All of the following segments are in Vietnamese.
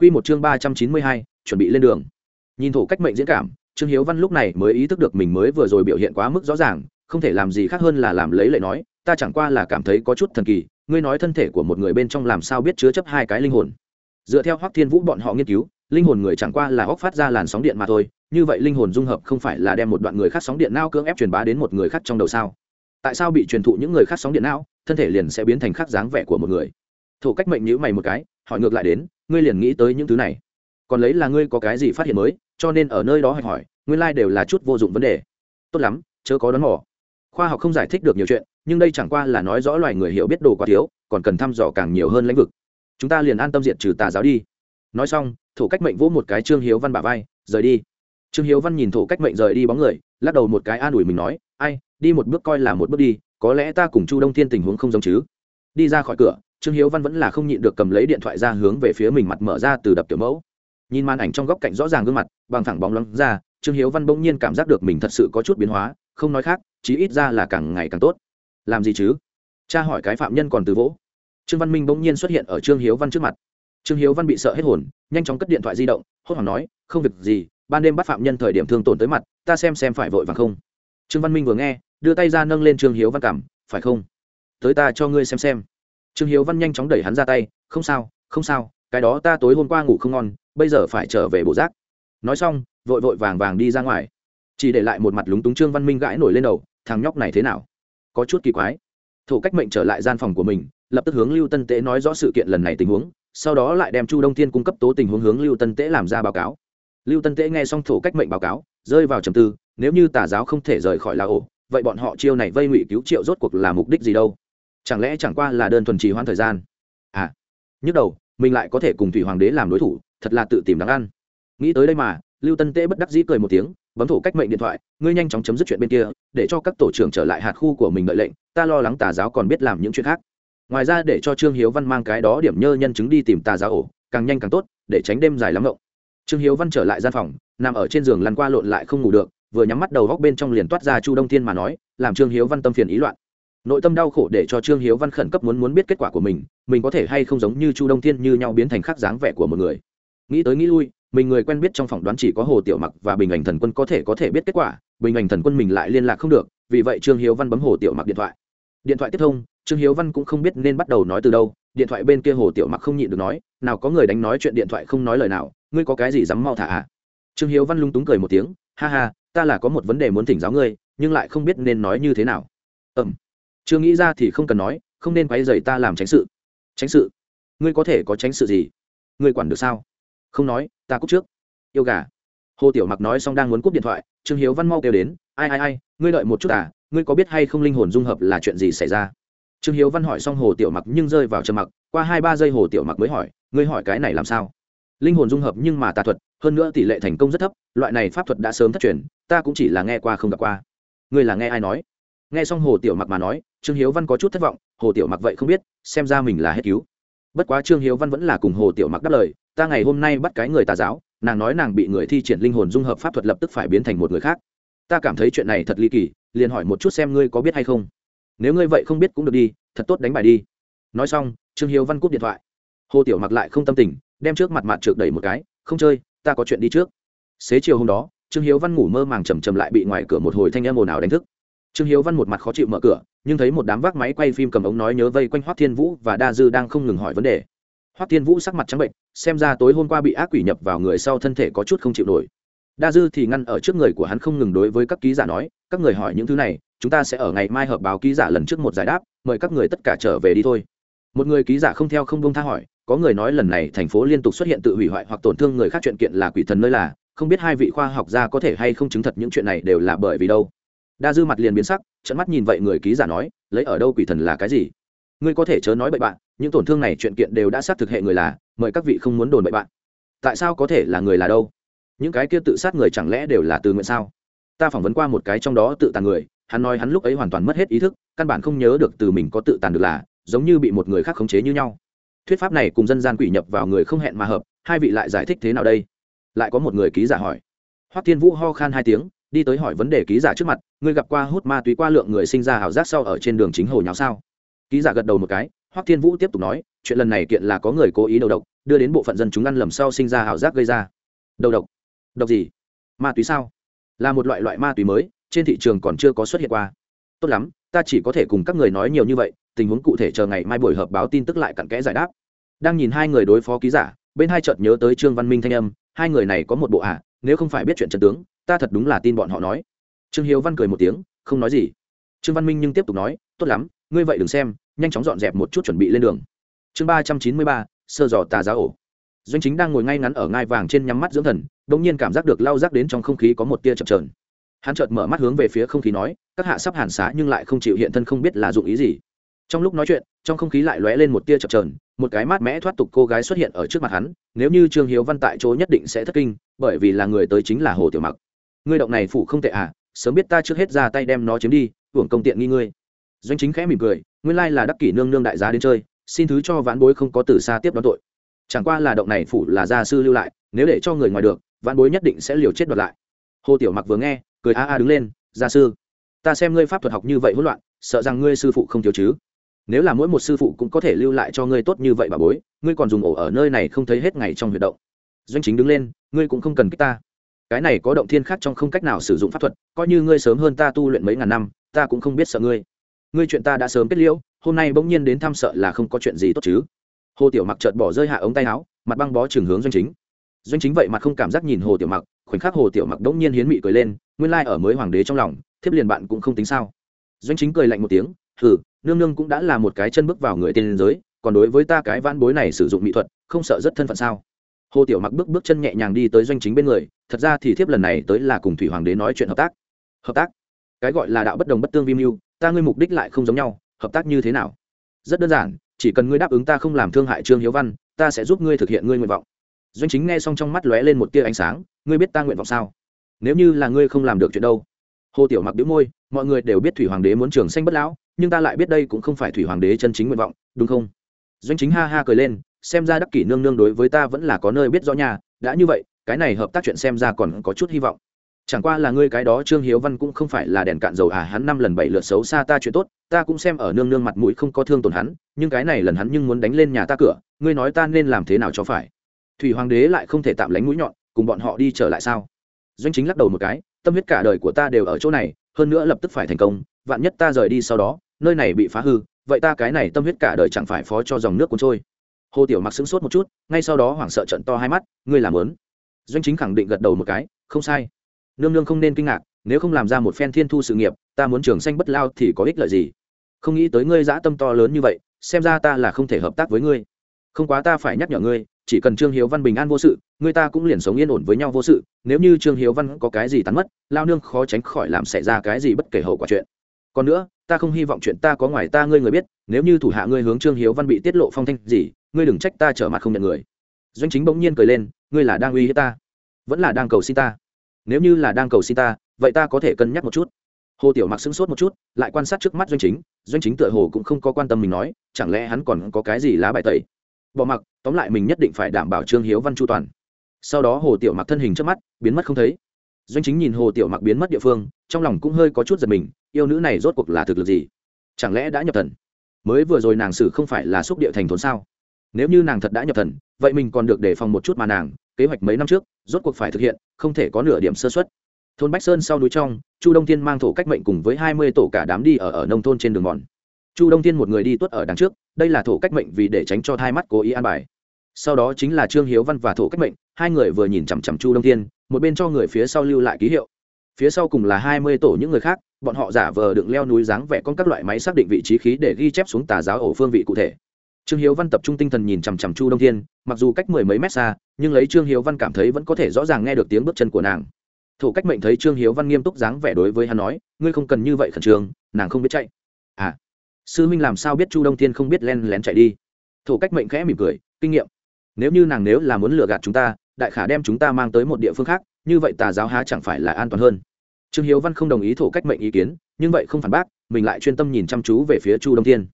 Quy một chương ba trăm chín mươi hai, chuẩn bị lên đường. Nhìn thủ cách mệnh diễn cảm, Trương Hiếu Văn lúc này mới ý thức được mình mới vừa rồi biểu hiện quá mức rõ ràng, không thể làm gì khác hơn là làm lấy lệ nói, ta chẳng qua là cảm thấy có chút thần kỳ, ngươi nói thân thể của một người bên trong làm sao biết chứa chấp hai cái linh hồn. Dựa theo Hoắc Thiên Vũ bọn họ nghiên cứu, linh hồn người chẳng qua là óc phát ra làn sóng điện mà thôi, như vậy linh hồn dung hợp không phải là đem một đoạn người khác sóng điện não cưỡng ép truyền bá đến một người khác trong đầu sao? Tại sao bị truyền thụ những người khác sóng điện não, thân thể liền sẽ biến thành khác dáng vẻ của một người? Thủ cách mệnh nhíu mày một cái, hỏi ngược lại đến, ngươi liền nghĩ tới những thứ này. Còn lấy là ngươi có cái gì phát hiện mới cho nên ở nơi đó hỏi hỏi nguyên lai、like、đều là chút vô dụng vấn đề. Tốt lắm chớ có đón mỏ khoa học không giải thích được nhiều chuyện nhưng đây chẳng qua là nói rõ loài người hiểu biết đồ quá thiếu còn cần thăm dò càng nhiều hơn lĩnh vực. Chúng ta liền an tâm diện trừ tà giáo đi. Nói xong thủ cách mệnh vỗ một cái trương hiếu văn bà vai rời đi. Trương hiếu văn nhìn thủ cách mệnh rời đi bóng người lắc đầu một cái an ủi mình nói ai đi một bước coi là một bước đi có lẽ ta cùng chu đông thiên tình huống không giống chứ. Đi ra khỏi cửa trương hiếu văn vẫn là không nhịn được cầm lấy điện thoại ra hướng về phía mình mặt mở ra từ đập tiểu mẫu. Nhìn màn ảnh trong góc cạnh rõ ràng gương mặt, bằng thẳng bóng lắng ra, trương hiếu văn bỗng nhiên cảm giác được mình thật sự có chút biến hóa, không nói khác, chí ít ra là càng ngày càng tốt. Làm gì chứ? Cha hỏi cái phạm nhân còn từ vỗ. Trương văn minh bỗng nhiên xuất hiện ở trương hiếu văn trước mặt. Trương hiếu văn bị sợ hết hồn, nhanh chóng cất điện thoại di động, hốt hoảng nói, không việc gì, ban đêm bắt phạm nhân thời điểm thương tổn tới mặt, ta xem xem phải vội vàng không. Trương văn minh vừa nghe, đưa tay ra nâng lên trương hiếu văn cảm phải không? Tới ta cho ngươi xem xem trương hiếu văn nhanh chóng đẩy hắn ra tay, không sao không sao, cái đó ta tối hôm qua ngủ không ngon, bây giờ phải trở về bộ rác. Nói xong, vội vội vàng vàng đi ra ngoài. Chỉ để lại một mặt lúng túng trương văn minh gãi nổi lên đầu, thằng nhóc này thế nào? Có chút kỳ quái. Thủ cách mệnh trở lại gian phòng của mình, lập tức hướng lưu tân tế nói rõ sự kiện lần này tình huống, sau đó lại đem chu đông thiên cung cấp tố tình huống hướng lưu tân tế làm ra báo cáo. Lưu tân tế nghe xong thủ cách mệnh báo cáo, rơi vào trầm tư, nếu như tà giáo không thể rời khỏi la ổ, vậy bọn họ chiêu này vây ngụy cứu triệu rốt cuộc là mục đích gì đâu? Chẳng lẽ chẳng qua là đơn thuần trì hoãn thời gian? À nhức đầu, mình lại có thể cùng thủy hoàng đế làm đối thủ, thật là tự tìm đáng ăn. Nghĩ tới đây mà, lưu tân tễ bất đắc dĩ cười một tiếng, bấm thủ cách mệnh điện thoại, ngươi nhanh chóng chấm dứt chuyện bên kia, để cho các tổ trưởng trở lại hạt khu của mình đợi lệnh, ta lo lắng tà giáo còn biết làm những chuyện khác. Ngoài ra để cho trương hiếu văn mang cái đó điểm nhơ nhân chứng đi tìm tà giáo ổ, càng nhanh càng tốt, để tránh đêm dài lắm ngộng. Trương hiếu văn trở lại gian phòng, nằm ở trên giường lăn qua lộn lại không ngủ được, vừa nhắm mắt đầu góc bên trong liền toát ra chu đông thiên mà nói, làm trương hiếu văn tâm phiền ý loạn nội tâm đau khổ để cho trương hiếu văn khẩn cấp muốn muốn biết kết quả của mình mình có thể hay không giống như chu đông thiên như nhau biến thành khắc dáng vẻ của một người. Nghĩ tới nghĩ lui, mình người quen biết trong phỏng đoán chỉ có hồ tiểu mặc và bình ảnh thần quân có thể có thể biết kết quả, bình ảnh thần quân mình lại liên lạc không được, vì vậy trương hiếu văn bấm hồ tiểu mặc điện thoại. Điện thoại tiếp thông, trương hiếu văn cũng không biết nên bắt đầu nói từ đâu, điện thoại bên kia hồ tiểu mặc không nhịn được nói, nào có người đánh nói chuyện điện thoại không nói lời nào, ngươi có cái gì dám mau thả à? Trương hiếu văn lung túng cười một tiếng, ha ha, ta là có một vấn đề muốn thỉnh giáo ngươi, nhưng lại không biết nên nói như thế nào. Ẩm chưa nghĩ ra thì không cần nói, không nên quay dày ta làm tránh sự. Tránh sự? Ngươi có thể có tránh sự gì? Ngươi quản được sao? Không nói, ta cúp trước. Yêu gà. Hồ tiểu mặc nói xong đang muốn cúp điện thoại, trương hiếu văn mau kêu đến, ai ai ai, ngươi đợi một chút à ngươi có biết hay không linh hồn dung hợp là chuyện gì xảy ra? Trương hiếu văn hỏi xong hồ tiểu mặc nhưng rơi vào trầm mặc, qua hai ba giây hồ tiểu mặc mới hỏi, ngươi hỏi cái này làm sao? Linh hồn dung hợp nhưng mà tà thuật, hơn nữa tỷ lệ thành công rất thấp, loại này pháp thuật đã sớm thất truyền, ta cũng chỉ là nghe qua không gặp qua. Ngươi là nghe ai nói? Nghe xong hồ tiểu mặc mà nói, trương hiếu văn có chút thất vọng, hồ tiểu mặc vậy không biết, xem ra mình là hết cứu. Bất quá trương hiếu văn vẫn là cùng hồ tiểu mặc đáp lời, ta ngày hôm nay bắt cái người tà giáo, nàng nói nàng bị người thi triển linh hồn dung hợp pháp thuật lập tức phải biến thành một người khác. Ta cảm thấy chuyện này thật ly kỳ, liền hỏi một chút xem ngươi có biết hay không. Nếu ngươi vậy không biết cũng được đi, thật tốt đánh bài đi. Nói xong, trương hiếu văn cúp điện thoại. Hồ tiểu mặc lại không tâm tình, đem trước mặt mặt trượt đẩy một cái, không chơi, ta có chuyện đi trước. Xế chiều hôm đó, trương hiếu văn ngủ mơ màng chầm chầm lại bị ngoài cửa một hồi thanh em ồn ào đánh thức trương hiếu văn một mặt khó chịu mở cửa, nhưng thấy một đám vác máy quay phim cầm ống nói nhớ vây quanh hoác thiên vũ và đa dư đang không ngừng hỏi vấn đề. Hoác thiên vũ sắc mặt trắng bệnh, xem ra tối hôm qua bị ác quỷ nhập vào người sau thân thể có chút không chịu nổi. Đa dư thì ngăn ở trước người của hắn không ngừng đối với các ký giả nói, các người hỏi những thứ này, chúng ta sẽ ở ngày mai họp báo ký giả lần trước một giải đáp, mời các người tất cả trở về đi thôi. Một người ký giả không theo không bông tha hỏi, có người nói lần này thành phố liên tục xuất hiện tự hủy hoại hoặc tổn thương người khác chuyện kiện là quỷ thần nơi là, không biết hai vị khoa học gia có thể hay không chứng thật những chuyện này đều là bởi vì đâu đa dư mặt liền biến sắc trận mắt nhìn vậy người ký giả nói, lấy ở đâu quỷ thần là cái gì? Ngươi có thể chớ nói bậy bạn, những tổn thương này chuyện kiện đều đã xác thực hệ người là, mời các vị không muốn đồn bậy bạn. Tại sao có thể là người là đâu? Những cái kia tự sát người chẳng lẽ đều là từ nguyện sao? Ta phỏng vấn qua một cái trong đó tự tàn người, hắn nói hắn lúc ấy hoàn toàn mất hết ý thức, căn bản không nhớ được từ mình có tự tàn được là, giống như bị một người khác khống chế như nhau. Thuyết pháp này cùng dân gian quỷ nhập vào người không hẹn mà hợp, hai vị lại giải thích thế nào đây? Lại có một người ký giả hỏi. Hoắc thiên vũ ho khan hai tiếng đi tới hỏi vấn đề ký giả trước mặt ngươi gặp qua hút ma túy qua lượng người sinh ra ảo giác sau ở trên đường chính hồ nháo sao? Ký giả gật đầu một cái hoắc thiên vũ tiếp tục nói chuyện lần này kiện là có người cố ý đầu độc đưa đến bộ phận dân chúng ăn lầm sau sinh ra ảo giác gây ra. Đầu độc? Độc gì? Ma túy sao? Là một loại loại ma túy mới trên thị trường còn chưa có xuất hiện qua. Tốt lắm ta chỉ có thể cùng các người nói nhiều như vậy tình huống cụ thể chờ ngày mai buổi họp báo tin tức lại cặn kẽ giải đáp. Đang nhìn hai người đối phó ký giả bên hai chợt nhớ tới trương văn minh thanh âm hai người này có một bộ ạ à, nếu không phải biết chuyện trần tướng ta thật đúng là tin bọn họ nói. Trương hiếu văn cười một tiếng, không nói gì. Trương văn minh nhưng tiếp tục nói, tốt lắm, ngươi vậy đừng xem, nhanh chóng dọn dẹp một chút chuẩn bị lên đường. Chương ba trăm chín mươi ba, sơ dò tà giá ổ. Doanh chính đang ngồi ngay ngắn ở ngai vàng trên nhắm mắt dưỡng thần đ ỗ n g nhiên cảm giác được lau rác đến trong không khí có một tia chập trờn hắn chợt mở mắt hướng về phía không khí nói, các hạ sắp hàn xá nhưng lại không chịu hiện thân không biết là dụng ý gì. Trong lúc nói chuyện, trong không khí lại lóe lên một tia chập trờn một cái mát mẽ thoát tục cô gái xuất hiện ở trước mặt hắn, nếu như trương hiếu văn tại chỗ nhất định sẽ thất kinh, bởi vì là người tới chính là hồ tiểu mặc ngươi động này phủ không tệ à sớm biết ta trước hết ra tay đem nó chiếm đi, hưởng công tiện nghi ngươi. Doanh chính khẽ mỉm cười, nguyên lai là đắc kỷ nương nương đại giá đến chơi, xin thứ cho vãn bối không có từ xa tiếp đón tội. Chẳng qua là động này phủ là gia sư lưu lại, nếu để cho người ngoài được, vãn bối nhất định sẽ liều chết đoạt lại. Hồ tiểu mặc vừa nghe, cười a a đứng lên, gia sư, ta xem ngươi pháp thuật học như vậy hỗn loạn, sợ rằng ngươi sư phụ không thiếu chứ. Nếu là mỗi một sư phụ cũng có thể lưu lại cho ngươi tốt như vậy bà bối, ngươi còn dùng ổ ở nơi này không thấy hết ngày trong huyệt động. Doanh chính đứng lên, ngươi cũng không cần kích ta cái này có động thiên khác trong không cách nào sử dụng pháp thuật, coi như ngươi sớm hơn ta tu luyện mấy ngàn năm, ta cũng không biết sợ ngươi. Ngươi chuyện ta đã sớm kết liễu, hôm nay bỗng nhiên đến thăm sợ là không có chuyện gì tốt chứ. Hồ tiểu mặc chợt bỏ rơi hạ ống tay áo, mặt băng bó trường hướng doanh chính. Doanh chính vậy mặt không cảm giác nhìn hồ tiểu mặc, khoảnh khắc hồ tiểu mặc đống nhiên hiến mị cười lên, nguyên lai ở mới hoàng đế trong lòng, thiếp liền bạn cũng không tính sao. Doanh chính cười lạnh một tiếng, hừ, nương nương cũng đã là một cái chân bước vào người tiên giới, còn đối với ta cái vãn bối này sử dụng mỹ thuật, không sợ rất thân phận sao? Hồ tiểu mặc bước bước chân nhẹ nhàng đi tới doanh chính bên người thật ra thì thiếp lần này tới là cùng thủy hoàng đế nói chuyện hợp tác. Hợp tác? Cái gọi là đạo bất đồng bất tương vi mưu, ta ngươi mục đích lại không giống nhau, hợp tác như thế nào? Rất đơn giản, chỉ cần ngươi đáp ứng ta không làm thương hại trương hiếu văn, ta sẽ giúp ngươi thực hiện ngươi nguyện vọng. Doanh chính nghe xong trong mắt lóe lên một tia ánh sáng, ngươi biết ta nguyện vọng sao? Nếu như là ngươi không làm được chuyện đâu. Hồ tiểu mặc đĩu môi, mọi người đều biết thủy hoàng đế muốn trường xanh bất lão, nhưng ta lại biết đây cũng không phải thủy hoàng đế chân chính nguyện vọng, đúng không? Doanh chính ha ha cười lên, xem ra đắc kỷ nương nương đối với ta vẫn là có nơi biết rõ nhà, đã như vậy cái này hợp tác chuyện xem ra còn có chút hy vọng. Chẳng qua là ngươi cái đó trương hiếu văn cũng không phải là đèn cạn dầu à hắn năm lần bảy lượt xấu xa ta chuyện tốt, ta cũng xem ở nương nương mặt mũi không có thương tổn hắn, nhưng cái này lần hắn nhưng muốn đánh lên nhà ta cửa, ngươi nói ta nên làm thế nào cho phải? Thủy hoàng đế lại không thể tạm lánh mũi nhọn, cùng bọn họ đi trở lại sao? Doanh chính lắc đầu một cái, tâm huyết cả đời của ta đều ở chỗ này, hơn nữa lập tức phải thành công, vạn nhất ta rời đi sau đó, nơi này bị phá hư, vậy ta cái này tâm huyết cả đời chẳng phải phó cho dòng nước cuốn trôi. Hồ tiểu mặc sững sốt một chút, ngay sau đó hoảng sợ trận to hai mắt, ngươi làm lớn doanh chính khẳng định gật đầu một cái, không sai. Nương nương không nên kinh ngạc, nếu không làm ra một phen thiên thu sự nghiệp, ta muốn trường xanh bất lao thì có ích lợi gì? Không nghĩ tới ngươi dã tâm to lớn như vậy, xem ra ta là không thể hợp tác với ngươi. Không quá ta phải nhắc nhở ngươi, chỉ cần trương hiếu văn bình an vô sự người ta cũng liền sống yên ổn với nhau vô sự, nếu như trương hiếu văn có cái gì tắn mất, lao nương khó tránh khỏi làm xảy ra cái gì bất kể hậu quả chuyện. Còn nữa, ta không hy vọng chuyện ta có ngoài ta ngươi người biết, nếu như thủ hạ ngươi hướng trương hiếu văn bị tiết lộ phong thanh gì, ngươi đừng trách ta trở mặt không nhận người doanh chính bỗng nhiên cười lên, ngươi là đang uy hiếp ta, vẫn là đang cầu xin ta? Nếu như là đang cầu xin ta, vậy ta có thể cân nhắc một chút. Hồ tiểu mặc sững sốt một chút, lại quan sát trước mắt doanh chính doanh chính tựa hồ cũng không có quan tâm mình nói, chẳng lẽ hắn còn có cái gì lá bài tẩy? Bỏ mặc, tóm lại mình nhất định phải đảm bảo trương hiếu văn chu toàn. Sau đó hồ tiểu mặc thân hình trước mắt, biến mất không thấy. Doanh chính nhìn hồ tiểu mặc biến mất địa phương, trong lòng cũng hơi có chút giật mình, yêu nữ này rốt cuộc là thực lực gì? Chẳng lẽ đã nhập thần? Mới vừa rồi nàng xử không phải là xúc địa thành thốn sao? Nếu như nàng thật đã nhập thần, vậy mình còn được đề phòng một chút mà nàng, kế hoạch mấy năm trước, rốt cuộc phải thực hiện, không thể có nửa điểm sơ xuất thôn bách sơn sau núi trong, chu đông thiên mang thổ cách mệnh cùng với hai mươi tổ cả đám đi ở ở nông thôn trên đường mòn. Chu đông thiên một người đi tuất ở đằng trước, đây là thổ cách mệnh vì để tránh cho thai mắt cố ý an bài. Sau đó chính là trương hiếu văn và thổ cách mệnh, hai người vừa nhìn chằm chằm chu đông thiên, một bên cho người phía sau lưu lại ký hiệu. Phía sau cùng là hai mươi tổ những người khác, bọn họ giả vờ đựng leo núi dáng vẻ con các loại máy xác định vị trí khí để ghi chép xuống tà giáo ổ phương vị cụ thể trương hiếu văn tập trung tinh thần nhìn chằm chằm chu đông thiên, mặc dù cách mười mấy mét xa, nhưng lấy trương hiếu văn cảm thấy vẫn có thể rõ ràng nghe được tiếng bước chân của nàng. Thủ cách mệnh thấy trương hiếu văn nghiêm túc dáng vẻ đối với hắn nói, ngươi không cần như vậy khẩn trương, nàng không biết chạy. À sư minh làm sao biết chu đông thiên không biết len lén chạy đi? Thủ cách mệnh khẽ mỉm cười, kinh nghiệm. Nếu như nàng nếu là muốn lừa gạt chúng ta, đại khả đem chúng ta mang tới một địa phương khác, như vậy tà giáo há chẳng phải là an toàn hơn? Trương hiếu văn không đồng ý thủ cách mệnh ý kiến, nhưng vậy không phản bác, mình lại chuyên tâm nhìn chăm chú về phía chu đông thiên.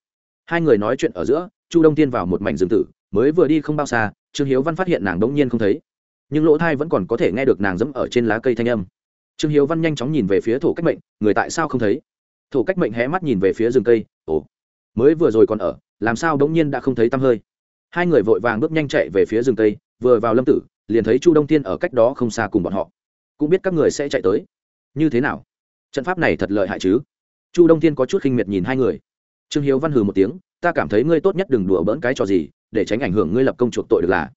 Hai người nói chuyện ở giữa chu đông thiên vào một mảnh rừng tử, mới vừa đi không bao xa, trương hiếu văn phát hiện nàng đống nhiên không thấy. Nhưng lỗ thai vẫn còn có thể nghe được nàng dẫm ở trên lá cây thanh âm. Trương hiếu văn nhanh chóng nhìn về phía thổ cách mệnh, người tại sao không thấy? Thổ cách mệnh hé mắt nhìn về phía rừng cây, ồ, mới vừa rồi còn ở, làm sao đống nhiên đã không thấy tăm hơi? Hai người vội vàng bước nhanh chạy về phía rừng tây vừa vào lâm tử, liền thấy chu đông tiên ở cách đó không xa cùng bọn họ. Cũng biết các người sẽ chạy tới. Như thế nào? Trận pháp này thật lợi hại chứ? Chu đông tiên có chút khinh miệt nhìn hai người. Trương hiếu văn hừ một tiếng ta cảm thấy ngươi tốt nhất đừng đùa bỡn cái trò gì, để tránh ảnh hưởng ngươi lập công chuộc tội được là.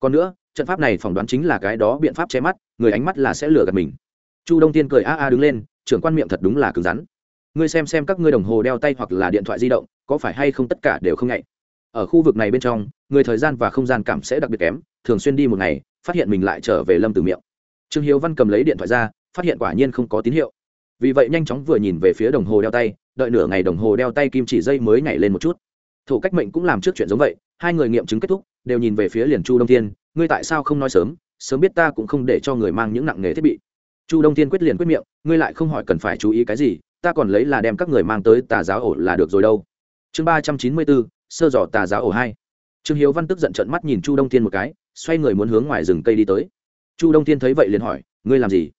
Còn nữa, trận pháp này phỏng đoán chính là cái đó biện pháp che mắt, người ánh mắt là sẽ lừa gạt mình. Chu đông tiên cười a a đứng lên, trưởng quan miệng thật đúng là cứng rắn. Ngươi xem xem các ngươi đồng hồ đeo tay hoặc là điện thoại di động, có phải hay không tất cả đều không nhạy ở khu vực này bên trong, người thời gian và không gian cảm sẽ đặc biệt kém, thường xuyên đi một ngày, phát hiện mình lại trở về lâm từ miệng. Trương hiếu văn cầm lấy điện thoại ra, phát hiện quả nhiên không có tín hiệu. Vì vậy nhanh chóng vừa nhìn về phía đồng hồ đeo tay, đợi nửa ngày đồng hồ đeo tay kim chỉ dây mới nhảy lên một chút thủ cách mệnh cũng làm trước chuyện giống vậy, hai người nghiệm chứng kết thúc, đều nhìn về phía liền chu đông thiên, ngươi tại sao không nói sớm sớm biết ta cũng không để cho người mang những nặng nghề thiết bị. Chu đông thiên quyết liền quyết miệng, ngươi lại không hỏi cần phải chú ý cái gì, ta còn lấy là đem các người mang tới tà giáo ổ là được rồi đâu. Chương ba trăm chín mươi bốn, sơ dò tà giáo ổ hai. Trương hiếu văn tức giận trận mắt nhìn chu đông thiên một cái, xoay người muốn hướng ngoài rừng cây đi tới. Chu đông thiên thấy vậy liền hỏi, ngươi làm gì?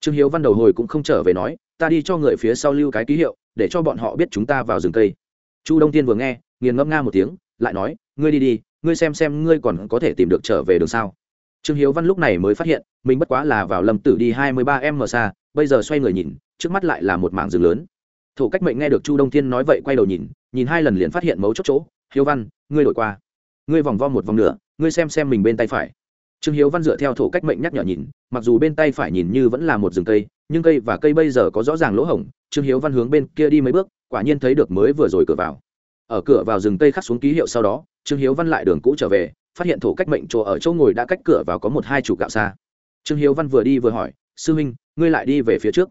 Trương hiếu văn đầu hồi cũng không trở về nói, ta đi cho người phía sau lưu cái ký hiệu, để cho bọn họ biết chúng ta vào rừng cây. Chu đông thiên vừa nghe nghiền ngâm nga một tiếng, lại nói, ngươi đi đi, ngươi xem xem ngươi còn có thể tìm được trở về đường sao? Trương hiếu văn lúc này mới phát hiện, mình bất quá là vào lâm tử đi hai mươi ba m xa, bây giờ xoay người nhìn, trước mắt lại là một mảng rừng lớn. Thủ cách mệnh nghe được chu đông thiên nói vậy quay đầu nhìn nhìn hai lần liền phát hiện mấu chốt chỗ, hiếu văn, ngươi đổi qua. Ngươi vòng vo một vòng nữa ngươi xem xem mình bên tay phải. Trương hiếu văn dựa theo thổ cách mệnh nhắc nhở nhìn, mặc dù bên tay phải nhìn như vẫn là một rừng cây, nhưng cây và cây bây giờ có rõ ràng lỗ hổng. Trương hiếu văn hướng bên kia đi mấy bước, quả nhiên thấy được mới vừa rồi cửa vào ở cửa vào rừng cây khắc xuống ký hiệu sau đó, trương hiếu văn lại đường cũ trở về, phát hiện thổ cách mệnh chỗ ở chỗ ngồi đã cách cửa vào có một hai chục gạo xa. Trương hiếu văn vừa đi vừa hỏi, sư huynh, ngươi lại đi về phía trước.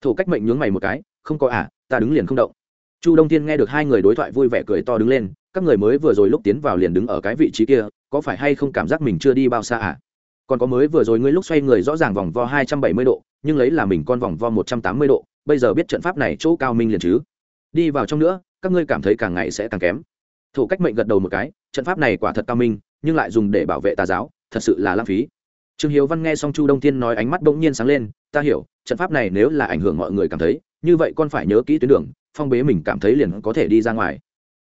Thổ cách mệnh nhướng mày một cái, không có à ta đứng liền không động. Chu đông tiên nghe được hai người đối thoại vui vẻ cười to đứng lên, các người mới vừa rồi lúc tiến vào liền đứng ở cái vị trí kia, có phải hay không cảm giác mình chưa đi bao xa à? Còn có mới vừa rồi ngươi lúc xoay người rõ ràng vòng vo hai trăm bảy mươi độ, nhưng lấy là mình con vòng vo một trăm tám mươi độ, bây giờ biết trận pháp này chỗ cao minh liền chứ? Đi vào trong nữa các ngươi cảm thấy càng ngày sẽ càng kém. Thủ cách mệnh gật đầu một cái, trận pháp này quả thật cao minh, nhưng lại dùng để bảo vệ tà giáo, thật sự là lãng phí. Trương hiếu văn nghe xong chu đông thiên nói ánh mắt bỗng nhiên sáng lên, ta hiểu, trận pháp này nếu là ảnh hưởng mọi người cảm thấy, như vậy con phải nhớ kỹ tuyến đường, phong bế mình cảm thấy liền có thể đi ra ngoài.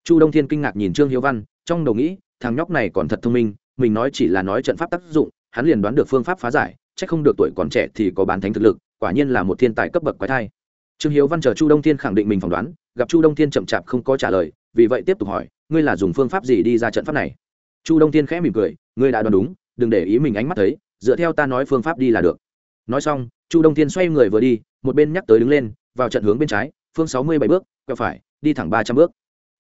Chu đông thiên kinh ngạc nhìn trương hiếu văn, trong đầu nghĩ, thằng nhóc này còn thật thông minh, mình nói chỉ là nói trận pháp tác dụng, hắn liền đoán được phương pháp phá giải, chắc không được tuổi còn trẻ thì có bán thánh thực lực, quả nhiên là một thiên tài cấp bậc quái thai. Trương hiếu văn chờ chu đông thiên khẳng định mình phỏng đoán gặp chu đông thiên chậm chạp không có trả lời, vì vậy tiếp tục hỏi, ngươi là dùng phương pháp gì đi ra trận pháp này? Chu đông thiên khẽ mỉm cười, ngươi đã đoán đúng, đừng để ý mình ánh mắt thấy, dựa theo ta nói phương pháp đi là được. Nói xong, chu đông thiên xoay người vừa đi, một bên nhắc tới đứng lên, vào trận hướng bên trái, phương sáu mươi bảy bước, quẹo phải, đi thẳng ba trăm bước.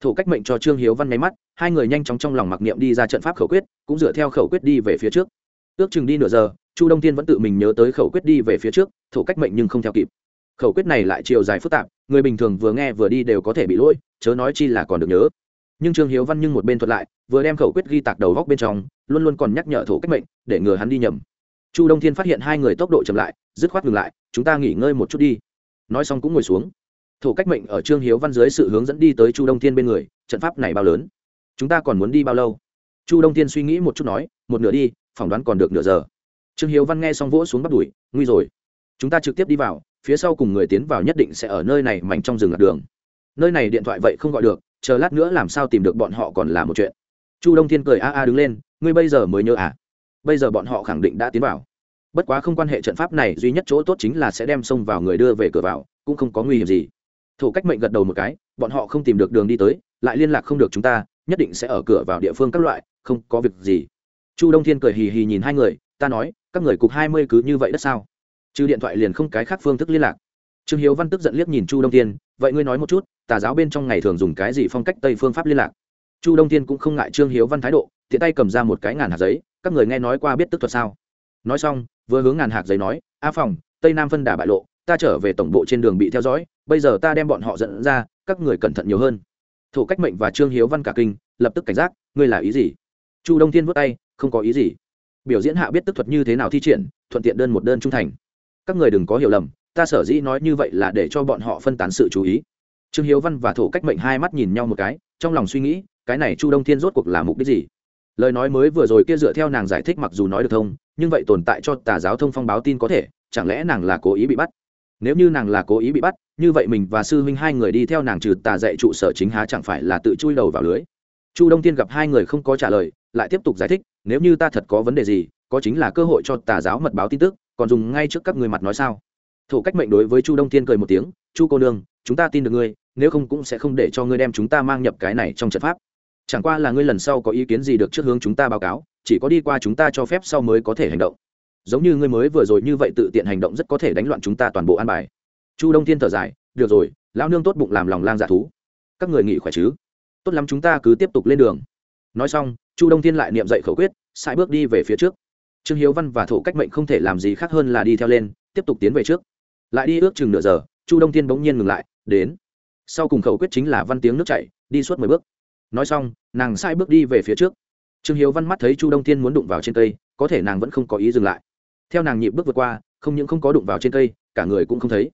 Thủ cách mệnh cho trương hiếu văn nháy mắt, hai người nhanh chóng trong lòng mặc niệm đi ra trận pháp khẩu quyết, cũng dựa theo khẩu quyết đi về phía trước. Ước chừng đi nửa giờ, chu đông Thiên vẫn tự mình nhớ tới khẩu quyết đi về phía trước thủ cách mệnh nhưng không theo kịp. Khẩu quyết này lại chiều dài phức tạp người bình thường vừa nghe vừa đi đều có thể bị lỗi, chớ nói chi là còn được nhớ. Nhưng trương hiếu văn nhưng một bên thuật lại, vừa đem khẩu quyết ghi tạc đầu góc bên trong, luôn luôn còn nhắc nhở thổ cách mệnh, để ngừa hắn đi nhầm. Chu đông thiên phát hiện hai người tốc độ chậm lại, dứt khoát ngừng lại, chúng ta nghỉ ngơi một chút đi. Nói xong cũng ngồi xuống. Thổ cách mệnh ở trương hiếu văn dưới sự hướng dẫn đi tới chu đông thiên bên người, trận pháp này bao lớn? Chúng ta còn muốn đi bao lâu? Chu đông thiên suy nghĩ một chút nói, một nửa đi, phỏng đoán còn được nửa giờ. Trương hiếu văn nghe xong vỗ xuống bắt đuổi nguy rồi. Chúng ta trực tiếp đi vào phía sau cùng người tiến vào nhất định sẽ ở nơi này mảnh trong rừng lạc đường. Nơi này điện thoại vậy không gọi được, chờ lát nữa làm sao tìm được bọn họ còn là một chuyện. Chu đông thiên cười a a đứng lên, ngươi bây giờ mới nhớ à? Bây giờ bọn họ khẳng định đã tiến vào. Bất quá không quan hệ trận pháp này, duy nhất chỗ tốt chính là sẽ đem xông vào người đưa về cửa vào, cũng không có nguy hiểm gì. Thủ cách mệnh gật đầu một cái, bọn họ không tìm được đường đi tới, lại liên lạc không được chúng ta, nhất định sẽ ở cửa vào địa phương các loại, không có việc gì. Chu đông thiên cười hì hì nhìn hai người, ta nói, các người cục hai mươi cứ như vậy đất sao? Trừ điện thoại liền không cái khác phương thức liên lạc. Trương hiếu văn tức giận liếc nhìn chu đông thiên, vậy ngươi nói một chút, tà giáo bên trong ngày thường dùng cái gì phong cách tây phương pháp liên lạc? Chu đông thiên cũng không ngại trương hiếu văn thái độ, tiện tay cầm ra một cái ngàn hạt giấy, các người nghe nói qua biết tức thuật sao? Nói xong, vừa hướng ngàn hạt giấy nói, a phòng tây nam phân đà bại lộ, ta trở về tổng bộ trên đường bị theo dõi, bây giờ ta đem bọn họ dẫn ra, các người cẩn thận nhiều hơn. Thủ cách mệnh và trương hiếu văn cả kinh, lập tức cảnh giác, ngươi là ý gì? Chu đông thiên vút tay, không có ý gì. Biểu diễn hạ biết tức thuật như thế nào thi triển, thuận tiện đơn một đơn trung thành các người đừng có hiểu lầm, ta sở dĩ nói như vậy là để cho bọn họ phân tán sự chú ý. Trương hiếu văn và thổ cách mệnh hai mắt nhìn nhau một cái, trong lòng suy nghĩ, cái này chu đông thiên rốt cuộc là mục đích gì? Lời nói mới vừa rồi kia dựa theo nàng giải thích mặc dù nói được thông, nhưng vậy tồn tại cho tà giáo thông phong báo tin có thể, chẳng lẽ nàng là cố ý bị bắt? Nếu như nàng là cố ý bị bắt, như vậy mình và sư huynh hai người đi theo nàng trừ tà dạy trụ sở chính há chẳng phải là tự chui đầu vào lưới? Chu đông tiên gặp hai người không có trả lời, lại tiếp tục giải thích, nếu như ta thật có vấn đề gì, có chính là cơ hội cho tà giáo mật báo tin tức còn dùng ngay trước các người mặt nói sao? Thủ cách mệnh đối với chu đông thiên cười một tiếng, chu cô nương, chúng ta tin được ngươi, nếu không cũng sẽ không để cho ngươi đem chúng ta mang nhập cái này trong trận pháp. Chẳng qua là ngươi lần sau có ý kiến gì được trước hướng chúng ta báo cáo, chỉ có đi qua chúng ta cho phép sau mới có thể hành động. Giống như ngươi mới vừa rồi như vậy tự tiện hành động rất có thể đánh loạn chúng ta toàn bộ an bài. Chu đông thiên thở dài, được rồi, lão nương tốt bụng làm lòng lang dạ thú. Các người nghỉ khỏe chứ? Tốt lắm chúng ta cứ tiếp tục lên đường. Nói xong, chu đông thiên lại niệm dậy khẩu quyết sai bước đi về phía trước trương hiếu văn và thổ cách mệnh không thể làm gì khác hơn là đi theo lên, tiếp tục tiến về trước. Lại đi ước chừng nửa giờ, chu đông thiên bỗng nhiên ngừng lại, đến. Sau cùng khẩu quyết chính là văn tiếng nước chảy, đi suốt mười bước. Nói xong, nàng sai bước đi về phía trước. Trương hiếu văn mắt thấy chu đông thiên muốn đụng vào trên cây, có thể nàng vẫn không có ý dừng lại. Theo nàng nhịp bước vượt qua, không những không có đụng vào trên cây, cả người cũng không thấy.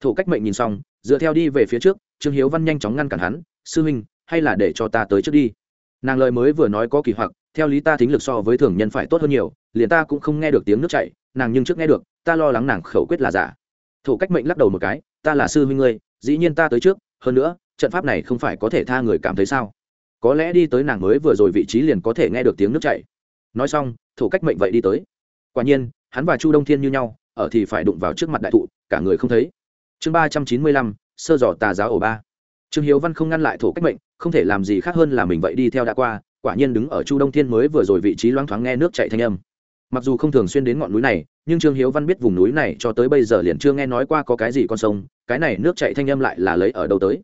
Thổ cách mệnh nhìn xong, dựa theo đi về phía trước, trương hiếu văn nhanh chóng ngăn cản hắn, sư huynh, hay là để cho ta tới trước đi? Nàng lời mới vừa nói có kỳ hoặc, theo lý ta thính lực so với thường nhân phải tốt hơn nhiều liền ta cũng không nghe được tiếng nước chảy, nàng nhưng trước nghe được, ta lo lắng nàng khẩu quyết là giả. Thổ cách mệnh lắc đầu một cái, ta là sư huynh ngươi, dĩ nhiên ta tới trước, hơn nữa, trận pháp này không phải có thể tha người cảm thấy sao? Có lẽ đi tới nàng mới vừa rồi vị trí liền có thể nghe được tiếng nước chảy. Nói xong, thổ cách mệnh vậy đi tới. Quả nhiên, hắn và chu đông thiên như nhau, ở thì phải đụng vào trước mặt đại thụ, cả người không thấy. Chương ba trăm chín mươi lăm, sơ dò tà giáo ổ ba. Trương hiếu văn không ngăn lại thổ cách mệnh, không thể làm gì khác hơn là mình vậy đi theo đã qua, quả nhiên đứng ở chu đông thiên mới vừa rồi vị trí loáng thoáng nghe nước chạy thanh âm mặc dù không thường xuyên đến ngọn núi này, nhưng trương hiếu văn biết vùng núi này cho tới bây giờ liền chưa nghe nói qua có cái gì con sông, cái này nước chạy thanh âm lại là lấy ở đâu tới?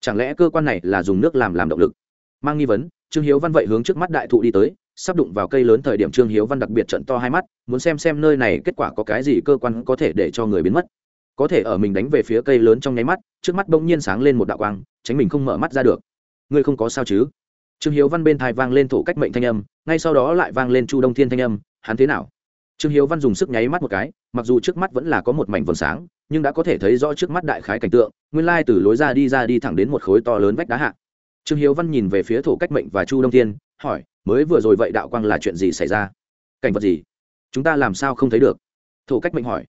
Chẳng lẽ cơ quan này là dùng nước làm làm động lực? Mang nghi vấn, trương hiếu văn vậy hướng trước mắt đại thụ đi tới, sắp đụng vào cây lớn thời điểm trương hiếu văn đặc biệt trận to hai mắt, muốn xem xem nơi này kết quả có cái gì cơ quan có thể để cho người biến mất. Có thể ở mình đánh về phía cây lớn trong nháy mắt, trước mắt bỗng nhiên sáng lên một đạo quang, tránh mình không mở mắt ra được. Ngươi không có sao chứ? Trương hiếu văn bên thai vang lên thổ cách mệnh thanh âm, ngay sau đó lại vang lên chu đông thiên thanh âm hắn thế nào? Trương hiếu văn dùng sức nháy mắt một cái, mặc dù trước mắt vẫn là có một mảnh vầng sáng, nhưng đã có thể thấy rõ trước mắt đại khái cảnh tượng, nguyên lai từ lối ra đi ra đi thẳng đến một khối to lớn vách đá hạ. Trương hiếu văn nhìn về phía thổ cách mệnh và chu đông thiên, hỏi, mới vừa rồi vậy đạo quang là chuyện gì xảy ra? Cảnh vật gì? Chúng ta làm sao không thấy được? Thổ cách mệnh hỏi.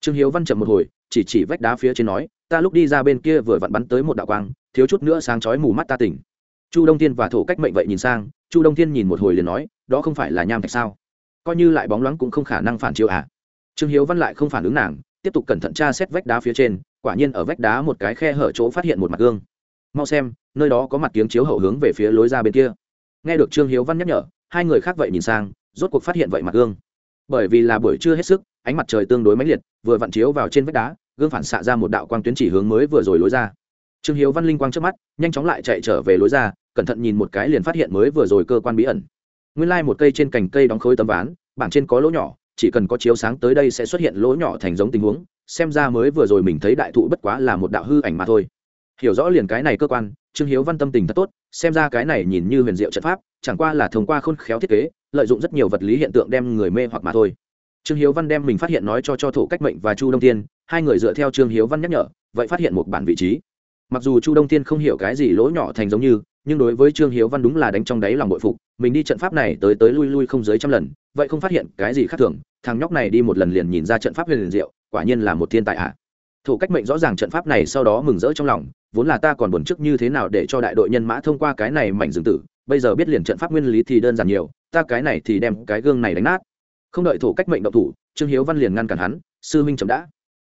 Trương hiếu văn chậm một hồi, chỉ chỉ vách đá phía trên nói, ta lúc đi ra bên kia vừa vặn bắn tới một đạo quang, thiếu chút nữa sáng chói mù mắt ta tỉnh. Chu đông thiên và thổ cách mệnh vậy nhìn sang, chu đông thiên nhìn một hồi liền nói, đó không phải là nham thạch sao? Coi như lại bóng loáng cũng không khả năng phản chiếu à. Trương hiếu văn lại không phản ứng nàng, tiếp tục cẩn thận tra xét vách đá phía trên, quả nhiên ở vách đá một cái khe hở chỗ phát hiện một mặt gương. Mau xem, nơi đó có mặt tiếng chiếu hậu hướng về phía lối ra bên kia. Nghe được trương hiếu văn nhắc nhở, hai người khác vậy nhìn sang, rốt cuộc phát hiện vậy mặt gương. Bởi vì là buổi trưa hết sức, ánh mặt trời tương đối mãnh liệt, vừa vặn chiếu vào trên vách đá, gương phản xạ ra một đạo quang tuyến chỉ hướng mới vừa rồi lối ra. Trương hiếu văn linh quang trước mắt, nhanh chóng lại chạy trở về lối ra, cẩn thận nhìn một cái liền phát hiện mới vừa rồi cơ quan bí ẩn nguyên lai một cây trên cành cây đóng khối tấm ván, bảng trên có lỗ nhỏ, chỉ cần có chiếu sáng tới đây sẽ xuất hiện lỗ nhỏ thành giống tình huống, xem ra mới vừa rồi mình thấy đại thụ bất quá là một đạo hư ảnh mà thôi. Hiểu rõ liền cái này cơ quan, trương hiếu văn tâm tình thật tốt, xem ra cái này nhìn như huyền diệu trận pháp, chẳng qua là thông qua khôn khéo thiết kế, lợi dụng rất nhiều vật lý hiện tượng đem người mê hoặc mà thôi. Trương hiếu văn đem mình phát hiện nói cho cho thủ cách mệnh và chu đông tiên hai người dựa theo trương hiếu văn nhắc nhở, vậy phát hiện một bản vị trí. Mặc dù chu đông tiên không hiểu cái gì lỗ nhỏ thành giống như nhưng đối với trương hiếu văn đúng là đánh trong đáy lòng bội phục, mình đi trận pháp này tới tới lui lui không dưới trăm lần, vậy không phát hiện cái gì khác thường, thằng nhóc này đi một lần liền nhìn ra trận pháp huyền liền diệu, quả nhiên là một thiên tài ạ à. thủ cách mệnh rõ ràng trận pháp này sau đó mừng rỡ trong lòng, vốn là ta còn buồn trước như thế nào để cho đại đội nhân mã thông qua cái này mảnh rừng tử, bây giờ biết liền trận pháp nguyên lý thì đơn giản nhiều, ta cái này thì đem cái gương này đánh nát không đợi thủ cách mệnh động thủ, trương hiếu văn liền ngăn cản hắn, sư huynh chậm đã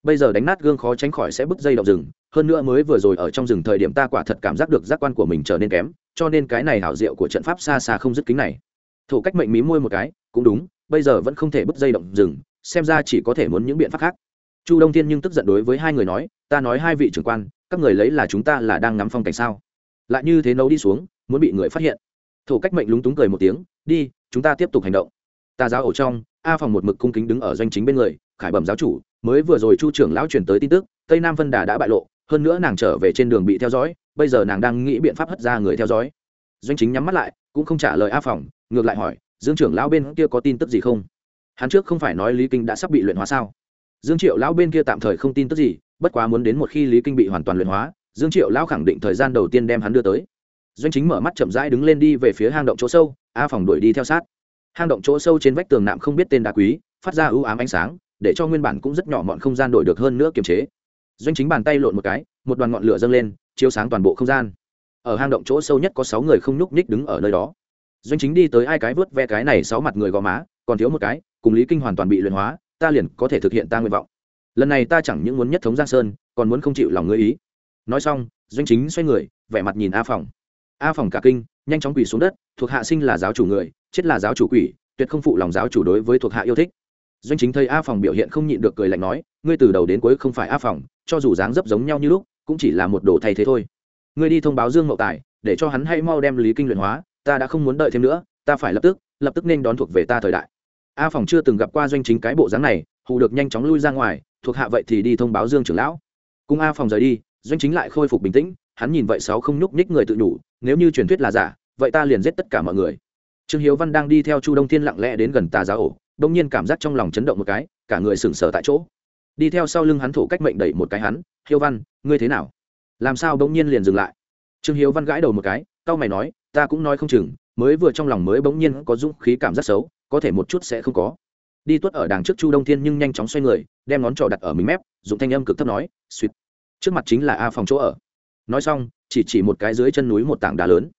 bây giờ đánh nát gương khó tránh khỏi sẽ bứt dây động rừng hơn nữa mới vừa rồi ở trong rừng thời điểm ta quả thật cảm giác được giác quan của mình trở nên kém, cho nên cái này hảo diệu của trận pháp xa xa không dứt kính này. Thủ cách mệnh mí môi một cái, cũng đúng, bây giờ vẫn không thể bứt dây động rừng, xem ra chỉ có thể muốn những biện pháp khác. Chu đông thiên nhưng tức giận đối với hai người nói, ta nói hai vị trưởng quan, các người lấy là chúng ta là đang ngắm phong cảnh sao? Lại như thế nấu đi xuống, muốn bị người phát hiện. Thủ cách mệnh lúng túng cười một tiếng, đi, chúng ta tiếp tục hành động. Ta giáo ổ trong, a phòng một mực cung kính đứng ở doanh chính bên người, khải bẩm giáo chủ, mới vừa rồi chu trưởng lão truyền tới tin tức, tây nam vân đà đã bại lộ hơn nữa nàng trở về trên đường bị theo dõi, bây giờ nàng đang nghĩ biện pháp hất ra người theo dõi. Doanh chính nhắm mắt lại, cũng không trả lời a phòng, ngược lại hỏi, dương trưởng lão bên kia có tin tức gì không? Hắn trước không phải nói lý kinh đã sắp bị luyện hóa sao? Dương triệu lão bên kia tạm thời không tin tức gì, bất quá muốn đến một khi lý kinh bị hoàn toàn luyện hóa, dương triệu lão khẳng định thời gian đầu tiên đem hắn đưa tới. Doanh chính mở mắt chậm rãi đứng lên đi về phía hang động chỗ sâu, a phòng đuổi đi theo sát. Hang động chỗ sâu trên vách tường nạm không biết tên đá quý, phát ra ưu ám ánh sáng, để cho nguyên bản cũng rất nhỏ mọn không gian đổi được hơn nữa kiềm chế doanh chính bàn tay lộn một cái, một đoàn ngọn lửa dâng lên, chiếu sáng toàn bộ không gian. Ở hang động chỗ sâu nhất có sáu người không nhúc nhích đứng ở nơi đó. Doanh chính đi tới ai cái vớt ve cái này sáu mặt người gò má, còn thiếu một cái, cùng lý kinh hoàn toàn bị luyện hóa, ta liền có thể thực hiện ta nguyện vọng. Lần này ta chẳng những muốn nhất thống giang sơn, còn muốn không chịu lòng ngươi ý. Nói xong, doanh chính xoay người, vẻ mặt nhìn a phòng. A phòng cả kinh, nhanh chóng quỳ xuống đất, thuộc hạ sinh là giáo chủ người, chết là giáo chủ quỷ, tuyệt không phụ lòng giáo chủ đối với thuộc hạ yêu thích doanh chính thấy a phòng biểu hiện không nhịn được cười lạnh nói ngươi từ đầu đến cuối không phải a phòng cho dù dáng dấp giống nhau như lúc cũng chỉ là một đồ thay thế thôi. Ngươi đi thông báo dương mậu tài để cho hắn hay mau đem lý kinh luyện hóa ta đã không muốn đợi thêm nữa ta phải lập tức lập tức nên đón thuộc về ta thời đại. A phòng chưa từng gặp qua doanh chính cái bộ dáng này hù được nhanh chóng lui ra ngoài thuộc hạ vậy thì đi thông báo dương trưởng lão. Cùng a phòng rời đi doanh chính lại khôi phục bình tĩnh hắn nhìn vậy sáu không nhúc nhích người tự nhủ, nếu như truyền thuyết là giả vậy ta liền giết tất cả mọi người. Trương hiếu văn đang đi theo chu đông thiên lặng lẽ đến gần tà giáo ổ đông nhiên cảm giác trong lòng chấn động một cái, cả người sừng sờ tại chỗ. Đi theo sau lưng hắn thổ cách mệnh đẩy một cái hắn hiếu văn, ngươi thế nào? Làm sao Đông nhiên liền dừng lại? Trương hiếu văn gãi đầu một cái tao mày nói, ta cũng nói không chừng, mới vừa trong lòng mới bỗng nhiên có dũng khí cảm giác xấu, có thể một chút sẽ không có. Đi tuất ở đằng trước chu đông thiên nhưng nhanh chóng xoay người, đem ngón trỏ đặt ở mình mép, dùng thanh âm cực thấp nói suýt trước mặt chính là a phòng chỗ ở. Nói xong, chỉ chỉ một cái dưới chân núi một tảng đá lớn.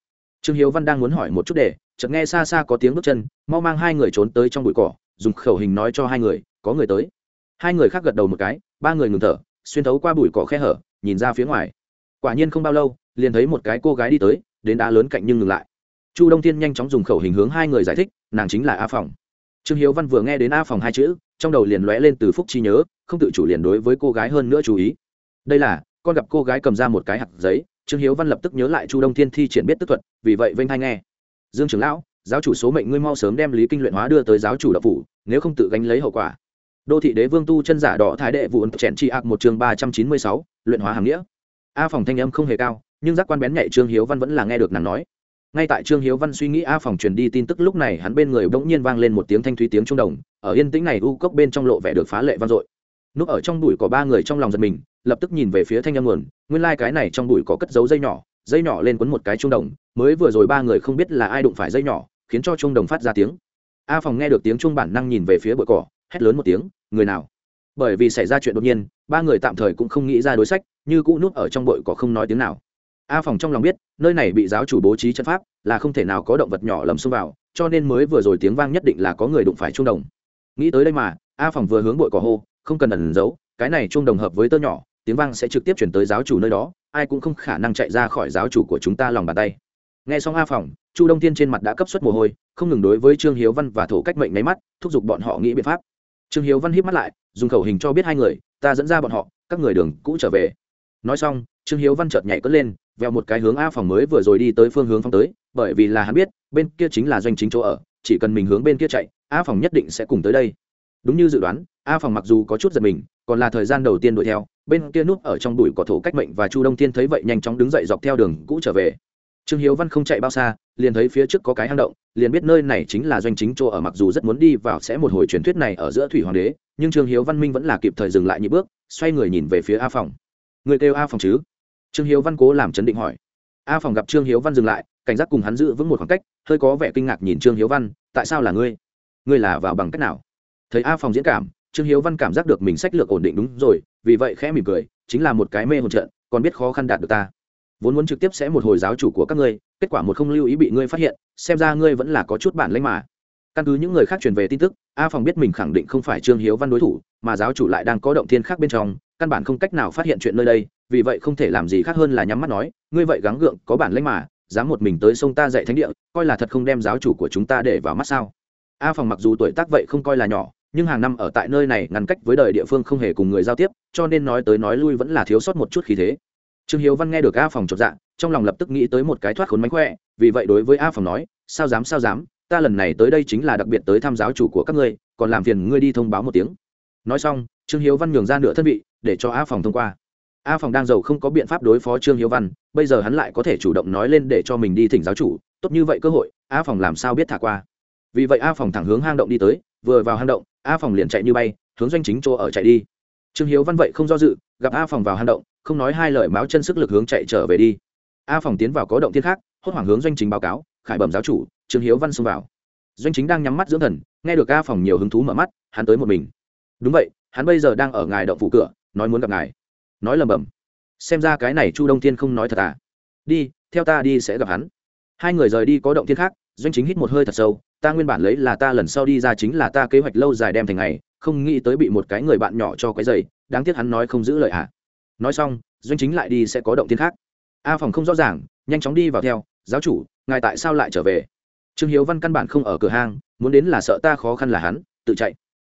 Trương hiếu văn đang muốn hỏi một chút để, chợt nghe xa xa có tiếng bước chân, mau mang hai người trốn tới trong bụi cỏ dùng khẩu hình nói cho hai người, có người tới. Hai người khác gật đầu một cái, ba người ngừng thở, xuyên thấu qua bụi cỏ khe hở, nhìn ra phía ngoài. Quả nhiên không bao lâu, liền thấy một cái cô gái đi tới, đến đá lớn cạnh nhưng ngừng lại. Chu đông thiên nhanh chóng dùng khẩu hình hướng hai người giải thích, nàng chính là a phòng. Trương hiếu văn vừa nghe đến a phòng hai chữ, trong đầu liền lóe lên từ phúc chi nhớ, không tự chủ liền đối với cô gái hơn nữa chú ý. Đây là, con gặp cô gái cầm ra một cái hạt giấy, trương hiếu văn lập tức nhớ lại chu đông thiên thi triển biết tức thuật, vì vậy vênh hay nghe. Dương trưởng lão giáo chủ số mệnh ngươi mau sớm đem lý kinh luyện hóa đưa tới giáo chủ đập phủ, nếu không tự gánh lấy hậu quả. Đô thị đế vương tu chân giả đỏ thái đệ vụ chèn tri ạc một chương ba trăm chín mươi sáu, luyện hóa hàm nghĩa. A phòng thanh âm không hề cao, nhưng giác quan bén nhạy trương hiếu văn vẫn là nghe được nàng nói. Ngay tại trương hiếu văn suy nghĩ a phòng truyền đi tin tức lúc này, hắn bên người bỗng nhiên vang lên một tiếng thanh thúy tiếng trung đồng, ở yên tĩnh này u cốc bên trong lộ vẻ được phá lệ vang dội. Núp ở trong bụi có ba người trong lòng giật mình, lập tức nhìn về phía thanh âm nguồn, nguyên lai、like、cái này trong bụi có cất dấu dây nhỏ dây nhỏ lên quấn một cái trung đồng, mới vừa rồi ba người không biết là ai đụng phải dây nhỏ khiến cho trung đồng phát ra tiếng. A phòng nghe được tiếng trung bản năng nhìn về phía bụi cỏ, hét lớn một tiếng, người nào? Bởi vì xảy ra chuyện đột nhiên, ba người tạm thời cũng không nghĩ ra đối sách, như cũ núp ở trong bụi cỏ không nói tiếng nào. A phòng trong lòng biết, nơi này bị giáo chủ bố trí trận pháp, là không thể nào có động vật nhỏ lầm xông vào, cho nên mới vừa rồi tiếng vang nhất định là có người đụng phải trung đồng. Nghĩ tới đây mà, a phòng vừa hướng bụi cỏ hô, không cần ẩn giấu, cái này trung đồng hợp với tơ nhỏ, tiếng vang sẽ trực tiếp chuyển tới giáo chủ nơi đó, ai cũng không khả năng chạy ra khỏi giáo chủ của chúng ta lòng bàn tay nghe xong a phòng, chu đông thiên trên mặt đã cấp suất mồ hôi, không ngừng đối với trương hiếu văn và thổ cách mệnh nháy mắt, thúc giục bọn họ nghĩ biện pháp. Trương hiếu văn híp mắt lại, dùng khẩu hình cho biết hai người, ta dẫn ra bọn họ, các người đường cũ trở về. Nói xong, trương hiếu văn chợt nhảy cất lên veo một cái hướng a phòng mới vừa rồi đi tới phương hướng phong tới, bởi vì là hắn biết, bên kia chính là doanh chính chỗ ở, chỉ cần mình hướng bên kia chạy, a phòng nhất định sẽ cùng tới đây. Đúng như dự đoán, a phòng mặc dù có chút giật mình, còn là thời gian đầu tiên đuổi theo, bên kia núp ở trong bụi cỏ thổ cách mệnh và chu đông thiên thấy vậy nhanh chóng đứng dậy dọc theo đường cũ trở về trương hiếu văn không chạy bao xa, liền thấy phía trước có cái hang động, liền biết nơi này chính là doanh chính chỗ ở, mặc dù rất muốn đi vào sẽ một hồi truyền thuyết này ở giữa thủy hoàng đế, nhưng trương hiếu văn minh vẫn là kịp thời dừng lại nhị bước, xoay người nhìn về phía a phòng. Người kêu a phòng chứ? Trương hiếu văn cố làm chấn định hỏi. A phòng gặp trương hiếu văn dừng lại, cảnh giác cùng hắn giữ vững một khoảng cách, hơi có vẻ kinh ngạc nhìn trương hiếu văn, tại sao là ngươi? Ngươi là vào bằng cách nào? Thấy a phòng diễn cảm, trương hiếu văn cảm giác được mình sách lược ổn định đúng rồi, vì vậy khẽ mỉm cười, chính là một cái mê hồn trận, còn biết khó khăn đạt được ta vốn muốn trực tiếp sẽ một hồi giáo chủ của các ngươi, kết quả một không lưu ý bị ngươi phát hiện, xem ra ngươi vẫn là có chút bản lãnh mà. Căn cứ những người khác truyền về tin tức, a phòng biết mình khẳng định không phải trương hiếu văn đối thủ, mà giáo chủ lại đang có động thiên khác bên trong, căn bản không cách nào phát hiện chuyện nơi đây, vì vậy không thể làm gì khác hơn là nhắm mắt nói, ngươi vậy gắng gượng, có bản lãnh mà, dám một mình tới sông ta dạy thánh địa, coi là thật không đem giáo chủ của chúng ta để vào mắt sao? A phòng mặc dù tuổi tác vậy không coi là nhỏ, nhưng hàng năm ở tại nơi này ngăn cách với đời địa phương không hề cùng người giao tiếp, cho nên nói tới nói lui vẫn là thiếu sót một chút khí thế trương hiếu văn nghe được a phòng chột dạ trong lòng lập tức nghĩ tới một cái thoát khốn mánh khỏe, vì vậy đối với a phòng nói, sao dám sao dám, ta lần này tới đây chính là đặc biệt tới thăm giáo chủ của các ngươi, còn làm phiền ngươi đi thông báo một tiếng. Nói xong, trương hiếu văn nhường ra nửa thân vị, để cho a phòng thông qua. A phòng đang giàu không có biện pháp đối phó trương hiếu văn, bây giờ hắn lại có thể chủ động nói lên để cho mình đi thỉnh giáo chủ, tốt như vậy cơ hội, a phòng làm sao biết thả qua. Vì vậy a phòng thẳng hướng hang động đi tới, vừa vào hang động, a phòng liền chạy như bay, hướng doanh chính chỗ ở chạy đi. Trương hiếu văn vậy không do dự gặp a phòng vào hang động, không nói hai lời máu chân sức lực hướng chạy trở về đi. A phòng tiến vào có động thiên khác, hốt hoảng hướng doanh chính báo cáo, khải bẩm giáo chủ, trương hiếu văn xông vào. Doanh chính đang nhắm mắt dưỡng thần, nghe được a phòng nhiều hứng thú mở mắt, hắn tới một mình. Đúng vậy, hắn bây giờ đang ở ngài động phủ cửa, nói muốn gặp ngài. Nói lầm bầm xem ra cái này chu đông thiên không nói thật à? Đi, theo ta đi sẽ gặp hắn. Hai người rời đi có động thiên khác, doanh chính hít một hơi thật sâu, ta nguyên bản lấy là ta lần sau đi ra chính là ta kế hoạch lâu dài đem thành ngày, không nghĩ tới bị một cái người bạn nhỏ cho cái giày đáng tiếc hắn nói không giữ lời ạ. À. nói xong doanh chính lại đi sẽ có động tiên khác. A phòng không rõ ràng nhanh chóng đi vào theo giáo chủ ngài tại sao lại trở về? Trương hiếu văn căn bản không ở cửa hàng, muốn đến là sợ ta khó khăn là hắn tự chạy.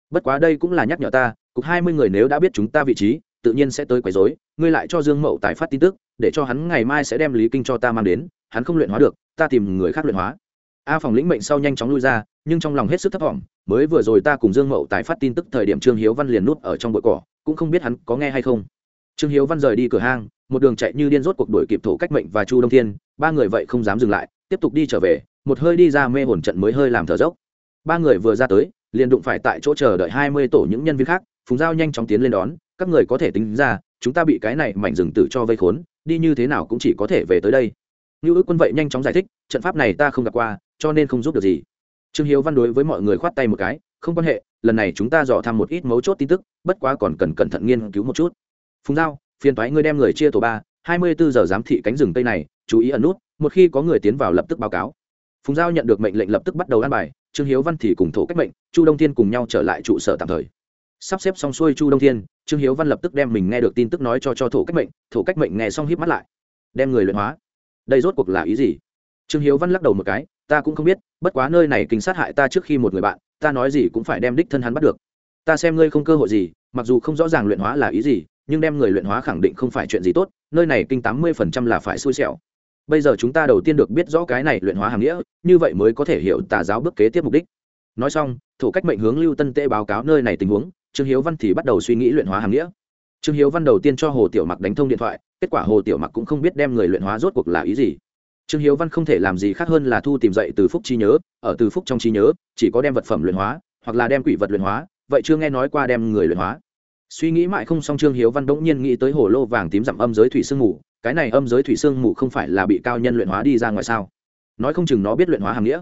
Bất quá đây cũng là nhắc nhở ta cục hai mươi người nếu đã biết chúng ta vị trí tự nhiên sẽ tới quấy rối ngươi lại cho dương mậu tài phát tin tức để cho hắn ngày mai sẽ đem lý kinh cho ta mang đến hắn không luyện hóa được ta tìm người khác luyện hóa. A phòng lĩnh mệnh sau nhanh chóng lui ra nhưng trong lòng hết sức thấp thỏm mới vừa rồi ta cùng dương mậu tài phát tin tức thời điểm trương hiếu văn liền nút ở trong bụi cỏ cũng không biết hắn có nghe hay không. Trương hiếu văn rời đi cửa hang, một đường chạy như điên rốt cuộc đuổi kịp thổ cách mệnh và chu đông thiên, ba người vậy không dám dừng lại, tiếp tục đi trở về, một hơi đi ra mê hồn trận mới hơi làm thở dốc. Ba người vừa ra tới, liền đụng phải tại chỗ chờ đợi hai mươi tổ những nhân viên khác, phùng giao nhanh chóng tiến lên đón, các người có thể tính ra, chúng ta bị cái này mảnh rừng tử cho vây khốn, đi như thế nào cũng chỉ có thể về tới đây. Như ước quân vậy nhanh chóng giải thích, trận pháp này ta không gặp qua, cho nên không giúp được gì. Trương hiếu văn đối với mọi người khoát tay một cái, không quan hệ lần này chúng ta dò thăm một ít mấu chốt tin tức, bất quá còn cần cẩn thận nghiên cứu một chút. Phùng giao, phiền toái ngươi đem người chia tổ ba, hai mươi bốn giờ giám thị cánh rừng tây này, chú ý ẩn nút, một khi có người tiến vào lập tức báo cáo. Phùng giao nhận được mệnh lệnh lập tức bắt đầu ăn bài, trương hiếu văn thì cùng thổ cách mệnh, chu đông thiên cùng nhau trở lại trụ sở tạm thời. Sắp xếp xong xuôi chu đông thiên, trương hiếu văn lập tức đem mình nghe được tin tức nói cho cho thổ cách mệnh, thổ cách mệnh nghe xong híp mắt lại. Đem người luyện hóa. Đây rốt cuộc là ý gì? Trương hiếu văn lắc đầu một cái, ta cũng không biết, bất quá nơi này kinh sát hại ta trước khi một người bạn ta nói gì cũng phải đem đích thân hắn bắt được. Ta xem ngươi không cơ hội gì, mặc dù không rõ ràng luyện hóa là ý gì, nhưng đem người luyện hóa khẳng định không phải chuyện gì tốt, nơi này kinh tám mươi phần trăm là phải xui xẻo. Bây giờ chúng ta đầu tiên được biết rõ cái này luyện hóa hàng nghĩa, như vậy mới có thể hiểu tà giáo bước kế tiếp mục đích. Nói xong thủ cách mệnh hướng lưu tân tê báo cáo nơi này tình huống, trương hiếu văn thì bắt đầu suy nghĩ luyện hóa hàng nghĩa. Trương hiếu văn đầu tiên cho hồ tiểu mặc đánh thông điện thoại, kết quả hồ tiểu mặc cũng không biết đem người luyện hóa rốt cuộc là ý gì trương hiếu văn không thể làm gì khác hơn là thu tìm dậy từ phúc trí nhớ, ở từ phúc trong trí nhớ, chỉ có đem vật phẩm luyện hóa, hoặc là đem quỷ vật luyện hóa, vậy chưa nghe nói qua đem người luyện hóa. Suy nghĩ mãi không xong trương hiếu văn bỗng nhiên nghĩ tới hồ lô vàng tím dặm âm giới thủy sương mù, cái này âm giới thủy sương mù không phải là bị cao nhân luyện hóa đi ra ngoài sao? Nói không chừng nó biết luyện hóa hàm nghĩa.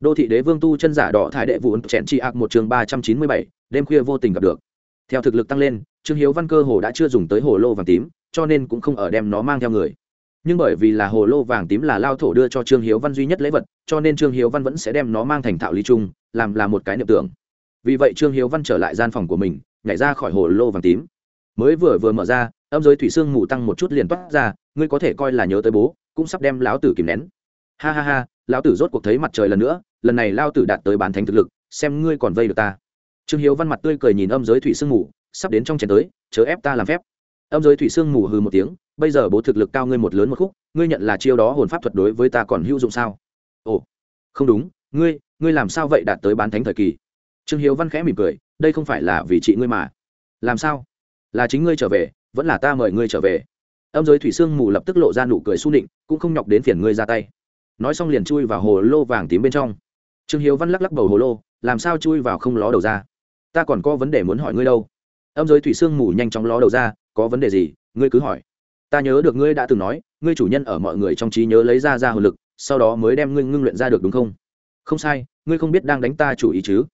Đô thị đế vương tu chân giả đỏ thải đệ vụ chèn trị ạc một trường ba trăm chín mươi bảy, đêm khuya vô tình gặp được. Theo thực lực tăng lên, trương hiếu văn cơ hồ đã chưa dùng tới hồ lô vàng tím, cho nên cũng không ở đem nó mang theo người nhưng bởi vì là hồ lô vàng tím là lao thổ đưa cho trương hiếu văn duy nhất lễ vật, cho nên trương hiếu văn vẫn sẽ đem nó mang thành thạo lý trung làm là một cái niệm tưởng. Vì vậy trương hiếu văn trở lại gian phòng của mình, nhảy ra khỏi hồ lô vàng tím. Mới vừa vừa mở ra, âm giới thủy sương mù tăng một chút liền toát ra, ngươi có thể coi là nhớ tới bố, cũng sắp đem lão tử kìm nén. Ha ha ha, lão tử rốt cuộc thấy mặt trời lần nữa, lần này lao tử đạt tới bán thánh thực lực, xem ngươi còn vây được ta. Trương hiếu văn mặt tươi cười nhìn âm giới thủy sương mù, sắp đến trong chén tới, chớ ép ta làm phép âm giới thủy sương mù hừ một tiếng, bây giờ bố thực lực cao ngươi một lớn một khúc, ngươi nhận là chiêu đó hồn pháp thuật đối với ta còn hữu dụng sao? Ồ, không đúng, ngươi ngươi làm sao vậy đạt tới bán thánh thời kỳ? Trương hiếu văn khẽ mỉm cười, đây không phải là vì chị ngươi mà. Làm sao? Là chính ngươi trở về, vẫn là ta mời ngươi trở về. Âm giới thủy sương mù lập tức lộ ra nụ cười s u nịnh, cũng không nhọc đến phiền ngươi ra tay. Nói xong liền chui vào hồ lô vàng tím bên trong. Trương hiếu văn lắc lắc bầu hồ lô, làm sao chui vào không ló đầu ra? Ta còn có vấn đề muốn hỏi ngươi đâu. Âm giới thủy sương mù nhanh chóng ló đầu ra có vấn đề gì, ngươi cứ hỏi. Ta nhớ được ngươi đã từng nói, ngươi chủ nhân ở mọi người trong trí nhớ lấy ra ra hồn lực, sau đó mới đem ngươi ngưng luyện ra được đúng không? Không sai, ngươi không biết đang đánh ta chủ ý chứ?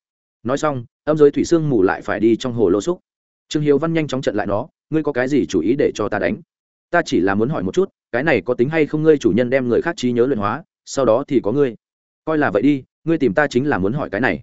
Nói xong, âm giới thủy sương mù lại phải đi trong hồ lô xúc. Trương hiếu văn nhanh chóng trận lại nó, ngươi có cái gì chủ ý để cho ta đánh? Ta chỉ là muốn hỏi một chút, cái này có tính hay không ngươi chủ nhân đem người khác trí nhớ luyện hóa, sau đó thì có ngươi. Coi là vậy đi, ngươi tìm ta chính là muốn hỏi cái này.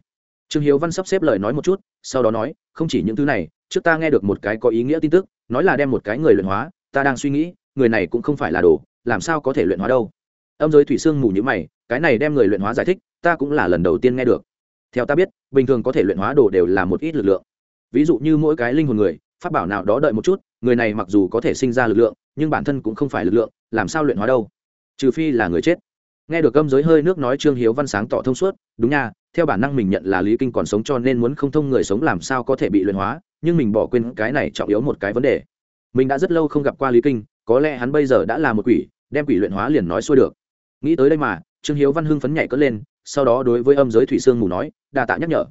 Trương hiếu văn sắp xếp lời nói một chút, sau đó nói, không chỉ những thứ này, trước ta nghe được một cái có ý nghĩa tin tức nói là đem một cái người luyện hóa, ta đang suy nghĩ, người này cũng không phải là đồ, làm sao có thể luyện hóa đâu. Âm giới thủy sương mù như mày, cái này đem người luyện hóa giải thích, ta cũng là lần đầu tiên nghe được. Theo ta biết, bình thường có thể luyện hóa đồ đều là một ít lực lượng. Ví dụ như mỗi cái linh hồn người phát bảo nào đó đợi một chút, người này mặc dù có thể sinh ra lực lượng, nhưng bản thân cũng không phải lực lượng, làm sao luyện hóa đâu? Trừ phi là người chết. Nghe được âm giới hơi nước nói trương hiếu văn sáng tỏ thông suốt, đúng nha, theo bản năng mình nhận là lý kinh còn sống cho nên muốn không thông người sống làm sao có thể bị luyện hóa nhưng mình bỏ quên cái này trọng yếu một cái vấn đề. Mình đã rất lâu không gặp qua lý kinh, có lẽ hắn bây giờ đã là một quỷ, đem quỷ luyện hóa liền nói xuôi được. Nghĩ tới đây mà, trương hiếu văn hưng phấn nhảy cất lên, sau đó đối với âm giới thủy sương mù nói, đa tạ nhắc nhở.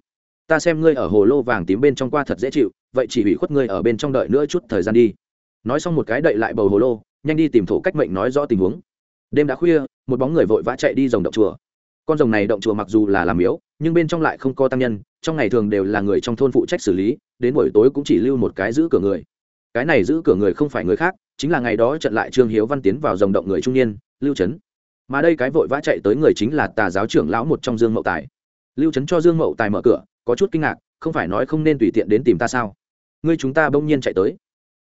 Ta xem ngươi ở hồ lô vàng tím bên trong qua thật dễ chịu, vậy chỉ hủy khuất ngươi ở bên trong đợi nữa chút thời gian đi. Nói xong một cái đậy lại bầu hồ lô, nhanh đi tìm thổ cách mệnh nói rõ tình huống. Đêm đã khuya, một bóng người vội vã chạy đi rồng động chùa. Con rồng này động chùa mặc dù là làm miếu, nhưng bên trong lại không có tăng nhân trong ngày thường đều là người trong thôn phụ trách xử lý, đến buổi tối cũng chỉ lưu một cái giữ cửa người. Cái này giữ cửa người không phải người khác, chính là ngày đó trận lại trương hiếu văn tiến vào rồng động người trung niên, lưu trấn mà đây cái vội vã chạy tới người chính là tà giáo trưởng lão một trong dương mậu tài. Lưu trấn cho dương mậu tài mở cửa, có chút kinh ngạc, không phải nói không nên tùy tiện đến tìm ta sao? Ngươi chúng ta bỗng nhiên chạy tới.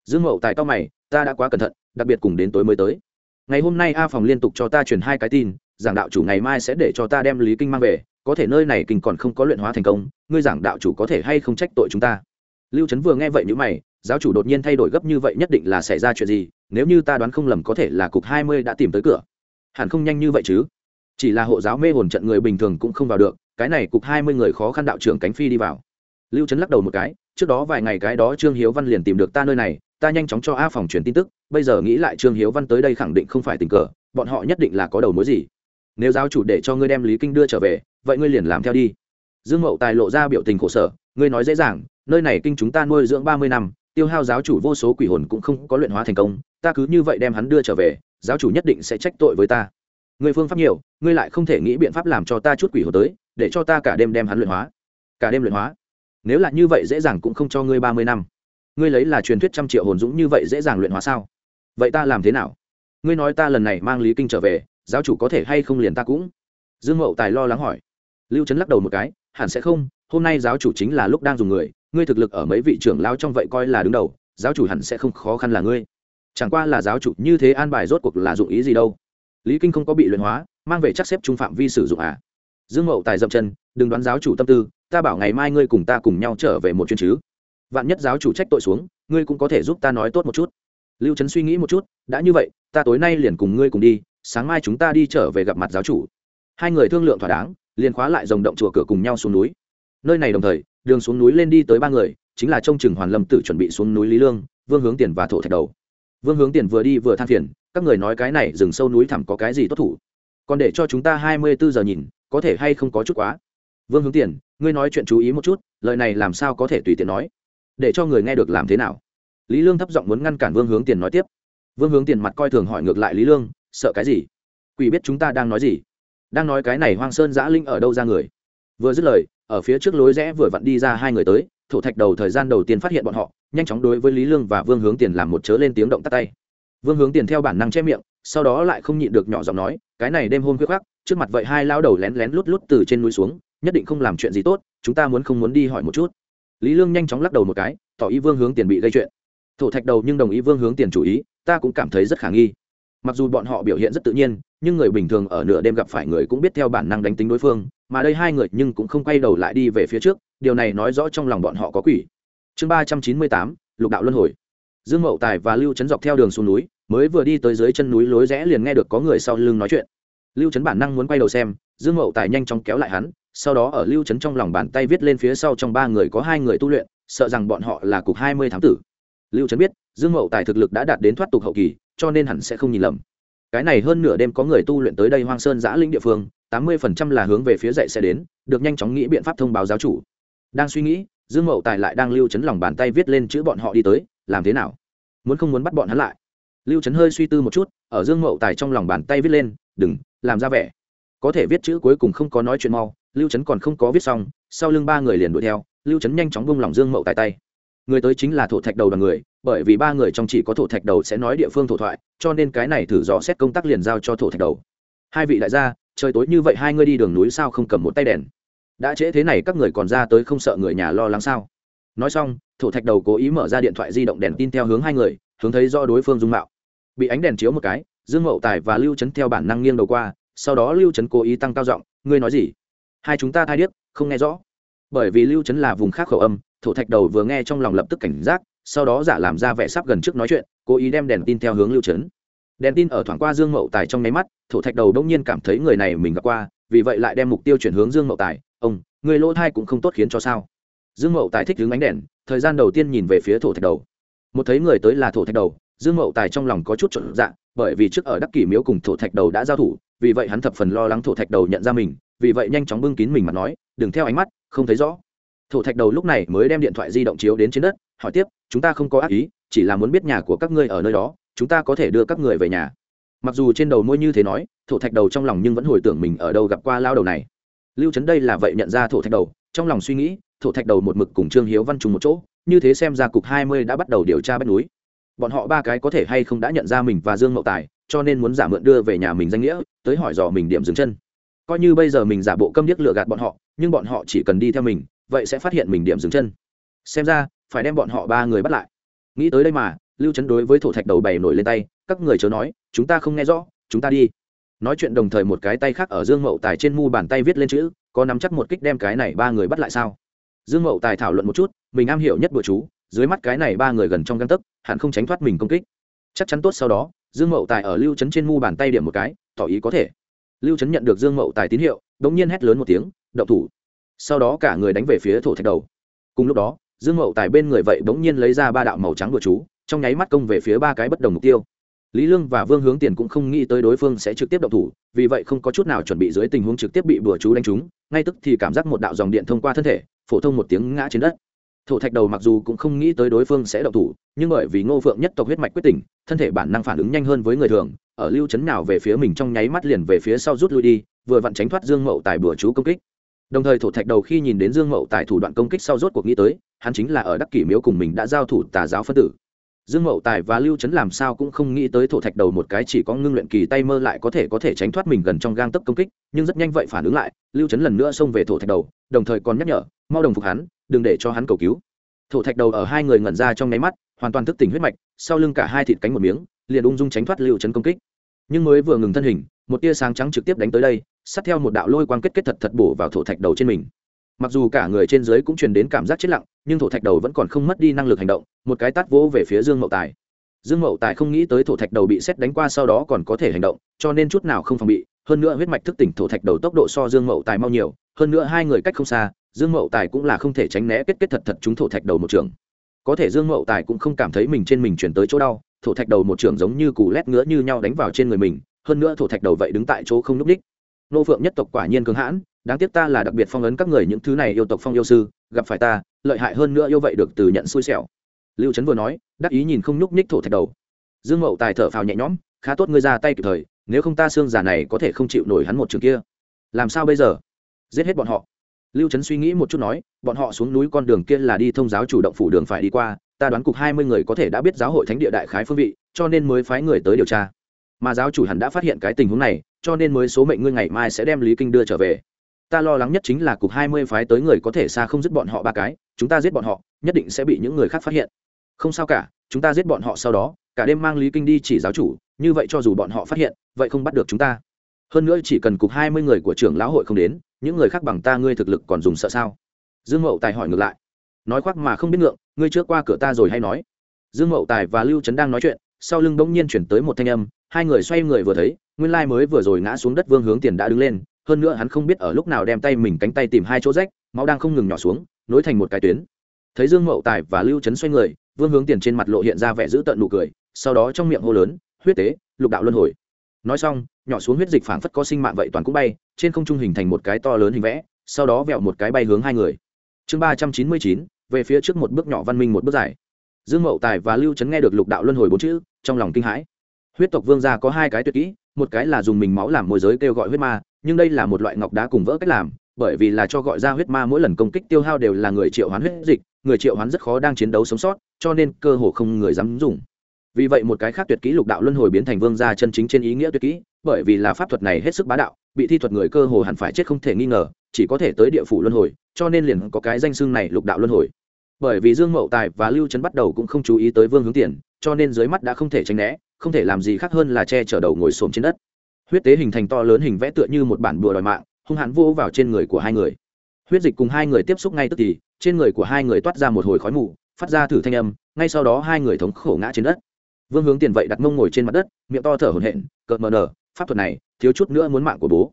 Dương mậu tài cao mày, ta đã quá cẩn thận, đặc biệt cùng đến tối mới tới. Ngày hôm nay a phòng liên tục cho ta truyền hai cái tin giảng đạo chủ ngày mai sẽ để cho ta đem lý kinh mang về, có thể nơi này kinh còn không có luyện hóa thành công, ngươi giảng đạo chủ có thể hay không trách tội chúng ta? Lưu trấn vừa nghe vậy n mày, giáo chủ đột nhiên thay đổi gấp như vậy nhất định là xảy ra chuyện gì, nếu như ta đoán không lầm có thể là cục hai mươi đã tìm tới cửa. Hẳn không nhanh như vậy chứ. Chỉ là hộ giáo mê hồn trận người bình thường cũng không vào được, cái này cục hai mươi người khó khăn đạo trưởng cánh phi đi vào. Lưu trấn lắc đầu một cái, trước đó vài ngày cái đó trương hiếu văn liền tìm được ta nơi này, ta nhanh chóng cho a phòng truyền tin tức, bây giờ nghĩ lại trương hiếu văn tới đây khẳng định không phải tình cờ, bọn họ nhất định là có đầu mối gì nếu giáo chủ để cho ngươi đem lý kinh đưa trở về, vậy ngươi liền làm theo đi. Dương mậu tài lộ ra biểu tình khổ sở, ngươi nói dễ dàng, nơi này kinh chúng ta nuôi dưỡng ba mươi năm, tiêu hao giáo chủ vô số quỷ hồn cũng không có luyện hóa thành công, ta cứ như vậy đem hắn đưa trở về, giáo chủ nhất định sẽ trách tội với ta. Người phương pháp nhiều, ngươi lại không thể nghĩ biện pháp làm cho ta chút quỷ hồn tới, để cho ta cả đêm đem hắn luyện hóa. Cả đêm luyện hóa? Nếu là như vậy dễ dàng cũng không cho ngươi ba mươi năm. Ngươi lấy là truyền thuyết trăm triệu hồn dũng như vậy dễ dàng luyện hóa sao? Vậy ta làm thế nào? Ngươi nói ta lần này mang lý kinh trở về giáo chủ có thể hay không liền ta cũng. Dương mậu tài lo lắng hỏi. Lưu trấn lắc đầu một cái, hẳn sẽ không, hôm nay giáo chủ chính là lúc đang dùng người, ngươi thực lực ở mấy vị trưởng lao trong vậy coi là đứng đầu, giáo chủ hẳn sẽ không khó khăn là ngươi. Chẳng qua là giáo chủ như thế an bài rốt cuộc là dụng ý gì đâu. Lý kinh không có bị luyện hóa, mang về chắc xếp trung phạm vi sử dụng à? Dương mậu tài dậm chân, đừng đoán giáo chủ tâm tư, ta bảo ngày mai ngươi cùng ta cùng nhau trở về một chuyến chứ. Vạn nhất giáo chủ trách tội xuống, ngươi cũng có thể giúp ta nói tốt một chút. Lưu trấn suy nghĩ một chút, đã như vậy, ta tối nay liền cùng ngươi cùng đi sáng mai chúng ta đi trở về gặp mặt giáo chủ. Hai người thương lượng thỏa đáng, liền khóa lại dòng động chùa cửa cùng nhau xuống núi. Nơi này đồng thời, đường xuống núi lên đi tới ba người, chính là trông chừng hoàn lâm tử chuẩn bị xuống núi lý lương, vương hướng tiền và thổ thạch đầu. Vương hướng tiền vừa đi vừa than phiền, các người nói cái này rừng sâu núi thẳm có cái gì tốt thủ? Còn để cho chúng ta hai mươi bốn giờ nhìn, có thể hay không có chút quá? Vương hướng tiền, ngươi nói chuyện chú ý một chút, lời này làm sao có thể tùy tiện nói? Để cho người nghe được làm thế nào? Lý lương thấp giọng muốn ngăn cản vương hướng tiền nói tiếp. Vương hướng tiền mặt coi thường hỏi ngược lại lý lương sợ cái gì? Quỷ biết chúng ta đang nói gì? Đang nói cái này hoang sơn giã linh ở đâu ra người? Vừa dứt lời, ở phía trước lối rẽ vừa vặn đi ra hai người tới, thổ thạch đầu thời gian đầu tiên phát hiện bọn họ, nhanh chóng đối với lý lương và vương hướng tiền làm một chớ lên tiếng động tắt tay. Vương hướng tiền theo bản năng che miệng, sau đó lại không nhịn được nhỏ giọng nói, cái này đêm hôm khuya khắc trước mặt vậy hai lao đầu lén lén lút lút từ trên núi xuống, nhất định không làm chuyện gì tốt, chúng ta muốn không muốn đi hỏi một chút. Lý lương nhanh chóng lắc đầu một cái, tỏ ý vương hướng tiền bị gây chuyện. Thổ thạch đầu nhưng đồng ý vương hướng tiền chủ ý, ta cũng cảm thấy rất khả nghi mặc dù bọn họ biểu hiện rất tự nhiên, nhưng người bình thường ở nửa đêm gặp phải người cũng biết theo bản năng đánh tính đối phương, mà đây hai người nhưng cũng không quay đầu lại đi về phía trước, điều này nói rõ trong lòng bọn họ có quỷ. Chương ba trăm chín mươi tám, lục đạo luân hồi. Dương mậu tài và lưu trấn dọc theo đường xuống núi, mới vừa đi tới dưới chân núi lối rẽ liền nghe được có người sau lưng nói chuyện. Lưu trấn bản năng muốn quay đầu xem, dương mậu tài nhanh chóng kéo lại hắn, sau đó ở lưu trấn trong lòng bàn tay viết lên phía sau trong ba người có hai người tu luyện, sợ rằng bọn họ là cục hai mươi thám tử. Lưu trấn biết, dương mậu tài thực lực đã đạt đến thoát tục hậu kỳ cho nên hẳn sẽ không nhìn lầm. Cái này hơn nửa đêm có người tu luyện tới đây hoang sơn giã linh địa phương, tám mươi phần trăm là hướng về phía dậy sẽ đến, được nhanh chóng nghĩ biện pháp thông báo giáo chủ. Đang suy nghĩ, dương mậu tài lại đang lưu chấn lòng bàn tay viết lên chữ bọn họ đi tới, làm thế nào? Muốn không muốn bắt bọn hắn lại? Lưu chấn hơi suy tư một chút, ở dương mậu tài trong lòng bàn tay viết lên, đừng, làm ra vẻ. Có thể viết chữ cuối cùng không có nói chuyện mau, lưu chấn còn không có viết xong, sau lưng ba người liền đuổi theo, lưu chấn nhanh chóng buông lòng dương mậu tài tay người tới chính là thổ thạch đầu đoàn người, bởi vì ba người trong chỉ có thổ thạch đầu sẽ nói địa phương thổ thoại, cho nên cái này thử dò xét công tác liền giao cho thổ thạch đầu. Hai vị đại gia, trời tối như vậy hai ngươi đi đường núi sao không cầm một tay đèn? Đã trễ thế này các người còn ra tới không sợ người nhà lo lắng sao? Nói xong, thổ thạch đầu cố ý mở ra điện thoại di động đèn tin theo hướng hai người, hướng thấy do đối phương dung mạo. Bị ánh đèn chiếu một cái, dương mậu tài và lưu trấn theo bản năng nghiêng đầu qua, sau đó lưu trấn cố ý tăng cao giọng, ngươi nói gì? Hai chúng ta thai điếc, không nghe rõ. Bởi vì lưu trấn là vùng khác khẩu âm thổ thạch đầu vừa nghe trong lòng lập tức cảnh giác sau đó giả làm ra vẻ sắp gần trước nói chuyện cố ý đem đèn tin theo hướng lưu trấn. Đèn tin ở thoảng qua dương mậu tài trong nháy mắt thổ thạch đầu đông nhiên cảm thấy người này mình gặp qua vì vậy lại đem mục tiêu chuyển hướng dương mậu tài ông người lỗ thai cũng không tốt khiến cho sao? Dương mậu tài thích hướng ánh đèn thời gian đầu tiên nhìn về phía thổ thạch đầu. Một thấy người tới là thổ thạch đầu dương mậu tài trong lòng có chút trộn dạ, bởi vì trước ở đắc kỷ miếu cùng thổ thạch đầu đã giao thủ vì vậy hắn thập phần lo lắng thổ thạch đầu nhận ra mình vì vậy nhanh chóng bưng kín mình mà nói đừng theo ánh mắt không thấy rõ thổ thạch đầu lúc này mới đem điện thoại di động chiếu đến trên đất, hỏi tiếp, chúng ta không có ác ý, chỉ là muốn biết nhà của các ngươi ở nơi đó, chúng ta có thể đưa các người về nhà. Mặc dù trên đầu môi như thế nói, thổ thạch đầu trong lòng nhưng vẫn hồi tưởng mình ở đâu gặp qua lao đầu này. Lưu trấn đây là vậy nhận ra thổ thạch đầu, trong lòng suy nghĩ, thổ thạch đầu một mực cùng trương hiếu văn trùng một chỗ, như thế xem ra cục hai mươi đã bắt đầu điều tra bắt núi. Bọn họ ba cái có thể hay không đã nhận ra mình và dương mậu tài, cho nên muốn giả mượn đưa về nhà mình danh nghĩa, tới hỏi dò mình điểm dừng chân. Coi như bây giờ mình giả bộ câm điếc lừa gạt bọn họ, nhưng bọn họ chỉ cần đi theo mình vậy sẽ phát hiện mình điểm dừng chân. Xem ra, phải đem bọn họ ba người bắt lại. Nghĩ tới đây mà, lưu trấn đối với thổ thạch đầu bày nổi lên tay, các người chớ nói, chúng ta không nghe rõ, chúng ta đi. Nói chuyện đồng thời một cái tay khác ở dương mậu tài trên mu bàn tay viết lên chữ, có nắm chắc một kích đem cái này ba người bắt lại sao? Dương mậu tài thảo luận một chút, mình am hiểu nhất bữa chú, dưới mắt cái này ba người gần trong găng tấc, hẳn không tránh thoát mình công kích. Chắc chắn tốt sau đó, dương mậu tài ở lưu trấn trên mu bàn tay điểm một cái, tỏ ý có thể. Lưu trấn nhận được dương mậu tài tín hiệu đ ỗ n g nhiên hét lớn một tiếng, động thủ sau đó cả người đánh về phía thổ thạch đầu. Cùng lúc đó, dương mậu tài bên người vậy bỗng nhiên lấy ra ba đạo màu trắng của chú, trong nháy mắt công về phía ba cái bất đồng mục tiêu. Lý lương và vương hướng tiền cũng không nghĩ tới đối phương sẽ trực tiếp động thủ, vì vậy không có chút nào chuẩn bị dưới tình huống trực tiếp bị bừa chú đánh trúng, ngay tức thì cảm giác một đạo dòng điện thông qua thân thể, phổ thông một tiếng ngã trên đất. Thổ thạch đầu mặc dù cũng không nghĩ tới đối phương sẽ động thủ, nhưng bởi vì ngô phượng nhất tộc huyết mạch quyết tỉnh, thân thể bản năng phản ứng nhanh hơn với người thường, ở lưu chấn nào về phía mình trong nháy mắt liền về phía sau rút lui đi, vừa vặn tránh thoát dương mậu tài bừa chú công kích đồng thời thổ thạch đầu khi nhìn đến dương mậu tài thủ đoạn công kích sau rốt cuộc nghĩ tới, hắn chính là ở đắc kỷ miếu cùng mình đã giao thủ tà giáo phân tử. Dương mậu tài và lưu trấn làm sao cũng không nghĩ tới thổ thạch đầu một cái chỉ có ngưng luyện kỳ tay mơ lại có thể có thể tránh thoát mình gần trong gang tấp công kích, nhưng rất nhanh vậy phản ứng lại, lưu trấn lần nữa xông về thổ thạch đầu, đồng thời còn nhắc nhở, mau đồng phục hắn, đừng để cho hắn cầu cứu. Thổ thạch đầu ở hai người ngẩn ra trong nháy mắt, hoàn toàn thức tỉnh huyết mạch, sau lưng cả hai thịt cánh một miếng, liền ung dung tránh thoát lưu trấn công kích. Nhưng mới vừa ngừng thân hình, một tia sáng trắng trực tiếp đánh tới đây sát theo một đạo lôi quang kết kết thật thật bổ vào thổ thạch đầu trên mình. Mặc dù cả người trên dưới cũng truyền đến cảm giác chết lặng, nhưng thổ thạch đầu vẫn còn không mất đi năng lực hành động, một cái tát vỗ về phía dương mậu tài. Dương mậu tài không nghĩ tới thổ thạch đầu bị xét đánh qua sau đó còn có thể hành động, cho nên chút nào không phòng bị, hơn nữa huyết mạch thức tỉnh thổ thạch đầu tốc độ so dương mậu tài mau nhiều, hơn nữa hai người cách không xa, dương mậu tài cũng là không thể tránh né kết kết thật thật chúng thổ thạch đầu một trường. Có thể dương mậu tài cũng không cảm thấy mình trên mình chuyển tới chỗ đau, thổ thạch đầu một trường giống như cù lét ngứa như nhau đánh vào trên người mình, hơn nữa thổ thạch đầu vậy đứng tại chỗ không núp đích nô phượng nhất tộc quả nhiên cường hãn, đáng tiếc ta là đặc biệt phong ấn các người những thứ này yêu tộc phong yêu sư, gặp phải ta, lợi hại hơn nữa yêu vậy được từ nhận xui xẻo. Lưu trấn vừa nói, đắc ý nhìn không nhúc nhích thổ thạch đầu. Dương mậu tài thở phào nhẹ nhõm, khá tốt ngươi ra tay kịp thời, nếu không ta xương giả này có thể không chịu nổi hắn một trường kia. Làm sao bây giờ? Giết hết bọn họ. Lưu trấn suy nghĩ một chút nói, bọn họ xuống núi con đường kia là đi thông giáo chủ động phủ đường phải đi qua, ta đoán cục hai mươi người có thể đã biết giáo hội thánh địa đại khái phương vị, cho nên mới phái người tới điều tra. Mà giáo chủ hẳn đã phát hiện cái tình huống này cho nên mới số mệnh ngươi ngày mai sẽ đem lý kinh đưa trở về. Ta lo lắng nhất chính là cục hai mươi phái tới người có thể xa không giết bọn họ ba cái, chúng ta giết bọn họ, nhất định sẽ bị những người khác phát hiện. Không sao cả, chúng ta giết bọn họ sau đó, cả đêm mang lý kinh đi chỉ giáo chủ, như vậy cho dù bọn họ phát hiện, vậy không bắt được chúng ta. Hơn nữa chỉ cần cục hai mươi người của trưởng lão hội không đến, những người khác bằng ta ngươi thực lực còn dùng sợ sao? Dương mậu tài hỏi ngược lại. Nói khoác mà không biết ngượng, ngươi trước qua cửa ta rồi hay nói? Dương mậu tài và lưu trấn đang nói chuyện, sau lưng bỗng nhiên chuyển tới một thanh âm, hai người xoay người vừa thấy nguyên lai mới vừa rồi ngã xuống đất vương hướng tiền đã đứng lên, hơn nữa hắn không biết ở lúc nào đem tay mình cánh tay tìm hai chỗ rách, máu đang không ngừng nhỏ xuống, nối thành một cái tuyến. Thấy dương mậu tài và lưu trấn xoay người, vương hướng tiền trên mặt lộ hiện ra vẻ giữ tận nụ cười, sau đó trong miệng hô lớn, huyết tế, lục đạo luân hồi. Nói xong, nhỏ xuống huyết dịch phảng phất có sinh mạng vậy toàn cũng bay, trên không trung hình thành một cái to lớn hình vẽ, sau đó vẹo một cái bay hướng hai người. Chương ba trăm chín mươi chín, về phía trước một bước nhỏ văn minh một bước dài. Dương mậu tài và lưu trấn nghe được lục đạo luân hồi bốn chữ, trong lòng kinh hãi huyết tộc vương gia có hai cái tuyệt kỹ, một cái là dùng mình máu làm môi giới kêu gọi huyết ma, nhưng đây là một loại ngọc đá cùng vỡ cách làm, bởi vì là cho gọi ra huyết ma mỗi lần công kích tiêu hao đều là người triệu hoán huyết dịch, người triệu hoán rất khó đang chiến đấu sống sót, cho nên cơ hồ không người dám dùng. Vì vậy một cái khác tuyệt kỹ lục đạo luân hồi biến thành vương gia chân chính trên ý nghĩa tuyệt kỹ, bởi vì là pháp thuật này hết sức bá đạo, bị thi thuật người cơ hồ hẳn phải chết không thể nghi ngờ, chỉ có thể tới địa phủ luân hồi, cho nên liền có cái danh xưng này lục đạo luân hồi. Bởi vì dương mậu tài và lưu trấn bắt đầu cũng không chú ý tới vương hướng tiền, cho nên dưới mắt đã không thể tránh né không thể làm gì khác hơn là che chở đầu ngồi xổm trên đất. Huyết tế hình thành to lớn hình vẽ tựa như một bản bùa đòi mạng, hung hãn vô vào trên người của hai người. Huyết dịch cùng hai người tiếp xúc ngay tức thì, trên người của hai người toát ra một hồi khói mù, phát ra thử thanh âm, ngay sau đó hai người thống khổ ngã trên đất. Vương hướng tiền vậy đặt mông ngồi trên mặt đất, miệng to thở hổn hển, cợt mờ nở, pháp thuật này, thiếu chút nữa muốn mạng của bố.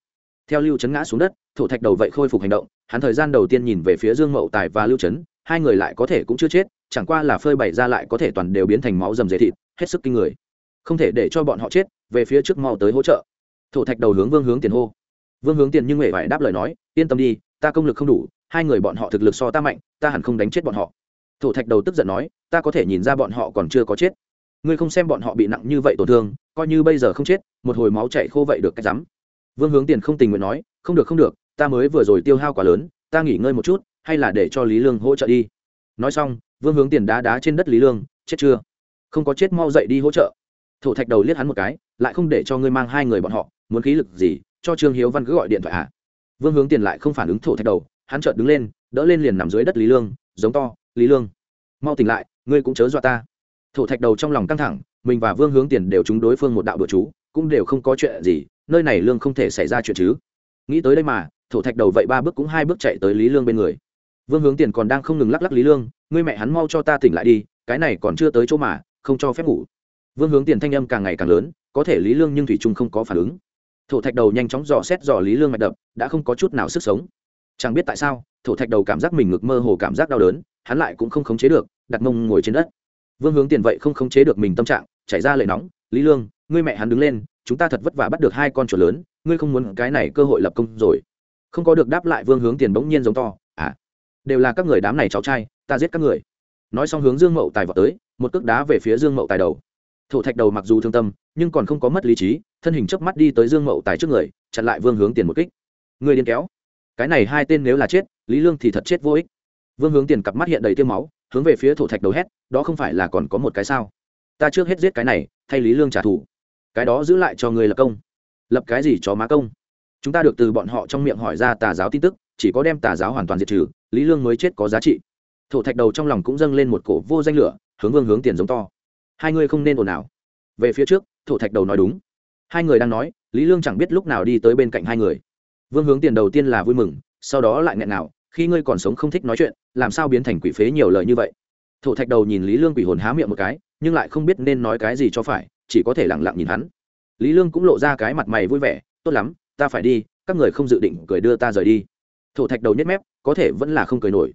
Theo lưu chấn ngã xuống đất, thổ thạch đầu vậy khôi phục hành động, hắn thời gian đầu tiên nhìn về phía dương mậu tài và lưu chấn, hai người lại có thể cũng chưa chết, chẳng qua là phơi bày ra lại có thể toàn đều biến thành máu dầm dề thịt, hết sức kinh người không thể để cho bọn họ chết, về phía trước mau tới hỗ trợ. Thổ thạch đầu hướng vương hướng tiền hô. Vương hướng tiền nhưng huệ vải đáp lời nói, yên tâm đi, ta công lực không đủ, hai người bọn họ thực lực so ta mạnh, ta hẳn không đánh chết bọn họ. Thổ thạch đầu tức giận nói, ta có thể nhìn ra bọn họ còn chưa có chết. Ngươi không xem bọn họ bị nặng như vậy tổn thương, coi như bây giờ không chết, một hồi máu chạy khô vậy được cách rắm. Vương hướng tiền không tình nguyện nói, không được không được, ta mới vừa rồi tiêu hao quá lớn, ta nghỉ ngơi một chút, hay là để cho lý lương hỗ trợ đi. Nói xong, vương hướng tiền đá đá trên đất lý lương, chết chưa? Không có chết mau dậy đi hỗ trợ thổ thạch đầu liếc hắn một cái, lại không để cho ngươi mang hai người bọn họ, muốn khí lực gì, cho trương hiếu văn cứ gọi điện thoại à? Vương hướng tiền lại không phản ứng thổ thạch đầu, hắn chợt đứng lên, đỡ lên liền nằm dưới đất lý lương, giống to, lý lương, mau tỉnh lại, ngươi cũng chớ dọa ta. Thổ thạch đầu trong lòng căng thẳng, mình và vương hướng tiền đều trúng đối phương một đạo bữa chú, cũng đều không có chuyện gì, nơi này lương không thể xảy ra chuyện chứ. Nghĩ tới đây mà, thổ thạch đầu vậy ba bước cũng hai bước chạy tới lý lương bên người. Vương hướng tiền còn đang không ngừng lắc lắc lý lương, ngươi mẹ hắn mau cho ta tỉnh lại đi, cái này còn chưa tới chỗ mà, không cho phép ngủ vương hướng tiền thanh âm càng ngày càng lớn, có thể lý lương nhưng thủy trung không có phản ứng. Thổ thạch đầu nhanh chóng dò xét dò lý lương mạch đập, đã không có chút nào sức sống. Chẳng biết tại sao, thổ thạch đầu cảm giác mình ngực mơ hồ cảm giác đau đớn, hắn lại cũng không khống chế được, đặt mông ngồi trên đất. Vương hướng tiền vậy không khống chế được mình tâm trạng, chảy ra lệ nóng, lý lương, ngươi mẹ hắn đứng lên, chúng ta thật vất vả bắt được hai con chuột lớn, ngươi không muốn cái này cơ hội lập công rồi. Không có được đáp lại, vương hướng tiền bỗng nhiên giống to à đều là các người đám này cháu trai, ta giết các người. Nói xong hướng dương mậu tài vào tới, một cước đá về phía dương mậu tài đầu thổ thạch đầu mặc dù thương tâm, nhưng còn không có mất lý trí, thân hình chớp mắt đi tới dương mậu tài trước người, chặn lại vương hướng tiền một kích. Người điên kéo. Cái này hai tên nếu là chết, lý lương thì thật chết vô ích. Vương hướng tiền cặp mắt hiện đầy tiêu máu, hướng về phía thổ thạch đầu hét, đó không phải là còn có một cái sao? Ta trước hết giết cái này, thay lý lương trả thù. Cái đó giữ lại cho người lập công. Lập cái gì cho má công? Chúng ta được từ bọn họ trong miệng hỏi ra tà giáo tin tức, chỉ có đem tà giáo hoàn toàn diệt trừ, lý lương mới chết có giá trị. Thổ thạch đầu trong lòng cũng dâng lên một cổ vô danh lửa, hướng vương hướng tiền giống to hai người không nên ồn ào. Về phía trước, thổ thạch đầu nói đúng. Hai người đang nói, lý lương chẳng biết lúc nào đi tới bên cạnh hai người. Vương hướng tiền đầu tiên là vui mừng, sau đó lại nghẹn nào khi ngươi còn sống không thích nói chuyện, làm sao biến thành quỷ phế nhiều lời như vậy? Thổ thạch đầu nhìn lý lương quỷ hồn há miệng một cái, nhưng lại không biết nên nói cái gì cho phải, chỉ có thể lẳng lặng nhìn hắn. Lý lương cũng lộ ra cái mặt mày vui vẻ, tốt lắm, ta phải đi, các người không dự định cười đưa ta rời đi. Thổ thạch đầu nhét mép, có thể vẫn là không cười nổi.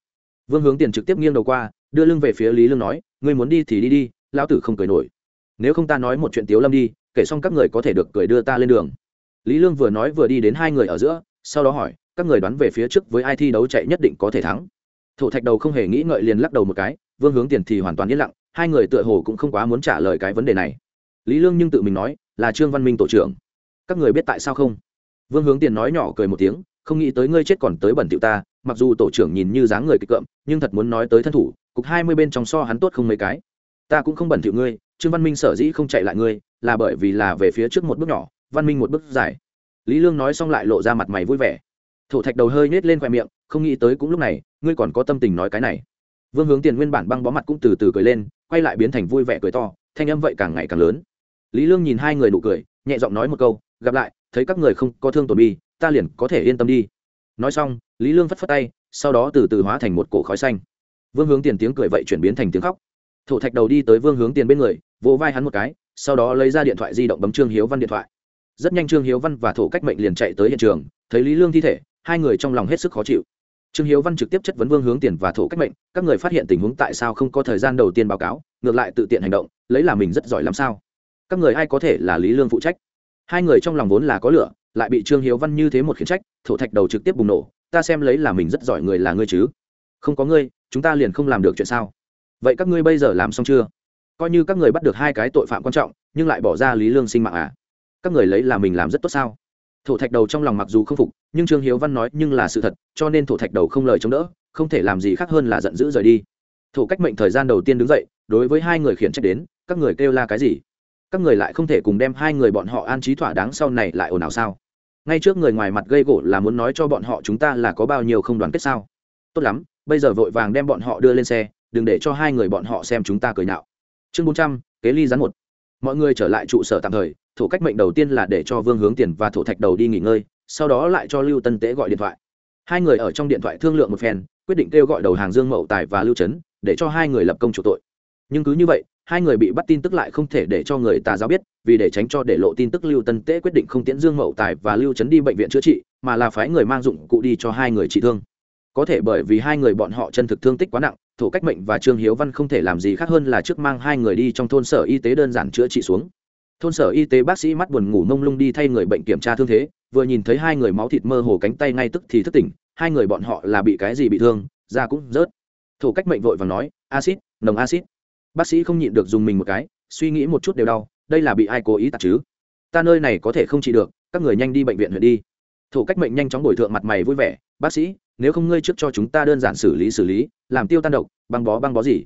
Vương hướng tiền trực tiếp nghiêng đầu qua, đưa lưng về phía lý lương nói, ngươi muốn đi thì đi đi lão tử không cười nổi. Nếu không ta nói một chuyện tiếu lâm đi, kể xong các người có thể được cười đưa ta lên đường. Lý lương vừa nói vừa đi đến hai người ở giữa, sau đó hỏi, các người đoán về phía trước với ai thi đấu chạy nhất định có thể thắng. Thổ thạch đầu không hề nghĩ ngợi liền lắc đầu một cái, vương hướng tiền thì hoàn toàn yên lặng, hai người tựa hồ cũng không quá muốn trả lời cái vấn đề này. Lý lương nhưng tự mình nói, là trương văn minh tổ trưởng. Các người biết tại sao không? Vương hướng tiền nói nhỏ cười một tiếng, không nghĩ tới ngươi chết còn tới bẩn tiệu ta, mặc dù tổ trưởng nhìn như dáng người kịch cợm, nhưng thật muốn nói tới thân thủ, cục hai mươi bên trong so hắn tốt không mấy cái ta cũng không bẩn thỉu ngươi, trương văn minh sở dĩ không chạy lại ngươi, là bởi vì là về phía trước một bước nhỏ, văn minh một bước dài. Lý lương nói xong lại lộ ra mặt mày vui vẻ. Thổ thạch đầu hơi nhét lên khoe miệng, không nghĩ tới cũng lúc này, ngươi còn có tâm tình nói cái này. Vương hướng tiền nguyên bản băng bó mặt cũng từ từ cười lên, quay lại biến thành vui vẻ cười to, thanh âm vậy càng ngày càng lớn. Lý lương nhìn hai người nụ cười, nhẹ giọng nói một câu, gặp lại, thấy các người không có thương tổn bi ta liền có thể yên tâm đi. Nói xong, lý lương phất phất tay, sau đó từ từ hóa thành một cổ khói xanh. Vương hướng tiền tiếng cười vậy chuyển biến thành tiếng khóc thổ thạch đầu đi tới vương hướng tiền bên người, vỗ vai hắn một cái, sau đó lấy ra điện thoại di động bấm trương hiếu văn điện thoại. Rất nhanh trương hiếu văn và thổ cách mệnh liền chạy tới hiện trường, thấy lý lương thi thể, hai người trong lòng hết sức khó chịu. Trương hiếu văn trực tiếp chất vấn vương hướng tiền và thổ cách mệnh, các người phát hiện tình huống tại sao không có thời gian đầu tiên báo cáo, ngược lại tự tiện hành động, lấy là mình rất giỏi làm sao. Các người ai có thể là lý lương phụ trách? Hai người trong lòng vốn là có lửa, lại bị trương hiếu văn như thế một khiển trách, thổ thạch đầu trực tiếp bùng nổ, ta xem lấy là mình rất giỏi người là ngươi chứ. Không có ngươi, chúng ta liền không làm được chuyện sao? Vậy các ngươi bây giờ làm xong chưa? Coi như các người bắt được hai cái tội phạm quan trọng, nhưng lại bỏ ra lý lương sinh mạng à? Các người lấy là mình làm rất tốt sao? Thổ thạch đầu trong lòng mặc dù không phục, nhưng trương hiếu văn nói nhưng là sự thật, cho nên thổ thạch đầu không lời chống đỡ, không thể làm gì khác hơn là giận dữ rời đi. Thổ cách mệnh thời gian đầu tiên đứng dậy, đối với hai người khiển trách đến, các người kêu la cái gì? Các người lại không thể cùng đem hai người bọn họ an trí thỏa đáng sau này lại ồn ào sao? Ngay trước người ngoài mặt gây gỗ là muốn nói cho bọn họ chúng ta là có bao nhiêu không đoàn kết sao? Tốt lắm, bây giờ vội vàng đem bọn họ đưa lên xe đừng để cho hai người bọn họ xem chúng ta cười nhạo. Chương bốn trăm, kế ly rắn một. Mọi người trở lại trụ sở tạm thời thủ cách mệnh đầu tiên là để cho vương hướng tiền và Thủ thạch đầu đi nghỉ ngơi, sau đó lại cho lưu tân tế gọi điện thoại. Hai người ở trong điện thoại thương lượng một phen, quyết định kêu gọi đầu hàng dương mậu tài và lưu trấn, để cho hai người lập công chủ tội. Nhưng cứ như vậy, hai người bị bắt tin tức lại không thể để cho người ta giáo biết, vì để tránh cho để lộ tin tức lưu tân tế quyết định không tiễn dương mậu tài và lưu trấn đi bệnh viện chữa trị, mà là phái người mang dụng cụ đi cho hai người trị thương có thể bởi vì hai người bọn họ chân thực thương tích quá nặng thủ cách mệnh và trương hiếu văn không thể làm gì khác hơn là trước mang hai người đi trong thôn sở y tế đơn giản chữa trị xuống. Thôn sở y tế bác sĩ mắt buồn ngủ mông lung đi thay người bệnh kiểm tra thương thế, vừa nhìn thấy hai người máu thịt mơ hồ cánh tay ngay tức thì thức tỉnh, hai người bọn họ là bị cái gì bị thương, da cũng rớt. Thủ cách mệnh vội và nói acid nồng acid bác sĩ không nhịn được dùng mình một cái, suy nghĩ một chút đều đau, đây là bị ai cố ý tạt chứ? Ta nơi này có thể không trị được, các người nhanh đi bệnh viện huyện đi. Thủ cách mệnh nhanh chóng đổi thượng mặt mày vui vẻ, bác sĩ nếu không ngươi trước cho chúng ta đơn giản xử lý xử lý, làm tiêu tan độc, băng bó băng bó gì?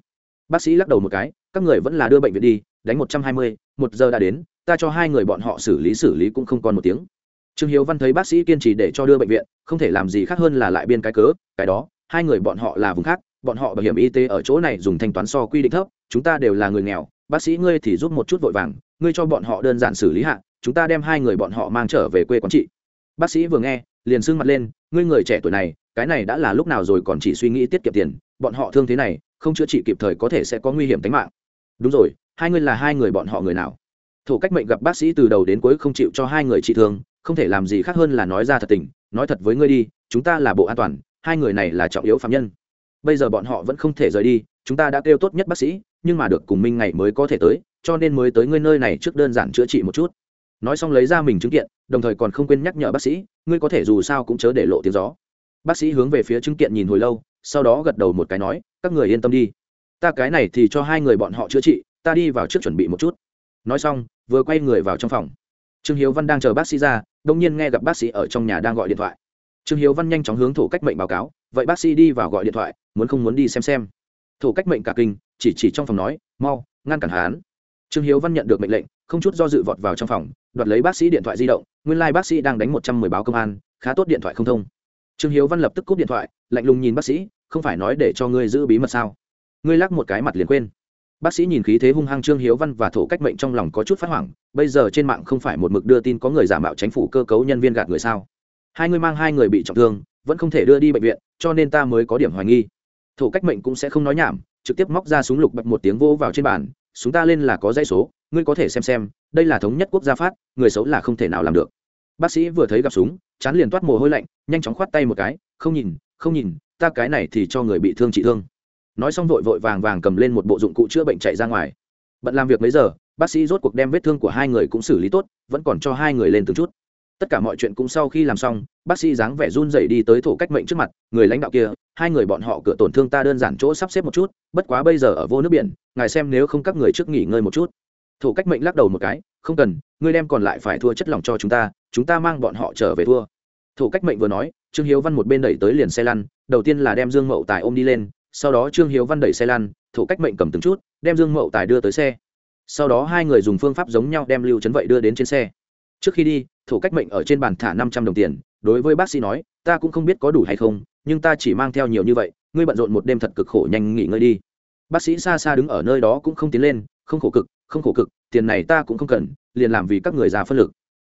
Bác sĩ lắc đầu một cái, các người vẫn là đưa bệnh viện đi, đánh một trăm hai mươi, một giờ đã đến, ta cho hai người bọn họ xử lý xử lý cũng không còn một tiếng. Trương hiếu văn thấy bác sĩ kiên trì để cho đưa bệnh viện, không thể làm gì khác hơn là lại biên cái cớ, cái đó, hai người bọn họ là vùng khác, bọn họ bảo hiểm y tế ở chỗ này dùng thanh toán so quy định thấp, chúng ta đều là người nghèo, bác sĩ ngươi thì giúp một chút vội vàng, ngươi cho bọn họ đơn giản xử lý hạ, chúng ta đem hai người bọn họ mang trở về quê quán trị. Bác sĩ vừa nghe liền sưng mặt lên, ngươi người trẻ tuổi này, cái này đã là lúc nào rồi còn chỉ suy nghĩ tiết kiệm tiền, bọn họ thương thế này, không chữa trị kịp thời có thể sẽ có nguy hiểm tính mạng. Đúng rồi, hai ngươi là hai người bọn họ người nào? Thổ cách mệnh gặp bác sĩ từ đầu đến cuối không chịu cho hai người trị thương, không thể làm gì khác hơn là nói ra thật tình, nói thật với ngươi đi, chúng ta là bộ an toàn, hai người này là trọng yếu phạm nhân. Bây giờ bọn họ vẫn không thể rời đi, chúng ta đã kêu tốt nhất bác sĩ, nhưng mà được cùng minh ngày mới có thể tới, cho nên mới tới ngươi nơi này trước đơn giản chữa trị một chút nói xong lấy ra mình chứng kiện, đồng thời còn không quên nhắc nhở bác sĩ, ngươi có thể dù sao cũng chớ để lộ tiếng gió. Bác sĩ hướng về phía chứng kiện nhìn hồi lâu, sau đó gật đầu một cái nói, các người yên tâm đi. Ta cái này thì cho hai người bọn họ chữa trị, ta đi vào trước chuẩn bị một chút. Nói xong, vừa quay người vào trong phòng. Trương hiếu văn đang chờ bác sĩ ra đông nhiên nghe gặp bác sĩ ở trong nhà đang gọi điện thoại. Trương hiếu văn nhanh chóng hướng thổ cách mệnh báo cáo, vậy bác sĩ đi vào gọi điện thoại, muốn không muốn đi xem xem? Thổ cách mệnh cả kinh, chỉ chỉ trong phòng nói, mau, ngăn cản hán trương hiếu văn nhận được mệnh lệnh, không chút do dự vọt vào trong phòng, đoạt lấy bác sĩ điện thoại di động, nguyên lai、like、bác sĩ đang đánh một trăm mười báo công an, khá tốt điện thoại không thông. Trương hiếu văn lập tức cúp điện thoại, lạnh lùng nhìn bác sĩ, không phải nói để cho ngươi giữ bí mật sao? Ngươi lắc một cái mặt liền quên. Bác sĩ nhìn khí thế hung hăng trương hiếu văn và thổ cách mệnh trong lòng có chút phát hoảng, bây giờ trên mạng không phải một mực đưa tin có người giả mạo chính phủ cơ cấu nhân viên gạt người sao? Hai người mang hai người bị trọng thương, vẫn không thể đưa đi bệnh viện, cho nên ta mới có điểm hoài nghi. Thổ cách mệnh cũng sẽ không nói nhảm, trực tiếp móc ra súng lục bật một tiếng vô vào trên bàn súng ta lên là có dãy số, ngươi có thể xem xem, đây là thống nhất quốc gia phát, người xấu là không thể nào làm được. Bác sĩ vừa thấy gặp súng, chán liền toát mồ hôi lạnh, nhanh chóng khoát tay một cái, không nhìn không nhìn, ta cái này thì cho người bị thương trị thương. Nói xong vội vội vàng vàng cầm lên một bộ dụng cụ chữa bệnh chạy ra ngoài. Bận làm việc mấy giờ, bác sĩ rốt cuộc đem vết thương của hai người cũng xử lý tốt, vẫn còn cho hai người lên từng chút tất cả mọi chuyện cũng sau khi làm xong, bác sĩ dáng vẻ run rẩy đi tới thổ cách mệnh trước mặt, người lãnh đạo kia, hai người bọn họ cửa tổn thương ta đơn giản chỗ sắp xếp một chút, bất quá bây giờ ở vô nước biển, ngài xem nếu không các người trước nghỉ ngơi một chút. Thổ cách mệnh lắc đầu một cái, không cần, ngươi đem còn lại phải thua chất lòng cho chúng ta chúng ta mang bọn họ trở về thua. Thổ cách mệnh vừa nói, trương hiếu văn một bên đẩy tới liền xe lăn, đầu tiên là đem dương mậu tài ôm đi lên, sau đó trương hiếu văn đẩy xe lăn, thổ cách mệnh cầm từng chút, đem dương mậu tài đưa tới xe. Sau đó hai người dùng phương pháp giống nhau đem lưu trấn vậy đưa đến trên xe trước khi đi thủ cách mệnh ở trên bàn thả năm trăm đồng tiền đối với bác sĩ nói ta cũng không biết có đủ hay không nhưng ta chỉ mang theo nhiều như vậy ngươi bận rộn một đêm thật cực khổ nhanh nghỉ ngơi đi. Bác sĩ xa xa đứng ở nơi đó cũng không tiến lên không khổ cực không khổ cực tiền này ta cũng không cần liền làm vì các người già phân lực.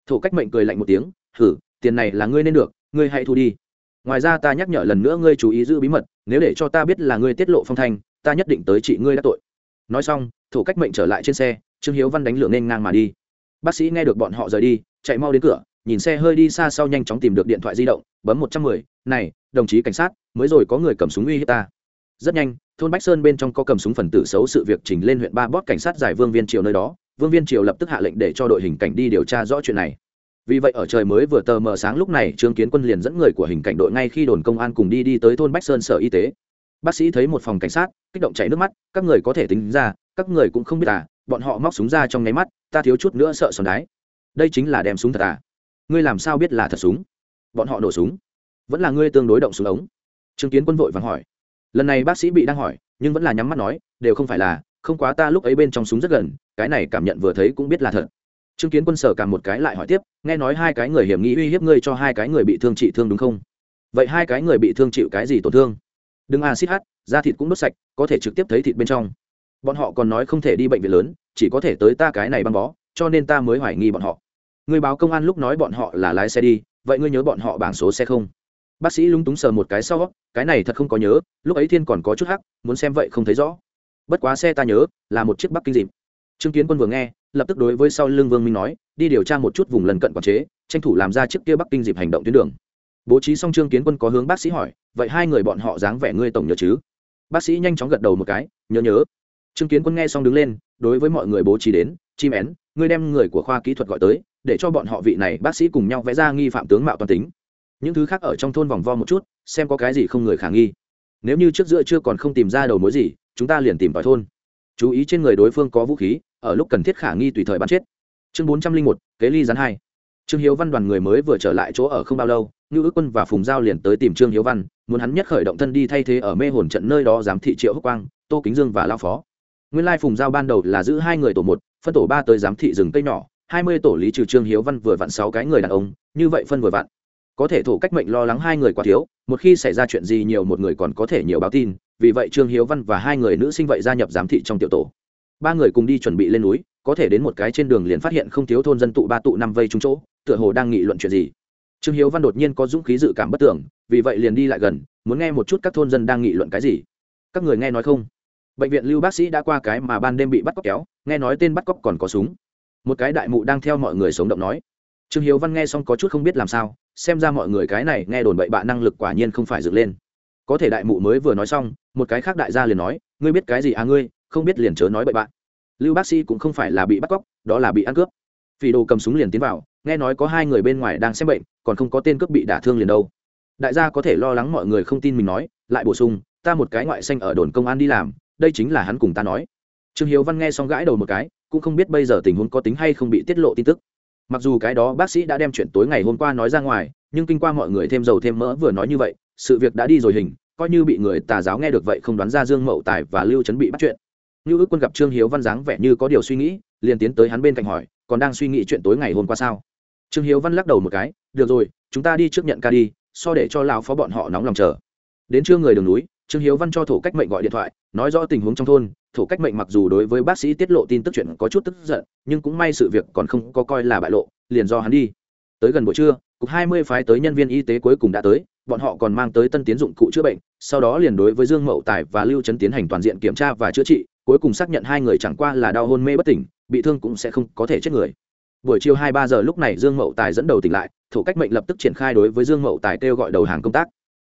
Thủ cách mệnh cười lạnh một tiếng thử, tiền này là ngươi nên được ngươi hãy thu đi. Ngoài ra ta nhắc nhở lần nữa ngươi chú ý giữ bí mật nếu để cho ta biết là ngươi tiết lộ phong thanh ta nhất định tới trị ngươi đã tội. Nói xong thủ cách mệnh trở lại trên xe trương hiếu văn đánh lượng nên ngang mà đi bác sĩ nghe được bọn họ rời đi, chạy mau đến cửa, nhìn xe hơi đi xa sau nhanh chóng tìm được điện thoại di động, bấm một trăm mười, này, đồng chí cảnh sát, mới rồi có người cầm súng uy hiếp ta. Rất nhanh, thôn bách sơn bên trong có cầm súng phần tử xấu sự việc trình lên huyện ba bót cảnh sát giải vương viên triều nơi đó. Vương viên triều lập tức hạ lệnh để cho đội hình cảnh đi điều tra rõ chuyện này. Vì vậy ở trời mới vừa tờ mờ sáng lúc này, trương kiến quân liền dẫn người của hình cảnh đội ngay khi đồn công an cùng đi đi tới thôn bách sơn sở y tế. Bác sĩ thấy một phòng cảnh sát, kích động chảy nước mắt, các người có thể tính ra, các người cũng không biết à bọn họ móc súng ra trong nháy mắt, ta thiếu chút nữa sợ sòn đái. Đây chính là đem súng thật à? Ngươi làm sao biết là thật súng? Bọn họ nổ súng. Vẫn là ngươi tương đối động súng ống. Chứng kiến quân vội vàng hỏi. Lần này bác sĩ bị đang hỏi, nhưng vẫn là nhắm mắt nói, đều không phải là, không quá ta lúc ấy bên trong súng rất gần, cái này cảm nhận vừa thấy cũng biết là thật. Chứng kiến quân sở cả một cái lại hỏi tiếp, nghe nói hai cái người hiểm nghi uy hiếp ngươi cho hai cái người bị thương trị thương đúng không? Vậy hai cái người bị thương chịu cái gì tổn thương? Đừng acid hát, da thịt cũng đốt sạch, có thể trực tiếp thấy thịt bên trong bọn họ còn nói không thể đi bệnh viện lớn, chỉ có thể tới ta cái này băng bó, cho nên ta mới hoài nghi bọn họ. Người báo công an lúc nói bọn họ là lái xe đi, vậy ngươi nhớ bọn họ bảng số xe không? Bác sĩ lúng túng sờ một cái sau, cái này thật không có nhớ, lúc ấy thiên còn có chút hắc, muốn xem vậy không thấy rõ. Bất quá xe ta nhớ, là một chiếc bắc kinh dịp. Chứng kiến quân vừa nghe, lập tức đối với sau lưng vương minh nói, đi điều tra một chút vùng lần cận quản chế, tranh thủ làm ra chiếc kia bắc kinh dịp hành động tuyến đường. Bố trí xong trương kiến quân có hướng bác sĩ hỏi, vậy hai người bọn họ dáng vẻ ngươi tổng nhớ chứ? Bác sĩ nhanh chóng gật đầu một cái, nhớ nhớ trương kiến quân nghe xong đứng lên, đối với mọi người bố trí đến, chim én, ngươi đem người của khoa kỹ thuật gọi tới, để cho bọn họ vị này bác sĩ cùng nhau vẽ ra nghi phạm tướng mạo toàn tính. Những thứ khác ở trong thôn vòng vo một chút, xem có cái gì không người khả nghi. Nếu như trước giữa chưa còn không tìm ra đầu mối gì, chúng ta liền tìm vào thôn. Chú ý trên người đối phương có vũ khí, ở lúc cần thiết khả nghi tùy thời bắn chết. Chương bốn trăm linh một, kế ly gián hai. Trương hiếu văn đoàn người mới vừa trở lại chỗ ở không bao lâu như ước quân và phùng giao liền tới tìm trương hiếu văn, muốn hắn nhất khởi động thân đi thay thế ở mê hồn trận nơi đó giám thị triệu húc quang, tô kính dương và lao phó nguyên lai phùng giao ban đầu là giữ hai người tổ một, phân tổ ba tới giám thị rừng tây nhỏ, hai mươi tổ lý trừ trương hiếu văn vừa vặn sáu cái người đàn ông, như vậy phân vừa vặn. Có thể thổ cách mệnh lo lắng hai người quá thiếu, một khi xảy ra chuyện gì nhiều một người còn có thể nhiều báo tin, vì vậy trương hiếu văn và hai người nữ sinh vậy gia nhập giám thị trong tiểu tổ. Ba người cùng đi chuẩn bị lên núi, có thể đến một cái trên đường liền phát hiện không thiếu thôn dân tụ ba tụ năm vây trúng chỗ, tựa hồ đang nghị luận chuyện gì. Trương hiếu văn đột nhiên có dũng khí dự cảm bất tưởng, vì vậy liền đi lại gần, muốn nghe một chút các thôn dân đang nghị luận cái gì. Các người nghe nói không? Bệnh viện lưu bác sĩ đã qua cái mà ban đêm bị bắt cóc kéo, nghe nói tên bắt cóc còn có súng. Một cái đại mụ đang theo mọi người sống động nói. Trương hiếu văn nghe xong có chút không biết làm sao, xem ra mọi người cái này nghe đồn bậy bạ năng lực quả nhiên không phải dựng lên. Có thể đại mụ mới vừa nói xong, một cái khác đại gia liền nói, ngươi biết cái gì à ngươi, không biết liền chớ nói bậy bạ. lưu bác sĩ cũng không phải là bị bắt cóc, đó là bị ăn cướp. Phỉ đồ cầm súng liền tiến vào, nghe nói có hai người bên ngoài đang xem bệnh, còn không có tên cướp bị đả thương liền đâu. Đại gia có thể lo lắng mọi người không tin mình nói, lại bổ sung, ta một cái ngoại xanh ở đồn công an đi làm đây chính là hắn cùng ta nói. Trương hiếu văn nghe xong gãi đầu một cái, cũng không biết bây giờ tình huống có tính hay không bị tiết lộ tin tức. Mặc dù cái đó bác sĩ đã đem chuyện tối ngày hôm qua nói ra ngoài, nhưng kinh qua mọi người thêm dầu thêm mỡ vừa nói như vậy, sự việc đã đi rồi hình, coi như bị người tà giáo nghe được vậy không đoán ra dương mậu tài và lưu trấn bị bắt chuyện. Như ước quân gặp trương hiếu văn dáng vẻ như có điều suy nghĩ, liền tiến tới hắn bên cạnh hỏi, còn đang suy nghĩ chuyện tối ngày hôm qua sao? Trương hiếu văn lắc đầu một cái, được rồi, chúng ta đi trước nhận ca đi, so để cho lão phó bọn họ nóng lòng chờ. Đến trưa người đường núi trương hiếu văn cho thổ cách mệnh gọi điện thoại, nói rõ tình huống trong thôn, thổ cách mệnh mặc dù đối với bác sĩ tiết lộ tin tức chuyện có chút tức giận, nhưng cũng may sự việc còn không có coi là bại lộ, liền do hắn đi. Tới gần buổi trưa, cục hai mươi phái tới nhân viên y tế cuối cùng đã tới, bọn họ còn mang tới tân tiến dụng cụ chữa bệnh, sau đó liền đối với dương mậu tài và lưu trấn tiến hành toàn diện kiểm tra và chữa trị, cuối cùng xác nhận hai người chẳng qua là đau hôn mê bất tỉnh, bị thương cũng sẽ không có thể chết người. Buổi chiều hai ba giờ lúc này dương mậu tài dẫn đầu tỉnh lại thủ cách mệnh lập tức triển khai đối với dương mậu tài kêu gọi đầu hàng công tác.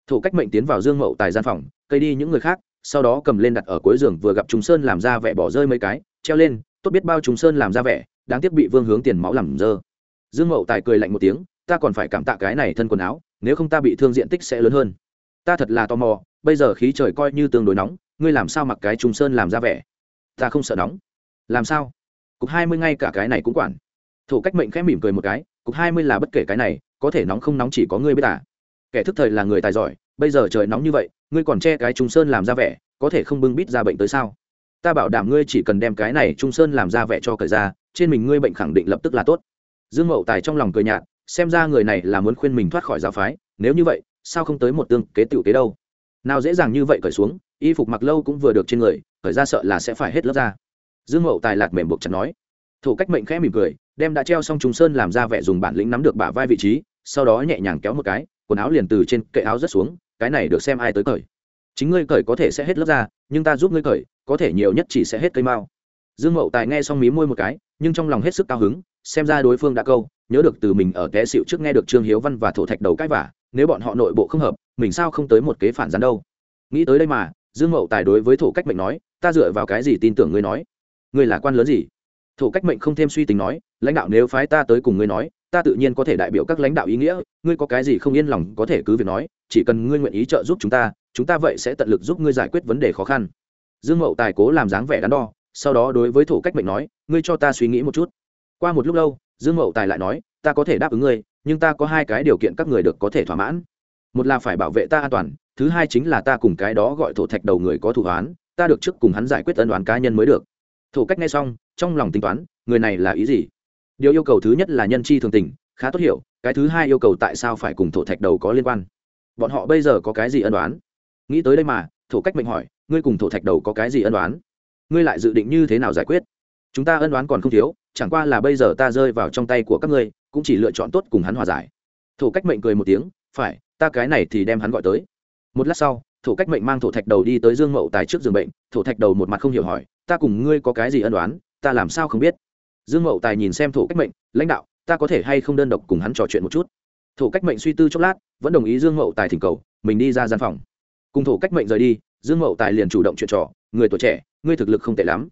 Thủ cách mệnh tiến vào dương mậu tài gian phòng cây đi những người khác, sau đó cầm lên đặt ở cuối giường vừa gặp trùng sơn làm ra vẻ bỏ rơi mấy cái, treo lên, tốt biết bao trùng sơn làm ra vẻ, đáng tiếc bị vương hướng tiền máu làm dơ. Dương mậu tài cười lạnh một tiếng, ta còn phải cảm tạ cái này thân quần áo, nếu không ta bị thương diện tích sẽ lớn hơn. Ta thật là tò mò, bây giờ khí trời coi như tương đối nóng, ngươi làm sao mặc cái trùng sơn làm ra vẻ? Ta không sợ nóng. Làm sao? Cục hai mươi ngay cả cái này cũng quản. Thủ cách mệnh khẽ mỉm cười một cái, cục hai mươi là bất kể cái này, có thể nóng không nóng chỉ có ngươi biết à. Kẻ thức thời là người tài giỏi, bây giờ trời nóng như vậy ngươi còn che cái trung sơn làm ra vẻ, có thể không bưng bít ra bệnh tới sao? Ta bảo đảm ngươi chỉ cần đem cái này trung sơn làm ra vẻ cho cởi ra, trên mình ngươi bệnh khẳng định lập tức là tốt. Dương mậu tài trong lòng cười nhạt, xem ra người này là muốn khuyên mình thoát khỏi giáo phái, nếu như vậy, sao không tới một tương kế tựu kế đâu? Nào dễ dàng như vậy cởi xuống, y phục mặc lâu cũng vừa được trên người, cởi ra sợ là sẽ phải hết lớp ra dương mậu tài lạt mềm buộc chặt nói. Thủ cách mệnh khẽ mỉm cười, đem đã treo xong trùng sơn làm ra vẻ dùng bản lĩnh nắm được bả vai vị trí, sau đó nhẹ nhàng kéo một cái, quần áo liền từ trên kệ áo rớt xuống cái này được xem ai tới cởi. Chính ngươi cởi có thể sẽ hết lớp ra nhưng ta giúp ngươi cởi, có thể nhiều nhất chỉ sẽ hết cây mao. Dương mậu tài nghe xong mí môi một cái, nhưng trong lòng hết sức cao hứng, xem ra đối phương đã câu, nhớ được từ mình ở té xịu trước nghe được trương hiếu văn và thổ thạch đầu cãi vả, nếu bọn họ nội bộ không hợp, mình sao không tới một kế phản gián đâu. Nghĩ tới đây mà, dương mậu tài đối với thổ cách mệnh nói, ta dựa vào cái gì tin tưởng ngươi nói? Ngươi là quan lớn gì? Thổ cách mệnh không thêm suy tính nói, lãnh đạo nếu phái ta tới cùng ngươi nói ta tự nhiên có thể đại biểu các lãnh đạo ý nghĩa, ngươi có cái gì không yên lòng có thể cứ việc nói, chỉ cần ngươi nguyện ý trợ giúp chúng ta chúng ta vậy sẽ tận lực giúp ngươi giải quyết vấn đề khó khăn. Dương mậu tài cố làm dáng vẻ đắn đo, sau đó đối với thổ cách mệnh nói, ngươi cho ta suy nghĩ một chút. Qua một lúc lâu, dương mậu tài lại nói, ta có thể đáp ứng ngươi, nhưng ta có hai cái điều kiện các người được có thể thỏa mãn. Một là phải bảo vệ ta an toàn, thứ hai chính là ta cùng cái đó gọi thổ thạch đầu người có thủ hoán, ta được trước cùng hắn giải quyết ân đoán cá nhân mới được. Thổ cách nghe xong, trong lòng tính toán, người này là ý gì? Điều yêu cầu thứ nhất là nhân chi thường tình, khá tốt hiểu, cái thứ hai yêu cầu tại sao phải cùng thổ thạch đầu có liên quan. Bọn họ bây giờ có cái gì ân đoán nghĩ tới đây mà, thổ cách mệnh hỏi, ngươi cùng thổ thạch đầu có cái gì ân đoán ngươi lại dự định như thế nào giải quyết? Chúng ta ân đoán còn không thiếu, chẳng qua là bây giờ ta rơi vào trong tay của các ngươi, cũng chỉ lựa chọn tốt cùng hắn hòa giải. Thổ cách mệnh cười một tiếng, phải, ta cái này thì đem hắn gọi tới. Một lát sau, thổ cách mệnh mang thổ thạch đầu đi tới dương mậu tài trước giường bệnh, thổ thạch đầu một mặt không hiểu hỏi, ta cùng ngươi có cái gì ân đoán ta làm sao không biết? Dương mậu tài nhìn xem thổ cách mệnh, lãnh đạo, ta có thể hay không đơn độc cùng hắn trò chuyện một chút? Thổ cách mệnh suy tư chốc lát, vẫn đồng ý dương mậu tài thỉnh cầu, mình đi ra gian phòng. Cùng thổ cách mệnh rời đi, dương mậu tài liền chủ động chuyện trò, người tuổi trẻ, ngươi thực lực không tệ lắm.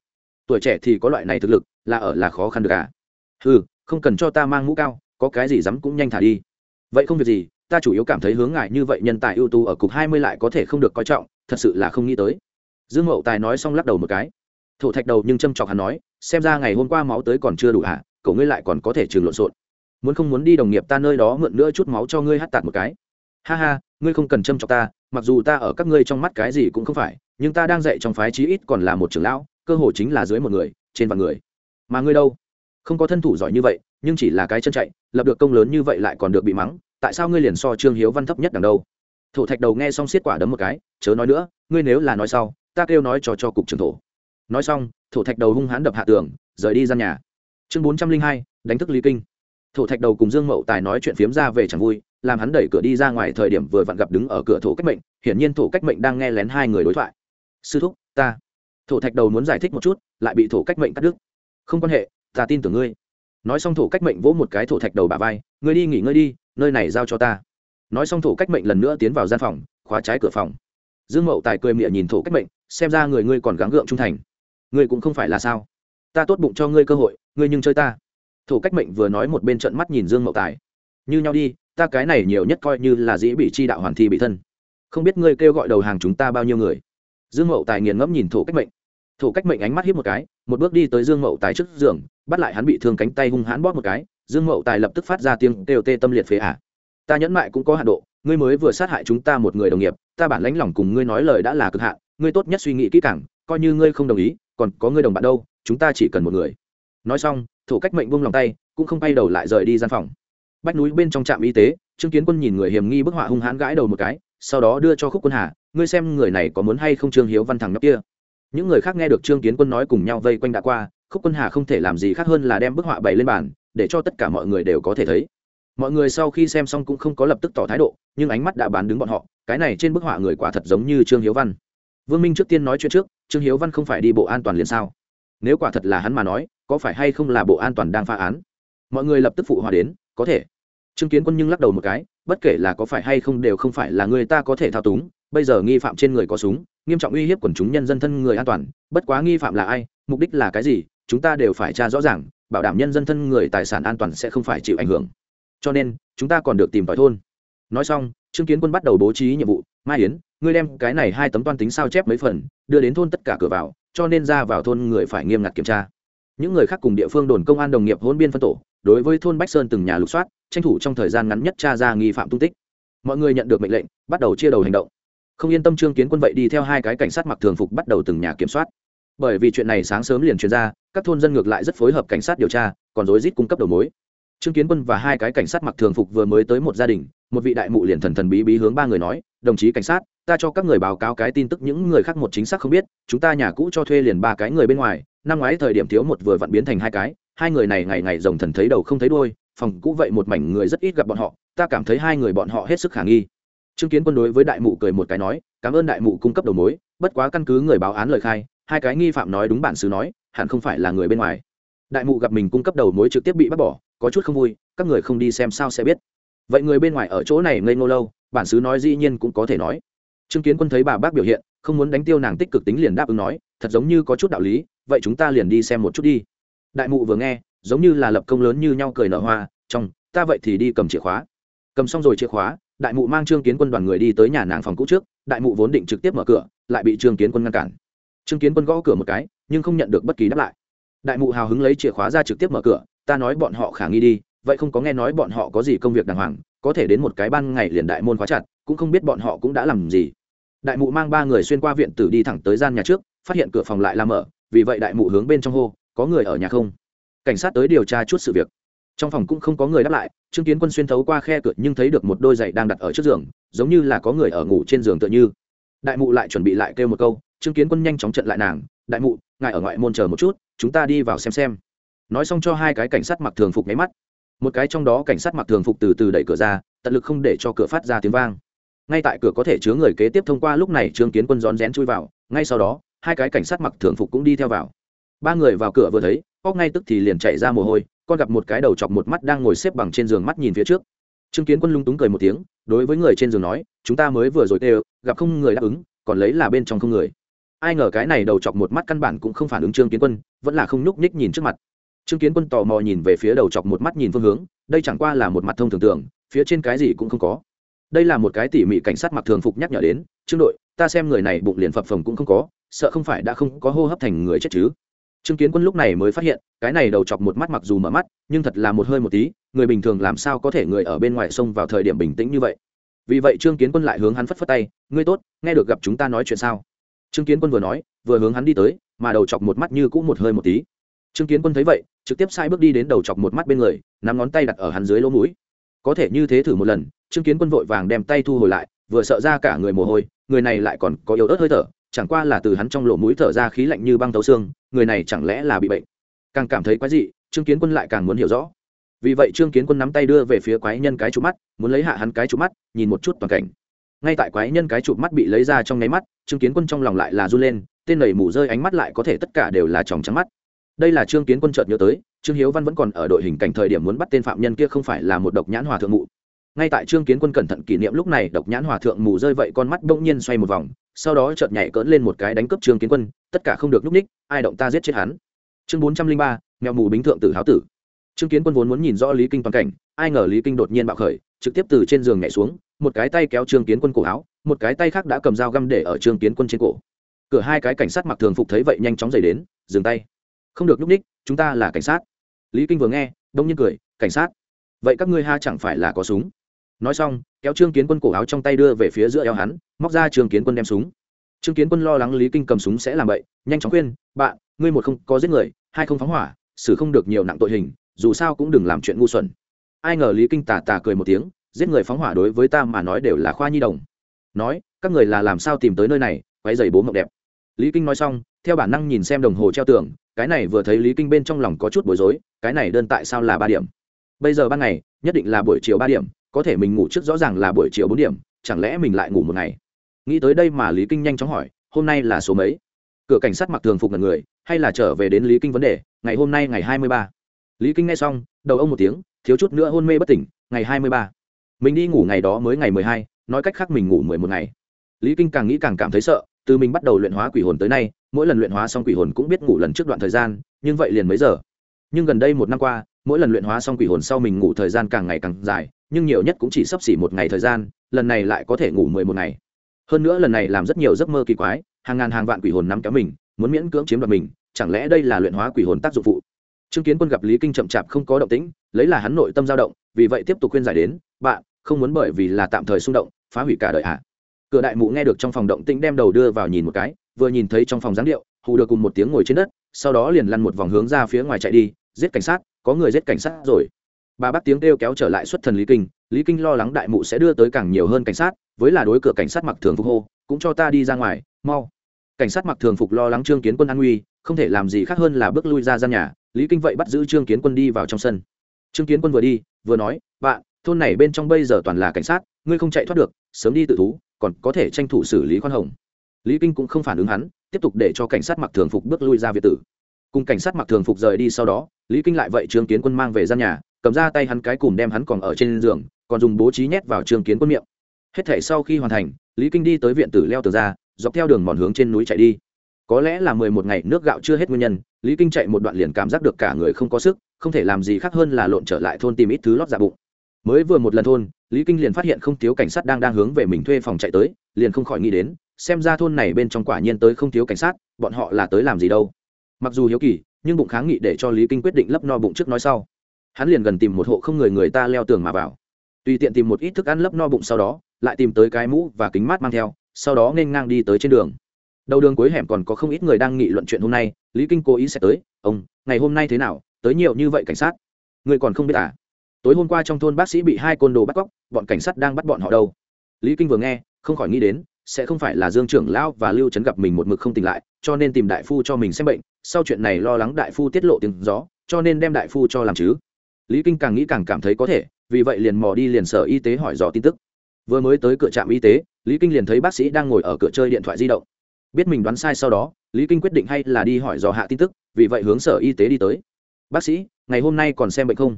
Tuổi trẻ thì có loại này thực lực, là ở là khó khăn được à? Ừ không cần cho ta mang mũ cao, có cái gì dám cũng nhanh thả đi. Vậy không việc gì, ta chủ yếu cảm thấy hướng ngại như vậy nhân tài ưu tú ở cục hai mươi lại có thể không được coi trọng, thật sự là không nghĩ tới. Dương mậu tài nói xong lắc đầu một cái. Thổ thạch đầu nhưng châm chọc hắn nói xem ra ngày hôm qua máu tới còn chưa đủ hả? Cậu ngươi lại còn có thể trường lộn xộn. Muốn không muốn đi đồng nghiệp ta nơi đó mượn nữa chút máu cho ngươi hát tạt một cái. Ha ha, ngươi không cần châm cho ta, mặc dù ta ở các ngươi trong mắt cái gì cũng không phải, nhưng ta đang dạy trong phái chí ít còn là một trưởng lão, cơ hồ chính là dưới một người, trên vạn người. Mà ngươi đâu? Không có thân thủ giỏi như vậy, nhưng chỉ là cái chân chạy, lập được công lớn như vậy lại còn được bị mắng, tại sao ngươi liền so trương hiếu văn thấp nhất đằng đâu? Thổ thạch đầu nghe xong xiết quả đấm một cái, chớ nói nữa, ngươi nếu là nói sau, ta kêu nói cho cho cục trưởng thổ. Nói xong thổ thạch đầu hung hãn đập hạ tường, rời đi gian nhà. Chương bốn trăm linh hai, đánh thức lý kinh. Thổ thạch đầu cùng dương mậu tài nói chuyện phiếm ra về chẳng vui, làm hắn đẩy cửa đi ra ngoài thời điểm vừa vặn gặp đứng ở cửa thổ cách mệnh, hiển nhiên thổ cách mệnh đang nghe lén hai người đối thoại. Sư thúc, ta. Thổ thạch đầu muốn giải thích một chút, lại bị thổ cách mệnh cắt đứt. Không quan hệ, ta tin tưởng ngươi. Nói xong thổ cách mệnh vỗ một cái thổ thạch đầu bà vai, ngươi đi nghỉ ngơi đi, nơi này giao cho ta. Nói xong thổ cách mệnh lần nữa tiến vào gian phòng, khóa trái cửa phòng. Dương mậu tài cười miệng nhìn thổ cách mệnh, xem ra người ngươi còn gắng gượng trung thành ngươi cũng không phải là sao? Ta tốt bụng cho ngươi cơ hội, ngươi nhưng chơi ta. Thổ cách mệnh vừa nói một bên trận mắt nhìn dương mậu tài. Như nhau đi, ta cái này nhiều nhất coi như là dĩ bị chi đạo hoàn thi bị thân. Không biết ngươi kêu gọi đầu hàng chúng ta bao nhiêu người. Dương mậu tài nghiền ngẫm nhìn thổ cách mệnh. Thổ cách mệnh ánh mắt hiếp một cái, một bước đi tới dương mậu tài trước giường, bắt lại hắn bị thương cánh tay hung hãn bóp một cái. Dương mậu tài lập tức phát ra tiếng kêu tê tâm liệt phế ả à. ta nhẫn mại cũng có hạ độ, ngươi mới vừa sát hại chúng ta một người đồng nghiệp, ta bản lãnh lòng cùng ngươi nói lời đã là cực hạn, ngươi tốt nhất suy nghĩ kỹ càng, coi như ngươi không đồng ý còn có người đồng bạn đâu, chúng ta chỉ cần một người. Nói xong, thổ cách mệnh buông lòng tay, cũng không bay đầu lại rời đi gian phòng. Bách núi bên trong trạm y tế, trương kiến quân nhìn người hiểm nghi bức họa hung hãn gãi đầu một cái, sau đó đưa cho khúc quân hà, ngươi xem người này có muốn hay không trương hiếu văn thằng nhóc kia? Những người khác nghe được trương kiến quân nói cùng nhau vây quanh đã qua, khúc quân hà không thể làm gì khác hơn là đem bức họa bày lên bàn, để cho tất cả mọi người đều có thể thấy. Mọi người sau khi xem xong cũng không có lập tức tỏ thái độ, nhưng ánh mắt đã bán đứng bọn họ, cái này trên bức họa người quả thật giống như trương hiếu văn vương minh trước tiên nói chuyện trước, trương hiếu văn không phải đi bộ an toàn liền sao? Nếu quả thật là hắn mà nói, có phải hay không là bộ an toàn đang phá án? Mọi người lập tức phụ hòa đến, có thể. Trương kiến quân nhưng lắc đầu một cái, bất kể là có phải hay không đều không phải là người ta có thể thao túng, bây giờ nghi phạm trên người có súng, nghiêm trọng uy hiếp quần chúng nhân dân thân người an toàn, bất quá nghi phạm là ai, mục đích là cái gì, chúng ta đều phải tra rõ ràng, bảo đảm nhân dân thân người tài sản an toàn sẽ không phải chịu ảnh hưởng. Cho nên, chúng ta còn được tìm tòi thôn. Nói xong, trương kiến quân bắt đầu bố trí nhiệm vụ, mai yến ngươi đem cái này hai tấm toan tính sao chép mấy phần, đưa đến thôn tất cả cửa vào, cho nên ra vào thôn người phải nghiêm ngặt kiểm tra. Những người khác cùng địa phương đồn công an đồng nghiệp hôn biên phân tổ, đối với thôn bách sơn từng nhà lục soát, tranh thủ trong thời gian ngắn nhất tra ra nghi phạm tung tích. Mọi người nhận được mệnh lệnh, bắt đầu chia đầu hành động. Không yên tâm trương kiến quân vậy đi theo hai cái cảnh sát mặc thường phục bắt đầu từng nhà kiểm soát. Bởi vì chuyện này sáng sớm liền truyền ra, các thôn dân ngược lại rất phối hợp cảnh sát điều tra, còn rối rít cung cấp đầu mối. Trương kiến quân và hai cái cảnh sát mặc thường phục vừa mới tới một gia đình, một vị đại mụ liền thần thần bí bí hướng ba người nói, đồng chí cảnh sát ta cho các người báo cáo cái tin tức những người khác một chính xác không biết, chúng ta nhà cũ cho thuê liền ba cái người bên ngoài, năm ngoái thời điểm thiếu một vừa vặn biến thành hai cái, hai người này ngày ngày rồng thần thấy đầu không thấy đôi phòng cũ vậy một mảnh người rất ít gặp bọn họ, ta cảm thấy hai người bọn họ hết sức khả nghi. Trương kiến quân đối với đại mụ cười một cái nói, cảm ơn đại mụ cung cấp đầu mối, bất quá căn cứ người báo án lời khai, hai cái nghi phạm nói đúng bản xứ nói, hẳn không phải là người bên ngoài. Đại mụ gặp mình cung cấp đầu mối trực tiếp bị bắt bỏ, có chút không vui, các người không đi xem sao sẽ biết. Vậy người bên ngoài ở chỗ này ngây ngô lâu, bản xứ nói dĩ nhiên cũng có thể nói chứng kiến quân thấy bà bác biểu hiện, không muốn đánh tiêu nàng tích cực tính liền đáp ứng nói, thật giống như có chút đạo lý, vậy chúng ta liền đi xem một chút đi. Đại mụ vừa nghe, giống như là lập công lớn như nhau cười nở hoa trong ta vậy thì đi cầm chìa khóa. Cầm xong rồi chìa khóa, đại mụ mang trương kiến quân đoàn người đi tới nhà nàng phòng cũ trước, đại mụ vốn định trực tiếp mở cửa, lại bị trương kiến quân ngăn cản. Trương kiến quân gõ cửa một cái, nhưng không nhận được bất kỳ đáp lại. Đại mụ hào hứng lấy chìa khóa ra trực tiếp mở cửa, ta nói bọn họ khả nghi đi, vậy không có nghe nói bọn họ có gì công việc đàng hoàng, có thể đến một cái ban ngày liền đại môn khóa chặt cũng không biết bọn họ cũng đã làm gì. Đại mụ mang ba người xuyên qua viện tử đi thẳng tới gian nhà trước, phát hiện cửa phòng lại làm mở, vì vậy đại mụ hướng bên trong hô, có người ở nhà không? Cảnh sát tới điều tra chút sự việc. Trong phòng cũng không có người đáp lại, trương kiến quân xuyên thấu qua khe cửa nhưng thấy được một đôi giày đang đặt ở trước giường, giống như là có người ở ngủ trên giường tựa như. Đại mụ lại chuẩn bị lại kêu một câu, trương kiến quân nhanh chóng trận lại nàng, đại mụ, ngài ở ngoại môn chờ một chút, chúng ta đi vào xem xem. Nói xong cho hai cái cảnh sát mặc thường phục máy mắt. Một cái trong đó cảnh sát mặc thường phục từ từ đẩy cửa ra, tận lực không để cho cửa phát ra tiếng vang ngay tại cửa có thể chứa người kế tiếp thông qua lúc này, trương kiến quân rón rén chui vào. Ngay sau đó, hai cái cảnh sát mặc thường phục cũng đi theo vào. Ba người vào cửa vừa thấy, óc ngay tức thì liền chạy ra mồ hôi, con gặp một cái đầu chọc một mắt đang ngồi xếp bằng trên giường mắt nhìn phía trước. Trương kiến quân lung túng cười một tiếng, đối với người trên giường nói, chúng ta mới vừa rồi tê, gặp không người đáp ứng, còn lấy là bên trong không người. Ai ngờ cái này đầu chọc một mắt căn bản cũng không phản ứng trương kiến quân, vẫn là không nhúc nhích nhìn trước mặt. Trương kiến quân tò mò nhìn về phía đầu chọc một mắt nhìn phương hướng, đây chẳng qua là một mặt thông thường tưởng, phía trên cái gì cũng không có đây là một cái tỉ mỉ cảnh sát mặc thường phục nhắc nhở đến, trương đội, ta xem người này bụng liền phập phồng cũng không có, sợ không phải đã không có hô hấp thành người chết chứ? Trương kiến quân lúc này mới phát hiện, cái này đầu chọc một mắt mặc dù mở mắt, nhưng thật là một hơi một tí, người bình thường làm sao có thể người ở bên ngoài sông vào thời điểm bình tĩnh như vậy? Vì vậy trương kiến quân lại hướng hắn phất phất tay, ngươi tốt, nghe được gặp chúng ta nói chuyện sao? Trương kiến quân vừa nói, vừa hướng hắn đi tới, mà đầu chọc một mắt như cũng một hơi một tí. Trương kiến quân thấy vậy, trực tiếp sai bước đi đến đầu chọc một mắt bên người, nắm ngón tay đặt ở hắn dưới lỗ mũi. Có thể như thế thử một lần trương kiến quân vội vàng đem tay thu hồi lại, vừa sợ ra cả người mồ hôi, người này lại còn có yếu ớt hơi thở, chẳng qua là từ hắn trong lỗ mũi thở ra khí lạnh như băng tấu xương, người này chẳng lẽ là bị bệnh? Càng cảm thấy quái dị, trương kiến quân lại càng muốn hiểu rõ. Vì vậy trương kiến quân nắm tay đưa về phía quái nhân cái chụp mắt, muốn lấy hạ hắn cái chụp mắt, nhìn một chút toàn cảnh. Ngay tại quái nhân cái chụp mắt bị lấy ra trong nháy mắt, trương kiến quân trong lòng lại là run lên, tên nầy mù rơi ánh mắt lại có thể tất cả đều là tròng trắng mắt. Đây là trương kiến quân chợt nhớ tới, trương hiếu văn vẫn còn ở đội hình cảnh thời điểm muốn bắt tên phạm nhân kia không phải là một độc nhãn hòa thượng mụ ngay tại trương kiến quân cẩn thận kỷ niệm lúc này, độc nhãn hòa thượng mù rơi vậy con mắt bỗng nhiên xoay một vòng, sau đó chợt nhảy cỡn lên một cái đánh cướp trương kiến quân, tất cả không được núp ních, ai động ta giết chết hắn. Chương bốn trăm linh ba, mèo mù bính thượng tử háo tử. Trương kiến quân vốn muốn nhìn rõ lý kinh toàn cảnh, ai ngờ lý kinh đột nhiên bạo khởi, trực tiếp từ trên giường nhảy xuống, một cái tay kéo trương kiến quân cổ áo, một cái tay khác đã cầm dao găm để ở trương kiến quân trên cổ. Cửa hai cái cảnh sát mặc thường phục thấy vậy nhanh chóng dày đến, dừng tay. Không được nhúc ních, chúng ta là cảnh sát. Lý kinh vừa nghe, đông nhiên cười, cảnh sát? Vậy các ngươi ha chẳng phải là có súng? Nói xong, kéo trương kiến quân cổ áo trong tay đưa về phía giữa eo hắn, móc ra trương kiến quân đem súng. Trương kiến quân lo lắng lý kinh cầm súng sẽ làm vậy nhanh chóng khuyên, bạn, ngươi một không có giết người, hai không phóng hỏa, xử không được nhiều nặng tội hình, dù sao cũng đừng làm chuyện ngu xuẩn. Ai ngờ lý kinh tà tà cười một tiếng, giết người phóng hỏa đối với ta mà nói đều là khoa nhi đồng. Nói, các người là làm sao tìm tới nơi này quay giày bố mộng đẹp. Lý kinh nói xong, theo bản năng nhìn xem đồng hồ treo tường, cái này vừa thấy lý kinh bên trong lòng có chút bối rối, cái này đơn tại sao là ba điểm? Bây giờ ban ngày, nhất định là buổi chiều ba điểm có thể mình ngủ trước rõ ràng là buổi chiều bốn điểm, chẳng lẽ mình lại ngủ một ngày? Nghĩ tới đây mà lý kinh nhanh chóng hỏi, hôm nay là số mấy? Cửa cảnh sát mặc thường phục ngần người, hay là trở về đến lý kinh vấn đề, ngày hôm nay ngày hai mươi ba. Lý kinh nghe xong, đầu ông một tiếng, thiếu chút nữa hôn mê bất tỉnh, ngày hai mươi ba. Mình đi ngủ ngày đó mới ngày mười hai, nói cách khác mình ngủ mười một ngày. Lý kinh càng nghĩ càng cảm thấy sợ, từ mình bắt đầu luyện hóa quỷ hồn tới nay, mỗi lần luyện hóa xong quỷ hồn cũng biết ngủ lần trước đoạn thời gian, nhưng vậy liền mấy giờ. Nhưng gần đây một năm qua, mỗi lần luyện hóa xong quỷ hồn sau mình ngủ thời gian càng ngày càng dài nhưng nhiều nhất cũng chỉ sắp xỉ một ngày thời gian, lần này lại có thể ngủ mười một ngày. Hơn nữa lần này làm rất nhiều giấc mơ kỳ quái, hàng ngàn hàng vạn quỷ hồn nắm kéo mình, muốn miễn cưỡng chiếm đoạt mình, chẳng lẽ đây là luyện hóa quỷ hồn tác dụng phụ? Trương kiến quân gặp lý kinh chậm chạp không có động tĩnh, lấy là hắn nội tâm dao động, vì vậy tiếp tục khuyên giải đến, bạn, không muốn bởi vì là tạm thời xung động, phá hủy cả đời ạ. À. cửa đại mụ nghe được trong phòng động tĩnh đem đầu đưa vào nhìn một cái, vừa nhìn thấy trong phòng giáng điệu, hù được cùng một tiếng ngồi trên đất, sau đó liền lăn một vòng hướng ra phía ngoài chạy đi, giết cảnh sát, có người giết cảnh sát rồi bà bắt tiếng kêu kéo trở lại xuất thần lý kinh lý kinh lo lắng đại mụ sẽ đưa tới càng nhiều hơn cảnh sát, với là đối cửa cảnh sát mặc thường phục hô, cũng cho ta đi ra ngoài, mau. Cảnh sát mặc thường phục lo lắng trương kiến quân an nguy, không thể làm gì khác hơn là bước lui ra gian nhà, lý kinh vậy bắt giữ trương kiến quân đi vào trong sân. Trương kiến quân vừa đi, vừa nói bạn thôn này bên trong bây giờ toàn là cảnh sát, ngươi không chạy thoát được, sớm đi tự thú, còn có thể tranh thủ xử lý khoan hồng. Lý kinh cũng không phản ứng hắn, tiếp tục để cho cảnh sát mặc thường phục bước lui ra việt tử. Cùng cảnh sát mặc thường phục rời đi sau đó, lý kinh lại vậy trương kiến quân mang về gian nhà cầm ra tay hắn cái cùm đem hắn còn ở trên giường, còn dùng bố trí nhét vào trường kiến quân miệng. Hết thể sau khi hoàn thành, lý kinh đi tới viện tử leo tường ra, dọc theo đường mòn hướng trên núi chạy đi. Có lẽ là mười một ngày nước gạo chưa hết nguyên nhân, lý kinh chạy một đoạn liền cảm giác được cả người không có sức, không thể làm gì khác hơn là lộn trở lại thôn tìm ít thứ lót dạ bụng. Mới vừa một lần thôn, lý kinh liền phát hiện không thiếu cảnh sát đang đang hướng về mình thuê phòng chạy tới, liền không khỏi nghĩ đến, xem ra thôn này bên trong quả nhiên tới không thiếu cảnh sát, bọn họ là tới làm gì đâu. Mặc dù hiếu kỳ, nhưng bụng kháng nghị để cho lý kinh quyết định lấp no bụng trước nói sau hắn liền gần tìm một hộ không người người ta leo tường mà vào. Tùy tiện tìm một ít thức ăn lấp no bụng sau đó, lại tìm tới cái mũ và kính mát mang theo, sau đó nên ngang đi tới trên đường. Đầu đường cuối hẻm còn có không ít người đang nghị luận chuyện hôm nay, lý kinh cố ý sẽ tới, ông, ngày hôm nay thế nào? Tới nhiều như vậy cảnh sát? Người còn không biết à? Tối hôm qua trong thôn bác sĩ bị hai côn đồ bắt cóc, bọn cảnh sát đang bắt bọn họ đâu? Lý kinh vừa nghe, không khỏi nghĩ đến, sẽ không phải là dương trưởng lão và lưu trấn gặp mình một mực không tỉnh lại, cho nên tìm đại phu cho mình xem bệnh, sau chuyện này lo lắng đại phu tiết lộ tiếng gió, cho nên đem đại phu cho làm chứ lý kinh càng nghĩ càng cảm thấy có thể, vì vậy liền mò đi liền sở y tế hỏi dò tin tức. Vừa mới tới cửa trạm y tế, lý kinh liền thấy bác sĩ đang ngồi ở cửa chơi điện thoại di động. Biết mình đoán sai sau đó, lý kinh quyết định hay là đi hỏi dò hạ tin tức, vì vậy hướng sở y tế đi tới. Bác sĩ, ngày hôm nay còn xem bệnh không?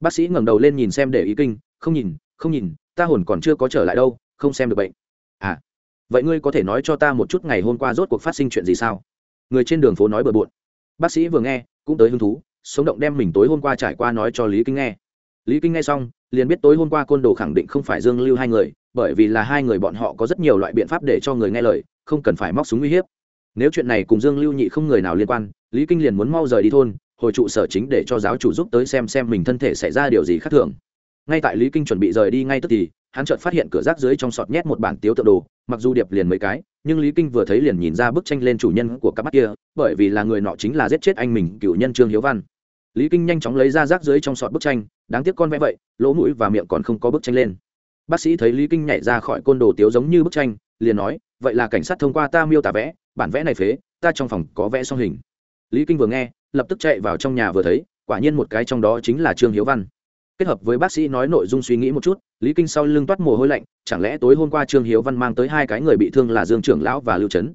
Bác sĩ ngẩng đầu lên nhìn xem để ý kinh, không nhìn không nhìn, ta hồn còn chưa có trở lại đâu, không xem được bệnh. À vậy ngươi có thể nói cho ta một chút ngày hôm qua rốt cuộc phát sinh chuyện gì sao? Người trên đường phố nói bừa bộn. Bác sĩ vừa nghe, cũng tới hứng thú sống động đem mình tối hôm qua trải qua nói cho lý kinh nghe. Lý kinh nghe xong, liền biết tối hôm qua côn đồ khẳng định không phải dương lưu hai người, bởi vì là hai người bọn họ có rất nhiều loại biện pháp để cho người nghe lời, không cần phải móc súng uy hiếp. Nếu chuyện này cùng dương lưu nhị không người nào liên quan, lý kinh liền muốn mau rời đi thôn, hồi trụ sở chính để cho giáo chủ giúp tới xem xem mình thân thể xảy ra điều gì khác thường. Ngay tại lý kinh chuẩn bị rời đi ngay tức thì, hắn chợt phát hiện cửa rác dưới trong sọt nhét một bản tiếu tượng đồ, mặc dù điệp liền mấy cái, nhưng lý kinh vừa thấy liền nhìn ra bức tranh lên chủ nhân của các mắt kia, bởi vì là người nọ chính là giết chết anh mình, cựu nhân trương hiếu văn lý kinh nhanh chóng lấy ra rác dưới trong sọt bức tranh, đáng tiếc con vẽ vậy, lỗ mũi và miệng còn không có bức tranh lên. Bác sĩ thấy lý kinh nhảy ra khỏi côn đồ tiếu giống như bức tranh, liền nói, vậy là cảnh sát thông qua ta miêu tả vẽ, bản vẽ này phế, ta trong phòng có vẽ song hình. Lý kinh vừa nghe, lập tức chạy vào trong nhà vừa thấy, quả nhiên một cái trong đó chính là trương hiếu văn. Kết hợp với bác sĩ nói nội dung suy nghĩ một chút, lý kinh sau lưng toát mồ hôi lạnh, chẳng lẽ tối hôm qua trương hiếu văn mang tới hai cái người bị thương là dương trưởng lão và lưu trấn?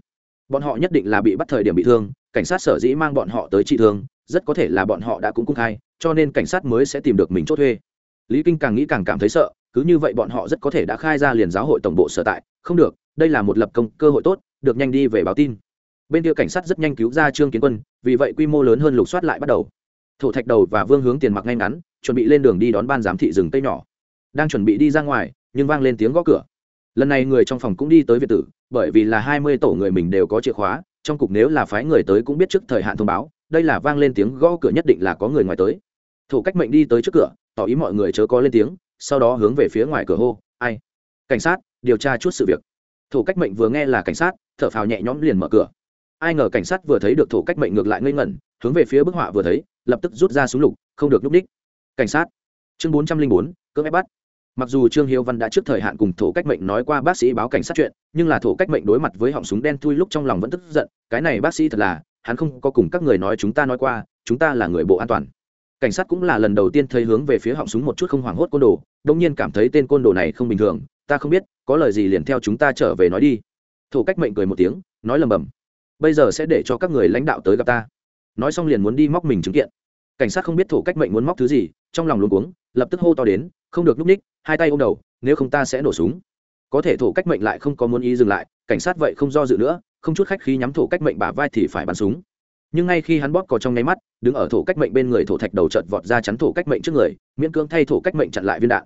Bọn họ nhất định là bị bắt thời điểm bị thương, cảnh sát sở dĩ mang bọn họ tới trị thương rất có thể là bọn họ đã cũng cung khai, cho nên cảnh sát mới sẽ tìm được mình chốt thuê. Lý kinh càng nghĩ càng cảm thấy sợ, cứ như vậy bọn họ rất có thể đã khai ra liền giáo hội tổng bộ sở tại. Không được, đây là một lập công, cơ hội tốt, được nhanh đi về báo tin. Bên kia cảnh sát rất nhanh cứu ra trương kiến quân, vì vậy quy mô lớn hơn lục soát lại bắt đầu. Thổ thạch đầu và vương hướng tiền mặc ngay ngắn, chuẩn bị lên đường đi đón ban giám thị rừng tây nhỏ. Đang chuẩn bị đi ra ngoài, nhưng vang lên tiếng gõ cửa. Lần này người trong phòng cũng đi tới việt tử, bởi vì là hai mươi tổ người mình đều có chìa khóa, trong cục nếu là phái người tới cũng biết trước thời hạn thông báo đây là vang lên tiếng gõ cửa nhất định là có người ngoài tới. Thủ cách mệnh đi tới trước cửa, tỏ ý mọi người chớ có lên tiếng, sau đó hướng về phía ngoài cửa hô, ai? Cảnh sát, điều tra chút sự việc. Thủ cách mệnh vừa nghe là cảnh sát, thở phào nhẹ nhõm liền mở cửa. Ai ngờ cảnh sát vừa thấy được thủ cách mệnh ngược lại ngây ngẩn, hướng về phía bức họa vừa thấy, lập tức rút ra súng lục, không được núp đích. Cảnh sát. Chương bốn trăm linh bốn, cưỡng ép bắt. Mặc dù trương hiếu văn đã trước thời hạn cùng thổ cách mệnh nói qua bác sĩ báo cảnh sát chuyện, nhưng là thổ cách mệnh đối mặt với họng súng đen thui lúc trong lòng vẫn tức giận, cái này bác sĩ thật là hắn không có cùng các người nói chúng ta nói qua, chúng ta là người bộ an toàn. Cảnh sát cũng là lần đầu tiên thấy hướng về phía họng súng một chút không hoảng hốt côn đồ, đông nhiên cảm thấy tên côn đồ này không bình thường, ta không biết, có lời gì liền theo chúng ta trở về nói đi. Thổ cách mệnh cười một tiếng, nói lầm bầm. Bây giờ sẽ để cho các người lãnh đạo tới gặp ta. Nói xong liền muốn đi móc mình chứng kiện. Cảnh sát không biết thổ cách mệnh muốn móc thứ gì, trong lòng luôn cuống, lập tức hô to đến, không được núp ních, hai tay ôm đầu, nếu không ta sẽ nổ súng. Có thể thổ cách mệnh lại không có muốn ý dừng lại, cảnh sát vậy không do dự nữa không chút khách khi nhắm thổ cách mệnh bả vai thì phải bắn súng. Nhưng ngay khi hắn bóp cò trong nháy mắt, đứng ở thổ cách mệnh bên người thổ thạch đầu chợt vọt ra chắn thổ cách mệnh trước người, miễn cưỡng thay thổ cách mệnh chặn lại viên đạn.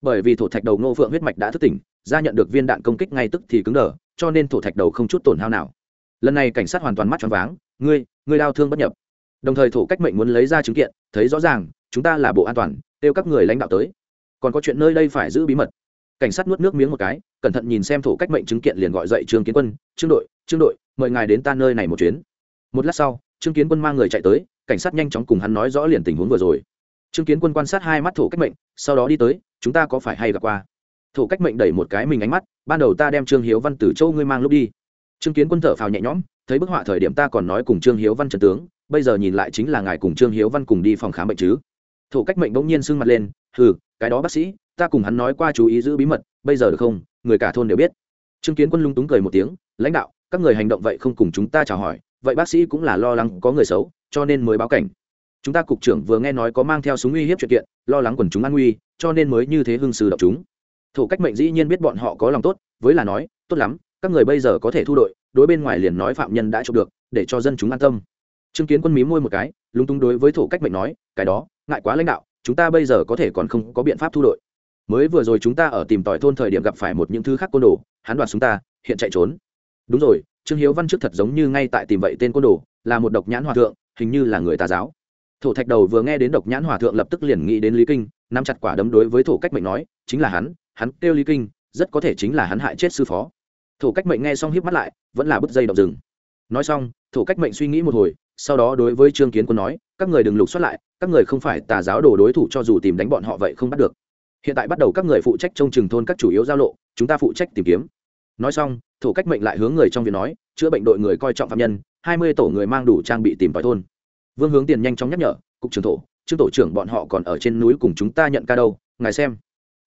Bởi vì thổ thạch đầu ngô phượng huyết mạch đã thức tỉnh, ra nhận được viên đạn công kích ngay tức thì cứng đờ, cho nên thổ thạch đầu không chút tổn hao nào. Lần này cảnh sát hoàn toàn mắt choáng váng, ngươi ngươi đau thương bất nhập. Đồng thời thổ cách mệnh muốn lấy ra chứng kiện, thấy rõ ràng, chúng ta là bộ an toàn, kêu các người lãnh đạo tới. Còn có chuyện nơi đây phải giữ bí mật. Cảnh sát nuốt nước miếng một cái, cẩn thận nhìn xem thổ cách mệnh chứng kiện liền gọi dậy trương kiến quân, trương đội trương đội, mời ngài đến ta nơi này một chuyến. Một lát sau, trương kiến quân mang người chạy tới, cảnh sát nhanh chóng cùng hắn nói rõ liền tình huống vừa rồi. Trương kiến quân quan sát hai mắt thổ cách mệnh, sau đó đi tới, chúng ta có phải hay gặp qua? Thổ cách mệnh đẩy một cái mình ánh mắt, ban đầu ta đem trương hiếu văn từ châu ngươi mang lúc đi. Trương kiến quân thở phào nhẹ nhõm, thấy bức họa thời điểm ta còn nói cùng trương hiếu văn trần tướng, bây giờ nhìn lại chính là ngài cùng trương hiếu văn cùng đi phòng khám bệnh chứ. Thổ cách mệnh bỗng nhiên sưng mặt lên ừ cái đó bác sĩ, ta cùng hắn nói qua chú ý giữ bí mật, bây giờ được không? Người cả thôn đều biết. Trương kiến quân lung túng cười một tiếng, lãnh đạo các người hành động vậy không cùng chúng ta chào hỏi, vậy bác sĩ cũng là lo lắng có người xấu, cho nên mới báo cảnh. Chúng ta cục trưởng vừa nghe nói có mang theo súng uy hiếp chuyện kiện, lo lắng quần chúng an nguy, cho nên mới như thế hưng sư đọc chúng. Thủ cách mệnh dĩ nhiên biết bọn họ có lòng tốt, với là nói, tốt lắm, các người bây giờ có thể thu đội, đối bên ngoài liền nói phạm nhân đã chụp được, để cho dân chúng an tâm. Chứng kiến quân mí môi một cái, lúng túng đối với thủ cách mệnh nói, cái đó, ngại quá lãnh đạo, chúng ta bây giờ có thể còn không có biện pháp thu đội. Mới vừa rồi chúng ta ở tìm tòi thôn thời điểm gặp phải một những thứ khác côn đồ, hắn đoạt chúng ta, hiện chạy trốn đúng rồi, trương hiếu văn trước thật giống như ngay tại tìm vậy tên côn đồ, là một độc nhãn hòa thượng, hình như là người tà giáo. Thổ thạch đầu vừa nghe đến độc nhãn hòa thượng lập tức liền nghĩ đến lý kinh, nắm chặt quả đấm đối với thổ cách mệnh nói, chính là hắn hắn kêu lý kinh, rất có thể chính là hắn hại chết sư phó. Thổ cách mệnh nghe xong híp mắt lại, vẫn là bứt dây động rừng. Nói xong, thổ cách mệnh suy nghĩ một hồi, sau đó đối với trương kiến quân nói, các người đừng lục xuất lại, các người không phải tà giáo đồ đối thủ cho dù tìm đánh bọn họ vậy không bắt được. Hiện tại bắt đầu các người phụ trách trông chừng thôn các chủ yếu giao lộ, chúng ta phụ trách tìm kiếm nói xong thủ cách mệnh lại hướng người trong viện nói, chữa bệnh đội người coi trọng phạm nhân, hai mươi tổ người mang đủ trang bị tìm vào thôn. Vương hướng tiền nhanh chóng nhắc nhở, cục trưởng thổ, trương tổ trưởng bọn họ còn ở trên núi cùng chúng ta nhận ca đâu, ngài xem.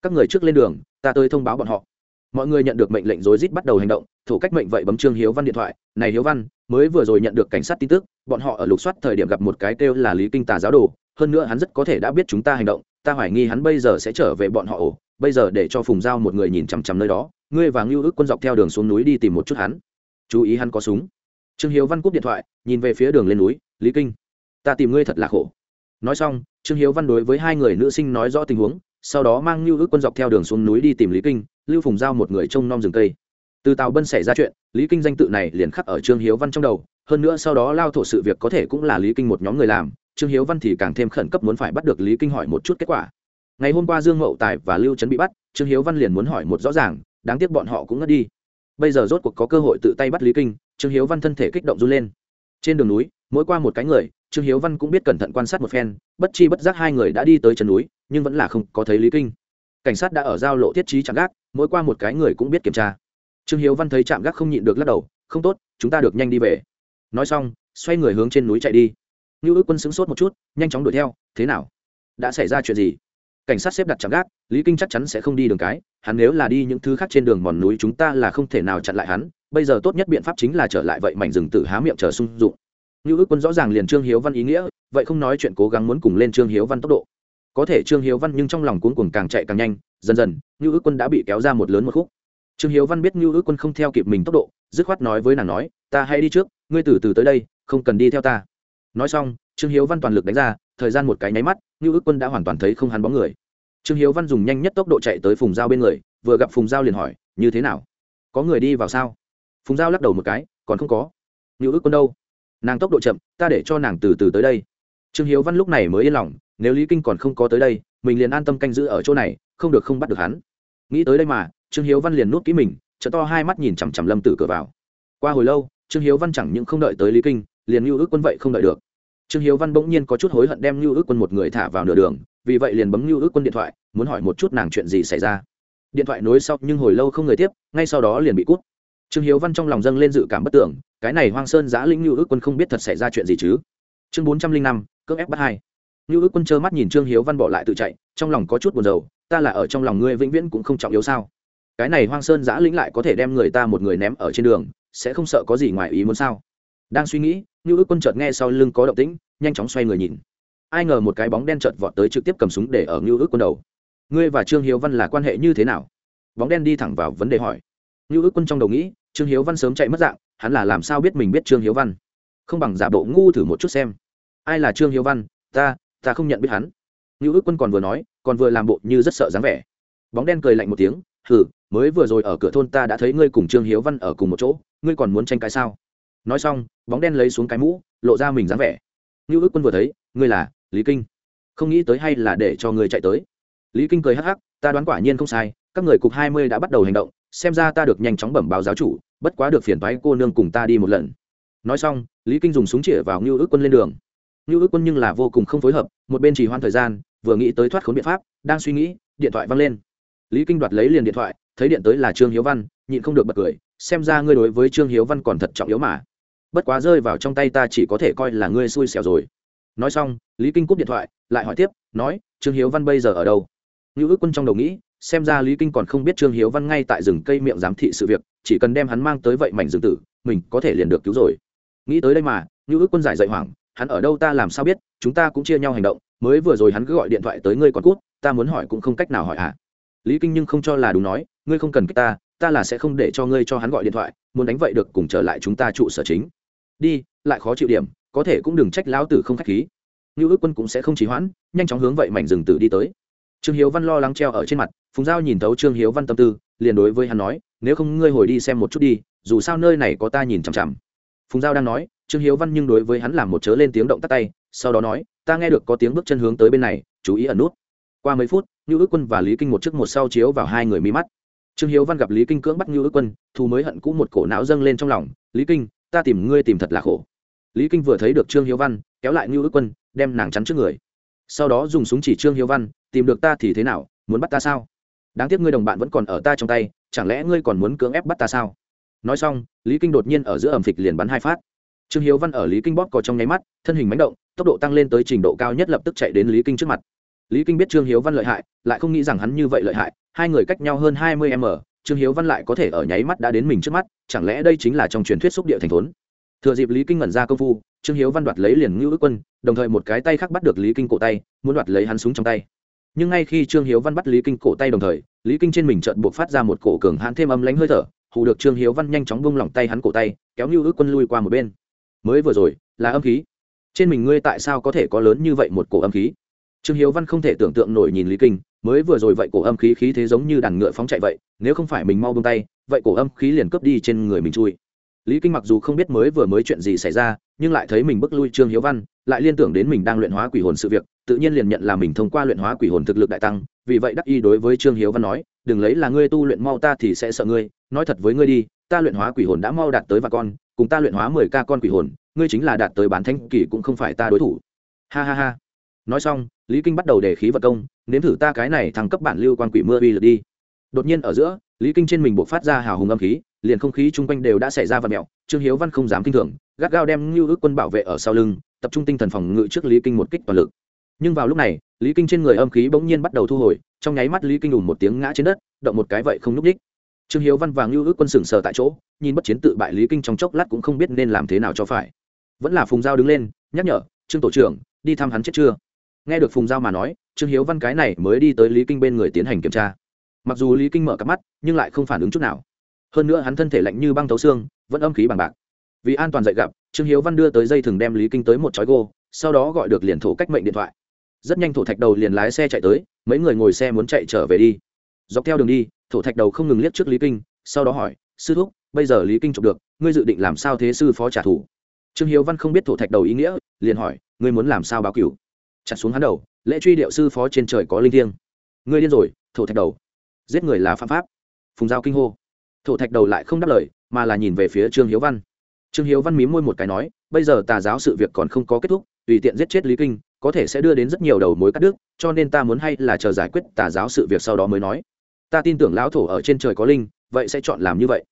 Các người trước lên đường, ta tới thông báo bọn họ. Mọi người nhận được mệnh lệnh rối rít bắt đầu hành động thủ cách mệnh vậy bấm trương hiếu văn điện thoại, này hiếu văn, mới vừa rồi nhận được cảnh sát tin tức, bọn họ ở lục soát thời điểm gặp một cái kêu là lý kinh tà giáo đồ, hơn nữa hắn rất có thể đã biết chúng ta hành động, ta hoài nghi hắn bây giờ sẽ trở về bọn họ ổ, bây giờ để cho phùng giao một người nhìn chằm chằm nơi đó ngươi và ngưu ước quân dọc theo đường xuống núi đi tìm một chút hắn. Chú ý hắn có súng. Trương hiếu văn cúp điện thoại, nhìn về phía đường lên núi, lý kinh, ta tìm ngươi thật là khổ. Nói xong, trương hiếu văn đối với hai người nữ sinh nói rõ tình huống, sau đó mang lưu ước quân dọc theo đường xuống núi đi tìm lý kinh, lưu phùng giao một người trông nom rừng cây. Từ tàu bân xảy ra chuyện, lý kinh danh tự này liền khắc ở trương hiếu văn trong đầu, hơn nữa sau đó lao thổ sự việc có thể cũng là lý kinh một nhóm người làm, trương hiếu văn thì càng thêm khẩn cấp muốn phải bắt được lý kinh hỏi một chút kết quả. Ngày hôm qua dương mậu tài và lưu trấn bị bắt, trương hiếu văn liền muốn hỏi một rõ ràng đáng tiếc bọn họ cũng ngất đi. Bây giờ rốt cuộc có cơ hội tự tay bắt lý kinh, trương hiếu văn thân thể kích động run lên. Trên đường núi, mỗi qua một cái người, trương hiếu văn cũng biết cẩn thận quan sát một phen, bất chi bất giác hai người đã đi tới chân núi, nhưng vẫn là không có thấy lý kinh. Cảnh sát đã ở giao lộ thiết trí chạm gác, mỗi qua một cái người cũng biết kiểm tra. Trương hiếu văn thấy chạm gác không nhịn được lắc đầu, không tốt, chúng ta được nhanh đi về. Nói xong, xoay người hướng trên núi chạy đi. Như ước quân sững sốt một chút, nhanh chóng đuổi theo, thế nào? Đã xảy ra chuyện gì? Cảnh sát xếp đặt chạm gác, lý kinh chắc chắn sẽ không đi đường cái, hắn nếu là đi những thứ khác trên đường mòn núi chúng ta là không thể nào chặn lại hắn, bây giờ tốt nhất biện pháp chính là trở lại vậy mảnh rừng tử há miệng chờ sung dụng. Như ước quân rõ ràng liền trương hiếu văn ý nghĩa, vậy không nói chuyện cố gắng muốn cùng lên trương hiếu văn tốc độ. Có thể trương hiếu văn nhưng trong lòng cuống cuồng càng chạy càng nhanh, dần dần như ước quân đã bị kéo ra một lớn một khúc. Trương hiếu văn biết như ước quân không theo kịp mình tốc độ, dứt khoát nói với nàng nói, ta hay đi trước, ngươi từ từ tới đây, không cần đi theo ta. Nói xong, trương hiếu văn toàn lực đánh ra thời gian một cái nháy mắt như ước quân đã hoàn toàn thấy không hắn bóng người. Trương hiếu văn dùng nhanh nhất tốc độ chạy tới phùng giao bên người, vừa gặp phùng giao liền hỏi, như thế nào? Có người đi vào sao? Phùng giao lắc đầu một cái, còn không có. Như ước quân đâu? Nàng tốc độ chậm, ta để cho nàng từ từ tới đây. Trương hiếu văn lúc này mới yên lòng, nếu lý kinh còn không có tới đây, mình liền an tâm canh giữ ở chỗ này, không được không bắt được hắn. Nghĩ tới đây mà, trương hiếu văn liền nuốt kỹ mình chợ to hai mắt nhìn chằm chằm lâm tử cửa vào. Qua hồi lâu, trương hiếu văn chẳng những không đợi tới lý kinh, liền như ước quân vậy không đợi được trương hiếu văn bỗng nhiên có chút hối hận đem lưu ước quân một người thả vào nửa đường, vì vậy liền bấm lưu ước quân điện thoại, muốn hỏi một chút nàng chuyện gì xảy ra. Điện thoại nối sau, nhưng hồi lâu không người tiếp, ngay sau đó liền bị cút. Trương hiếu văn trong lòng dâng lên dự cảm bất tưởng, cái này hoang sơn giã lĩnh lưu ước quân không biết thật xảy ra chuyện gì chứ? Chương bốn trăm linh năm, cưỡng ép bắt hai. Lưu ước quân trơ mắt nhìn trương hiếu văn bỏ lại tự chạy, trong lòng có chút buồn rầu, ta là ở trong lòng ngươi vĩnh viễn cũng không trọng yếu sao? Cái này hoang sơn giã lĩnh lại có thể đem người ta một người ném ở trên đường, sẽ không sợ có gì ngoài ý muốn sao? Đang suy nghĩ như ước quân chợt nghe sau lưng có động tĩnh, nhanh chóng xoay người nhìn. Ai ngờ một cái bóng đen chợt vọt tới trực tiếp cầm súng để ở như ước quân đầu. Ngươi và trương hiếu văn là quan hệ như thế nào? Bóng đen đi thẳng vào vấn đề hỏi. Như ước quân trong đầu nghĩ, trương hiếu văn sớm chạy mất dạng, hắn là làm sao biết mình biết trương hiếu văn? Không bằng giả bộ ngu thử một chút xem. Ai là trương hiếu văn? Ta ta không nhận biết hắn. Như ước quân còn vừa nói, còn vừa làm bộ như rất sợ dáng vẻ. Bóng đen cười lạnh một tiếng, hừ, mới vừa rồi ở cửa thôn ta đã thấy ngươi cùng trương hiếu văn ở cùng một chỗ, ngươi còn muốn tranh cái sao? Nói xong, bóng đen lấy xuống cái mũ, lộ ra mình dáng vẻ. Như ước quân vừa thấy, ngươi là lý kinh. Không nghĩ tới hay là để cho ngươi chạy tới. Lý kinh cười hắc hắc, ta đoán quả nhiên không sai, các người cục hai mươi đã bắt đầu hành động, xem ra ta được nhanh chóng bẩm báo giáo chủ, bất quá được phiền thoái cô nương cùng ta đi một lần. Nói xong, lý kinh dùng súng chĩa vào ngưu ước quân lên đường. Ngưu ước quân nhưng là vô cùng không phối hợp, một bên chỉ hoãn thời gian, vừa nghĩ tới thoát khốn biện pháp, đang suy nghĩ, điện thoại văng lên. Lý kinh đoạt lấy liền điện thoại, thấy điện tới là trương hiếu văn, nhịn không được bật cười, xem ra ngươi đối với trương hiếu văn còn thật trọng yếu mà bất quá rơi vào trong tay ta chỉ có thể coi là ngươi xui xẻo rồi. Nói xong, lý kinh cúp điện thoại, lại hỏi tiếp, nói, trương hiếu văn bây giờ ở đâu? Như ước quân trong đầu nghĩ, xem ra lý kinh còn không biết trương hiếu văn ngay tại rừng cây miệng giám thị sự việc, chỉ cần đem hắn mang tới vậy mảnh rừng tử, mình có thể liền được cứu rồi. Nghĩ tới đây mà như ước quân giải dạy hoảng, hắn ở đâu ta làm sao biết, chúng ta cũng chia nhau hành động, mới vừa rồi hắn cứ gọi điện thoại tới ngươi còn cút, ta muốn hỏi cũng không cách nào hỏi hả à. lý kinh nhưng không cho là đúng nói, ngươi không cần cách ta ta là sẽ không để cho ngươi cho hắn gọi điện thoại, muốn đánh vậy được cùng trở lại chúng ta trụ sở chính đi, lại khó chịu điểm, có thể cũng đừng trách lão tử không khách khí. Như ước quân cũng sẽ không trì hoãn, nhanh chóng hướng vậy mảnh rừng tử đi tới. Trương hiếu văn lo lắng treo ở trên mặt, phùng giao nhìn thấu trương hiếu văn tâm tư, liền đối với hắn nói, nếu không ngươi hồi đi xem một chút đi, dù sao nơi này có ta nhìn chằm chằm. Phùng giao đang nói, trương hiếu văn nhưng đối với hắn làm một chớ lên tiếng động tắt tay, sau đó nói, ta nghe được có tiếng bước chân hướng tới bên này, chú ý ẩn nút. Qua mấy phút như ước quân và lý kinh một chiếc một sau chiếu vào hai người mi mắt. Trương hiếu văn gặp lý kinh cưỡng bắt như ước quân, thù mới hận cũ một cổ não dâng lên trong lòng. Lý kinh ta tìm ngươi tìm thật là khổ. Lý kinh vừa thấy được trương hiếu văn, kéo lại ngưu ước quân, đem nàng chắn trước người. Sau đó dùng súng chỉ trương hiếu văn, tìm được ta thì thế nào, muốn bắt ta sao? Đáng tiếc ngươi đồng bạn vẫn còn ở ta trong tay, chẳng lẽ ngươi còn muốn cưỡng ép bắt ta sao? Nói xong, lý kinh đột nhiên ở giữa ẩm phịch liền bắn hai phát. Trương hiếu văn ở lý kinh bóp có trong nháy mắt, thân hình mánh động, tốc độ tăng lên tới trình độ cao nhất lập tức chạy đến lý kinh trước mặt. Lý kinh biết trương hiếu văn lợi hại, lại không nghĩ rằng hắn như vậy lợi hại, hai người cách nhau hơn hai mươi m trương hiếu văn lại có thể ở nháy mắt đã đến mình trước mắt, chẳng lẽ đây chính là trong truyền thuyết xúc địa thành thốn? Thừa dịp lý kinh ngẩn ra công phu, trương hiếu văn đoạt lấy liền ngưu ước quân, đồng thời một cái tay khác bắt được lý kinh cổ tay, muốn đoạt lấy hắn súng trong tay. Nhưng ngay khi trương hiếu văn bắt lý kinh cổ tay đồng thời, lý kinh trên mình trợn buộc phát ra một cổ cường hãn thêm âm lánh hơi thở, hù được trương hiếu văn nhanh chóng bông lỏng tay hắn cổ tay, kéo ngưu ước quân lui qua một bên. Mới vừa rồi, là âm khí. Trên mình ngươi tại sao có thể có lớn như vậy một cổ âm khí? Trương hiếu văn không thể tưởng tượng nổi nhìn lý kinh, mới vừa rồi vậy cổ âm khí khí thế giống như đàn ngựa phóng chạy vậy, nếu không phải mình mau bông tay, vậy cổ âm khí liền cướp đi trên người mình chui. Lý kinh mặc dù không biết mới vừa mới chuyện gì xảy ra, nhưng lại thấy mình bước lui trương hiếu văn, lại liên tưởng đến mình đang luyện hóa quỷ hồn sự việc, tự nhiên liền nhận là mình thông qua luyện hóa quỷ hồn thực lực đại tăng, vì vậy đắc y đối với trương hiếu văn nói, đừng lấy là ngươi tu luyện mau ta thì sẽ sợ ngươi, nói thật với ngươi đi, ta luyện hóa quỷ hồn đã mau đạt tới và con, cùng ta luyện hóa mười ca con quỷ hồn, ngươi chính là đạt tới bán thanh kỳ cũng không phải ta đối thủ. Ha ha ha. Nói xong lý kinh bắt đầu để khí vật công, nếm thử ta cái này thăng cấp bản lưu quan quỷ mưa uy lực đi. Đột nhiên ở giữa, lý kinh trên mình buộc phát ra hào hùng âm khí, liền không khí chung quanh đều đã xảy ra và mẹo, trương hiếu văn không dám kinh thường, gắt gao đem lưu ước quân bảo vệ ở sau lưng, tập trung tinh thần phòng ngự trước lý kinh một kích toàn lực. Nhưng vào lúc này, lý kinh trên người âm khí bỗng nhiên bắt đầu thu hồi, trong nháy mắt lý kinh đùm một tiếng ngã trên đất, động một cái vậy không núp đích. Trương hiếu văn và lưu ước quân sừng sờ tại chỗ, nhìn bất chiến tự bại lý kinh trong chốc lát cũng không biết nên làm thế nào cho phải. Vẫn là phùng giao đứng lên, nhắc nhở, trương tổ trưởng, đi thăm hắn chết chưa? Nghe được phùng giao mà nói, trương hiếu văn cái này mới đi tới lý kinh bên người tiến hành kiểm tra. Mặc dù lý kinh mở cặp mắt, nhưng lại không phản ứng chút nào. Hơn nữa hắn thân thể lạnh như băng thấu xương, vẫn âm khí bằng bạc. Vì an toàn dạy gặp, trương hiếu văn đưa tới dây thừng đem lý kinh tới một chói gô, sau đó gọi được liền thổ cách mệnh điện thoại. Rất nhanh thổ thạch đầu liền lái xe chạy tới, mấy người ngồi xe muốn chạy trở về đi. Dọc theo đường đi, thổ thạch đầu không ngừng liếc trước lý kinh, sau đó hỏi, sư thúc, bây giờ lý kinh chụp được, ngươi dự định làm sao thế sư phó trả thù? Trương hiếu văn không biết thổ thạch đầu ý nghĩa, liền hỏi, ngươi muốn làm sao báo cửu? Chặt xuống hắn đầu, lễ truy điệu sư phó trên trời có linh thiêng. Ngươi điên rồi, thổ thạch đầu. Giết người là phạm pháp. Phùng giao kinh hô. Thổ thạch đầu lại không đáp lời, mà là nhìn về phía trương hiếu văn. Trương hiếu văn mím môi một cái nói, bây giờ tà giáo sự việc còn không có kết thúc, tùy tiện giết chết lý kinh, có thể sẽ đưa đến rất nhiều đầu mối cắt đứt, cho nên ta muốn hay là chờ giải quyết tà giáo sự việc sau đó mới nói. Ta tin tưởng lão thổ ở trên trời có linh, vậy sẽ chọn làm như vậy.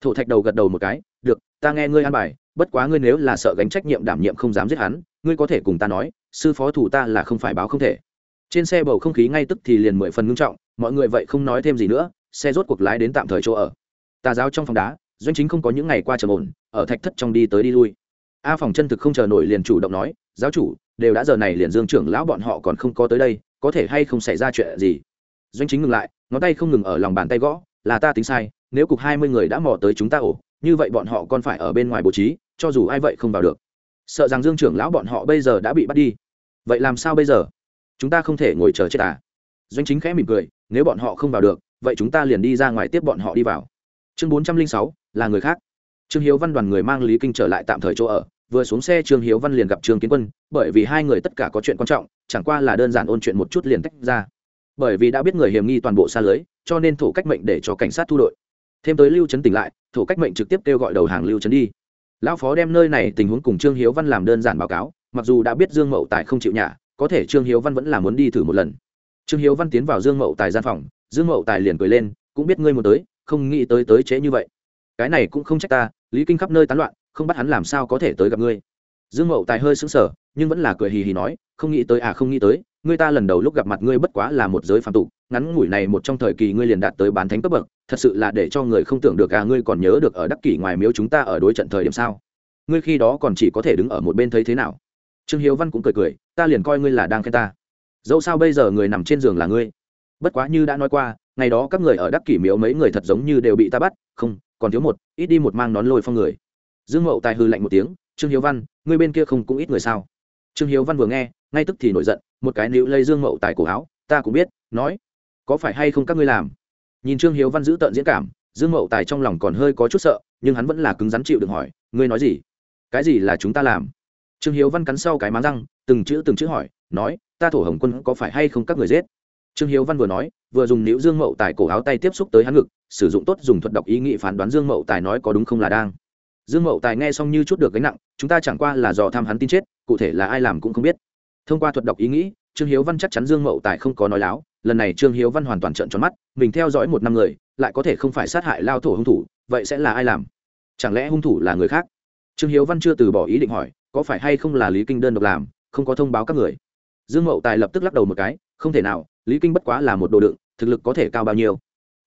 Thổ thạch đầu gật đầu một cái, được, ta nghe ngươi an bài, bất quá ngươi nếu là sợ gánh trách nhiệm đảm nhiệm không dám giết hắn, ngươi có thể cùng ta nói sư phó thủ ta là không phải báo không thể. Trên xe bầu không khí ngay tức thì liền mười phần ngưng trọng, mọi người vậy không nói thêm gì nữa, xe rốt cuộc lái đến tạm thời chỗ ở. Tà giáo trong phòng đá, doanh chính không có những ngày qua trầm ổn, ở thạch thất trong đi tới đi lui. A phòng chân thực không chờ nổi liền chủ động nói, giáo chủ, đều đã giờ này liền dương trưởng lão bọn họ còn không có tới đây, có thể hay không xảy ra chuyện gì? Doanh chính ngừng lại, ngón tay không ngừng ở lòng bàn tay gõ, là ta tính sai, nếu cục hai mươi người đã mò tới chúng ta ổ, như vậy bọn họ còn phải ở bên ngoài bố trí, cho dù ai vậy không vào được sợ rằng dương trưởng lão bọn họ bây giờ đã bị bắt đi. Vậy làm sao bây giờ? Chúng ta không thể ngồi chờ chết à? Doanh chính khẽ mỉm cười, nếu bọn họ không vào được, vậy chúng ta liền đi ra ngoài tiếp bọn họ đi vào. Chương bốn trăm linh sáu, là người khác. Trương hiếu văn đoàn người mang lý kinh trở lại tạm thời chỗ ở, vừa xuống xe trương hiếu văn liền gặp trương kiến quân, bởi vì hai người tất cả có chuyện quan trọng, chẳng qua là đơn giản ôn chuyện một chút liền tách ra. Bởi vì đã biết người hiểm nghi toàn bộ xa lưới, cho nên thổ cách mệnh để cho cảnh sát thu đội. Thêm tới lưu trấn tỉnh lại, thổ cách mệnh trực tiếp kêu gọi đầu hàng lưu trấn đi lão phó đem nơi này tình huống cùng trương hiếu văn làm đơn giản báo cáo, mặc dù đã biết dương mậu tài không chịu nhả, có thể trương hiếu văn vẫn là muốn đi thử một lần. Trương hiếu văn tiến vào dương mậu tài gian phòng, dương mậu tài liền cười lên, cũng biết ngươi muốn tới, không nghĩ tới tới trễ như vậy. Cái này cũng không trách ta, lý kinh khắp nơi tán loạn, không bắt hắn làm sao có thể tới gặp ngươi. Dương mậu tài hơi sững sờ, nhưng vẫn là cười hì hì nói, không nghĩ tới à không nghĩ tới ngươi ta lần đầu lúc gặp mặt ngươi bất quá là một giới phàm tục, ngắn ngủi này một trong thời kỳ ngươi liền đạt tới bán thánh cấp bậc, thật sự là để cho người không tưởng được à ngươi còn nhớ được ở đắc kỷ ngoài miếu chúng ta ở đối trận thời điểm sao? Ngươi khi đó còn chỉ có thể đứng ở một bên thấy thế nào? Trương hiếu văn cũng cười cười, ta liền coi ngươi là đang khen ta. Dẫu sao bây giờ người nằm trên giường là ngươi. Bất quá như đã nói qua, ngày đó các người ở đắc kỷ miếu mấy người thật giống như đều bị ta bắt, không, còn thiếu một, ít đi một mang nón lôi phong người. Dương mậu tài hư lạnh một tiếng, trương hiếu văn, ngươi bên kia không cũng ít người sao? Trương hiếu văn vừa nghe, ngay tức thì nổi giận một cái níu lây dương mậu tài cổ áo, ta cũng biết, nói, có phải hay không các ngươi làm? Nhìn trương hiếu văn giữ tợn diễn cảm, dương mậu tài trong lòng còn hơi có chút sợ, nhưng hắn vẫn là cứng rắn chịu được hỏi, ngươi nói gì? Cái gì là chúng ta làm? Trương hiếu văn cắn sau cái máng răng, từng chữ từng chữ hỏi, nói, ta thổ hồng quân có phải hay không các người giết? Trương hiếu văn vừa nói, vừa dùng nữ dương mậu tài cổ áo tay tiếp xúc tới hắn ngực, sử dụng tốt dùng thuật đọc ý nghị phán đoán dương mậu tài nói có đúng không là đang. Dương mậu tài nghe xong như chút được gánh nặng, chúng ta chẳng qua là dò tham hắn tin chết, cụ thể là ai làm cũng không biết thông qua thuật đọc ý nghĩ, trương hiếu văn chắc chắn dương mậu tài không có nói láo, lần này trương hiếu văn hoàn toàn trợn tròn mắt, mình theo dõi một năm người, lại có thể không phải sát hại lao thổ hung thủ, vậy sẽ là ai làm? Chẳng lẽ hung thủ là người khác? Trương hiếu văn chưa từ bỏ ý định hỏi, có phải hay không là lý kinh đơn độc làm, không có thông báo các người? Dương mậu tài lập tức lắc đầu một cái, không thể nào, lý kinh bất quá là một đồ đựng, thực lực có thể cao bao nhiêu?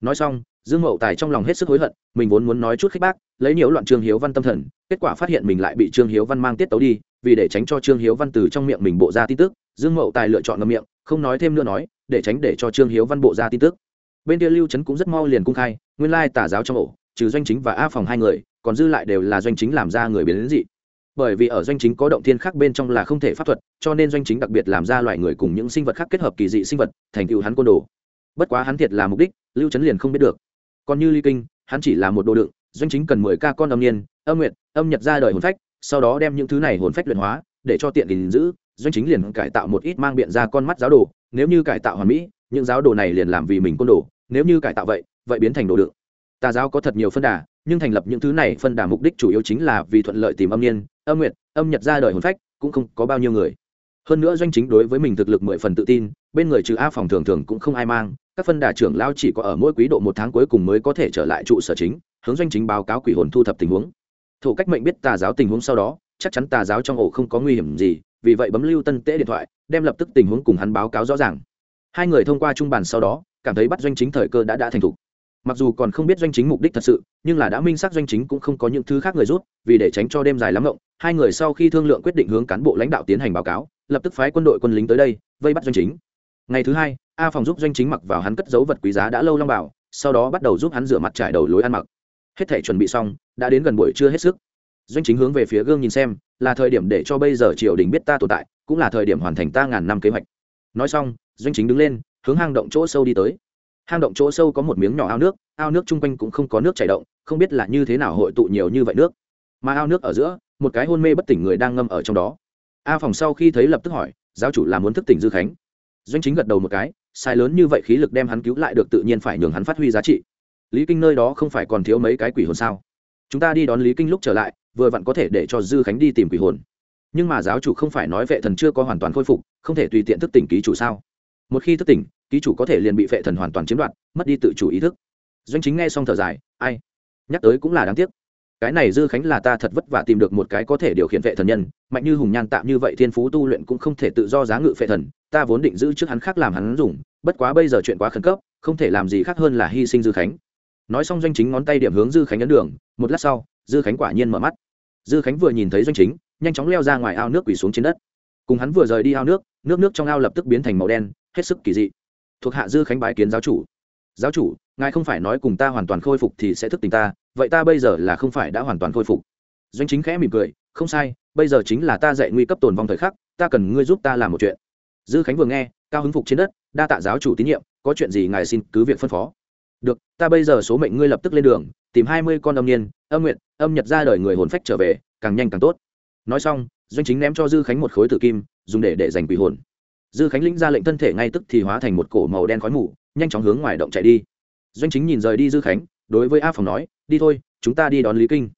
Nói xong dương mậu tài trong lòng hết sức hối hận, mình vốn muốn nói chút khích bác, lấy nhiễu loạn trương hiếu văn tâm thần, kết quả phát hiện mình lại bị trương hiếu văn mang tiết tấu đi, vì để tránh cho trương hiếu văn từ trong miệng mình bộ ra tin tức, dương mậu tài lựa chọn ngâm miệng, không nói thêm nữa nói, để tránh để cho trương hiếu văn bộ ra tin tức. Bên kia lưu trấn cũng rất mau liền cung khai, nguyên lai tả giáo trong ổ, trừ doanh chính và a phòng hai người, còn dư lại đều là doanh chính làm ra người biến đến dị. Bởi vì ở doanh chính có động thiên khác bên trong là không thể pháp thuật, cho nên doanh chính đặc biệt làm ra loại người cùng những sinh vật khác kết hợp kỳ dị sinh vật, thành tựu hắn côn đồ. Bất quá hắn thiệt là mục đích, lưu trấn liền không biết được còn như ly kinh, hắn chỉ là một đồ đựng, doanh chính cần mười ca con âm niên, âm nguyệt âm nhật ra đời hồn phách, sau đó đem những thứ này hồn phách luyện hóa, để cho tiện gìn giữ, doanh chính liền cải tạo một ít mang biện ra con mắt giáo đồ, nếu như cải tạo hoàn mỹ, những giáo đồ này liền làm vì mình côn đồ, nếu như cải tạo vậy vậy biến thành đồ đựng. Tà giáo có thật nhiều phân đà, nhưng thành lập những thứ này phân đà mục đích chủ yếu chính là vì thuận lợi tìm âm niên, âm nguyệt âm nhật ra đời hồn phách, cũng không có bao nhiêu người hơn nữa doanh chính đối với mình thực lực mười phần tự tin, bên người trừ a phòng thường thường cũng không ai mang, các phân đà trưởng lao chỉ có ở mỗi quý độ một tháng cuối cùng mới có thể trở lại trụ sở chính, hướng doanh chính báo cáo quỷ hồn thu thập tình huống. Thủ cách mệnh biết tà giáo tình huống sau đó, chắc chắn tà giáo trong ổ không có nguy hiểm gì, vì vậy bấm lưu tân tễ điện thoại, đem lập tức tình huống cùng hắn báo cáo rõ ràng. Hai người thông qua trung bàn sau đó, cảm thấy bắt doanh chính thời cơ đã đã thành thục. Mặc dù còn không biết doanh chính mục đích thật sự, nhưng là đã minh xác doanh chính cũng không có những thứ khác người rút, vì để tránh cho đêm dài lắm ngộng, hai người sau khi thương lượng quyết định hướng cán bộ lãnh đạo tiến hành báo cáo lập tức phái quân đội quân lính tới đây, vây bắt doanh chính. Ngày thứ hai, a phòng giúp doanh chính mặc vào hắn cất dấu vật quý giá đã lâu long bảo, sau đó bắt đầu giúp hắn rửa mặt trải đầu lối ăn mặc. Hết thể chuẩn bị xong, đã đến gần buổi trưa hết sức. Doanh chính hướng về phía gương nhìn xem, là thời điểm để cho bây giờ triều đình biết ta tồn tại, cũng là thời điểm hoàn thành ta ngàn năm kế hoạch. Nói xong, doanh chính đứng lên, hướng hang động chỗ sâu đi tới. Hang động chỗ sâu có một miếng nhỏ ao nước ao nước chung quanh cũng không có nước chảy động, không biết là như thế nào hội tụ nhiều như vậy nước. Mà ao nước ở giữa, một cái hôn mê bất tỉnh người đang ngâm ở trong đó a phòng sau khi thấy lập tức hỏi, giáo chủ là muốn thức tỉnh dư khánh. Doanh chính gật đầu một cái, sai lớn như vậy khí lực đem hắn cứu lại được tự nhiên phải nhường hắn phát huy giá trị. Lý kinh nơi đó không phải còn thiếu mấy cái quỷ hồn sao? Chúng ta đi đón lý kinh lúc trở lại, vừa vặn có thể để cho dư khánh đi tìm quỷ hồn. Nhưng mà giáo chủ không phải nói vệ thần chưa có hoàn toàn khôi phục, không thể tùy tiện thức tỉnh ký chủ sao? Một khi thức tỉnh, ký chủ có thể liền bị vệ thần hoàn toàn chiếm đoạt, mất đi tự chủ ý thức. Doanh chính nghe xong thở dài, ai? Nhắc tới cũng là đáng tiếc cái này dư khánh là ta thật vất vả tìm được một cái có thể điều khiển vệ thần nhân, mạnh như hùng nhan tạm như vậy thiên phú tu luyện cũng không thể tự do giá ngự vệ thần, ta vốn định giữ trước hắn khác làm hắn dùng, bất quá bây giờ chuyện quá khẩn cấp, không thể làm gì khác hơn là hy sinh dư khánh. Nói xong doanh chính ngón tay điểm hướng dư khánh ấn đường, một lát sau, dư khánh quả nhiên mở mắt. Dư khánh vừa nhìn thấy doanh chính, nhanh chóng leo ra ngoài ao nước quỳ xuống trên đất. Cùng hắn vừa rời đi ao nước nước nước trong ao lập tức biến thành màu đen, hết sức kỳ dị. Thuộc hạ dư khánh bái kiến giáo chủ. Giáo chủ ngài không phải nói cùng ta hoàn toàn khôi phục thì sẽ thức tỉnh ta, vậy ta bây giờ là không phải đã hoàn toàn khôi phục. Doanh chính khẽ mỉm cười, không sai, bây giờ chính là ta dạy nguy cấp tồn vong thời khắc, ta cần ngươi giúp ta làm một chuyện. Dư khánh vừa nghe, cao hứng phục trên đất, đa tạ giáo chủ tín nhiệm, có chuyện gì ngài xin cứ việc phân phó. Được, ta bây giờ số mệnh ngươi lập tức lên đường, tìm hai mươi con âm niên, âm nguyện, âm nhật ra đời người hồn phách trở về, càng nhanh càng tốt. Nói xong, doanh chính ném cho dư khánh một khối tử kim, dùng để để giành quỷ hồn. Dư khánh lĩnh ra lệnh thân thể ngay tức thì hóa thành một cổ màu đen khói mù, nhanh chóng hướng ngoài động chạy đi doanh chính nhìn rời đi dư khánh, đối với a phòng nói, đi thôi, chúng ta đi đón lý kinh.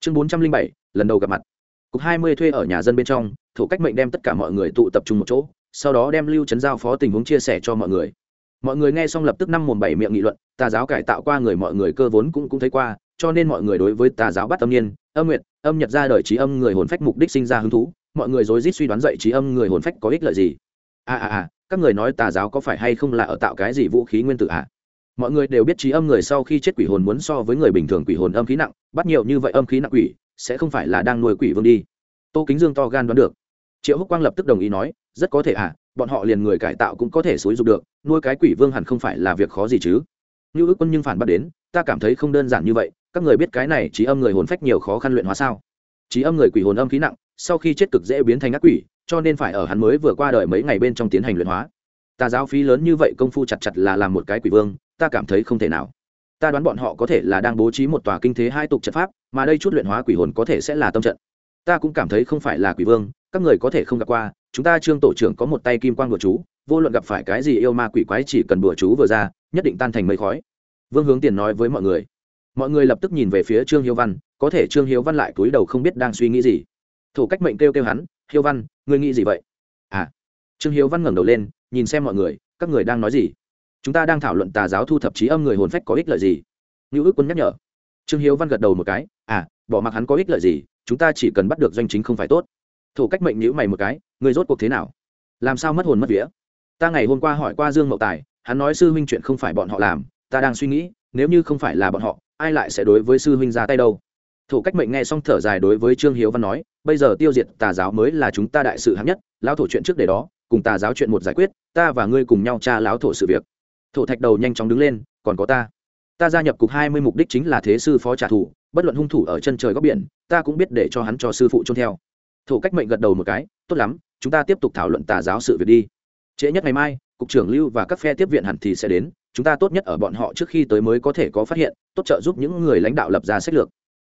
Chương bốn trăm linh bảy, lần đầu gặp mặt. Cục hai mươi thuê ở nhà dân bên trong, thủ cách mệnh đem tất cả mọi người tụ tập trung một chỗ, sau đó đem lưu trấn giao phó tình huống chia sẻ cho mọi người. Mọi người nghe xong lập tức năm mồm bảy miệng nghị luận, tà giáo cải tạo qua người mọi người cơ vốn cũng cũng thấy qua, cho nên mọi người đối với tà giáo bắt âm niên, âm nguyện, âm nhật ra đời trí âm người hồn phách mục đích sinh ra hứng thú, mọi người rối rít suy đoán dậy trí âm người hồn phách có ích lợi gì. À à à các người nói tà giáo có phải hay không là ở tạo cái gì vũ khí nguyên tử à? Mọi người đều biết trí âm người sau khi chết quỷ hồn muốn so với người bình thường quỷ hồn âm khí nặng, bắt nhiều như vậy âm khí nặng quỷ, sẽ không phải là đang nuôi quỷ vương đi. Tô kính dương to gan đoán được. Triệu húc quang lập tức đồng ý nói, rất có thể à bọn họ liền người cải tạo cũng có thể xúi dục được, nuôi cái quỷ vương hẳn không phải là việc khó gì chứ. Như ước quân nhưng phản bắt đến, ta cảm thấy không đơn giản như vậy, các người biết cái này trí âm người hồn phách nhiều khó khăn luyện hóa sao? Trí âm người quỷ hồn âm khí nặng, sau khi chết cực dễ biến thành ác quỷ, cho nên phải ở hắn mới vừa qua đời mấy ngày bên trong tiến hành luyện hóa. Tà giáo phí lớn như vậy công phu chặt chặt là làm một cái quỷ vương ta cảm thấy không thể nào. Ta đoán bọn họ có thể là đang bố trí một tòa kinh thế hai tục trận pháp, mà đây chút luyện hóa quỷ hồn có thể sẽ là tâm trận. Ta cũng cảm thấy không phải là quỷ vương, các người có thể không gặp qua, chúng ta trương tổ trưởng có một tay kim quang bừa chú, vô luận gặp phải cái gì yêu ma quỷ quái chỉ cần bừa chú vừa ra, nhất định tan thành mây khói. Vương hướng tiền nói với mọi người. Mọi người lập tức nhìn về phía trương hiếu văn, có thể trương hiếu văn lại cúi đầu không biết đang suy nghĩ gì. Thủ cách mệnh kêu kêu hắn, hiếu văn, ngươi nghĩ gì vậy? À trương hiếu văn ngẩng đầu lên, nhìn xem mọi người, các người đang nói gì? Chúng ta đang thảo luận tà giáo thu thập trí âm người hồn phách có ích lợi gì? Như ước quân nhắc nhở. Trương hiếu văn gật đầu một cái à bỏ mặc hắn có ích lợi gì, chúng ta chỉ cần bắt được doanh chính không phải tốt. Thủ cách mệnh nhữ mày một cái, người rốt cuộc thế nào? Làm sao mất hồn mất vía? Ta ngày hôm qua hỏi qua dương mậu tài, hắn nói sư huynh chuyện không phải bọn họ làm, ta đang suy nghĩ, nếu như không phải là bọn họ, ai lại sẽ đối với sư huynh ra tay đâu? Thủ cách mệnh nghe xong thở dài đối với trương hiếu văn nói, bây giờ tiêu diệt tà giáo mới là chúng ta đại sự hạng nhất, lão thổ chuyện trước để đó, cùng tà giáo chuyện một giải quyết, ta và ngươi cùng nhau tra lão thổ sự việc thổ thạch đầu nhanh chóng đứng lên, còn có ta. Ta gia nhập cục hai mươi mục đích chính là thế sư phó trả thù, bất luận hung thủ ở chân trời góc biển, ta cũng biết để cho hắn cho sư phụ trôn theo. Thổ cách mệnh gật đầu một cái, tốt lắm, chúng ta tiếp tục thảo luận tà giáo sự việc đi. Trễ nhất ngày mai, cục trưởng lưu và các phe tiếp viện hẳn thì sẽ đến, chúng ta tốt nhất ở bọn họ trước khi tới mới có thể có phát hiện, tốt trợ giúp những người lãnh đạo lập ra sách lược.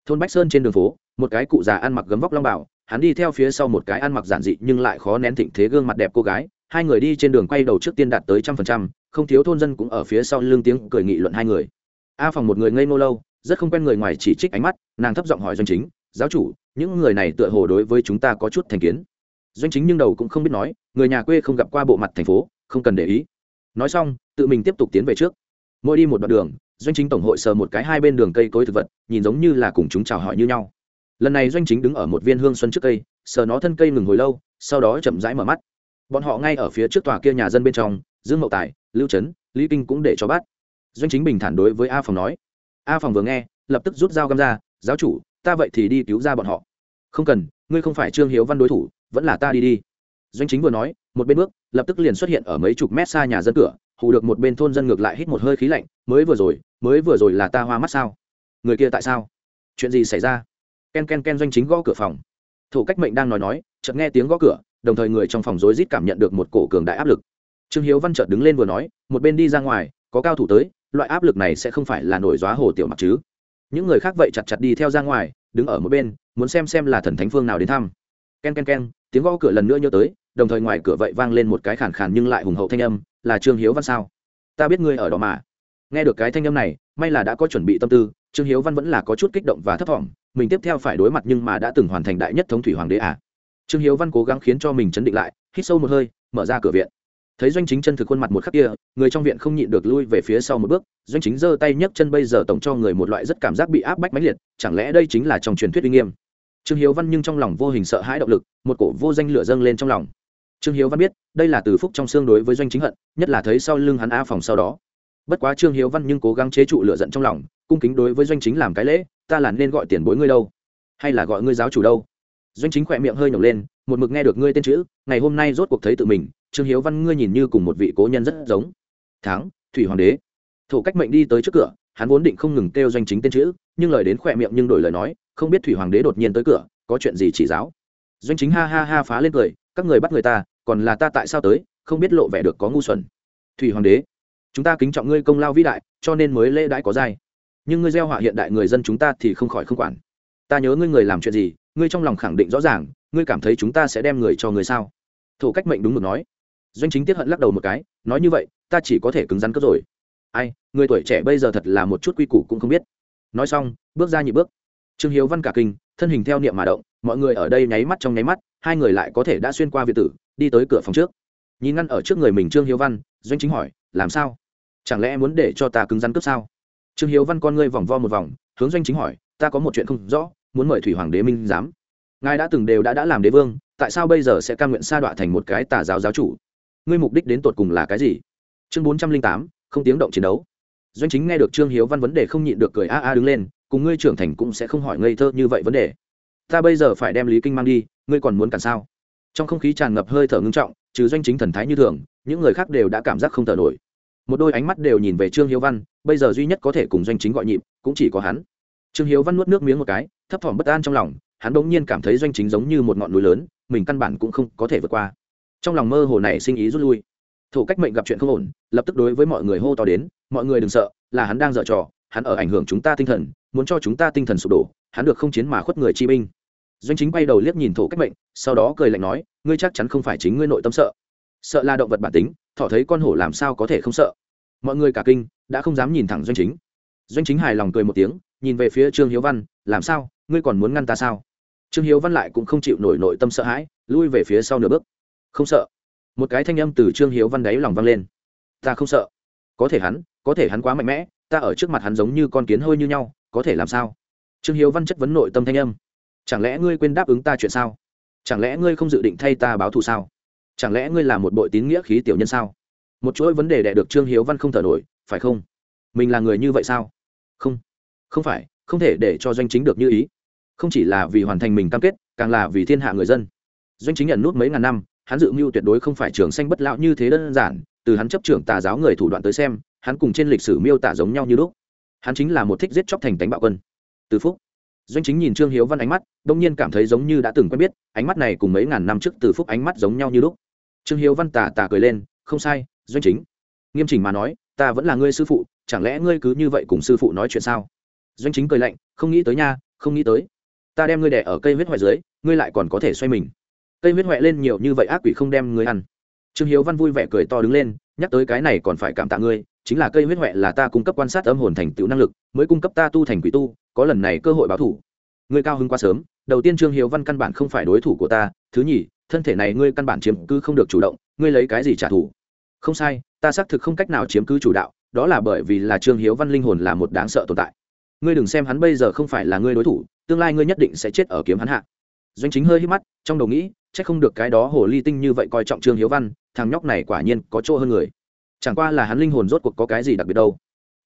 Thôn bách sơn trên đường phố, một cái cụ già ăn mặc gấm vóc long bảo hắn đi theo phía sau một cái ăn mặc giản dị nhưng lại khó nén thịnh thế gương mặt đẹp cô gái hai người đi trên đường quay đầu trước tiên đạt tới trăm phần trăm, không thiếu thôn dân cũng ở phía sau lưng tiếng cười nghị luận hai người. A phòng một người ngây ngô lâu, rất không quen người ngoài chỉ trích ánh mắt, nàng thấp giọng hỏi doanh chính, giáo chủ, những người này tựa hồ đối với chúng ta có chút thành kiến. Doanh chính nhưng đầu cũng không biết nói, người nhà quê không gặp qua bộ mặt thành phố, không cần để ý. Nói xong, tự mình tiếp tục tiến về trước. Mỗi đi một đoạn đường, doanh chính tổng hội sờ một cái hai bên đường cây cối thực vật, nhìn giống như là cùng chúng chào hỏi như nhau. Lần này doanh chính đứng ở một viên hương xuân trước cây, sờ nó thân cây ngừng hồi lâu, sau đó chậm rãi mở mắt bọn họ ngay ở phía trước tòa kia nhà dân bên trong, dương mậu tài, lưu trấn, lý kinh cũng để cho bắt. Doanh chính bình thản đối với a phòng nói. A phòng vừa nghe, lập tức rút dao găm ra, giáo chủ, ta vậy thì đi cứu ra bọn họ. Không cần, ngươi không phải trương hiếu văn đối thủ, vẫn là ta đi đi. Doanh chính vừa nói, một bên bước, lập tức liền xuất hiện ở mấy chục mét xa nhà dân cửa, hù được một bên thôn dân ngược lại hít một hơi khí lạnh, mới vừa rồi, mới vừa rồi là ta hoa mắt sao? Người kia tại sao? Chuyện gì xảy ra? Ken ken ken doanh chính gõ cửa phòng. Thủ cách mệnh đang nói nói, chợt nghe tiếng gõ cửa đồng thời người trong phòng rối rít cảm nhận được một cổ cường đại áp lực. Trương hiếu văn chợt đứng lên vừa nói, một bên đi ra ngoài, có cao thủ tới, loại áp lực này sẽ không phải là nổi gióa hồ tiểu mặc chứ? Những người khác vậy chặt chặt đi theo ra ngoài, đứng ở một bên, muốn xem xem là thần thánh phương nào đến thăm. Ken ken ken, tiếng gõ cửa lần nữa nhớ tới, đồng thời ngoài cửa vậy vang lên một cái khàn khàn nhưng lại hùng hậu thanh âm, là trương hiếu văn sao? Ta biết ngươi ở đó mà. Nghe được cái thanh âm này, may là đã có chuẩn bị tâm tư, trương hiếu văn vẫn là có chút kích động và thất vọng mình tiếp theo phải đối mặt nhưng mà đã từng hoàn thành đại nhất thống thủy hoàng đế à? Trương hiếu văn cố gắng khiến cho mình chấn định lại, hít sâu một hơi, mở ra cửa viện. Thấy doanh chính chân thực khuôn mặt một khắc kia, người trong viện không nhịn được lui về phía sau một bước. Doanh chính giơ tay nhấc chân bây giờ tổng cho người một loại rất cảm giác bị áp bách mãnh liệt, chẳng lẽ đây chính là trong truyền thuyết uy nghiêm? Trương hiếu văn nhưng trong lòng vô hình sợ hãi động lực, một cổ vô danh lửa dâng lên trong lòng. Trương hiếu văn biết, đây là từ phúc trong xương đối với doanh chính hận, nhất là thấy sau lưng hắn a phòng sau đó. Bất quá trương hiếu văn nhưng cố gắng chế trụ lửa giận trong lòng, cung kính đối với doanh chính làm cái lễ, ta là nên gọi tiền bối ngươi đâu? Hay là gọi ngươi giáo chủ đâu? Doanh chính khỏe miệng hơi nhổng lên, một mực nghe được ngươi tên chữ, ngày hôm nay rốt cuộc thấy tự mình, trương hiếu văn ngươi nhìn như cùng một vị cố nhân rất giống. Tháng thủy hoàng đế. Thủ cách mệnh đi tới trước cửa, hắn vốn định không ngừng kêu doanh chính tên chữ, nhưng lời đến khỏe miệng nhưng đổi lời nói, không biết thủy hoàng đế đột nhiên tới cửa, có chuyện gì chỉ giáo. Doanh chính ha ha ha phá lên cười, các người bắt người ta, còn là ta tại sao tới, không biết lộ vẻ được có ngu xuẩn. Thủy hoàng đế, chúng ta kính trọng ngươi công lao vĩ đại, cho nên mới lễ đãi có dai. Nhưng ngươi gieo họa hiện đại người dân chúng ta thì không khỏi không quản. Ta nhớ ngươi người làm chuyện gì ngươi trong lòng khẳng định rõ ràng, ngươi cảm thấy chúng ta sẽ đem người cho người sao? Thủ cách mệnh đúng một nói. Doanh chính tiết hận lắc đầu một cái, nói như vậy, ta chỉ có thể cứng rắn cất rồi. Ai, người tuổi trẻ bây giờ thật là một chút quy củ cũng không biết. Nói xong, bước ra nhị bước. Trương hiếu văn cả kinh, thân hình theo niệm mà động, mọi người ở đây nháy mắt trong nháy mắt, hai người lại có thể đã xuyên qua việt tử, đi tới cửa phòng trước. Nhìn ngăn ở trước người mình trương hiếu văn, doanh chính hỏi, làm sao? Chẳng lẽ muốn để cho ta cứng rắn cướp sao? Trương hiếu văn con ngươi vòng vo một vòng, hướng doanh chính hỏi, ta có một chuyện không rõ muốn mời thủy hoàng đế minh giám. Ngài đã từng đều đã đã làm đế vương, tại sao bây giờ sẽ ca nguyện sa đọa thành một cái tà giáo giáo chủ? Ngươi mục đích đến tột cùng là cái gì? Chương bốn trăm linh tám, không tiếng động chiến đấu. Doanh chính nghe được trương hiếu văn vấn đề không nhịn được cười a a đứng lên, cùng ngươi trưởng thành cũng sẽ không hỏi ngây thơ như vậy vấn đề. Ta bây giờ phải đem lý kinh mang đi, ngươi còn muốn cản sao? Trong không khí tràn ngập hơi thở ngưng trọng, trừ doanh chính thần thái như thường, những người khác đều đã cảm giác không thở nổi. Một đôi ánh mắt đều nhìn về trương hiếu văn, bây giờ duy nhất có thể cùng doanh chính gọi nhịp, cũng chỉ có hắn. Trương hiếu văn nuốt nước miếng một cái thấp thỏm bất an trong lòng, hắn bỗng nhiên cảm thấy doanh chính giống như một ngọn núi lớn, mình căn bản cũng không có thể vượt qua. Trong lòng mơ hồ này sinh ý rút lui. Thủ cách mệnh gặp chuyện không ổn, lập tức đối với mọi người hô to đến, mọi người đừng sợ, là hắn đang dở trò, hắn ở ảnh hưởng chúng ta tinh thần, muốn cho chúng ta tinh thần sụp đổ, hắn được không chiến mà khuất người chi binh. Doanh chính quay đầu liếc nhìn thủ cách mệnh, sau đó cười lạnh nói, ngươi chắc chắn không phải chính ngươi nội tâm sợ. Sợ là động vật bản tính thọ thấy con hổ làm sao có thể không sợ. Mọi người cả kinh, đã không dám nhìn thẳng doanh chính. Doanh chính hài lòng cười một tiếng, nhìn về phía trương hiếu văn, làm sao? Ngươi còn muốn ngăn ta sao? Trương hiếu văn lại cũng không chịu nổi nội tâm sợ hãi, lui về phía sau nửa bước. Không sợ. Một cái thanh âm từ trương hiếu văn đáy lòng vang lên. Ta không sợ. Có thể hắn, có thể hắn quá mạnh mẽ, ta ở trước mặt hắn giống như con kiến hơi như nhau, có thể làm sao? Trương hiếu văn chất vấn nội tâm thanh âm. Chẳng lẽ ngươi quên đáp ứng ta chuyện sao? Chẳng lẽ ngươi không dự định thay ta báo thù sao? Chẳng lẽ ngươi là một bội tín nghĩa khí tiểu nhân sao? Một chuỗi vấn đề đẻ được trương hiếu văn không thở nổi, phải không? Mình là người như vậy sao? Không. Không phải, không thể để cho doanh chính được như ý không chỉ là vì hoàn thành mình cam kết, càng là vì thiên hạ người dân. Doanh chính nhận nút mấy ngàn năm, hắn dự mưu tuyệt đối không phải trường xanh bất lão như thế đơn giản, từ hắn chấp trưởng tà giáo người thủ đoạn tới xem, hắn cùng trên lịch sử miêu tả giống nhau như lúc. Hắn chính là một thích giết chóc thành tánh bạo quân. Từ phúc, doanh chính nhìn trương hiếu văn ánh mắt, đông nhiên cảm thấy giống như đã từng quen biết, ánh mắt này cùng mấy ngàn năm trước từ phúc ánh mắt giống nhau như lúc. Trương hiếu văn tà tà cười lên, không sai, doanh chính. Nghiêm chỉnh mà nói, ta vẫn là ngươi sư phụ, chẳng lẽ ngươi cứ như vậy cùng sư phụ nói chuyện sao? Doanh chính cười lạnh, không nghĩ tới nha, không nghĩ tới ta đem ngươi đẻ ở cây huyết hoại dưới, ngươi lại còn có thể xoay mình. Cây huyết hoại lên nhiều như vậy ác quỷ không đem ngươi ăn. Trương hiếu văn vui vẻ cười to đứng lên, nhắc tới cái này còn phải cảm tạ ngươi, chính là cây huyết hoại là ta cung cấp quan sát âm hồn thành tựu năng lực, mới cung cấp ta tu thành quỷ tu, có lần này cơ hội báo thủ. Ngươi cao hứng quá sớm, đầu tiên trương hiếu văn căn bản không phải đối thủ của ta, thứ nhì, thân thể này ngươi căn bản chiếm cứ không được chủ động, ngươi lấy cái gì trả thù? Không sai, ta xác thực không cách nào chiếm cứ chủ đạo, đó là bởi vì là trương hiếu văn linh hồn là một đáng sợ tồn tại. Ngươi đừng xem hắn bây giờ không phải là ngươi đối thủ tương lai ngươi nhất định sẽ chết ở kiếm hắn hạ. Doanh chính hơi hít mắt, trong đầu nghĩ c h ắ c không được cái đó hồ ly tinh như vậy coi trọng trương hiếu văn, thằng nhóc này quả nhiên có chỗ hơn người. Chẳng qua là hắn linh hồn rốt cuộc có cái gì đặc biệt đâu?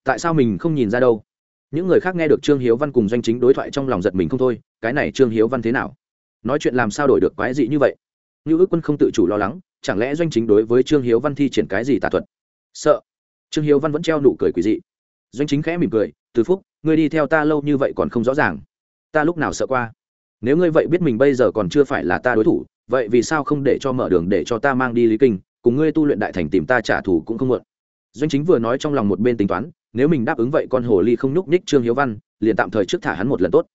Tại sao mình không nhìn ra đâu? Những người khác nghe được trương hiếu văn cùng doanh chính đối thoại trong lòng giật mình không thôi, cái này trương hiếu văn thế nào? Nói chuyện làm sao đổi được quái dị như vậy? Như ước quân không tự chủ lo lắng, chẳng lẽ doanh chính đối với trương hiếu văn thi triển cái gì tà thuật? Sợ. Trương hiếu văn vẫn treo nụ cười quỷ dị. Doanh chính khẽ mỉm cười, từ phúc, ngươi đi theo ta lâu như vậy còn không rõ ràng ta lúc nào sợ qua? Nếu ngươi vậy biết mình bây giờ còn chưa phải là ta đối thủ, vậy vì sao không để cho mở đường để cho ta mang đi lý kinh, cùng ngươi tu luyện đại thành tìm ta trả thù cũng không muộn. Doanh chính vừa nói trong lòng một bên tính toán, nếu mình đáp ứng vậy con hồ ly không nhúc nhích trương hiếu văn, liền tạm thời trước thả hắn một lần tốt.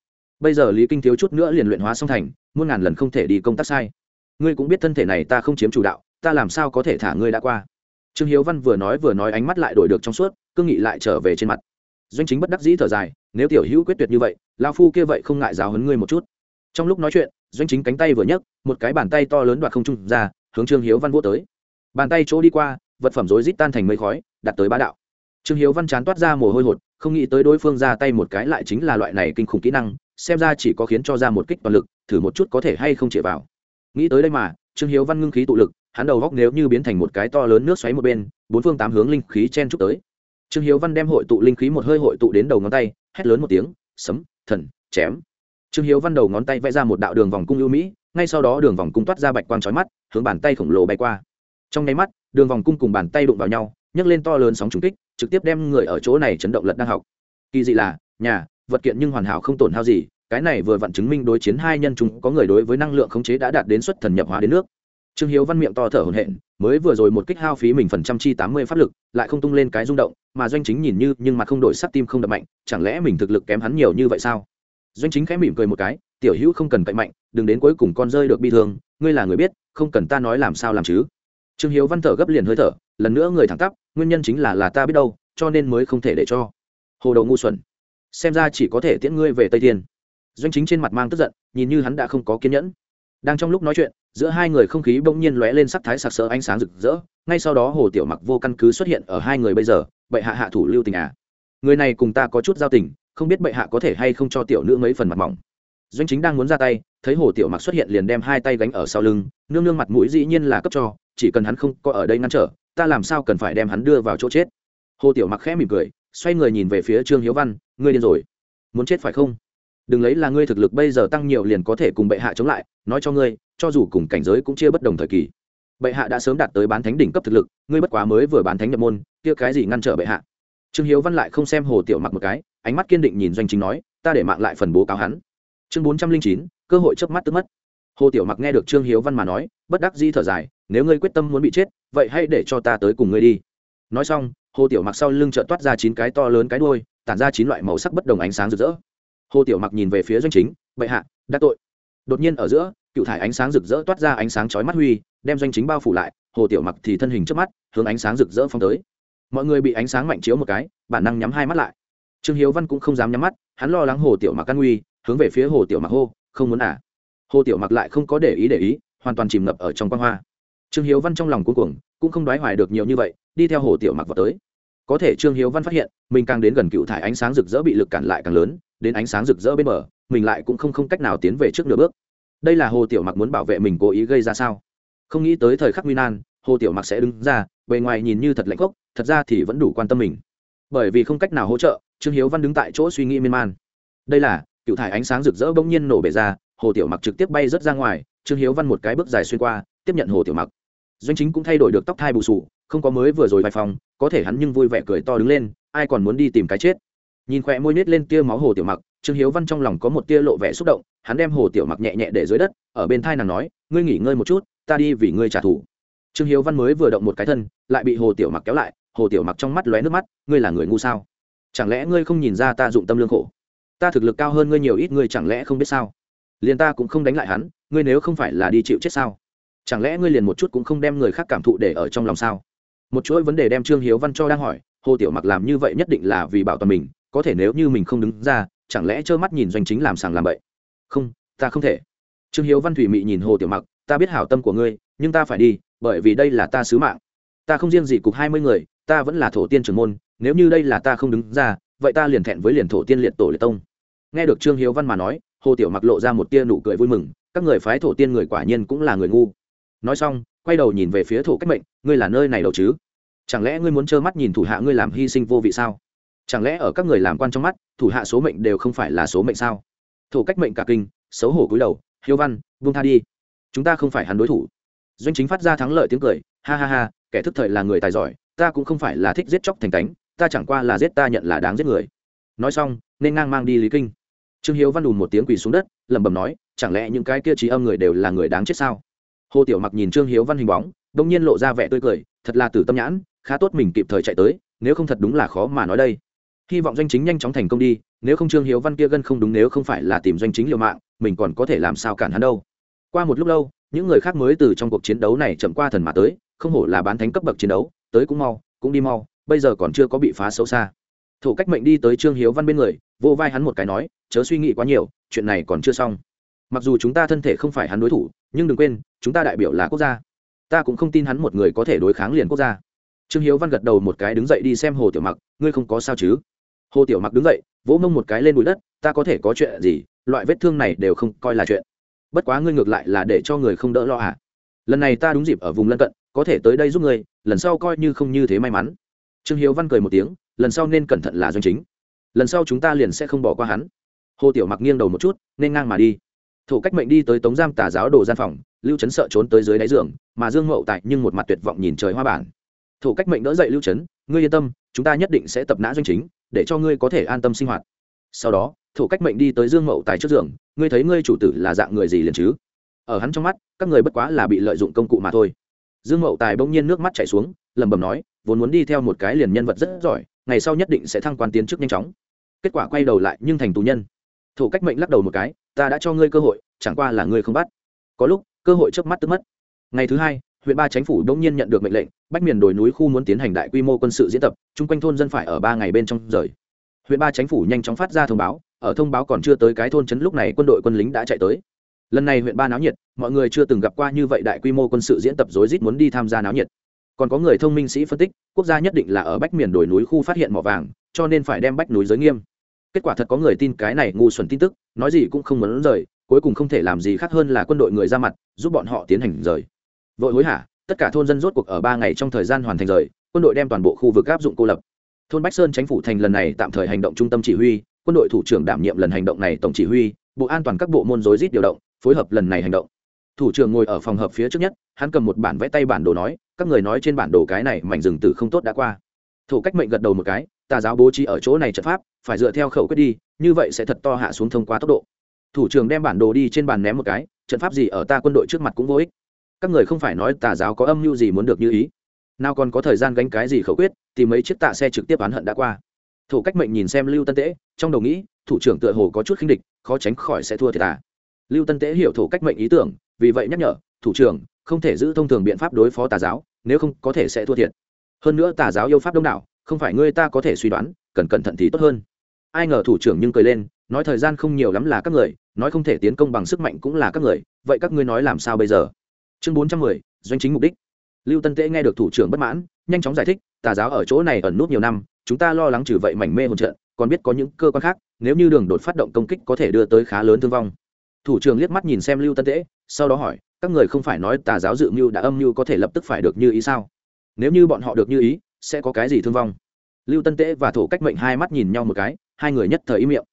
Bây giờ lý kinh thiếu chút nữa liền luyện hóa song thành, muôn ngàn lần không thể đi công tác sai. Ngươi cũng biết thân thể này ta không chiếm chủ đạo, ta làm sao có thể thả ngươi đã qua? Trương hiếu văn vừa nói vừa nói ánh mắt lại đổi được trong suốt cương nghị lại trở về trên mặt doanh chính bất đắc dĩ thở dài, nếu tiểu hữu quyết tuyệt như vậy lao phu kia vậy không ngại giáo hấn ngươi một chút. Trong lúc nói chuyện, doanh chính cánh tay vừa nhấc, một cái bàn tay to lớn đoạt không trung ra, hướng trương hiếu văn vô tới. Bàn tay chỗ đi qua, vật phẩm rối rít tan thành mây khói, đặt tới bá đạo. Trương hiếu văn chán toát ra mồ hôi hột, không nghĩ tới đối phương ra tay một cái lại chính là loại này kinh khủng kỹ năng, xem ra chỉ có khiến cho ra một kích toàn lực, thử một chút có thể hay không chĩa vào. Nghĩ tới đây mà, trương hiếu văn ngưng khí tụ lực, hắn đầu góc nếu như biến thành một cái to lớn nước xoáy một bên, bốn phương tám hướng linh khí chen chúc tới trương hiếu văn đem hội tụ linh khí một hơi hội tụ đến đầu ngón tay, hét lớn một tiếng, sấm, thần, chém. Trương hiếu văn đầu ngón tay vẽ ra một đạo đường vòng cung ưu mỹ, ngay sau đó đường vòng cung toát ra bạch quang trói mắt, hướng bàn tay khổng lồ bay qua. Trong nháy mắt, đường vòng cung cùng bàn tay đụng vào nhau, nhấc lên to lớn sóng trùng kích, trực tiếp đem người ở chỗ này chấn động lật đang học. Kỳ dị là, nhà, vật kiện nhưng hoàn hảo không tổn hao gì, cái này vừa vặn chứng minh đối chiến hai nhân chúng có người đối với năng lượng khống chế đã đạt đến xuất thần nhập hóa đến nước. Trương hiếu văn miệng to thở hổn hển mới vừa rồi một kích hao phí mình phần trăm chi tám mươi pháp lực, lại không tung lên cái rung động, mà doanh chính nhìn như, nhưng mà không đổi sắc tim không đập mạnh, chẳng lẽ mình thực lực kém hắn nhiều như vậy sao? Doanh chính khẽ mỉm cười một cái, tiểu hữu không cần cậy mạnh, đừng đến cuối cùng con rơi được bi thương, ngươi là người biết, không cần ta nói làm sao làm chứ. Trương hiếu văn thở gấp liền hơi thở, lần nữa người thẳng tắp, nguyên nhân chính là là ta biết đâu, cho nên mới không thể để cho. Hồ đầu ngu xuẩn. Xem ra chỉ có thể tiễn ngươi về tây thiên. Doanh chính trên mặt mang tức giận, nhìn như hắn đã không có kiên nhẫn. Đang trong lúc nói chuyện giữa hai người không khí bỗng nhiên lóe lên sắc thái sặc sỡ ánh sáng rực rỡ, ngay sau đó hồ tiểu mặc vô căn cứ xuất hiện ở hai người bây giờ, bệ hạ hạ thủ lưu tình à. Người này cùng ta có chút giao tình, không biết bệ hạ có thể hay không cho tiểu nữ mấy phần mặt mỏng. Doanh chính đang muốn ra tay, thấy hồ tiểu mặc xuất hiện liền đem hai tay gánh ở sau lưng, nương nương mặt mũi dĩ nhiên là cấp cho, chỉ cần hắn không có ở đây ngăn trở, ta làm sao cần phải đem hắn đưa vào chỗ chết. Hồ tiểu mặc khẽ mỉm cười, xoay người nhìn về phía trương hiếu văn, ngươi điên rồi. Muốn chết phải không? Đừng lấy là ngươi thực lực bây giờ tăng nhiều liền có thể cùng bệ hạ chống lại, nói cho ngươi cho dù cùng cảnh giới cũng chia bất đồng thời kỳ. Bệ hạ đã sớm đạt tới bán thánh đỉnh cấp thực lực, ngươi bất quá mới vừa bán thánh nhập môn, kia cái gì ngăn trở bệ hạ? Trương hiếu văn lại không xem hồ tiểu mặc một cái, ánh mắt kiên định nhìn doanh chính nói, ta để mạng lại phần bố cáo hắn. Chương bốn trăm linh chín, cơ hội chớp mắt tức mất. Hồ tiểu mặc nghe được trương hiếu văn mà nói, bất đắc di thở dài, nếu ngươi quyết tâm muốn bị chết, vậy hãy để cho ta tới cùng ngươi đi. Nói xong, hồ tiểu mặc sau lưng trợt toát ra chín cái to lớn cái đôi tản ra chín loại màu sắc bất đồng ánh sáng rực rỡ. Hồ tiểu mặc nhìn về phía doanh chính, bệ hạ, đã tội. Đột nhiên ở giữa cựu thải ánh sáng rực rỡ toát ra ánh sáng chói mắt huy, đem doanh chính bao phủ lại, hồ tiểu mặc thì thân hình trước mắt, hướng ánh sáng rực rỡ phong tới. Mọi người bị ánh sáng mạnh chiếu một cái, bản năng nhắm hai mắt lại. Trương hiếu văn cũng không dám nhắm mắt, hắn lo lắng hồ tiểu mặc căn nguy, hướng về phía hồ tiểu mặc hô, không muốn à? Hồ tiểu mặc lại không có để ý để ý, hoàn toàn chìm ngập ở trong quang hoa. Trương hiếu văn trong lòng cuối cùng cũng không đoái hoài được nhiều như vậy, đi theo hồ tiểu mặc vào tới. Có thể trương hiếu văn phát hiện, mình càng đến gần cựu thải ánh sáng rực rỡ bị lực cản lại càng lớn, đến ánh sáng rực rỡ bên bờ, mình lại cũng không không cách nào tiến về trước nửa bước đây là hồ tiểu mặc muốn bảo vệ mình cố ý gây ra sao? Không nghĩ tới thời khắc nguy nan, hồ tiểu mặc sẽ đứng ra, bề ngoài nhìn như thật lạnh gốc thật ra thì vẫn đủ quan tâm mình. Bởi vì không cách nào hỗ trợ, trương hiếu văn đứng tại chỗ suy nghĩ miên man. Đây là, cựu thải ánh sáng rực rỡ bỗng nhiên nổ bể ra, hồ tiểu mặc trực tiếp bay rớt ra ngoài, trương hiếu văn một cái bước dài xuyên qua, tiếp nhận hồ tiểu mặc. Doanh chính cũng thay đổi được tóc thai bù sù, không có mới vừa rồi vài phòng, có thể hắn nhưng vui vẻ cười to đứng lên, ai còn muốn đi tìm cái chết? Nhìn khỏe môi nết lên tia máu hồ tiểu mặc trương hiếu văn trong lòng có một tia lộ vẻ xúc động, hắn đem hồ tiểu mặc nhẹ nhẹ để dưới đất, ở bên thai nàng nói, ngươi nghỉ ngơi một chút, ta đi vì ngươi trả thù. Trương hiếu văn mới vừa động một cái thân, lại bị hồ tiểu mặc kéo lại, hồ tiểu mặc trong mắt lóe nước mắt, ngươi là người ngu sao? Chẳng lẽ ngươi không nhìn ra ta dụng tâm lương khổ? Ta thực lực cao hơn ngươi nhiều ít, ngươi chẳng lẽ không biết sao? Liền ta cũng không đánh lại hắn, ngươi nếu không phải là đi chịu chết sao? Chẳng lẽ ngươi liền một chút cũng không đem người khác cảm thụ để ở trong lòng sao? Một chuỗi vấn đề đem trương hiếu văn cho đang hỏi, hồ tiểu mặc làm như vậy nhất định là vì bảo toàn mình, có thể nếu như mình không đứng ra chẳng lẽ trơ mắt nhìn doanh chính làm sàng làm bậy? Không, ta không thể. Trương hiếu văn thủy mị nhìn hồ tiểu mặc, ta biết hảo tâm của ngươi, nhưng ta phải đi, bởi vì đây là ta sứ mạng. Ta không riêng gì cục hai mươi người, ta vẫn là thổ tiên trưởng môn, nếu như đây là ta không đứng ra, vậy ta liền thẹn với liền thổ tiên liệt tổ liệt tông. Nghe được trương hiếu văn mà nói, hồ tiểu mặc lộ ra một tia nụ cười vui mừng, các người phái thổ tiên người quả nhiên cũng là người ngu. Nói xong, quay đầu nhìn về phía thổ cách mệnh, ngươi là nơi này đầu chứ? Chẳng lẽ ngươi muốn trơ mắt nhìn thủ hạ ngươi làm hy sinh vô vị sao? Chẳng lẽ ở các người làm quan trong mắt, thủ hạ số mệnh đều không phải là số mệnh sao? Thủ cách mệnh cả kinh, xấu hổ cúi đầu, hiếu văn vung tha đi. Chúng ta không phải hắn đối thủ. Doanh chính phát ra thắng lợi tiếng cười, ha ha ha, kẻ thức thời là người tài giỏi, ta cũng không phải là thích giết chóc thành cánh, ta chẳng qua là giết ta nhận là đáng giết người. Nói xong, nên ngang mang đi lý kinh. Trương hiếu văn đùn một tiếng quỳ xuống đất, lẩm bẩm nói, chẳng lẽ những cái kia trí âm người đều là người đáng chết sao? Hồ tiểu mặc nhìn trương hiếu văn hình bóng đông nhiên lộ ra vẻ tươi cười, thật là tử tâm nhãn, khá tốt mình kịp thời chạy tới, nếu không thật đúng là khó mà nói đây hy vọng doanh chính nhanh chóng thành công đi, nếu không trương hiếu văn kia gân không đúng nếu không phải là tìm doanh chính liều mạng, mình còn có thể làm sao cản hắn đâu. Qua một lúc lâu, những người khác mới từ trong cuộc chiến đấu này chậm qua thần mà tới, không hổ là bán thánh cấp bậc chiến đấu, tới cũng mau, cũng đi mau, bây giờ còn chưa có bị phá xấu xa. Thủ cách mệnh đi tới trương hiếu văn bên người, vô vai hắn một cái nói, chớ suy nghĩ quá nhiều, chuyện này còn chưa xong. Mặc dù chúng ta thân thể không phải hắn đối thủ, nhưng đừng quên, chúng ta đại biểu là quốc gia. Ta cũng không tin hắn một người có thể đối kháng liền quốc gia. Trương hiếu văn gật đầu một cái đứng dậy đi xem hồ tiểu mặc, ngươi không có sao chứ? Hồ tiểu mặc đứng dậy, vỗ mông một cái lên bụi đất, ta có thể có chuyện gì? Loại vết thương này đều không coi là chuyện. Bất quá ngươi ngược lại là để cho người không đỡ lo à? Lần này ta đúng dịp ở vùng lân cận, có thể tới đây giúp ngươi, lần sau coi như không như thế may mắn. Trương hiếu văn cười một tiếng, lần sau nên cẩn thận là doanh chính. Lần sau chúng ta liền sẽ không bỏ qua hắn. Hồ tiểu mặc nghiêng đầu một chút, nên ngang mà đi. Thủ cách mệnh đi tới tống giam tà giáo đồ gian phòng, lưu trấn sợ trốn tới dưới đáy giường, mà dương mậu tại nhưng một mặt tuyệt vọng nhìn trời hoa bản. Thủ cách mệnh đỡ dậy lưu trấn ngươi yên tâm, chúng ta nhất định sẽ tập nã doanh chính, để cho ngươi có thể an tâm sinh hoạt. Sau đó thủ cách mệnh đi tới dương mậu tài trước giường, ngươi thấy ngươi chủ tử là dạng người gì liền chứ? Ở hắn trong mắt, các người bất quá là bị lợi dụng công cụ mà thôi. Dương mậu tài bỗng nhiên nước mắt chảy xuống, lẩm bẩm nói, vốn muốn đi theo một cái liền nhân vật rất giỏi, ngày sau nhất định sẽ thăng quan tiến chức nhanh chóng. Kết quả quay đầu lại nhưng thành tù nhân. Thủ cách mệnh lắc đầu một cái, ta đã cho ngươi cơ hội, chẳng qua là ngươi không bắt. Có lúc, cơ hội trước mắt tức mất. Ngày thứ hai huyện ba chánh phủ đông nhiên nhận được mệnh lệnh, bách miền đồi núi khu muốn tiến hành đại quy mô quân sự diễn tập, chung quanh thôn dân phải ở ba ngày bên trong rời. Huyện ba chánh phủ nhanh chóng phát ra thông báo, ở thông báo còn chưa tới cái thôn trấn lúc này quân đội quân lính đã chạy tới. Lần này huyện ba náo nhiệt, mọi người chưa từng gặp qua như vậy đại quy mô quân sự diễn tập rối rít muốn đi tham gia náo nhiệt. Còn có người thông minh sĩ phân tích, quốc gia nhất định là ở bách miền đồi núi khu phát hiện mỏ vàng, cho nên phải đem bách núi giới nghiêm. Kết quả thật có người tin cái này ngu xuẩn tin tức, nói gì cũng không muốn rời, cuối cùng không thể làm gì khác hơn là quân đội người ra mặt, giúp bọn họ tiến hành rời vội hối hả, tất cả thôn dân rốt cuộc ở ba ngày trong thời gian hoàn thành rời, quân đội đem toàn bộ khu vực áp dụng cô lập. Thôn bách sơn chính phủ thành lần này tạm thời hành động trung tâm chỉ huy, quân đội thủ trưởng đảm nhiệm lần hành động này tổng chỉ huy, bộ an toàn các bộ môn rối rít điều động, phối hợp lần này hành động. Thủ trưởng ngồi ở phòng hợp phía trước nhất, hắn cầm một bản vẽ tay bản đồ nói, các người nói trên bản đồ cái này mảnh rừng tử không tốt đã qua. Thủ cách mệnh gật đầu một cái tà giáo bố trí ở chỗ này trận pháp, phải dựa theo khẩu quyết đi, như vậy sẽ thật to hạ xuống thông qua tốc độ. Thủ trưởng đem bản đồ đi trên bàn ném một cái, trận pháp gì ở ta quân đội trước mặt cũng vô ích các người không phải nói tà giáo có âm mưu gì muốn được như ý. Nào còn có thời gian gánh cái gì khẩu quyết, thì mấy chiếc tạ xe trực tiếp oán hận đã qua. Thủ cách mệnh nhìn xem lưu tân tễ trong đầu nghĩ, thủ trưởng tựa hồ có chút khinh địch, khó tránh khỏi sẽ thua thiệt à. Lưu tân tễ hiểu thủ cách mệnh ý tưởng, vì vậy nhắc nhở, thủ trưởng, không thể giữ thông thường biện pháp đối phó tà giáo, nếu không có thể sẽ thua thiệt. Hơn nữa tà giáo yêu pháp đông đảo, không phải ngươi ta có thể suy đoán, cần cẩn thận thì tốt hơn. Ai ngờ thủ trưởng nhưng cười lên, nói thời gian không nhiều lắm là các người, nói không thể tiến công bằng sức mạnh cũng là các người, vậy các ngươi nói làm sao bây giờ? Chương bốn trăm mười, doanh chính mục đích. Lưu tân tễ nghe được thủ trưởng bất mãn, nhanh chóng giải thích, tà giáo ở chỗ này ẩn nút nhiều năm, chúng ta lo lắng trừ vậy mảnh mê hồn trận, còn biết có những cơ quan khác, nếu như đường đột phát động công kích có thể đưa tới khá lớn thương vong. Thủ trưởng liếc mắt nhìn xem lưu tân tễ, sau đó hỏi, các người không phải nói tà giáo dự mưu đã âm mưu có thể lập tức phải được như ý sao? Nếu như bọn họ được như ý, sẽ có cái gì thương vong? Lưu tân tễ và thủ cách mệnh hai mắt nhìn nhau một cái, hai người nhất thời ý miệng.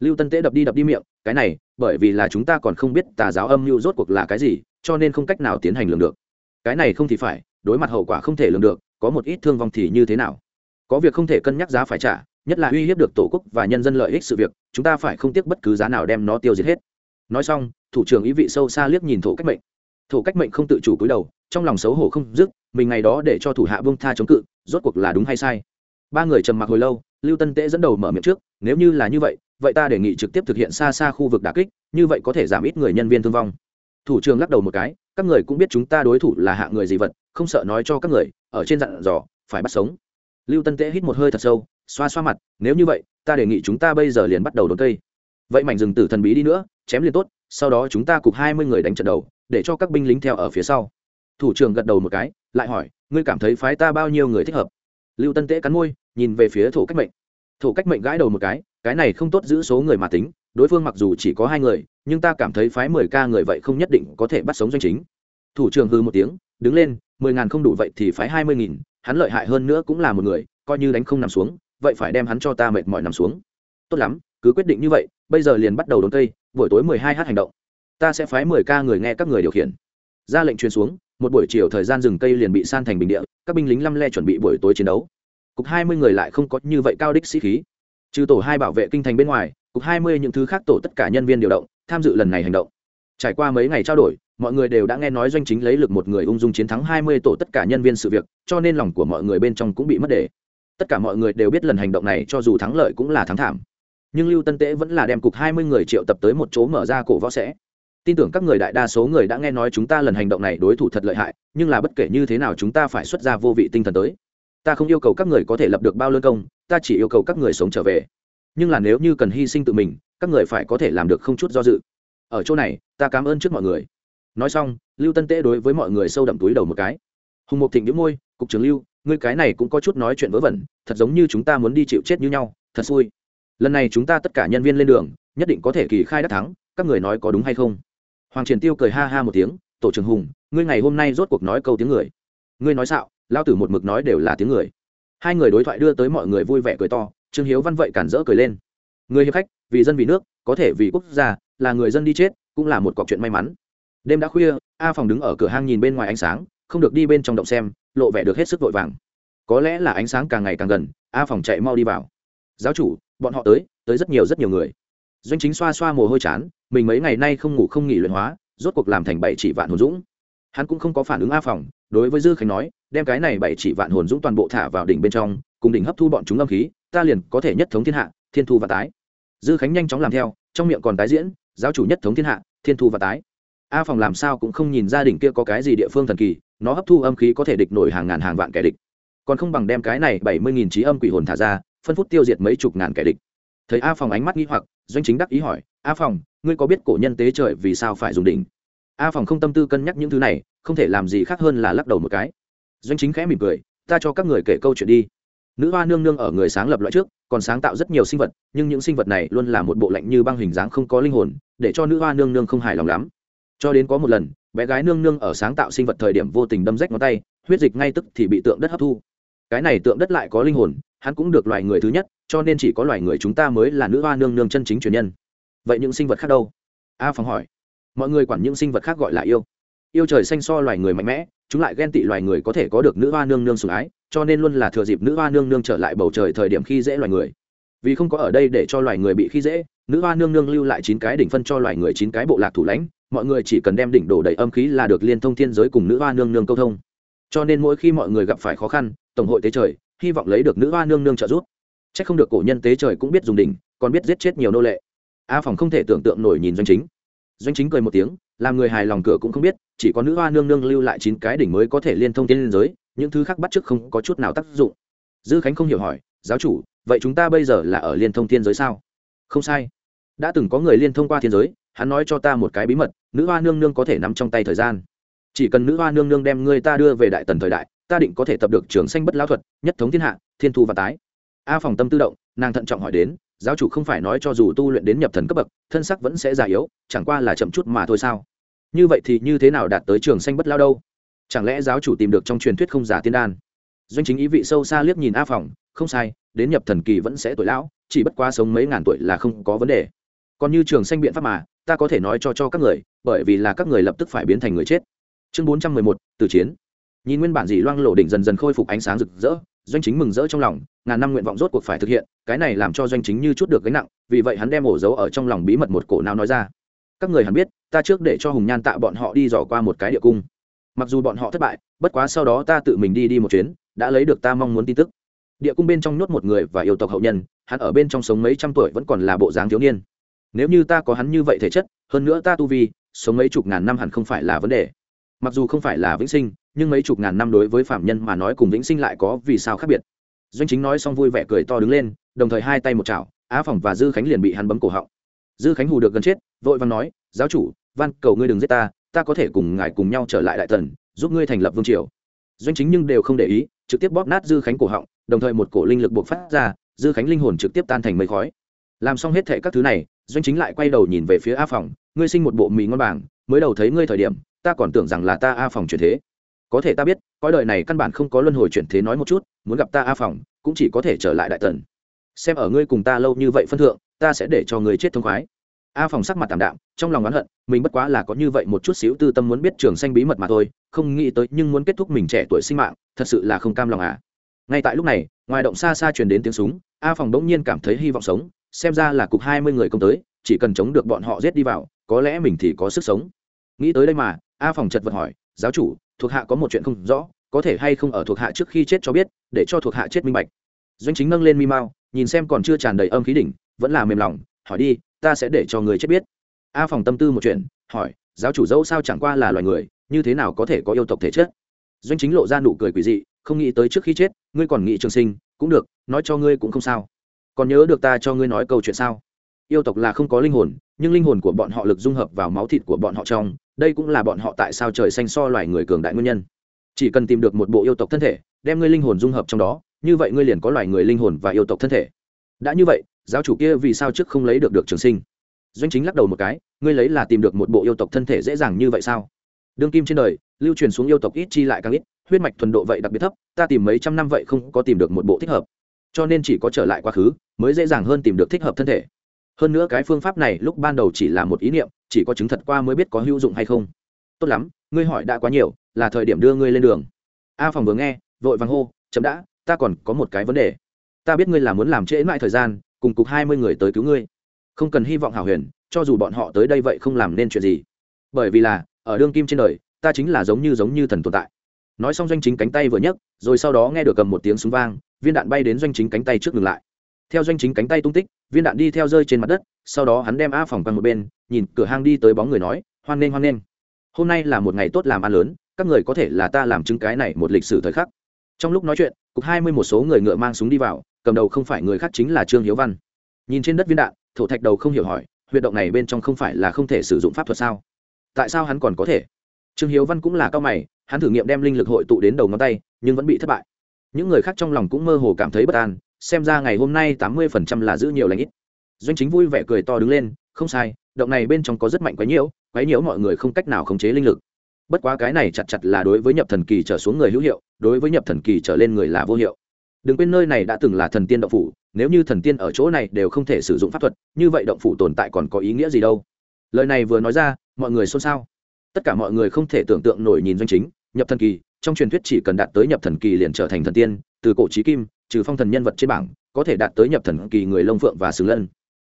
Lưu tân tễ đập đi đập đi miệng, cái này, bởi vì là chúng ta còn không biết tà giáo âm mưu rốt cuộc là cái gì cho nên không cách nào tiến hành lường được. Cái này không thì phải, đối mặt hậu quả không thể lường được, có một ít thương vong thì như thế nào? Có việc không thể cân nhắc giá phải trả, nhất là uy hiếp được tổ quốc và nhân dân lợi ích sự việc, chúng ta phải không tiếc bất cứ giá nào đem nó tiêu diệt hết. Nói xong, thủ trưởng ý vị sâu xa liếc nhìn thổ cách mệnh. Thổ cách mệnh không tự chủ cúi đầu, trong lòng xấu hổ không dứt, mình ngày đó để cho thủ hạ bông tha chống cự, rốt cuộc là đúng hay sai? Ba người trầm mặc hồi lâu, lưu tân tễ dẫn đầu mở miệng trước, nếu như là như vậy vậy ta đề nghị trực tiếp thực hiện xa xa khu vực đà kích, như vậy có thể giảm ít người nhân viên thương vong thủ trưởng lắc đầu một cái, các người cũng biết chúng ta đối thủ là hạng người gì vật, không sợ nói cho các người, ở trên dặn dò, phải bắt sống. Lưu tân tế hít một hơi thật sâu, xoa xoa mặt, nếu như vậy, ta đề nghị chúng ta bây giờ liền bắt đầu đốn cây. Vậy mảnh rừng tử thần bí đi nữa, chém liền tốt, sau đó chúng ta cục hai mươi người đánh trận đầu, để cho các binh lính theo ở phía sau. Thủ trưởng gật đầu một cái, lại hỏi, ngươi cảm thấy phái ta bao nhiêu người thích hợp? Lưu tân tế cắn môi, nhìn về phía thổ cách mệnh. Thổ cách mệnh gãi đầu một cái cái này không tốt giữ số người mà tính đối phương mặc dù chỉ có hai người, nhưng ta cảm thấy phái mười ca người vậy không nhất định có thể bắt sống doanh chính. Thủ trưởng hư một tiếng, đứng lên, mười ngàn không đủ vậy thì phái hai mươi nghìn, hắn lợi hại hơn nữa cũng là một người, coi như đánh không nằm xuống, vậy phải đem hắn cho ta mệt mỏi nằm xuống. Tốt lắm, cứ quyết định như vậy, bây giờ liền bắt đầu đốn cây, buổi tối mười hai h hành động. Ta sẽ phái mười ca người nghe các người điều khiển. Ra lệnh truyền xuống, một buổi chiều thời gian rừng cây liền bị san thành bình địa, các binh lính lăm le chuẩn bị buổi tối chiến đấu. Cục hai mươi người lại không có như vậy cao đích sĩ khí. Trừ tổ hai bảo vệ kinh thành bên ngoài cục hai mươi những thứ khác tổ tất cả nhân viên điều động, tham dự lần này hành động. Trải qua mấy ngày trao đổi, mọi người đều đã nghe nói doanh chính lấy lực một người ung dung chiến thắng hai mươi tổ tất cả nhân viên sự việc, cho nên lòng của mọi người bên trong cũng bị mất đề. Tất cả mọi người đều biết lần hành động này cho dù thắng lợi cũng là thắng thảm. Nhưng lưu tân tế vẫn là đem cục hai mươi người triệu tập tới một chỗ mở ra cổ võ sẽ. Tin tưởng các người đại đa số người đã nghe nói chúng ta lần hành động này đối thủ thật lợi hại, nhưng là bất kể như thế nào chúng ta phải xuất ra vô vị tinh thần tới. Ta không yêu cầu các người có thể lập được bao lương công, ta chỉ yêu cầu các người sống trở về nhưng là nếu như cần hy sinh tự mình, các người phải có thể làm được không chút do dự. Ở chỗ này, ta cảm ơn trước mọi người. Nói xong, lưu tân tế đối với mọi người sâu đậm túi đầu một cái. Hùng mục thịnh đĩu môi, cục trưởng lưu, ngươi cái này cũng có chút nói chuyện vớ vẩn, thật giống như chúng ta muốn đi chịu chết như nhau, thật xui. Lần này chúng ta tất cả nhân viên lên đường, nhất định có thể kỳ khai đắc thắng, các người nói có đúng hay không? Hoàng triển tiêu cười ha ha một tiếng, tổ trưởng hùng, ngươi ngày hôm nay rốt cuộc nói câu tiếng người. Ngươi nói xạo lao tử một mực nói đều là tiếng người. Hai người đối thoại đưa tới mọi người vui vẻ cười to trương hiếu văn vậy cản rỡ cười lên. Người hiệp khách, vì dân vì nước, có thể vì quốc gia, là người dân đi chết, cũng là một cọc chuyện may mắn. Đêm đã khuya, a phòng đứng ở cửa hang nhìn bên ngoài ánh sáng, không được đi bên trong động xem, lộ vẻ được hết sức vội vàng. Có lẽ là ánh sáng càng ngày càng gần, a phòng chạy mau đi vào. Giáo chủ, bọn họ tới tới rất nhiều rất nhiều người. Doanh chính xoa xoa mồ hôi chán, mình mấy ngày nay không ngủ không nghỉ luyện hóa, rốt cuộc làm thành bảy chỉ vạn hồn dũng. Hắn cũng không có phản ứng a phòng, đối với dư khánh nói, đem cái này bảy chỉ vạn hồn dũng toàn bộ thả vào đỉnh bên trong, cùng đỉnh hấp thu bọn chúng âm khí ta liền có thể nhất thống thiên hạ, thiên thu và tái. Dư khánh nhanh chóng làm theo, trong miệng còn tái diễn, giáo chủ nhất thống thiên hạ, thiên thu và tái. A phòng làm sao cũng không nhìn gia đình kia có cái gì địa phương thần kỳ, nó hấp thu âm khí có thể địch nổi hàng ngàn hàng vạn kẻ địch. Còn không bằng đem cái này bảy mươi nghìn trí âm quỷ hồn thả ra, phân phút tiêu diệt mấy chục ngàn kẻ địch. Thấy a phòng ánh mắt nghĩ hoặc, doanh chính đắc ý hỏi, a phòng, ngươi có biết cổ nhân tế trời vì sao phải dùng đỉnh? A phòng không tâm tư cân nhắc những thứ này, không thể làm gì khác hơn là lắc đầu một cái. Doanh chính khẽ mỉm cười, ta cho các người kể câu chuyện đi nữ hoa nương nương ở người sáng lập loại trước, còn sáng tạo rất nhiều sinh vật, nhưng những sinh vật này luôn là một bộ lạnh như băng hình dáng không có linh hồn, để cho nữ hoa nương nương không hài lòng lắm. Cho đến có một lần, bé gái nương nương ở sáng tạo sinh vật thời điểm vô tình đâm rách ngón tay, huyết dịch ngay tức thì bị tượng đất hấp thu. Cái này tượng đất lại có linh hồn, hắn cũng được loài người thứ nhất, cho nên chỉ có loài người chúng ta mới là nữ hoa nương nương chân chính truyền nhân. Vậy những sinh vật khác đâu? A phong hỏi. Mọi người quản những sinh vật khác gọi là yêu. Yêu trời xanh so loài người mạnh mẽ, chúng lại ghen tị loài người có thể có được nữ hoa nương nương sủng ái cho nên luôn là thừa dịp nữ hoa nương nương trở lại bầu trời thời điểm khi dễ loài người. Vì không có ở đây để cho loài người bị khi dễ, nữ hoa nương nương lưu lại chín cái đỉnh phân cho loài người chín cái bộ lạc thủ lãnh, mọi người chỉ cần đem đỉnh đổ đầy âm khí là được liên thông thiên giới cùng nữ hoa nương nương câu thông. Cho nên mỗi khi mọi người gặp phải khó khăn, tổng hội tế trời, hy vọng lấy được nữ hoa nương nương trợ giúp. C h ắ c không được cổ nhân tế trời cũng biết dùng đỉnh, còn biết giết chết nhiều nô lệ. A phòng không thể tưởng tượng nổi nhìn doanh chính. Doanh chính cười một tiếng làm người hài lòng cửa cũng không biết, chỉ có nữ hoa nương nương lưu lại chín cái đỉnh mới có thể liên thông thiên giới, những thứ khác bắt chước không có chút nào tác dụng. Dư khánh không hiểu hỏi, giáo chủ, vậy chúng ta bây giờ là ở liên thông thiên giới sao? Không sai. Đã từng có người liên thông qua thiên giới, hắn nói cho ta một cái bí mật, nữ hoa nương nương có thể nắm trong tay thời gian. Chỉ cần nữ hoa nương nương đem ngươi ta đưa về đại tần thời đại, ta định có thể tập được trường sanh bất lao thuật, nhất thống thiên hạ, thiên thu và tái. A phòng tâm tự động, nàng thận trọng hỏi đến, giáo chủ không phải nói cho dù tu luyện đến nhập thần cấp bậc, thân sắc vẫn sẽ già yếu, chẳng qua là chậm chút mà thôi sao? Như vậy thì như thế nào đạt tới trường xanh bất lao đâu? Chẳng lẽ giáo chủ tìm được trong truyền thuyết không giả tiên đan? Doanh chính ý vị sâu xa liếc nhìn a phòng, không sai, đến nhập thần kỳ vẫn sẽ tuổi lão, chỉ bất quá sống mấy ngàn tuổi là không có vấn đề. Còn như trường xanh biện pháp mà, ta có thể nói cho cho các người, bởi vì là các người lập tức phải biến thành người chết. Chương bốn trăm mười một từ chiến. Nhìn nguyên bản dị loang lộ đỉnh dần dần khôi phục ánh sáng rực rỡ, doanh chính mừng rỡ trong lòng, ngàn năm nguyện vọng rốt cuộc phải thực hiện, cái này làm cho doanh chính như chút được gánh nặng, vì vậy hắn đem ổ dấu ở trong lòng bí mật một cổ nào nói ra các người hẳn biết, ta trước để cho hùng nhan tạo bọn họ đi dò qua một cái địa cung. Mặc dù bọn họ thất bại, bất quá sau đó ta tự mình đi đi một chuyến, đã lấy được ta mong muốn tin tức. Địa cung bên trong nhốt một người và yêu tộc hậu nhân, hắn ở bên trong sống mấy trăm tuổi vẫn còn là bộ dáng thiếu niên. Nếu như ta có hắn như vậy thể chất, hơn nữa ta tu vi, sống mấy chục ngàn năm hẳn không phải là vấn đề. Mặc dù không phải là vĩnh sinh, nhưng mấy chục ngàn năm đối với phạm nhân mà nói cùng vĩnh sinh lại có vì sao khác biệt. Doanh chính nói xong vui vẻ cười to đứng lên, đồng thời hai tay một chảo, á phòng và dư khánh liền bị hắn bấm cổ họng dư khánh hù được gần chết, vội vàng nói, giáo chủ, van cầu ngươi đừng giết ta ta có thể cùng ngài cùng nhau trở lại đại tần, giúp ngươi thành lập vương triều. Doanh chính nhưng đều không để ý, trực tiếp bóp nát dư khánh cổ họng, đồng thời một cổ linh lực buộc phát ra, dư khánh linh hồn trực tiếp tan thành mây khói. Làm xong hết thệ các thứ này, doanh chính lại quay đầu nhìn về phía a phòng, ngươi sinh một bộ mì ngon bảng, mới đầu thấy ngươi thời điểm, ta còn tưởng rằng là ta a phòng chuyển thế. Có thể ta biết, cõi đời này căn bản không có luân hồi chuyển thế nói một chút, muốn gặp ta a phòng, cũng chỉ có thể trở lại đại tần. Xem ở ngươi cùng ta lâu như vậy phân thượng ta sẽ để cho ngươi chết thông khoái. A phòng sắc mặt tạm đạm trong lòng oán hận mình bất quá là có như vậy một chút xíu tư tâm muốn biết trường sanh bí mật mà thôi không nghĩ tới nhưng muốn kết thúc mình trẻ tuổi sinh mạng thật sự là không cam lòng à. Ngay tại lúc này ngoài động xa xa truyền đến tiếng súng a phòng bỗng nhiên cảm thấy hy vọng sống xem ra là cục hai mươi người công tới chỉ cần chống được bọn họ giết đi vào có lẽ mình thì có sức sống. Nghĩ tới đây mà a phòng chật vật hỏi giáo chủ thuộc hạ có một chuyện không rõ có thể hay không ở thuộc hạ trước khi chết cho biết để cho thuộc hạ chết minh bạch. Doanh chính nâng lên mi mao, nhìn xem còn chưa tràn đầy âm khí đỉnh vẫn là mềm lòng, hỏi đi, ta sẽ để cho người chết biết. A phòng tâm tư một chuyện, hỏi, giáo chủ dẫu sao chẳng qua là loài người, như thế nào có thể có yêu tộc thể chất? Doanh chính lộ ra nụ cười quỷ dị, không nghĩ tới trước khi chết, ngươi còn nghĩ trường sinh, cũng được, nói cho ngươi cũng không sao. Còn nhớ được ta cho ngươi nói câu chuyện sao? Yêu tộc là không có linh hồn, nhưng linh hồn của bọn họ lực dung hợp vào máu thịt của bọn họ trong, đây cũng là bọn họ tại sao trời xanh so loài người cường đại nguyên nhân. Chỉ cần tìm được một bộ yêu tộc thân thể, đem ngươi linh hồn dung hợp trong đó, như vậy ngươi liền có loài người linh hồn và yêu tộc thân thể. Đã như vậy giáo chủ kia vì sao trước không lấy được được trường sinh? Doanh chính lắc đầu một cái, ngươi lấy là tìm được một bộ yêu tộc thân thể dễ dàng như vậy sao? Đương kim trên đời, lưu truyền xuống yêu tộc ít chi lại càng ít, huyết mạch thuần độ vậy đặc biệt thấp, ta tìm mấy trăm năm vậy không có tìm được một bộ thích hợp. Cho nên chỉ có trở lại quá khứ, mới dễ dàng hơn tìm được thích hợp thân thể. Hơn nữa cái phương pháp này lúc ban đầu chỉ là một ý niệm, chỉ có chứng thật qua mới biết có hữu dụng hay không. Tốt lắm, ngươi hỏi đã quá nhiều, là thời điểm đưa ngươi lên đường. A phòng vừa nghe, vội vàng hô, chậm đã, ta còn có một cái vấn đề. Ta biết ngươi là muốn làm trễ mãi thời gian cùng cục hai mươi người tới cứu ngươi. Không cần hy vọng hảo huyền, cho dù bọn họ tới đây vậy không làm nên chuyện gì. Bởi vì là, ở đương kim trên đời, ta chính là giống như giống như thần tồn tại. Nói xong doanh chính cánh tay vừa nhấc, rồi sau đó nghe được cầm một tiếng súng vang, viên đạn bay đến doanh chính cánh tay trước ngừng lại. Theo doanh chính cánh tay tung tích, viên đạn đi theo rơi trên mặt đất, sau đó hắn đem a phòng quanh một bên, nhìn cửa hang đi tới bóng người nói, hoan nghênh hoan nghênh. Hôm nay là một ngày tốt làm ăn lớn, các người có thể là ta làm chứng cái này một lịch sử thời khắc. Trong lúc nói chuyện, cục hai mươi một số người ngựa mang súng đi vào cầm đầu không phải người khác chính là trương hiếu văn. Nhìn trên đất viên đạn, thổ thạch đầu không hiểu hỏi, huyệt động này bên trong không phải là không thể sử dụng pháp thuật sao? Tại sao hắn còn có thể? Trương hiếu văn cũng là cao mày, hắn thử nghiệm đem linh lực hội tụ đến đầu ngón tay, nhưng vẫn bị thất bại. Những người khác trong lòng cũng mơ hồ cảm thấy bất an, xem ra ngày hôm nay tám mươi phần trăm là giữ nhiều lãnh ít. Doanh chính vui vẻ cười to đứng lên, không sai, động này bên trong có rất mạnh quái nhiễu quái nhiễu mọi người không cách nào khống chế linh lực. Bất quá cái này chặt chặt là đối với nhập thần kỳ trở xuống người hữu hiệu, đối với nhập thần kỳ trở lên người là vô hiệu đừng quên nơi này đã từng là thần tiên động phủ, nếu như thần tiên ở chỗ này đều không thể sử dụng pháp thuật, như vậy động phủ tồn tại còn có ý nghĩa gì đâu? Lời này vừa nói ra, mọi người xôn xao. Tất cả mọi người không thể tưởng tượng nổi nhìn doanh chính, nhập thần kỳ, trong truyền thuyết chỉ cần đạt tới nhập thần kỳ liền trở thành thần tiên, từ cổ trí kim, trừ phong thần nhân vật trên bảng, có thể đạt tới nhập thần kỳ người lông phượng và xứng lân.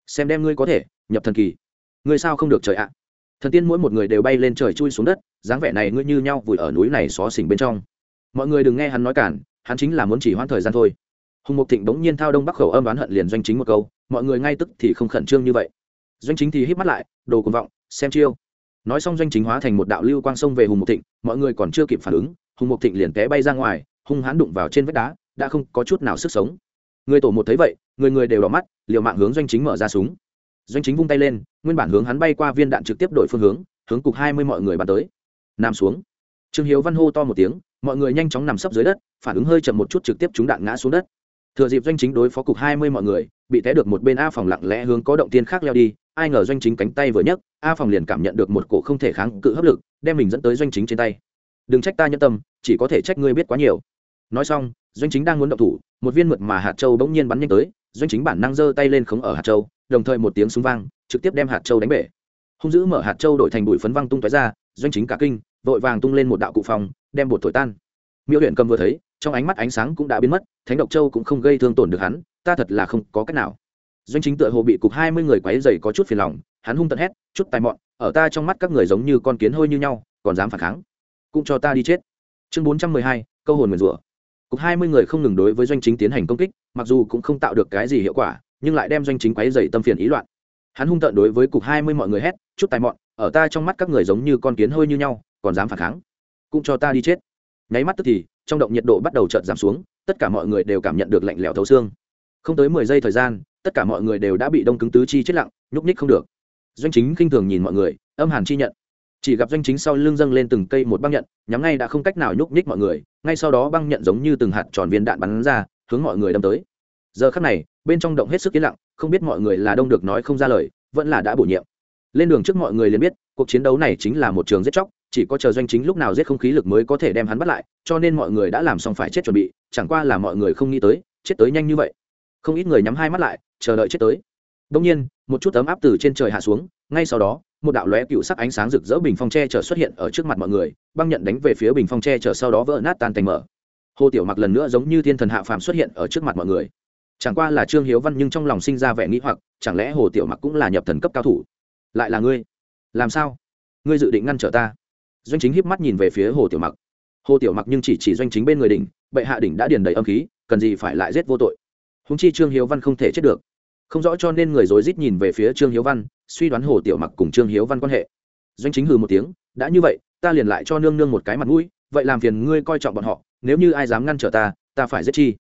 Xem đem ngươi có thể, nhập thần kỳ. Ngươi sao không được trời ạ? Thần tiên mỗi một người đều bay lên trời chui xuống đất, dáng vẻ này ngươi như nhau vùi ở núi này xó xỉnh bên trong. Mọi người đừng nghe hắn nói cản hắn chính là muốn chỉ hoãn thời gian thôi. Hùng mục thịnh bỗng nhiên thao đông bắc khẩu âm đoán hận liền doanh chính một câu, mọi người ngay tức thì không khẩn trương như vậy. Doanh chính thì hít mắt lại, đồ cuồng vọng, xem chiêu. Nói xong doanh chính hóa thành một đạo lưu quang sông về hùng mục thịnh, mọi người còn chưa kịp phản ứng, hùng mục thịnh liền té bay ra ngoài, hung hãn đụng vào trên vách đá, đã không có chút nào sức sống. Người tổ một thấy vậy, người người đều đỏ mắt, liều mạng hướng doanh chính mở ra súng. Doanh chính vung tay lên, nguyên bản hướng hắn bay qua viên đạn trực tiếp đổi phương hướng hướng cục hai mươi mọi người bắn tới. Nằm xuống. Trương hiếu văn hô to một tiếng mọi người nhanh chóng nằm sấp dưới đất, phản ứng hơi chậm một chút trực tiếp chúng đạn ngã xuống đất. Thừa dịp doanh chính đối phó cục hai mươi mọi người, bị té được một bên a phòng lặng lẽ hướng có động tiên khác leo đi, ai ngờ doanh chính cánh tay vừa nhấc, a phòng liền cảm nhận được một cổ không thể kháng cự hấp lực, đem mình dẫn tới doanh chính trên tay. Đừng trách ta nhân tâm, chỉ có thể trách ngươi biết quá nhiều. Nói xong, doanh chính đang muốn động thủ, một viên mượt mà hạt châu bỗng nhiên bắn nhanh tới, doanh chính bản năng giơ tay lên khống ở hạt châu, đồng thời một tiếng súng vang, trực tiếp đem hạt châu đánh bể. Hung dữ mở hạt châu đổi thành bụi phấn văng tung tói ra, doanh chính cả kinh, vội vàng tung lên một đạo cụ phòng đem bột thổi tan. Miêu huyện cầm vừa thấy, trong ánh mắt ánh sáng cũng đã biến mất, thánh độc châu cũng không gây thương tổn được hắn, ta thật là không có cách nào. Doanh chính tựa hồ bị cục hai mươi người quấy dày có chút phiền lòng, hắn hung tận hét, chút tài mọn, ở ta trong mắt các người giống như con kiến hôi như nhau, còn dám phản kháng? Cũng cho ta đi chết. Chương bốn trăm mười hai, câu hồn nguyền rủa. Cục hai mươi người không ngừng đối với doanh chính tiến hành công kích, mặc dù cũng không tạo được cái gì hiệu quả, nhưng lại đem doanh chính quấy dày tâm phiền ý loạn. Hắn hung tợn đối với cục hai mươi mọi người hét, chút tài mọn, ở ta trong mắt các người giống như con kiến hơi như nhau, còn dám phản kháng? Cũng cho ta đi chết. Nháy mắt tức thì, trong động nhiệt độ bắt đầu chợt giảm xuống, tất cả mọi người đều cảm nhận được lạnh lẽo thấu xương. Không tới mười giây thời gian, tất cả mọi người đều đã bị đông cứng tứ chi chết lặng, nhúc ních không được. Doanh chính khinh thường nhìn mọi người, âm hàn chi nhận. Chỉ gặp doanh chính sau lưng dâng lên từng cây một băng nhận, nhắm ngay đã không cách nào nhúc nhích mọi người, ngay sau đó băng nhận giống như từng hạt tròn viên đạn bắn ra, hướng mọi người đâm tới. Giờ khắc này, bên trong động hết sức yên lặng, không biết mọi người là đông được nói không ra lời, vẫn là đã bổ nhiệm. Lên đường trước mọi người liền biết, cuộc chiến đấu này chính là một trường giết chóc chỉ có chờ doanh chính lúc nào giết không khí lực mới có thể đem hắn bắt lại, cho nên mọi người đã làm xong phải chết chuẩn bị, chẳng qua là mọi người không nghĩ tới, chết tới nhanh như vậy. Không ít người nhắm hai mắt lại, chờ đợi chết tới. Đông nhiên, một chút ấm áp từ trên trời hạ xuống, ngay sau đó, một đạo lóe cựu sắc ánh sáng rực rỡ bình phong tre chở xuất hiện ở trước mặt mọi người, băng nhận đánh về phía bình phong tre chở sau đó vỡ nát tan thành mở. Hồ tiểu mặc lần nữa giống như thiên thần hạ phàm xuất hiện ở trước mặt mọi người. Chẳng qua là trương hiếu văn nhưng trong lòng sinh ra vẻ nghĩ hoặc, chẳng lẽ hồ tiểu mặc cũng là nhập thần cấp cao thủ? Lại là ngươi? Làm sao? Ngươi dự định ngăn trở ta? Doanh chính híp mắt nhìn về phía hồ tiểu mặc. Hồ tiểu mặc nhưng chỉ chỉ doanh chính bên người đỉnh, bệ hạ đỉnh đã điền đầy âm khí, cần gì phải lại giết vô tội. Húng chi trương hiếu văn không thể chết được. Không rõ cho nên người rối rít nhìn về phía trương hiếu văn, suy đoán hồ tiểu mặc cùng trương hiếu văn quan hệ. Doanh chính hừ một tiếng, đã như vậy, ta liền lại cho nương nương một cái mặt mũi, vậy làm phiền ngươi coi trọng bọn họ, nếu như ai dám ngăn trở ta ta phải giết chi.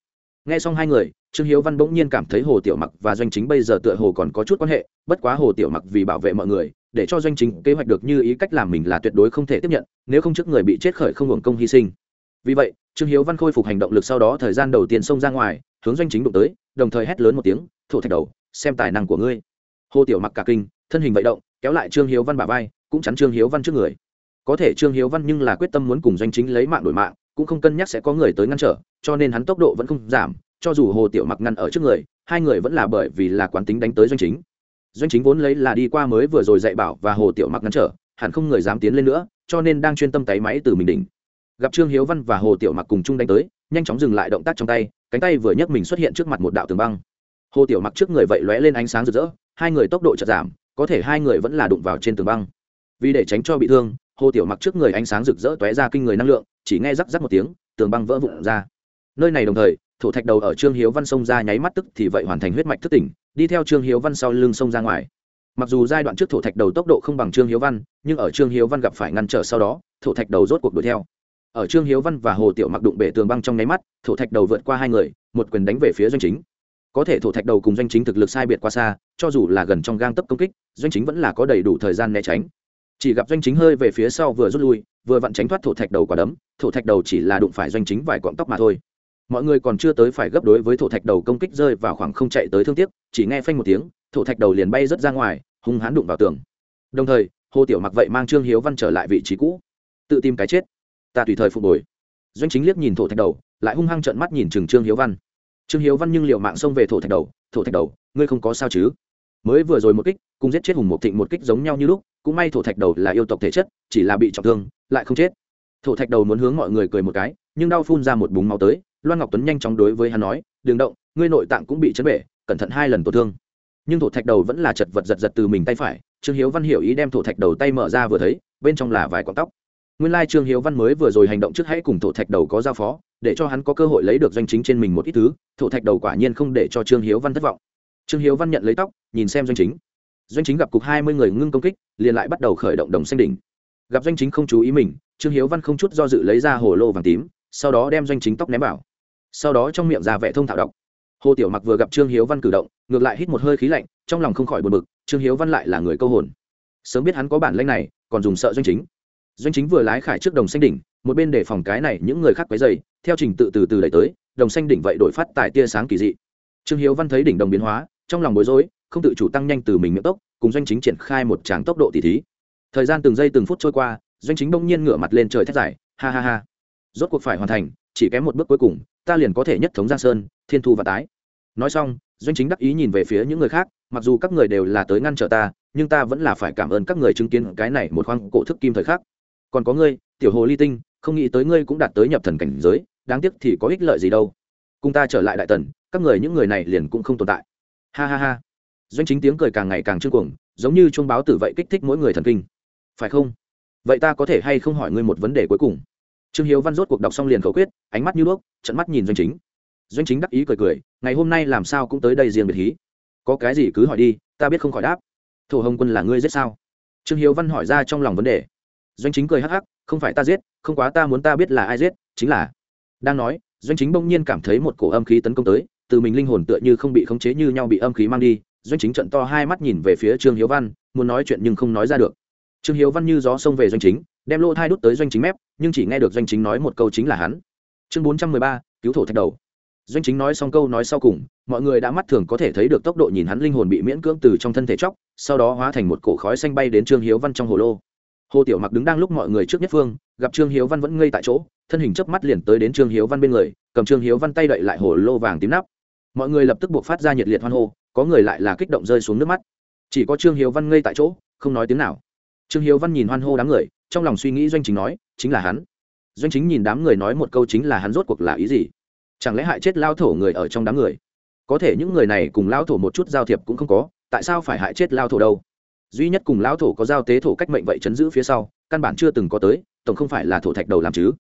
Nghe xong hai người, trương hiếu văn bỗng nhiên cảm thấy hồ tiểu mặc và doanh chính bây giờ tựa hồ còn có chút quan hệ, bất quá hồ tiểu mặc vì bảo vệ mọi người để cho doanh chính kế hoạch được như ý cách làm mình là tuyệt đối không thể tiếp nhận, nếu không trước người bị chết khởi không hưởng công hy sinh. Vì vậy, trương hiếu văn khôi phục hành động lực sau đó thời gian đầu tiên xông ra ngoài, hướng doanh chính đụng tới, đồng thời hét lớn một tiếng, thổ thạch đầu, xem tài năng của ngươi. Hồ tiểu mặc cả kinh, thân hình vậy động, kéo lại trương hiếu văn bả vai, cũng chắn trương hiếu văn trước người. Có thể trương hiếu văn nhưng là quyết tâm muốn cùng doanh chính lấy mạng đổi mạng, cũng không cân nhắc sẽ có người tới ngăn trở, cho nên hắn tốc độ vẫn không giảm, cho dù hồ tiểu mặc ngăn ở trước người, hai người vẫn là bởi vì là quán tính đánh tới doanh chính doanh chính vốn lấy là đi qua mới vừa rồi dạy bảo và hồ tiểu mặc ngăn trở, hẳn không người dám tiến lên nữa, cho nên đang chuyên tâm tay máy từ mình đỉnh. Gặp trương hiếu văn và hồ tiểu mặc cùng chung đánh tới, nhanh chóng dừng lại động tác trong tay, cánh tay vừa nhấc mình xuất hiện trước mặt một đạo tường băng. Hồ tiểu mặc trước người vậy lóe lên ánh sáng rực rỡ, hai người tốc độ chợt giảm, có thể hai người vẫn là đụng vào trên tường băng. Vì để tránh cho bị thương, hồ tiểu mặc trước người ánh sáng rực rỡ tóe ra kinh người năng lượng, chỉ nghe rắc rắc một tiếng, tường băng vỡ vụn ra. Nơi này đồng thời, thổ thạch đầu ở trương hiếu văn sông ra nháy mắt tức thì vậy hoàn thành huyết mạch thức tỉnh đi theo trương hiếu văn sau lưng sông ra ngoài. Mặc dù giai đoạn trước thổ thạch đầu tốc độ không bằng trương hiếu văn, nhưng ở trương hiếu văn gặp phải ngăn trở sau đó, thổ thạch đầu rốt cuộc đuổi theo. Ở trương hiếu văn và hồ tiểu mặc đụng bể tường băng trong nháy mắt, thổ thạch đầu vượt qua hai người, một quyền đánh về phía doanh chính. Có thể thổ thạch đầu cùng doanh chính thực lực sai biệt qua xa, cho dù là gần trong gang tấp công kích, doanh chính vẫn là có đầy đủ thời gian né tránh. Chỉ gặp doanh chính hơi về phía sau vừa rút lui, vừa vặn tránh thoát thổ thạch đầu quả đấm, thổ thạch đầu chỉ là đụng phải doanh chính vài cọng tóc mà thôi mọi người còn chưa tới phải gấp đối với thổ thạch đầu công kích rơi vào khoảng không chạy tới thương tiếc, chỉ nghe phanh một tiếng, thổ thạch đầu liền bay rớt ra ngoài, hung hãn đụng vào tường. Đồng thời, hồ tiểu mặc vậy mang trương hiếu văn trở lại vị trí cũ. Tự tìm cái chết. Ta tùy thời phục hồi. Doanh chính liếc nhìn thổ thạch đầu, lại hung hăng trợn mắt nhìn chừng trương hiếu văn. Trương hiếu văn nhưng liệu mạng xông về thổ thạch đầu, thổ thạch đầu, ngươi không có sao chứ? Mới vừa rồi một kích, cùng giết chết hùng một thịnh một kích giống nhau như lúc, cũng may thổ thạch đầu là yêu tộc thể chất, chỉ là bị trọng thương, lại không chết. Thổ thạch đầu muốn hướng mọi người cười một cái, nhưng đau phun ra một búng máu tới loan ngọc tuấn nhanh chóng đối với hắn nói, đường động, ngươi nội tạng cũng bị chấn bể, cẩn thận hai lần tổn thương. Nhưng thổ thạch đầu vẫn là chật vật giật giật từ mình tay phải, trương hiếu văn hiểu ý đem thổ thạch đầu tay mở ra vừa thấy, bên trong là vài cọng tóc. Nguyên lai trương hiếu văn mới vừa rồi hành động trước hãy cùng thổ thạch đầu có giao phó, để cho hắn có cơ hội lấy được doanh chính trên mình một ít thứ, thổ thạch đầu quả nhiên không để cho trương hiếu văn thất vọng. Trương hiếu văn nhận lấy tóc, nhìn xem doanh chính. Doanh chính gặp cục hai mươi người ngưng công kích, liền lại bắt đầu khởi động đồng xanh đỉnh. Gặp doanh chính không chú ý mình, trương hiếu văn không chút do dự lấy ra hồ lô vàng tím sau đó đem doanh chính tóc ném vào. Sau đó trong miệng ra vẻ thông thạo đọc. Hồ tiểu mặc vừa gặp trương hiếu văn cử động, ngược lại hít một hơi khí lạnh, trong lòng không khỏi buồn bực, trương hiếu văn lại là người câu hồn. Sớm biết hắn có bản lanh này, còn dùng sợ doanh chính. Doanh chính vừa lái khải trước đồng xanh đỉnh, một bên để phòng cái này những người khác quấy dày theo trình tự từ từ đẩy tới, đồng xanh đỉnh vậy đổi phát tại tia sáng kỳ dị. Trương hiếu văn thấy đỉnh đồng biến hóa, trong lòng bối rối, không tự chủ tăng nhanh từ mình miệng tốc, cùng doanh chính triển khai một tràng tốc độ tỷ thí. Thời gian từng giây từng phút trôi qua, doanh chính bỗng nhiên ngửa mặt lên trời thét dài, ha ha ha rốt cuộc phải hoàn thành, chỉ kém một bước cuối cùng, ta liền có thể nhất thống giang sơn, thiên thu và tái. Nói xong, doanh chính đắc ý nhìn về phía những người khác, mặc dù các người đều là tới ngăn trở ta, nhưng ta vẫn là phải cảm ơn các người chứng kiến cái này một khoang cổ thức kim thời khắc. Còn có ngươi, tiểu hồ ly tinh, không nghĩ tới ngươi cũng đạt tới nhập thần cảnh giới, đáng tiếc thì có ích lợi gì đâu. Cùng ta trở lại đại tần, các người những người này liền cũng không tồn tại. Ha ha ha. Doanh chính tiếng cười càng ngày càng trương cuồng, giống như chuông báo tử vậy kích thích mỗi người thần kinh. Phải không? Vậy ta có thể hay không hỏi ngươi một vấn đề cuối cùng? Trương hiếu văn rốt cuộc đọc xong liền khẩu quyết, ánh mắt như đuốc, trận mắt nhìn doanh chính. Doanh chính đắc ý cười cười, ngày hôm nay làm sao cũng tới đây riêng biệt hí. Có cái gì cứ hỏi đi, ta biết không khỏi đáp. Thổ hồng quân là ngươi giết sao? Trương hiếu văn hỏi ra trong lòng vấn đề. Doanh chính cười hắc hắc, không phải ta giết, không quá ta muốn ta biết là ai giết, chính là. Đang nói, doanh chính bỗng nhiên cảm thấy một cổ âm khí tấn công tới, từ mình linh hồn tựa như không bị khống chế như nhau bị âm khí mang đi. Doanh chính trận to hai mắt nhìn về phía trương hiếu văn, muốn nói chuyện nhưng không nói ra được. Trương hiếu văn như gió xông về doanh chính đem lỗ thai đút tới doanh chính mép, nhưng chỉ nghe được doanh chính nói một câu chính là hắn. Chương bốn trăm mười ba, cứu thổ thạch đầu. Doanh chính nói xong câu nói sau cùng, mọi người đã mắt thường có thể thấy được tốc độ nhìn hắn linh hồn bị miễn cưỡng từ trong thân thể chóc, sau đó hóa thành một cổ khói xanh bay đến trương hiếu văn trong hồ lô. Hồ tiểu mặc đứng đang lúc mọi người trước nhất phương, gặp trương hiếu văn vẫn ngây tại chỗ, thân hình chớp mắt liền tới đến trương hiếu văn bên người, cầm trương hiếu văn tay đậy lại hồ lô vàng tím nắp. Mọi người lập tức buộc phát ra nhiệt liệt hoan hô, có người lại là kích động rơi xuống nước mắt. Chỉ có trương hiếu văn ngây tại chỗ, không nói tiếng nào trương hiếu văn nhìn hoan hô đám người, trong lòng suy nghĩ doanh chính nói, chính là hắn. Doanh chính nhìn đám người nói một câu chính là hắn rốt cuộc là ý gì? Chẳng lẽ hại chết lao thổ người ở trong đám người? Có thể những người này cùng lao thổ một chút giao thiệp cũng không có, tại sao phải hại chết lao thổ đâu? Duy nhất cùng lao thổ có giao tế thổ cách mệnh vậy chấn giữ phía sau, căn bản chưa từng có tới, tổng không phải là thổ thạch đầu làm chứ.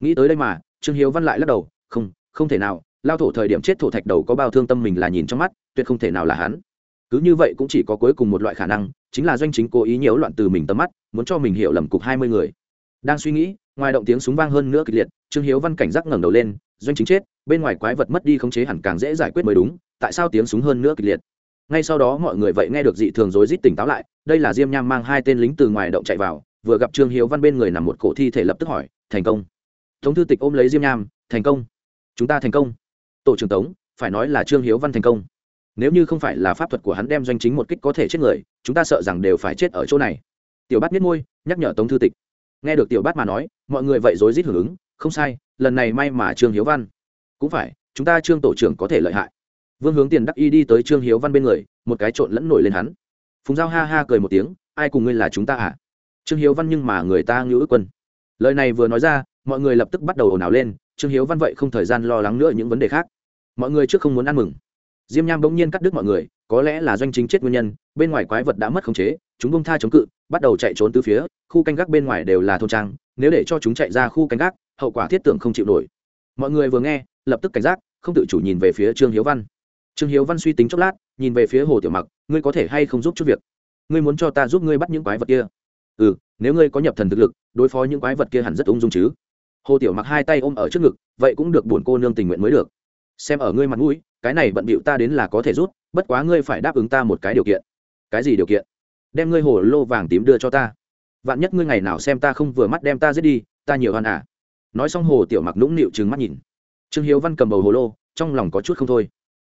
Nghĩ tới đây mà, trương hiếu văn lại lắc đầu, không không thể nào, lao thổ thời điểm chết thổ thạch đầu có bao thương tâm mình là nhìn trong mắt, tuyệt không thể nào là hắn. Cứ như vậy cũng chỉ có cuối cùng một loại khả năng chính là doanh chính cố ý nhiễu loạn từ mình tầm mắt, muốn cho mình hiểu lầm cục hai mươi người. Đang suy nghĩ, ngoài động tiếng súng vang hơn nữa kịch liệt, trương hiếu văn cảnh giác ngẩng đầu lên, doanh chính chết, bên ngoài quái vật mất đi khống chế hẳn càng dễ giải quyết mới đúng, tại sao tiếng súng hơn nữa kịch liệt? Ngay sau đó mọi người vậy nghe được dị thường rối rít tỉnh táo lại, đây là diêm nham mang hai tên lính từ ngoài động chạy vào, vừa gặp trương hiếu văn bên người nằm một cổ thi thể lập tức hỏi, thành công? Tống thư tịch ôm lấy diêm nham, thành công. Chúng ta thành công. Tổ trưởng tống, phải nói là trương hiếu văn thành công nếu như không phải là pháp thuật của hắn đem doanh chính một kích có thể chết người, chúng ta sợ rằng đều phải chết ở chỗ này. Tiểu bát biết ngôi nhắc nhở tống thư tịch. Nghe được tiểu bát mà nói, mọi người vậy rối rít hưởng ứng, không sai, lần này may mà trương hiếu văn. Cũng phải, chúng ta trương tổ trưởng có thể lợi hại. Vương hướng tiền đắc y đi tới trương hiếu văn bên người, một cái trộn lẫn nổi lên hắn. Phùng giao ha ha cười một tiếng, ai cùng ngươi là chúng ta à? Trương hiếu văn nhưng mà người ta ngữ ước quân. Lời này vừa nói ra, mọi người lập tức bắt đầu ồn ào lên, trương hiếu văn vậy không thời gian lo lắng nữa những vấn đề khác. Mọi người trước không muốn ăn mừng diêm nham bỗng nhiên cắt đứt mọi người, có lẽ là doanh chính chết nguyên nhân, bên ngoài quái vật đã mất khống chế, chúng bông tha chống cự, bắt đầu chạy trốn từ phía, khu canh gác bên ngoài đều là thôn trang, nếu để cho chúng chạy ra khu canh gác, hậu quả thiết tưởng không chịu nổi. Mọi người vừa nghe, lập tức cảnh giác, không tự chủ nhìn về phía trương hiếu văn. Trương hiếu văn suy tính chốc lát, nhìn về phía hồ tiểu mặc, ngươi có thể hay không giúp chút việc? Ngươi muốn cho ta giúp ngươi bắt những quái vật kia? Ừ nếu ngươi có nhập thần thực lực, đối phó những quái vật kia hẳn rất ung dung chứ. Hồ tiểu mặc hai tay ôm ở trước ngực, vậy cũng được buồn cô nương tình nguyện mới được xem ở ngươi mặt mũi, cái này bận bịu ta đến là có thể rút, bất quá ngươi phải đáp ứng ta một cái điều kiện. Cái gì điều kiện? Đem ngươi hồ lô vàng tím đưa cho ta. Vạn nhất ngươi ngày nào xem ta không vừa mắt đem ta giết đi, ta nhiều hoan à? Nói xong hồ tiểu mặc nũng nịu trừng mắt nhìn. Trương hiếu văn cầm bầu hồ lô, trong lòng có chút không thôi.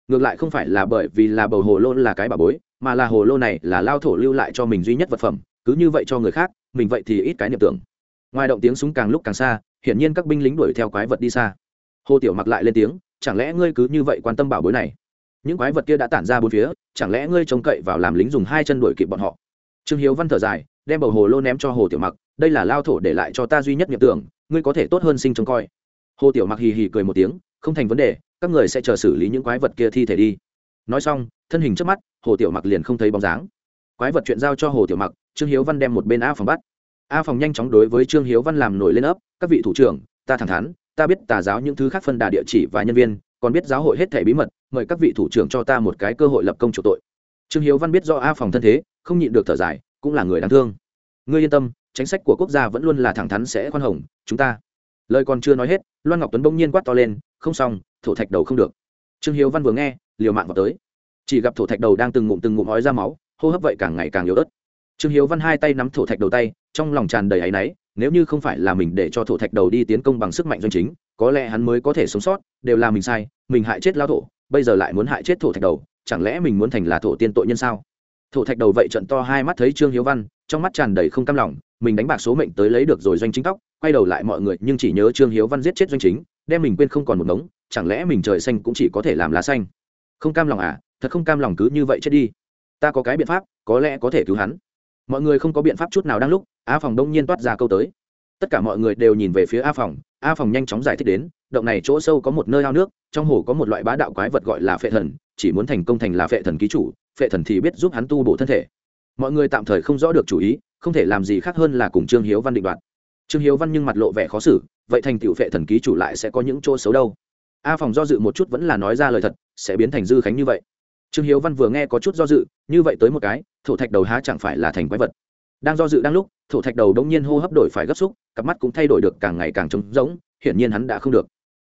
Ngược lại không phải là bởi vì là bầu hồ lô là cái bà bối, mà là hồ lô này là lao thổ lưu lại cho mình duy nhất vật phẩm, cứ như vậy cho người khác, mình vậy thì ít cái niệm tưởng. Ngoài động tiếng súng càng lúc càng xa, hiển nhiên các binh lính đuổi theo quái vật đi xa. Hồ tiểu mặc lại lên tiếng chẳng lẽ ngươi cứ như vậy quan tâm bảo bối này? Những quái vật kia đã tản ra bốn phía, chẳng lẽ ngươi trông cậy vào làm lính dùng hai chân đuổi kịp bọn họ? Trương hiếu văn thở dài, đem bầu hồ lô ném cho hồ tiểu mặc, đây là lao thổ để lại cho ta duy nhất nhập tưởng, ngươi có thể tốt hơn sinh trông coi. Hồ tiểu mặc hì hì cười một tiếng, không thành vấn đề, các người sẽ chờ xử lý những quái vật kia thi thể đi. Nói xong, thân hình trước mắt, hồ tiểu mặc liền không thấy bóng dáng. Quái vật chuyện giao cho hồ tiểu mặc, trương hiếu văn đem một bên a phòng bắt. A phòng nhanh chóng đối với trương hiếu văn làm nổi lên ấp, các vị thủ trưởng, ta thẳng thắn ta biết tà giáo những thứ khác phân đà địa chỉ và nhân viên, còn biết giáo hội hết thẻ bí mật, mời các vị thủ trưởng cho ta một cái cơ hội lập công chủ tội. Trương hiếu văn biết do a phòng thân thế, không nhịn được thở dài, cũng là người đáng thương. Ngươi yên tâm, chính sách của quốc gia vẫn luôn là thẳng thắn sẽ khoan hồng, chúng ta lời còn chưa nói hết, loan ngọc tuấn bỗng nhiên quát to lên, không xong, thổ thạch đầu không được. Trương hiếu văn vừa nghe, liều mạng vào tới. Chỉ gặp thổ thạch đầu đang từng ngụm từng ngụm hói ra máu, hô hấp vậy càng ngày càng yếu ớt trương hiếu văn hai tay nắm thổ thạch đầu tay, trong lòng tràn đầy áy náy, nếu như không phải là mình để cho thổ thạch đầu đi tiến công bằng sức mạnh doanh chính, có lẽ hắn mới có thể sống sót, đều là mình sai, mình hại chết lao thổ, bây giờ lại muốn hại chết thổ thạch đầu, chẳng lẽ mình muốn thành là thổ tiên tội nhân sao? Thổ thạch đầu vậy trận to hai mắt thấy trương hiếu văn, trong mắt tràn đầy không cam lòng, mình đánh bạc số mệnh tới lấy được rồi doanh chính tóc, quay đầu lại mọi người, nhưng chỉ nhớ trương hiếu văn giết chết doanh chính, đem mình quên không còn một ngống, chẳng lẽ mình trời xanh cũng chỉ có thể làm lá xanh? Không cam lòng à? Thật không cam lòng cứ như vậy chết đi. Ta có cái biện pháp, có lẽ có thể cứu hắn mọi người không có biện pháp chút nào đang lúc, a phòng đông nhiên toát ra câu tới. Tất cả mọi người đều nhìn về phía a phòng a phòng nhanh chóng giải thích đến, động này chỗ sâu có một nơi ao nước, trong hồ có một loại bá đạo quái vật gọi là phệ thần, chỉ muốn thành công thành là phệ thần ký chủ, phệ thần thì biết giúp hắn tu bổ thân thể. Mọi người tạm thời không rõ được chủ ý, không thể làm gì khác hơn là cùng trương hiếu văn định đoạt. Trương hiếu văn nhưng mặt lộ vẻ khó xử, vậy thành tựu phệ thần ký chủ lại sẽ có những chỗ xấu đâu? A phòng do dự một chút vẫn là nói ra lời thật, sẽ biến thành dư khánh như vậy. Trương hiếu văn vừa nghe có chút do dự, như vậy tới một cái thổ thạch đầu há chẳng phải là thành quái vật. Đang do dự đang lúc, thổ thạch đầu đông nhiên hô hấp đổi phải gấp xúc, cặp mắt cũng thay đổi được càng ngày càng trống rỗng, hiển nhiên hắn đã không được.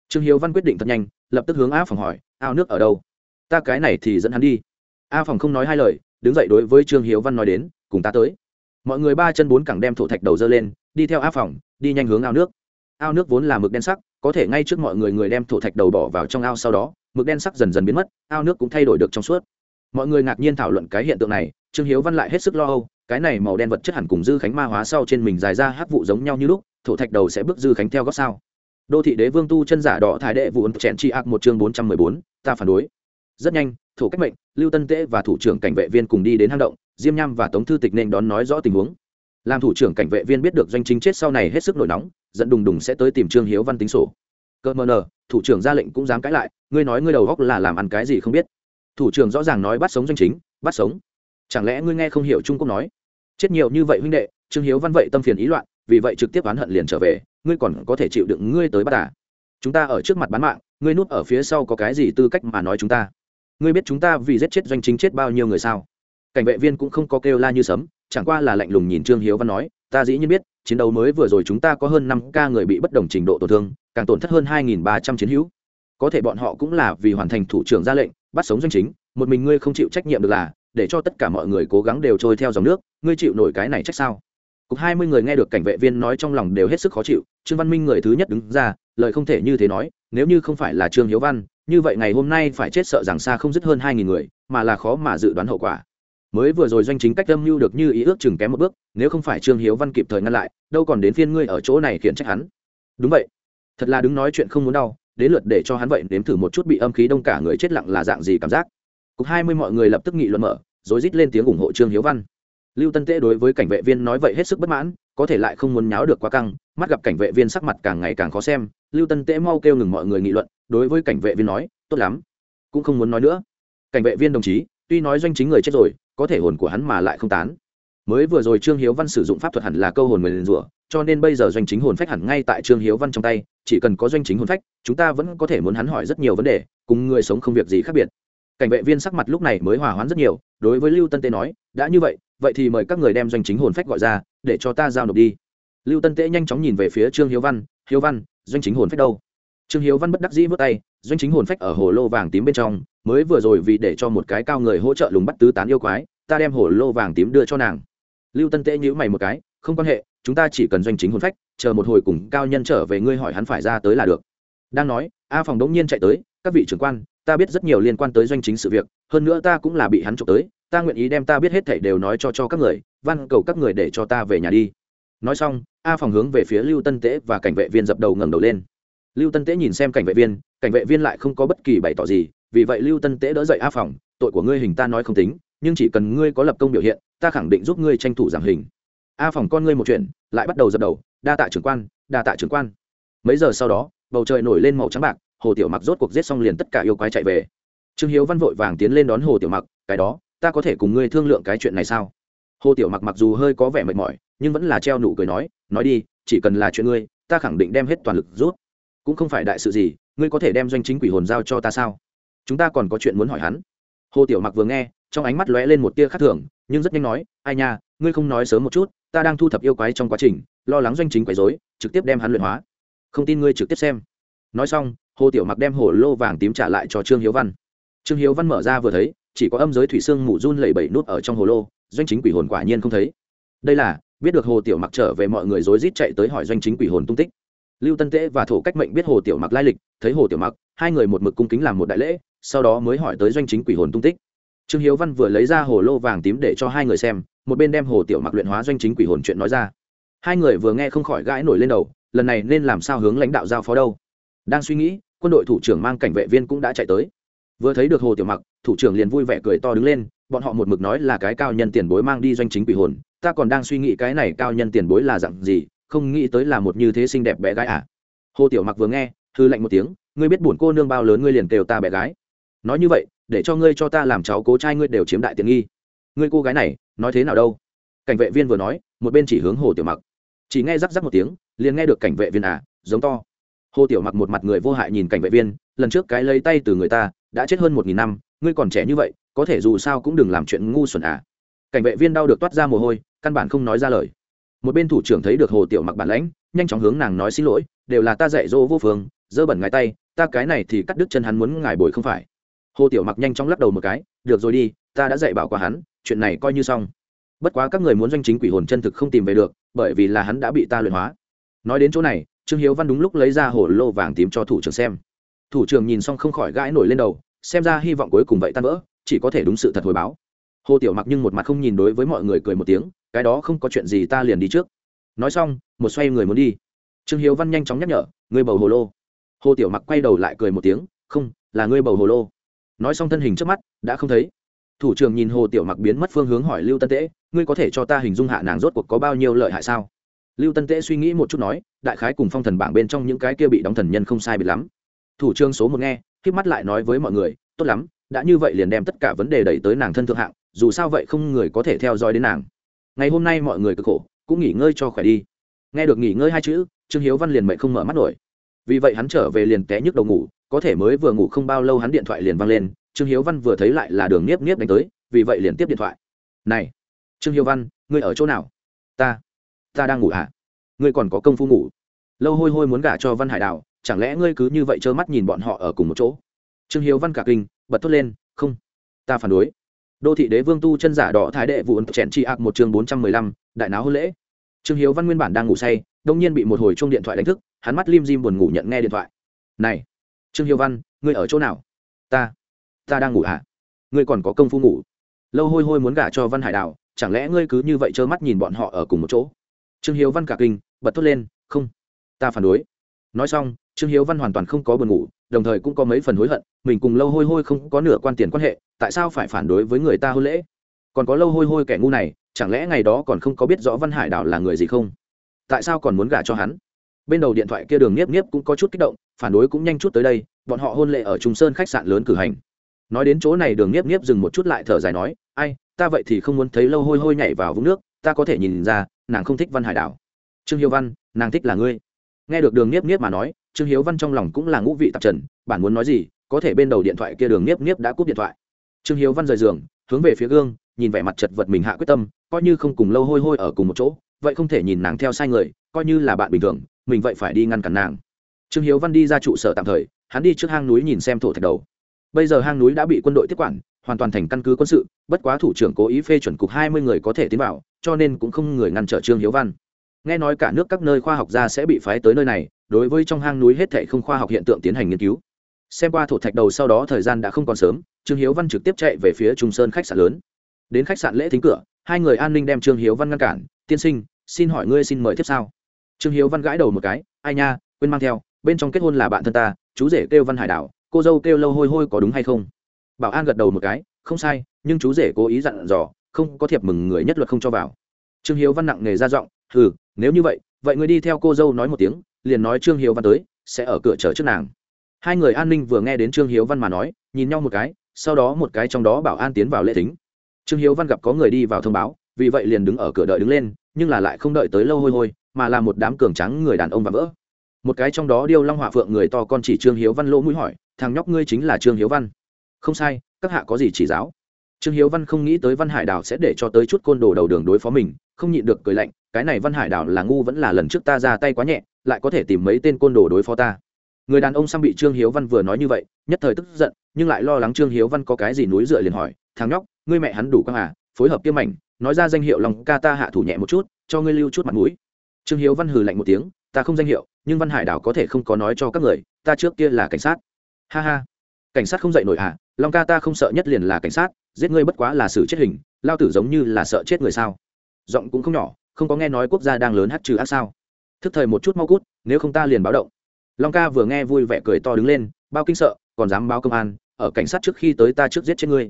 Trương hiếu văn quyết định thật nhanh, lập tức hướng a phòng hỏi, ao nước ở đâu? Ta cái này thì dẫn hắn đi. A phòng không nói hai lời, đứng dậy đối với trương hiếu văn nói đến, cùng ta tới. Mọi người ba chân bốn cẳng đem thổ thạch đầu dơ lên, đi theo a phòng, đi nhanh hướng ao nước. Ao nước vốn là mực đen sắc, có thể ngay trước mọi người người đem thổ thạch đầu bỏ vào trong ao sau đó, mực đen sắc dần dần biến mất, ao nước cũng thay đổi được trong suốt. Mọi người ngạc nhiên thảo luận cái hiện tượng này trương hiếu văn lại hết sức lo âu, cái này màu đen vật chất hẳn cùng dư khánh ma hóa sau trên mình dài ra hắc vụ giống nhau như lúc, thổ thạch đầu sẽ bước dư khánh theo góc sao. Đô thị đế vương tu chân giả đỏ thái đệ vụ ấn chèn tri ác một chương bốn trăm mười bốn, ta phản đối. Rất nhanh thủ cách mệnh, lưu tân tễ và thủ trưởng cảnh vệ viên cùng đi đến hang động, diêm nham và tống thư tịch nên đón nói rõ tình huống. Làm thủ trưởng cảnh vệ viên biết được doanh chính chết sau này hết sức nổi nóng dẫn đùng đùng sẽ tới tìm trương hiếu văn tính sổ. Cơ mờ nờ, thủ trưởng ra lệnh cũng dám cãi lại, ngươi nói ngươi đầu góc là làm ăn cái gì không biết. Thủ trưởng rõ ràng nói bắt sống doanh chính, bắt sống chẳng lẽ ngươi nghe không hiểu trung quốc nói? Chết nhiều như vậy huynh đệ, trương hiếu văn vậy tâm phiền ý loạn, vì vậy trực tiếp oán hận liền trở về, ngươi còn có thể chịu đựng ngươi tới bắt à? Chúng ta ở trước mặt bán mạng, ngươi núp ở phía sau có cái gì tư cách mà nói chúng ta? Ngươi biết chúng ta vì giết chết doanh chính chết bao nhiêu người sao? Cảnh vệ viên cũng không có kêu la như sấm, chẳng qua là lạnh lùng nhìn trương hiếu văn nói, ta dĩ nhiên biết, chiến đấu mới vừa rồi chúng ta có hơn năm ca người bị bất đồng trình độ tổn thương, càng tổn thất hơn hai nghìn ba trăm chiến hữu. Có thể bọn họ cũng là vì hoàn thành thủ trưởng ra lệnh, bắt sống doanh chính, một mình ngươi không chịu trách nhiệm được là để cho tất cả mọi người cố gắng đều trôi theo dòng nước, ngươi chịu nổi cái này trách sao? Cục hai mươi người nghe được cảnh vệ viên nói trong lòng đều hết sức khó chịu, trương văn minh người thứ nhất đứng ra, lời không thể như thế nói, nếu như không phải là trương hiếu văn, như vậy ngày hôm nay phải chết sợ rằng xa không dứt hơn hai nghìn người, mà là khó mà dự đoán hậu quả. Mới vừa rồi doanh chính cách âm mưu được như ý ước chừng kém một bước, nếu không phải trương hiếu văn kịp thời ngăn lại, đâu còn đến phiên ngươi ở chỗ này khiển trách hắn. Đúng vậy. Thật là đứng nói chuyện không muốn đau, đến lượt để cho hắn vậy nếm thử một chút bị âm khí đông cả người chết lặng là dạng gì cảm giác cục hai mươi mọi người lập tức nghị luận mở, rồi rít lên tiếng ủng hộ trương hiếu văn. Lưu tân tễ đối với cảnh vệ viên nói vậy hết sức bất mãn, có thể lại không muốn nháo được quá căng, mắt gặp cảnh vệ viên sắc mặt càng ngày càng khó xem, lưu tân tễ mau kêu ngừng mọi người nghị luận, đối với cảnh vệ viên nói, tốt lắm, cũng không muốn nói nữa. Cảnh vệ viên đồng chí, tuy nói doanh chính người chết rồi, có thể hồn của hắn mà lại không tán. Mới vừa rồi trương hiếu văn sử dụng pháp thuật hẳn là câu hồn người liền rủa, cho nên bây giờ doanh chính hồn phách hẳn ngay tại trương hiếu văn trong tay, chỉ cần có doanh chính hồn phách, chúng ta vẫn có thể muốn hắn hỏi rất nhiều vấn đề, cùng người sống không việc gì khác biệt cảnh vệ viên sắc mặt lúc này mới hòa hoãn rất nhiều, đối với lưu tân tế nói, đã như vậy vậy thì mời các người đem doanh chính hồn phách gọi ra, để cho ta giao nộp đi. Lưu tân tế nhanh chóng nhìn về phía trương hiếu văn hiếu văn, doanh chính hồn phách đâu? Trương hiếu văn bất đắc dĩ vớt tay, doanh chính hồn phách ở hồ lô vàng tím bên trong, mới vừa rồi vì để cho một cái cao người hỗ trợ lùng bắt tứ tán yêu quái, ta đem hồ lô vàng tím đưa cho nàng. Lưu tân tế nhữ mày một cái, không quan hệ, chúng ta chỉ cần doanh chính hồn phách, chờ một hồi cùng cao nhân trở về ngươi hỏi hắn phải ra tới là được. Đang nói, a phòng đống nhiên chạy tới, các vị trưởng quan ta biết rất nhiều liên quan tới doanh chính sự việc, hơn nữa ta cũng là bị hắn trộm tới, ta nguyện ý đem ta biết hết thảy đều nói cho cho các người, van cầu các người để cho ta về nhà đi. Nói xong, a phòng hướng về phía lưu tân tế và cảnh vệ viên dập đầu ngẩng đầu lên. Lưu tân tế nhìn xem cảnh vệ viên, cảnh vệ viên lại không có bất kỳ bày tỏ gì, vì vậy lưu tân tế đỡ dậy a phòng, tội của ngươi hình ta nói không tính, nhưng chỉ cần ngươi có lập công biểu hiện, ta khẳng định giúp ngươi tranh thủ giảm hình. A phòng con ngươi một chuyện, lại bắt đầu dập đầu, đa tạ trưởng quan, đa tạ trưởng quan. Mấy giờ sau đó, bầu trời nổi lên màu trắng bạc hồ tiểu mặc rốt cuộc giết xong liền tất cả yêu quái chạy về. Trương hiếu văn vội vàng tiến lên đón hồ tiểu mặc, cái đó, ta có thể cùng ngươi thương lượng cái chuyện này sao? Hồ tiểu mặc mặc dù hơi có vẻ mệt mỏi, nhưng vẫn là treo nụ cười nói nói đi, chỉ cần là chuyện ngươi, ta khẳng định đem hết toàn lực rút. Cũng không phải đại sự gì, ngươi có thể đem doanh chính quỷ hồn giao cho ta sao? Chúng ta còn có chuyện muốn hỏi hắn. Hồ tiểu mặc vừa nghe, trong ánh mắt lóe lên một tia khác thường, nhưng rất nhanh nói, ai nha, ngươi không nói sớm một chút, ta đang thu thập yêu quái trong quá trình, lo lắng doanh chính quấy dối trực tiếp đem hắn luyện hóa. Không tin ngươi trực tiếp xem. Nói xong hồ tiểu mặc đem hồ lô vàng tím trả lại cho trương hiếu văn. Trương hiếu văn mở ra vừa thấy, chỉ có âm giới thủy xương mù run lẩy bẩy nút ở trong hồ lô, doanh chính quỷ hồn quả nhiên không thấy. Đây là, biết được hồ tiểu mặc trở về mọi người rối rít chạy tới hỏi doanh chính quỷ hồn tung tích. Lưu tân tế và thổ cách mệnh biết hồ tiểu mặc lai lịch, thấy hồ tiểu mặc, hai người một mực cung kính làm một đại lễ, sau đó mới hỏi tới doanh chính quỷ hồn tung tích. Trương hiếu văn vừa lấy ra hồ lô vàng tím để cho hai người xem, một bên đem hồ tiểu mặc luyện hóa doanh chính quỷ hồn chuyện nói ra. Hai người vừa nghe không khỏi gãi nổi lên đầu, lần này nên làm sao hướng lãnh đạo giao phó đâu? Đang suy nghĩ quân đội thủ trưởng mang cảnh vệ viên cũng đã chạy tới. Vừa thấy được hồ tiểu mặc, thủ trưởng liền vui vẻ cười to đứng lên, bọn họ một mực nói là cái cao nhân tiền bối mang đi doanh chính quỷ hồn, ta còn đang suy nghĩ cái này cao nhân tiền bối là dặn gì, không nghĩ tới là một như thế xinh đẹp bé gái à. Hồ tiểu mặc vừa nghe thư lạnh một tiếng, ngươi biết buồn cô nương bao lớn ngươi liền kêu ta bé gái. Nói như vậy, để cho ngươi cho ta làm cháu cố trai ngươi đều chiếm đại tiện nghi. Ngươi cô gái này, nói thế nào đâu? Cảnh vệ viên vừa nói, một bên chỉ hướng hồ tiểu mặc. Chỉ nghe rắc rắc một tiếng, liền nghe được cảnh vệ viên à giống to hồ tiểu mặc một mặt người vô hại nhìn cảnh vệ viên, lần trước cái lấy tay từ người ta, đã chết hơn một nghìn năm, ngươi còn trẻ như vậy, có thể dù sao cũng đừng làm chuyện ngu xuẩn à. Cảnh vệ viên đau được toát ra mồ hôi, căn bản không nói ra lời. Một bên thủ trưởng thấy được hồ tiểu mặc bản lãnh, nhanh chóng hướng nàng nói xin lỗi, đều là ta dạy dỗ vô phương, dơ bẩn ngài tay, ta cái này thì cắt đứt chân hắn muốn ngài bồi không phải. Hồ tiểu mặc nhanh chóng lắc đầu một cái, được rồi đi, ta đã dạy bảo qua hắn, chuyện này coi như xong. Bất quá các người muốn doanh chính quỷ hồn chân thực không tìm về được, bởi vì là hắn đã bị ta luyện hóa. Nói đến chỗ này trương hiếu văn đúng lúc lấy ra hồ lô vàng tím cho thủ trưởng xem. Thủ trưởng nhìn xong không khỏi gãi nổi lên đầu, xem ra hy vọng cuối cùng vậy tan vỡ, chỉ có thể đúng sự thật hồi báo. Hồ tiểu mặc nhưng một mặt không nhìn đối với mọi người cười một tiếng, cái đó không có chuyện gì ta liền đi trước. Nói xong, một xoay người muốn đi. Trương hiếu văn nhanh chóng nhắc nhở, ngươi bầu hồ lô. Hồ tiểu mặc quay đầu lại cười một tiếng, không, là ngươi bầu hồ lô. Nói xong thân hình trước mắt, đã không thấy. Thủ trưởng nhìn hồ tiểu mặc biến mất phương hướng hỏi lưu tân tễ, ngươi có thể cho ta hình dung hạ nàng rốt cuộc có bao nhiêu lợi hại sao? Lưu tân tễ suy nghĩ một chút nói, đại khái cùng phong thần bảng bên trong những cái kia bị đóng thần nhân không sai biệt lắm. Thủ trương số một nghe k mắt lại nói với mọi người, tốt lắm, đã như vậy liền đem tất cả vấn đề đẩy tới nàng thân thượng hạng, dù sao vậy không người có thể theo dõi đến nàng. Ngày hôm nay mọi người cực khổ, cũng nghỉ ngơi cho khỏe đi. Nghe được nghỉ ngơi hai chữ, trương hiếu văn liền mệnh không mở mắt nổi. Vì vậy hắn trở về liền té nhức đầu ngủ, có thể mới vừa ngủ không bao lâu hắn điện thoại liền văng lên, trương hiếu văn vừa thấy lại là đường Nhiếp Nhiếp đánh tới, vì vậy liền tiếp điện thoại. Này, trương hiếu văn, ngươi ở chỗ nào? Ta ta đang ngủ hả à? ngươi còn có công phu ngủ. Lâu hôi hôi muốn gả cho văn hải đào, chẳng lẽ ngươi cứ như vậy trơ mắt nhìn bọn họ ở cùng một chỗ? Trương hiếu văn cả kinh, bật thốt lên, không, ta phản đối. Đô thị đế vương tu chân giả đỏ thái đệ vụ chèn chi ạc một chương bốn trăm mười lăm, đại náo hôn lễ. Trương hiếu văn nguyên bản đang ngủ say, đông nhiên bị một hồi chung điện thoại đánh thức, hắn mắt lim dim buồn ngủ nhận nghe điện thoại. Này, trương hiếu văn, ngươi ở chỗ nào? Ta ta đang ngủ hả ngươi còn có công phu ngủ. Lâu hôi hôi muốn gả cho văn hải đào, chẳng lẽ ngươi cứ như vậy trơ mắt nhìn bọn họ ở cùng một chỗ? Trương hiếu văn cả kinh, bật thốt lên, không, ta phản đối. Nói xong, trương hiếu văn hoàn toàn không có buồn ngủ, đồng thời cũng có mấy phần hối hận, mình cùng lâu hôi hôi không có nửa quan tiền quan hệ, tại sao phải phản đối với người ta hôn lễ? Còn có lâu hôi hôi kẻ ngu này, chẳng lẽ ngày đó còn không có biết rõ văn hải đảo là người gì không? Tại sao còn muốn gả cho hắn? Bên đầu điện thoại kia đường nhiếp nhiếp cũng có chút kích động, phản đối cũng nhanh chút tới đây, bọn họ hôn lễ ở trung sơn khách sạn lớn cử hành. Nói đến chỗ này đường nhiếp nhiếp dừng một chút lại thở dài nói, ai, ta vậy thì không muốn thấy lâu hôi hôi nhảy vào vũng nước ta có thể nhìn ra, nàng không thích văn hải đảo. Trương hiếu văn, nàng thích là ngươi. Nghe được đường nhiếp nhiếp mà nói, trương hiếu văn trong lòng cũng là ngũ vị tạp trần, bản muốn nói gì, có thể bên đầu điện thoại kia đường nhiếp nhiếp đã cúp điện thoại. Trương hiếu văn rời giường, hướng về phía gương, nhìn vẻ mặt chật vật mình hạ quyết tâm, coi như không cùng lâu hôi hôi ở cùng một chỗ, vậy không thể nhìn nàng theo sai người, coi như là bạn bình thường, mình vậy phải đi ngăn cản nàng. Trương hiếu văn đi ra trụ sở tạm thời, hắn đi trước hang núi nhìn xem thổ thạch đầu bây giờ hang núi đã bị quân đội tiếp quản, hoàn toàn thành căn cứ quân sự, bất quá thủ trưởng cố ý phê chuẩn cục hai mươi người có thể tiến vào, cho nên cũng không người ngăn trở trương hiếu văn. Nghe nói cả nước các nơi khoa học gia sẽ bị phái tới nơi này, đối với trong hang núi hết thảy không khoa học hiện tượng tiến hành nghiên cứu. Xem qua thổ thạch đầu sau đó thời gian đã không còn sớm, trương hiếu văn trực tiếp chạy về phía trung sơn khách sạn lớn. Đến khách sạn lễ thính cửa, hai người an ninh đem trương hiếu văn ngăn cản. Tiên sinh, xin hỏi ngươi xin mời tiếp sao? Trương hiếu văn gãi đầu một cái, ai nha, quên mang theo, bên trong kết hôn là bạn thân ta, chú rể kêu văn hải đảo cô dâu kêu lâu hôi hôi có đúng hay không? Bảo an gật đầu một cái, không sai, nhưng chú rể cố ý dặn dò, không có thiệp mừng người nhất luật không cho vào. Trương hiếu văn nặng nề ra giọng ừ nếu như vậy vậy ngươi đi theo cô dâu nói một tiếng, liền nói trương hiếu văn tới, sẽ ở cửa chờ trước nàng. Hai người an ninh vừa nghe đến trương hiếu văn mà nói, nhìn nhau một cái, sau đó một cái trong đó bảo an tiến vào lễ tính trương hiếu văn gặp có người đi vào thông báo, vì vậy liền đứng ở cửa đợi đứng lên, nhưng là lại không đợi tới lâu hôi hôi, mà là một đám cường trắng người đàn ông và vỡ. Một cái trong đó điêu long hỏa phượng người to con chỉ trương hiếu văn lỗ mũi hỏi thằng nhóc ngươi chính là trương hiếu văn. Không sai, các hạ có gì chỉ giáo? Trương hiếu văn không nghĩ tới văn hải đào sẽ để cho tới chút côn đồ đầu đường đối phó mình, không nhịn được cười lạnh, cái này văn hải đào là ngu vẫn là lần trước ta ra tay quá nhẹ, lại có thể tìm mấy tên côn đồ đối phó ta. Người đàn ông xăm bị trương hiếu văn vừa nói như vậy, nhất thời tức giận, nhưng lại lo lắng trương hiếu văn có cái gì núi dựa liền hỏi, thằng nhóc, ngươi mẹ hắn đủ quang à phối hợp tiêm mảnh, nói ra danh hiệu lòng ca ta hạ thủ nhẹ một chút, cho ngươi lưu chút mặt mũi. Trương hiếu văn hừ lạnh một tiếng, ta không danh hiệu, nhưng văn hải đảo có thể không có nói cho các người, ta trước kia là cảnh sát ha ha. Cảnh sát không dạy nổi à? Long ca ta không sợ nhất liền là cảnh sát giết ngươi bất quá là xử chết hình lao tử giống như là sợ chết người sao? Giọng cũng không nhỏ không có nghe nói quốc gia đang lớn hát trừ ác sao. Thức thời một chút mau cút nếu không ta liền báo động. Long ca vừa nghe vui vẻ cười to đứng lên bao kinh sợ còn dám báo công an ở cảnh sát trước khi tới ta trước giết chết ngươi.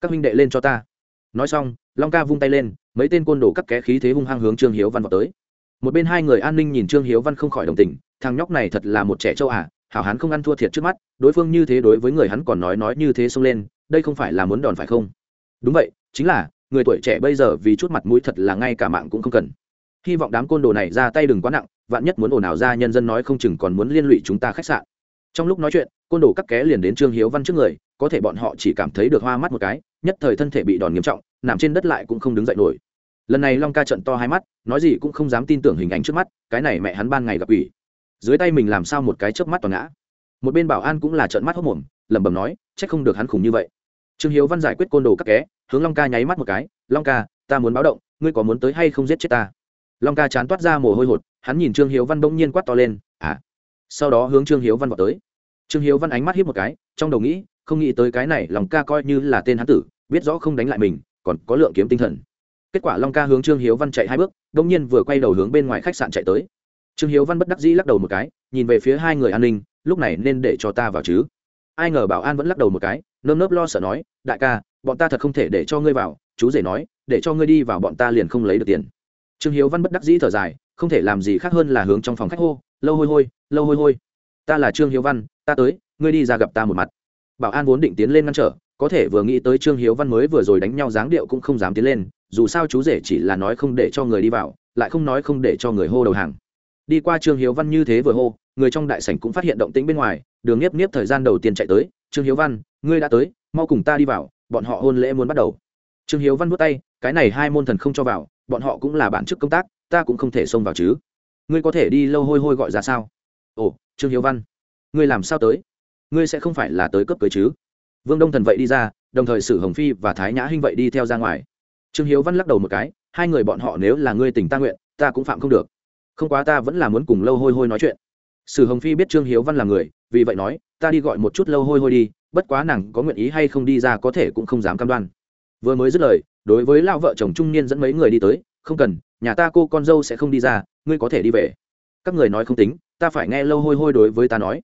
Các huynh đệ lên cho ta. Nói xong long ca vung tay lên mấy tên côn đồ cắt ké khí thế hung hăng hướng trương hiếu văn vào tới. Một bên hai người an ninh nhìn trương hiếu văn không khỏi đồng tình thằng nhóc này thật là một trẻ châu ả à, hảo hán không ăn thua thiệt trước mắt, đối phương như thế đối với người hắn còn nói nói như thế xông lên, đây không phải là muốn đòn phải không? Đúng vậy, chính là, người tuổi trẻ bây giờ vì chút mặt mũi thật là ngay cả mạng cũng không cần. Hy vọng đám côn đồ này ra tay đừng quá nặng, vạn nhất muốn ồn ào ra nhân dân nói không chừng còn muốn liên lụy chúng ta khách sạn. Trong lúc nói chuyện, côn đồ cắt ké liền đến trương hiếu văn trước người, có thể bọn họ chỉ cảm thấy được hoa mắt một cái, nhất thời thân thể bị đòn nghiêm trọng, nằm trên đất lại cũng không đứng dậy nổi. Lần này long ca trận to hai mắt, nói gì cũng không dám tin tưởng hình ảnh trước mắt, cái này mẹ hắn ban ngày gặp ủy dưới tay mình làm sao một cái chớp mắt toàn ngã. Một bên bảo an cũng là trợn mắt hốc mồm, lẩm bẩm nói trách không được hắn khủng như vậy. Trương hiếu văn giải quyết côn đồ các ké hướng long ca nháy mắt một cái, long ca, ta muốn báo động, ngươi có muốn tới hay không giết chết ta? Long ca chán toát ra mồ hôi hột, hắn nhìn trương hiếu văn bỗng nhiên quát to lên à. Sau đó hướng trương hiếu văn vào tới. Trương hiếu văn ánh mắt hiếp một cái, trong đầu nghĩ, không nghĩ tới cái này lòng ca coi như là tên hắn tử, biết rõ không đánh lại mình, còn có lượng kiếm tinh thần. Kết quả long ca hướng trương hiếu văn chạy hai bước đông nhiên vừa quay đầu hướng bên ngoài khách sạn chạy tới trương hiếu văn bất đắc dĩ lắc đầu một cái, nhìn về phía hai người an ninh, lúc này nên để cho ta vào chứ? Ai ngờ bảo an vẫn lắc đầu một cái, nơm nớp lo sợ nói, đại ca, bọn ta thật không thể để cho ngươi vào, chú rể nói, để cho ngươi đi vào bọn ta liền không lấy được tiền. Trương hiếu văn bất đắc dĩ thở dài, không thể làm gì khác hơn là hướng trong phòng khách hô, lâu hôi hôi, lâu hôi hôi. Ta là trương hiếu văn, ta tới, ngươi đi ra gặp ta một mặt. Bảo an vốn định tiến lên ngăn trở, có thể vừa nghĩ tới trương hiếu văn mới vừa rồi đánh nhau dáng điệu cũng không dám tiến lên, dù sao chú rể chỉ là nói không để cho người đi vào, lại không nói không để cho người hô đầu hàng đi qua trương hiếu văn như thế vừa hô, người trong đại sảnh cũng phát hiện động tĩnh bên ngoài, đường nhiếp nhiếp thời gian đầu tiên chạy tới, trương hiếu văn, ngươi đã tới, mau cùng ta đi vào, bọn họ hôn lễ muốn bắt đầu. Trương hiếu văn vút tay, cái này hai môn thần không cho vào, bọn họ cũng là bản chức công tác, ta cũng không thể xông vào chứ. Ngươi có thể đi lâu hôi hôi gọi ra sao? Ồ, trương hiếu văn, ngươi làm sao tới? Ngươi sẽ không phải là tới cấp cưới chứ? Vương đông thần vậy đi ra, đồng thời sử hồng phi và thái nhã hinh vậy đi theo ra ngoài. Trương hiếu văn lắc đầu một cái, hai người bọn họ nếu là ngươi tình ta nguyện, ta cũng phạm không được không quá ta vẫn là muốn cùng lâu hôi hôi nói chuyện. Sử hồng phi biết trương hiếu văn là người, vì vậy nói, ta đi gọi một chút lâu hôi hôi đi, bất quá nàng có nguyện ý hay không đi ra có thể cũng không dám cam đoan. Vừa mới dứt lời, đối với lão vợ chồng trung niên dẫn mấy người đi tới, không cần, nhà ta cô con dâu sẽ không đi ra, ngươi có thể đi về. Các người nói không tính, ta phải nghe lâu hôi hôi đối với ta nói.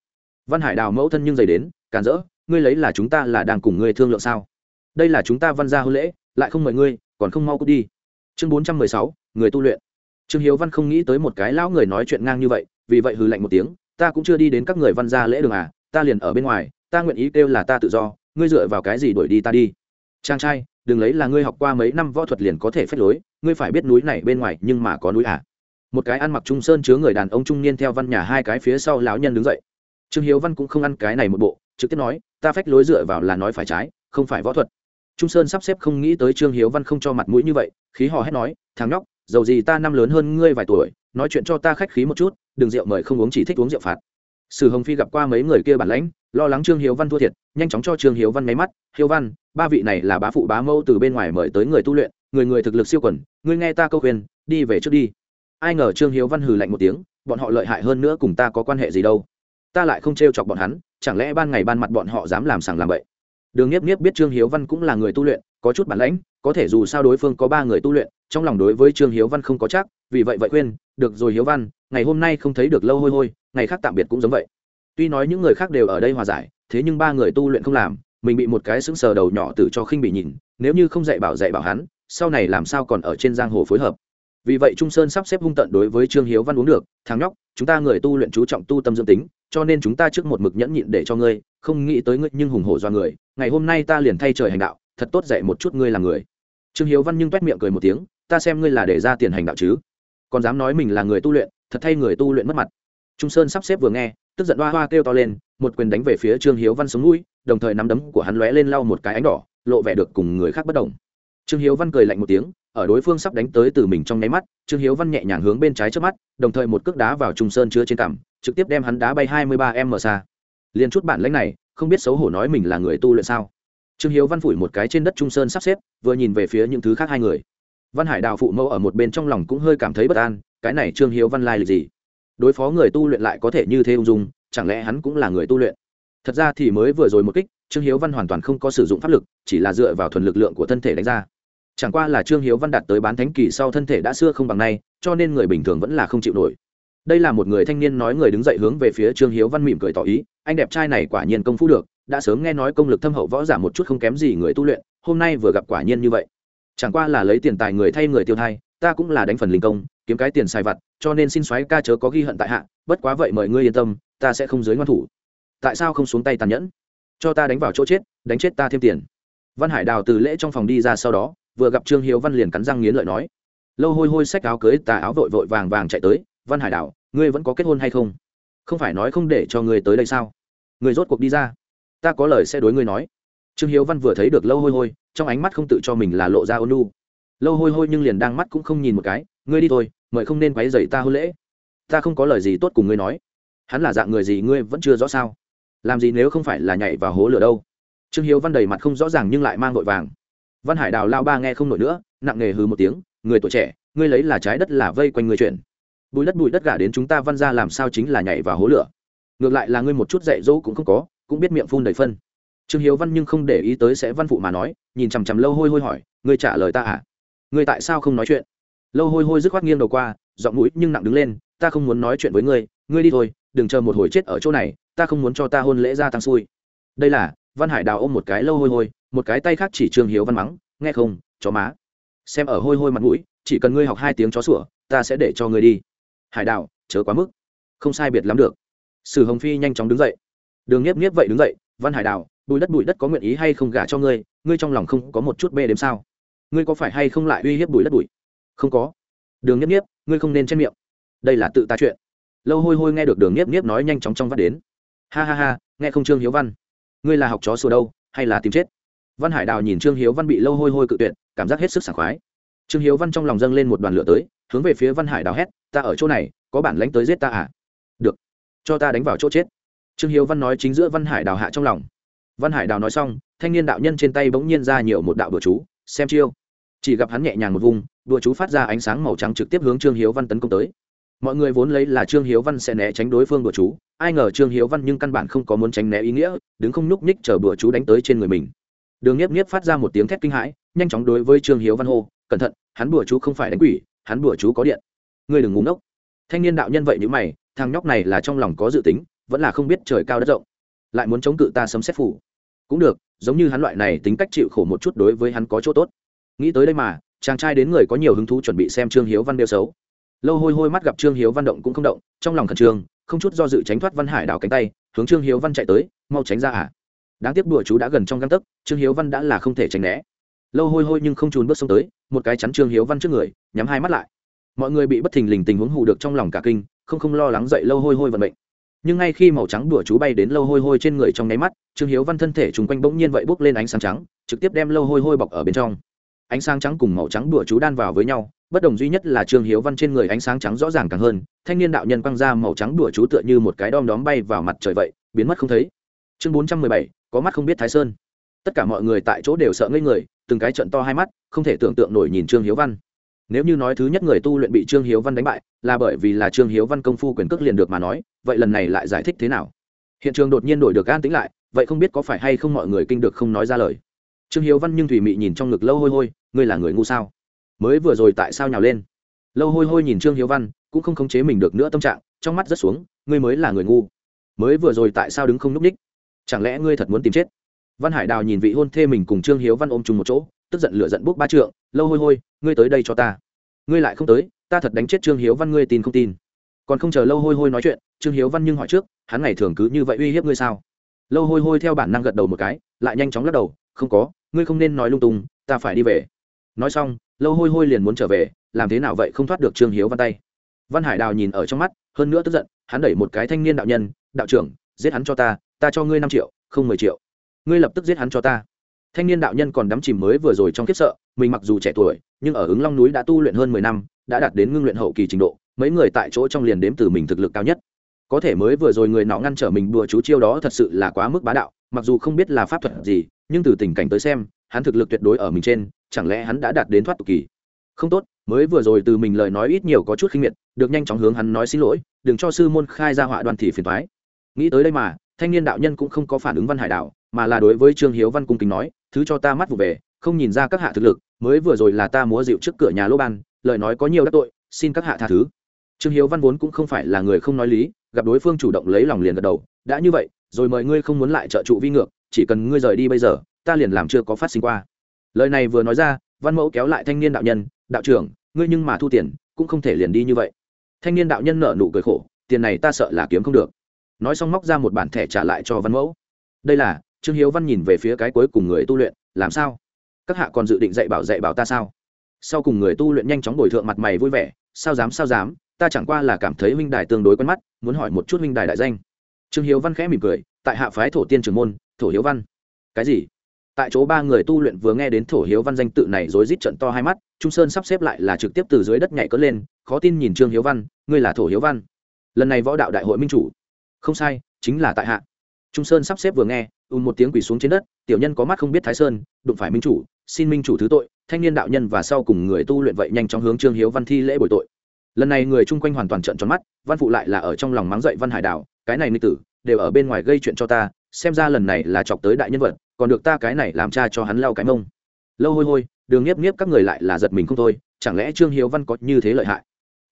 Văn hải đào mẫu thân nhưng dày đến càn rỡ, ngươi lấy là chúng ta là đang cùng ngươi thương lượng sao? Đây là chúng ta văn gia hôn lễ, lại không mời ngươi, còn không mau cút đi. Chương bốn trăm mười sáu, người tu luyện trương hiếu văn không nghĩ tới một cái lão người nói chuyện ngang như vậy, vì vậy hừ lạnh một tiếng, ta cũng chưa đi đến các người văn gia lễ đường à ta liền ở bên ngoài, ta nguyện ý kêu là ta tự do, ngươi dựa vào cái gì đuổi đi ta đi? Trang trai, đừng lấy là ngươi học qua mấy năm võ thuật liền có thể phép lối, ngươi phải biết núi này bên ngoài nhưng mà có núi à. Một cái ăn mặc trung sơn chứa người đàn ông trung niên theo văn nhà hai cái phía sau lão nhân đứng dậy. Trương hiếu văn cũng không ăn cái này một bộ, trực tiếp nói, ta phách lối dựa vào là nói phải trái, không phải võ thuật. Trung sơn sắp xếp không nghĩ tới trương hiếu văn không cho mặt mũi như vậy, khí hò hét nói, thằng nhóc dầu gì ta năm lớn hơn ngươi vài tuổi, nói chuyện cho ta khách khí một chút, đừng rượu mời không uống chỉ thích uống rượu phạt. Sử hồng phi gặp qua mấy người kia bản lãnh, lo lắng trương hiếu văn thua thiệt, nhanh chóng cho trương hiếu văn máy mắt, hiếu văn, ba vị này là bá phụ bá mẫu từ bên ngoài mời tới người tu luyện, người người thực lực siêu quẩn ngươi nghe ta câu khuyên, đi về trước đi. Ai ngờ trương hiếu văn hừ lạnh một tiếng, bọn họ lợi hại hơn nữa cùng ta có quan hệ gì đâu? Ta lại không trêu chọc bọn hắn, chẳng lẽ ban ngày ban mặt bọn họ dám làm sàng làm bậy? Đường nhiếp nhiếp biết trương hiếu văn cũng là người tu luyện, có chút bản lãnh, có thể dù sao đối phương có ba người tu luyện, trong lòng đối với trương hiếu văn không có chắc, vì vậy vậy khuyên, được rồi hiếu văn, ngày hôm nay không thấy được lâu hôi hôi, ngày khác tạm biệt cũng giống vậy. Tuy nói những người khác đều ở đây hòa giải, thế nhưng ba người tu luyện không làm, mình bị một cái sững sờ đầu nhỏ từ cho khinh bị nhìn, nếu như không dạy bảo dạy bảo hắn, sau này làm sao còn ở trên giang hồ phối hợp. Vì vậy trung sơn sắp xếp hung tận đối với trương hiếu văn uống được, thằng nhóc, chúng ta người tu luyện chú trọng tu tâm dương tính, cho nên chúng ta trước một mực nhẫn nhịn để cho ngươi, không nghĩ tới ngươi nhưng hùng hổ do người ngày hôm nay ta liền thay trời hành đạo, thật tốt dạy một chút ngươi là người. Trương hiếu văn nhưng t miệng cười một tiếng, ta xem ngươi là để ra tiền hành đạo chứ. Còn dám nói mình là người tu luyện, thật thay người tu luyện mất mặt. Trung sơn sắp xếp vừa nghe, tức giận hoa hoa kêu to lên, một quyền đánh về phía trương hiếu văn sống mũi, đồng thời nắm đấm của hắn lóe lên lau một cái ánh đỏ, lộ vẻ được cùng người khác bất đồng. Trương hiếu văn cười lạnh một tiếng, ở đối phương sắp đánh tới từ mình trong nháy mắt, trương hiếu văn nhẹ nhàng hướng bên trái trước mắt, đồng thời một cước đá vào trung sơn chứa trên cằm, trực tiếp đem hắn đá bay hai mươi ba m xa liền chút bản lãnh này, không biết xấu hổ nói mình là người tu luyện sao? Trương hiếu văn phủi một cái trên đất trung sơn sắp xếp, vừa nhìn về phía những thứ khác hai người. Văn hải đào phụ mẫu ở một bên trong lòng cũng hơi cảm thấy bất an, cái này trương hiếu văn lai lịch gì? Đối phó người tu luyện lại có thể như thế ung dung, chẳng lẽ hắn cũng là người tu luyện? Thật ra thì mới vừa rồi một kích, trương hiếu văn hoàn toàn không có sử dụng pháp lực, chỉ là dựa vào thuần lực lượng của thân thể đánh ra. Chẳng qua là trương hiếu văn đạt tới bán thánh kỳ sau thân thể đã xưa không bằng nay, cho nên người bình thường vẫn là không chịu nổi đây là một người thanh niên nói người đứng dậy hướng về phía trương hiếu văn mỉm cười tỏ ý, anh đẹp trai này quả nhiên công phu được, đã sớm nghe nói công lực thâm hậu võ giả một chút không kém gì người tu luyện, hôm nay vừa gặp quả nhiên như vậy. Chẳng qua là lấy tiền tài người thay người tiêu thai, ta cũng là đánh phần linh công, kiếm cái tiền xài vặt, cho nên xin xoáy ca chớ có ghi hận tại hạ, bất quá vậy mời ngươi yên tâm, ta sẽ không dưới ngoan thủ. Tại sao không xuống tay tàn nhẫn? Cho ta đánh vào chỗ chết, đánh chết ta thêm tiền. Văn hải đào từ lễ trong phòng đi ra sau đó, vừa gặp trương hiếu văn liền cắn răng nghiến lợi nói. Lâu hôi hôi xách áo cưới tà áo vội vội vàng vàng chạy tới văn hải đảo, ngươi vẫn có kết hôn hay không? Không phải nói không để cho ngươi tới đây sao? Ngươi rốt cuộc đi ra. Ta có lời sẽ đối ngươi nói. Trương hiếu văn vừa thấy được lâu hôi hôi, trong ánh mắt không tự cho mình là lộ ra ôn lu lâu hôi hôi nhưng liền đang mắt cũng không nhìn một cái, ngươi đi thôi, mời không nên quấy dày ta hôn lễ. Ta không có lời gì tốt cùng ngươi nói. Hắn là dạng người gì ngươi vẫn chưa rõ sao? Làm gì nếu không phải là nhảy vào hố lửa đâu? Trương hiếu văn đầy mặt không rõ ràng nhưng lại mang vội vàng. Văn hải đào lao ba nghe không nổi nữa, nặng nề hừ một tiếng, người tuổi trẻ, ngươi lấy là trái đất là vây quanh người chuyện bùi đất bùi đất gả đến chúng ta văn ra làm sao chính là nhảy vào hố lửa. Ngược lại là ngươi một chút dạy dỗ cũng không có, cũng biết miệng phun đầy phân. Trương hiếu văn nhưng không để ý tới sẽ văn phụ mà nói, nhìn chằm chằm lâu hôi hôi hỏi, ngươi trả lời ta à? Ngươi tại sao không nói chuyện? Lâu hôi hôi dứt khoát nghiêng đầu qua, giọng mũi nhưng nặng đứng lên, ta không muốn nói chuyện với ngươi ngươi đi thôi, đừng chờ một hồi chết ở chỗ này, ta không muốn cho ta hôn lễ ra tăng xui. Đây là, văn hải đào ôm một cái lâu hôi hôi, một cái tay khác chỉ trương hiếu văn mắng, nghe không, chó má. Xem ở hôi hôi mặt mũi, chỉ cần ngươi học hai tiếng chó sủa, ta sẽ để cho ngươi đi hải đào chớ quá mức. Không sai biệt lắm được. Sử hồng phi nhanh chóng đứng dậy. Đường nhiếp nhiếp vậy đứng dậy, văn hải đào bùi đất bùi đất có nguyện ý hay không gả cho ngươi? Ngươi trong lòng không có một chút bê đếm sao? Ngươi có phải hay không lại uy hiếp bùi đất bùi? Không có. Đường nhiếp nhiếp ngươi không nên chen miệng. Đây là tự ta chuyện. Lâu hôi hôi nghe được đường nhiếp nhiếp nói nhanh chóng trong vắt đến. Ha ha ha, nghe không trương hiếu văn. Ngươi là học chó sùa đâu, hay là tìm chết? Văn hải đào nhìn trương hiếu văn bị lâu hôi hôi cự tuyệt, cảm giác hết sức sảng khoái trương hiếu văn trong lòng dâng lên một đoàn lửa tới, hướng về phía văn hải đào hét, ta ở chỗ này, có bản lánh tới giết ta à? Được, cho ta đánh vào chỗ chết. Trương hiếu văn nói chính giữa văn hải đào hạ trong lòng. Văn hải đào nói xong, thanh niên đạo nhân trên tay bỗng nhiên ra nhiều một đạo đùa chú, xem chiêu. Chỉ gặp hắn nhẹ nhàng một vùng đùa chú phát ra ánh sáng màu trắng trực tiếp hướng trương hiếu văn tấn công tới. Mọi người vốn lấy là trương hiếu văn sẽ né tránh đối phương đùa chú, ai ngờ trương hiếu văn nhưng căn bản không có muốn tránh né ý nghĩa, đứng không nhúc nhích chờ đùa chú đánh tới trên người mình. Đường nhiếp nhiếp phát ra một tiếng thét kinh hãi, nhanh chóng đối với trương hiếu văn hô cẩn thận, hắn bùa chú không phải đánh quỷ, hắn bùa chú có điện. Ngươi đừng ngúng ốc thanh niên đạo nhân vậy như mày, thằng nhóc này là trong lòng có dự tính, vẫn là không biết trời cao đất rộng. Lại muốn chống cự ta sấm xét phủ. Cũng được, giống như hắn loại này tính cách chịu khổ một chút đối với hắn có chỗ tốt. Nghĩ tới đây mà, chàng trai đến người có nhiều hứng thú chuẩn bị xem trương hiếu văn đeo xấu. Lâu hôi hôi mắt gặp trương hiếu văn động cũng không động, trong lòng khẩn trương, không chút do dự tránh thoát văn hải đào cánh tay, hướng trương hiếu văn chạy tới, mau tránh ra à. Đáng tiếc đùa chú đã gần trong găng tấc, trương hiếu văn đã là không thể tránh né. Lâu hôi hôi nhưng không trùn bước xông tới một cái chắn trương hiếu văn trước người, nhắm hai mắt lại. Mọi người bị bất thình lình tình huống hù được trong lòng cả kinh, không không lo lắng dậy lâu hôi hôi vận mệnh. Nhưng ngay khi màu trắng đùa chú bay đến lâu hôi hôi trên người trong nháy mắt, trương hiếu văn thân thể chung quanh bỗng nhiên vậy bốc lên ánh sáng trắng, trực tiếp đem lâu hôi hôi bọc ở bên trong. Ánh sáng trắng cùng màu trắng đùa chú đan vào với nhau, bất đồng duy nhất là trương hiếu văn trên người ánh sáng trắng rõ ràng càng hơn, thanh niên đạo nhân quăng ra màu trắng đùa chú tựa như một cái đom đóm bay vào mặt trời vậy, biến mất không thấy. Chương bốn trăm mười bảy, có mắt không biết thái sơn tất cả mọi người tại chỗ đều sợ ngây người, từng cái trận to hai mắt, không thể tưởng tượng nổi nhìn trương hiếu văn. Nếu như nói thứ nhất người tu luyện bị trương hiếu văn đánh bại, là bởi vì là trương hiếu văn công phu quyền cước liền được mà nói, vậy lần này lại giải thích thế nào? Hiện trường đột nhiên đổi được an tĩnh lại, vậy không biết có phải hay không mọi người kinh được không nói ra lời. Trương hiếu văn nhưng thủy mị nhìn trong ngực lâu hôi hôi, ngươi là người ngu sao? Mới vừa rồi tại sao nhào lên? Lâu hôi hôi nhìn trương hiếu văn, cũng không khống chế mình được nữa tâm trạng, trong mắt rất xuống, ngươi mới là người ngu. Mới vừa rồi tại sao đứng không núp ních? Chẳng lẽ ngươi thật muốn tìm chết? Văn hải đào nhìn vị hôn thê mình cùng trương hiếu văn ôm chung một chỗ, tức giận lửa giận bốc ba trượng, lâu hôi hôi, ngươi tới đây cho ta. Ngươi lại không tới, ta thật đánh chết trương hiếu văn, ngươi tin không tin? Còn không chờ lâu hôi hôi nói chuyện, trương hiếu văn nhưng hỏi trước, hắn ngày thường cứ như vậy uy hiếp ngươi sao? Lâu hôi hôi theo bản năng gật đầu một cái, lại nhanh chóng lắc đầu, không có, ngươi không nên nói lung tung, ta phải đi về. Nói xong, lâu hôi hôi liền muốn trở về, làm thế nào vậy không thoát được trương hiếu văn tay. Văn hải đào nhìn ở trong mắt, hơn nữa tức giận, hắn đẩy một cái thanh niên đạo nhân, đạo trưởng, giết hắn cho ta ta cho ngươi năm triệu, không mười triệu ngươi lập tức giết hắn cho ta. Thanh niên đạo nhân còn đắm chìm mới vừa rồi trong kiếp sợ, mình mặc dù trẻ tuổi, nhưng ở ứng long núi đã tu luyện hơn mười năm, đã đạt đến ngưng luyện hậu kỳ trình độ, mấy người tại chỗ trong liền đếm từ mình thực lực cao nhất. Có thể mới vừa rồi người nọ ngăn trở mình đùa chú chiêu đó thật sự là quá mức bá đạo, mặc dù không biết là pháp thuật gì, nhưng từ tình cảnh tới xem, hắn thực lực tuyệt đối ở mình trên, chẳng lẽ hắn đã đạt đến thoát tục kỳ? Không tốt, mới vừa rồi từ mình lời nói ít nhiều có chút khinh miệt, được nhanh chóng hướng hắn nói xin lỗi, đừng cho sư môn khai ra họa đoàn thị phiền thoái nghĩ tới đây mà, thanh niên đạo nhân cũng không có phản ứng văn hải đạo mà là đối với trương hiếu văn cung kính nói, thứ cho ta mắt vụ về, không nhìn ra các hạ thực lực, mới vừa rồi là ta múa dịu trước cửa nhà lô ban, lời nói có nhiều đắc tội, xin các hạ tha thứ. Trương hiếu văn vốn cũng không phải là người không nói lý, gặp đối phương chủ động lấy lòng liền gật đầu, đã như vậy, rồi mời ngươi không muốn lại trợ trụ vi ngược, chỉ cần ngươi rời đi bây giờ, ta liền làm chưa có phát sinh qua. Lời này vừa nói ra, văn mẫu kéo lại thanh niên đạo nhân, đạo trưởng, ngươi nhưng mà thu tiền, cũng không thể liền đi như vậy. Thanh niên đạo nhân nợ nụ cười khổ, tiền này ta sợ là kiếm không được. Nói xong móc ra một bản thẻ trả lại cho văn mẫu. Đây là trương hiếu văn nhìn về phía cái cuối cùng người tu luyện, làm sao? Các hạ còn dự định dạy bảo dạy bảo ta sao? Sau cùng người tu luyện nhanh chóng đổi thượng mặt mày vui vẻ, sao dám sao dám? Ta chẳng qua là cảm thấy huynh đài tương đối quen mắt, muốn hỏi một chút huynh đài đại danh. Trương hiếu văn khẽ mỉm cười, tại hạ phái thổ tiên trưởng môn, thổ hiếu văn. Cái gì? Tại chỗ ba người tu luyện vừa nghe đến thổ hiếu văn danh tự này rối rít trận to hai mắt, trung sơn sắp xếp lại là trực tiếp từ dưới đất nhảy cất lên, khó tin nhìn trương hiếu văn, ngươi là thổ hiếu văn? Lần này võ đạo đại hội minh chủ. Không sai, chính là tại hạ. Trung sơn sắp xếp vừa nghe ùn một tiếng quỳ xuống trên đất, tiểu nhân có mắt không biết thái sơn, đụng phải minh chủ, xin minh chủ thứ tội, thanh niên đạo nhân và sau cùng người tu luyện vậy nhanh chóng hướng trương hiếu văn thi lễ bồi tội. Lần này người chung quanh hoàn toàn trợn tròn mắt, văn phụ lại là ở trong lòng mắng dậy văn hải đảo cái này nữ tử, đều ở bên ngoài gây chuyện cho ta, xem ra lần này là chọc tới đại nhân vật, còn được ta cái này làm cha cho hắn lau cái mông. Lâu hôi hôi, đường nhiếp nhiếp các người lại là giật mình không thôi, chẳng lẽ trương hiếu văn có như thế lợi hại?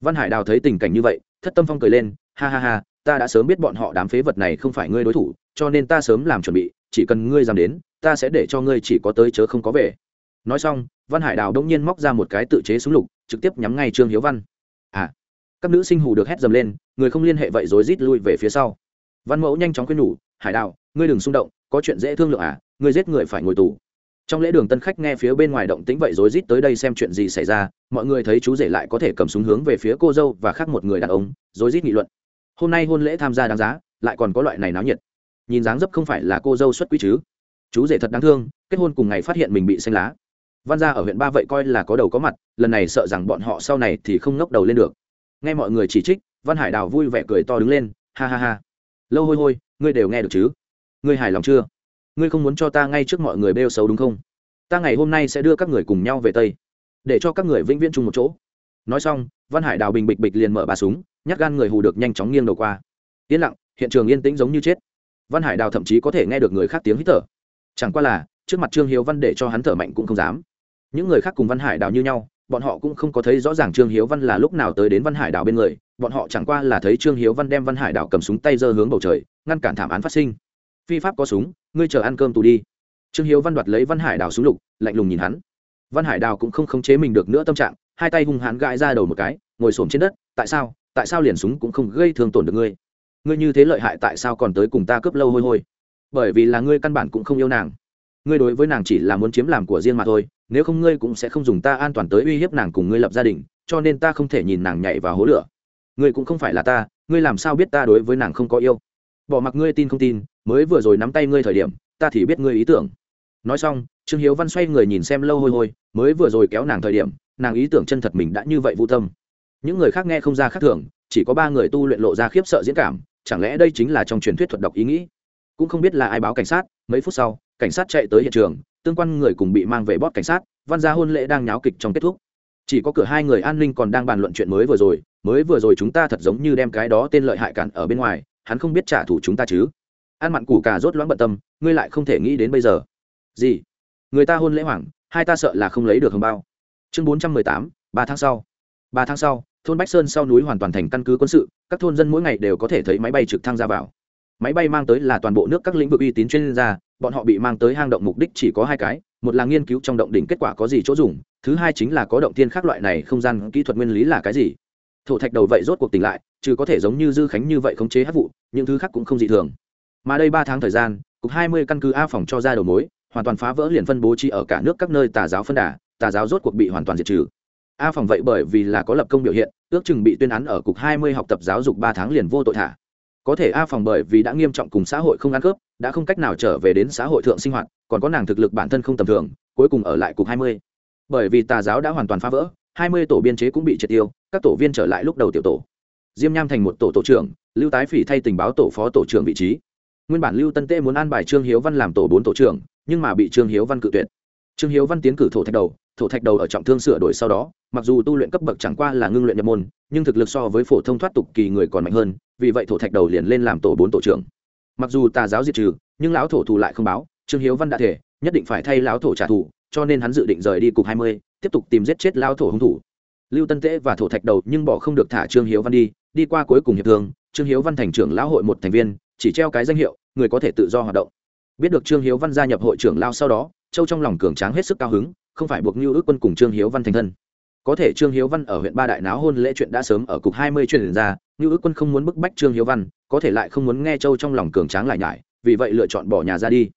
Văn hải đào thấy tình cảnh như vậy, thất tâm phong cười lên, ha ha ha ta đã sớm biết bọn họ đám phế vật này không phải ngươi đối thủ, cho nên ta sớm làm chuẩn bị, chỉ cần ngươi dám đến, ta sẽ để cho ngươi chỉ có tới chớ không có về. Nói xong, văn hải đào đông nhiên móc ra một cái tự chế súng lục, trực tiếp nhắm ngay trương hiếu văn. À các nữ sinh hù được hét dầm lên, người không liên hệ vậy rồi rít lui về phía sau. Văn mẫu nhanh chóng khuyên nhủ, hải đào, ngươi đừng xung động, có chuyện dễ thương lượng à ngươi giết người phải ngồi tù. Trong lễ đường tân khách nghe phía bên ngoài động tĩnh vậy rối rít tới đây xem chuyện gì xảy ra, mọi người thấy chú rể lại có thể cầm súng hướng về phía cô dâu và khác một người đàn ông, rối rít nghị luận hôm nay hôn lễ tham gia đáng giá, lại còn có loại này náo nhiệt. Nhìn dáng dấp không phải là cô dâu xuất quý chứ. Chú rể thật đáng thương, kết hôn cùng ngày phát hiện mình bị xanh lá. Văn gia ở huyện ba vậy coi là có đầu có mặt, lần này sợ rằng bọn họ sau này thì không ngóc đầu lên được. Nghe mọi người chỉ trích, văn hải đào vui vẻ cười to đứng lên, ha ha ha. Lâu hôi hôi, ngươi đều nghe được chứ? Ngươi hài lòng chưa? Ngươi không muốn cho ta ngay trước mọi người bêu xấu đúng không? Ta ngày hôm nay sẽ đưa các người cùng nhau về tây, để cho các người vĩnh viễn chung một chỗ. Nói xong, văn hải đào bình bịch bịch liền mở bà súng nhát gan người hù được nhanh chóng nghiêng đầu qua. Yên lặng, hiện trường yên tĩnh giống như chết. Văn hải đào thậm chí có thể nghe được người khác tiếng hít thở. Chẳng qua là, trước mặt trương hiếu văn để cho hắn thở mạnh cũng không dám. Những người khác cùng văn hải đào như nhau, bọn họ cũng không có thấy rõ ràng trương hiếu văn là lúc nào tới đến văn hải Đào bên người. Bọn họ chẳng qua là thấy trương hiếu văn đem văn hải Đào cầm súng tay giơ hướng bầu trời, ngăn cản thảm án phát sinh. Phi pháp có súng, ngươi chờ ăn cơm tù đi. Trương hiếu văn đoạt lấy văn hải Đào súng lục, lạnh lùng nhìn hắn. Văn hải Đào cũng không khống chế mình được nữa tâm trạng, hai tay hung hãn gãi ra đầu một cái, ngồi xổm trên đất, tại sao? Tại sao liền súng cũng không gây thương tổn được ngươi? Ngươi như thế lợi hại tại sao còn tới cùng ta cướp lâu hôi hôi? Bởi vì là ngươi căn bản cũng không yêu nàng. Ngươi đối với nàng chỉ là muốn chiếm làm của riêng mà thôi, nếu không ngươi cũng sẽ không dùng ta an toàn tới uy hiếp nàng cùng ngươi lập gia đình, cho nên ta không thể nhìn nàng nhảy vào hố lửa. Ngươi cũng không phải là ta, ngươi làm sao biết ta đối với nàng không có yêu? Bỏ mặc ngươi tin không tin, mới vừa rồi nắm tay ngươi thời điểm, ta thì biết ngươi ý tưởng. Nói xong, trương hiếu văn xoay người nhìn xem lâu hôi hôi, mới vừa rồi kéo nàng thời điểm, nàng ý tưởng chân thật mình đã như vậy vô tâm những người khác nghe không ra khác thường, chỉ có ba người tu luyện lộ ra khiếp sợ diễn cảm, chẳng lẽ đây chính là trong truyền thuyết thuật đọc ý nghĩ? Cũng không biết là ai báo cảnh sát, mấy phút sau, cảnh sát chạy tới hiện trường, tương quan người cùng bị mang về bót cảnh sát, văn gia hôn lễ đang nháo kịch trong kết thúc. Chỉ có cửa hai người an ninh còn đang bàn luận chuyện mới vừa rồi, mới vừa rồi chúng ta thật giống như đem cái đó tên lợi hại cản ở bên ngoài, hắn không biết trả thù chúng ta chứ? Ăn mặn củ cà rốt loãng bận tâm, ngươi lại không thể nghĩ đến bây giờ. Gì? Người ta hôn lễ hoảng, hai ta sợ là không lấy được hồng bao. Chương bốn trăm mười tám, ba tháng sau. Ba tháng sau thôn bách sơn sau núi hoàn toàn thành căn cứ quân sự, các thôn dân mỗi ngày đều có thể thấy máy bay trực thăng ra vào. Máy bay mang tới là toàn bộ nước các lĩnh vực uy tín chuyên gia, bọn họ bị mang tới hang động mục đích chỉ có hai cái, một là nghiên cứu trong động đỉnh kết quả có gì chỗ dùng, thứ hai chính là có động tiên khác loại này không gian kỹ thuật nguyên lý là cái gì. Thổ thạch đầu vậy rốt cuộc tỉnh lại, chứ có thể giống như dư khánh như vậy khống chế hát vụ, những thứ khác cũng không dị thường. Mà đây ba tháng thời gian, cục hai mươi căn cứ a phòng cho ra đầu mối, hoàn toàn phá vỡ liền phân bố trí ở cả nước các nơi tà giáo phân đà, tà giáo rốt cuộc bị hoàn toàn diệt trừ a phòng vậy bởi vì là có lập công biểu hiện, ước chừng bị tuyên án ở cục hai mươi học tập giáo dục ba tháng liền vô tội thả. Có thể a phòng bởi vì đã nghiêm trọng cùng xã hội không ăn cướp đã không cách nào trở về đến xã hội thượng sinh hoạt, còn có nàng thực lực bản thân không tầm thường, cuối cùng ở lại cục hai mươi. Bởi vì tà giáo đã hoàn toàn phá vỡ, hai mươi tổ biên chế cũng bị triệt tiêu, các tổ viên trở lại lúc đầu tiểu tổ. Diêm nham thành một tổ tổ trưởng, lưu tái phỉ thay tình báo tổ phó tổ trưởng vị trí. Nguyên bản lưu tân tê muốn an bài trương hiếu văn làm tổ bốn tổ trưởng, nhưng mà bị trương hiếu văn cự tuyệt. Trương hiếu văn tiến cử thổ thạch đầu thổ thạch đầu ở trọng thương sửa đổi sau đó, mặc dù tu luyện cấp bậc chẳng qua là ngưng luyện nhập môn, nhưng thực lực so với phổ thông thoát tục kỳ người còn mạnh hơn, vì vậy thổ thạch đầu liền lên làm tổ bốn tổ trưởng. Mặc dù tà giáo diệt trừ, nhưng lão thổ thù lại không báo, trương hiếu văn đã thể, nhất định phải thay lão thổ trả thù, cho nên hắn dự định rời đi cục hai mươi, tiếp tục tìm giết chết lão thổ hung thủ. Lưu tân tễ và thổ thạch đầu nhưng bỏ không được thả trương hiếu văn đi đi qua cuối cùng hiệp thương, trương hiếu văn thành trưởng lão hội một thành viên, chỉ treo cái danh hiệu, người có thể tự do hoạt động. Biết được trương hiếu văn gia nhập hội trưởng lao sau đó, châu trong lòng cường tráng hết sức cao hứng không phải buộc Nưu ước quân cùng trương hiếu văn thành thân. Có thể trương hiếu văn ở huyện ba đại náo hôn lễ chuyện đã sớm ở cục hai mươi truyền ra Nưu ước quân không muốn bức bách trương hiếu văn, có thể lại không muốn nghe châu trong lòng cường tráng lại nhải, vì vậy lựa chọn bỏ nhà ra đi.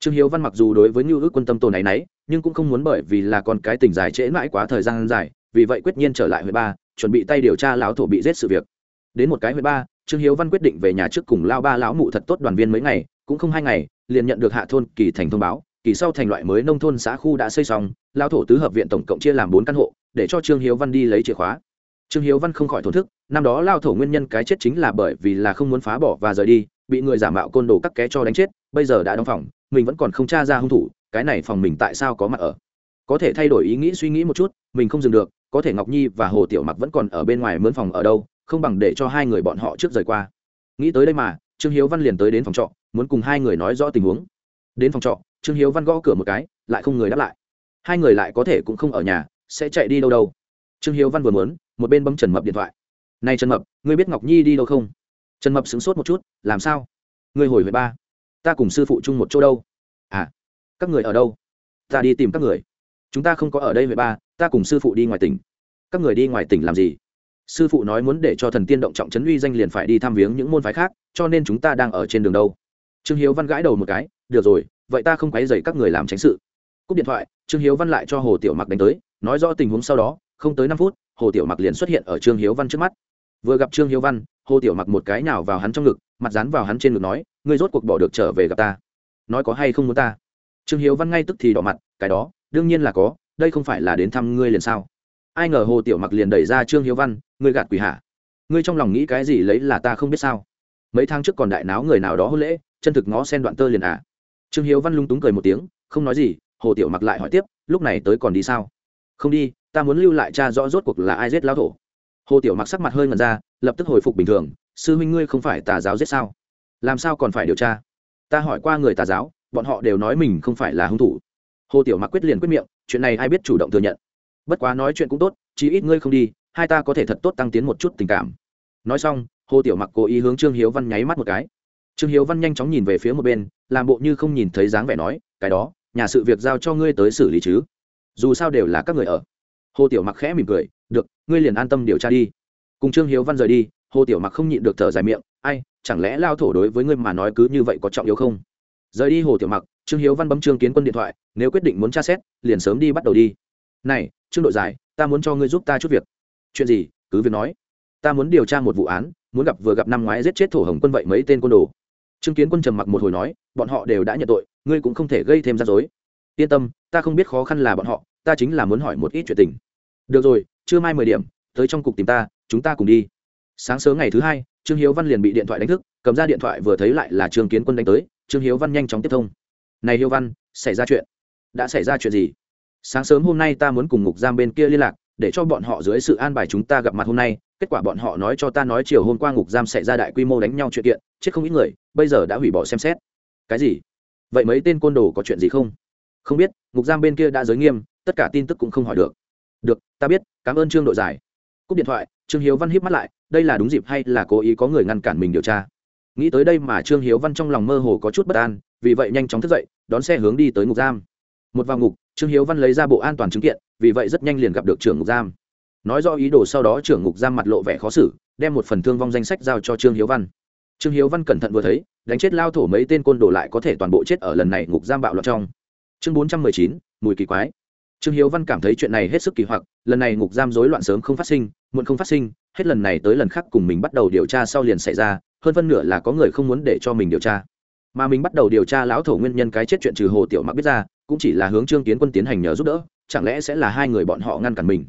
Trương hiếu văn mặc dù đối với Nưu ước quân tâm tồn này nấy nhưng cũng không muốn bởi vì là con cái tình dài trễ mãi quá thời gian dài, vì vậy quyết nhiên trở lại huyện ba, chuẩn bị tay điều tra lão thổ bị giết sự việc. Đến một cái huyện ba, trương hiếu văn quyết định về nhà trước cùng lao ba lão mụ thật tốt đoàn viên mấy ngày, cũng không hai ngày, liền nhận được hạ thôn kỳ thành thông báo kỳ sau thành loại mới nông thôn xã khu đã xây xong, lao thổ tứ hợp viện tổng cộng chia làm bốn căn hộ, để cho trương hiếu văn đi lấy chìa khóa. Trương hiếu văn không khỏi thổn thức, năm đó lao thổ nguyên nhân cái chết chính là bởi vì là không muốn phá bỏ và rời đi, bị người giả mạo côn đồ cắt ké cho đánh chết, bây giờ đã đóng phòng, mình vẫn còn không tra ra hung thủ, cái này phòng mình tại sao có mặt ở? Có thể thay đổi ý nghĩ suy nghĩ một chút, mình không dừng được, có thể ngọc nhi và hồ tiểu mặc vẫn còn ở bên ngoài mướn phòng ở đâu, không bằng để cho hai người bọn họ trước rời qua. Nghĩ tới đây mà, trương hiếu văn liền tới đến phòng trọ, muốn cùng hai người nói rõ tình huống. Đến phòng trọ trương hiếu văn gõ cửa một cái, lại không người đáp lại. Hai người lại có thể cũng không ở nhà, sẽ chạy đi đâu đâu. Trương hiếu văn vừa muốn, một bên bấm trần mập điện thoại. Này trần mập, ngươi biết ngọc nhi đi đâu không? Trần mập sửng sốt một chút, làm sao? Ngươi hồi huệ ba. Ta cùng sư phụ chung một chỗ đâu? À các người ở đâu? Ta đi tìm các người. Chúng ta không có ở đây huệ ba, ta cùng sư phụ đi ngoài tỉnh. Các người đi ngoài tỉnh làm gì? Sư phụ nói muốn để cho thần tiên động trọng trấn uy danh liền phải đi thăm viếng những môn phái khác, cho nên chúng ta đang ở trên đường đâu. Trương hiếu văn gãi đầu một cái, được rồi vậy ta không quấy dày các người làm tránh sự. Cúp điện thoại, trương hiếu văn lại cho hồ tiểu mặc đánh tới, nói rõ tình huống sau đó, không tới năm phút, hồ tiểu mặc liền xuất hiện ở trương hiếu văn trước mắt. Vừa gặp trương hiếu văn, hồ tiểu mặc một cái nào vào hắn trong ngực, mặt dán vào hắn trên ngực nói, ngươi rốt cuộc bỏ được trở về gặp ta. Nói có hay không muốn ta? Trương hiếu văn ngay tức thì đỏ mặt, cái đó, đương nhiên là có, đây không phải là đến thăm ngươi liền sao? Ai ngờ hồ tiểu mặc liền đẩy ra trương hiếu văn, ngươi gạt quỷ hạ ngươi trong lòng nghĩ cái gì lấy là ta không biết sao? Mấy tháng trước còn đại náo người nào đó hôn lễ, chân thực ngó sen đoạn tơ liền à? Trương hiếu văn lung túng cười một tiếng, không nói gì, hồ tiểu mặc lại hỏi tiếp, lúc này tới còn đi sao? Không đi, ta muốn lưu lại cha rõ rốt cuộc là ai giết lão thổ. Hồ tiểu mặc sắc mặt hơi ngần ra, lập tức hồi phục bình thường, sư huynh ngươi không phải tà giáo giết sao? Làm sao còn phải điều tra? Ta hỏi qua người tà giáo, bọn họ đều nói mình không phải là hung thủ. Hồ tiểu mặc quyết liền quyết miệng, chuyện này ai biết chủ động thừa nhận. Bất quá nói chuyện cũng tốt, chí ít ngươi không đi, hai ta có thể thật tốt tăng tiến một chút tình cảm. Nói xong, hồ tiểu mặc cố ý hướng trương hiếu văn nháy mắt một cái. Trương hiếu văn nhanh chóng nhìn về phía một bên làm bộ như không nhìn thấy dáng vẻ nói cái đó nhà sự việc giao cho ngươi tới xử lý chứ. Dù sao đều là các người ở. Hồ tiểu mặc khẽ mỉm cười được ngươi liền an tâm điều tra đi. Cùng trương hiếu văn rời đi hồ tiểu mặc không nhịn được thở dài miệng ai chẳng lẽ lao thổ đối với ngươi mà nói cứ như vậy có trọng yếu không? Rời đi hồ tiểu mặc trương hiếu văn bấm trương kiến quân điện thoại nếu quyết định muốn tra xét liền sớm đi bắt đầu đi. Này trương đội dài, ta muốn cho ngươi giúp ta chút việc. Chuyện gì? Cứ việc nói. Ta muốn điều tra một vụ án muốn gặp vừa gặp năm ngoái giết chết thổ hồng quân vậy mấy tên quân đồ. Trương kiến quân trầm mặc một hồi nói bọn họ đều đã nhận tội, ngươi cũng không thể gây thêm rắc rối. Yên tâm, ta không biết khó khăn là bọn họ, ta chính là muốn hỏi một ít chuyện tình. Được rồi chưa mai mười điểm, tới trong cục tìm ta, chúng ta cùng đi. Sáng sớm ngày thứ hai, trương hiếu văn liền bị điện thoại đánh thức, cầm ra điện thoại vừa thấy lại là trương kiến quân đánh tới, trương hiếu văn nhanh chóng tiếp thông. Này hiếu văn, xảy ra chuyện? Đã xảy ra chuyện gì? Sáng sớm hôm nay ta muốn cùng ngục giam bên kia liên lạc, để cho bọn họ dưới sự an bài chúng ta gặp mặt hôm nay. Kết quả bọn họ nói cho ta nói chiều hôm qua ngục giam xảy ra đại quy mô đánh nhau chuyện kiện, chết không ít người, bây giờ đã hủy bỏ xem xét cái gì? Vậy mấy tên côn đồ có chuyện gì không? Không biết ngục giam bên kia đã giới nghiêm, tất cả tin tức cũng không hỏi được. Được, ta biết, cảm ơn trương đội giải. Cúp điện thoại, trương hiếu văn hiếp mắt lại, đây là đúng dịp hay là cố ý có người ngăn cản mình điều tra? Nghĩ tới đây mà trương hiếu văn trong lòng mơ hồ có chút bất an, vì vậy nhanh chóng thức dậy, đón xe hướng đi tới ngục giam. Một vào ngục, trương hiếu văn lấy ra bộ an toàn chứng kiện, vì vậy rất nhanh liền gặp được trưởng ngục giam. Nói do ý đồ sau đó trưởng ngục giam mặt lộ vẻ khó xử, đem một phần thương vong danh sách giao cho trương hiếu văn. Trương hiếu văn cẩn thận vừa thấy đánh chết lao thổ mấy tên côn đồ lại có thể toàn bộ chết ở lần này ngục giam bạo loạn trong. Chương bốn trăm mười chín, mùi kỳ quái. Trương hiếu văn cảm thấy chuyện này hết sức kỳ hoặc, lần này ngục giam rối loạn sớm không phát sinh, muộn không phát sinh, hết lần này tới lần khác cùng mình bắt đầu điều tra sau liền xảy ra, hơn phân nửa là có người không muốn để cho mình điều tra. Mà mình bắt đầu điều tra lão thổ nguyên nhân cái chết chuyện trừ hồ tiểu mặc biết ra, cũng chỉ là hướng trương kiến quân tiến hành nhờ giúp đỡ, chẳng lẽ sẽ là hai người bọn họ ngăn cản mình?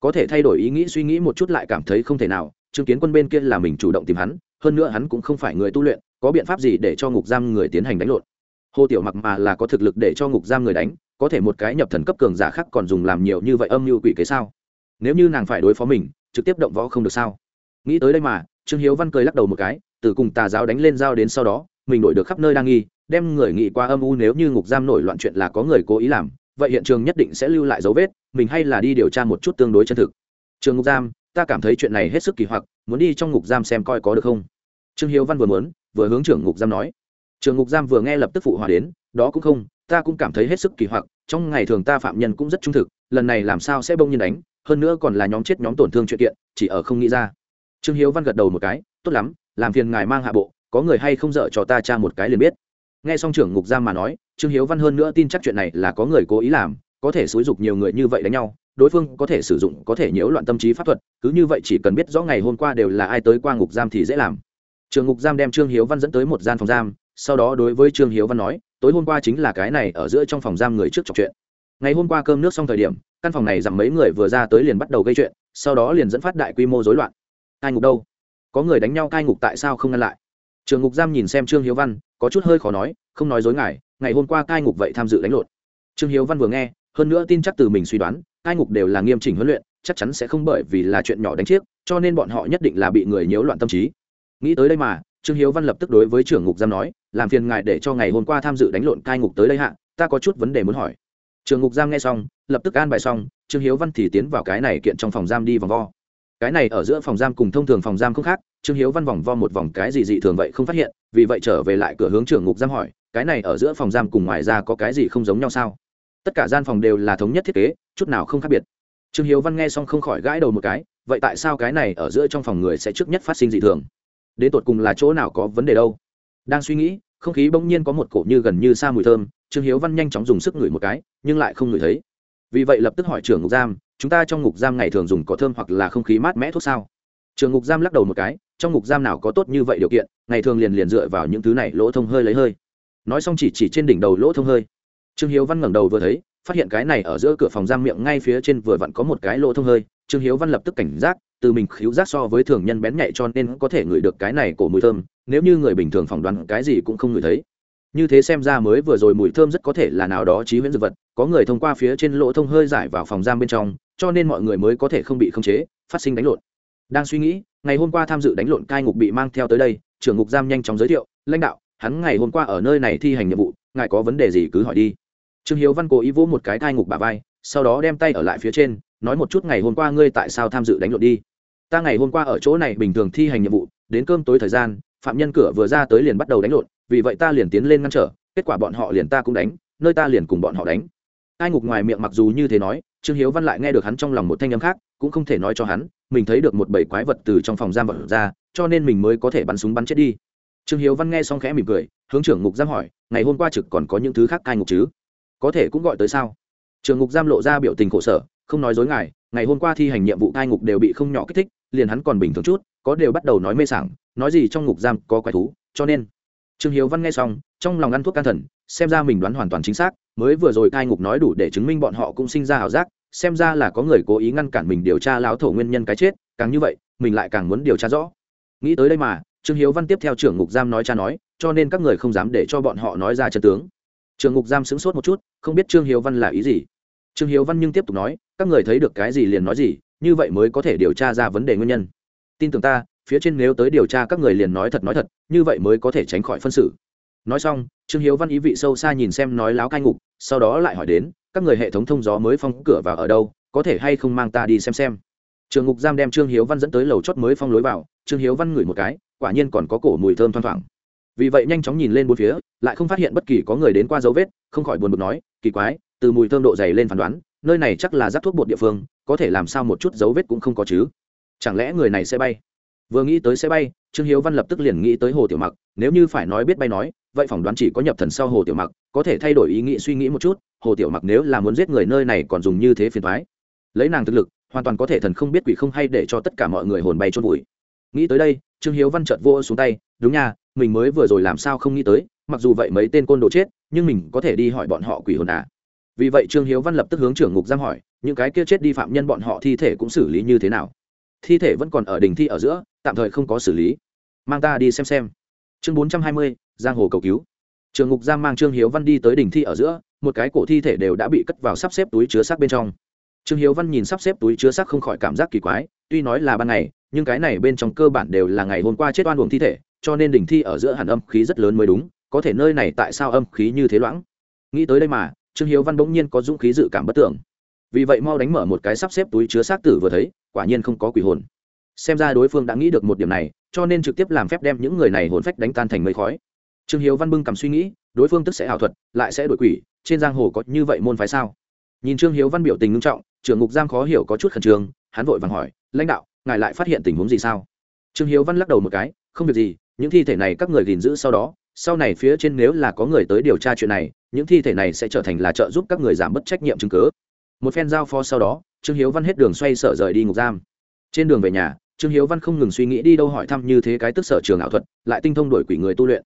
Có thể thay đổi ý nghĩ suy nghĩ một chút lại cảm thấy không thể nào, trương kiến quân bên kia là mình chủ động tìm hắn, hơn nữa hắn cũng không phải người tu luyện có biện pháp gì để cho ngục giam người tiến hành đánh lộn? Hồ tiểu mặc mà là có thực lực để cho ngục giam người đánh, có thể một cái nhập thần cấp cường giả khác còn dùng làm nhiều như vậy âm mưu quỷ kế sao? Nếu như nàng phải đối phó mình, trực tiếp động võ không được sao? Nghĩ tới đây mà, trương hiếu văn cười lắc đầu một cái, từ cùng tà giáo đánh lên dao đến sau đó, mình đổi được khắp nơi đang nghi, đem người nghĩ qua âm u nếu như ngục giam nổi loạn chuyện là có người cố ý làm, vậy hiện trường nhất định sẽ lưu lại dấu vết, mình hay là đi điều tra một chút tương đối chân thực. Trường ngục giam, ta cảm thấy chuyện này hết sức kỳ hoặc, muốn đi trong ngục giam xem coi có được không? Trương hiếu văn vừa muốn vừa hướng trưởng ngục giam nói. Trưởng ngục giam vừa nghe lập tức phụ hòa đến, đó cũng không, ta cũng cảm thấy hết sức kỳ hoặc, trong ngày thường ta phạm nhân cũng rất trung thực, lần này làm sao sẽ bông nhiên đánh, hơn nữa còn là nhóm chết nhóm tổn thương chuyện kiện, chỉ ở không nghĩ ra. Trương hiếu văn gật đầu một cái, tốt lắm, làm phiền ngài mang hạ bộ, có người hay không dợ cho ta cha một cái liền biết. Nghe xong trưởng ngục giam mà nói, trương hiếu văn hơn nữa tin chắc chuyện này là có người cố ý làm, có thể xúi dục nhiều người như vậy đánh nhau, đối phương có thể sử dụng, có thể nhiễu loạn tâm trí pháp thuật, cứ như vậy chỉ cần biết rõ ngày hôm qua đều là ai tới qua ngục giam thì dễ làm trường ngục giam đem trương hiếu văn dẫn tới một gian phòng giam, sau đó đối với trương hiếu văn nói, tối hôm qua chính là cái này ở giữa trong phòng giam người trước trò chuyện. Ngày hôm qua cơm nước xong thời điểm, căn phòng này dặm mấy người vừa ra tới liền bắt đầu gây chuyện, sau đó liền dẫn phát đại quy mô rối loạn. Cai ngục đâu? Có người đánh nhau cai ngục tại sao không ngăn lại? Trường ngục giam nhìn xem trương hiếu văn, có chút hơi khó nói, không nói dối ngài, ngày hôm qua cai ngục vậy tham dự đánh lộn. Trương hiếu văn vừa nghe, hơn nữa tin chắc từ mình suy đoán, cai ngục đều là nghiêm chỉnh huấn luyện, chắc chắn sẽ không bởi vì là chuyện nhỏ đánh chiếc, cho nên bọn họ nhất định là bị người nhiễu loạn tâm trí nghĩ tới đây mà, trương hiếu văn lập tức đối với trưởng ngục giam nói, làm phiền ngài để cho ngày hôm qua tham dự đánh lộn cai ngục tới đây hạ, ta có chút vấn đề muốn hỏi. Trường ngục giam nghe xong, lập tức an bài xong, trương hiếu văn thì tiến vào cái này kiện trong phòng giam đi vòng vo. Cái này ở giữa phòng giam cùng thông thường phòng giam không khác, trương hiếu văn vòng vo một vòng cái gì dị thường vậy không phát hiện, vì vậy trở về lại cửa hướng trưởng ngục giam hỏi, cái này ở giữa phòng giam cùng ngoài ra có cái gì không giống nhau sao? Tất cả gian phòng đều là thống nhất thiết kế, chút nào không khác biệt. Trương hiếu văn nghe xong không khỏi gãi đầu một cái, vậy tại sao cái này ở giữa trong phòng người sẽ trước nhất phát sinh dị thường? Đến tột cùng là chỗ nào có vấn đề đâu. Đang suy nghĩ, không khí bỗng nhiên có một cổ như gần như xa mùi thơm, trương hiếu văn nhanh chóng dùng sức ngửi một cái, nhưng lại không ngửi thấy. Vì vậy lập tức hỏi trưởng ngục giam, chúng ta trong ngục giam ngày thường dùng cỏ thơm hoặc là không khí mát mẻ thuốc sao? Trường ngục giam lắc đầu một cái, trong ngục giam nào có tốt như vậy điều kiện, ngày thường liền liền dựa vào những thứ này lỗ thông hơi lấy hơi. Nói xong chỉ chỉ trên đỉnh đầu lỗ thông hơi. Trương hiếu văn ngẩng đầu vừa thấy, phát hiện cái này ở giữa cửa phòng giam miệng ngay phía trên vừa vặn có một cái lỗ thông hơi. Trương hiếu văn lập tức cảnh giác từ mình khíu giác so với thường nhân bén nhạy cho nên có thể ngửi được cái này cổ mùi thơm, nếu như người bình thường phỏng đoán cái gì cũng không ngửi thấy. Như thế xem ra mới vừa rồi mùi thơm rất có thể là nào đó trí huyễn dược vật, có người thông qua phía trên lỗ thông hơi giải vào phòng giam bên trong, cho nên mọi người mới có thể không bị khống chế, phát sinh đánh lộn. Đang suy nghĩ, ngày hôm qua tham dự đánh lộn cai ngục bị mang theo tới đây, trưởng ngục giam nhanh chóng giới thiệu, lãnh đạo, hắn ngày hôm qua ở nơi này thi hành nhiệm vụ, ngài có vấn đề gì cứ hỏi đi. Trương hiếu văn cố ý vỗ một cái cai ngục bà vai, sau đó đem tay ở lại phía trên, nói một chút ngày hôm qua ngươi tại sao tham dự đánh lộn đi ta ngày hôm qua ở chỗ này bình thường thi hành nhiệm vụ, đến cơm tối thời gian, phạm nhân cửa vừa ra tới liền bắt đầu đánh lộn, vì vậy ta liền tiến lên ngăn trở, kết quả bọn họ liền ta cũng đánh, nơi ta liền cùng bọn họ đánh. Ai ngục ngoài miệng mặc dù như thế nói, trương hiếu văn lại nghe được hắn trong lòng một thanh âm khác, cũng không thể nói cho hắn, mình thấy được một bầy quái vật từ trong phòng giam vật ra, cho nên mình mới có thể bắn súng bắn chết đi. Trương hiếu văn nghe xong khẽ mỉm cười, hướng trưởng ngục giam hỏi, ngày hôm qua trực còn có những thứ khác cai ngục chứ? Có thể cũng gọi tới sao? Trường ngục giam lộ ra biểu tình khổ sở, không nói dối ngài, ngày hôm qua thi hành nhiệm vụ cai ngục đều bị không nhỏ kích thích liền hắn còn bình thường chút, có đều bắt đầu nói mê sảng, nói gì trong ngục giam có quái thú, cho nên. Trương hiếu văn nghe xong, trong lòng ăn thuốc can thần, xem ra mình đoán hoàn toàn chính xác, mới vừa rồi cai ngục nói đủ để chứng minh bọn họ cũng sinh ra ảo giác, xem ra là có người cố ý ngăn cản mình điều tra lão thổ nguyên nhân cái chết, càng như vậy, mình lại càng muốn điều tra rõ. Nghĩ tới đây mà, trương hiếu văn tiếp theo trưởng ngục giam nói cha nói, cho nên các người không dám để cho bọn họ nói ra chân tướng. Trường ngục giam sững sốt một chút, không biết trương hiếu văn là ý gì. Trương hiếu văn nhưng tiếp tục nói, các người thấy được cái gì liền nói gì như vậy mới có thể điều tra ra vấn đề nguyên nhân. Tin tưởng ta, phía trên nếu tới điều tra các người liền nói thật nói thật, như vậy mới có thể tránh khỏi phân xử. Nói xong, trương hiếu văn ý vị sâu xa nhìn xem nói láo cai ngục, sau đó lại hỏi đến, các người hệ thống thông gió mới phong cửa vào ở đâu, có thể hay không mang ta đi xem xem. Trường ngục giam đem trương hiếu văn dẫn tới lầu chót mới phong lối vào, trương hiếu văn ngửi một cái, quả nhiên còn có cổ mùi thơm thoang thoảng. Vì vậy nhanh chóng nhìn lên bốn phía, lại không phát hiện bất kỳ có người đến qua dấu vết, không khỏi buồn bực nói, kỳ quái, từ mùi thơm độ dày lên phán đoán nơi này chắc là rác thuốc bột địa phương, có thể làm sao một chút dấu vết cũng không có chứ? Chẳng lẽ người này sẽ bay? Vừa nghĩ tới sẽ bay, trương hiếu văn lập tức liền nghĩ tới hồ tiểu mặc, nếu như phải nói biết bay nói, vậy phỏng đoán chỉ có nhập thần sau hồ tiểu mặc, có thể thay đổi ý nghĩ suy nghĩ một chút, hồ tiểu mặc nếu là muốn giết người nơi này còn dùng như thế phiền thoái lấy nàng thực lực, hoàn toàn có thể thần không biết quỷ không hay để cho tất cả mọi người hồn bay chôn vùi. Nghĩ tới đây, trương hiếu văn chợt vô xuống tay, đúng nha, mình mới vừa rồi làm sao không nghĩ tới, mặc dù vậy mấy tên côn đồ chết, nhưng mình có thể đi hỏi bọn họ quỷ hồn à vì vậy trương hiếu văn lập tức hướng trưởng ngục giam hỏi, những cái kia chết đi phạm nhân bọn họ thi thể cũng xử lý như thế nào? Thi thể vẫn còn ở đình thi ở giữa, tạm thời không có xử lý. Mang ta đi xem xem. Chương bốn trăm hai mươi, giang hồ cầu cứu. Trường ngục giam mang trương hiếu văn đi tới đình thi ở giữa, một cái cổ thi thể đều đã bị cất vào sắp xếp túi chứa xác bên trong. Trương hiếu văn nhìn sắp xếp túi chứa xác không khỏi cảm giác kỳ quái, tuy nói là ban ngày, nhưng cái này bên trong cơ bản đều là ngày hôm qua chết oan buồng thi thể, cho nên đình thi ở giữa hẳn âm khí rất lớn mới đúng, có thể nơi này tại sao âm khí như thế loãng? Nghĩ tới đây mà trương hiếu văn bỗng nhiên có dũng khí dự cảm bất tưởng. Vì vậy mau đánh mở một cái sắp xếp túi chứa xác tử vừa thấy, quả nhiên không có quỷ hồn. Xem ra đối phương đã nghĩ được một điểm này, cho nên trực tiếp làm phép đem những người này hồn phách đánh tan thành mây khói. Trương hiếu văn bưng cầm suy nghĩ, đối phương tức sẽ ảo thuật, lại sẽ đổi quỷ, trên giang hồ có như vậy môn phái sao? Nhìn trương hiếu văn biểu tình nghiêm trọng, trưởng ngục giam khó hiểu có chút khẩn trương, hắn vội vàng hỏi, lãnh đạo, ngài lại phát hiện tình huống gì sao? Trương hiếu văn lắc đầu một cái, không việc gì, những thi thể này các người gìn giữ sau đó sau này phía trên nếu là có người tới điều tra chuyện này, những thi thể này sẽ trở thành là trợ giúp các người giảm bớt trách nhiệm chứng cứ. Một phen giao phó sau đó, trương hiếu văn hết đường xoay sở rời đi ngục giam. Trên đường về nhà, trương hiếu văn không ngừng suy nghĩ đi đâu hỏi thăm như thế cái tức sở trường ảo thuật, lại tinh thông đổi quỷ người tu luyện.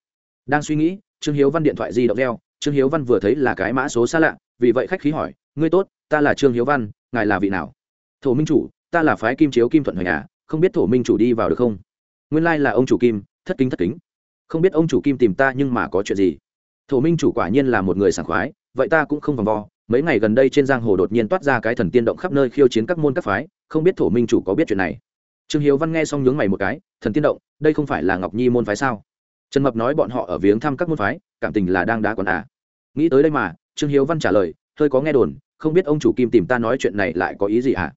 Đang suy nghĩ, trương hiếu văn điện thoại di động reo, trương hiếu văn vừa thấy là cái mã số xa lạ, vì vậy khách khí hỏi, ngươi tốt, ta là trương hiếu văn, ngài là vị nào? Thổ minh chủ, ta là phái kim chiếu kim thuận hoài nhà, không biết thổ minh chủ đi vào được không? Nguyên lai là ông chủ kim, thất kính thất kính không biết ông chủ kim tìm ta nhưng mà có chuyện gì? Thổ minh chủ quả nhiên là một người sảng khoái, vậy ta cũng không vòng vo. Mấy ngày gần đây trên giang hồ đột nhiên toát ra cái thần tiên động khắp nơi khiêu chiến các môn các phái, không biết thổ minh chủ có biết chuyện này. Trương hiếu văn nghe xong nhướng mày một cái, thần tiên động, đây không phải là ngọc nhi môn phái sao? Trần mập nói bọn họ ở viếng thăm các môn phái, cảm tình là đang đá còn à. Nghĩ tới đây mà, trương hiếu văn trả lời, hơi có nghe đồn, không biết ông chủ kim tìm ta nói chuyện này lại có ý gì à?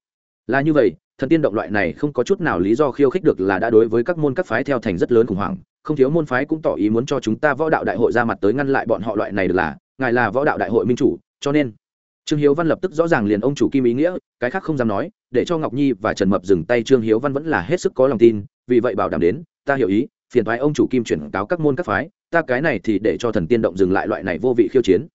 là như vậy, thần tiên động loại này không có chút nào lý do khiêu khích được là đã đối với các môn các phái theo thành rất lớn khủng hoảng không thiếu môn phái cũng tỏ ý muốn cho chúng ta võ đạo đại hội ra mặt tới ngăn lại bọn họ loại này được là, ngài là võ đạo đại hội minh chủ, cho nên, trương hiếu văn lập tức rõ ràng liền ông chủ kim ý nghĩa, cái khác không dám nói, để cho ngọc nhi và trần mập dừng tay trương hiếu văn vẫn là hết sức có lòng tin, vì vậy bảo đảm đến, ta hiểu ý, phiền thoái ông chủ kim chuyển cáo các môn các phái, ta cái này thì để cho thần tiên động dừng lại loại này vô vị khiêu chiến.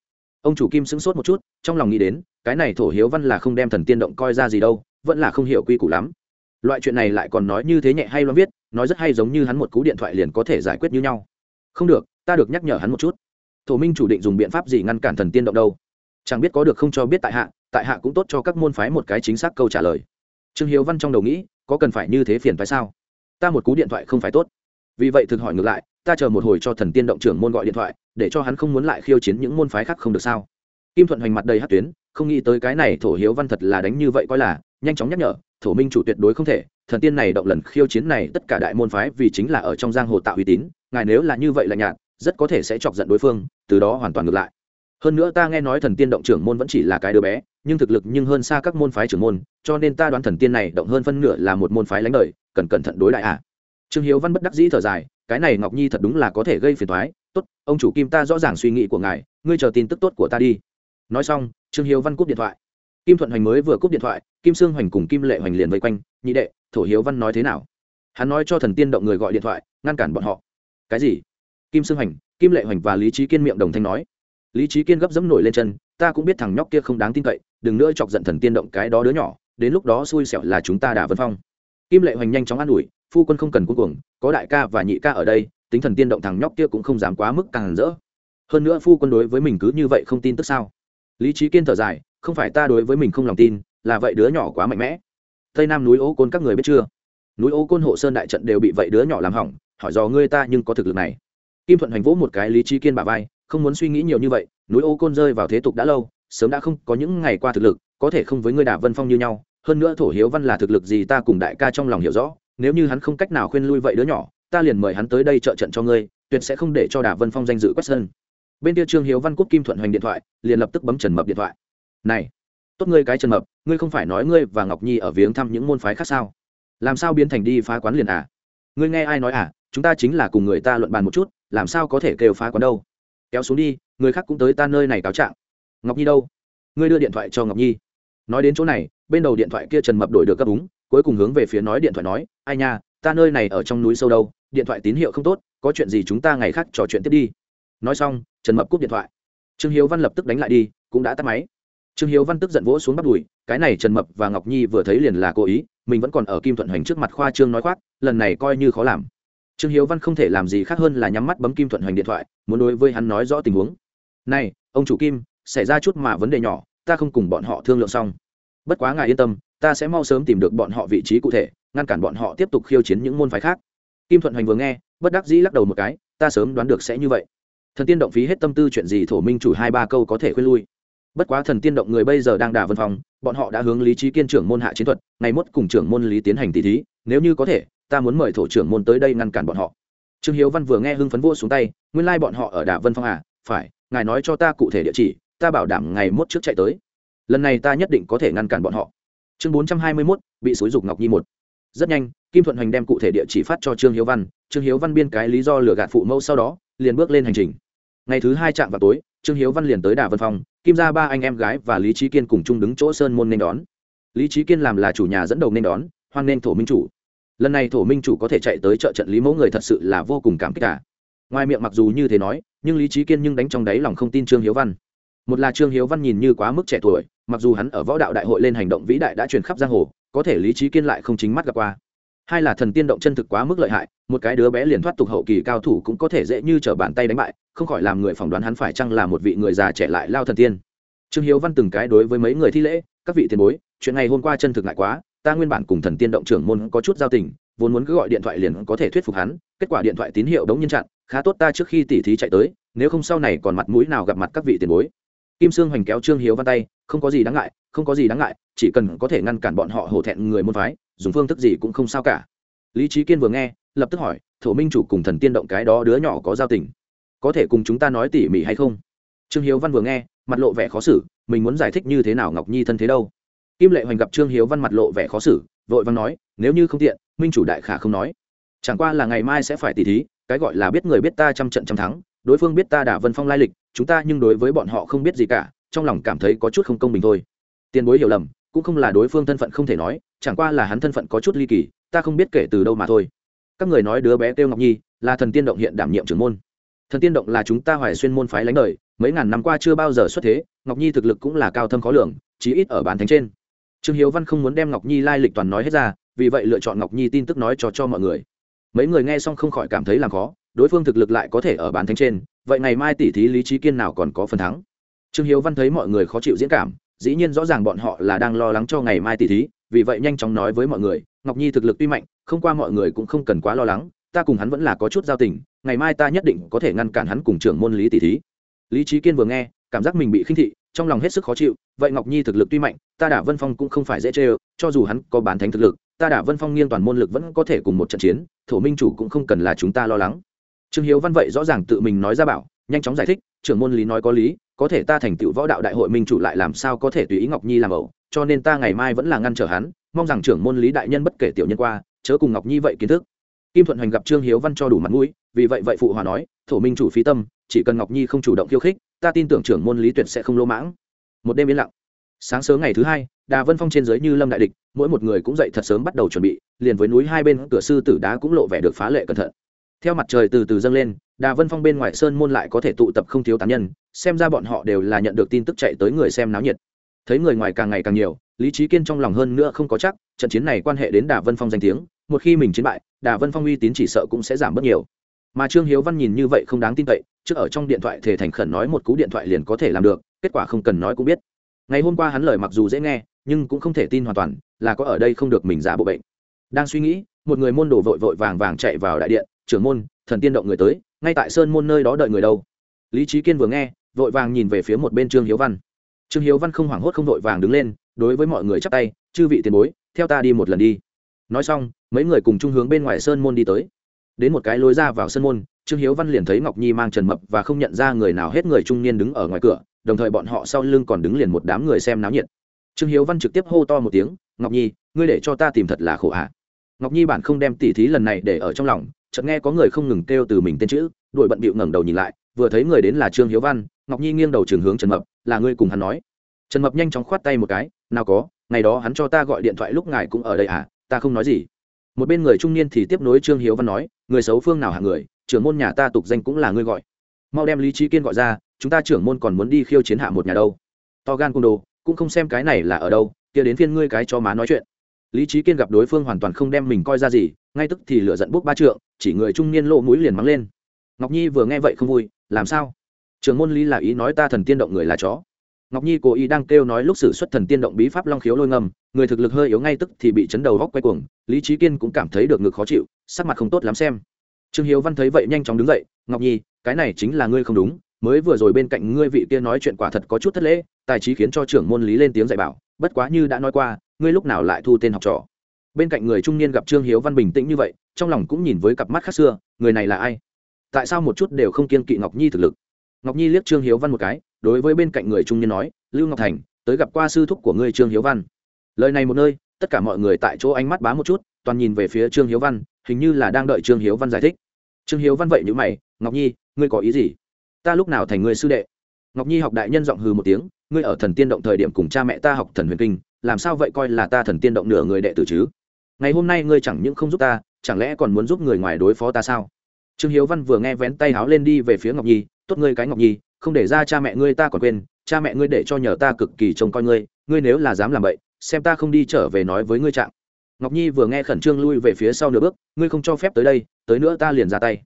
Ông chủ kim sững sốt một chút, trong lòng nghĩ đến, cái này thổ hiếu văn là không đem thần tiên động coi ra gì đâu, vẫn là không hiểu quy củ lắm. Loại chuyện này lại còn nói như thế nhẹ hay loan viết nói rất hay giống như hắn một cú điện thoại liền có thể giải quyết như nhau. Không được, ta được nhắc nhở hắn một chút. Thổ minh chủ định dùng biện pháp gì ngăn cản thần tiên động đâu? Chẳng biết có được không cho biết tại hạ tại hạ cũng tốt cho các môn phái một cái chính xác câu trả lời. Trương hiếu văn trong đầu nghĩ, có cần phải như thế phiền phải sao? Ta một cú điện thoại không phải tốt. Vì vậy thực hỏi ngược lại, ta chờ một hồi cho thần tiên động trưởng môn gọi điện thoại, để cho hắn không muốn lại khiêu chiến những môn phái khác không được sao? Kim thuận hoành mặt đầy hát tuyến, không nghĩ tới cái này thổ hiếu văn thật là đánh như vậy coi là, nhanh chóng nhắc nhở, thổ minh chủ tuyệt đối không thể thần tiên này động lần khiêu chiến này, tất cả đại môn phái vì chính là ở trong giang hồ tạo uy tín, ngài nếu là như vậy là nhạt, rất có thể sẽ chọc giận đối phương, từ đó hoàn toàn ngược lại. Hơn nữa ta nghe nói thần tiên động trưởng môn vẫn chỉ là cái đứa bé, nhưng thực lực nhưng hơn xa các môn phái trưởng môn, cho nên ta đoán thần tiên này động hơn phân nửa là một môn phái lãnh đời, cần cẩn thận đối đại ạ à. trương hiếu văn bất đắc dĩ thở dài, cái này ngọc nhi thật đúng là có thể gây phiền thoái tốt, ông chủ kim ta rõ ràng suy nghĩ của ngài, ngươi chờ tin tức tốt của ta đi. Nói xong, trương hiếu văn cúp điện thoại kim thuận hoành mới vừa cúp điện thoại, kim sương hoành cùng kim lệ hoành liền vây quanh, nhị đệ, thổ hiếu văn nói thế nào? Hắn nói cho thần tiên động người gọi điện thoại, ngăn cản bọn họ. Cái gì? Kim sương hoành, kim lệ hoành và lý trí kiên miệng đồng thanh nói. Lý trí kiên gấp dẫm nổi lên chân, ta cũng biết thằng nhóc kia không đáng tin cậy, đừng nữa chọc giận thần tiên động cái đó đứa nhỏ, đến lúc đó xui xẻo là chúng ta đả vân phong. Kim lệ hoành nhanh chóng an ủi, phu quân không cần cuối cùng có đại ca và nhị ca ở đây, tính thần tiên động thằng nhóc kia cũng không dám quá mức càng rỡ. Hơn nữa phu quân đối với mình cứ như vậy không tin tức sao? Lý trí kiên thở dài, không phải ta đối với mình không lòng tin, là vậy đứa nhỏ quá mạnh mẽ. Tây nam núi ô côn các người biết chưa? Núi ô côn hộ sơn đại trận đều bị vậy đứa nhỏ làm hỏng, hỏi dò ngươi ta nhưng có thực lực này. Kim thuận hành vỗ một cái lý trí kiên bà vai, không muốn suy nghĩ nhiều như vậy, núi ô côn rơi vào thế tục đã lâu, sớm đã không có những ngày qua thực lực, có thể không với ngươi đà vân phong như nhau, hơn nữa thổ hiếu văn là thực lực gì ta cùng đại ca trong lòng hiểu rõ, nếu như hắn không cách nào khuyên lui vậy đứa nhỏ, ta liền mời hắn tới đây trợ trận cho ngươi, tuyệt sẽ không để cho đà vân phong danh dự quét sơn bên kia trương hiếu văn cúp kim thuận hoành điện thoại, liền lập tức bấm trần mập điện thoại. Này, tốt ngươi cái trần mập, ngươi không phải nói ngươi và ngọc nhi ở viếng thăm những môn phái khác sao? Làm sao biến thành đi phá quán liền à? Ngươi nghe ai nói à chúng ta chính là cùng người ta luận bàn một chút, làm sao có thể kêu phá quán đâu? Kéo xuống đi, người khác cũng tới ta nơi này cáo trạng. Ngọc nhi đâu? Ngươi đưa điện thoại cho ngọc nhi. Nói đến chỗ này, bên đầu điện thoại kia trần mập đổi được cấp úng, cuối cùng hướng về phía nói điện thoại nói, ai nha, ta nơi này ở trong núi sâu đâu, điện thoại tín hiệu không tốt, có chuyện gì chúng ta ngày khác trò chuyện tiếp đi nói xong, trần mập cúp điện thoại. Trương hiếu văn lập tức đánh lại đi, cũng đã tắt máy. Trương hiếu văn tức giận vỗ xuống bắt đùi, cái này trần mập và ngọc nhi vừa thấy liền là cố ý, mình vẫn còn ở kim thuận hoành trước mặt khoa trương nói khoác, lần này coi như khó làm. Trương hiếu văn không thể làm gì khác hơn là nhắm mắt bấm kim thuận hoành điện thoại, muốn đối với hắn nói rõ tình huống. Này, ông chủ kim, xảy ra chút mà vấn đề nhỏ, ta không cùng bọn họ thương lượng xong. Bất quá ngài yên tâm, ta sẽ mau sớm tìm được bọn họ vị trí cụ thể, ngăn cản bọn họ tiếp tục khiêu chiến những môn phái khác. Kim thuận hoành vừa nghe, bất đắc dĩ lắc đầu một cái, ta sớm đoán được sẽ như vậy thần tiên động phí hết tâm tư chuyện gì thổ minh chủ hai ba câu có thể khuyên lui. Bất quá thần tiên động người bây giờ đang đà vân phòng bọn họ đã hướng lý trí kiên trưởng môn hạ chiến thuật, ngày mốt cùng trưởng môn lý tiến hành tỷ thí, nếu như có thể, ta muốn mời thổ trưởng môn tới đây ngăn cản bọn họ. Trương hiếu văn vừa nghe hưng phấn vô xuống tay, nguyên lai bọn họ ở đà vân phong à phải, ngài nói cho ta cụ thể địa chỉ, ta bảo đảm ngày mốt trước chạy tới. Lần này ta nhất định có thể ngăn cản bọn họ. Chương bốn trăm hai mươi mốt, bị xúi dục ngọc nhi một. Rất nhanh, kim thuận hoành đem cụ thể địa chỉ phát cho trương hiếu văn, trương hiếu văn biên cái lý do lừa gạt phụ mẫu sau đó, liền bước lên hành trình ngày thứ hai chạm vào tối, trương hiếu văn liền tới đà vân phong, kim ra ba anh em gái và lý trí kiên cùng chung đứng chỗ sơn môn nên đón. Lý trí kiên làm là chủ nhà dẫn đầu nên đón, hoan nên thổ minh chủ. Lần này thổ minh chủ có thể chạy tới chợ trận lý mẫu người thật sự là vô cùng cảm kích cả. Ngoài miệng mặc dù như thế nói, nhưng lý trí kiên nhưng đánh trong đáy lòng không tin trương hiếu văn. Một là trương hiếu văn nhìn như quá mức trẻ tuổi, mặc dù hắn ở võ đạo đại hội lên hành động vĩ đại đã truyền khắp giang hồ, có thể lý trí kiên lại không chính mắt gặp qua hai là thần tiên động chân thực quá mức lợi hại, một cái đứa bé liền thoát tục hậu kỳ cao thủ cũng có thể dễ như t r ở bàn tay đánh bại, không khỏi làm người phỏng đoán hắn phải chăng là một vị người già trẻ lại lao thần tiên. Trương hiếu văn từng cái đối với mấy người thi lễ, các vị tiền bối, chuyện này hôm qua chân thực ngại quá, ta nguyên bản cùng thần tiên động trưởng môn có chút giao tình, vốn muốn cứ gọi điện thoại liền có thể thuyết phục hắn, kết quả điện thoại tín hiệu đống nhiên chặn, khá tốt ta trước khi tỉ thí chạy tới, nếu không sau này còn mặt mũi nào gặp mặt các vị tiền bối. Kim sương hoành kéo trương hiếu văn tay, không có gì đáng ngại, không có gì đáng ngại, chỉ cần có thể ngăn cản bọn họ hổ thẹn người môn phái dùng phương thức gì cũng không sao cả. Lý trí kiên vừa nghe, lập tức hỏi, thổ minh chủ cùng thần tiên động cái đó đứa nhỏ có giao tình? Có thể cùng chúng ta nói tỉ mỉ hay không? Trương hiếu văn vừa nghe, mặt lộ vẻ khó xử, mình muốn giải thích như thế nào ngọc nhi thân thế đâu? Kim lệ hoành gặp trương hiếu văn mặt lộ vẻ khó xử, vội văn nói, nếu như không tiện, minh chủ đại khả không nói. Chẳng qua là ngày mai sẽ phải tỉ thí, cái gọi là biết người biết ta trăm trận trăm thắng, đối phương biết ta đã vân phong lai lịch, chúng ta nhưng đối với bọn họ không biết gì cả, trong lòng cảm thấy có chút không công bình thôi. Tiền bối hiểu lầm cũng không là đối phương thân phận không thể nói, chẳng qua là hắn thân phận có chút ly kỳ, ta không biết kể từ đâu mà thôi. Các người nói đứa bé Têu ngọc nhi là thần tiên động hiện đảm nhiệm trưởng môn. Thần tiên động là chúng ta hoài xuyên môn phái lánh đời, mấy ngàn năm qua chưa bao giờ xuất thế, ngọc nhi thực lực cũng là cao thâm khó lường, chí ít ở bán thánh trên. Trương hiếu văn không muốn đem ngọc nhi lai lịch toàn nói hết ra, vì vậy lựa chọn ngọc nhi tin tức nói cho cho mọi người. Mấy người nghe xong không khỏi cảm thấy làm khó, đối phương thực lực lại có thể ở bán thánh trên, vậy ngày mai tỷ thí lý trí kiên nào còn có phần thắng? Trương hiếu văn thấy mọi người khó chịu diễn cảm dĩ nhiên rõ ràng bọn họ là đang lo lắng cho ngày mai tỷ thí, vì vậy nhanh chóng nói với mọi người, ngọc nhi thực lực tuy mạnh, không qua mọi người cũng không cần quá lo lắng, ta cùng hắn vẫn là có chút giao tình, ngày mai ta nhất định có thể ngăn cản hắn cùng trưởng môn lý tỷ thí. Lý trí kiên vừa nghe, cảm giác mình bị khinh thị, trong lòng hết sức khó chịu, vậy ngọc nhi thực lực tuy mạnh, ta đả vân phong cũng không phải dễ chê cho dù hắn có bán thánh thực lực, ta đả vân phong nghiêng toàn môn lực vẫn có thể cùng một trận chiến, thổ minh chủ cũng không cần là chúng ta lo lắng. Trương hiếu văn vậy rõ ràng tự mình nói ra bảo, nhanh chóng giải thích, trưởng môn lý nói có lý có thể ta thành tựu võ đạo đại hội minh chủ lại làm sao có thể tùy ý ngọc nhi làm ẩu, cho nên ta ngày mai vẫn là ngăn trở hắn, mong rằng trưởng môn lý đại nhân bất kể tiểu nhân qua, chớ cùng ngọc nhi vậy kiến thức. Kim thuận hoành gặp trương hiếu văn cho đủ mặt mũi, vì vậy vậy phụ hòa nói, thổ minh chủ phí tâm, chỉ cần ngọc nhi không chủ động khiêu khích, ta tin tưởng trưởng môn lý tuyệt sẽ không lỗ mãng. Một đêm yên lặng. Sáng sớm ngày thứ hai, đà vân phong trên dưới như lâm đại địch, mỗi một người cũng dậy thật sớm bắt đầu chuẩn bị, liền với núi hai bên cửa sư tử đá cũng lộ vẻ được phá lệ cẩn thận theo mặt trời từ từ dâng lên, đà vân phong bên ngoài sơn môn lại có thể tụ tập không thiếu tán nhân, xem ra bọn họ đều là nhận được tin tức chạy tới người xem náo nhiệt. Thấy người ngoài càng ngày càng nhiều, lý trí kiên trong lòng hơn nữa không có chắc, trận chiến này quan hệ đến đà vân phong danh tiếng, một khi mình chiến bại, đà vân phong uy tín chỉ sợ cũng sẽ giảm bớt nhiều. Mà trương hiếu văn nhìn như vậy không đáng tin cậy trước ở trong điện thoại thể thành khẩn nói một cú điện thoại liền có thể làm được, kết quả không cần nói cũng biết. Ngày hôm qua hắn lời mặc dù dễ nghe, nhưng cũng không thể tin hoàn toàn, là có ở đây không được mình giả bộ bệnh. Đang suy nghĩ, một người môn đồ vội vội vàng vàng chạy vào đại điện trưởng môn, thần tiên động người tới, ngay tại sơn môn nơi đó đợi người đâu. Lý trí kiên vừa nghe, vội vàng nhìn về phía một bên trương hiếu văn. Trương hiếu văn không hoảng hốt không vội vàng đứng lên, đối với mọi người chắp tay, chư vị tiền bối, theo ta đi một lần đi. Nói xong, mấy người cùng chung hướng bên ngoài sơn môn đi tới. Đến một cái lối ra vào sơn môn, trương hiếu văn liền thấy ngọc nhi mang trần mập và không nhận ra người nào hết người trung niên đứng ở ngoài cửa, đồng thời bọn họ sau lưng còn đứng liền một đám người xem náo nhiệt. Trương hiếu văn trực tiếp hô to một tiếng, ngọc nhi, ngươi để cho ta tìm thật là khổ hạ. Ngọc nhi bản không đem tỉ thí lần này để ở trong lòng chợt nghe có người không ngừng kêu từ mình tên chữ, đuổi bận bịu ngẩng đầu nhìn lại, vừa thấy người đến là trương hiếu văn, ngọc nhi nghiêng đầu trường hướng trần mập, là ngươi cùng hắn nói. Trần mập nhanh chóng khoát tay một cái, nào có, ngày đó hắn cho ta gọi điện thoại lúc ngài cũng ở đây à ta không nói gì. Một bên người trung niên thì tiếp nối trương hiếu văn nói, người xấu phương nào hạng người, trưởng môn nhà ta tục danh cũng là ngươi gọi. Mau đem lý trí kiên gọi ra, chúng ta trưởng môn còn muốn đi khiêu chiến hạ một nhà đâu. To gan cung đồ, cũng không xem cái này là ở đâu, kia đến phiên ngươi cái cho má nói chuyện lý trí kiên gặp đối phương hoàn toàn không đem mình coi ra gì, ngay tức thì lựa giận bốc ba trượng, chỉ người trung niên lộ mũi liền mắng lên. Ngọc nhi vừa nghe vậy không vui, làm sao? Trường môn lý là ý nói ta thần tiên động người là chó. Ngọc nhi cố ý đang kêu nói lúc xử xuất thần tiên động bí pháp long khiếu lôi ngầm, người thực lực hơi yếu ngay tức thì bị chấn đầu góc quay cuồng, lý trí kiên cũng cảm thấy được ngực khó chịu, sắc mặt không tốt lắm xem. Trương hiếu văn thấy vậy nhanh chóng đứng dậy, ngọc nhi, cái này chính là ngươi không đúng, mới vừa rồi bên cạnh ngươi vị kia nói chuyện quả thật có chút thất lễ, tài trí khiến cho trưởng môn lý lên tiếng dạy bảo, bất quá như đã nói qua ngươi lúc nào lại thu tên học trò? Bên cạnh người trung niên gặp trương hiếu văn bình tĩnh như vậy, trong lòng cũng nhìn với cặp mắt khác xưa, người này là ai? Tại sao một chút đều không kiên kỵ ngọc nhi thực lực? Ngọc nhi liếc trương hiếu văn một cái, đối với bên cạnh người trung niên nói, lưu ngọc thành, tới gặp qua sư thúc của ngươi trương hiếu văn. Lời này một nơi, tất cả mọi người tại chỗ ánh mắt bá một chút, toàn nhìn về phía trương hiếu văn, hình như là đang đợi trương hiếu văn giải thích. Trương hiếu văn vậy như mày, ngọc nhi, ngươi có ý gì? Ta lúc nào thành ngươi sư đệ? Ngọc nhi học đại nhân giọng hừ một tiếng, ngươi ở thần tiên động thời điểm cùng cha mẹ ta học thần huyền kinh làm sao vậy coi là ta thần tiên động nửa người đệ tử chứ? Ngày hôm nay ngươi chẳng những không giúp ta, chẳng lẽ còn muốn giúp người ngoài đối phó ta sao? Trương hiếu văn vừa nghe vén tay háo lên đi về phía ngọc nhi, tốt ngươi cái ngọc nhi, không để ra cha mẹ ngươi ta còn quên, cha mẹ ngươi để cho nhờ ta cực kỳ trông coi ngươi ngươi nếu là dám làm vậy, xem ta không đi trở về nói với ngươi trạng. Ngọc nhi vừa nghe khẩn trương lui về phía sau nửa bước, ngươi không cho phép tới đây, tới nữa ta liền ra tay.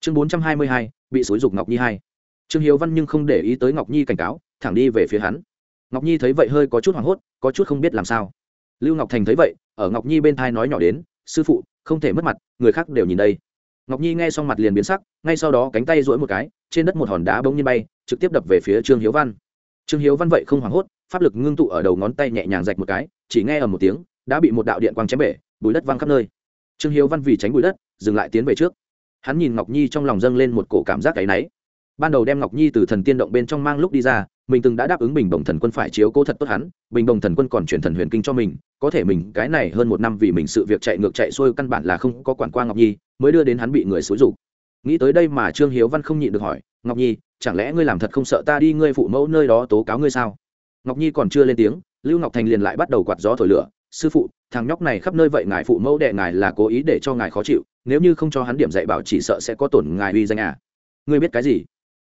Chương bốn trăm hai mươi hai, bị xúi dục ngọc nhi hai. Trương hiếu văn nhưng không để ý tới ngọc nhi cảnh cáo, thẳng đi về phía hắn. Ngọc nhi thấy vậy hơi có chút hoảng hốt có chút không biết làm sao. Lưu ngọc thành thấy vậy, ở ngọc nhi bên thai nói nhỏ đến, sư phụ, không thể mất mặt, người khác đều nhìn đây. Ngọc nhi nghe xong mặt liền biến sắc, ngay sau đó cánh tay duỗi một cái, trên đất một hòn đá bỗng nhiên bay, trực tiếp đập về phía trương hiếu văn. Trương hiếu văn vậy không hoảng hốt, pháp lực ngưng tụ ở đầu ngón tay nhẹ nhàng rạch một cái, chỉ nghe ở một tiếng, đã bị một đạo điện quang chém bể bùi đất văng khắp nơi. Trương hiếu văn vì tránh bùi đất, dừng lại tiến về trước. Hắn nhìn ngọc nhi trong lòng dâng lên một cổ cảm giác áy náy. Ban đầu đem ngọc nhi từ thần tiên động bên trong mang lúc đi ra mình từng đã đáp ứng bình đồng thần quân phải chiếu cố thật tốt hắn, bình đồng thần quân còn chuyển thần huyền kinh cho mình, có thể mình, cái này hơn một năm vì mình sự việc chạy ngược chạy xuôi căn bản là không có quản qua ngọc nhi, mới đưa đến hắn bị người xúi rục nghĩ tới đây mà trương hiếu văn không nhịn được hỏi, ngọc nhi, chẳng lẽ ngươi làm thật không sợ ta đi ngươi phụ mẫu nơi đó tố cáo ngươi sao? Ngọc nhi còn chưa lên tiếng, lưu ngọc thành liền lại bắt đầu quạt gió thổi lửa, sư phụ, thằng nhóc này khắp nơi vậy ngài phụ mẫu đệ ngài là cố ý để cho ngài khó chịu, nếu như không cho hắn điểm dạy bảo chỉ sợ sẽ có tổn ngài uy danh à. Ngươi biết cái gì?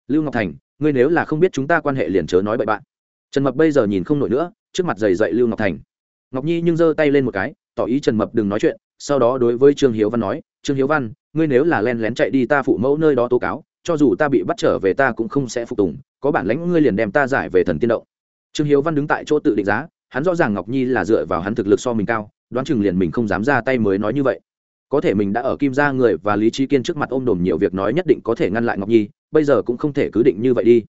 Lưu ngọc thành, ngươi nếu là không biết chúng ta quan hệ liền chớ nói bậy bạn. Trần mập bây giờ nhìn không nổi nữa, trước mặt giày dậy lưu ngọc thành. Ngọc nhi nhưng giơ tay lên một cái, tỏ ý trần mập đừng nói chuyện, sau đó đối với trương hiếu văn nói, trương hiếu văn, ngươi nếu là len lén chạy đi ta phụ mẫu nơi đó tố cáo, cho dù ta bị bắt trở về ta cũng không sẽ phục tùng, có bản lãnh ngươi liền đem ta giải về thần tiên động. Trương hiếu văn đứng tại chỗ tự định giá, hắn rõ ràng ngọc nhi là dựa vào hắn thực lực so mình cao, đoán chừng liền mình không dám ra tay mới nói như vậy. Có thể mình đã ở kim gia người và lý trí kiên trước mặt ôm đồm nhiều việc nói nhất định có thể ngăn lại ngọc nhi bây giờ cũng không thể cứ định như vậy đi.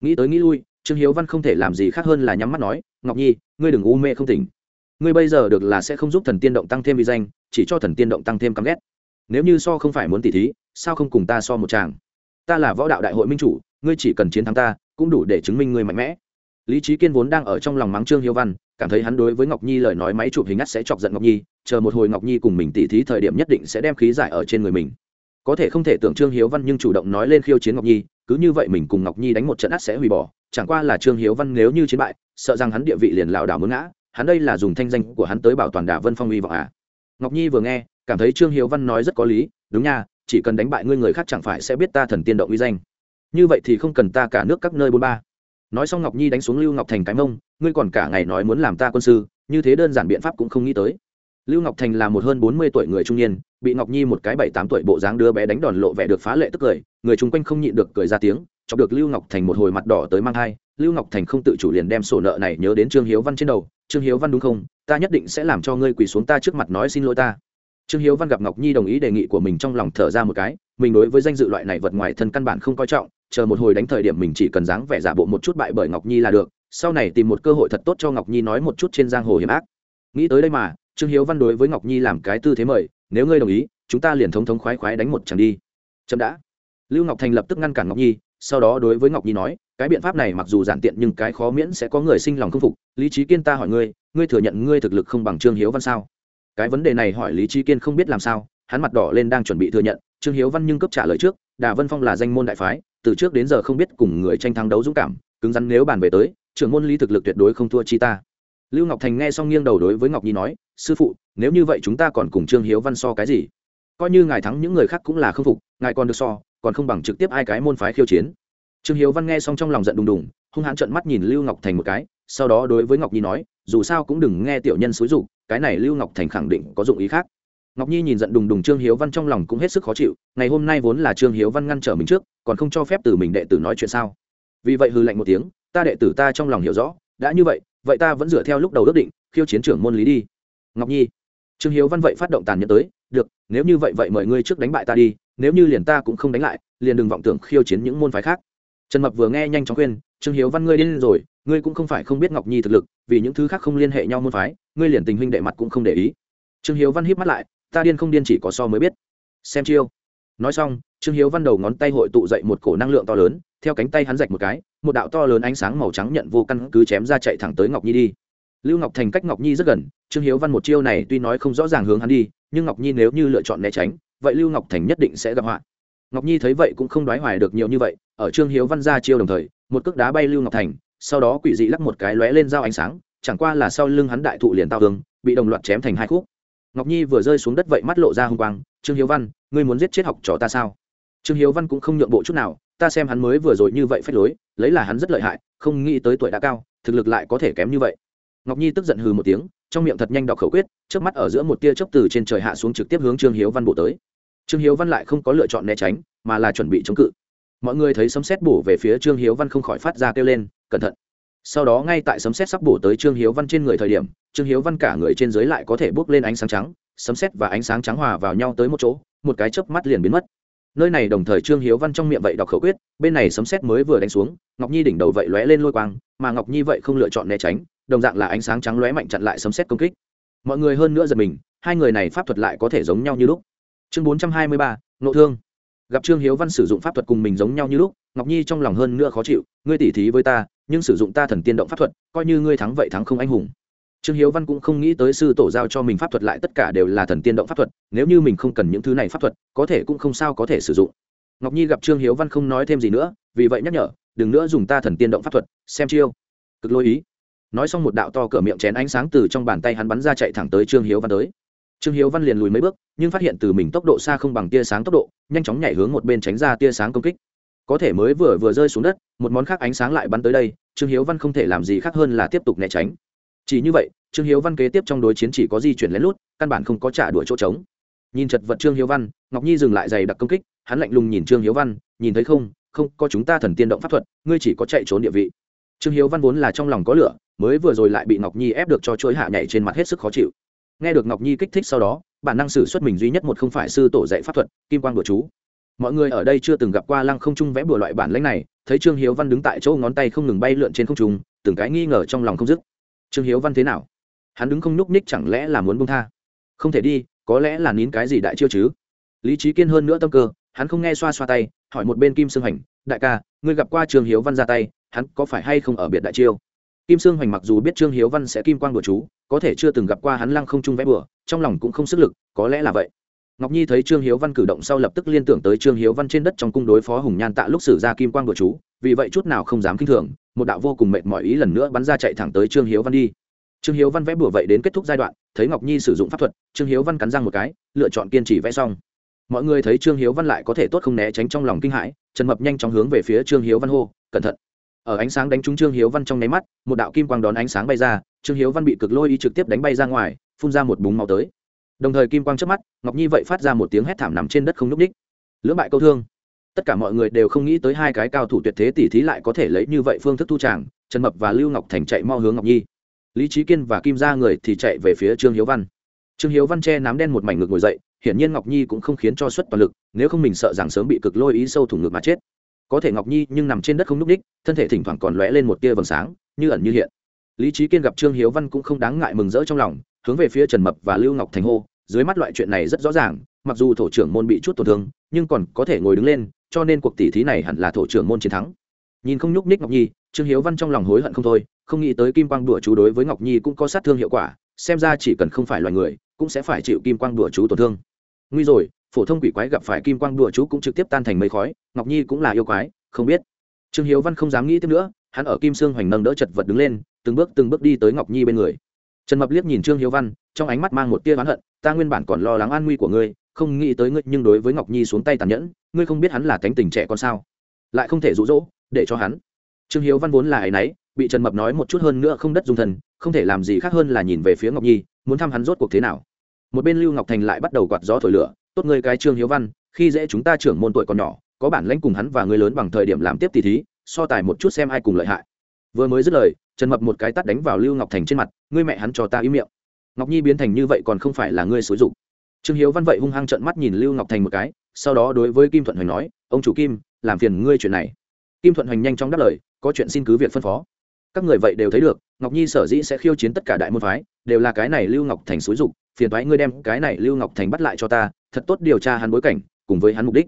Nghĩ tới nghĩ lui, trương hiếu văn không thể làm gì khác hơn là nhắm mắt nói, ngọc nhi, ngươi đừng u mê không tỉnh. Ngươi bây giờ được là sẽ không giúp thần tiên động tăng thêm uy danh, chỉ cho thần tiên động tăng thêm căm ghét. Nếu như so không phải muốn tỉ thí, sao không cùng ta so một chàng? Ta là võ đạo đại hội minh chủ, ngươi chỉ cần chiến thắng ta, cũng đủ để chứng minh ngươi mạnh mẽ. Lý trí kiên vốn đang ở trong lòng mắng trương hiếu văn, cảm thấy hắn đối với ngọc nhi lời nói máy chụp hình ngắt sẽ chọc giận ngọc nhi, chờ một hồi ngọc nhi cùng mình tỉ thí thời điểm nhất định sẽ đem khí giải ở trên người mình có thể không thể tưởng trương hiếu văn nhưng chủ động nói lên khiêu chiến ngọc nhi, cứ như vậy mình cùng ngọc nhi đánh một trận ắt sẽ hủy bỏ, chẳng qua là trương hiếu văn nếu như chiến bại, sợ rằng hắn địa vị liền lảo đảo muốn ngã, hắn đây là dùng thanh danh của hắn tới bảo toàn đả vân phong uy vọng à. Ngọc nhi vừa nghe, cảm thấy trương hiếu văn nói rất có lý, đúng nha, chỉ cần đánh bại ngươi người khác chẳng phải sẽ biết ta thần tiên động uy danh. Như vậy thì không cần ta cả nước các nơi bốn ba. Nói xong ngọc nhi đánh xuống lưu ngọc thành cái mông, ngươi còn cả ngày nói muốn làm ta quân sư, như thế đơn giản biện pháp cũng không nghĩ tới lưu ngọc thành là một hơn bốn mươi tuổi người trung niên, bị ngọc nhi một cái bảy tám tuổi bộ dáng đứa bé đánh đòn lộ vẻ được phá lệ tức cười, người chung quanh không nhịn được cười ra tiếng, chọc được lưu ngọc thành một hồi mặt đỏ tới mang thai. Lưu ngọc thành không tự chủ liền đem sổ nợ này nhớ đến trương hiếu văn trên đầu. Trương hiếu văn đúng không? Ta nhất định sẽ làm cho ngươi quỳ xuống ta trước mặt nói xin lỗi ta. Trương hiếu văn gặp ngọc nhi đồng ý đề nghị của mình trong lòng thở ra một cái, mình đối với danh dự loại này vật ngoài thân căn bản không coi trọng, chờ một hồi đánh thời điểm mình chỉ cần dáng vẻ giả bộ một chút bại bởi ngọc nhi là được, sau này tìm một cơ hội thật tốt cho ngọc nhi nói một chút trên giang hồ hiểm ác. Nghĩ tới đây mà trương hiếu văn đối với ngọc nhi làm cái tư thế mời, nếu ngươi đồng ý, chúng ta liền thống thống khoái khoái đánh một chẳng đi. Chậm đã. Lưu ngọc thành lập tức ngăn cản ngọc nhi, sau đó đối với ngọc nhi nói, cái biện pháp này mặc dù giản tiện nhưng cái khó miễn sẽ có người sinh lòng không phục, lý trí kiên ta hỏi ngươi ngươi thừa nhận ngươi thực lực không bằng trương hiếu văn sao? Cái vấn đề này hỏi lý trí kiên không biết làm sao, hắn mặt đỏ lên đang chuẩn bị thừa nhận, trương hiếu văn nhưng cấp trả lời trước, đà vân phong là danh môn đại phái, từ trước đến giờ không biết cùng người tranh thắng đấu dũng cảm, cứng rắn nếu bàn về tới, trưởng môn lý thực lực tuyệt đối không thua chi ta lưu ngọc thành nghe xong nghiêng đầu đối với ngọc nhi nói, sư phụ, nếu như vậy chúng ta còn cùng trương hiếu văn so cái gì? Coi như ngài thắng những người khác cũng là không phục, ngài còn được so, còn không bằng trực tiếp ai cái môn phái khiêu chiến. Trương hiếu văn nghe xong trong lòng giận đùng đùng, hung hãn trợn mắt nhìn lưu ngọc thành một cái, sau đó đối với ngọc nhi nói, dù sao cũng đừng nghe tiểu nhân xúi dục, cái này lưu ngọc thành khẳng định có dụng ý khác. Ngọc nhi nhìn giận đùng đùng trương hiếu văn trong lòng cũng hết sức khó chịu, ngày hôm nay vốn là trương hiếu văn ngăn trở mình trước, còn không cho phép từ mình đệ tử nói chuyện sao? Vì vậy hư lạnh một tiếng, ta đệ tử ta trong lòng hiểu rõ, đã như vậy vậy ta vẫn dựa theo lúc đầu ước định, khiêu chiến trưởng môn lý đi. Ngọc nhi, trương hiếu văn vậy phát động tàn nhẫn tới, được, nếu như vậy vậy mời ngươi trước đánh bại ta đi, nếu như liền ta cũng không đánh lại, liền đừng vọng tưởng khiêu chiến những môn phái khác. Trần mập vừa nghe nhanh chóng khuyên, trương hiếu văn ngươi điên rồi, ngươi cũng không phải không biết ngọc nhi thực lực, vì những thứ khác không liên hệ nhau môn phái, ngươi liền tình huynh đệ mặt cũng không để ý. Trương hiếu văn híp mắt lại, ta điên không điên chỉ có so mới biết. Xem chiêu. Nói xong, trương hiếu văn đầu ngón tay hội tụ dậy một cổ năng lượng to lớn theo cánh tay hắn rạch một cái, một đạo to lớn ánh sáng màu trắng nhận vô căn cứ chém ra chạy thẳng tới ngọc nhi đi. Lưu ngọc thành cách ngọc nhi rất gần, trương hiếu văn một chiêu này tuy nói không rõ ràng hướng hắn đi, nhưng ngọc nhi nếu như lựa chọn né tránh, vậy lưu ngọc thành nhất định sẽ gặp họa. Ngọc nhi thấy vậy cũng không đoái hoài được nhiều như vậy, ở trương hiếu văn ra chiêu đồng thời, một cước đá bay lưu ngọc thành, sau đó quỷ dị lắc một cái lóe lên dao ánh sáng, chẳng qua là sau lưng hắn đại thụ liền tao hướng bị đồng loạt chém thành hai khúc. Ngọc nhi vừa rơi xuống đất vậy mắt lộ ra hung quang, trương hiếu văn, ngươi muốn giết chết học trò ta sao? Trương hiếu văn cũng không nhượng bộ chút nào ta xem hắn mới vừa rồi như vậy phách lối, lấy là hắn rất lợi hại, không nghĩ tới tuổi đã cao, thực lực lại có thể kém như vậy. Ngọc nhi tức giận hừ một tiếng, trong miệng thật nhanh đọc khẩu quyết trước mắt ở giữa một tia chốc từ trên trời hạ xuống trực tiếp hướng trương hiếu văn bộ tới. Trương hiếu văn lại không có lựa chọn né tránh, mà là chuẩn bị chống cự. Mọi người thấy sấm xét bổ về phía trương hiếu văn không khỏi phát ra kêu lên, cẩn thận. Sau đó ngay tại sấm xét sắp bổ tới trương hiếu văn trên người thời điểm, trương hiếu văn cả người trên dưới lại có thể bốc lên ánh sáng trắng, sấm xét và ánh sáng trắng hòa vào nhau tới một chỗ, một cái chớp mắt liền biến mất nơi này đồng thời trương hiếu văn trong miệng vậy đọc khẩu quyết, bên này sấm xét mới vừa đánh xuống, ngọc nhi đỉnh đầu vậy lóe lên lôi quang, mà ngọc nhi vậy không lựa chọn né tránh, đồng dạng là ánh sáng trắng lóe mạnh chặn lại sấm xét công kích. Mọi người hơn nữa giật mình, hai người này pháp thuật lại có thể giống nhau như lúc. Chương bốn trăm hai mươi ba nộ thương. Gặp trương hiếu văn sử dụng pháp thuật cùng mình giống nhau như lúc, ngọc nhi trong lòng hơn nữa khó chịu, ngươi tỉ thí với ta, nhưng sử dụng ta thần tiên động pháp thuật, coi như ngươi thắng vậy thắng không anh hùng trương hiếu văn cũng không nghĩ tới sư tổ giao cho mình pháp thuật lại tất cả đều là thần tiên động pháp thuật, nếu như mình không cần những thứ này pháp thuật, có thể cũng không sao có thể sử dụng. Ngọc nhi gặp trương hiếu văn không nói thêm gì nữa, vì vậy nhắc nhở, đừng nữa dùng ta thần tiên động pháp thuật, xem chiêu. Cực lôi ý. Nói xong một đạo to cửa miệng chén ánh sáng từ trong bàn tay hắn bắn ra chạy thẳng tới trương hiếu văn tới. Trương hiếu văn liền lùi mấy bước, nhưng phát hiện từ mình tốc độ xa không bằng tia sáng tốc độ, nhanh chóng nhảy hướng một bên tránh ra tia sáng công kích. Có thể mới vừa vừa rơi xuống đất, một món khác ánh sáng lại bắn tới đây, trương hiếu văn không thể làm gì khác hơn là tiếp tục né tránh chỉ như vậy, trương hiếu văn kế tiếp trong đối chiến chỉ có di chuyển lén lút, căn bản không có trả đuổi chỗ trống. Nhìn chật vật trương hiếu văn, ngọc nhi dừng lại giày đặc công kích, hắn lạnh lùng nhìn trương hiếu văn, nhìn thấy không không, có chúng ta thần tiên động pháp thuật, ngươi chỉ có chạy trốn địa vị. Trương hiếu văn vốn là trong lòng có lửa, mới vừa rồi lại bị ngọc nhi ép được cho chuỗi hạ nhảy trên mặt hết sức khó chịu. Nghe được ngọc nhi kích thích sau đó, bản năng xử xuất mình duy nhất một không phải sư tổ dạy pháp thuật, kim quang bừa chú. Mọi người ở đây chưa từng gặp qua lăng không trung vẽ bừa loại bản lãnh này, thấy trương hiếu văn đứng tại chỗ ngón tay không ngừng bay lượn trên không trung, từng cái nghi ngờ trong lòng không dứt trương hiếu văn thế nào? Hắn đứng không nhúc ních chẳng lẽ là muốn bông tha? Không thể đi, có lẽ là nín cái gì đại chiêu chứ? Lý trí kiên hơn nữa tâm cơ, hắn không nghe xoa xoa tay, hỏi một bên kim sương hành đại ca, ngươi gặp qua trương hiếu văn ra tay, hắn có phải hay không ở biệt đại chiêu? Kim sương hoành mặc dù biết trương hiếu văn sẽ kim quang bừa chú, có thể chưa từng gặp qua hắn lăng không trung vẽ bừa, trong lòng cũng không sức lực, có lẽ là vậy. Ngọc nhi thấy trương hiếu văn cử động sau lập tức liên tưởng tới trương hiếu văn trên đất trong cung đối phó hùng nhan tạ lúc xử ra kim quang bừa chú vì vậy chút nào không dám kinh thường, một đạo vô cùng mệt mỏi ý lần nữa bắn ra chạy thẳng tới trương hiếu văn đi. Trương hiếu văn vẽ bùa vậy đến kết thúc giai đoạn, thấy ngọc nhi sử dụng pháp thuật, trương hiếu văn cắn răng một cái, lựa chọn kiên trì vẽ xong. Mọi người thấy trương hiếu văn lại có thể tốt không né tránh trong lòng kinh hãi, trần mập nhanh chóng hướng về phía trương hiếu văn hô, cẩn thận. Ở ánh sáng đánh trúng trương hiếu văn trong nháy mắt, một đạo kim quang đón ánh sáng bay ra, trương hiếu văn bị cực lôi y trực tiếp đánh bay ra ngoài, phun ra một búng máu tới. Đồng thời kim quang trước mắt, ngọc nhi vậy phát ra một tiếng hét thảm nằm trên đất không n ú c ních lưỡng bại câu thương tất cả mọi người đều không nghĩ tới hai cái cao thủ tuyệt thế tỷ thí lại có thể lấy như vậy phương thức thu tràng, trần mập và lưu ngọc thành chạy mo hướng ngọc nhi. Lý trí kiên và kim ra người thì chạy về phía trương hiếu văn. Trương hiếu văn che nám đen một mảnh ngực ngồi dậy, hiển nhiên ngọc nhi cũng không khiến cho suất toàn lực, nếu không mình sợ rằng sớm bị cực lôi ý sâu thủng ngực mà chết. Có thể ngọc nhi nhưng nằm trên đất không n ú c ních, thân thể thỉnh thoảng còn lóe lên một tia vầng sáng, như ẩn như hiện. Lý trí kiên gặp trương hiếu văn cũng không đáng ngại mừng rỡ trong lòng, hướng về phía trần mập và lưu ngọc thành hô, dưới mắt loại chuyện này rất rõ ràng, mặc dù thổ trưởng môn bị chút tổn thương, nhưng còn có thể ngồi đứng lên cho nên cuộc tỷ thí này hẳn là thổ trưởng môn chiến thắng. Nhìn không nhúc ních ngọc nhi, trương hiếu văn trong lòng hối hận không thôi, không nghĩ tới kim quang đùa chú đối với ngọc nhi cũng có sát thương hiệu quả, xem ra chỉ cần không phải loài người, cũng sẽ phải chịu kim quang đùa chú tổn thương. Nguy rồi, phổ thông quỷ quái gặp phải kim quang đùa chú cũng trực tiếp tan thành mây khói, ngọc nhi cũng là yêu quái, không biết. Trương hiếu văn không dám nghĩ tiếp nữa, hắn ở kim sương hoành nâng đỡ chật vật đứng lên, từng bước từng bước đi tới ngọc nhi bên người. Trần mập liếc nhìn trương hiếu văn, trong ánh mắt mang một tia oán hận, ta nguyên bản còn lo lắng an nguy của ngươi không nghĩ tới ngươi, nhưng đối với ngọc nhi xuống tay tàn nhẫn, ngươi không biết hắn là cánh tình trẻ con sao? Lại không thể rụ rỗ để cho hắn. Trương hiếu văn vốn là ấ y náy, bị trần mập nói một chút hơn nữa không đất dung thần, không thể làm gì khác hơn là nhìn về phía ngọc nhi, muốn thăm hắn rốt cuộc thế nào. Một bên lưu ngọc thành lại bắt đầu quạt gió thổi lửa, tốt ngươi cái trương hiếu văn, khi dễ chúng ta trưởng môn tuổi còn nhỏ, có bản lãnh cùng hắn và người lớn bằng thời điểm làm tiếp tỷ thí, so tài một chút xem ai cùng lợi hại. Vừa mới dứt lời, trần mập một cái tắt đánh vào lưu ngọc thành trên mặt, ngươi mẹ hắn cho ta ý miệng. Ngọc nhi biến thành như vậy còn không phải là ngươi xúi dục trương hiếu văn vậy hung hăng trợn mắt nhìn lưu ngọc thành một cái, sau đó đối với kim thuận hoành nói, ông chủ kim, làm phiền ngươi chuyện này. Kim thuận hoành nhanh chóng đáp lời, có chuyện xin cứ việc phân phó. Các người vậy đều thấy được, ngọc nhi sở dĩ sẽ khiêu chiến tất cả đại môn phái, đều là cái này lưu ngọc thành xúi dục, phiền thoái ngươi đem cái này lưu ngọc thành bắt lại cho ta, thật tốt điều tra hắn bối cảnh, cùng với hắn mục đích.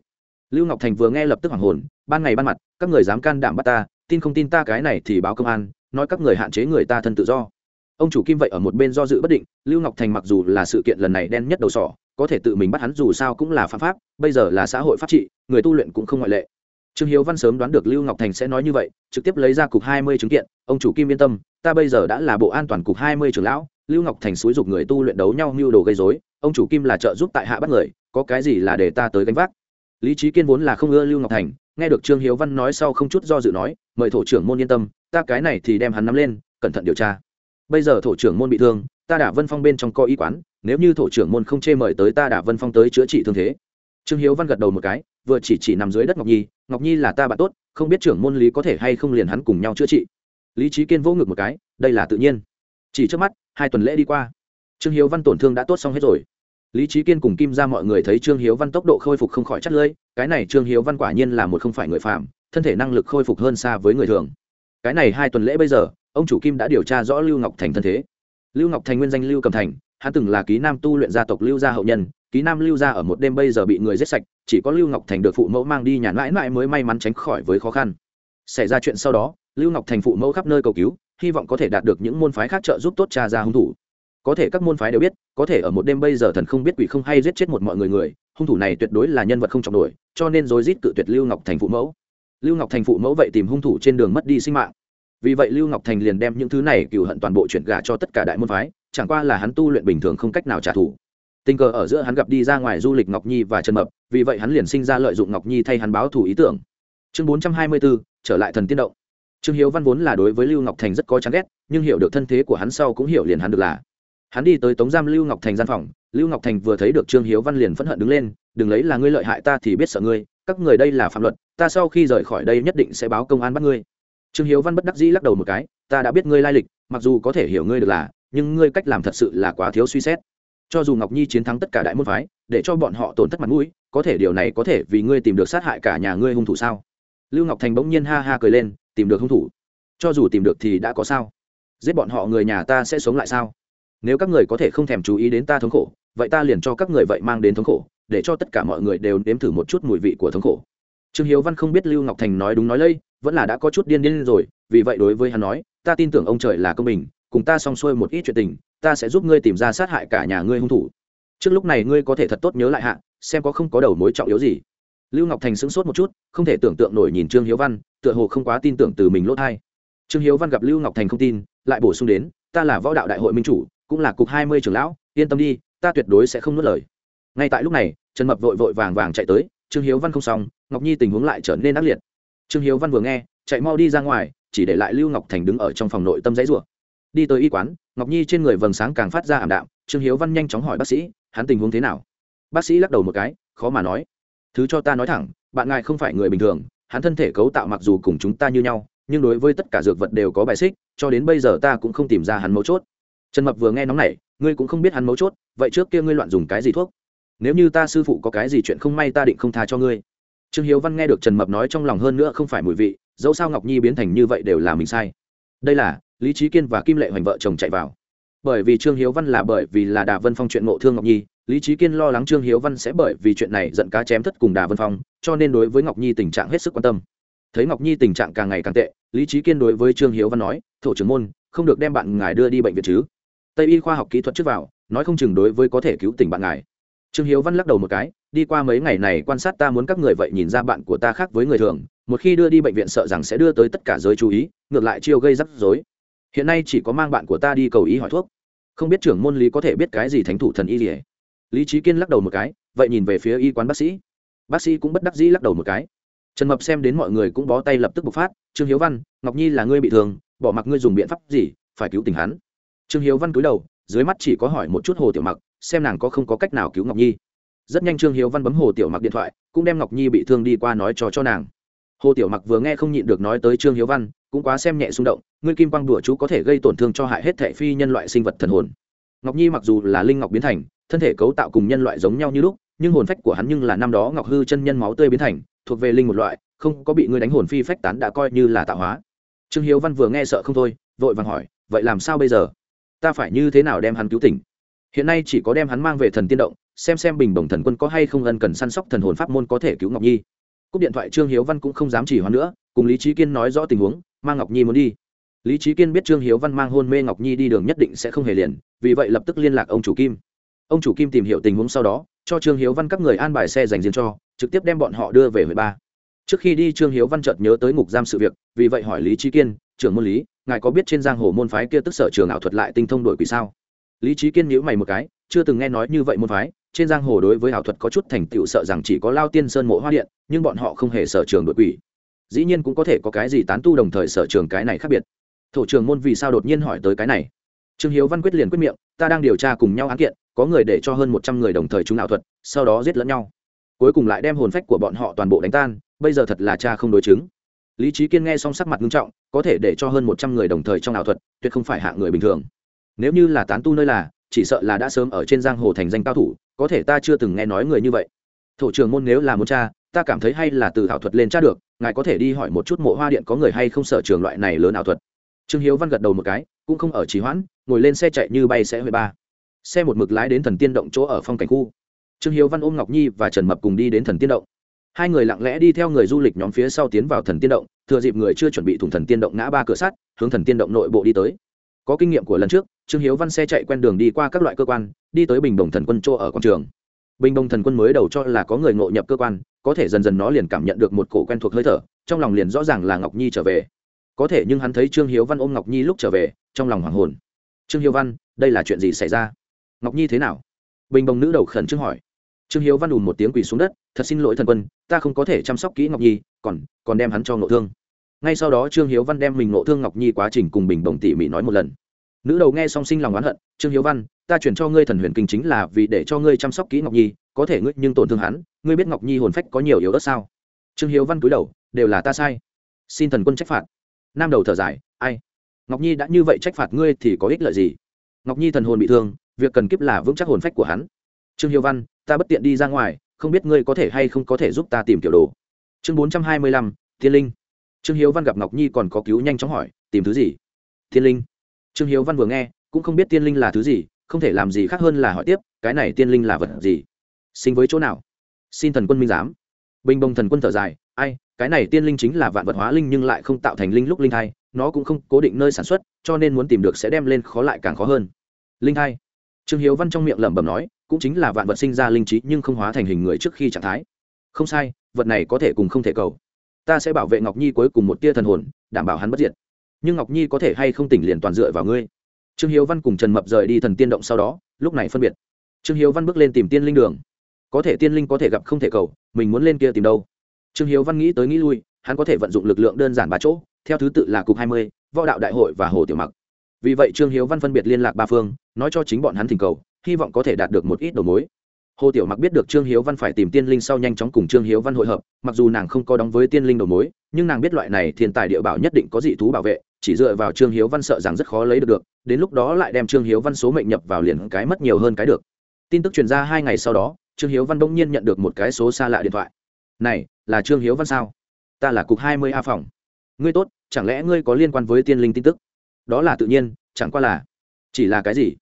Lưu ngọc thành vừa nghe lập tức hoảng hồn, ban ngày ban mặt, các người dám can đảm bắt ta, tin không tin ta cái này thì báo công an, nói các người hạn chế người ta thân tự do. Ông chủ kim vậy ở một bên do dự bất định, lưu ngọc thành mặc dù là sự kiện lần này đen nhất đầu sỏ có thể tự mình bắt hắn dù sao cũng là phạm pháp, bây giờ là xã hội pháp trị, người tu luyện cũng không ngoại lệ. Trương hiếu văn sớm đoán được lưu ngọc thành sẽ nói như vậy, trực tiếp lấy ra cục hai mươi chứng kiện, ông chủ kim yên tâm, ta bây giờ đã là bộ an toàn cục hai mươi trưởng lão, lưu ngọc thành xúi dục người tu luyện đấu nhau mưu đồ gây dối ông chủ kim là trợ giúp tại hạ bắt người, có cái gì là để ta tới gánh vác? Lý trí kiên vốn là không ưa lưu ngọc thành, nghe được trương hiếu văn nói sau không chút do dự nói, mời thổ trưởng môn yên tâm, ta cái này thì đem hắn nắm lên, cẩn thận điều tra. Bây giờ thổ trưởng môn bị thương, ta đã vân phong bên trong co y quán nếu như thổ trưởng môn không chê mời tới ta đả vân phong tới chữa trị thương thế. Trương hiếu văn gật đầu một cái, vừa chỉ chỉ nằm dưới đất ngọc nhi ngọc nhi là ta bạn tốt, không biết trưởng môn lý có thể hay không liền hắn cùng nhau chữa trị. Lý trí kiên vỗ ngực một cái, đây là tự nhiên. Chỉ trước mắt, hai tuần lễ đi qua. Trương hiếu văn tổn thương đã tốt xong hết rồi. Lý trí kiên cùng kim ra mọi người thấy trương hiếu văn tốc độ khôi phục không khỏi chắt lưỡi, cái này trương hiếu văn quả nhiên là một không phải người phạm thân thể năng lực khôi phục hơn xa với người thường. Cái này hai tuần lễ bây giờ, ông chủ kim đã điều tra rõ lưu ngọc thành thân thế. Lưu ngọc thành nguyên danh lưu cầm thành hắn từng là ký nam tu luyện gia tộc lưu gia hậu nhân, ký nam lưu gia ở một đêm bây giờ bị người giết sạch, chỉ có lưu ngọc thành được phụ mẫu mang đi nhà mãi mãi mới may mắn tránh khỏi với khó khăn. Xảy ra chuyện sau đó, lưu ngọc thành phụ mẫu khắp nơi cầu cứu, hy vọng có thể đạt được những môn phái khác trợ giúp tốt cha ra hung thủ. Có thể các môn phái đều biết, có thể ở một đêm bây giờ thần không biết quỷ không hay giết chết một mọi người người, hung thủ này tuyệt đối là nhân vật không trọng nổi, cho nên rối rít cự tuyệt lưu ngọc thành phụ mẫu. Lưu ngọc thành phụ mẫu vậy tìm hung thủ trên đường mất đi sinh mạng. Vì vậy lưu ngọc thành liền đem những thứ này cựu hận toàn bộ chuyển gà cho tất cả đại môn phái chẳng qua là hắn tu luyện bình thường không cách nào trả thù. Tình cờ ở giữa hắn gặp đi ra ngoài du lịch ngọc nhi và trần mập, vì vậy hắn liền sinh ra lợi dụng ngọc nhi thay hắn báo thù ý tưởng. Chương bốn trăm hai mươi bốn trở lại thần tiên động. Trương hiếu văn vốn là đối với lưu ngọc thành rất có chán ghét, nhưng hiểu được thân thế của hắn sau cũng hiểu liền hắn được là. Hắn đi tới tống giam lưu ngọc thành gian phòng, lưu ngọc thành vừa thấy được trương hiếu văn liền phẫn hận đứng lên, đừng lấy là ngươi lợi hại ta thì biết sợ ngươi, các người đây là phạm luật, ta sau khi rời khỏi đây nhất định sẽ báo công an bắt ngươi. Trương hiếu văn bất đắc dĩ lắc đầu một cái, ta đã biết ngươi lai lịch, mặc dù có thể hiểu ngươi được là nhưng ngươi cách làm thật sự là quá thiếu suy xét. Cho dù ngọc nhi chiến thắng tất cả đại môn phái, để cho bọn họ tổn thất mặt mũi, có thể điều này có thể vì ngươi tìm được sát hại cả nhà ngươi hung thủ sao? Lưu ngọc thành bỗng nhiên ha ha cười lên, tìm được hung thủ. Cho dù tìm được thì đã có sao? Giết bọn họ người nhà ta sẽ sống lại sao? Nếu các người có thể không thèm chú ý đến ta thống khổ, vậy ta liền cho các người vậy mang đến thống khổ, để cho tất cả mọi người đều nếm thử một chút mùi vị của thống khổ. Trương hiếu văn không biết lưu ngọc thành nói đúng nói lây, vẫn là đã có chút điên điên rồi, vì vậy đối với hắn nói, ta tin tưởng ông trời là công bình cùng ta xong xuôi một ít chuyện tình, ta sẽ giúp ngươi tìm ra sát hại cả nhà ngươi hung thủ. Trước lúc này ngươi có thể thật tốt nhớ lại hạ, xem có không có đầu mối trọng yếu gì. Lưu ngọc thành sững sốt một chút, không thể tưởng tượng nổi nhìn trương hiếu văn, tựa hồ không quá tin tưởng từ mình lốt hai trương hiếu văn gặp lưu ngọc thành không tin, lại bổ sung đến, ta là võ đạo đại hội minh chủ, cũng là cục hai mươi trưởng lão, yên tâm đi, ta tuyệt đối sẽ không nuốt lời. Ngay tại lúc này, trần mập vội vội vàng vàng chạy tới, trương hiếu văn không xong, ngọc nhi tình huống lại trở nên ác liệt. Trương hiếu văn vừa nghe, chạy mau đi ra ngoài, chỉ để lại lưu ngọc thành đứng ở trong phòng nội tâm giấy rủa đi tới y quán, ngọc nhi trên người vầng sáng càng phát ra ảm đạm, trương hiếu văn nhanh chóng hỏi bác sĩ, hắn tình huống thế nào? Bác sĩ lắc đầu một cái, khó mà nói. Thứ cho ta nói thẳng, bạn ngài không phải người bình thường, hắn thân thể cấu tạo mặc dù cùng chúng ta như nhau, nhưng đối với tất cả dược vật đều có bài xích, cho đến bây giờ ta cũng không tìm ra hắn mấu chốt. Trần mập vừa nghe nóng này ngươi cũng không biết hắn mấu chốt, vậy trước kia ngươi loạn dùng cái gì thuốc? Nếu như ta sư phụ có cái gì chuyện không may ta định không tha cho ngươi. Trương hiếu văn nghe được trần mập nói trong lòng hơn nữa không phải mùi vị, dẫu sao ngọc nhi biến thành như vậy đều là mình sai. Đây là lý trí kiên và kim lệ hoành vợ chồng chạy vào. Bởi vì trương hiếu văn là bởi vì là đà vân phong chuyện ngộ thương ngọc nhi, lý trí kiên lo lắng trương hiếu văn sẽ bởi vì chuyện này giận cá chém thất cùng đà vân phong, cho nên đối với ngọc nhi tình trạng hết sức quan tâm. Thấy ngọc nhi tình trạng càng ngày càng tệ, lý trí kiên đối với trương hiếu văn nói, thổ trưởng môn, không được đem bạn ngài đưa đi bệnh viện chứ? Tây y khoa học kỹ thuật trước vào, nói không chừng đối với có thể cứu tình bạn ngài. Trương hiếu văn lắc đầu một cái, đi qua mấy ngày này quan sát ta muốn các người vậy nhìn ra bạn của ta khác với người thường, một khi đưa đi bệnh viện sợ rằng sẽ đưa tới tất cả giới chú ý, ngược lại chiêu gây rắc rối hiện nay chỉ có mang bạn của ta đi cầu ý hỏi thuốc. Không biết trưởng môn lý có thể biết cái gì thánh thủ thần y gì lý trí kiên lắc đầu một cái, vậy nhìn về phía y quán bác sĩ. Bác sĩ cũng bất đắc dĩ lắc đầu một cái. Trần mập xem đến mọi người cũng bó tay lập tức bộc phát, trương hiếu văn, ngọc nhi là ngươi bị thương, bỏ mặc ngươi dùng biện pháp gì, phải cứu tình hắn. Trương hiếu văn cúi đầu, dưới mắt chỉ có hỏi một chút hồ tiểu mặc, xem nàng có không có cách nào cứu ngọc nhi. Rất nhanh trương hiếu văn bấm hồ tiểu mặc điện thoại, cũng đem ngọc nhi bị thương đi qua nói cho cho nàng. Hồ tiểu mặc vừa nghe không nhịn được nói tới trương hiếu văn cũng quá xem nhẹ xung động, ngươi kim quang đùa chú có thể gây tổn thương cho hại hết thệ phi nhân loại sinh vật thần hồn. Ngọc nhi mặc dù là linh ngọc biến thành, thân thể cấu tạo cùng nhân loại giống nhau như lúc, nhưng hồn phách của hắn nhưng là năm đó ngọc hư chân nhân máu tươi biến thành, thuộc về linh một loại, không có bị ngươi đánh hồn phi phách tán đã coi như là tạo hóa. Trương hiếu văn vừa nghe sợ không thôi, vội vàng hỏi, vậy làm sao bây giờ? Ta phải như thế nào đem hắn cứu tỉnh? Hiện nay chỉ có đem hắn mang về thần tiên động, xem xem bình bồng thần quân có hay không ân cần săn sóc thần hồn pháp môn có thể cứu ngọc nhi. Cúp điện thoại trương hiếu văn cũng không dám chỉ hoãn nữa, cùng lý trí kiên nói rõ tình huống mang ngọc nhi muốn đi lý trí kiên biết trương hiếu văn mang hôn mê ngọc nhi đi đường nhất định sẽ không hề liền vì vậy lập tức liên lạc ông chủ kim ông chủ kim tìm hiểu tình huống sau đó cho trương hiếu văn các người an bài xe dành riêng cho trực tiếp đem bọn họ đưa về huyện ba trước khi đi trương hiếu văn chợt nhớ tới ngục giam sự việc vì vậy hỏi lý trí kiên trưởng môn lý ngài có biết trên giang hồ môn phái kia tức sở trường ảo thuật lại tinh thông đổi quỷ sao lý trí kiên nhữ mày một cái chưa từng nghe nói như vậy môn phái trên giang hồ đối với ảo thuật có chút thành tựu sợ rằng chỉ có lao tiên sơn mộ hoa điện nhưng bọn họ không hề sở trường đội quỷ dĩ nhiên cũng có thể có cái gì tán tu đồng thời sở trường cái này khác biệt. Thổ trường môn vì sao đột nhiên hỏi tới cái này? Trương hiếu văn quyết liền quyết miệng, ta đang điều tra cùng nhau án kiện, có người để cho hơn một trăm người đồng thời chúng ảo thuật, sau đó giết lẫn nhau. Cuối cùng lại đem hồn phách của bọn họ toàn bộ đánh tan, bây giờ thật là cha không đối chứng. Lý trí kiên nghe xong sắc mặt nghiêm trọng, có thể để cho hơn một trăm người đồng thời trong ảo thuật, tuyệt không phải hạ người bình thường. Nếu như là tán tu nơi là, chỉ sợ là đã sớm ở trên giang hồ thành danh cao thủ, có thể ta chưa từng nghe nói người như vậy. Thổ trưởng môn nếu là muốn cha ta cảm thấy hay là từ ảo thuật lên tra được, ngài có thể đi hỏi một chút mộ hoa điện có người hay không sở trường loại này lớn ảo thuật. Trương hiếu văn gật đầu một cái, cũng không ở trì hoãn, ngồi lên xe chạy như bay sẽ huệ ba. Xe một mực lái đến thần tiên động chỗ ở phong cảnh khu. Trương hiếu văn ôm ngọc nhi và trần mập cùng đi đến thần tiên động. Hai người lặng lẽ đi theo người du lịch nhóm phía sau tiến vào thần tiên động, thừa dịp người chưa chuẩn bị thủng thần tiên động ngã ba cửa sắt, hướng thần tiên động nội bộ đi tới. Có kinh nghiệm của lần trước, trương hiếu văn xe chạy quen đường đi qua các loại cơ quan, đi tới bình đồng thần quân chỗ ở quảng trường bình Đông thần quân mới đầu cho là có người ngộ nhập cơ quan, có thể dần dần nó liền cảm nhận được một cổ quen thuộc hơi thở, trong lòng liền rõ ràng là ngọc nhi trở về. Có thể nhưng hắn thấy trương hiếu văn ôm ngọc nhi lúc trở về, trong lòng hoàng hồn. Trương hiếu văn, đây là chuyện gì xảy ra? Ngọc nhi thế nào? Bình Đông nữ đầu khẩn trương hỏi. Trương hiếu văn đùn một tiếng quỳ xuống đất, thật xin lỗi thần quân, ta không có thể chăm sóc kỹ ngọc nhi, còn còn đem hắn cho ngộ thương. Ngay sau đó trương hiếu văn đem mình ngộ thương ngọc nhi quá trình cùng bình bồng tỉ mỉ nói một lần nữ đầu nghe song sinh lòng oán hận, trương hiếu văn, ta chuyển cho ngươi thần huyền kinh chính là vì để cho ngươi chăm sóc kỹ ngọc nhi, có thể ngươi nhưng tổn thương hắn, ngươi biết ngọc nhi hồn phách có nhiều yếu ớt sao? Trương hiếu văn cúi đầu, đều là ta sai. Xin thần quân trách phạt. Nam đầu thở dài, ai? Ngọc nhi đã như vậy trách phạt ngươi thì có ích lợi gì? Ngọc nhi thần hồn bị thương, việc cần kiếp là vững chắc hồn phách của hắn. Trương hiếu văn, ta bất tiện đi ra ngoài, không biết ngươi có thể hay không có thể giúp ta tìm kiểu đồ. Chương bốn trăm hai mươi lăm, thiên linh. Trương hiếu văn gặp ngọc nhi còn có cứu nhanh chóng hỏi, tìm thứ gì? Thiên linh trương hiếu văn vừa nghe, cũng không biết tiên linh là thứ gì, không thể làm gì khác hơn là hỏi tiếp, cái này tiên linh là vật gì? Sinh với chỗ nào? Xin thần quân minh giám. Bình bông thần quân thở dài, ai, cái này tiên linh chính là vạn vật hóa linh nhưng lại không tạo thành linh lúc linh thai, nó cũng không cố định nơi sản xuất, cho nên muốn tìm được sẽ đem lên khó lại càng khó hơn. Linh thai. Trương hiếu văn trong miệng lẩm bẩm nói, cũng chính là vạn vật sinh ra linh trí nhưng không hóa thành hình người trước khi trạng thái. Không sai, vật này có thể cùng không thể cầu. Ta sẽ bảo vệ ngọc nhi cuối cùng một tia thần hồn, đảm bảo hắn bất diệt nhưng ngọc nhi có thể hay không tỉnh liền toàn dựa vào ngươi? Trương hiếu văn cùng trần mập rời đi thần tiên động sau đó, lúc này phân biệt. Trương hiếu văn bước lên tìm tiên linh đường. Có thể tiên linh có thể gặp không thể cầu, mình muốn lên kia tìm đâu? Trương hiếu văn nghĩ tới nghĩ lui, hắn có thể vận dụng lực lượng đơn giản ba chỗ, theo thứ tự là cục hai mươi, võ đạo đại hội và hồ tiểu mặc. Vì vậy trương hiếu văn phân biệt liên lạc ba phương, nói cho chính bọn hắn thỉnh cầu, hy vọng có thể đạt được một ít đầu mối hồ tiểu mặc biết được trương hiếu văn phải tìm tiên linh sau nhanh chóng cùng trương hiếu văn hội hợp, mặc dù nàng không có đóng với tiên linh đầu mối, nhưng nàng biết loại này thiên tài địa bảo nhất định có dị thú bảo vệ, chỉ dựa vào trương hiếu văn sợ rằng rất khó lấy được được, đến lúc đó lại đem trương hiếu văn số mệnh nhập vào liền cái mất nhiều hơn cái được. Tin tức truyền ra hai ngày sau đó, trương hiếu văn bỗng nhiên nhận được một cái số xa lạ điện thoại. Này, là trương hiếu văn sao? Ta là cục hai mươi a phòng. Ngươi tốt, chẳng lẽ ngươi có liên quan với tiên linh tin tức? Đó là tự nhiên, chẳng qua là, chỉ là cái gì?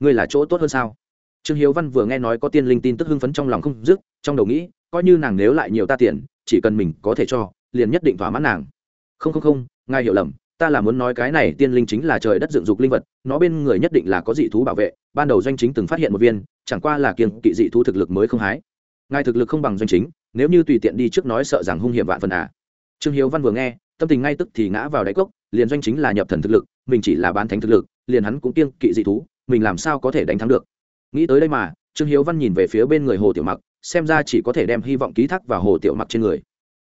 Ngươi là chỗ tốt hơn sao? Trương hiếu văn vừa nghe nói có tiên linh tin tức hưng phấn trong lòng không dứt, trong đầu nghĩ, coi như nàng nếu lại nhiều ta tiền, chỉ cần mình có thể cho, liền nhất định thỏa mãn nàng. Không không không, ngài hiểu lầm, ta là muốn nói cái này tiên linh chính là trời đất dựng dục linh vật, nó bên người nhất định là có dị thú bảo vệ, ban đầu doanh chính từng phát hiện một viên, chẳng qua là kiêng kỵ dị thú thực lực mới không hái. Ngài thực lực không bằng doanh chính, nếu như tùy tiện đi trước nói sợ rằng hung hiểm vạn phần à. Trương hiếu văn vừa nghe, tâm tình ngay tức thì ngã vào đáy cốc, liền doanh chính là nhập thần thực lực, mình chỉ là bán thánh thực lực, liền hắn cũng kiêng kỵ dị thú, mình làm sao có thể đánh thắng được nghĩ tới đây mà, trương hiếu văn nhìn về phía bên người hồ tiểu mặc, xem ra chỉ có thể đem hy vọng ký thác vào hồ tiểu mặc trên người.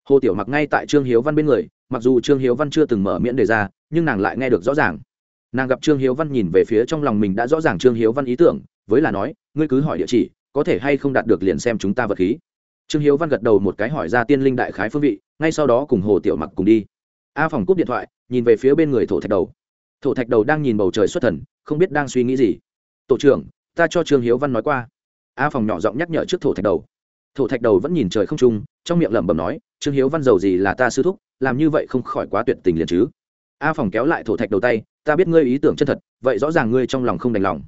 Hồ tiểu mặc ngay tại trương hiếu văn bên người, mặc dù trương hiếu văn chưa từng mở miễn đề ra, nhưng nàng lại nghe được rõ ràng. Nàng gặp trương hiếu văn nhìn về phía trong lòng mình đã rõ ràng trương hiếu văn ý tưởng, với là nói, ngươi cứ hỏi địa chỉ, có thể hay không đạt được liền xem chúng ta vật khí. Trương hiếu văn gật đầu một cái hỏi ra tiên linh đại khái phương vị, ngay sau đó cùng hồ tiểu mặc cùng đi. A phòng cúp điện thoại, nhìn về phía bên người thổ thạch đầu. Thổ thạch đầu đang nhìn bầu trời xuất thần, không biết đang suy nghĩ gì. Tổ trưởng ta cho trương hiếu văn nói qua. A phòng nhỏ giọng nhắc nhở trước thổ thạch đầu. Thổ thạch đầu vẫn nhìn trời không trung, trong miệng lẩm bẩm nói, trương hiếu văn giàu gì là ta sư thúc, làm như vậy không khỏi quá tuyệt tình liền chứ. A phòng kéo lại thổ thạch đầu tay, ta biết ngươi ý tưởng chân thật, vậy rõ ràng ngươi trong lòng không đành lòng.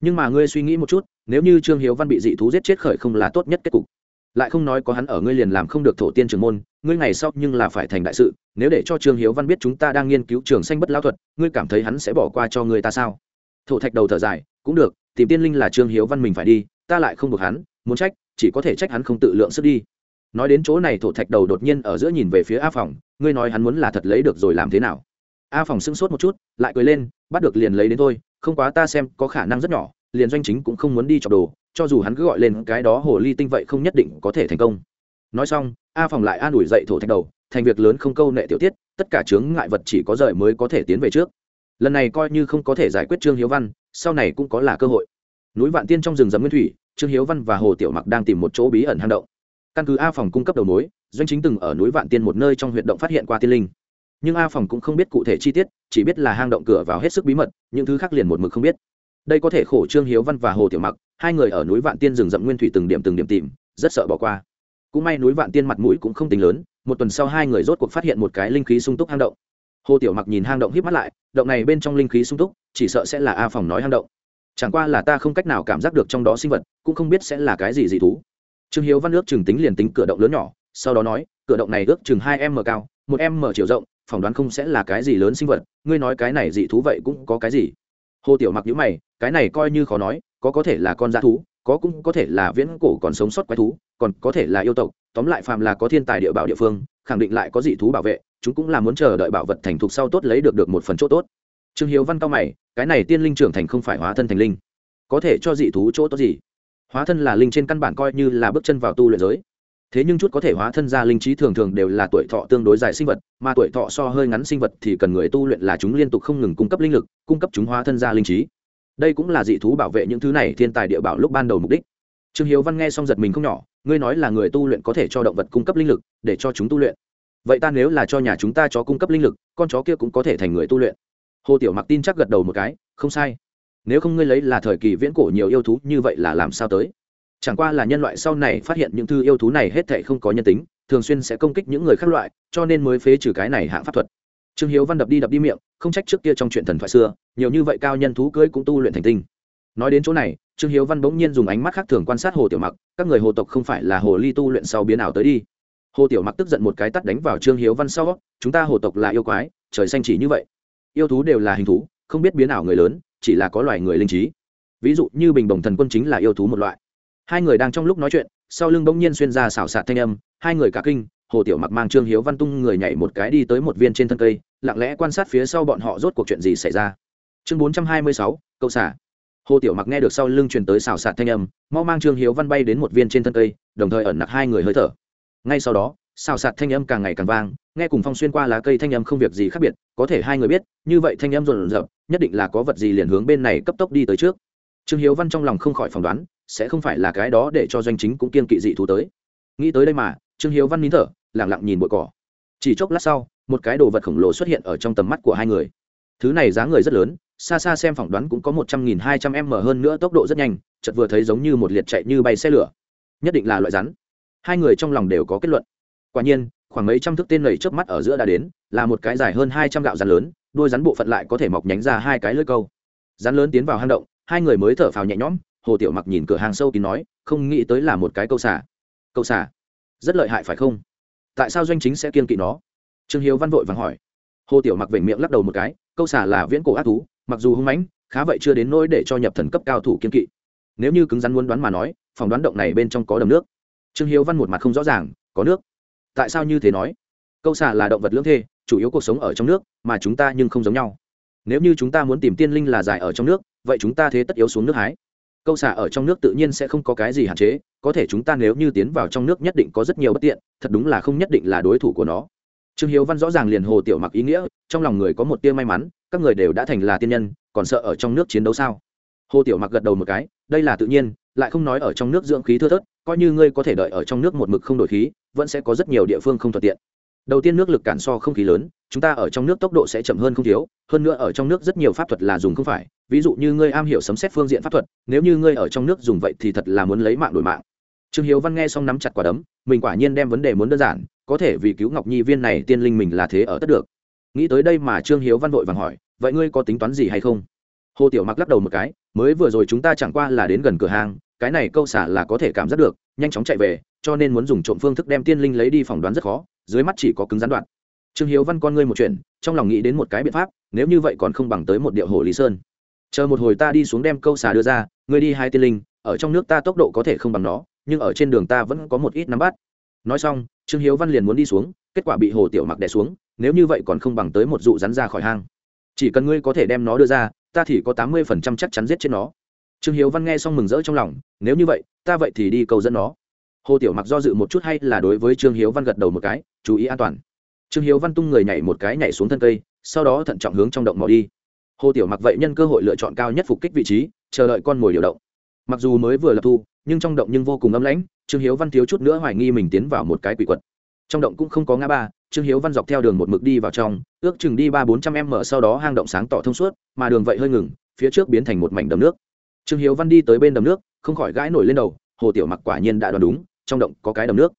Nhưng mà ngươi suy nghĩ một chút, nếu như trương hiếu văn bị dị thú giết chết khởi không là tốt nhất kết cục. Lại không nói có hắn ở ngươi liền làm không được thổ tiên trường môn, ngươi ngày sau nhưng là phải thành đại sự, nếu để cho trương hiếu văn biết chúng ta đang nghiên cứu trường xanh bất lao thuật, ngươi cảm thấy hắn sẽ bỏ qua cho ngươi ta sao? Thổ thạch đầu thở dài, cũng được tìm tiên linh là trương hiếu văn mình phải đi, ta lại không buộc hắn, muốn trách, chỉ có thể trách hắn không tự lượng sức đi. Nói đến chỗ này, thổ thạch đầu đột nhiên ở giữa nhìn về phía a phòng, ngươi nói hắn muốn là thật lấy được rồi làm thế nào? A phòng sững sốt một chút, lại cười lên, bắt được liền lấy đến thôi, không quá ta xem có khả năng rất nhỏ, liền doanh chính cũng không muốn đi chọc đồ, cho dù hắn cứ gọi lên cái đó hồ ly tinh vậy không nhất định có thể thành công. Nói xong, a phòng lại an ủi dậy thổ thạch đầu, thành việc lớn không câu nệ tiểu tiết, tất cả chướng ngại vật chỉ có rời mới có thể tiến về trước lần này coi như không có thể giải quyết trương hiếu văn, sau này cũng có là cơ hội. Núi vạn tiên trong rừng rậm nguyên thủy, trương hiếu văn và hồ tiểu mặc đang tìm một chỗ bí ẩn hang động. Căn cứ a phòng cung cấp đầu mối, doanh chính từng ở núi vạn tiên một nơi trong huyện động phát hiện qua tiên linh. Nhưng a phòng cũng không biết cụ thể chi tiết, chỉ biết là hang động cửa vào hết sức bí mật, những thứ khác liền một mực không biết. Đây có thể khổ trương hiếu văn và hồ tiểu mặc, hai người ở núi vạn tiên rừng rậm nguyên thủy từng điểm từng điểm tìm, rất sợ bỏ qua. Cũng may núi vạn tiên mặt mũi cũng không tính lớn, một tuần sau hai người rốt cuộc phát hiện một cái linh khí sung túc hang động hồ tiểu mặc nhìn hang động híp mắt lại, động này bên trong linh khí sung túc, chỉ sợ sẽ là a phòng nói hang động. Chẳng qua là ta không cách nào cảm giác được trong đó sinh vật, cũng không biết sẽ là cái gì dị thú. Trương hiếu văn ước chừng tính liền tính cửa động lớn nhỏ, sau đó nói, cửa động này ước chừng hai m cao, một m chiều rộng, phỏng đoán không sẽ là cái gì lớn sinh vật, ngươi nói cái này dị thú vậy cũng có cái gì? Hồ tiểu mặc nhữ mày, cái này coi như khó nói, có có thể là con dã thú, có cũng có thể là viễn cổ còn sống sót quái thú, còn có thể là yêu tộc, tóm lại phàm là có thiên tài địa bảo địa phương khẳng định lại có dị thú bảo vệ, chúng cũng là muốn chờ đợi bảo vật thành thục sau tốt lấy được được một phần chỗ tốt. Trương hiếu văn cao mày, cái này tiên linh trưởng thành không phải hóa thân thành linh, có thể cho dị thú chỗ tốt gì? Hóa thân là linh trên căn bản coi như là bước chân vào tu luyện giới. Thế nhưng chút có thể hóa thân ra linh trí thường thường đều là tuổi thọ tương đối dài sinh vật, mà tuổi thọ so hơi ngắn sinh vật thì cần người tu luyện là chúng liên tục không ngừng cung cấp linh lực, cung cấp chúng hóa thân ra linh trí. Đây cũng là dị thú bảo vệ những thứ này thiên tài địa bảo lúc ban đầu mục đích trương hiếu văn nghe xong giật mình không nhỏ, ngươi nói là người tu luyện có thể cho động vật cung cấp linh lực, để cho chúng tu luyện. Vậy ta nếu là cho nhà chúng ta chó cung cấp linh lực, con chó kia cũng có thể thành người tu luyện. Hồ tiểu mặc tin chắc gật đầu một cái, không sai. Nếu không ngươi lấy là thời kỳ viễn cổ nhiều yêu thú, như vậy là làm sao tới? Chẳng qua là nhân loại sau này phát hiện những thư yêu thú này hết thệ không có nhân tính, thường xuyên sẽ công kích những người khác loại, cho nên mới phế trừ cái này hạng pháp thuật. Trương hiếu văn đập đi đập đi miệng, không trách trước kia trong chuyện thần thoại xưa, nhiều như vậy cao nhân thú cưỡi cũng tu luyện thành tinh. Nói đến chỗ này trương hiếu văn bỗng nhiên dùng ánh mắt khác thường quan sát hồ tiểu mặc, các người hồ tộc không phải là hồ ly tu luyện sau biến ảo tới đi. Hồ tiểu mặc tức giận một cái tắt đánh vào trương hiếu văn sau, chúng ta hồ tộc là yêu quái, trời xanh chỉ như vậy. Yêu thú đều là hình thú, không biết biến ảo người lớn, chỉ là có loài người linh trí. Ví dụ như bình bồng thần quân chính là yêu thú một loại. Hai người đang trong lúc nói chuyện, sau lưng bỗng nhiên xuyên ra xảo xạ thanh âm, hai người cả kinh, hồ tiểu mặc mang trương hiếu văn tung người nhảy một cái đi tới một viên trên thân cây, lặng lẽ quan sát phía sau bọn họ rốt cuộc chuyện gì xảy ra. Chương bốn trăm hai mươi sáu câu xả hồ tiểu mặc nghe được sau lưng truyền tới xào xạc thanh âm, mau mang trương hiếu văn bay đến một viên trên thân cây, đồng thời ẩn nặc hai người hơi thở. Ngay sau đó, xào xạc thanh âm càng ngày càng vang, nghe cùng phong xuyên qua lá cây thanh âm không việc gì khác biệt, có thể hai người biết, như vậy thanh âm rộn rộn, nhất định là có vật gì liền hướng bên này cấp tốc đi tới trước. Trương hiếu văn trong lòng không khỏi phỏng đoán, sẽ không phải là cái đó để cho doanh chính cũng kiên kỵ dị thú tới. Nghĩ tới đây mà, trương hiếu văn nín thở lẳng lặng nhìn bụi cỏ. Chỉ chốc lát sau, một cái đồ vật khổng lồ xuất hiện ở trong tầm mắt của hai người. Thứ này dáng người rất lớn xa xa xem phỏng đoán cũng có một trăm nghìn hai trăm m hơn nữa tốc độ rất nhanh chật vừa thấy giống như một liệt chạy như bay xe lửa. Nhất định là loại rắn. Hai người trong lòng đều có kết luận. Quả nhiên, khoảng mấy trăm thước tên lầy trước mắt ở giữa đã đến, là một cái dài hơn hai trăm gạo rắn lớn, đôi rắn bộ phận lại có thể mọc nhánh ra hai cái lưỡi câu. Rắn lớn tiến vào hang động, hai người mới thở phào nhẹ nhõm, hồ tiểu mặc nhìn cửa hàng sâu kín nói, không nghĩ tới là một cái câu xả. Câu xả? Rất lợi hại phải không? Tại sao doanh chính sẽ kiên kỵ nó? Trương hiếu văn vội vàng hỏi. Hồ tiểu mặc vểnh miệng lắc đầu một cái, câu xả là viễn cổ ác thú mặc dù hung mãnh, khá vậy chưa đến nỗi để cho nhập thần cấp cao thủ kiên kỵ. Nếu như cứng rắn muốn đoán mà nói, phòng đoán động này bên trong có đầm nước. Trương hiếu văn một mặt không rõ ràng, có nước. Tại sao như thế nói? Câu xà là động vật lưỡng thê, chủ yếu cuộc sống ở trong nước, mà chúng ta nhưng không giống nhau. Nếu như chúng ta muốn tìm tiên linh là dài ở trong nước, vậy chúng ta thế tất yếu xuống nước hái. Câu xà ở trong nước tự nhiên sẽ không có cái gì hạn chế, có thể chúng ta nếu như tiến vào trong nước nhất định có rất nhiều bất tiện, thật đúng là không nhất định là đối thủ của nó trương hiếu văn rõ ràng liền hồ tiểu mặc ý nghĩa, trong lòng người có một tia may mắn, các người đều đã thành là tiên nhân, còn sợ ở trong nước chiến đấu sao? Hồ tiểu mặc gật đầu một cái, đây là tự nhiên, lại không nói ở trong nước dưỡng khí thưa thớt, coi như ngươi có thể đợi ở trong nước một mực không đổi khí, vẫn sẽ có rất nhiều địa phương không thuận tiện. Đầu tiên nước lực cản so không khí lớn, chúng ta ở trong nước tốc độ sẽ chậm hơn không thiếu, hơn nữa ở trong nước rất nhiều pháp thuật là dùng không phải, ví dụ như ngươi am hiểu sấm xét phương diện pháp thuật, nếu như ngươi ở trong nước dùng vậy thì thật là muốn lấy mạng đổi mạng trương hiếu văn nghe xong nắm chặt quả đấm, mình quả nhiên đem vấn đề muốn đơn giản, có thể vì cứu ngọc nhi viên này tiên linh mình là thế ở tất được. Nghĩ tới đây mà trương hiếu văn vội vàng hỏi, vậy ngươi có tính toán gì hay không? Hồ tiểu mặc lắc đầu một cái, mới vừa rồi chúng ta chẳng qua là đến gần cửa hàng, cái này câu xả là có thể cảm giác được, nhanh chóng chạy về, cho nên muốn dùng trộm phương thức đem tiên linh lấy đi phỏng đoán rất khó, dưới mắt chỉ có cứng gián đoạn. Trương hiếu văn con ngươi một chuyện trong lòng nghĩ đến một cái biện pháp, nếu như vậy còn không bằng tới một điệu hồ lý sơn. Chờ một hồi ta đi xuống đem câu xà đưa ra, ngươi đi hai tiên linh, ở trong nước ta tốc độ có thể không bằng nó nhưng ở trên đường ta vẫn có một ít nắm bắt. Nói xong, trương hiếu văn liền muốn đi xuống, kết quả bị hồ tiểu mặc đè xuống, nếu như vậy còn không bằng tới một dụ rắn ra khỏi hang. Chỉ cần ngươi có thể đem nó đưa ra, ta thì có tám mươi phần trăm chắc chắn giết chết nó. Trương hiếu văn nghe xong mừng rỡ trong lòng, nếu như vậy, ta vậy thì đi cầu dẫn nó. Hồ tiểu mặc do dự một chút hay là đối với trương hiếu văn gật đầu một cái, chú ý an toàn. Trương hiếu văn tung người nhảy một cái nhảy xuống thân cây, sau đó thận trọng hướng trong động mò đi. Hồ tiểu mặc vậy nhân cơ hội lựa chọn cao nhất phục kích vị trí, chờ đợi con mồi điều động. Mặc dù mới vừa lập thu nhưng trong động nhưng vô cùng âm lãnh, trương hiếu văn thiếu chút nữa hoài nghi mình tiến vào một cái quỷ quật. Trong động cũng không có ngã ba, trương hiếu văn dọc theo đường một mực đi vào trong, ước chừng đi ba bốn trăm em mở sau đó hang động sáng tỏ thông suốt, mà đường vậy hơi ngừng, phía trước biến thành một mảnh đầm nước. Trương hiếu văn đi tới bên đầm nước, không khỏi gãi nổi lên đầu, hồ tiểu mặc quả nhiên đã đoán đúng, trong động có cái đầm nước.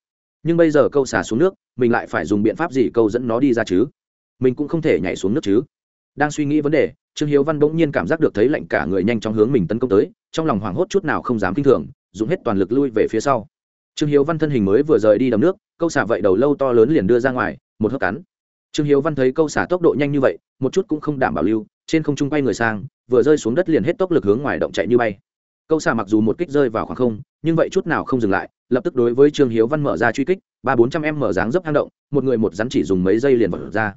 Nhưng bây giờ câu xả xuống nước, mình lại phải dùng biện pháp gì câu dẫn nó đi ra chứ? Mình cũng không thể nhảy xuống nước chứ. Đang suy nghĩ vấn đề, trương hiếu văn bỗng nhiên cảm giác được thấy lạnh cả người nhanh chóng hướng mình tấn công tới, trong lòng hoảng hốt chút nào không dám kinh thường dùng hết toàn lực lui về phía sau. Trương hiếu văn thân hình mới vừa rời đi đầm nước, câu xả vậy đầu lâu to lớn liền đưa ra ngoài, một hớp cắn. Trương hiếu văn thấy câu xả tốc độ nhanh như vậy, một chút cũng không đảm bảo lưu, trên không trung bay người sang, vừa rơi xuống đất liền hết tốc lực hướng ngoài động chạy như bay. Câu xả mặc dù một kích rơi vào khoảng không, nhưng vậy chút nào không dừng lại, lập tức đối với trương hiếu văn mở ra truy kích, ba bốn trăm em mở dáng dấp hang động, một người một rắn chỉ dùng mấy giây liền vật ra.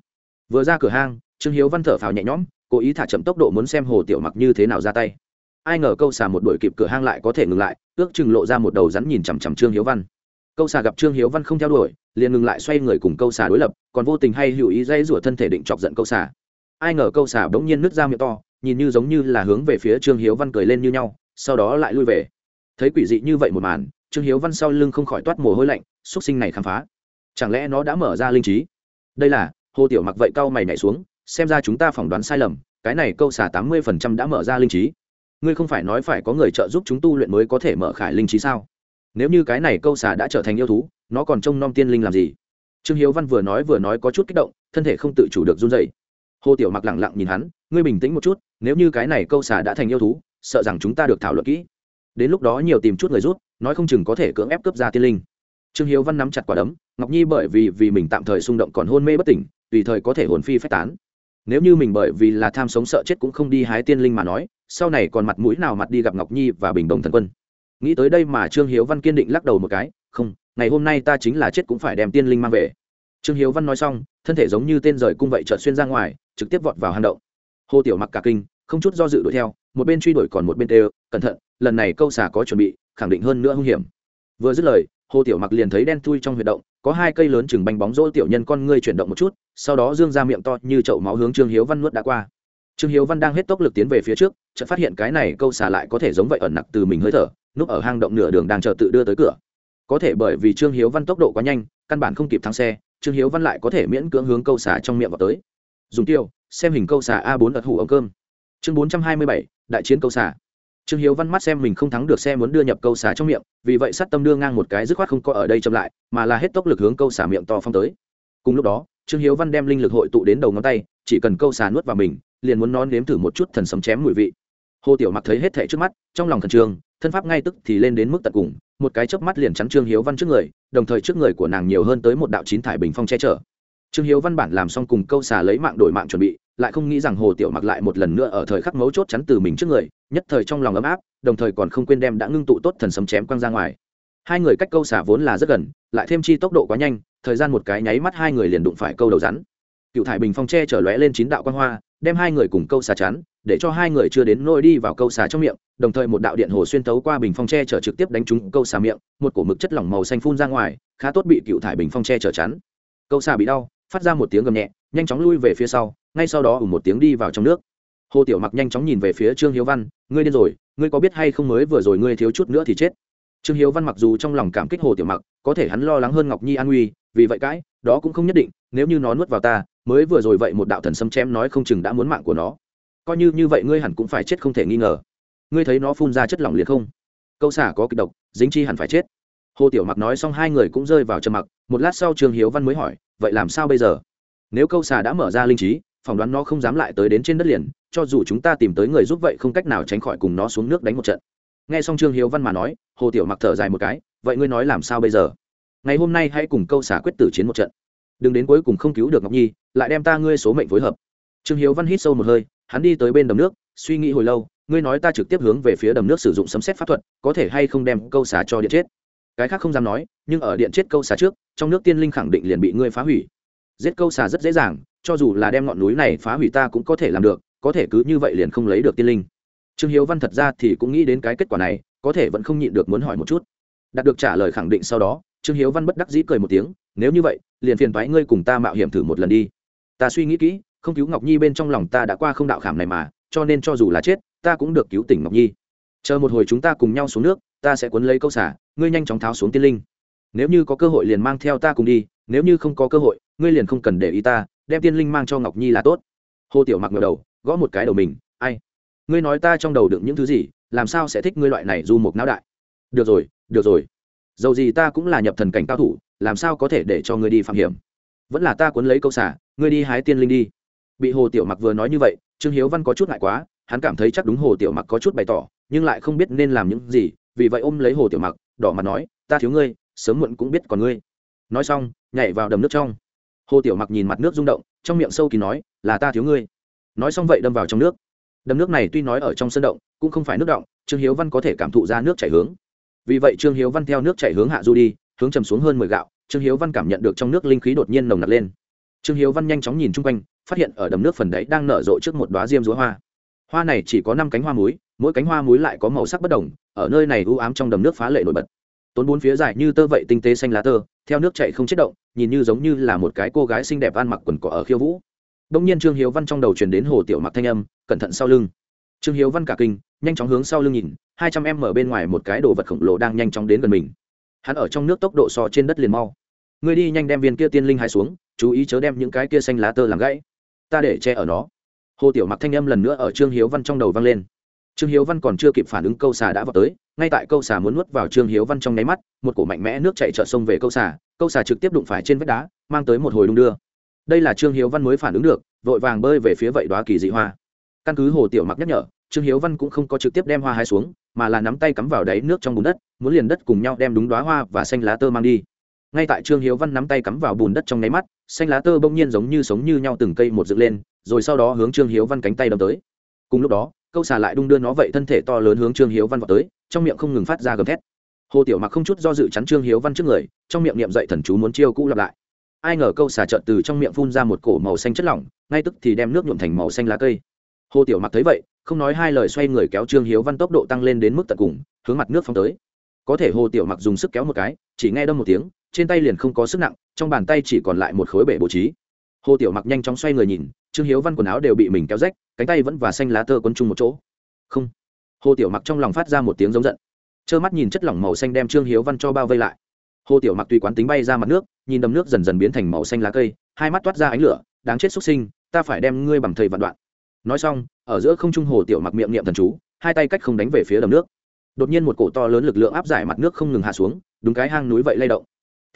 Vừa ra cửa hang, trương hiếu văn thở phào nhẹ nhõm, cố ý thả chậm tốc độ muốn xem hồ tiểu mặc như thế nào ra tay ai ngờ câu xà một đuổi kịp cửa hang lại có thể ngừng lại, ước chừng lộ ra một đầu rắn nhìn chằm chằm trương hiếu văn. Câu xà gặp trương hiếu văn không theo đuổi, liền ngừng lại xoay người cùng câu xà đối lập, còn vô tình hay hữu ý dây rủa thân thể định chọc giận câu xà. Ai ngờ câu xà bỗng nhiên nứt ra miệng to, nhìn như giống như là hướng về phía trương hiếu văn cười lên như nhau, sau đó lại lui về. Thấy quỷ dị như vậy một màn, trương hiếu văn sau lưng không khỏi toát mồ hôi lạnh, xúc sinh này khám phá. Chẳng lẽ nó đã mở ra linh trí? Đây là, hồ tiểu mặc vậy cau mày nhảy xuống, xem ra chúng ta phỏng đoán sai lầm, cái này câu xà tám mươi phần trăm đã mở ra linh trí ngươi không phải nói phải có người trợ giúp chúng tu luyện mới có thể mở khải linh trí sao? Nếu như cái này câu xả đã trở thành yêu thú, nó còn trông nom tiên linh làm gì? Trương hiếu văn vừa nói vừa nói có chút kích động, thân thể không tự chủ được run dậy hồ tiểu mặc lẳng lặng nhìn hắn, ngươi bình tĩnh một chút, nếu như cái này câu xả đã thành yêu thú, sợ rằng chúng ta được thảo luận kỹ. Đến lúc đó nhiều tìm chút người rút nói không chừng có thể cưỡng ép cướp ra tiên linh. Trương hiếu văn nắm chặt quả đấm, ngọc nhi bởi vì vì mình tạm thời xung động còn hôn mê bất tỉnh, tùy thời có thể hồn phi phách tán. Nếu như mình bởi vì là tham sống sợ chết cũng không đi hái tiên linh mà nói sau này còn mặt mũi nào mặt đi gặp ngọc nhi và bình đồng thần quân? Nghĩ tới đây mà trương hiếu văn kiên định lắc đầu một cái, không, ngày hôm nay ta chính là chết cũng phải đem tiên linh mang về. Trương hiếu văn nói xong, thân thể giống như tên rời cung vậy trợt xuyên ra ngoài, trực tiếp vọt vào hang động. Hồ tiểu mặc cả kinh, không chút do dự đuổi theo, một bên truy đuổi còn một bên tê cẩn thận, lần này câu xả có chuẩn bị, khẳng định hơn nữa hung hiểm. Vừa dứt lời hồ tiểu mặc liền thấy đen thui trong huyệt động, có hai cây lớn chừng bánh bóng rỗ tiểu nhân con ngươi chuyển động một chút, sau đó dương ra miệng to như chậu máu hướng trương hiếu văn nuốt đã qua trương hiếu văn đang hết tốc lực tiến về phía trước, chợt phát hiện cái này câu xả lại có thể giống vậy ẩn nặc từ mình hơi thở, núp ở hang động nửa đường đang chờ tự đưa tới cửa. Có thể bởi vì trương hiếu văn tốc độ quá nhanh, căn bản không kịp thắng xe, trương hiếu văn lại có thể miễn cưỡng hướng câu xả trong miệng vào tới. Dùng tiêu, xem hình câu xả a bốn ật hủ ống cơm. Chương bốn trăm hai mươi bảy, đại chiến câu xả trương hiếu văn mắt xem mình không thắng được xe muốn đưa nhập câu xả trong miệng, vì vậy sát tâm đưa ngang một cái dứt khoát không có ở đây chậm lại, mà là hết tốc lực hướng câu xả miệng to phong tới. Cùng lúc đó trương hiếu văn đem linh lực hội tụ đến đầu ngón tay, chỉ cần câu xà nuốt vào mình, liền muốn nón nếm thử một chút thần sấm chém mùi vị. Hồ tiểu mặc thấy hết thẻ trước mắt, trong lòng thần trường thân pháp ngay tức thì lên đến mức tận cùng, một cái chớp mắt liền chắn trương hiếu văn trước người, đồng thời trước người của nàng nhiều hơn tới một đạo chín thải bình phong che chở. Trương hiếu văn bản làm xong cùng câu xà lấy mạng đổi mạng chuẩn bị, lại không nghĩ rằng hồ tiểu mặc lại một lần nữa ở thời khắc mấu chốt chắn từ mình trước người, nhất thời trong lòng ấm áp, đồng thời còn không quên đem đã ngưng tụ tốt thần sấm chém quăng ra ngoài. Hai người cách câu xả vốn là rất gần, lại thêm chi tốc độ quá nhanh thời gian một cái nháy mắt hai người liền đụng phải câu đầu rắn. Cựu thải bình phong tre trở lóe lên chín đạo quan hoa, đem hai người cùng câu xà chắn, để cho hai người chưa đến nôi đi vào câu xà trong miệng, đồng thời một đạo điện hồ xuyên tấu qua bình phong tre chở trực tiếp đánh trúng câu xà miệng, một cổ mực chất lỏng màu xanh phun ra ngoài, khá tốt bị cựu thải bình phong tre chở chắn. Câu xà bị đau, phát ra một tiếng gầm nhẹ, nhanh chóng lui về phía sau, ngay sau đó ủ một tiếng đi vào trong nước. Hồ tiểu mặc nhanh chóng nhìn về phía trương hiếu văn, ngươi điên rồi, ngươi có biết hay không mới vừa rồi ngươi thiếu chút nữa thì chết? Trương hiếu văn mặc dù trong lòng cảm kích hồ tiểu mặc, có thể hắn lo lắng hơn ngọc nhi an nguy vì vậy cãi, đó cũng không nhất định, nếu như nó nuốt vào ta, mới vừa rồi vậy một đạo thần sâm chém nói không chừng đã muốn mạng của nó. Coi như như vậy ngươi hẳn cũng phải chết không thể nghi ngờ. Ngươi thấy nó phun ra chất lỏng liệt không? Câu xả có kịch độc, dính chi hẳn phải chết. Hồ tiểu mặc nói xong hai người cũng rơi vào trầm mặc, một lát sau trương hiếu văn mới hỏi, vậy làm sao bây giờ? Nếu câu xà đã mở ra linh trí, phỏng đoán nó không dám lại tới đến trên đất liền, cho dù chúng ta tìm tới người giúp vậy không cách nào tránh khỏi cùng nó xuống nước đánh một trận. Nghe xong trương hiếu văn mà nói, hồ tiểu mặc thở dài một cái, vậy ngươi nói làm sao bây giờ? Ngày hôm nay hãy cùng câu xả quyết tử chiến một trận. Đừng đến cuối cùng không cứu được ngọc nhi, lại đem ta ngươi số mệnh phối hợp. Trương hiếu văn hít sâu một hơi, hắn đi tới bên đầm nước, suy nghĩ hồi lâu, ngươi nói ta trực tiếp hướng về phía đầm nước sử dụng sấm xét pháp thuật, có thể hay không đem câu xả cho điện chết? Cái khác không dám nói, nhưng ở điện chết câu xả trước, trong nước tiên linh khẳng định liền bị ngươi phá hủy. Giết câu xà rất dễ dàng, cho dù là đem ngọn núi này phá hủy ta cũng có thể làm được, có thể cứ như vậy liền không lấy được tiên linh. Trương hiếu văn thật ra thì cũng nghĩ đến cái kết quả này, có thể vẫn không nhịn được muốn hỏi một chút. Đạt được trả lời khẳng định sau đó trương hiếu văn bất đắc dĩ cười một tiếng, nếu như vậy, liền phiền thoái ngươi cùng ta mạo hiểm thử một lần đi. Ta suy nghĩ kỹ, không cứu ngọc nhi bên trong lòng ta đã qua không đạo khảm này mà, cho nên cho dù là chết, ta cũng được cứu tỉnh ngọc nhi. Chờ một hồi chúng ta cùng nhau xuống nước, ta sẽ cuốn lấy câu xả, ngươi nhanh chóng tháo xuống tiên linh. Nếu như có cơ hội liền mang theo ta cùng đi, nếu như không có cơ hội, ngươi liền không cần để ý ta, đem tiên linh mang cho ngọc nhi là tốt. Hồ tiểu mặc ngờ đầu, gõ một cái đầu mình, ai? Ngươi nói ta trong đầu đựng những thứ gì, làm sao sẽ thích ngươi loại này du mục não đại? Được rồi được rồi dầu gì ta cũng là nhập thần cảnh cao thủ, làm sao có thể để cho ngươi đi phạm hiểm? Vẫn là ta cuốn lấy câu xả, ngươi đi hái tiên linh đi. Bị hồ tiểu mặc vừa nói như vậy, trương hiếu văn có chút ngại quá, hắn cảm thấy chắc đúng hồ tiểu mặc có chút bày tỏ, nhưng lại không biết nên làm những gì, vì vậy ôm lấy hồ tiểu mặc, đỏ mặt nói, ta thiếu ngươi, sớm muộn cũng biết còn ngươi. Nói xong, nhảy vào đầm nước trong. Hồ tiểu mặc nhìn mặt nước rung động, trong miệng sâu kỳ nói, là ta thiếu ngươi. Nói xong vậy đâm vào trong nước. Đầm nước này tuy nói ở trong sân động, cũng không phải nước động, trương hiếu văn có thể cảm thụ ra nước chảy hướng vì vậy trương hiếu văn theo nước chảy hướng hạ du đi, hướng trầm xuống hơn mười gạo, trương hiếu văn cảm nhận được trong nước linh khí đột nhiên nồng nặc lên. Trương hiếu văn nhanh chóng nhìn chung quanh, phát hiện ở đầm nước phần đấy đang nở rộ trước một đoá diêm dúa hoa. Hoa này chỉ có năm cánh hoa muối, mỗi cánh hoa muối lại có màu sắc bất đồng, ở nơi này u ám trong đầm nước phá lệ nổi bật. Tốn bốn phía dài như tơ vậy tinh tế xanh lá tơ, theo nước chạy không chết động, nhìn như giống như là một cái cô gái xinh đẹp ăn mặc quần cỏ ở khiêu vũ. Đông nhiên trương hiếu văn trong đầu truyền đến hồ tiểu mặc thanh âm, cẩn thận sau lưng. Trương hiếu văn cả kinh, nhanh chóng hướng sau lưng nhìn hai trăm em ở bên ngoài một cái đồ vật khổng lồ đang nhanh chóng đến gần mình. Hắn ở trong nước tốc độ so trên đất liền mau. Người đi nhanh đem viên kia tiên linh hai xuống, chú ý chớ đem những cái kia xanh lá tơ làm gãy. Ta để che ở nó. Hồ tiểu mặc thanh âm lần nữa ở trương hiếu văn trong đầu vang lên. Trương hiếu văn còn chưa kịp phản ứng câu xà đã vào tới, ngay tại câu xà muốn nuốt vào trương hiếu văn trong nháy mắt, một cổ mạnh mẽ nước chạy trợ sông về câu xà câu xà trực tiếp đụng phải trên vách đá, mang tới một hồi đung đưa. Đây là trương hiếu văn mới phản ứng được, vội vàng bơi về phía vậy đoá kỳ dị hoa. Căn cứ hồ tiểu mặc nhắc nhở trương hiếu văn cũng không có trực tiếp đem hoa hai xuống, mà là nắm tay cắm vào đáy nước trong bùn đất, muốn liền đất cùng nhau đem đúng đoá hoa và xanh lá tơ mang đi. Ngay tại trương hiếu văn nắm tay cắm vào bùn đất trong nháy mắt, xanh lá tơ bỗng nhiên giống như sống như nhau từng cây một dựng lên, rồi sau đó hướng trương hiếu văn cánh tay đâm tới. Cùng lúc đó, câu xà lại đung đưa nó vậy thân thể to lớn hướng trương hiếu văn vào tới, trong miệng không ngừng phát ra gầm thét. Hồ tiểu mặc không chút do dự chắn trương hiếu văn trước người, trong miệng niệm dậy thần chú muốn chiêu cũ lặp lại. Ai ngờ câu xà trợn từ trong miệng phun ra một cổ màu xanh chất lỏng, ngay tức thì đem nước nhuộm thành màu xanh lá cây. Hồ tiểu mặc thấy vậy không nói hai lời xoay người kéo trương hiếu văn tốc độ tăng lên đến mức tận cùng, hướng mặt nước phong tới. Có thể hồ tiểu mặc dùng sức kéo một cái, chỉ nghe đâm một tiếng, trên tay liền không có sức nặng, trong bàn tay chỉ còn lại một khối bể bố trí. Hồ tiểu mặc nhanh chóng xoay người nhìn, trương hiếu văn quần áo đều bị mình kéo rách, cánh tay vẫn và xanh lá tơ quấn chung một chỗ. Không. Hồ tiểu mặc trong lòng phát ra một tiếng giống giận. Trơ mắt nhìn chất lỏng màu xanh đem trương hiếu văn cho bao vây lại. Hồ tiểu mặc tùy quán tính bay ra mặt nước, nhìn đầm nước dần dần biến thành màu xanh lá cây, hai mắt toát ra ánh lửa, đáng chết xuất sinh, ta phải đem ngươi bằng thầy vạn đoạn nói xong, ở giữa không trung hồ tiểu mặc miệng niệm thần chú, hai tay cách không đánh về phía đầm nước. Đột nhiên một cổ to lớn lực lượng áp giải mặt nước không ngừng hạ xuống, đúng cái hang núi vậy lay động.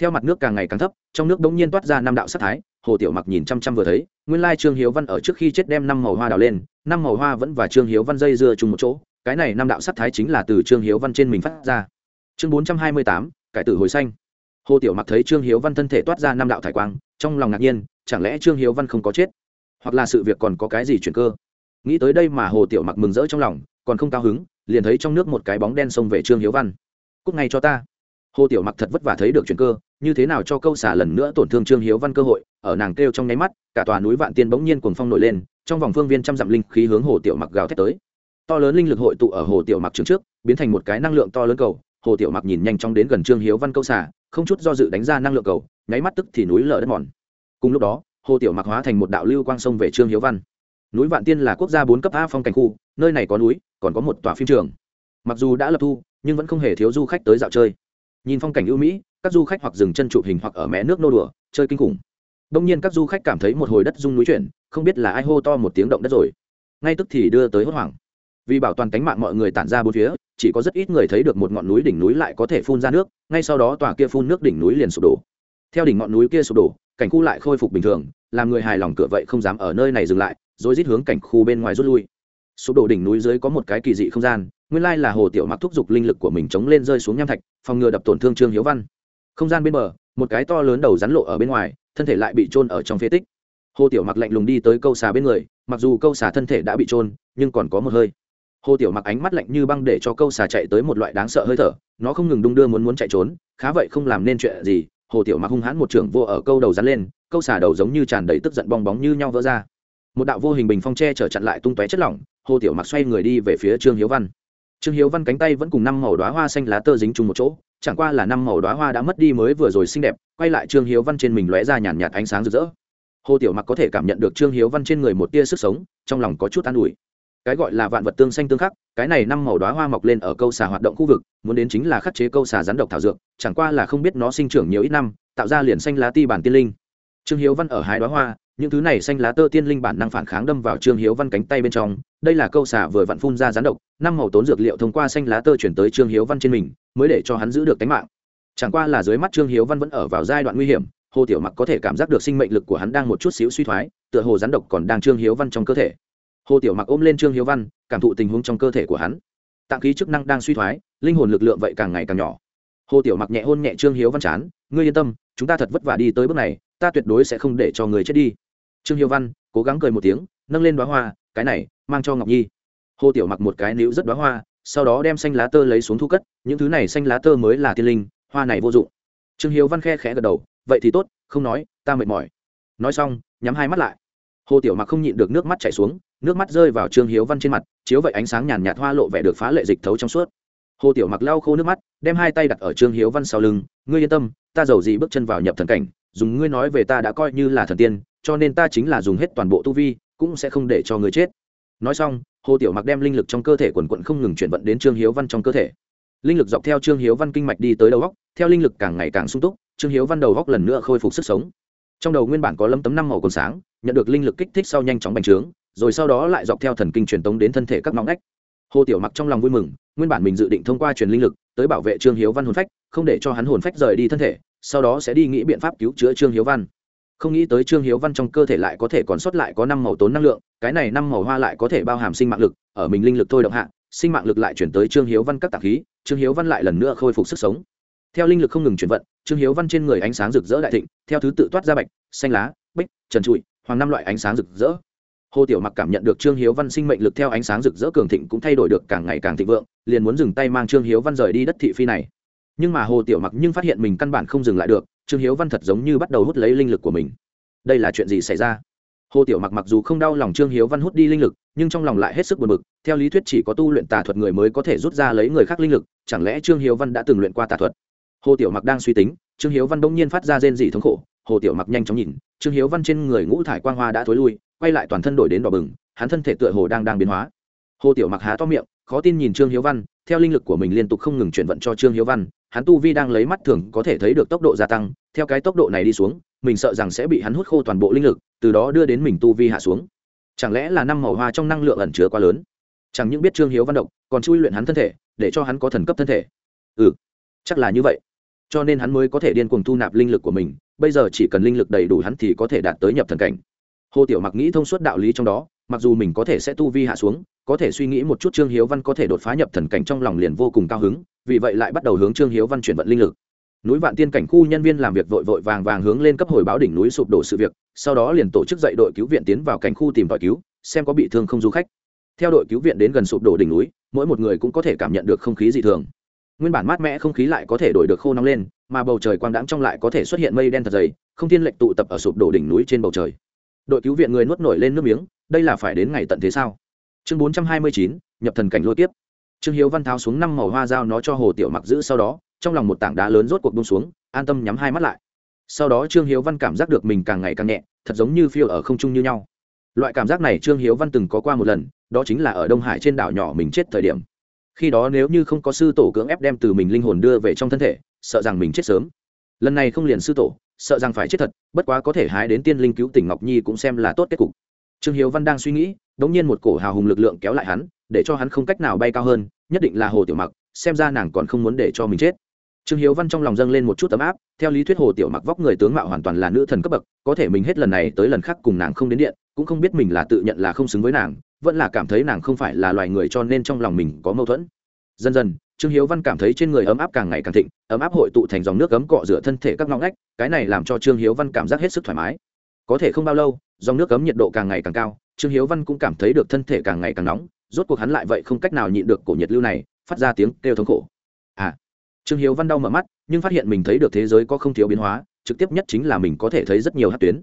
Theo mặt nước càng ngày càng thấp, trong nước đống nhiên toát ra năm đạo sắc thái, hồ tiểu mặc nhìn chăm chăm vừa thấy, nguyên lai trương hiếu văn ở trước khi chết đem năm màu hoa đào lên, năm màu hoa vẫn và trương hiếu văn dây dưa chung một chỗ, cái này năm đạo sắc thái chính là từ trương hiếu văn trên mình phát ra. Chương bốn trăm hai mươi tám, cải tử hồi xanh. Hồ tiểu mặc thấy trương hiếu văn thân thể toát ra năm đạo thải quang, trong lòng ngạc nhiên, chẳng lẽ trương hiếu văn không có chết? Hoặc là sự việc còn có cái gì chuyển cơ. Nghĩ tới đây mà hồ tiểu mặc mừng rỡ trong lòng, còn không cao hứng, liền thấy trong nước một cái bóng đen xông về trương hiếu văn. Cúc ngay cho ta. Hồ tiểu mặc thật vất vả thấy được chuyển cơ, như thế nào cho câu xả lần nữa tổn thương trương hiếu văn cơ hội, ở nàng kêu trong nháy mắt, cả tòa núi vạn tiên bỗng nhiên cuồng phong nổi lên, trong vòng phương viên trăm dặm linh khí hướng hồ tiểu mặc gào thét tới. To lớn linh lực hội tụ ở hồ tiểu mặc trước trước, biến thành một cái năng lượng to lớn cầu. Hồ tiểu mặc nhìn nhanh chóng đến gần trương hiếu văn câu xả, không chút do dự đánh ra năng lượng cầu, nháy mắt tức thì núi lở đất mòn. Cùng lúc đó hồ tiểu mặc hóa thành một đạo lưu quang sông về trương hiếu văn núi vạn tiên là quốc gia bốn cấp a phong cảnh khu nơi này có núi còn có một tòa phim trường mặc dù đã lập thu nhưng vẫn không hề thiếu du khách tới dạo chơi nhìn phong cảnh ưu mỹ các du khách hoặc dừng chân chụp hình hoặc ở mé nước nô đùa chơi kinh khủng đông nhiên các du khách cảm thấy một hồi đất rung núi chuyển không biết là ai hô to một tiếng động đất rồi ngay tức thì đưa tới hốt hoảng vì bảo toàn tánh mạng mọi người tản ra bốn phía chỉ có rất ít người thấy được một ngọn núi đỉnh núi lại có thể phun ra nước ngay sau đó tòa kia phun nước đỉnh núi liền sụp đổ theo đỉnh ngọn núi kia sụp đổ cảnh khu lại khôi phục bình thường làm người hài lòng cửa vậy không dám ở nơi này dừng lại, rồi rít hướng cảnh khu bên ngoài rút lui. Sụp đổ đỉnh núi dưới có một cái kỳ dị không gian, nguyên lai là hồ tiểu mặc thúc giục linh lực của mình chống lên rơi xuống nham thạch, phòng ngừa đập tổn thương trương hiếu văn. Không gian bên bờ, một cái to lớn đầu rắn lộ ở bên ngoài, thân thể lại bị trôn ở trong phế tích. Hồ tiểu mặc lạnh lùng đi tới câu xà bên người, mặc dù câu xà thân thể đã bị trôn nhưng còn có một hơi. Hồ tiểu mặc ánh mắt lạnh như băng để cho câu xà chạy tới một loại đáng sợ hơi thở, nó không ngừng đung đưa muốn muốn chạy trốn, khá vậy không làm nên chuyện gì hồ tiểu mặc hung hãn một trưởng vô ở câu đầu dán lên câu xả đầu giống như tràn đầy tức giận bong bóng như nhau vỡ ra. Một đạo vô hình bình phong tre chở chặn lại tung tóe chất lỏng hồ tiểu mặc xoay người đi về phía trương hiếu văn. Trương hiếu văn cánh tay vẫn cùng năm màu đoá hoa xanh lá tơ dính chung một chỗ chẳng qua là năm màu đoá hoa đã mất đi mới vừa rồi xinh đẹp quay lại trương hiếu văn trên mình lóe ra nhàn nhạt, ánh sáng rực rỡ. Hồ tiểu mặc có thể cảm nhận được trương hiếu văn trên người một tia sức sống trong lòng có chút an ủi cái gọi là vạn vật tương xanh tương khắc, cái này năm màu đoá hoa mọc lên ở câu xà hoạt động khu vực, muốn đến chính là khắc chế câu xà rắn độc thảo dược, chẳng qua là không biết nó sinh trưởng nhiều ít năm, tạo ra liền xanh lá ti bản tiên linh. Trương hiếu văn ở hai đoá hoa, những thứ này xanh lá tơ tiên linh bản năng phản kháng đâm vào trương hiếu văn cánh tay bên trong, đây là câu xà vừa vặn phun ra rắn độc, năm màu tốn dược liệu thông qua xanh lá tơ chuyển tới trương hiếu văn trên mình, mới để cho hắn giữ được tính mạng. Chẳng qua là dưới mắt trương hiếu văn vẫn ở vào giai đoạn nguy hiểm, hồ tiểu mặc có thể cảm giác được sinh mệnh lực của hắn đang một chút xíu suy thoái, tựa hồ rắn độc còn đang trương hiếu văn trong cơ thể hồ tiểu mặc ôm lên trương hiếu văn, cảm thụ tình huống trong cơ thể của hắn. Tạng khí chức năng đang suy thoái, linh hồn lực lượng vậy càng ngày càng nhỏ. Hồ tiểu mặc nhẹ hôn nhẹ trương hiếu văn chán, ngươi yên tâm, chúng ta thật vất vả đi tới bước này, ta tuyệt đối sẽ không để cho người chết đi. Trương hiếu văn cố gắng cười một tiếng, nâng lên đoá hoa, cái này, mang cho ngọc nhi. Hồ tiểu mặc một cái níu rất đoá hoa, sau đó đem xanh lá tơ lấy xuống thu cất, những thứ này xanh lá tơ mới là tiên linh, hoa này vô dụng. Trương hiếu văn khe khẽ gật đầu, vậy thì tốt, không nói, ta mệt mỏi. Nói xong, nhắm hai mắt lại. Hồ tiểu mặc không nhịn được nước mắt chảy xuống nước mắt rơi vào trương hiếu văn trên mặt, chiếu vậy ánh sáng nhàn nhạt hoa lộ vẻ được phá lệ dịch thấu trong suốt. Hồ tiểu mặc lau khô nước mắt, đem hai tay đặt ở trương hiếu văn sau lưng, ngươi yên tâm, ta giàu gì bước chân vào nhập thần cảnh, dùng ngươi nói về ta đã coi như là thần tiên, cho nên ta chính là dùng hết toàn bộ tu vi, cũng sẽ không để cho người chết. Nói xong, hồ tiểu mặc đem linh lực trong cơ thể quần quận không ngừng chuyển vận đến trương hiếu văn trong cơ thể. Linh lực dọc theo trương hiếu văn kinh mạch đi tới đầu góc, theo linh lực càng ngày càng sung túc, trương hiếu văn đầu góc lần nữa khôi phục sức sống. Trong đầu nguyên bản có lâm tấm năm màu còn sáng, nhận được linh lực kích thích sau nhanh chóng bành trướng rồi sau đó lại dọc theo thần kinh truyền tống đến thân thể các ngõ ngách. Hồ tiểu mặc trong lòng vui mừng, nguyên bản mình dự định thông qua truyền linh lực tới bảo vệ trương hiếu văn hồn phách, không để cho hắn hồn phách rời đi thân thể, sau đó sẽ đi nghĩ biện pháp cứu chữa trương hiếu văn. Không nghĩ tới trương hiếu văn trong cơ thể lại có thể còn sót lại có năm màu tốn năng lượng, cái này năm màu hoa lại có thể bao hàm sinh mạng lực, ở mình linh lực thôi động hạ, sinh mạng lực lại chuyển tới trương hiếu văn các tạp khí, trương hiếu văn lại lần nữa khôi phục sức sống. Theo linh lực không ngừng chuyển vận, trương hiếu văn trên người ánh sáng rực rỡ đại thịnh, theo thứ tự toát ra bạch, xanh lá, bích, trần trụi, hoàng năm loại ánh sáng rực rỡ hồ tiểu mặc cảm nhận được trương hiếu văn sinh mệnh lực theo ánh sáng rực rỡ cường thịnh cũng thay đổi được càng ngày càng thịnh vượng, liền muốn dừng tay mang trương hiếu văn rời đi đất thị phi này. Nhưng mà hồ tiểu mặc nhưng phát hiện mình căn bản không dừng lại được, trương hiếu văn thật giống như bắt đầu hút lấy linh lực của mình. Đây là chuyện gì xảy ra? Hồ tiểu mặc mặc dù không đau lòng trương hiếu văn hút đi linh lực, nhưng trong lòng lại hết sức buồn bực, theo lý thuyết chỉ có tu luyện tà thuật người mới có thể rút ra lấy người khác linh lực, chẳng lẽ trương hiếu văn đã từng luyện qua tà thuật? Hồ tiểu mặc đang suy tính, trương hiếu văn bỗng nhiên phát ra rên dị thống khổ, hồ tiểu mặc nhanh chóng nhìn, trương hiếu văn trên người ngũ thải quang hoa đã thối lui quay lại toàn thân đổi đến đỏ bừng, hắn thân thể tựa hồ đang đang biến hóa. Hồ tiểu mặc há to miệng, khó tin nhìn trương hiếu văn, theo linh lực của mình liên tục không ngừng chuyển vận cho trương hiếu văn, hắn tu vi đang lấy mắt thường có thể thấy được tốc độ gia tăng, theo cái tốc độ này đi xuống, mình sợ rằng sẽ bị hắn hút khô toàn bộ linh lực, từ đó đưa đến mình tu vi hạ xuống. Chẳng lẽ là năm màu hoa trong năng lượng ẩn chứa quá lớn? Chẳng những biết trương hiếu văn động còn chui luyện hắn thân thể, để cho hắn có thần cấp thân thể. Ừ chắc là như vậy. Cho nên hắn mới có thể điên cuồng thu nạp linh lực của mình, bây giờ chỉ cần linh lực đầy đủ hắn thì có thể đạt tới nhập thần cảnh hồ tiểu mặc nghĩ thông suốt đạo lý trong đó, mặc dù mình có thể sẽ tu vi hạ xuống, có thể suy nghĩ một chút trương hiếu văn có thể đột phá nhập thần cảnh trong lòng liền vô cùng cao hứng, vì vậy lại bắt đầu hướng trương hiếu văn chuyển vận linh lực. Núi vạn tiên cảnh khu nhân viên làm việc vội vội vàng vàng hướng lên cấp hồi báo đỉnh núi sụp đổ sự việc, sau đó liền tổ chức dậy đội cứu viện tiến vào cảnh khu tìm tòi cứu, xem có bị thương không du khách. Theo đội cứu viện đến gần sụp đổ đỉnh núi, mỗi một người cũng có thể cảm nhận được không khí dị thường. Nguyên bản mát mẻ không khí lại có thể đổi được khô nóng lên, mà bầu trời quang đãng trong lại có thể xuất hiện mây đen thật dày, không thiên lệch tụ tập ở sụp đổ đỉnh núi trên bầu trời đội cứu viện người nuốt nổi lên nước miếng, đây là phải đến ngày tận thế sao? Chương bốn trăm hai mươi chín, nhập thần cảnh lôi tiếp trương hiếu văn tháo xuống năm màu hoa dao nó cho hồ tiểu mặc giữ sau đó, trong lòng một tảng đá lớn rốt cuộc bông xuống, an tâm nhắm hai mắt lại. Sau đó trương hiếu văn cảm giác được mình càng ngày càng nhẹ, thật giống như phiêu ở không trung như nhau. Loại cảm giác này trương hiếu văn từng có qua một lần, đó chính là ở đông hải trên đảo nhỏ mình chết thời điểm. Khi đó nếu như không có sư tổ cưỡng ép đem từ mình linh hồn đưa về trong thân thể, sợ rằng mình chết sớm. Lần này không liền sư tổ sợ rằng phải chết thật, bất quá có thể hái đến tiên linh cứu tỉnh ngọc nhi cũng xem là tốt kết cục. Trương hiếu văn đang suy nghĩ đ ỗ n g nhiên một cổ hào hùng lực lượng kéo lại hắn, để cho hắn không cách nào bay cao hơn, nhất định là hồ tiểu mặc, xem ra nàng còn không muốn để cho mình chết. Trương hiếu văn trong lòng dâng lên một chút tấm áp, theo lý thuyết hồ tiểu mặc vóc người tướng mạo hoàn toàn là nữ thần cấp bậc, có thể mình hết lần này tới lần khác cùng nàng không đến điện, cũng không biết mình là tự nhận là không xứng với nàng, vẫn là cảm thấy nàng không phải là loài người cho nên trong lòng mình có mâu thuẫn. Dần dần trương hiếu văn cảm thấy trên người ấm áp càng ngày càng thịnh, ấm áp hội tụ thành dòng nước ấm cọ rửa thân thể các ngõ ngách, cái này làm cho trương hiếu văn cảm giác hết sức thoải mái. Có thể không bao lâu, dòng nước ấm nhiệt độ càng ngày càng cao, trương hiếu văn cũng cảm thấy được thân thể càng ngày càng nóng, rốt cuộc hắn lại vậy không cách nào nhịn được cổ nhiệt lưu này, phát ra tiếng kêu thống khổ. À trương hiếu văn đau mở mắt, nhưng phát hiện mình thấy được thế giới có không thiếu biến hóa, trực tiếp nhất chính là mình có thể thấy rất nhiều hát tuyến.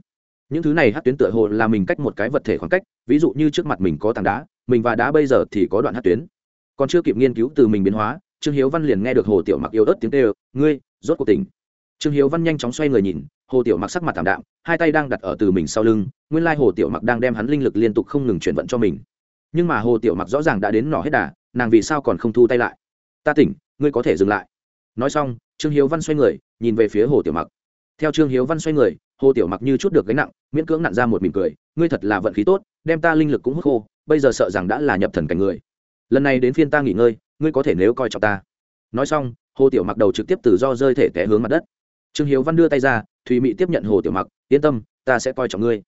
Những thứ này hát tuyến tựa hồ là mình cách một cái vật thể khoảng cách, ví dụ như trước mặt mình có tảng đá, mình và đá bây giờ thì có đoạn hát tuyến còn chưa kịp nghiên cứu từ mình biến hóa, trương hiếu văn liền nghe được hồ tiểu mặc yếu ớt tiếng tê ngươi, rốt cuộc tỉnh. Trương hiếu văn nhanh chóng xoay người nhìn, hồ tiểu mặc sắc mặt thảm đạm, hai tay đang đặt ở từ mình sau lưng, nguyên lai hồ tiểu mặc đang đem hắn linh lực liên tục không ngừng chuyển vận cho mình. Nhưng mà hồ tiểu mặc rõ ràng đã đến nỏ hết đà, nàng vì sao còn không thu tay lại? Ta tỉnh, ngươi có thể dừng lại. Nói xong, trương hiếu văn xoay người, nhìn về phía hồ tiểu mặc. Theo trương hiếu văn xoay người, hồ tiểu mặc như chút được gánh nặng, miễn cưỡng nặn ra một mỉm cười, ngươi thật là vận khí tốt, đem ta linh lực cũng hút khô, bây giờ sợ rằng đã là nhập thần cảnh người lần này đến phiên ta nghỉ ngơi, ngươi có thể nếu coi trọng ta. Nói xong, hồ tiểu mặc đầu trực tiếp tự do rơi thể té hướng mặt đất. Trương hiếu văn đưa tay ra, thùy mị tiếp nhận hồ tiểu mặc, yên tâm, ta sẽ coi trọng ngươi.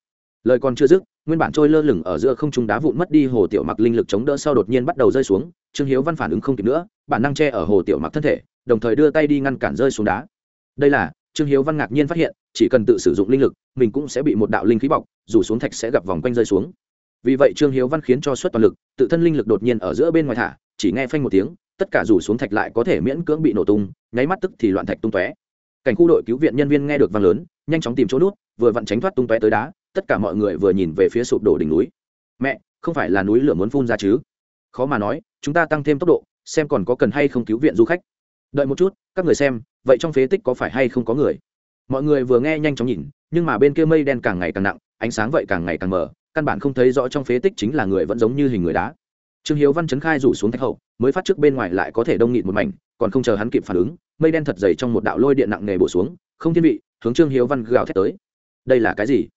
Lời còn chưa dứt, nguyên bản trôi lơ lửng ở giữa không trung đá vụn mất đi hồ tiểu mặc linh lực chống đỡ sau đột nhiên bắt đầu rơi xuống, trương hiếu văn phản ứng không kịp nữa, bản năng che ở hồ tiểu mặc thân thể, đồng thời đưa tay đi ngăn cản rơi xuống đá. Đây là, trương hiếu văn ngạc nhiên phát hiện, chỉ cần tự sử dụng linh lực, mình cũng sẽ bị một đạo linh khí bọc, dù xuống thạch sẽ gặp vòng quanh rơi xuống vì vậy trương hiếu văn khiến cho suất toàn lực, tự thân linh lực đột nhiên ở giữa bên ngoài thả, chỉ nghe phanh một tiếng, tất cả rủ xuống thạch lại có thể miễn cưỡng bị nổ tung, nháy mắt tức thì loạn thạch tung tóe. Cảnh khu đội cứu viện nhân viên nghe được vang lớn, nhanh chóng tìm chỗ nút, vừa vặn tránh thoát tung tóe tới đá, tất cả mọi người vừa nhìn về phía sụp đổ đỉnh núi. Mẹ, không phải là núi lửa muốn phun ra chứ? Khó mà nói, chúng ta tăng thêm tốc độ, xem còn có cần hay không cứu viện du khách. Đợi một chút, các người xem, vậy trong phế tích có phải hay không có người? Mọi người vừa nghe nhanh chóng nhìn, nhưng mà bên kia mây đen càng ngày càng nặng, ánh sáng vậy càng ngày càng mờ căn bản không thấy rõ trong phế tích chính là người vẫn giống như hình người đá. Trương hiếu văn chấn khai rủ xuống thạch hậu, mới phát trước bên ngoài lại có thể đông nghịt một mảnh, còn không chờ hắn kịp phản ứng, mây đen thật dày trong một đạo lôi điện nặng nề bổ xuống, không thiên vị, hướng trương hiếu văn gào thét tới. Đây là cái gì?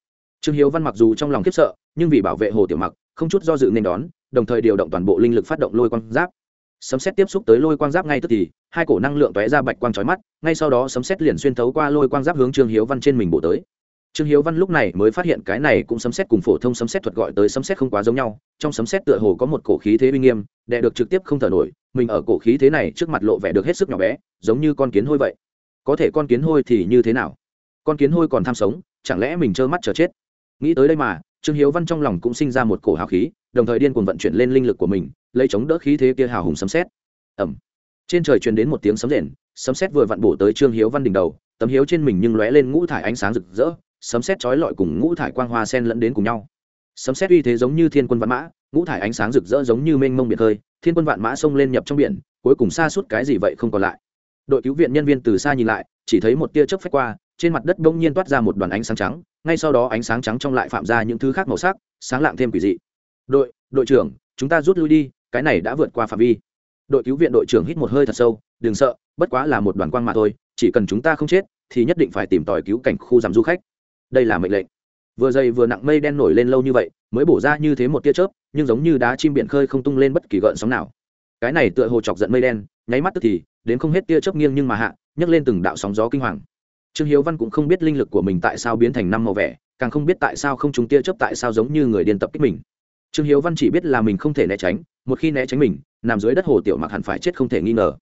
Trương hiếu văn mặc dù trong lòng khiếp sợ, nhưng vì bảo vệ hồ tiểu mặc, không chút do dự nên đón, đồng thời điều động toàn bộ linh lực phát động lôi quang giáp. Sấm xét tiếp xúc tới lôi quang giáp ngay tức thì, hai cổ năng lượng tóe ra bạch quang trói mắt, ngay sau đó sấm xét liền xuyên thấu qua lôi quang giáp hướng trương hiếu văn trên mình bổ tới trương hiếu văn lúc này mới phát hiện cái này cũng sấm xét cùng phổ thông sấm xét thuật gọi tới sấm xét không quá giống nhau, trong sấm xét tựa hồ có một cổ khí thế uy nghiêm đệ được trực tiếp không thở nổi, mình ở cổ khí thế này trước mặt lộ vẻ được hết sức nhỏ bé, giống như con kiến hôi vậy. Có thể con kiến hôi thì như thế nào? Con kiến hôi còn tham sống, chẳng lẽ mình trơ mắt chờ chết? Nghĩ tới đây mà, trương hiếu văn trong lòng cũng sinh ra một cổ hào khí, đồng thời điên cuồng vận chuyển lên linh lực của mình, lấy chống đỡ khí thế kia hào hùng sấm xét ẩm trên trời truyền đến một tiếng sấm rền, sấm xét vừa vặn bổ tới trương hiếu văn đỉnh đầu, tấm hiếu trên mình nhưng lóe lên ngũ thải ánh sáng rực rỡ sấm xét chói lọi cùng ngũ thải quang hoa sen lẫn đến cùng nhau. Sấm xét uy thế giống như thiên quân vạn mã, ngũ thải ánh sáng rực rỡ giống như mênh mông biển khơi, thiên quân vạn mã xông lên nhập trong biển, cuối cùng xa suốt cái gì vậy không còn lại. Đội cứu viện nhân viên từ xa nhìn lại, chỉ thấy một tia chớp phách qua, trên mặt đất bỗng nhiên toát ra một đoàn ánh sáng trắng, ngay sau đó ánh sáng trắng trong lại phạm ra những thứ khác màu sắc, sáng lạng thêm quỷ dị. Đội đội trưởng, chúng ta rút lui đi, cái này đã vượt qua phạm vi. Đội cứu viện đội trưởng hít một hơi thật sâu, đừng sợ, bất quá là một đoàn quang mà thôi, chỉ cần chúng ta không chết, thì nhất định phải tìm tòi cứu cảnh khu giảm du khách đây là mệnh lệnh. Vừa dày vừa nặng mây đen nổi lên lâu như vậy, mới bổ ra như thế một tia chớp, nhưng giống như đá chim biển khơi không tung lên bất kỳ gợn sóng nào. Cái này tựa hồ chọc giận mây đen, nháy mắt tức thì, đến không hết tia chớp nghiêng nhưng mà hạ, nhấc lên từng đạo sóng gió kinh hoàng. Trương hiếu văn cũng không biết linh lực của mình tại sao biến thành năm màu vẻ, càng không biết tại sao không trúng tia chớp tại sao giống như người điên tập kích mình. Trương hiếu văn chỉ biết là mình không thể né tránh, một khi né tránh mình, nằm dưới đất hồ tiểu mặc hẳn phải chết không thể nghi ngờ.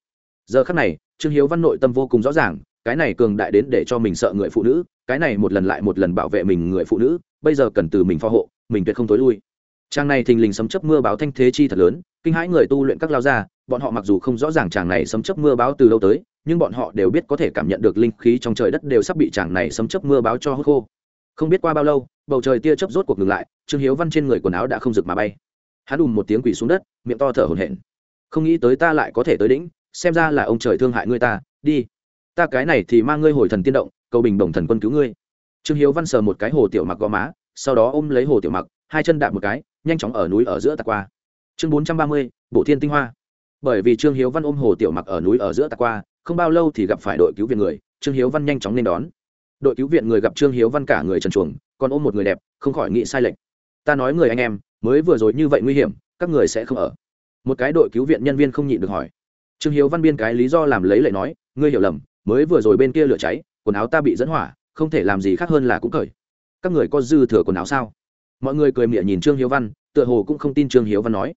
Giờ khắc này, trương hiếu văn nội tâm vô cùng rõ ràng, cái này cường đại đến để cho mình sợ người phụ nữ cái này một lần lại một lần bảo vệ mình người phụ nữ, bây giờ cần từ mình phò hộ, mình tuyệt không tối lui. Trang này thình lình sấm chấp mưa báo thanh thế chi thật lớn, kinh hãi người tu luyện các lao ra bọn họ mặc dù không rõ ràng chàng này sấm chấp mưa báo từ đâu tới, nhưng bọn họ đều biết có thể cảm nhận được linh khí trong trời đất đều sắp bị chàng này sấm chấp mưa báo cho hốt khô. Không biết qua bao lâu, bầu trời tia chớp rốt cuộc ngừng lại, trương hiếu văn trên người quần áo đã không rực mà bay. Hắn đùm một tiếng quỷ xuống đất, miệng to thở hổn hển. Không nghĩ tới ta lại có thể tới đỉnh, xem ra là ông trời thương hại ngươi ta, đi. Ta cái này thì mang ngươi hồi thần tiên động cầu bình đồng thần quân cứu ngươi. Trương hiếu văn sờ một cái hồ tiểu mặc gò má, sau đó ôm lấy hồ tiểu mặc, hai chân đạp một cái, nhanh chóng ở núi ở giữa tạc qua. Chương bốn trăm ba mươi bộ thiên tinh hoa. Bởi vì trương hiếu văn ôm hồ tiểu mặc ở núi ở giữa tạc qua, không bao lâu thì gặp phải đội cứu viện người, trương hiếu văn nhanh chóng nên đón. Đội cứu viện người gặp trương hiếu văn cả người trần chuồng còn ôm một người đẹp, không khỏi nghĩ sai lệch. Ta nói người anh em, mới vừa rồi như vậy nguy hiểm, các người sẽ không ở. Một cái đội cứu viện nhân viên không nhịn được hỏi. Trương hiếu văn biên cái lý do làm lấy lại nói, ngươi hiểu lầm, mới vừa rồi bên kia lửa cháy quần áo ta bị dẫn hỏa, không thể làm gì khác hơn là cũng cởi. Các người có dư thừa quần áo sao? Mọi người cười miệng nhìn trương hiếu văn, tựa hồ cũng không tin trương hiếu văn nói.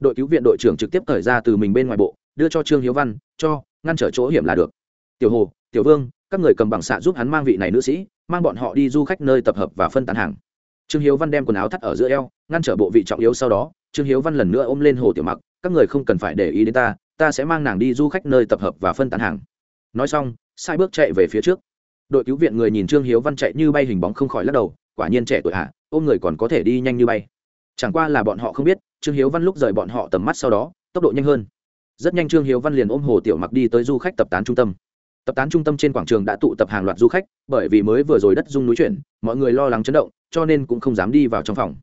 Đội cứu viện đội trưởng trực tiếp cởi ra từ mình bên ngoài bộ, đưa cho trương hiếu văn, cho, ngăn trở chỗ hiểm là được. Tiểu hồ, tiểu vương, các người cầm bằng xạ giúp hắn mang vị này nữ sĩ, mang bọn họ đi du khách nơi tập hợp và phân tán hàng. Trương hiếu văn đem quần áo thắt ở giữa eo, ngăn trở bộ vị trọng yếu sau đó, trương hiếu văn lần nữa ôm lên hồ tiểu mặc, các người không cần phải để ý đến ta ta sẽ mang nàng đi du khách nơi tập hợp và phân tán hàng. Nói xong, sai bước chạy về phía trước đội cứu viện người nhìn trương hiếu văn chạy như bay hình bóng không khỏi lắc đầu, quả nhiên trẻ tuổi hạ ôm người còn có thể đi nhanh như bay. Chẳng qua là bọn họ không biết, trương hiếu văn lúc rời bọn họ tầm mắt sau đó, tốc độ nhanh hơn. Rất nhanh trương hiếu văn liền ôm hồ tiểu mặc đi tới du khách tập tán trung tâm. Tập tán trung tâm trên quảng trường đã tụ tập hàng loạt du khách, bởi vì mới vừa rồi đất rung núi chuyển, mọi người lo lắng chấn động, cho nên cũng không dám đi vào trong phòng.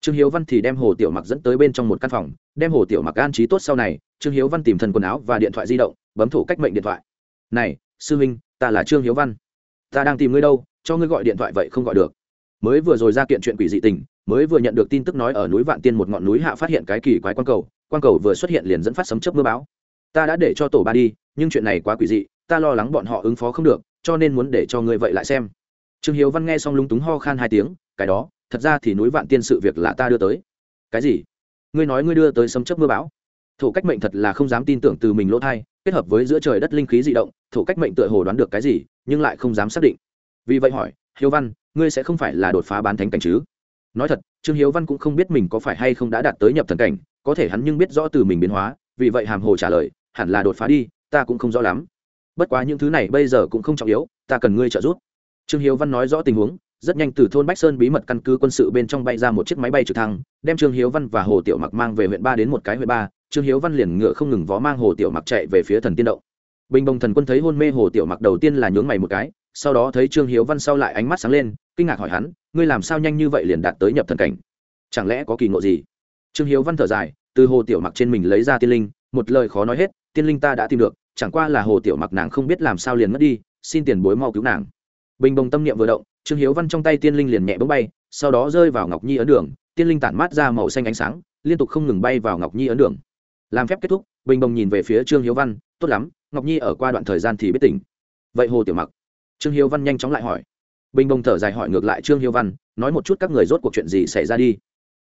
Trương hiếu văn thì đem hồ tiểu mặc dẫn tới bên trong một căn phòng, đem hồ tiểu mặc an trí tốt sau này, trương hiếu văn tìm thần quần áo và điện thoại di động, bấm thủ cách mệnh điện thoại. Này, sư huynh, ta là trương hiếu văn ta đang tìm ngươi đâu, cho ngươi gọi điện thoại vậy không gọi được. Mới vừa rồi ra kiện chuyện quỷ dị tình, mới vừa nhận được tin tức nói ở núi vạn tiên một ngọn núi hạ phát hiện cái kỳ quái quan cầu quan cầu vừa xuất hiện liền dẫn phát sấm chớp mưa bão. Ta đã để cho tổ ba đi, nhưng chuyện này quá quỷ dị, ta lo lắng bọn họ ứng phó không được, cho nên muốn để cho ngươi vậy lại xem. Trương hiếu văn nghe xong lúng túng ho khan hai tiếng, cái đó, thật ra thì núi vạn tiên sự việc là ta đưa tới. Cái gì? Ngươi nói ngươi đưa tới sấm chớp mưa bão? Thủ cách mệnh thật là không dám tin tưởng từ mình lỗ thai, kết hợp với giữa trời đất linh khí dị động thủ cách mệnh tựa hồ đoán được cái gì nhưng lại không dám xác định. Vì vậy hỏi, hiếu văn, ngươi sẽ không phải là đột phá bán thánh cảnh chứ? Nói thật, trương hiếu văn cũng không biết mình có phải hay không đã đạt tới nhập thần cảnh, có thể hắn nhưng biết rõ từ mình biến hóa, vì vậy hàm hồ trả lời, hẳn là đột phá đi, ta cũng không rõ lắm. Bất quá những thứ này bây giờ cũng không trọng yếu, ta cần ngươi trợ giúp. Trương hiếu văn nói rõ tình huống, rất nhanh từ thôn bách sơn bí mật căn cứ quân sự bên trong bay ra một chiếc máy bay trực thăng, đem trương hiếu văn và hồ tiểu mặc mang về huyện ba đến một cái huyện ba. Trương hiếu văn liền ngựa không ngừng vó mang hồ tiểu mặc chạy về phía thần tiên động bình bồng thần quân thấy hôn mê hồ tiểu mặc đầu tiên là nhướng mày một cái, sau đó thấy trương hiếu văn sau lại ánh mắt sáng lên, kinh ngạc hỏi hắn, ngươi làm sao nhanh như vậy liền đạt tới nhập thần cảnh? Chẳng lẽ có kỳ ngộ gì? Trương hiếu văn thở dài, từ hồ tiểu mặc trên mình lấy ra tiên linh, một lời khó nói hết, tiên linh ta đã tìm được, chẳng qua là hồ tiểu mặc nàng không biết làm sao liền mất đi, xin tiền bối mau cứu nàng. Bình bồng tâm niệm vừa động, trương hiếu văn trong tay tiên linh liền nhẹ bỗng bay, sau đó rơi vào ngọc nhi ấn đường, tiên linh tản mát ra màu xanh ánh sáng, liên tục không ngừng bay vào ngọc nhi ấn đường. Làm phép kết thúc, bình bồng nhìn về phía trương hiếu văn tốt lắm, ngọc nhi ở qua đoạn thời gian thì biết tỉnh. Vậy hồ tiểu mặc? Trương hiếu văn nhanh chóng lại hỏi. Bình bông thở dài hỏi ngược lại trương hiếu văn, nói một chút các người rốt cuộc chuyện gì xảy ra đi.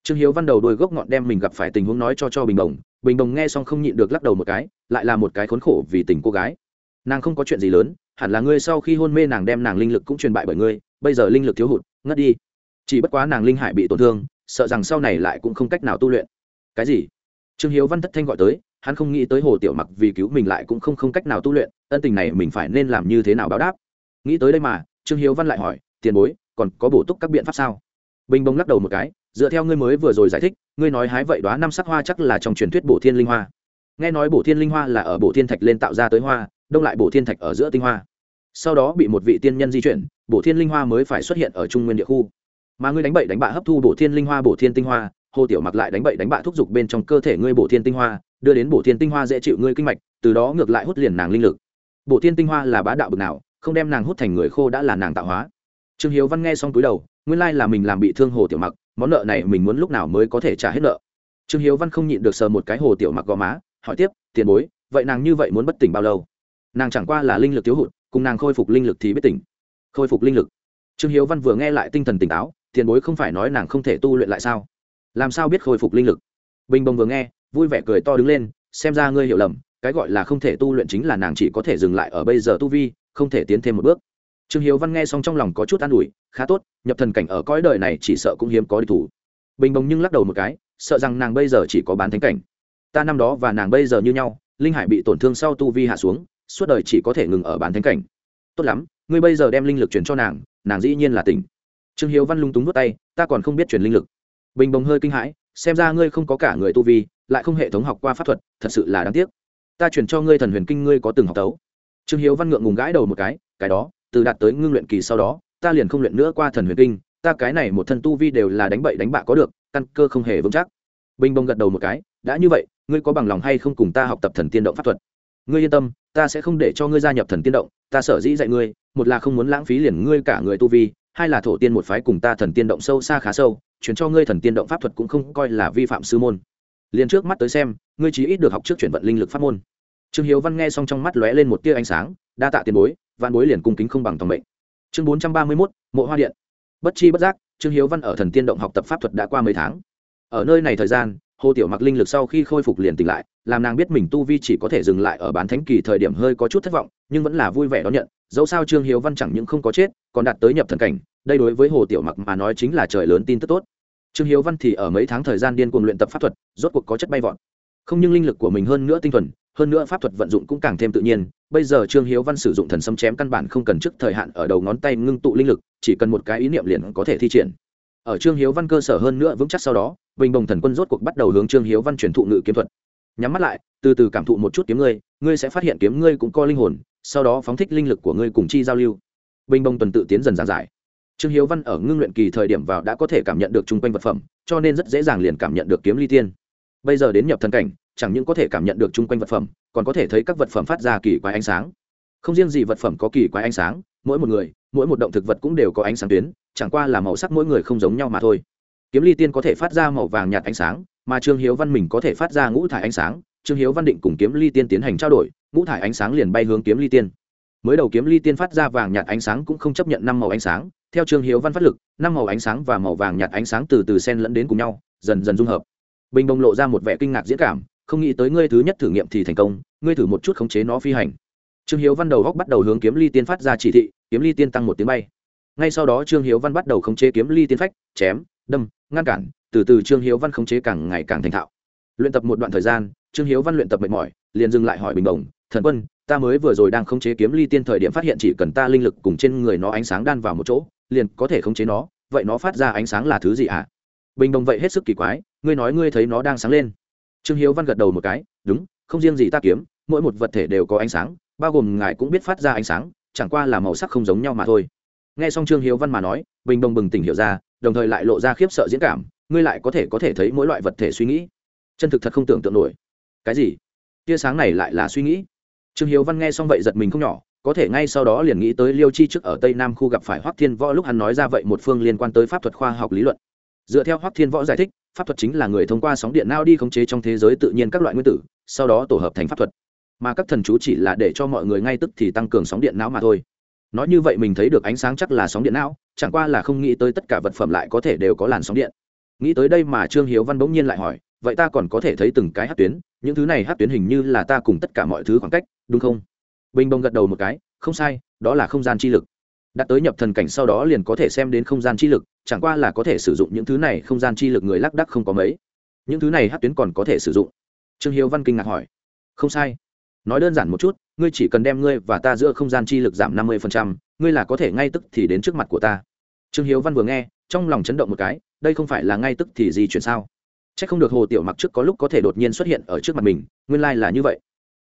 Trương hiếu văn đầu đôi gốc ngọn đem mình gặp phải tình huống nói cho cho bình bồng bình bồng nghe xong không nhịn được lắc đầu một cái, lại là một cái khốn khổ vì tình cô gái. Nàng không có chuyện gì lớn, hẳn là ngươi sau khi hôn mê nàng đem nàng linh lực cũng truyền bại bởi ngươi, bây giờ linh lực thiếu hụt, ngất đi. Chỉ bất quá nàng linh hải bị tổn thương, sợ rằng sau này lại cũng không cách nào tu luyện. Cái gì? Trương hiếu văn thất thanh gọi tới hắn không nghĩ tới hồ tiểu mặc vì cứu mình lại cũng không không cách nào tu luyện, ân tình này mình phải nên làm như thế nào báo đáp? Nghĩ tới đây mà, trương hiếu văn lại hỏi, tiền bối, còn có bổ túc các biện pháp sao? Bình bông lắc đầu một cái, dựa theo ngươi mới vừa rồi giải thích, ngươi nói hái vậy đoá năm sắc hoa chắc là trong truyền thuyết bổ thiên linh hoa. Nghe nói bổ thiên linh hoa là ở bổ thiên thạch lên tạo ra tới hoa, đông lại bổ thiên thạch ở giữa tinh hoa. Sau đó bị một vị tiên nhân di chuyển, bổ thiên linh hoa mới phải xuất hiện ở trung nguyên địa khu. Mà ngươi đánh bậy đánh bạ hấp thu bổ thiên linh hoa bổ thiên tinh hoa, hồ tiểu mặc lại đánh bậy đánh bạ thúc giục bên trong cơ thể ngươi bổ thiên tinh hoa đưa đến bổ thiên tinh hoa dễ chịu ngươi kinh mạch, từ đó ngược lại hút liền nàng linh lực. Bổ thiên tinh hoa là bá đạo bực nào, không đem nàng hút thành người khô đã là nàng tạo hóa. Trương hiếu văn nghe xong túi đầu, nguyên lai là mình làm bị thương hồ tiểu mặc, món nợ này mình muốn lúc nào mới có thể trả hết nợ. Trương hiếu văn không nhịn được sờ một cái hồ tiểu mặc gò má, hỏi tiếp, tiền bối, vậy nàng như vậy muốn bất tỉnh bao lâu? Nàng chẳng qua là linh lực thiếu hụt, cùng nàng khôi phục linh lực thì biết tỉnh. Khôi phục linh lực. Trương hiếu văn vừa nghe lại tinh thần tỉnh táo, tiền bối không phải nói nàng không thể tu luyện lại sao? Làm sao biết khôi phục linh lực? Bình bồng vừa nghe vui vẻ cười to đứng lên, xem ra ngươi hiểu lầm, cái gọi là không thể tu luyện chính là nàng chỉ có thể dừng lại ở bây giờ tu vi, không thể tiến thêm một bước. Trương hiếu văn nghe xong trong lòng có chút an ủi, khá tốt, nhập thần cảnh ở cõi đời này chỉ sợ cũng hiếm có đi thủ. Bình bồng nhưng lắc đầu một cái, sợ rằng nàng bây giờ chỉ có bán thánh cảnh. Ta năm đó và nàng bây giờ như nhau, linh hải bị tổn thương sau tu vi hạ xuống, suốt đời chỉ có thể ngừng ở bán thánh cảnh. Tốt lắm, ngươi bây giờ đem linh lực truyền cho nàng nàng dĩ nhiên là tỉnh. Trương hiếu văn lung túng vút tay, ta còn không biết truyền linh lực. Bình bồng hơi kinh hãi xem ra ngươi không có cả người tu vi, lại không hệ thống học qua pháp thuật, thật sự là đáng tiếc. Ta chuyển cho ngươi thần huyền kinh ngươi có từng học tấu. Trương hiếu văn ngượng ngùng gãi đầu một cái cái đó, từ đạt tới ngưng luyện kỳ sau đó, ta liền không luyện nữa qua thần huyền kinh, ta cái này một thân tu vi đều là đánh bậy đánh bạ có được, căn cơ không hề vững chắc. Bình bông gật đầu một cái, đã như vậy, ngươi có bằng lòng hay không cùng ta học tập thần tiên động pháp thuật? Ngươi yên tâm, ta sẽ không để cho ngươi gia nhập thần tiên động, ta sở dĩ dạy ngươi, một là không muốn lãng phí liền ngươi cả người tu vi hai là thổ tiên một phái cùng ta thần tiên động sâu xa khá sâu, chuyển cho ngươi thần tiên động pháp thuật cũng không coi là vi phạm sư môn. Liền trước mắt tới xem, ngươi chí ít được học trước chuyển vận linh lực pháp môn. Trương hiếu văn nghe xong trong mắt lóe lên một tia ánh sáng, đa tạ tiền bối văn bối liền cung kính không bằng tòng mệnh. Chương bốn trăm ba mươi mốt, mộ hoa điện. Bất chi bất giác, trương hiếu văn ở thần tiên động học tập pháp thuật đã qua mấy tháng. Ở nơi này thời gian, hồ tiểu mặc linh lực sau khi khôi phục liền tỉnh lại, làm nàng biết mình tu vi chỉ có thể dừng lại ở bán thánh kỳ thời điểm hơi có chút thất vọng, nhưng vẫn là vui vẻ đón nhận dẫu sao trương hiếu văn chẳng những không có chết, còn đạt tới nhập thần cảnh, đây đối với hồ tiểu mặc mà nói chính là trời lớn tin tức tốt. Trương hiếu văn thì ở mấy tháng thời gian điên cuồng luyện tập pháp thuật, rốt cuộc có chất bay vọt. Không nhưng linh lực của mình hơn nữa tinh thuần, hơn nữa pháp thuật vận dụng cũng càng thêm tự nhiên, bây giờ trương hiếu văn sử dụng thần sâm chém căn bản không cần trước thời hạn ở đầu ngón tay ngưng tụ linh lực, chỉ cần một cái ý niệm liền có thể thi triển. Ở trương hiếu văn cơ sở hơn nữa vững chắc sau đó, bình bồng thần quân rốt cuộc bắt đầu hướng trương hiếu văn truyền thụ ngự kiếm thuật. Nhắm mắt lại, từ từ cảm thụ một chút kiếm ngươi ngươi sẽ phát hiện kiếm ngươi cũng có linh hồn sau đó phóng thích linh lực của ngươi cùng chi giao lưu. Bình bồng tuần tự tiến dần giàn giải. Trương hiếu văn ở ngưng luyện kỳ thời điểm vào đã có thể cảm nhận được chung quanh vật phẩm, cho nên rất dễ dàng liền cảm nhận được kiếm ly tiên. Bây giờ đến nhập thần cảnh, chẳng những có thể cảm nhận được chung quanh vật phẩm, còn có thể thấy các vật phẩm phát ra kỳ quái ánh sáng. Không riêng gì vật phẩm có kỳ quái ánh sáng, mỗi một người, mỗi một động thực vật cũng đều có ánh sáng tuyến, chẳng qua là màu sắc mỗi người không giống nhau mà thôi. Kiếm ly tiên có thể phát ra màu vàng nhạt ánh sáng, mà trương hiếu văn mình có thể phát ra ngũ thải ánh sáng. Trương hiếu văn định cùng kiếm ly tiên tiến hành trao đổi ngũ thải ánh sáng liền bay hướng kiếm ly tiên. Mới đầu kiếm ly tiên phát ra vàng nhạt ánh sáng cũng không chấp nhận năm màu ánh sáng, theo trương hiếu văn phát lực, năm màu ánh sáng và màu vàng nhạt ánh sáng từ từ sen lẫn đến cùng nhau, dần dần dung hợp. Bình bông lộ ra một vẻ kinh ngạc diễn cảm, không nghĩ tới ngươi thứ nhất thử nghiệm thì thành công, ngươi thử một chút khống chế nó phi hành. Trương hiếu văn đầu góc bắt đầu hướng kiếm ly tiên phát ra chỉ thị, kiếm ly tiên tăng một tiếng bay. Ngay sau đó trương hiếu văn bắt đầu khống chế kiếm ly tiên phách, chém, đâm, ngăn cản, từ từ trương hiếu văn khống chế càng ngày càng thành thạo. Luyện tập một đoạn thời gian, trương hiếu văn luyện tập mệt mỏi, liền dừng lại hỏi bình bồng thần quân, ta mới vừa rồi đang khống chế kiếm ly tiên thời điểm phát hiện chỉ cần ta linh lực cùng trên người nó ánh sáng đan vào một chỗ, liền có thể khống chế nó, vậy nó phát ra ánh sáng là thứ gì ạ? À? bình đồng vậy hết sức kỳ quái, ngươi nói ngươi thấy nó đang sáng lên. Trương hiếu văn gật đầu một cái, đúng, không riêng gì ta kiếm, mỗi một vật thể đều có ánh sáng, bao gồm ngài cũng biết phát ra ánh sáng, chẳng qua là màu sắc không giống nhau mà thôi. Nghe xong trương hiếu văn mà nói, bình Đồng bừng tỉnh hiểu ra, đồng thời lại lộ ra khiếp sợ diễn cảm, ngươi lại có thể có thể thấy mỗi loại vật thể suy nghĩ. Chân thực thật không tưởng tượng nổi. Cái gì? Tia sáng này lại là suy nghĩ trương hiếu văn nghe xong vậy giật mình không nhỏ, có thể ngay sau đó liền nghĩ tới liêu chi trước ở tây nam khu gặp phải hoắc thiên võ lúc hắn nói ra vậy một phương liên quan tới pháp thuật khoa học lý luận. Dựa theo hoắc thiên võ giải thích, pháp thuật chính là người thông qua sóng điện não đi khống chế trong thế giới tự nhiên các loại nguyên tử, sau đó tổ hợp thành pháp thuật. Mà các thần chú chỉ là để cho mọi người ngay tức thì tăng cường sóng điện não mà thôi. Nói như vậy mình thấy được ánh sáng chắc là sóng điện não, chẳng qua là không nghĩ tới tất cả vật phẩm lại có thể đều có làn sóng điện. Nghĩ tới đây mà trương hiếu văn bỗng nhiên lại hỏi vậy ta còn có thể thấy từng cái hát tuyến, những thứ này hát tuyến hình như là ta cùng tất cả mọi thứ khoảng cách, đúng không? Bình bông gật đầu một cái, không sai, đó là không gian chi lực. Đặt tới nhập thần cảnh sau đó liền có thể xem đến không gian chi lực, chẳng qua là có thể sử dụng những thứ này, không gian chi lực người lác đắc không có mấy. Những thứ này hát tuyến còn có thể sử dụng. Trương hiếu văn kinh ngạc hỏi. Không sai. Nói đơn giản một chút, ngươi chỉ cần đem ngươi và ta giữa không gian chi lực giảm năm mươi ngươi là có thể ngay tức thì đến trước mặt của ta. Trương hiếu văn vừa nghe, trong lòng chấn động một cái, đây không phải là ngay tức thì gì chuyện sao? C h ắ c không được hồ tiểu mặc trước có lúc có thể đột nhiên xuất hiện ở trước mặt mình, nguyên lai、like、là như vậy.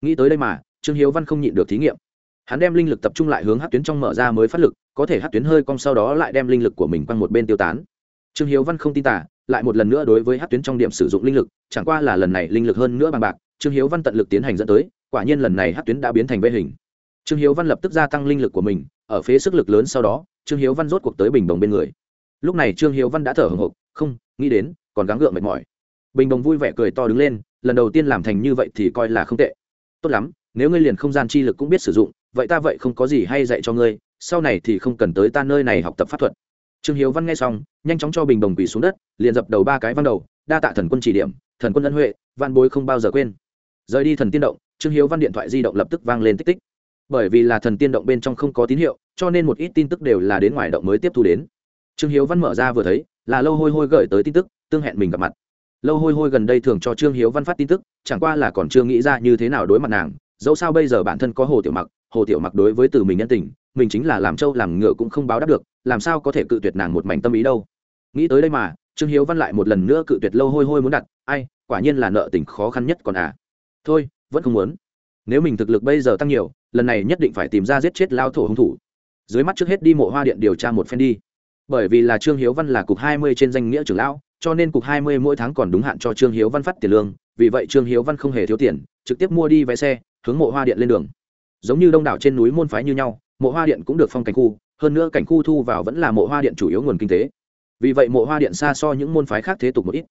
Nghĩ tới đây mà, trương hiếu văn không nhịn được thí nghiệm. Hắn đem linh lực tập trung lại hướng hát tuyến trong mở ra mới phát lực, có thể hát tuyến hơi cong sau đó lại đem linh lực của mình quăng một bên tiêu tán. Trương hiếu văn không tin tả lại một lần nữa đối với hát tuyến trong điểm sử dụng linh lực, chẳng qua là lần này linh lực hơn nữa bằng bạc, trương hiếu văn tận lực tiến hành dẫn tới, quả nhiên lần này hát tuyến đã biến thành vây hình. Trương hiếu văn lập tức gia tăng linh lực của mình, ở phía sức lực lớn sau đó, trương hiếu văn rốt cuộc tới bình đồng bên người. Lúc này trương hiếu văn đã thở hồng hộc, không, nghĩ đến, còn gắng gượng mệt mỏi bình đồng vui vẻ cười to đứng lên, lần đầu tiên làm thành như vậy thì coi là không tệ. Tốt lắm, nếu ngươi liền không gian chi lực cũng biết sử dụng, vậy ta vậy không có gì hay dạy cho ngươi, sau này thì không cần tới ta nơi này học tập pháp thuật. Trương hiếu văn nghe xong, nhanh chóng cho bình đồng quỳ xuống đất, liền dập đầu ba cái văn đầu, đa tạ thần quân chỉ điểm, thần quân ân huệ văn bối không bao giờ quên. Rời đi thần tiên động, trương hiếu văn điện thoại di động lập tức vang lên tích tích. Bởi vì là thần tiên động bên trong không có tín hiệu, cho nên một ít tin tức đều là đến ngoài động mới tiếp thu đến. Trương hiếu văn mở ra vừa thấy, là lâu hôi hôi gửi tới tin tức, tương hẹn mình gặp mặt lâu hôi hôi gần đây thường cho trương hiếu văn phát tin tức, chẳng qua là còn chưa nghĩ ra như thế nào đối mặt nàng. Dẫu sao bây giờ bản thân có hồ tiểu mặc, hồ tiểu mặc đối với từ mình nhân tình, mình chính là làm trâu làm ngựa cũng không báo đáp được, làm sao có thể cự tuyệt nàng một mảnh tâm ý đâu. Nghĩ tới đây mà, trương hiếu văn lại một lần nữa cự tuyệt lâu hôi hôi muốn đặt, ai, quả nhiên là nợ tình khó khăn nhất còn à. Thôi, vẫn không muốn. Nếu mình thực lực bây giờ tăng nhiều, lần này nhất định phải tìm ra giết chết lao thổ hung thủ. Dưới mắt trước hết đi mộ hoa điện điều tra một phen đi. Bởi vì là trương hiếu văn là cục hai mươi trên danh nghĩa trưởng lão cho nên cục hai mươi mỗi tháng còn đúng hạn cho trương hiếu văn phát tiền lương, vì vậy trương hiếu văn không hề thiếu tiền, trực tiếp mua đi vé xe, hướng mộ hoa điện lên đường. Giống như đông đảo trên núi môn phái như nhau, mộ hoa điện cũng được phong cảnh khu, hơn nữa cảnh khu thu vào vẫn là mộ hoa điện chủ yếu nguồn kinh tế. Vì vậy mộ hoa điện xa so những môn phái khác thế tục một ít.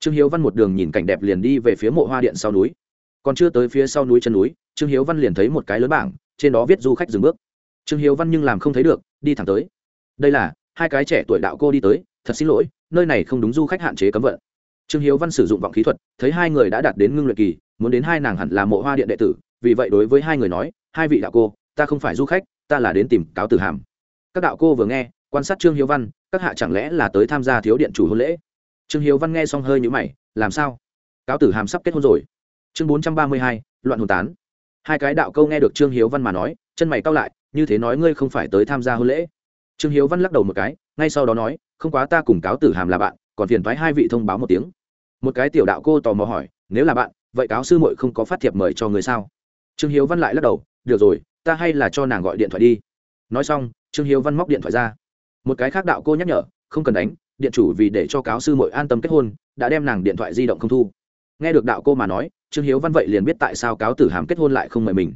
Trương hiếu văn một đường nhìn cảnh đẹp liền đi về phía mộ hoa điện sau núi. Còn chưa tới phía sau núi chân núi, trương hiếu văn liền thấy một cái lớn bảng, trên đó viết du khách dừng bước. Trương hiếu văn nhưng làm không thấy được, đi thẳng tới. Đây là, hai cái trẻ tuổi đạo cô đi tới, thật xin lỗi nơi này không đúng du khách hạn chế cấm vận. Trương hiếu văn sử dụng vọng khí thuật, thấy hai người đã đạt đến ngưng luyện kỳ, muốn đến hai nàng hẳn là mộ hoa điện đệ tử, vì vậy đối với hai người nói, hai vị đạo cô, ta không phải du khách, ta là đến tìm cáo tử hàm. Các đạo cô vừa nghe, quan sát trương hiếu văn, các hạ chẳng lẽ là tới tham gia thiếu điện chủ hôn lễ? Trương hiếu văn nghe xong hơi nhữ mày, làm sao? Cáo tử hàm sắp kết hôn rồi. Chương bốn trăm ba mươi hai, loạn hồn tán. Hai cái đạo câu nghe được trương hiếu văn mà nói, chân mày cao lại, như thế nói ngươi không phải tới tham gia hôn lễ? Trương hiếu văn lắc đầu một cái, ngay sau đó nói không quá ta cùng cáo tử hàm là bạn, còn phiền thoái hai vị thông báo một tiếng. Một cái tiểu đạo cô tò mò hỏi, nếu là bạn, vậy cáo sư muội không có phát thiệp mời cho người sao? Trương hiếu văn lại lắc đầu, được rồi, ta hay là cho nàng gọi điện thoại đi. Nói xong, trương hiếu văn móc điện thoại ra. Một cái khác đạo cô nhắc nhở, không cần đánh, điện chủ vì để cho cáo sư muội an tâm kết hôn, đã đem nàng điện thoại di động không thu. Nghe được đạo cô mà nói, trương hiếu văn vậy liền biết tại sao cáo tử hàm kết hôn lại không mời mình.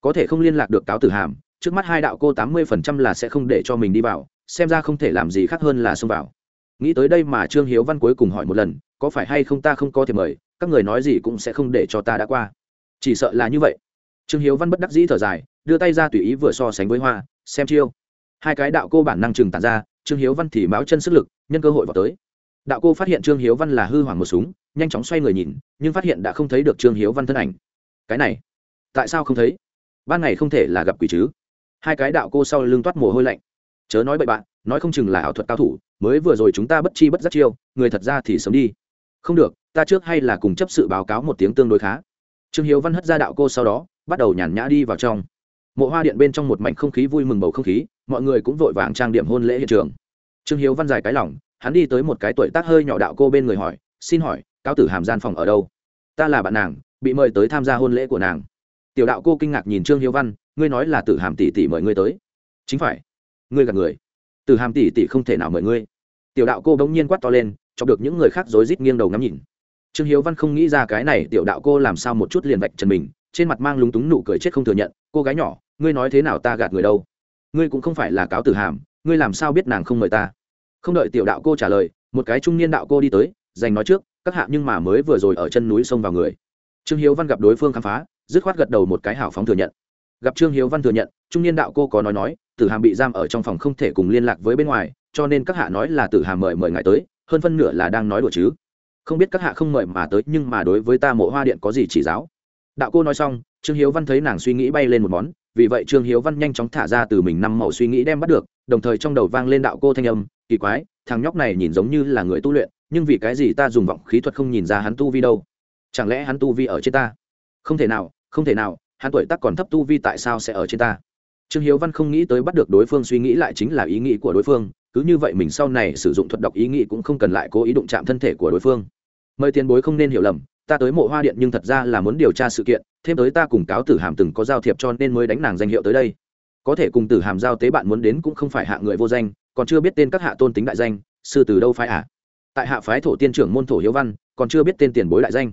Có thể không liên lạc được cáo tử hàm, trước mắt hai đạo cô tám mươi phần trăm là sẽ không để cho mình đi vào xem ra không thể làm gì khác hơn là xông vào. Nghĩ tới đây mà trương hiếu văn cuối cùng hỏi một lần, có phải hay không ta không có thể mời, các người nói gì cũng sẽ không để cho ta đã qua. Chỉ sợ là như vậy. Trương hiếu văn bất đắc dĩ thở dài, đưa tay ra tùy ý vừa so sánh với hoa, xem chiêu. Hai cái đạo cô bản năng trừng tàn ra, trương hiếu văn thì máu chân sức lực, nhân cơ hội vào tới. Đạo cô phát hiện trương hiếu văn là hư hoảng một súng, nhanh chóng xoay người nhìn, nhưng phát hiện đã không thấy được trương hiếu văn thân ảnh. Cái này, tại sao không thấy? Ban ngày không thể là gặp quỷ chứ? Hai cái đạo cô sau lưng toát mồ hôi lạnh chớ nói bậy bạn, nói không chừng là ảo thuật cao thủ, mới vừa rồi chúng ta bất chi bất giác chiêu, người thật ra thì sớm đi. Không được, ta trước hay là cùng chấp sự báo cáo một tiếng tương đối khá. Trương hiếu văn hất ra đạo cô sau đó, bắt đầu nhàn nhã đi vào trong. Mộ hoa điện bên trong một mảnh không khí vui mừng bầu không khí, mọi người cũng vội vàng trang điểm hôn lễ hiện trường. Trương hiếu văn dài cái lỏng hắn đi tới một cái tuổi tác hơi nhỏ đạo cô bên người hỏi, xin hỏi cao tử hàm gian phòng ở đâu? Ta là bạn nàng, bị mời tới tham gia hôn lễ của nàng. Tiểu đạo cô kinh ngạc nhìn trương hiếu văn, ngươi nói là tử hàm tỷ tỷ mời ngươi tới. Chính phải ngươi gạt người. Từ hàm tỷ tỷ không thể nào mời ngươi. Tiểu đạo cô bỗng nhiên quát to lên, chọc được những người khác rối rít nghiêng đầu ngắm nhìn. Trương hiếu văn không nghĩ ra cái này, tiểu đạo cô làm sao một chút liền vạch trần mình, trên mặt mang lúng túng nụ cười chết không thừa nhận, cô gái nhỏ, ngươi nói thế nào ta gạt người đâu? Ngươi cũng không phải là cáo tử hàm, ngươi làm sao biết nàng không mời ta? Không đợi tiểu đạo cô trả lời, một cái trung niên đạo cô đi tới, giành nói trước, các hạ nhưng mà mới vừa rồi ở chân núi sông vào người. Trương hiếu văn gặp đối phương khám phá, dứt khoát gật đầu một cái hảo phóng thừa nhận gặp trương hiếu văn thừa nhận, trung niên đạo cô có nói nói, tử hàm bị giam ở trong phòng không thể cùng liên lạc với bên ngoài, cho nên các hạ nói là tử hàm mời mời ngài tới, hơn phân nửa là đang nói đùa chứ. Không biết các hạ không mời mà tới, nhưng mà đối với ta mộ hoa điện có gì chỉ giáo. Đạo cô nói xong, trương hiếu văn thấy nàng suy nghĩ bay lên một món, vì vậy trương hiếu văn nhanh chóng thả ra từ mình năm màu suy nghĩ đem bắt được, đồng thời trong đầu vang lên đạo cô thanh âm, kỳ quái, thằng nhóc này nhìn giống như là người tu luyện, nhưng vì cái gì ta dùng vọng khí thuật không nhìn ra hắn tu vi đâu? Chẳng lẽ hắn tu vi ở trên ta? Không thể nào, không thể nào hắn tuổi tác còn thấp tu vi tại sao sẽ ở trên ta? Trương hiếu văn không nghĩ tới bắt được đối phương suy nghĩ lại chính là ý nghĩ của đối phương, cứ như vậy mình sau này sử dụng thuật đọc ý nghĩ cũng không cần lại cố ý đụng chạm thân thể của đối phương. Mời tiền bối không nên hiểu lầm, ta tới mộ hoa điện nhưng thật ra là muốn điều tra sự kiện, thêm tới ta cùng cáo tử hàm từng có giao thiệp cho nên mới đánh nàng danh hiệu tới đây. Có thể cùng tử hàm giao tế bạn muốn đến cũng không phải hạ người vô danh, còn chưa biết tên các hạ tôn tính đại danh, sư từ đâu phái ạ à? tại hạ phái thổ tiên trưởng môn thổ hiếu văn, còn chưa biết tên tiền bối đại danh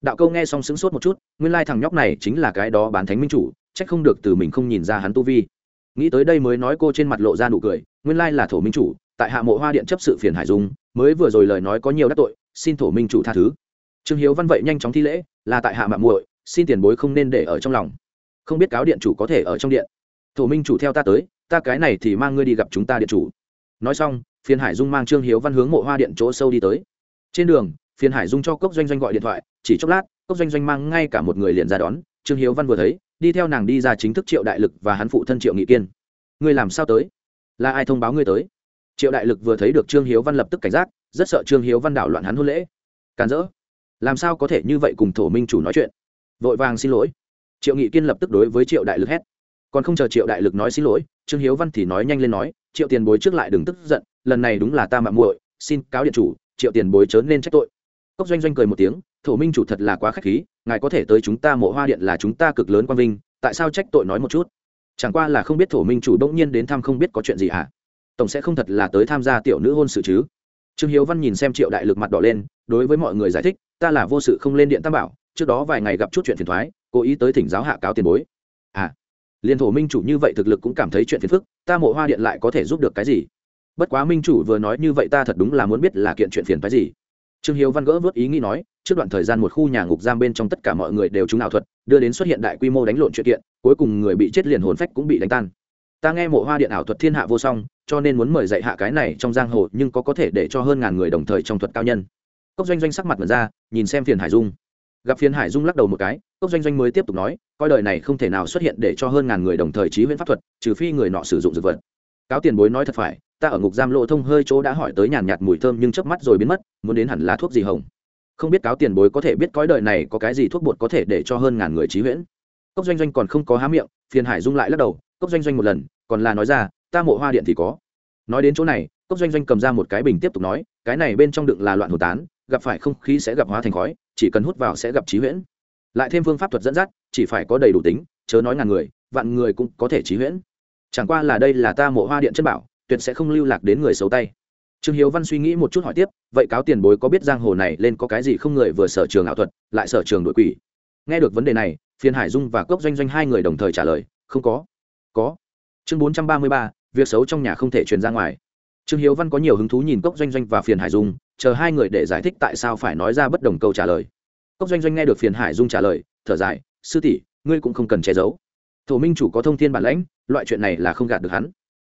đạo câu nghe xong sững sốt một chút, nguyên lai thằng nhóc này chính là cái đó bán thánh minh chủ trách không được từ mình không nhìn ra hắn tu vi. Nghĩ tới đây mới nói cô trên mặt lộ ra nụ cười, nguyên lai là thổ minh chủ, tại hạ mộ hoa điện chấp sự phiền hải dung, mới vừa rồi lời nói có nhiều đắc tội, xin thổ minh chủ tha thứ. Trương hiếu văn vậy nhanh chóng thi lễ, là tại hạ mạng muội, xin tiền bối không nên để ở trong lòng. Không biết cáo điện chủ có thể ở trong điện. Thổ minh chủ theo ta tới, ta cái này thì mang ngươi đi gặp chúng ta điện chủ. Nói xong, phiền hải dung mang trương hiếu văn hướng mộ hoa điện chỗ sâu đi tới. Trên đường phiền hải dung cho cốc doanh doanh gọi điện thoại, chỉ chốc lát, cốc doanh doanh mang ngay cả một người liền ra đón, trương hiếu văn vừa thấy, đi theo nàng đi ra chính thức triệu đại lực và hắn phụ thân triệu nghị kiên. Ngươi làm sao tới? Là ai thông báo ngươi tới? Triệu đại lực vừa thấy được trương hiếu văn lập tức cảnh giác, rất sợ trương hiếu văn đảo loạn hắn hôn lễ. Càn rỡ. Làm sao có thể như vậy cùng thổ minh chủ nói chuyện? Vội vàng xin lỗi. Triệu nghị kiên lập tức đối với triệu đại lực hét. Còn không chờ triệu đại lực nói xin lỗi, trương hiếu văn thì nói nhanh lên nói, triệu tiền bối trước lại đừng tức giận, lần này đúng là ta mạng muội, xin cáo điện chủ, triệu tiền bối chớ nên trách tội cốc doanh doanh cười một tiếng, thổ minh chủ thật là quá k h á c h khí, ngài có thể tới chúng ta mộ hoa điện là chúng ta cực lớn quang vinh, tại sao trách tội nói một chút? Chẳng qua là không biết thổ minh chủ đ ỗ n g nhiên đến thăm không biết có chuyện gì hả? Tổng sẽ không thật là tới tham gia tiểu nữ hôn sự chứ? Trương hiếu văn nhìn xem triệu đại lực mặt đỏ lên, đối với mọi người giải thích, ta là vô sự không lên điện tam bảo, trước đó vài ngày gặp chút chuyện phiền thoái, cố ý tới thỉnh giáo hạ cáo tiền bối. À liên thổ minh chủ như vậy thực lực cũng cảm thấy chuyện phiền phức, ta mộ hoa điện lại có thể giúp được cái gì? Bất quá minh chủ vừa nói như vậy ta thật đúng là muốn biết là kiện chuyện phiền phái gì trương hiếu văn gỡ vớt ý nghĩ nói, trước đoạn thời gian một khu nhà ngục giam bên trong tất cả mọi người đều trúng ảo thuật, đưa đến xuất hiện đại quy mô đánh lộn chuyện kiện, cuối cùng người bị chết liền hồn phách cũng bị đánh tan. Ta nghe mộ hoa điện ảo thuật thiên hạ vô song, cho nên muốn mời dạy hạ cái này trong giang hồ, nhưng có có thể để cho hơn ngàn người đồng thời trong thuật cao nhân. Cốc doanh doanh sắc mặt mật ra, nhìn xem phiền hải dung. Gặp phiền hải dung lắc đầu một cái, cốc doanh doanh mới tiếp tục nói, coi đời này không thể nào xuất hiện để cho hơn ngàn người đồng thời trí huyễn pháp thuật, trừ phi người nọ sử dụng dược vật. Cáo tiền bối nói thật phải ta ở ngục giam lộ thông hơi chỗ đã hỏi tới nhàn nhạt mùi thơm nhưng chớp mắt rồi biến mất, muốn đến hẳn là thuốc gì hồng? Không biết cáo tiền bối có thể biết cõi đời này có cái gì thuốc bột có thể để cho hơn ngàn người trí huyễn. Cốc doanh doanh còn không có há miệng, phiền hải dung lại lắc đầu, cốc doanh doanh một lần, còn là nói ra, ta mộ hoa điện thì có. Nói đến chỗ này, cốc doanh doanh cầm ra một cái bình tiếp tục nói, cái này bên trong đựng là loạn hồ tán, gặp phải không khí sẽ gặp hóa thành khói, chỉ cần hút vào sẽ gặp trí huyễn. Lại thêm phương pháp thuật dẫn dắt, chỉ phải có đầy đủ tính, chớ nói ngàn người, vạn người cũng có thể trí huyễn. Chẳng qua là đây là ta mộ hoa điện chân bảo tuyệt sẽ không lưu lạc đến người xấu tay. Trương hiếu văn suy nghĩ một chút hỏi tiếp, vậy cáo tiền bối có biết giang hồ này lên có cái gì không người vừa sở trường ảo thuật, lại sở trường đội quỷ? Nghe được vấn đề này, phiền hải dung và cốc doanh doanh hai người đồng thời trả lời, không có. Có. Chương bốn trăm ba mươi ba, việc xấu trong nhà không thể truyền ra ngoài. Trương hiếu văn có nhiều hứng thú nhìn cốc doanh doanh và phiền hải dung, chờ hai người để giải thích tại sao phải nói ra bất đồng câu trả lời. Cốc doanh doanh nghe được phiền hải dung trả lời, thở dài, sư tỷ, ngươi cũng không cần che giấu. Thổ minh chủ có thông thiên bản lãnh, loại chuyện này là không gạt được hắn.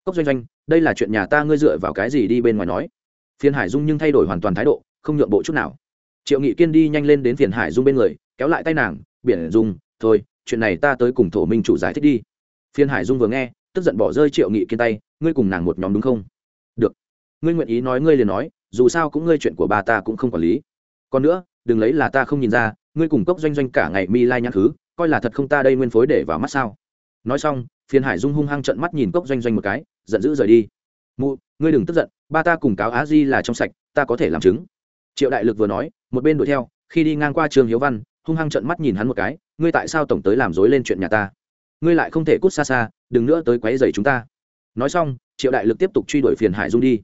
Cốc doanh doanh đây là chuyện nhà ta ngươi dựa vào cái gì đi bên ngoài nói? Phiền hải dung nhưng thay đổi hoàn toàn thái độ, không nhượng bộ chút nào. Triệu nghị kiên đi nhanh lên đến phiền hải dung bên người, kéo lại tay nàng, biển dung, thôi, chuyện này ta tới cùng thổ minh chủ giải thích đi. Phiền hải dung vừa nghe, tức giận bỏ rơi triệu nghị kiên tay, ngươi cùng nàng một nhóm đúng không? Được. Ngươi nguyện ý nói ngươi liền nói, dù sao cũng ngươi chuyện của bà ta cũng không quản lý. Còn nữa, đừng lấy là ta không nhìn ra, ngươi cùng cốc doanh doanh cả ngày mi lai nhãn thứ, coi là thật không ta đây nguyên phối để vào mắt sao? Nói xong, phiền hải dung hung hăng trận mắt nhìn cốc doanh doanh một cái, giận dữ rời đi. Mụ, ngươi đừng tức giận, ba ta cùng cáo á di là trong sạch, ta có thể làm chứng. Triệu đại lực vừa nói, một bên đuổi theo, khi đi ngang qua trường hiếu văn, hung hăng trận mắt nhìn hắn một cái, ngươi tại sao tổng tới làm dối lên chuyện nhà ta? Ngươi lại không thể cút xa xa, đừng nữa tới quấy dày chúng ta. Nói xong, triệu đại lực tiếp tục truy đuổi phiền hải dung đi.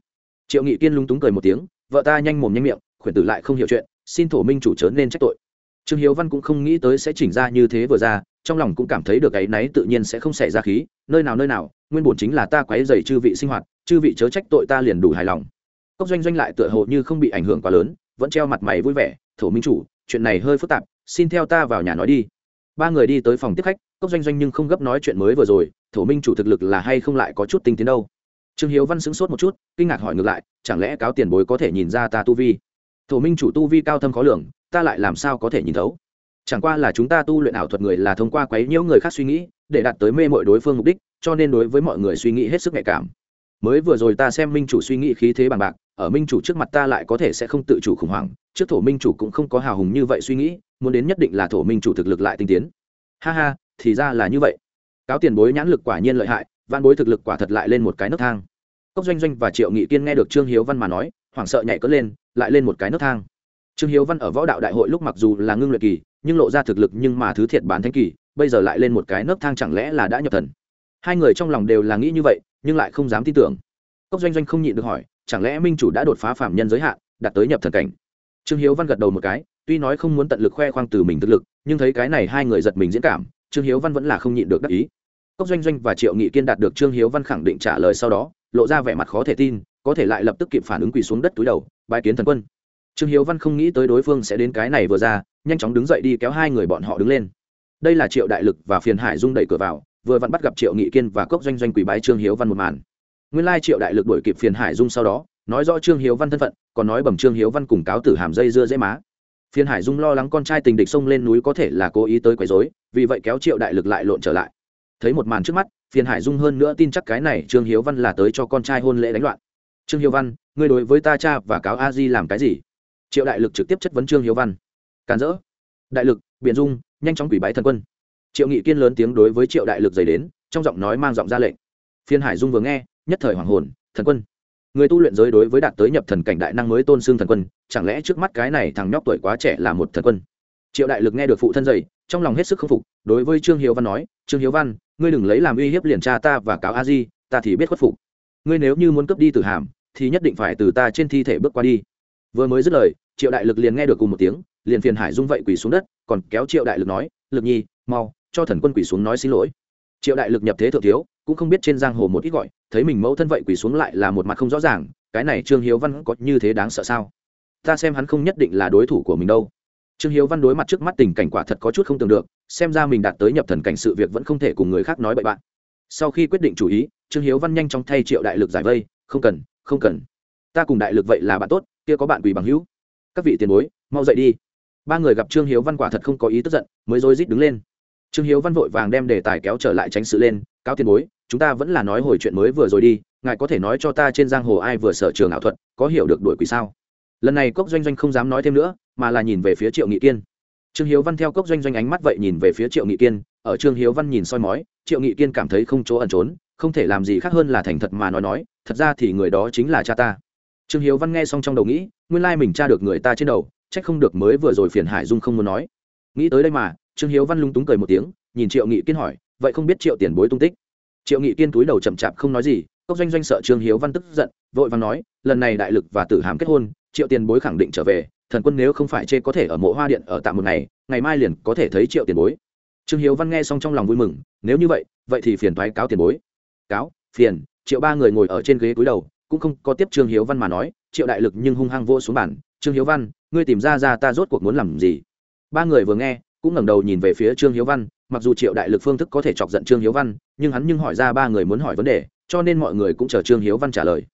Triệu nghị kiên lúng túng cười một tiếng, vợ ta nhanh mồm nhanh miệng, khuyển tử lại không hiểu chuyện, xin thổ minh chủ trớn nên trách tội trương hiếu văn cũng không nghĩ tới sẽ chỉnh ra như thế vừa ra, trong lòng cũng cảm thấy được cái náy tự nhiên sẽ không xảy ra khí, nơi nào nơi nào, nguyên bổn chính là ta quấy dày chư vị sinh hoạt, chư vị chớ trách tội ta liền đủ hài lòng. Cốc doanh doanh lại tựa hồ như không bị ảnh hưởng quá lớn, vẫn treo mặt mày vui vẻ, thổ minh chủ, chuyện này hơi phức tạp, xin theo ta vào nhà nói đi. Ba người đi tới phòng tiếp khách, cốc doanh doanh nhưng không gấp nói chuyện mới vừa rồi, thổ minh chủ thực lực là hay không lại có chút tinh tiến đâu? Trương hiếu văn sững sốt một chút, kinh ngạc hỏi ngược lại, chẳng lẽ cáo tiền bối có thể nhìn ra ta tu vi? Thổ minh chủ tu vi cao thâm khó lường ta lại làm sao có thể nhìn thấu? Chẳng qua là chúng ta tu luyện ảo thuật người là thông qua quấy nhiễu người khác suy nghĩ, để đạt tới mê mọi đối phương mục đích, cho nên đối với mọi người suy nghĩ hết sức nhạy cảm. Mới vừa rồi ta xem minh chủ suy nghĩ khí thế bằng bạc, ở minh chủ trước mặt ta lại có thể sẽ không tự chủ khủng hoảng, trước thổ minh chủ cũng không có hào hùng như vậy suy nghĩ, muốn đến nhất định là thổ minh chủ thực lực lại tinh tiến. Ha ha, thì ra là như vậy. Cáo tiền bối nhãn lực quả nhiên lợi hại văn bối thực lực quả thật lại lên một cái nấc thang. Cốc doanh doanh và triệu nghị kiên nghe được trương hiếu văn mà nói, hoảng sợ nhảy cất lên, lại lên một cái nấc thang trương hiếu văn ở võ đạo đại hội lúc mặc dù là ngưng luyện kỳ, nhưng lộ ra thực lực nhưng mà thứ thiệt bán thánh kỳ, bây giờ lại lên một cái nấc thang chẳng lẽ là đã nhập thần? Hai người trong lòng đều là nghĩ như vậy, nhưng lại không dám tin tưởng. Cốc doanh doanh không nhịn được hỏi, chẳng lẽ minh chủ đã đột phá phạm nhân giới hạn, đạt tới nhập thần cảnh? Trương hiếu văn gật đầu một cái, tuy nói không muốn tận lực khoe khoang từ mình thực lực, nhưng thấy cái này hai người giật mình diễn cảm, trương hiếu văn vẫn là không nhịn được đắc ý. Cốc doanh doanh và triệu nghị kiên đạt được trương hiếu văn khẳng định trả lời sau đó, lộ ra vẻ mặt khó thể tin, có thể lại lập tức kịp phản ứng quỳ xuống đất túi đầu bãi kiến thần quân trương hiếu văn không nghĩ tới đối phương sẽ đến cái này vừa ra, nhanh chóng đứng dậy đi kéo hai người bọn họ đứng lên. Đây là triệu đại lực và phiền hải dung đẩy cửa vào, vừa vặn bắt gặp triệu nghị kiên và cốc doanh doanh quỳ bái trương hiếu văn một màn. Nguyên lai triệu đại lực đổi kịp phiền hải dung sau đó, nói rõ trương hiếu văn thân phận, còn nói bẩm trương hiếu văn cùng cáo tử hàm dây dưa dễ má. Phiền hải dung lo lắng con trai tình địch xông lên núi có thể là cố ý tới quấy rối, vì vậy kéo triệu đại lực lại lộn trở lại. Thấy một màn trước mắt, phiền hải dung hơn nữa tin chắc cái này trương hiếu văn là tới cho con trai hôn lễ đánh loạn. Trương hiếu văn, ngươi đối với ta cha và cáo a di làm cái gì? Triệu đại lực trực tiếp chất vấn trương hiếu văn. Càn rỡ. Đại lực biện dung, nhanh chóng quỷ bái thần quân. Triệu nghị kiên lớn tiếng đối với triệu đại lực dày đến, trong giọng nói mang giọng ra lệnh. Phiên hải dung vừa nghe, nhất thời hoàng hồn, thần quân. Người tu luyện giới đối với đạt tới nhập thần cảnh đại năng mới tôn xương thần quân, chẳng lẽ trước mắt cái này thằng nhóc tuổi quá trẻ là một thần quân? Triệu đại lực nghe được phụ thân dày trong lòng hết sức k phục, đối với trương hiếu văn nói, trương hiếu văn, ngươi đừng lấy làm uy hiếp liền cha ta và cáo a di, ta thì biết khuất phục. Ngươi nếu như muốn cướp đi từ hàm, thì nhất định phải từ ta trên thi thể bước qua đi. Vừa mới dứt lời triệu đại lực liền nghe được cùng một tiếng, liền phiền hải dung vậy quỳ xuống đất, còn kéo triệu đại lực nói, lực nhi, mau, cho thần quân quỳ xuống nói xin lỗi. Triệu đại lực nhập thế thượng thiếu, cũng không biết trên giang hồ một ít gọi, thấy mình mẫu thân vậy quỳ xuống lại là một mặt không rõ ràng, cái này trương hiếu văn có như thế đáng sợ sao? Ta xem hắn không nhất định là đối thủ của mình đâu. Trương hiếu văn đối mặt trước mắt tình cảnh quả thật có chút không tưởng được, xem ra mình đạt tới nhập thần cảnh sự việc vẫn không thể cùng người khác nói bậy bạn. Sau khi quyết định chủ ý, trương hiếu văn nhanh chóng thay triệu đại lực giải vây, không cần không cần. Ta cùng đại lực vậy là bạn tốt, kia có bạn quỳ bằng hữu các vị tiền bối, mau dậy đi. Ba người gặp trương hiếu văn quả thật không có ý tức giận, mới rối rít đứng lên. Trương hiếu văn vội vàng đem đề tài kéo trở lại tránh sự lên cao tiền bối, chúng ta vẫn là nói hồi chuyện mới vừa rồi đi, ngài có thể nói cho ta trên giang hồ ai vừa sở trường ảo thuật, có hiểu được đuổi quỷ sao? Lần này cốc doanh doanh không dám nói thêm nữa, mà là nhìn về phía triệu nghị kiên. Trương hiếu văn theo cốc doanh doanh ánh mắt vậy nhìn về phía triệu nghị kiên, ở trương hiếu văn nhìn soi mói, triệu nghị kiên cảm thấy không chỗ ẩn trốn, không thể làm gì khác hơn là thành thật mà nói nói, thật ra thì người đó chính là cha ta trương hiếu văn nghe xong trong đầu nghĩ, nguyên lai mình tra được người ta trên đầu trách không được mới vừa rồi phiền hải dung không muốn nói. Nghĩ tới đây mà, trương hiếu văn lung túng cười một tiếng, nhìn triệu nghị kiên hỏi, vậy không biết triệu tiền bối tung tích? Triệu nghị kiên túi đầu chậm chạp không nói gì, cốc doanh doanh sợ trương hiếu văn tức giận, vội và nói, lần này đại lực và tử hàm kết hôn, triệu tiền bối khẳng định trở về, thần quân nếu không phải chê có thể ở mộ hoa điện ở tạm một ngày ngày mai liền có thể thấy triệu tiền bối. Trương hiếu văn nghe xong trong lòng vui mừng, nếu như vậy vậy thì phiền thoái cáo tiền bối. Cáo, phiền, triệu ba người ngồi ở trên ghế cúi đầu cũng không có tiếp trương hiếu văn mà nói, triệu đại lực nhưng hung hăng vô xuống bản trương hiếu văn, ngươi tìm ra ra ta rốt cuộc muốn làm gì? Ba người vừa nghe, cũng ngẩng đầu nhìn về phía trương hiếu văn, mặc dù triệu đại lực phương thức có thể chọc giận trương hiếu văn, nhưng hắn nhưng hỏi ra ba người muốn hỏi vấn đề, cho nên mọi người cũng chờ trương hiếu văn trả lời.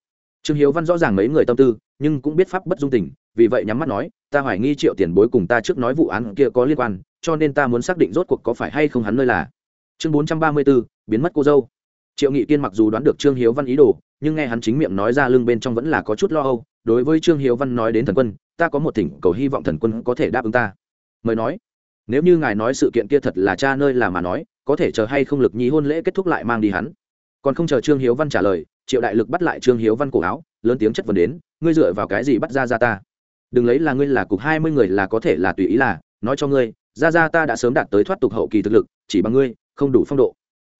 Trương hiếu văn rõ ràng mấy người tâm tư, nhưng cũng biết pháp bất dung tình, vì vậy nhắm mắt nói, ta hoài nghi triệu tiền bối cùng ta trước nói vụ án kia có liên quan, cho nên ta muốn xác định rốt cuộc có phải hay không hắn nơi là. Chương bốn trăm ba mươi b ố biến mất cô dâu triệu nghị kiên mặc dù đoán được trương hiếu văn ý đồ, nhưng nghe hắn chính miệng nói ra lưng bên trong vẫn là có chút lo âu, đối với trương hiếu văn nói đến thần quân, ta có một thỉnh cầu hy vọng thần quân có thể đáp ứng ta. Mời nói, nếu như ngài nói sự kiện kia thật là cha nơi là mà nói, có thể chờ hay không lực Nhi hôn lễ kết thúc lại mang đi hắn? Còn không chờ trương hiếu văn trả lời, triệu đại lực bắt lại trương hiếu văn cổ áo, lớn tiếng chất vấn đến, ngươi dựa vào cái gì bắt ra ra ta? Đừng lấy là ngươi là cục hai mươi người là có thể là tùy ý là, nói cho ngươi ra ra ta đã sớm đạt tới thoát tục hậu kỳ thực lực, chỉ bằng ngươi, không đủ phong độ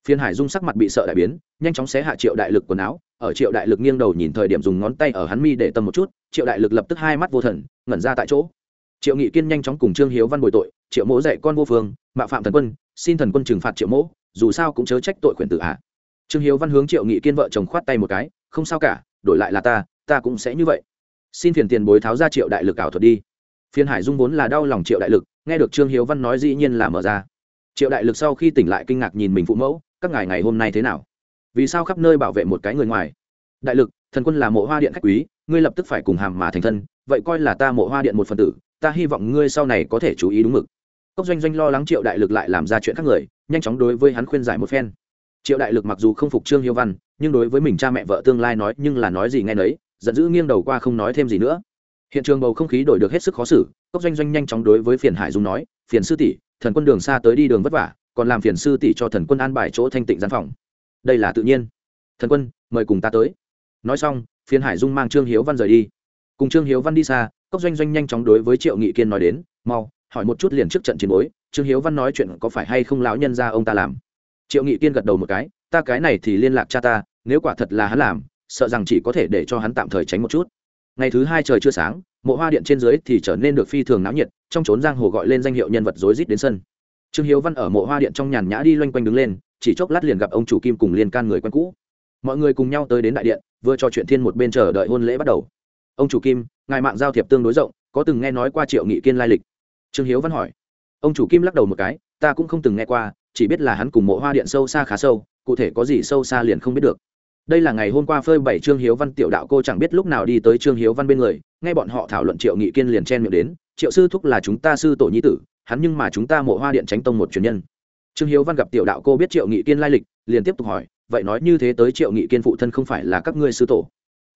phiên hải dung sắc mặt bị sợ đại biến, nhanh chóng xé hạ triệu đại lực quần áo, ở triệu đại lực nghiêng đầu nhìn thời điểm dùng ngón tay ở hắn mi để tâm một chút, triệu đại lực lập tức hai mắt vô thần, ngẩn ra tại chỗ. Triệu nghị kiên nhanh chóng cùng trương hiếu văn bồi tội, triệu mỗ dạy con vô phương mạ phạm thần quân, xin thần quân trừng phạt triệu mỗ, dù sao cũng chớ trách tội quyền tử hạ trương hiếu văn hướng triệu nghị kiên vợ chồng khoát tay một cái, không sao cả, đổi lại là ta ta cũng sẽ như vậy. Xin phiền tiền bối tháo ra triệu đại lực ảo thuật đi. Phiên hải dung vốn là đau lòng triệu đại lực, nghe được trương hiếu văn nói dĩ nhiên là mở ra. Triệu đại lực sau khi tỉnh lại kinh ngạc nhìn mình phụ mẫu các ngài ngày hôm nay thế nào? Vì sao khắp nơi bảo vệ một cái người ngoài? Đại lực, thần quân là mộ hoa điện khách quý, ngươi lập tức phải cùng hàm mà thành thân, vậy coi là ta mộ hoa điện một phần tử, ta hy vọng ngươi sau này có thể chú ý đúng mực. Cốc doanh doanh lo lắng triệu đại lực lại làm ra chuyện khác người, nhanh chóng đối với hắn khuyên giải một phen. Triệu đại lực mặc dù không phục trương hiếu văn, nhưng đối với mình cha mẹ vợ tương lai nói, nhưng là nói gì nghe nấy, giận dữ nghiêng đầu qua không nói thêm gì nữa. Hiện trường bầu không khí đổi được hết sức khó xử, cốc doanh doanh nhanh chóng đối với phiền hải dung nói, phiền sư tỷ, thần quân đường xa tới đi đường vất vả còn làm phiền sư tỷ cho thần quân an bài chỗ thanh tịnh gian phòng. Đây là tự nhiên. Thần quân, mời cùng ta tới. Nói xong phiền hải dung mang trương hiếu văn rời đi. Cùng trương hiếu văn đi xa, cốc doanh doanh nhanh chóng đối với triệu nghị kiên nói đến, mau, hỏi một chút liền trước trận chiến bối, trương hiếu văn nói chuyện có phải hay không lão nhân ra ông ta làm? Triệu nghị kiên gật đầu một cái, ta cái này thì liên lạc cha ta, nếu quả thật là hắn làm, sợ rằng chỉ có thể để cho hắn tạm thời tránh một chút. Ngày thứ hai trời chưa sáng, mộ hoa điện trên dưới thì trở nên được phi thường náo nhiệt, trong trốn giang hồ gọi lên danh hiệu nhân vật rối rít đến sân trương hiếu văn ở mộ hoa điện trong nhàn nhã đi loanh quanh đứng lên, chỉ chốc lát liền gặp ông chủ kim cùng liên can người quen cũ. Mọi người cùng nhau tới đến đại điện, vừa trò chuyện thiên một bên chờ đợi hôn lễ bắt đầu. Ông chủ kim, ngài mạng giao thiệp tương đối rộng, có từng nghe nói qua triệu nghị kiên lai lịch? Trương hiếu văn hỏi. Ông chủ kim lắc đầu một cái, ta cũng không từng nghe qua, chỉ biết là hắn cùng mộ hoa điện sâu xa khá sâu, cụ thể có gì sâu xa liền không biết được. Đây là ngày hôm qua phơi bảy trương hiếu văn tiểu đạo cô chẳng biết lúc nào đi tới trương hiếu văn bên người, nghe bọn họ thảo luận triệu nghị kiên liền chen miệng đến, triệu sư thúc là chúng ta sư tổ nhi tử hắn nhưng mà chúng ta mộ hoa điện tránh tông một truyền nhân. Trương hiếu văn gặp tiểu đạo cô biết triệu nghị kiên lai lịch, liền tiếp tục hỏi, vậy nói như thế tới triệu nghị kiên phụ thân không phải là các ngươi sư tổ?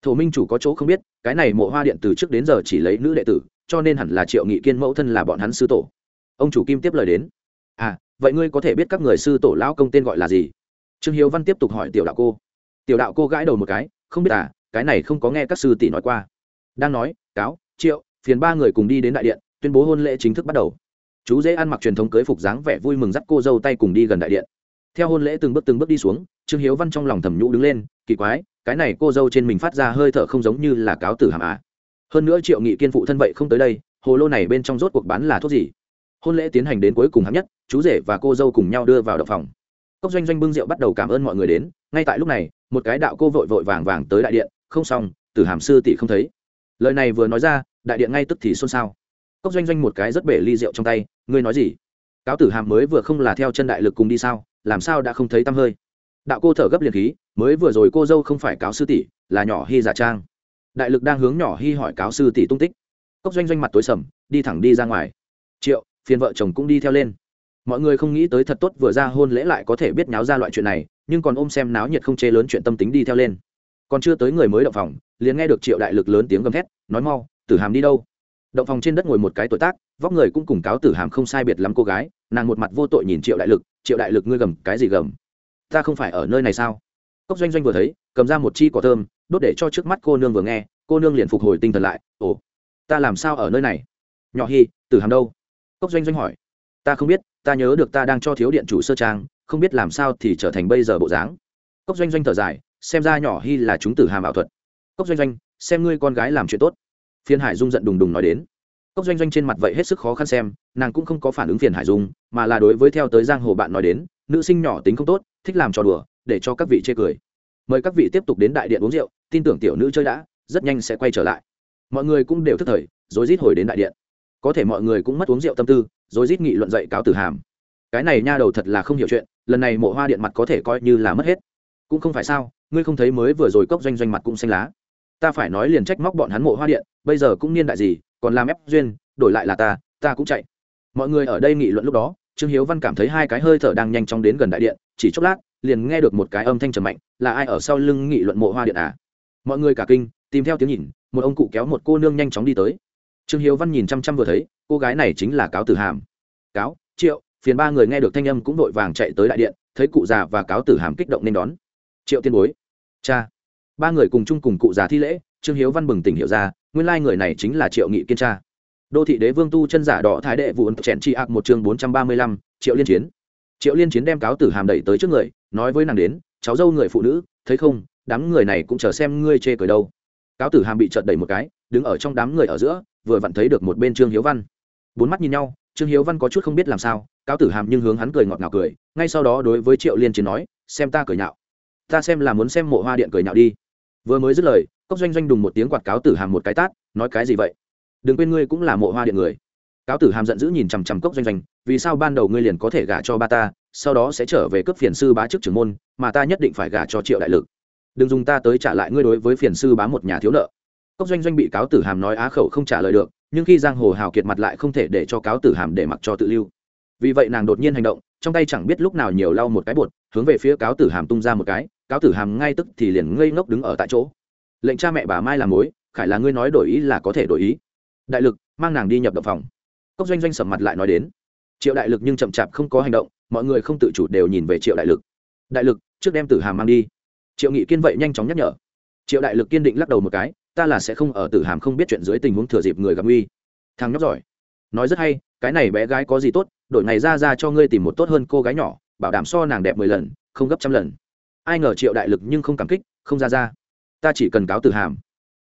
Thổ minh chủ có chỗ không biết, cái này mộ hoa điện từ trước đến giờ chỉ lấy nữ đệ tử, cho nên hẳn là triệu nghị kiên mẫu thân là bọn hắn sư tổ. Ông chủ kim tiếp lời đến. À vậy ngươi có thể biết các người sư tổ lão công tên gọi là gì? Trương hiếu văn tiếp tục hỏi tiểu đạo cô. Tiểu đạo cô gãi đầu một cái, không biết à cái này không có nghe các sư tỷ nói qua. Đang nói, cáo, triệu, phiền ba người cùng đi đến đại điện, tuyên bố hôn lễ chính thức bắt đầu chú dễ ăn mặc truyền thống cưới phục dáng vẻ vui mừng dắt cô dâu tay cùng đi gần đại điện. Theo hôn lễ từng bước từng bước đi xuống, trương hiếu văn trong lòng thầm nhũ đứng lên, kỳ quái, cái này cô dâu trên mình phát ra hơi thở không giống như là cáo tử hàm á hơn nữa triệu nghị kiên phụ thân vậy không tới đây, hồ lô này bên trong rốt cuộc bán là thuốc gì? Hôn lễ tiến hành đến cuối cùng hạng nhất, chú rể và cô dâu cùng nhau đưa vào đậu phòng. Cốc doanh doanh bưng rượu bắt đầu cảm ơn mọi người đến, ngay tại lúc này, một cái đạo cô vội vội vàng vàng tới đại điện, không xong, tử hàm sư tỷ không thấy. Lời này vừa nói ra, đại điện ngay tức thì xôn xao cốc doanh doanh một cái rất bể ly rượu trong tay, ngươi nói gì? Cáo tử hàm mới vừa không là theo chân đại lực cùng đi sao? Làm sao đã không thấy tăm hơi? Đạo cô thở gấp liền khí, mới vừa rồi cô dâu không phải cáo sư tỷ, là nhỏ hy giả trang. Đại lực đang hướng nhỏ hy hỏi cáo sư tỷ tung tích. Cốc doanh doanh mặt tối sầm, đi thẳng đi ra ngoài. Triệu, phiền vợ chồng cũng đi theo lên. Mọi người không nghĩ tới thật tốt vừa ra hôn lễ lại có thể biết nháo ra loại chuyện này, nhưng còn ôm xem náo nhiệt không chê lớn chuyện tâm tính đi theo lên. Còn chưa tới người mới động phòng, liền nghe được triệu đại lực lớn tiếng gầm thét, nói mau, tử hàm đi đâu? Động phòng trên đất ngồi một cái tuổi tác, vóc người cũng cùng cáo tử hàm không sai biệt lắm cô gái, nàng một mặt vô tội nhìn triệu đại lực, triệu đại lực ngươi gầm cái gì gầm? Ta không phải ở nơi này sao? Cốc doanh doanh vừa thấy, cầm ra một chi cỏ thơm, đốt để cho trước mắt cô nương vừa nghe, cô nương liền phục hồi tinh thần lại, ồ, ta làm sao ở nơi này? Nhỏ hy tử hàm đâu? Cốc doanh doanh hỏi. Ta không biết, ta nhớ được ta đang cho thiếu điện chủ sơ trang, không biết làm sao thì trở thành bây giờ bộ dáng. Cốc doanh doanh thở dài, xem ra nhỏ hy là chúng tử hàm ảo thuật. Cốc doanh doanh, xem ngươi con gái làm chuyện tốt phiền hải dung giận đùng đùng nói đến. Cốc doanh doanh trên mặt vậy hết sức khó khăn xem, nàng cũng không có phản ứng phiền hải dung, mà là đối với theo tới giang hồ bạn nói đến, nữ sinh nhỏ tính không tốt, thích làm trò đùa, để cho các vị chê cười. Mời các vị tiếp tục đến đại điện uống rượu, tin tưởng tiểu nữ chơi đã, rất nhanh sẽ quay trở lại. Mọi người cũng đều thức thời rồi rít hồi đến đại điện. Có thể mọi người cũng mất uống rượu tâm tư rồi rít nghị luận dậy cáo tử hàm. Cái này nha đầu thật là không hiểu chuyện, lần này mộ hoa điện mặt có thể coi như là mất hết. Cũng không phải sao, ngươi không thấy mới vừa rồi cốc doanh doanh mặt cũng xanh lá ta phải nói liền trách móc bọn hắn mộ hoa điện, bây giờ cũng niên đại gì, còn làm ép duyên, đổi lại là ta ta cũng chạy. Mọi người ở đây nghị luận lúc đó, trương hiếu văn cảm thấy hai cái hơi thở đang nhanh chóng đến gần đại điện, chỉ chốc lát, liền nghe được một cái âm thanh trầm mạnh, là ai ở sau lưng nghị luận mộ hoa điện à? Mọi người cả kinh, tìm theo tiếng nhìn, một ông cụ kéo một cô nương nhanh chóng đi tới. Trương hiếu văn nhìn chăm chăm vừa thấy, cô gái này chính là cáo tử hàm. Cáo, triệu, phiền ba người nghe được thanh âm cũng vội vàng chạy tới đại điện, thấy cụ già và cáo tử hàm kích động nên đón. Triệu tiên bối. Cha ba người cùng chung cùng cụ già thi lễ, trương hiếu văn bừng tỉnh hiểu ra, nguyên lai người này chính là triệu nghị kiên cha đô thị đế vương tu chân giả đỏ thái đệ vụ chèn tri ạc một chương bốn trăm ba mươi lăm, triệu liên chiến. Triệu liên chiến đem cáo tử hàm đẩy tới trước người, nói với nàng đến, cháu dâu người phụ nữ, thấy không, đám người này cũng chờ xem ngươi chê cười đâu. Cáo tử hàm bị trợt đẩy một cái, đứng ở trong đám người ở giữa, vừa vặn thấy được một bên trương hiếu văn. Bốn mắt nhìn nhau, trương hiếu văn có chút không biết làm sao, cáo tử hàm nhưng hướng hắn cười ngọt ngào cười, ngay sau đó đối với triệu liên chiến nói, xem ta cười nhạo. Ta xem là muốn xem mộ hoa điện cười nhạo đi vừa mới dứt lời, cốc doanh doanh đùng một tiếng quạt cáo tử hàm một cái tát, nói cái gì vậy? Đừng quên ngươi cũng là mộ hoa điện người. Cáo tử hàm giận dữ nhìn chằm chằm cốc doanh doanh, vì sao ban đầu ngươi liền có thể gả cho ba ta, sau đó sẽ trở về cấp phiền sư bá chức trưởng môn, mà ta nhất định phải gả cho triệu đại lực. Đừng dùng ta tới trả lại ngươi đối với phiền sư bá một nhà thiếu nợ. Cốc doanh doanh bị cáo tử hàm nói á khẩu không trả lời được, nhưng khi giang hồ hào kiệt mặt lại không thể để cho cáo tử hàm để mặc cho tự lưu. Vì vậy nàng đột nhiên hành động, trong tay chẳng biết lúc nào nhiều lau một cái bột, hướng về phía cáo tử hàm tung ra một cái cáo tử hàm ngay tức thì liền ngây ngốc đứng ở tại chỗ. Lệnh cha mẹ bà mai làm mối, khải là ngươi nói đổi ý là có thể đổi ý. Đại lực, mang nàng đi nhập động phòng. Cốc doanh doanh sầm mặt lại nói đến. Triệu đại lực nhưng chậm chạp không có hành động, mọi người không tự chủ đều nhìn về triệu đại lực. Đại lực, trước đem tử hàm mang đi. Triệu nghị kiên vậy nhanh chóng nhắc nhở. Triệu đại lực kiên định lắc đầu một cái, ta là sẽ không ở tử hàm không biết chuyện dưới tình huống thừa dịp người gặp nguy. Thằng nhóc giỏi. Nói rất hay, cái này bé gái có gì tốt, đổi ngày ra ra cho ngươi tìm một tốt hơn cô gái nhỏ, bảo đảm so nàng đẹp mười lần, không gấp trăm lần ai ngờ triệu đại lực nhưng không cảm kích, không ra ra. Ta chỉ cần cáo từ hàm.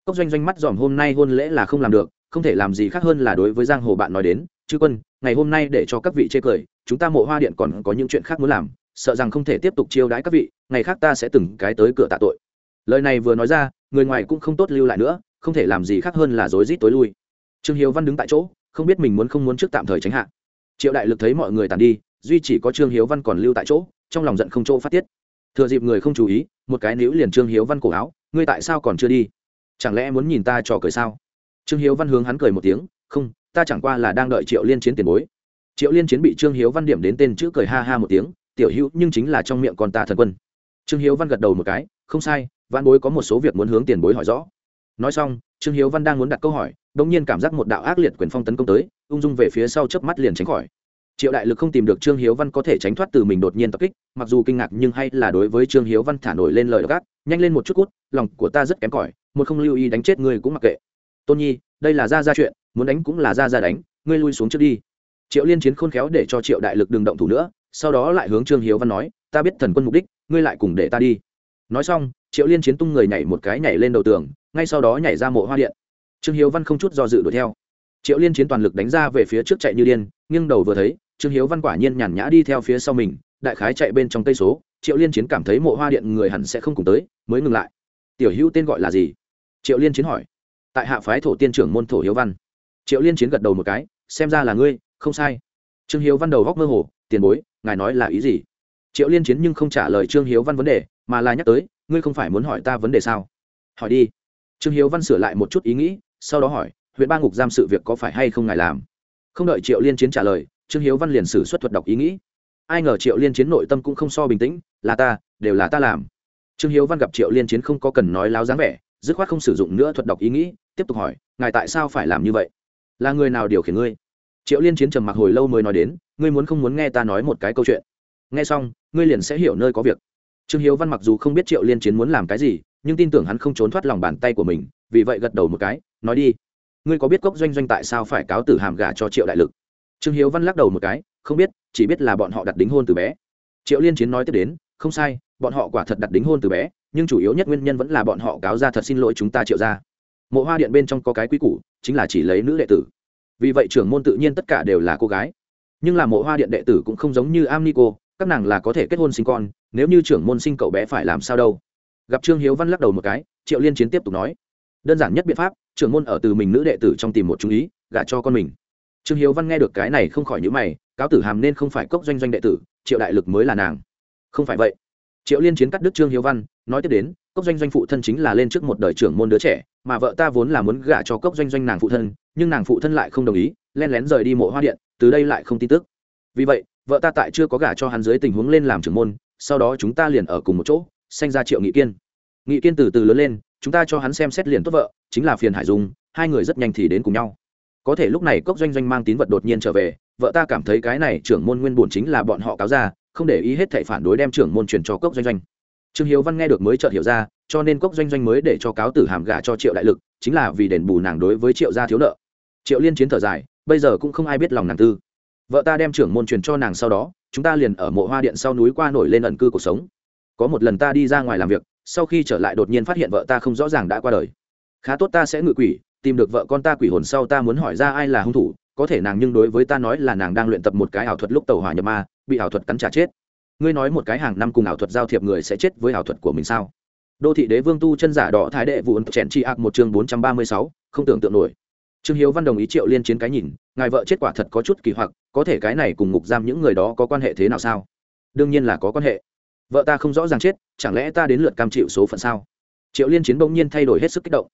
Cốc doanh doanh mắt dòm hôm nay hôn lễ là không làm được, không thể làm gì khác hơn là đối với giang hồ bạn nói đến, chư quân, ngày hôm nay để cho các vị chê cười, chúng ta mộ hoa điện còn có những chuyện khác muốn làm, sợ rằng không thể tiếp tục chiêu đãi các vị, ngày khác ta sẽ từng cái tới cửa tạ tội. Lời này vừa nói ra, người ngoài cũng không tốt lưu lại nữa, không thể làm gì khác hơn là rối rít tối lui. Trương hiếu văn đứng tại chỗ, không biết mình muốn không muốn trước tạm thời tránh hạ. Triệu đại lực thấy mọi người tàn đi, duy chỉ có trương hiếu văn còn lưu tại chỗ, trong lòng giận không chỗ phát tiết thừa dịp người không chú ý, một cái níu liền trương hiếu văn cổ áo, ngươi tại sao còn chưa đi? Chẳng lẽ muốn nhìn ta trò cười sao? Trương hiếu văn hướng hắn cười một tiếng, không, ta chẳng qua là đang đợi triệu liên chiến tiền bối. Triệu liên chiến bị trương hiếu văn điểm đến tên chữ cười ha ha một tiếng, tiểu hữu, nhưng chính là trong miệng con ta thần quân. Trương hiếu văn gật đầu một cái, không sai, văn bối có một số việc muốn hướng tiền bối hỏi rõ. Nói xong, trương hiếu văn đang muốn đặt câu hỏi đ ỗ n g nhiên cảm giác một đạo ác liệt quyền phong tấn công tới, ung dung về phía sau chớp mắt liền tránh khỏi triệu đại lực không tìm được trương hiếu văn có thể tránh thoát từ mình đột nhiên tập kích, mặc dù kinh ngạc nhưng hay là đối với trương hiếu văn thả nổi lên lời gác nhanh lên một chút cút, lòng của ta rất kém cỏi, một không lưu ý đánh chết ngươi cũng mặc kệ. Tôn nhi, đây là ra ra chuyện, muốn đánh cũng là ra ra đánh, ngươi lui xuống trước đi. Triệu liên chiến khôn khéo để cho triệu đại lực đừng động thủ nữa, sau đó lại hướng trương hiếu văn nói, ta biết thần quân mục đích, ngươi lại cùng để ta đi. Nói xong, triệu liên chiến tung người nhảy một cái nhảy lên đầu tường, ngay sau đó nhảy ra mộ hoa điện. Trương hiếu văn không chút do dự đuổi theo. Triệu liên chiến toàn lực đánh ra về phía trước chạy như điên, nghiêng đầu vừa thấy trương hiếu văn quả nhiên nhàn nhã đi theo phía sau mình, đại khái chạy bên trong cây số, triệu liên chiến cảm thấy mộ hoa điện người hẳn sẽ không cùng tới, mới ngừng lại. Tiểu hữu tên gọi là gì? Triệu liên chiến hỏi. Tại hạ phái thổ tiên trưởng môn thổ hiếu văn. Triệu liên chiến gật đầu một cái, xem ra là ngươi, không sai. Trương hiếu văn đầu góc mơ hồ, tiền bối, ngài nói là ý gì? Triệu liên chiến nhưng không trả lời trương hiếu văn vấn đề, mà là nhắc tới, ngươi không phải muốn hỏi ta vấn đề sao? Hỏi đi. Trương hiếu văn sửa lại một chút ý nghĩ, sau đó hỏi, huyện ba ngục giam sự việc có phải hay không ngài làm? Không đợi triệu liên chiến trả lời trương hiếu văn liền sử xuất thuật đọc ý nghĩ. Ai ngờ triệu liên chiến nội tâm cũng không so bình tĩnh, là ta, đều là ta làm. Trương hiếu văn gặp triệu liên chiến không có cần nói láo dáng vẻ, dứt khoát không sử dụng nữa thuật đọc ý nghĩ, tiếp tục hỏi, ngài tại sao phải làm như vậy? Là người nào điều khiển ngươi? Triệu liên chiến trầm mặc hồi lâu mới nói đến, ngươi muốn không muốn nghe ta nói một cái câu chuyện? Nghe xong, ngươi liền sẽ hiểu nơi có việc. Trương hiếu văn mặc dù không biết triệu liên chiến muốn làm cái gì, nhưng tin tưởng hắn không trốn thoát lòng bàn tay của mình, vì vậy gật đầu một cái, nói đi, ngươi có biết cốc doanh doanh tại sao phải cáo tử hàm gả cho triệu đại lực? Trương hiếu văn lắc đầu một cái, không biết, chỉ biết là bọn họ đặt đính hôn từ bé. Triệu liên chiến nói tiếp đến, không sai, bọn họ quả thật đặt đính hôn từ bé, nhưng chủ yếu nhất nguyên nhân vẫn là bọn họ cáo ra thật xin lỗi chúng ta triệu ra mộ hoa điện bên trong có cái quý củ, chính là chỉ lấy nữ đệ tử. Vì vậy trưởng môn tự nhiên tất cả đều là cô gái. Nhưng là mộ hoa điện đệ tử cũng không giống như am nico các nàng là có thể kết hôn sinh con, nếu như trưởng môn sinh cậu bé phải làm sao đâu. Gặp trương hiếu văn lắc đầu một cái, triệu liên chiến tiếp tục nói. Đơn giản nhất biện pháp, trưởng môn ở từ mình nữ đệ tử trong tìm một chú ý, gả cho con mình trương hiếu văn nghe được cái này không khỏi nhữ mày, cáo tử hàm nên không phải cốc doanh doanh đệ tử, triệu đại lực mới là nàng. Không phải vậy. Triệu liên chiến cắt đức trương hiếu văn, nói tiếp đến, cốc doanh doanh phụ thân chính là lên trước một đời trưởng môn đứa trẻ, mà vợ ta vốn là muốn gả cho cốc doanh doanh nàng phụ thân, nhưng nàng phụ thân lại không đồng ý len lén rời đi mộ hoa điện, từ đây lại không tin tức. Vì vậy, vợ ta tại chưa có gả cho hắn dưới tình huống lên làm trưởng môn, sau đó chúng ta liền ở cùng một chỗ, sanh ra triệu nghị kiên. Nghị kiên từ từ lớn lên, chúng ta cho hắn xem xét liền tốt vợ, chính là phiền hải dung, hai người rất nhanh thì đến cùng nhau có thể lúc này cốc doanh doanh mang tín vật đột nhiên trở về, vợ ta cảm thấy cái này trưởng môn nguyên bổn chính là bọn họ cáo ra, không để ý hết thảy phản đối đem trưởng môn truyền cho cốc doanh doanh. Trương hiếu văn nghe được mới chợt hiểu ra, cho nên cốc doanh doanh mới để cho cáo tử hàm gả cho triệu đại lực, chính là vì đền bù nàng đối với triệu gia thiếu nợ. Triệu liên chiến thở dài, bây giờ cũng không ai biết lòng nàng tư. Vợ ta đem trưởng môn truyền cho nàng sau đó, chúng ta liền ở mộ hoa điện sau núi qua nổi lên ẩn cư cuộc sống. Có một lần ta đi ra ngoài làm việc, sau khi trở lại đột nhiên phát hiện vợ ta không rõ ràng đã qua đời. Khá tốt ta sẽ ngự quỷ tìm được vợ con ta quỷ hồn sau ta muốn hỏi ra ai là hung thủ, có thể nàng nhưng đối với ta nói là nàng đang luyện tập một cái ảo thuật lúc tàu hỏa nhập ma, bị ảo thuật cắn trả chết. Ngươi nói một cái hàng năm cùng ảo thuật giao thiệp người sẽ chết với ảo thuật của mình sao? Đô thị đế vương tu chân giả đỏ thái đệ vụ ấn chèn chi ác một chương bốn trăm ba mươi sáu, không tưởng tượng nổi. Trương hiếu văn đồng ý triệu liên chiến cái nhìn, ngài vợ chết quả thật có chút kỳ hoặc, có thể cái này cùng ngục giam những người đó có quan hệ thế nào sao? Đương nhiên là có quan hệ. Vợ ta không rõ ràng chết, chẳng lẽ ta đến lượt cam chịu số phận sao? Triệu liên chiến bỗng nhiên thay đổi hết sức kích động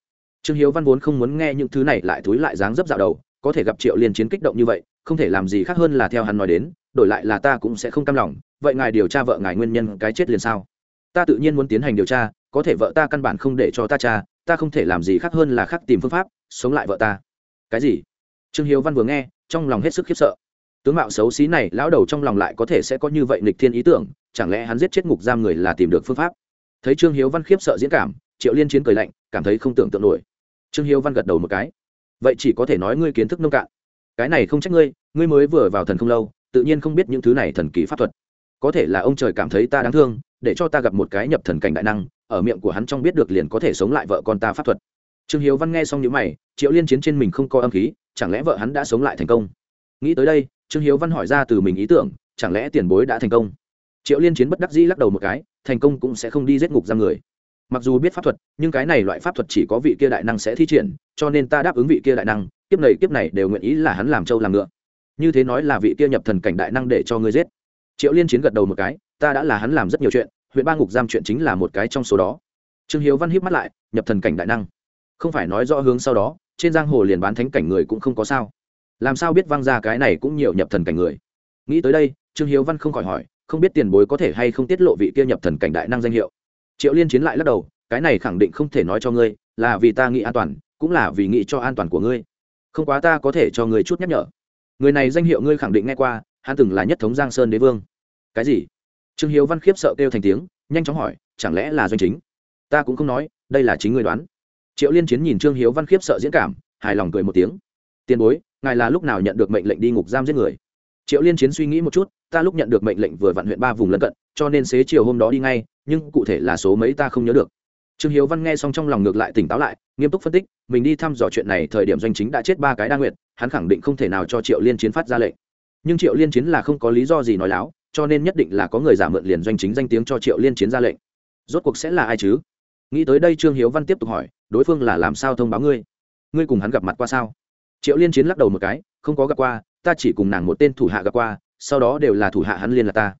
trương hiếu văn vốn không muốn nghe những thứ này lại thúi lại dáng dấp dạo đầu, có thể gặp triệu liên chiến kích động như vậy, không thể làm gì khác hơn là theo hắn nói đến, đổi lại là ta cũng sẽ không cam lòng, vậy ngài điều tra vợ ngài nguyên nhân cái chết liền sao? Ta tự nhiên muốn tiến hành điều tra, có thể vợ ta căn bản không để cho ta cha ta không thể làm gì khác hơn là khắc tìm phương pháp, sống lại vợ ta. Cái gì? Trương hiếu văn vừa nghe, trong lòng hết sức khiếp sợ. Tướng mạo xấu xí này, lão đầu trong lòng lại có thể sẽ có như vậy nịch thiên ý tưởng, chẳng lẽ hắn giết chết ngục giam người là tìm được phương pháp? Thấy trương hiếu văn khiếp sợ diễn cảm, triệu liên chiến cười lạnh, cảm thấy không tưởng tượng nổi trương hiếu văn gật đầu một cái. Vậy chỉ có thể nói ngươi kiến thức nông cạn. Cái này không trách ngươi ngươi mới vừa vào thần không lâu, tự nhiên không biết những thứ này thần kỳ pháp thuật. Có thể là ông trời cảm thấy ta đáng thương, để cho ta gặp một cái nhập thần cảnh đại năng, ở miệng của hắn trong biết được liền có thể sống lại vợ con ta pháp thuật. Trương hiếu văn nghe xong những mày, triệu liên chiến trên mình không có âm khí, chẳng lẽ vợ hắn đã sống lại thành công? Nghĩ tới đây, trương hiếu văn hỏi ra từ mình ý tưởng, chẳng lẽ tiền bối đã thành công? Triệu liên chiến bất đắc dĩ lắc đầu một cái, thành công cũng sẽ không đi giết ngục ra người mặc dù biết pháp thuật, nhưng cái này loại pháp thuật chỉ có vị kia đại năng sẽ thi triển, cho nên ta đáp ứng vị kia đại năng, kiếp này kiếp này đều nguyện ý là hắn làm trâu làm ngựa. Như thế nói là vị kia nhập thần cảnh đại năng để cho ngươi giết. Triệu liên chiến gật đầu một cái, ta đã là hắn làm rất nhiều chuyện, huyện ba ngục giam chuyện chính là một cái trong số đó. Trương hiếu văn hiếp mắt lại, nhập thần cảnh đại năng. Không phải nói rõ hướng sau đó, trên giang hồ liền bán thánh cảnh người cũng không có sao. Làm sao biết văng ra cái này cũng nhiều nhập thần cảnh người? Nghĩ tới đây, trương hiếu văn không khỏi hỏi, không biết tiền bối có thể hay không tiết lộ vị kia nhập thần cảnh đại năng danh hiệu triệu liên chiến lại lắc đầu, cái này khẳng định không thể nói cho ngươi, là vì ta nghĩ an toàn, cũng là vì nghĩ cho an toàn của ngươi. Không quá ta có thể cho ngươi chút nhắc nhở. Người này danh hiệu ngươi khẳng định nghe qua, hắn từng là nhất thống giang sơn đế vương. Cái gì? Trương hiếu văn khiếp sợ kêu thành tiếng, nhanh chóng hỏi, chẳng lẽ là doanh chính? Ta cũng không nói, đây là chính ngươi đoán. Triệu liên chiến nhìn trương hiếu văn khiếp sợ diễn cảm, hài lòng cười một tiếng. Tiền bối, ngài là lúc nào nhận được mệnh lệnh đi ngục giam giết người? Triệu liên chiến suy nghĩ một chút, ta lúc nhận được mệnh lệnh vừa vạn huyện ba vùng lân cận, cho nên xế chiều hôm đó đi ngay, nhưng cụ thể là số mấy ta không nhớ được. Trương hiếu văn nghe xong trong lòng ngược lại tỉnh táo lại, nghiêm túc phân tích, mình đi thăm dò chuyện này thời điểm doanh chính đã chết ba cái đa nguyện hắn khẳng định không thể nào cho triệu liên chiến phát ra lệnh. Nhưng triệu liên chiến là không có lý do gì nói láo, cho nên nhất định là có người giả mượn liền doanh chính danh tiếng cho triệu liên chiến ra lệnh. Rốt cuộc sẽ là ai chứ? Nghĩ tới đây trương hiếu văn tiếp tục hỏi, đối phương là làm sao thông báo ngươi? Ngươi cùng hắn gặp mặt qua sao? Triệu liên chiến lắc đầu một cái, không có gặp qua ta chỉ cùng nàng một tên thủ hạ gặp qua, sau đó đều là thủ hạ hắn liên là ta.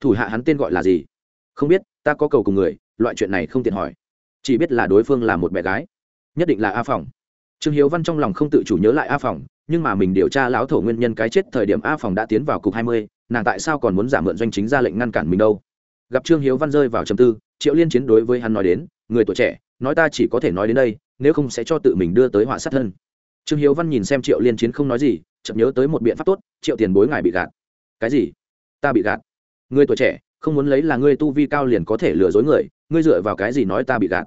Thủ hạ hắn tên gọi là gì? Không biết, ta có cầu cùng người, loại chuyện này không tiện hỏi. Chỉ biết là đối phương là một bé gái. Nhất định là a phòng. Trương hiếu văn trong lòng không tự chủ nhớ lại a phòng, nhưng mà mình điều tra lão thổ nguyên nhân cái chết thời điểm a phòng đã tiến vào cục hai mươi, nàng tại sao còn muốn giảm mượn doanh chính ra lệnh ngăn cản mình đâu? Gặp trương hiếu văn rơi vào trầm tư, triệu liên chiến đối với hắn nói đến, người tuổi trẻ, nói ta chỉ có thể nói đến đây, nếu không sẽ cho tự mình đưa tới họa sát thân trương hiếu văn nhìn xem triệu liên chiến không nói gì, chợt nhớ tới một biện pháp tốt, triệu tiền bối ngài bị gạt. Cái gì? Ta bị gạt. Người tuổi trẻ, không muốn lấy là ngươi tu vi cao liền có thể lừa dối người, ngươi dựa vào cái gì nói ta bị gạt?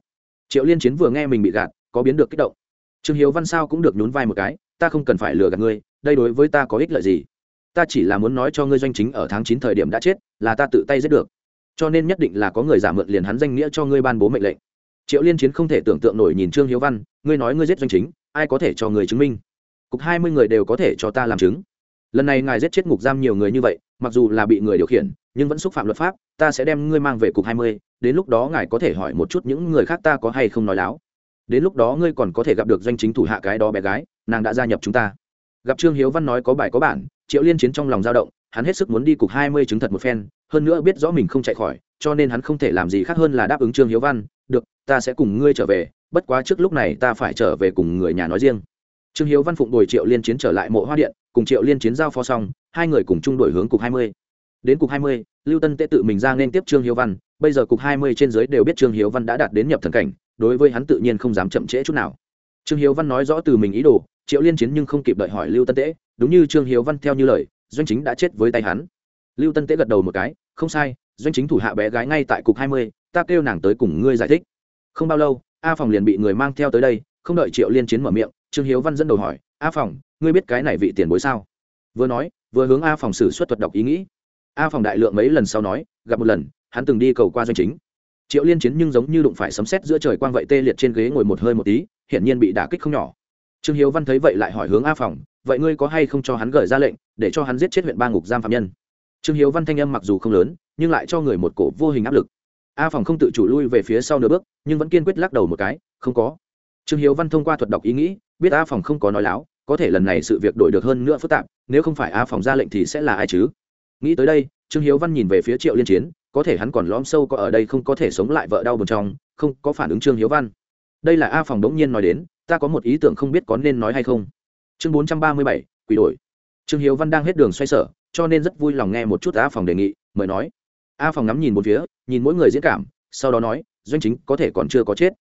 Triệu liên chiến vừa nghe mình bị gạt, có biến được kích động. Trương hiếu văn sao cũng được nhún vai một cái, ta không cần phải lừa gạt ngươi, đây đối với ta có ích lợi gì? Ta chỉ là muốn nói cho ngươi doanh chính ở tháng chín thời điểm đã chết, là ta tự tay giết được. Cho nên nhất định là có người giả mượn liền hắn danh nghĩa cho ngươi ban bố mệnh lệnh. Triệu liên chiến không thể tưởng tượng nổi nhìn trương hiếu văn, ngươi nói ngươi giết doanh chính ai có thể cho người chứng minh? Cục hai mươi người đều có thể cho ta làm chứng. Lần này ngài giết chết ngục giam nhiều người như vậy, mặc dù là bị người điều khiển, nhưng vẫn xúc phạm luật pháp, ta sẽ đem ngươi mang về cục hai mươi, đến lúc đó ngài có thể hỏi một chút những người khác ta có hay không nói láo. Đến lúc đó ngươi còn có thể gặp được doanh chính thủ hạ cái đó bé gái, nàng đã gia nhập chúng ta. Gặp trương hiếu văn nói có bài có bản, triệu liên chiến trong lòng dao động, hắn hết sức muốn đi cục hai mươi chứng thật một phen, hơn nữa biết rõ mình không chạy khỏi, cho nên hắn không thể làm gì khác hơn là đáp ứng trương hiếu văn ta sẽ cùng ngươi trở về, bất quá trước lúc này ta phải trở về cùng người nhà nói riêng. Trương hiếu văn phụng đổi triệu liên chiến trở lại mộ hoa điện, cùng triệu liên chiến giao phó xong, hai người cùng chung đổi hướng cục hai mươi. Đến cục hai mươi, lưu tân tệ tự mình ra nên tiếp trương hiếu văn, bây giờ cục hai mươi trên dưới đều biết trương hiếu văn đã đạt đến nhập thần cảnh, đối với hắn tự nhiên không dám chậm trễ chút nào. Trương hiếu văn nói rõ từ mình ý đồ, triệu liên chiến nhưng không kịp đợi hỏi lưu tân tễ đúng như trương hiếu văn theo như lời, doanh chính đã chết với tay hắn. Lưu tân tễ gật đầu một cái, không sai, doanh chính thủ hạ bé gái ngay tại cục hai mươi, ta kêu nàng tới cùng ngươi giải thích không bao lâu, a phòng liền bị người mang theo tới đây, không đợi triệu liên chiến mở miệng, trương hiếu văn dẫn đầu hỏi, a phòng, ngươi biết cái này vị tiền bối sao? Vừa nói, vừa hướng a phòng xử xuất thuật đọc ý nghĩ. A phòng đại lượng mấy lần sau nói, gặp một lần, hắn từng đi cầu qua doanh chính. Triệu liên chiến nhưng giống như đụng phải sấm sét giữa trời quang vậy tê liệt trên ghế ngồi một hơi một tí, hiển nhiên bị đả kích không nhỏ. Trương hiếu văn thấy vậy lại hỏi hướng a phòng, vậy ngươi có hay không cho hắn gửi ra lệnh, để cho hắn giết chết huyện ba ngục giam phạm nhân? Trương hiếu văn thanh âm mặc dù không lớn, nhưng lại cho người một cổ vô hình áp lực. A phòng không tự chủ lui về phía sau nửa bước nhưng vẫn kiên quyết lắc đầu một cái, không có. Trương hiếu văn thông qua thuật đọc ý nghĩ, biết a phòng không có nói láo, có thể lần này sự việc đổi được hơn nữa phức tạp, nếu không phải a phòng ra lệnh thì sẽ là ai chứ? Nghĩ tới đây, trương hiếu văn nhìn về phía triệu liên chiến, có thể hắn còn lõm sâu có ở đây không có thể sống lại vợ đau buồn trong, không, có phản ứng trương hiếu văn. Đây là a phòng đống nhiên nói đến, ta có một ý tưởng không biết có nên nói hay không. Chương bốn trăm ba mươi bảy, quỷ đổi. Trương hiếu văn đang hết đường xoay sở, cho nên rất vui lòng nghe một chút a phòng đề nghị, mời nói. A phòng ngắm nhìn một phía, nhìn mỗi người diễn cảm, sau đó nói doanh chính có thể còn chưa có chết,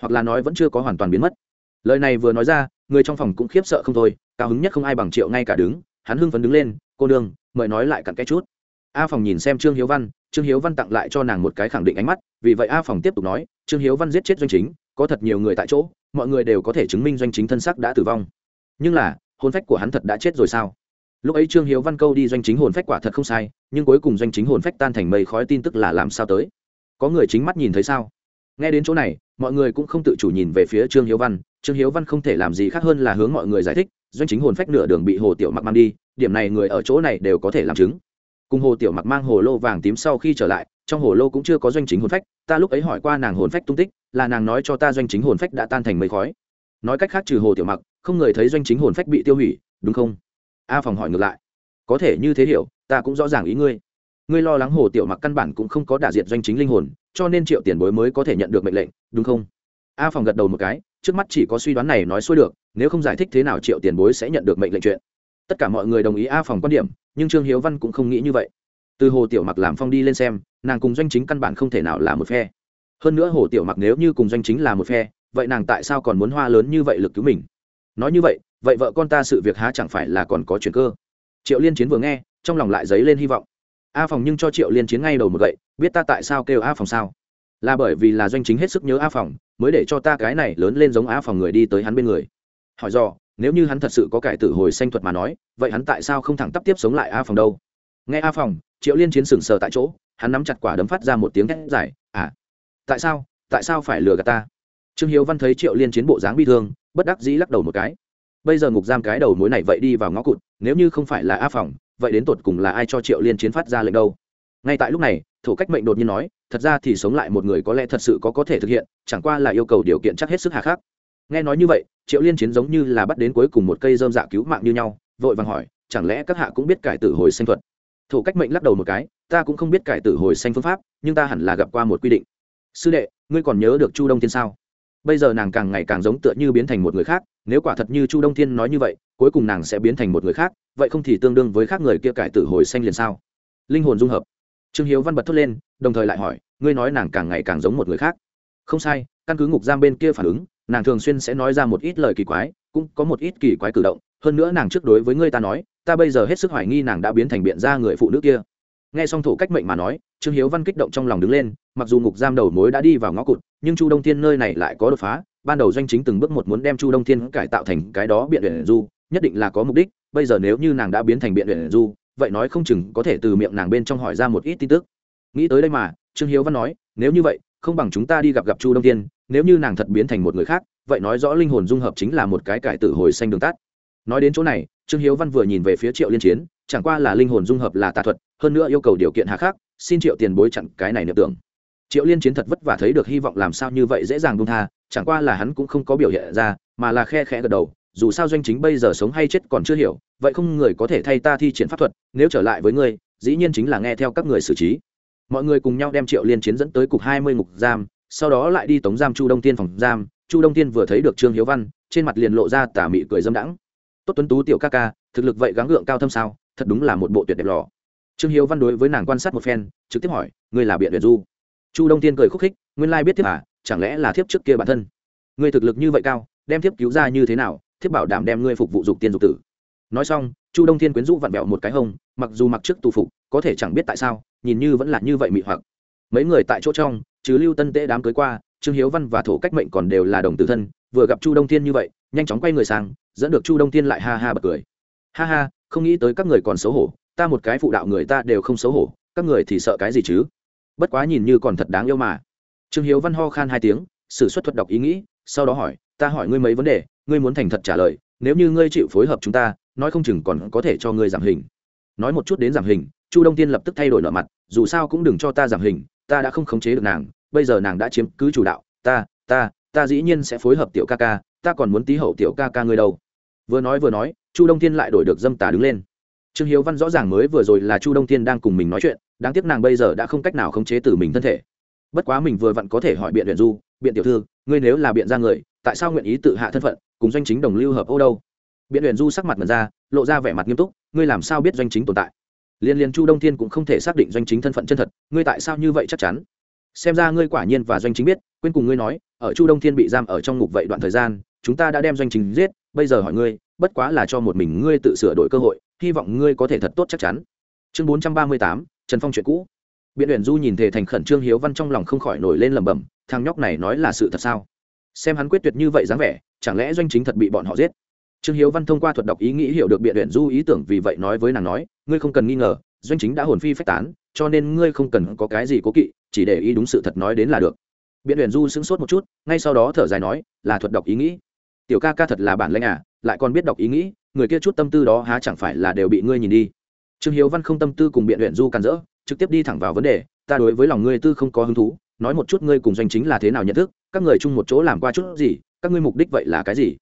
hoặc là nói vẫn chưa có hoàn toàn biến mất. Lời này vừa nói ra, người trong phòng cũng khiếp sợ không thôi, cao hứng nhất không ai bằng triệu ngay cả đứng, hắn hưng phấn đứng lên, cô nương, mời nói lại cặn cái chút. A phòng nhìn xem trương hiếu văn, trương hiếu văn tặng lại cho nàng một cái khẳng định ánh mắt, vì vậy a phòng tiếp tục nói, trương hiếu văn giết chết doanh chính, có thật nhiều người tại chỗ, mọi người đều có thể chứng minh doanh chính thân sắc đã tử vong. Nhưng là, hồn phách của hắn thật đã chết rồi sao? Lúc ấy trương hiếu văn câu đi doanh chính hồn phách quả thật không sai, nhưng cuối cùng doanh chính hồn phách tan thành mây khói tin tức là làm sao tới có người chính mắt nhìn thấy sao? Nghe đến chỗ này, mọi người cũng không tự chủ nhìn về phía trương hiếu văn. Trương hiếu văn không thể làm gì khác hơn là hướng mọi người giải thích, doanh chính hồn phách nửa đường bị hồ tiểu mặc mang đi, điểm này người ở chỗ này đều có thể làm chứng. Cùng hồ tiểu mặc mang hồ lô vàng tím sau khi trở lại, trong hồ lô cũng chưa có doanh chính hồn phách, ta lúc ấy hỏi qua nàng hồn phách tung tích, là nàng nói cho ta doanh chính hồn phách đã tan thành mây khói. Nói cách khác trừ hồ tiểu mặc, không người thấy doanh chính hồn phách bị tiêu hủy, đúng không? A phòng hỏi ngược lại. Có thể như thế hiểu, ta cũng rõ ràng ý ngươi ngươi lo lắng hồ tiểu mặc căn bản cũng không có đả diện doanh chính linh hồn, cho nên triệu tiền bối mới có thể nhận được mệnh lệnh, đúng không? A phòng gật đầu một cái, trước mắt chỉ có suy đoán này nói xuôi được, nếu không giải thích thế nào triệu tiền bối sẽ nhận được mệnh lệnh chuyện. Tất cả mọi người đồng ý a phòng quan điểm, nhưng trương hiếu văn cũng không nghĩ như vậy. Từ hồ tiểu mặc làm phong đi lên xem, nàng cùng doanh chính căn bản không thể nào là một phe. Hơn nữa hồ tiểu mặc nếu như cùng doanh chính là một phe, vậy nàng tại sao còn muốn hoa lớn như vậy lực cứu mình? Nói như vậy vậy vợ con ta sự việc há chẳng phải là còn có chuyện cơ? Triệu liên chiến vừa nghe, trong lòng lại dấy lên hy vọng a phòng nhưng cho triệu liên chiến ngay đầu một gậy, biết ta tại sao kêu a phòng sao? Là bởi vì là doanh chính hết sức nhớ a phòng, mới để cho ta cái này lớn lên giống a phòng người đi tới hắn bên người. Hỏi do nếu như hắn thật sự có cải tử hồi sanh thuật mà nói, vậy hắn tại sao không thẳng tắp tiếp sống lại a phòng đâu? Nghe a phòng, triệu liên chiến sừng sờ tại chỗ, hắn nắm chặt quả đấm phát ra một tiếng thét dài à tại sao tại sao phải lừa gạt ta? Trương hiếu văn thấy triệu liên chiến bộ dáng bi thương, bất đắc dĩ lắc đầu một cái. Bây giờ ngục giam cái đầu mối này vậy đi vào ngõ cụt, nếu như không phải là a phòng vậy đến tột cùng là ai cho triệu liên chiến phát ra lệnh đâu? Ngay tại lúc này thủ cách mệnh đột nhiên nói, thật ra thì sống lại một người có lẽ thật sự có có thể thực hiện, chẳng qua là yêu cầu điều kiện chắc hết sức hà khắc. Nghe nói như vậy, triệu liên chiến giống như là bắt đến cuối cùng một cây dơm dạ cứu mạng như nhau, vội vàng hỏi, chẳng lẽ các hạ cũng biết cải tử hồi sinh thuật? Thủ cách mệnh lắc đầu một cái, ta cũng không biết cải tử hồi sanh phương pháp, nhưng ta hẳn là gặp qua một quy định. Sư đệ, ngươi còn nhớ được chu đông thiên sao? Bây giờ nàng càng ngày càng giống tựa như biến thành một người khác, nếu quả thật như chu đông thiên nói như vậy, cuối cùng nàng sẽ biến thành một người khác, vậy không thì tương đương với khác người kia cải tử hồi xanh liền sao? Linh hồn dung hợp. Trương hiếu văn bật thốt lên, đồng thời lại hỏi, ngươi nói nàng càng ngày càng giống một người khác. Không sai, căn cứ ngục giam bên kia phản ứng, nàng thường xuyên sẽ nói ra một ít lời kỳ quái, cũng có một ít kỳ quái cử động, hơn nữa nàng trước đối với ngươi ta nói, ta bây giờ hết sức hoài nghi nàng đã biến thành biện ra người phụ nữ kia. Nghe xong Thủ cách mệnh mà nói, trương hiếu văn kích động trong lòng đứng lên mặc dù ngục giam đầu mối đã đi vào ngõ cụt, nhưng chu đông thiên nơi này lại có đột phá. Ban đầu doanh chính từng bước một muốn đem chu đông thiên cải tạo thành cái đó biện luyện du, nhất định là có mục đích. Bây giờ nếu như nàng đã biến thành biện luyện du, vậy nói không chừng có thể từ miệng nàng bên trong hỏi ra một ít tin tức. Nghĩ tới đây mà, trương hiếu văn nói, nếu như vậy, không bằng chúng ta đi gặp gặp chu đông thiên. Nếu như nàng thật biến thành một người khác, vậy nói rõ linh hồn dung hợp chính là một cái cải tử hồi xanh đường tắt. Nói đến chỗ này, trương hiếu văn vừa nhìn về phía triệu liên chiến, chẳng qua là linh hồn dung hợp là tà thuật, hơn nữa yêu cầu điều kiện hạ khác xin triệu tiền bối chặn cái này niệm tưởng triệu liên chiến thật vất vả thấy được hy vọng làm sao như vậy dễ dàng buông tha, chẳng qua là hắn cũng không có biểu hiện ra, mà là khe khẽ gật đầu, dù sao doanh chính bây giờ sống hay chết còn chưa hiểu, vậy không người có thể thay ta thi triển pháp thuật, nếu trở lại với ngươi, dĩ nhiên chính là nghe theo các người xử trí. Mọi người cùng nhau đem triệu liên chiến dẫn tới cục hai mươi ngục giam, sau đó lại đi tống giam chu đông tiên phòng giam. Chu đông tiên vừa thấy được trương hiếu văn, trên mặt liền lộ ra tà mị cười dâm đãng. Tốt tuấn tú tiểu ca ca, thực lực vậy gắng gượng cao thâm sao, thật đúng là một bộ tuyệt đẹp lò. Trương hiếu văn đối với nàng quan sát một phen, trực tiếp hỏi, ngươi là biện việt du? Chu đông tiên cười khúc khích, nguyên lai biết thiếp à chẳng lẽ là thiếp trước kia bản thân? Ngươi thực lực như vậy cao, đem thiếp cứu ra như thế nào, thiếp bảo đảm đem ngươi phục vụ dục tiên dục tử. Nói xong, chu đông thiên quyến rũ vặn vẹo một cái hông, mặc dù mặc trước tù phục, có thể chẳng biết tại sao, nhìn như vẫn là như vậy mị hoặc. Mấy người tại chỗ trong chứ lưu tân tễ đám cưới qua, trương hiếu văn và thổ cách mệnh còn đều là đồng tử thân, vừa gặp chu đông thiên như vậy, nhanh chóng quay người sang, dẫn được chu đông thiên lại ha ha bật cười. Ha ha, không nghĩ tới các người còn xấu hổ, ta một cái phụ đạo người ta đều không xấu hổ, các người thì sợ cái gì chứ? Bất quá nhìn như còn thật đáng yêu mà. Trương hiếu văn ho khan hai tiếng s ử suất thuật đọc ý nghĩ, sau đó hỏi, ta hỏi ngươi mấy vấn đề, ngươi muốn thành thật trả lời, nếu như ngươi chịu phối hợp chúng ta, nói không chừng còn có thể cho ngươi giảm hình. Nói một chút đến giảm hình, chu đông tiên lập tức thay đổi nợ mặt, dù sao cũng đừng cho ta giảm hình, ta đã không khống chế được nàng, bây giờ nàng đã chiếm cứ chủ đạo, ta ta ta dĩ nhiên sẽ phối hợp tiểu ca ca, ta còn muốn tí hậu tiểu ca ca ngươi đâu. Vừa nói vừa nói, chu đông tiên lại đổi được dâm tà đứng lên trương hiếu văn rõ ràng mới vừa rồi là chu đông tiên đang cùng mình nói chuyện, đáng tiếc nàng bây giờ đã không cách nào khống chế từ mình thân thể. Bất quá mình vừa vặn có thể hỏi biện luyện du, biện tiểu thư, ngươi nếu là biện ra người, tại sao nguyện ý tự hạ thân phận, cùng doanh chính đồng lưu hợp ô đâu? Biện luyện du sắc mặt mật ra, lộ ra vẻ mặt nghiêm túc, ngươi làm sao biết doanh chính tồn tại? Liên liên chu đông thiên cũng không thể xác định doanh chính thân phận chân thật, ngươi tại sao như vậy chắc chắn? Xem ra ngươi quả nhiên và doanh chính biết, quên cùng ngươi nói, ở chu đông thiên bị giam ở trong ngục vậy đoạn thời gian, chúng ta đã đem doanh chính giết bây giờ hỏi ngươi, bất quá là cho một mình ngươi tự sửa đổi cơ hội, hy vọng ngươi có thể thật tốt chắc chắn. Chương bốn trăm ba mươi tám, trần phong chuyện cũ. Biện luyện du nhìn thể thành khẩn trương hiếu văn trong lòng không khỏi nổi lên lẩm bẩm, thằng nhóc này nói là sự thật sao? Xem hắn quyết tuyệt như vậy dáng vẻ, chẳng lẽ doanh chính thật bị bọn họ giết? Trương hiếu văn thông qua thuật đọc ý nghĩ hiểu được biện luyện du ý tưởng vì vậy nói với nàng nói, ngươi không cần nghi ngờ, doanh chính đã hồn phi phách tán, cho nên ngươi không cần có cái gì cố kỵ, chỉ để ý đúng sự thật nói đến là được. Biện luyện du sững sốt một chút, ngay sau đó thở dài nói, là thuật đọc ý nghĩ tiểu ca ca thật là bản lãnh à lại còn biết đọc ý nghĩ, người kia chút tâm tư đó há chẳng phải là đều bị ngươi nhìn đi. Trương hiếu văn không tâm tư cùng biện luyện du càn rỡ, trực tiếp đi thẳng vào vấn đề, ta đối với lòng ngươi tư không có hứng thú, nói một chút ngươi cùng doanh chính là thế nào nhận thức, các người chung một chỗ làm qua chút gì, các ngươi mục đích vậy là cái gì?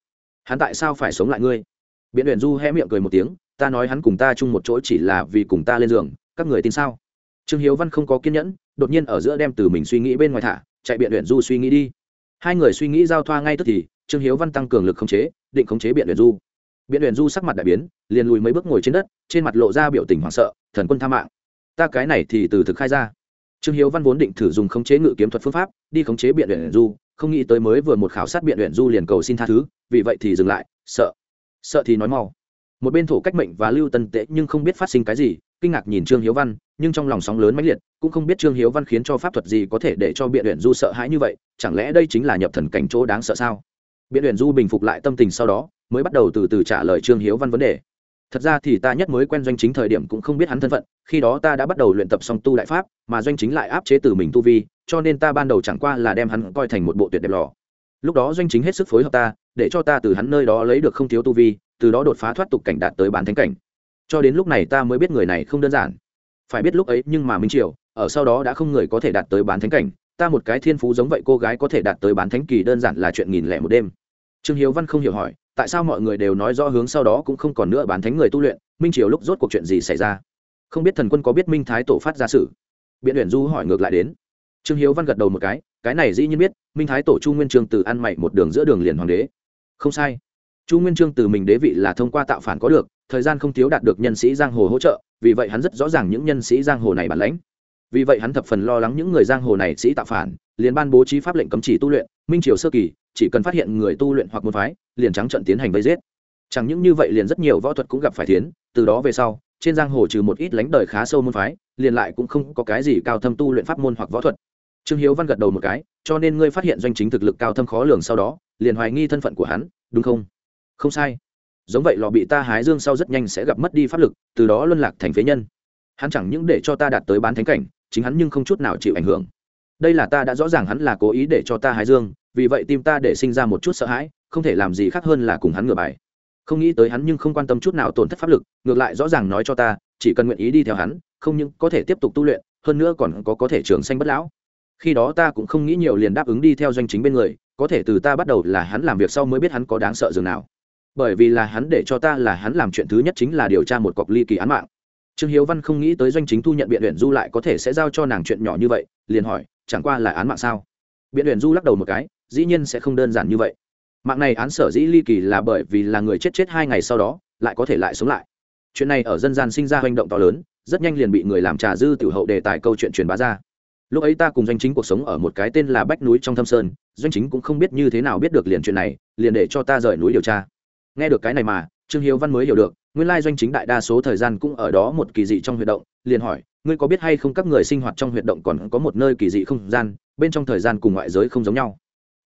Hắn tại sao phải sống lại ngươi? Biện luyện du hé miệng cười một tiếng, ta nói hắn cùng ta chung một chỗ chỉ là vì cùng ta lên giường, các người tin sao? Trương hiếu văn không có kiên nhẫn, đột nhiên ở giữa đem từ mình suy nghĩ bên ngoài thả, chạy biện luyện du suy nghĩ đi. Hai người suy nghĩ giao thoa ngay tức thì trương hiếu văn tăng cường lực khống chế, định khống chế biện luyện du. Biện luyện du sắc mặt đại biến, liền lùi mấy bước ngồi trên đất, trên mặt lộ ra biểu tình hoảng sợ, thần quân tha mạng. Ta cái này thì từ thực khai ra. Trương hiếu văn vốn định thử dùng khống chế ngự kiếm thuật phương pháp, đi khống chế biện luyện du, không nghĩ tới mới vừa một khảo sát biện luyện du liền cầu xin tha thứ, vì vậy thì dừng lại, sợ. Sợ thì nói mau. Một bên thổ cách mệnh và lưu tân tệ nhưng không biết phát sinh cái gì, kinh ngạc nhìn trương hiếu văn, nhưng trong lòng sóng lớn mãnh liệt, cũng không biết trương hiếu văn khiến cho pháp thuật gì có thể để cho biện luyện du sợ hãi như vậy, chẳng lẽ đây chính là nhập thần cảnh chỗ đáng sợ sao? Biện luyện du bình phục lại tâm tình sau đó, mới bắt đầu từ từ trả lời trương hiếu văn vấn đề. Thật ra thì ta nhất mới quen doanh chính thời điểm cũng không biết hắn thân phận, khi đó ta đã bắt đầu luyện tập song tu đại pháp, mà doanh chính lại áp chế từ mình tu vi, cho nên ta ban đầu chẳng qua là đem hắn coi thành một bộ tuyệt đẹp lò. Lúc đó doanh chính hết sức phối hợp ta, để cho ta từ hắn nơi đó lấy được không thiếu tu vi, từ đó đột phá thoát tục cảnh đạt tới bán thánh cảnh. Cho đến lúc này ta mới biết người này không đơn giản. Phải biết lúc ấy nhưng mà minh triều, ở sau đó đã không người có thể đạt tới bán thánh cảnh. Ta một cái thiên phú giống vậy cô gái có thể đạt tới bán thánh kỳ đơn giản là chuyện nghìn lẻ một đêm trương hiếu văn không hiểu hỏi, tại sao mọi người đều nói rõ hướng sau đó cũng không còn nữa bán thánh người tu luyện, minh triều lúc rốt cuộc chuyện gì xảy ra? Không biết thần quân có biết minh thái tổ phát ra sự? Biện Uyển du hỏi ngược lại đến. Trương hiếu văn gật đầu một cái cái này dĩ nhiên biết, minh thái tổ chu nguyên trương từ ăn mày một đường giữa đường liền hoàng đế. Không sai. Chu nguyên trương từ mình đế vị là thông qua tạo phản có được, thời gian không thiếu đạt được nhân sĩ giang hồ hỗ trợ, vì vậy hắn rất rõ ràng những nhân sĩ giang hồ này bản lãnh. Vì vậy hắn thập phần lo lắng những người giang hồ này sĩ tạo phản, liền ban bố trí pháp lệnh cấm chỉ tu luyện, minh triều sơ kỳ chỉ cần phát hiện người tu luyện hoặc môn phái, liền trắng trận tiến hành vây giết. Chẳng những như vậy liền rất nhiều võ thuật cũng gặp phải thiến. từ đó về sau, trên giang hồ trừ một ít lánh đời khá sâu môn phái, liền lại cũng không có cái gì cao thâm tu luyện pháp môn hoặc võ thuật. Trương hiếu văn gật đầu một cái, cho nên ngươi phát hiện doanh chính thực lực cao thâm khó lường sau đó, liền hoài nghi thân phận của hắn, đúng không? Không sai. Giống vậy lò bị ta hái dương sau rất nhanh sẽ gặp mất đi pháp lực, từ đó luân lạc thành phế nhân. Hắn chẳng những để cho ta đạt tới bán thánh cảnh, chính hắn nhưng không chút nào chịu ảnh hưởng. Đây là ta đã rõ ràng hắn là cố ý để cho ta hái dương vì vậy tim ta để sinh ra một chút sợ hãi, không thể làm gì khác hơn là cùng hắn ngửa bài. Không nghĩ tới hắn nhưng không quan tâm chút nào tổn thất pháp lực, ngược lại rõ ràng nói cho ta, chỉ cần nguyện ý đi theo hắn, không những có thể tiếp tục tu luyện, hơn nữa còn có có thể trường sanh bất lão. Khi đó ta cũng không nghĩ nhiều liền đáp ứng đi theo doanh chính bên người, có thể từ ta bắt đầu là hắn làm việc sau mới biết hắn có đáng sợ dường nào. Bởi vì là hắn để cho ta là hắn làm chuyện thứ nhất chính là điều tra một cọc ly kỳ án mạng. Trương hiếu văn không nghĩ tới doanh chính thu nhận biện luyện du lại có thể sẽ giao cho nàng chuyện nhỏ như vậy, liền hỏi, chẳng qua là án mạng sao? Biện luyện du lắc đầu một cái dĩ nhiên sẽ không đơn giản như vậy. Mạng này án sở dĩ ly kỳ là bởi vì là người chết chết hai ngày sau đó, lại có thể lại sống lại. Chuyện này ở dân gian sinh ra hành động to lớn, rất nhanh liền bị người làm trà dư tiểu hậu đề tài câu chuyện truyền bá ra. Lúc ấy ta cùng doanh chính cuộc sống ở một cái tên là bách núi trong thâm sơn, doanh chính cũng không biết như thế nào biết được liền chuyện này, liền để cho ta rời núi điều tra. Nghe được cái này mà, trương hiếu văn mới hiểu được, nguyên lai doanh chính đại đa số thời gian cũng ở đó một kỳ dị trong huyệt động, liền hỏi, ngươi có biết hay không các người sinh hoạt trong huyệt động còn có một nơi kỳ dị không gian, bên trong thời gian cùng ngoại giới không giống nhau?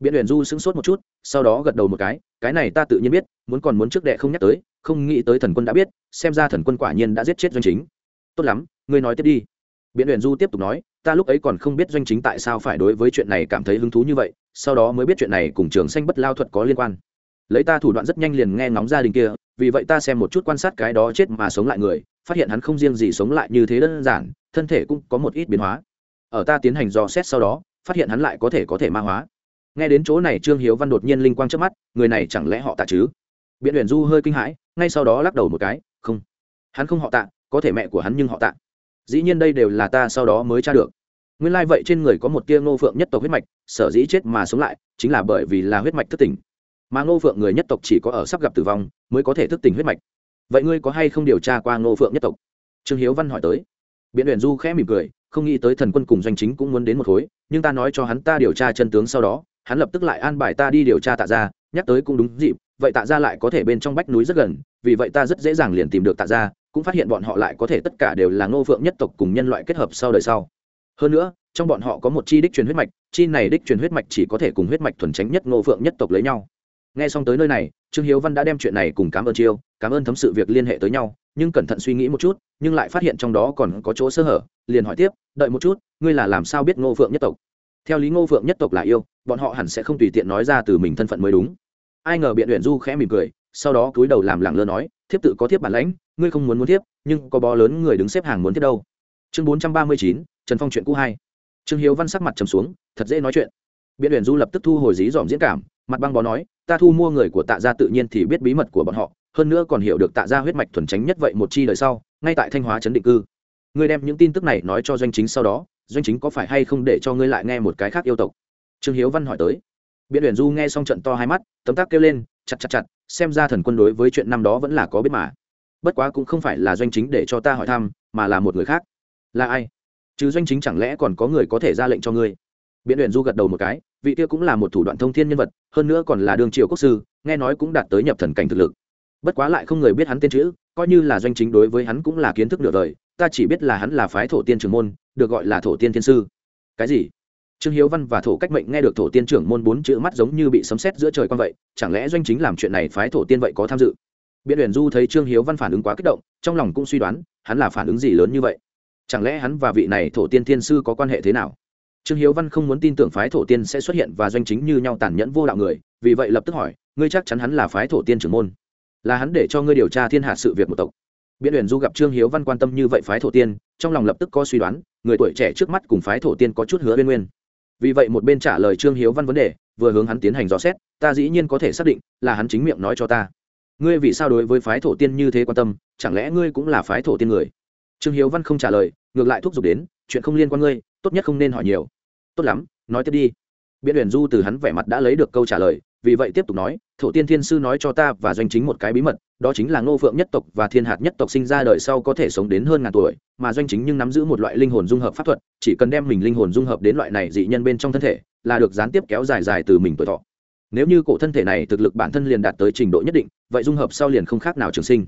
Biện huyền du sững sốt một chút, sau đó gật đầu một cái cái này ta tự nhiên biết, muốn còn muốn trước đệ không nhắc tới, không nghĩ tới thần quân đã biết, xem ra thần quân quả nhiên đã giết chết doanh chính. Tốt lắm, ngươi nói tiếp đi. Biện huyền du tiếp tục nói, ta lúc ấy còn không biết doanh chính tại sao phải đối với chuyện này cảm thấy hứng thú như vậy, sau đó mới biết chuyện này cùng trường xanh bất lao thuật có liên quan. Lấy ta thủ đoạn rất nhanh liền nghe ngóng gia đình kia, vì vậy ta xem một chút quan sát cái đó chết mà sống lại người, phát hiện hắn không riêng gì sống lại như thế đơn giản, thân thể cũng có một ít biến hóa. Ở ta tiến hành dò xét sau đó, phát hiện hắn lại có thể có thể ma hóa nghe đến chỗ này trương hiếu văn đột nhiên linh quang trước mắt, người này chẳng lẽ họ tạ chứ? Biện huyền du hơi kinh hãi, ngay sau đó lắc đầu một cái, không, hắn không họ tạ, có thể mẹ của hắn nhưng họ tạ. Dĩ nhiên đây đều là ta sau đó mới tra được. Nguyên lai、like、vậy trên người có một tia ngô phượng nhất tộc huyết mạch, sở dĩ chết mà sống lại, chính là bởi vì là huyết mạch thất tỉnh. Mà ngô phượng người nhất tộc chỉ có ở sắp gặp tử vong, mới có thể thức tỉnh huyết mạch. Vậy ngươi có hay không điều tra qua ngô phượng nhất tộc? Trương hiếu văn hỏi tới. Biện huyền du khẽ mỉm cười, không nghĩ tới thần quân cùng doanh chính cũng muốn đến một khối, nhưng ta nói cho hắn ta điều tra chân tướng sau đó hắn lập tức lại an bài ta đi điều tra tạ ra nhắc tới cũng đúng dịp, vậy tạ ra lại có thể bên trong bách núi rất gần, vì vậy ta rất dễ dàng liền tìm được tạ ra cũng phát hiện bọn họ lại có thể tất cả đều là ngô phượng nhất tộc cùng nhân loại kết hợp sau đời sau. Hơn nữa, trong bọn họ có một chi đích truyền huyết mạch, chi này đích truyền huyết mạch chỉ có thể cùng huyết mạch thuần tránh nhất ngô phượng nhất tộc lấy nhau. Nghe xong tới nơi này, trương hiếu văn đã đem chuyện này cùng cảm ơn chiêu, cảm ơn thấm sự việc liên hệ tới nhau, nhưng cẩn thận suy nghĩ một chút, nhưng lại phát hiện trong đó còn có chỗ sơ hở, liền hỏi tiếp, đợi một chút, ngươi là làm sao biết ngô phượng nhất tộc? Theo lý ngô phượng nhất tộc là yêu bọn họ hẳn sẽ không tùy tiện nói ra từ mình thân phận mới đúng. Ai ngờ biện luyện du khẽ mỉm cười, sau đó cúi đầu làm lẳng lơ nói, thiếp tự có thiếp bản lãnh, ngươi không muốn muốn thiếp, nhưng có bó lớn người đứng xếp hàng muốn thiếp đâu. Chương bốn trăm ba mươi chín, trần phong chuyện cũ hai. Trương hiếu văn sắc mặt trầm xuống, thật dễ nói chuyện. Biện luyện du lập tức thu hồi dí dỏm diễn cảm, mặt băng bó nói, ta thu mua người của tạ gia tự nhiên thì biết bí mật của bọn họ, hơn nữa còn hiểu được tạ gia huyết mạch thuần tránh nhất vậy một chi đời sau, ngay tại thanh hóa trấn định cư. Ngươi đem những tin tức này nói cho doanh chính sau đó, doanh chính có phải hay không để cho ngươi lại nghe một cái khác yêu tộc? Trương hiếu văn hỏi tới. Biện huyền du nghe xong trận to hai mắt, tấm tắc kêu lên, chặt chặt chặt, xem ra thần quân đối với chuyện năm đó vẫn là có biết mà. Bất quá cũng không phải là doanh chính để cho ta hỏi thăm, mà là một người khác. Là ai? Chứ doanh chính chẳng lẽ còn có người có thể ra lệnh cho ngươi? Biện huyền du gật đầu một cái, vị kia cũng là một thủ đoạn thông thiên nhân vật, hơn nữa còn là Đường triều quốc sư, nghe nói cũng đạt tới nhập thần cảnh thực lực. Bất quá lại không người biết hắn tên chữ, coi như là doanh chính đối với hắn cũng là kiến thức nửa đời, ta chỉ biết là hắn là phái thổ tiên trưởng môn, được gọi là thổ tiên thiên sư. Cái gì? Trương hiếu văn và thổ cách mệnh nghe được thổ tiên trưởng môn bốn chữ mắt giống như bị sấm sét giữa trời quan vậy, chẳng lẽ doanh chính làm chuyện này phái thổ tiên vậy có tham dự? Biện huyền du thấy trương hiếu văn phản ứng quá kích động, trong lòng cũng suy đoán, hắn là phản ứng gì lớn như vậy? Chẳng lẽ hắn và vị này thổ tiên thiên sư có quan hệ thế nào? Trương hiếu văn không muốn tin tưởng phái thổ tiên sẽ xuất hiện và doanh chính như nhau tàn nhẫn vô đạo người, vì vậy lập tức hỏi, ngươi chắc chắn hắn là phái thổ tiên trưởng môn? Là hắn để cho ngươi điều tra thiên hạ sự việc một tộc? Biện huyền du gặp trương hiếu văn quan tâm như vậy phái thổ tiên, trong lòng lập tức có suy đoán, người tuổi trẻ trước mắt cùng phái thổ tiên có chút hứa bên nguyên vì vậy một bên trả lời trương hiếu văn vấn đề, vừa hướng hắn tiến hành dò xét, ta dĩ nhiên có thể xác định là hắn chính miệng nói cho ta. Ngươi vì sao đối với phái thổ tiên như thế quan tâm, chẳng lẽ ngươi cũng là phái thổ tiên người? Trương hiếu văn không trả lời, ngược lại thúc giục đến, chuyện không liên quan ngươi, tốt nhất không nên hỏi nhiều. Tốt lắm, nói tiếp đi. Biện huyền du từ hắn vẻ mặt đã lấy được câu trả lời vì vậy tiếp tục nói, thổ tiên thiên sư nói cho ta và doanh chính một cái bí mật, đó chính là ngô phượng nhất tộc và thiên hạt nhất tộc sinh ra đời sau có thể sống đến hơn ngàn tuổi, mà doanh chính nhưng nắm giữ một loại linh hồn dung hợp pháp thuật, chỉ cần đem mình linh hồn dung hợp đến loại này dị nhân bên trong thân thể, là được gián tiếp kéo dài dài từ mình tuổi thọ. Nếu như cổ thân thể này thực lực bản thân liền đạt tới trình độ nhất định, vậy dung hợp sau liền không khác nào trường sinh.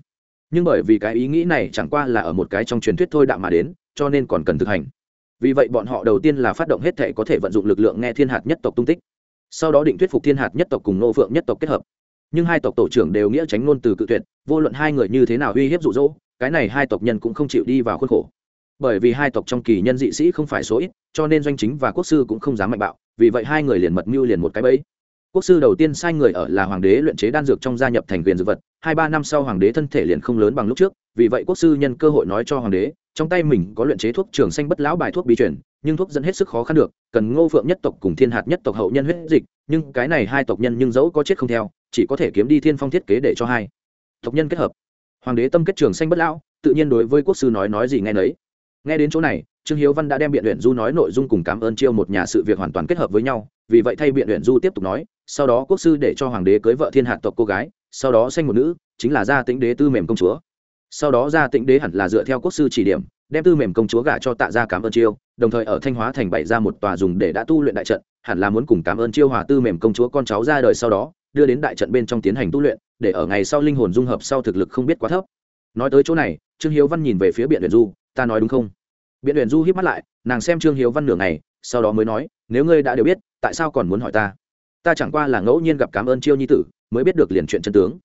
Nhưng bởi vì cái ý nghĩ này chẳng qua là ở một cái trong truyền thuyết thôi đạm mà đến, cho nên còn cần thực hành. Vì vậy bọn họ đầu tiên là phát động hết thể có thể vận dụng lực lượng nghe thiên hạt nhất tộc tung tích sau đó định thuyết phục thiên hạt nhất tộc cùng nô phượng nhất tộc kết hợp. Nhưng hai tộc tổ trưởng đều nghĩa tránh ngôn từ cự tuyệt, vô luận hai người như thế nào uy hiếp rụ rỗ cái này hai tộc nhân cũng không chịu đi vào khuôn khổ. Bởi vì hai tộc trong kỳ nhân dị sĩ không phải số ít, cho nên doanh chính và quốc sư cũng không dám mạnh bạo, vì vậy hai người liền mật mưu liền một cái bẫy. Quốc sư đầu tiên sai người ở là hoàng đế luyện chế đan dược trong gia nhập thành quyền dược vật, hai ba năm sau hoàng đế thân thể liền không lớn bằng lúc trước, vì vậy quốc sư nhân cơ hội nói cho hoàng đế trong tay mình có luyện chế thuốc trường xanh bất lão bài thuốc bí truyền, nhưng thuốc dẫn hết sức khó khăn được, cần ngô phượng nhất tộc cùng thiên hạt nhất tộc hậu nhân huyết dịch, nhưng cái này hai tộc nhân nhưng dẫu có chết không theo, chỉ có thể kiếm đi thiên phong thiết kế để cho hai tộc nhân kết hợp. Hoàng đế tâm kết trường xanh bất lão, tự nhiên đối với quốc sư nói nói gì nghe nấy. Nghe đến chỗ này, trương hiếu văn đã đem biện luyện du nói nội dung cùng cảm ơn chiêu một nhà sự việc hoàn toàn kết hợp với nhau, vì vậy thay biện luyện du tiếp tục nói, sau đó quốc sư để cho hoàng đế cưới vợ thiên hạt tộc cô gái, sau đó sanh một nữ, chính là gia tĩnh đế tư mềm công chúa sau đó gia tĩnh đế hẳn là dựa theo quốc sư chỉ điểm, đem tư mềm công chúa gả cho tạ gia cảm ơn chiêu, đồng thời ở thanh hóa thành bày ra một tòa dùng để đã tu luyện đại trận, hẳn là muốn cùng cảm ơn chiêu hòa tư mềm công chúa con cháu ra đời sau đó, đưa đến đại trận bên trong tiến hành tu luyện, để ở ngày sau linh hồn dung hợp sau thực lực không biết quá thấp. Nói tới chỗ này, trương hiếu văn nhìn về phía biện luyện du, ta nói đúng không? Biện luyện du hiếp mắt lại, nàng xem trương hiếu văn nửa ngày, sau đó mới nói, nếu ngươi đã đều biết, tại sao còn muốn hỏi ta? Ta chẳng qua là ngẫu nhiên gặp cảm ơn chiêu nhi tử, mới biết được liền chuyện chân tướng.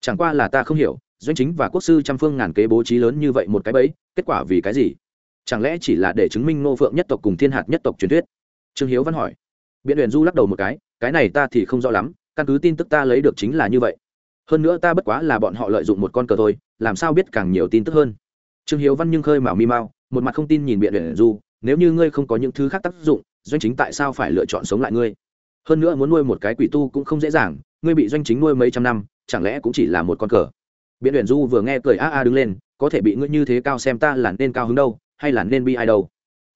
Chẳng qua là ta không hiểu doanh chính và quốc sư trăm phương ngàn kế bố trí lớn như vậy một cái bẫy, kết quả vì cái gì? Chẳng lẽ chỉ là để chứng minh ngô phượng nhất tộc cùng thiên hạt nhất tộc truyền thuyết? Trương hiếu văn hỏi. Biện huyền du lắc đầu một cái cái này ta thì không rõ lắm, căn cứ tin tức ta lấy được chính là như vậy. Hơn nữa ta bất quá là bọn họ lợi dụng một con cờ thôi, làm sao biết càng nhiều tin tức hơn? Trương hiếu văn nhưng khơi mào mi mau, một mặt không tin nhìn biện huyền du, nếu như ngươi không có những thứ khác tác dụng, doanh chính tại sao phải lựa chọn sống lại ngươi? Hơn nữa muốn nuôi một cái quỷ tu cũng không dễ dàng, ngươi bị doanh chính nuôi mấy trăm năm, chẳng lẽ cũng chỉ là một con cờ? Biện huyền du vừa nghe cười a a đứng lên, có thể bị ngươi như thế cao xem ta là nên cao hứng đâu, hay là nên bi ai đâu.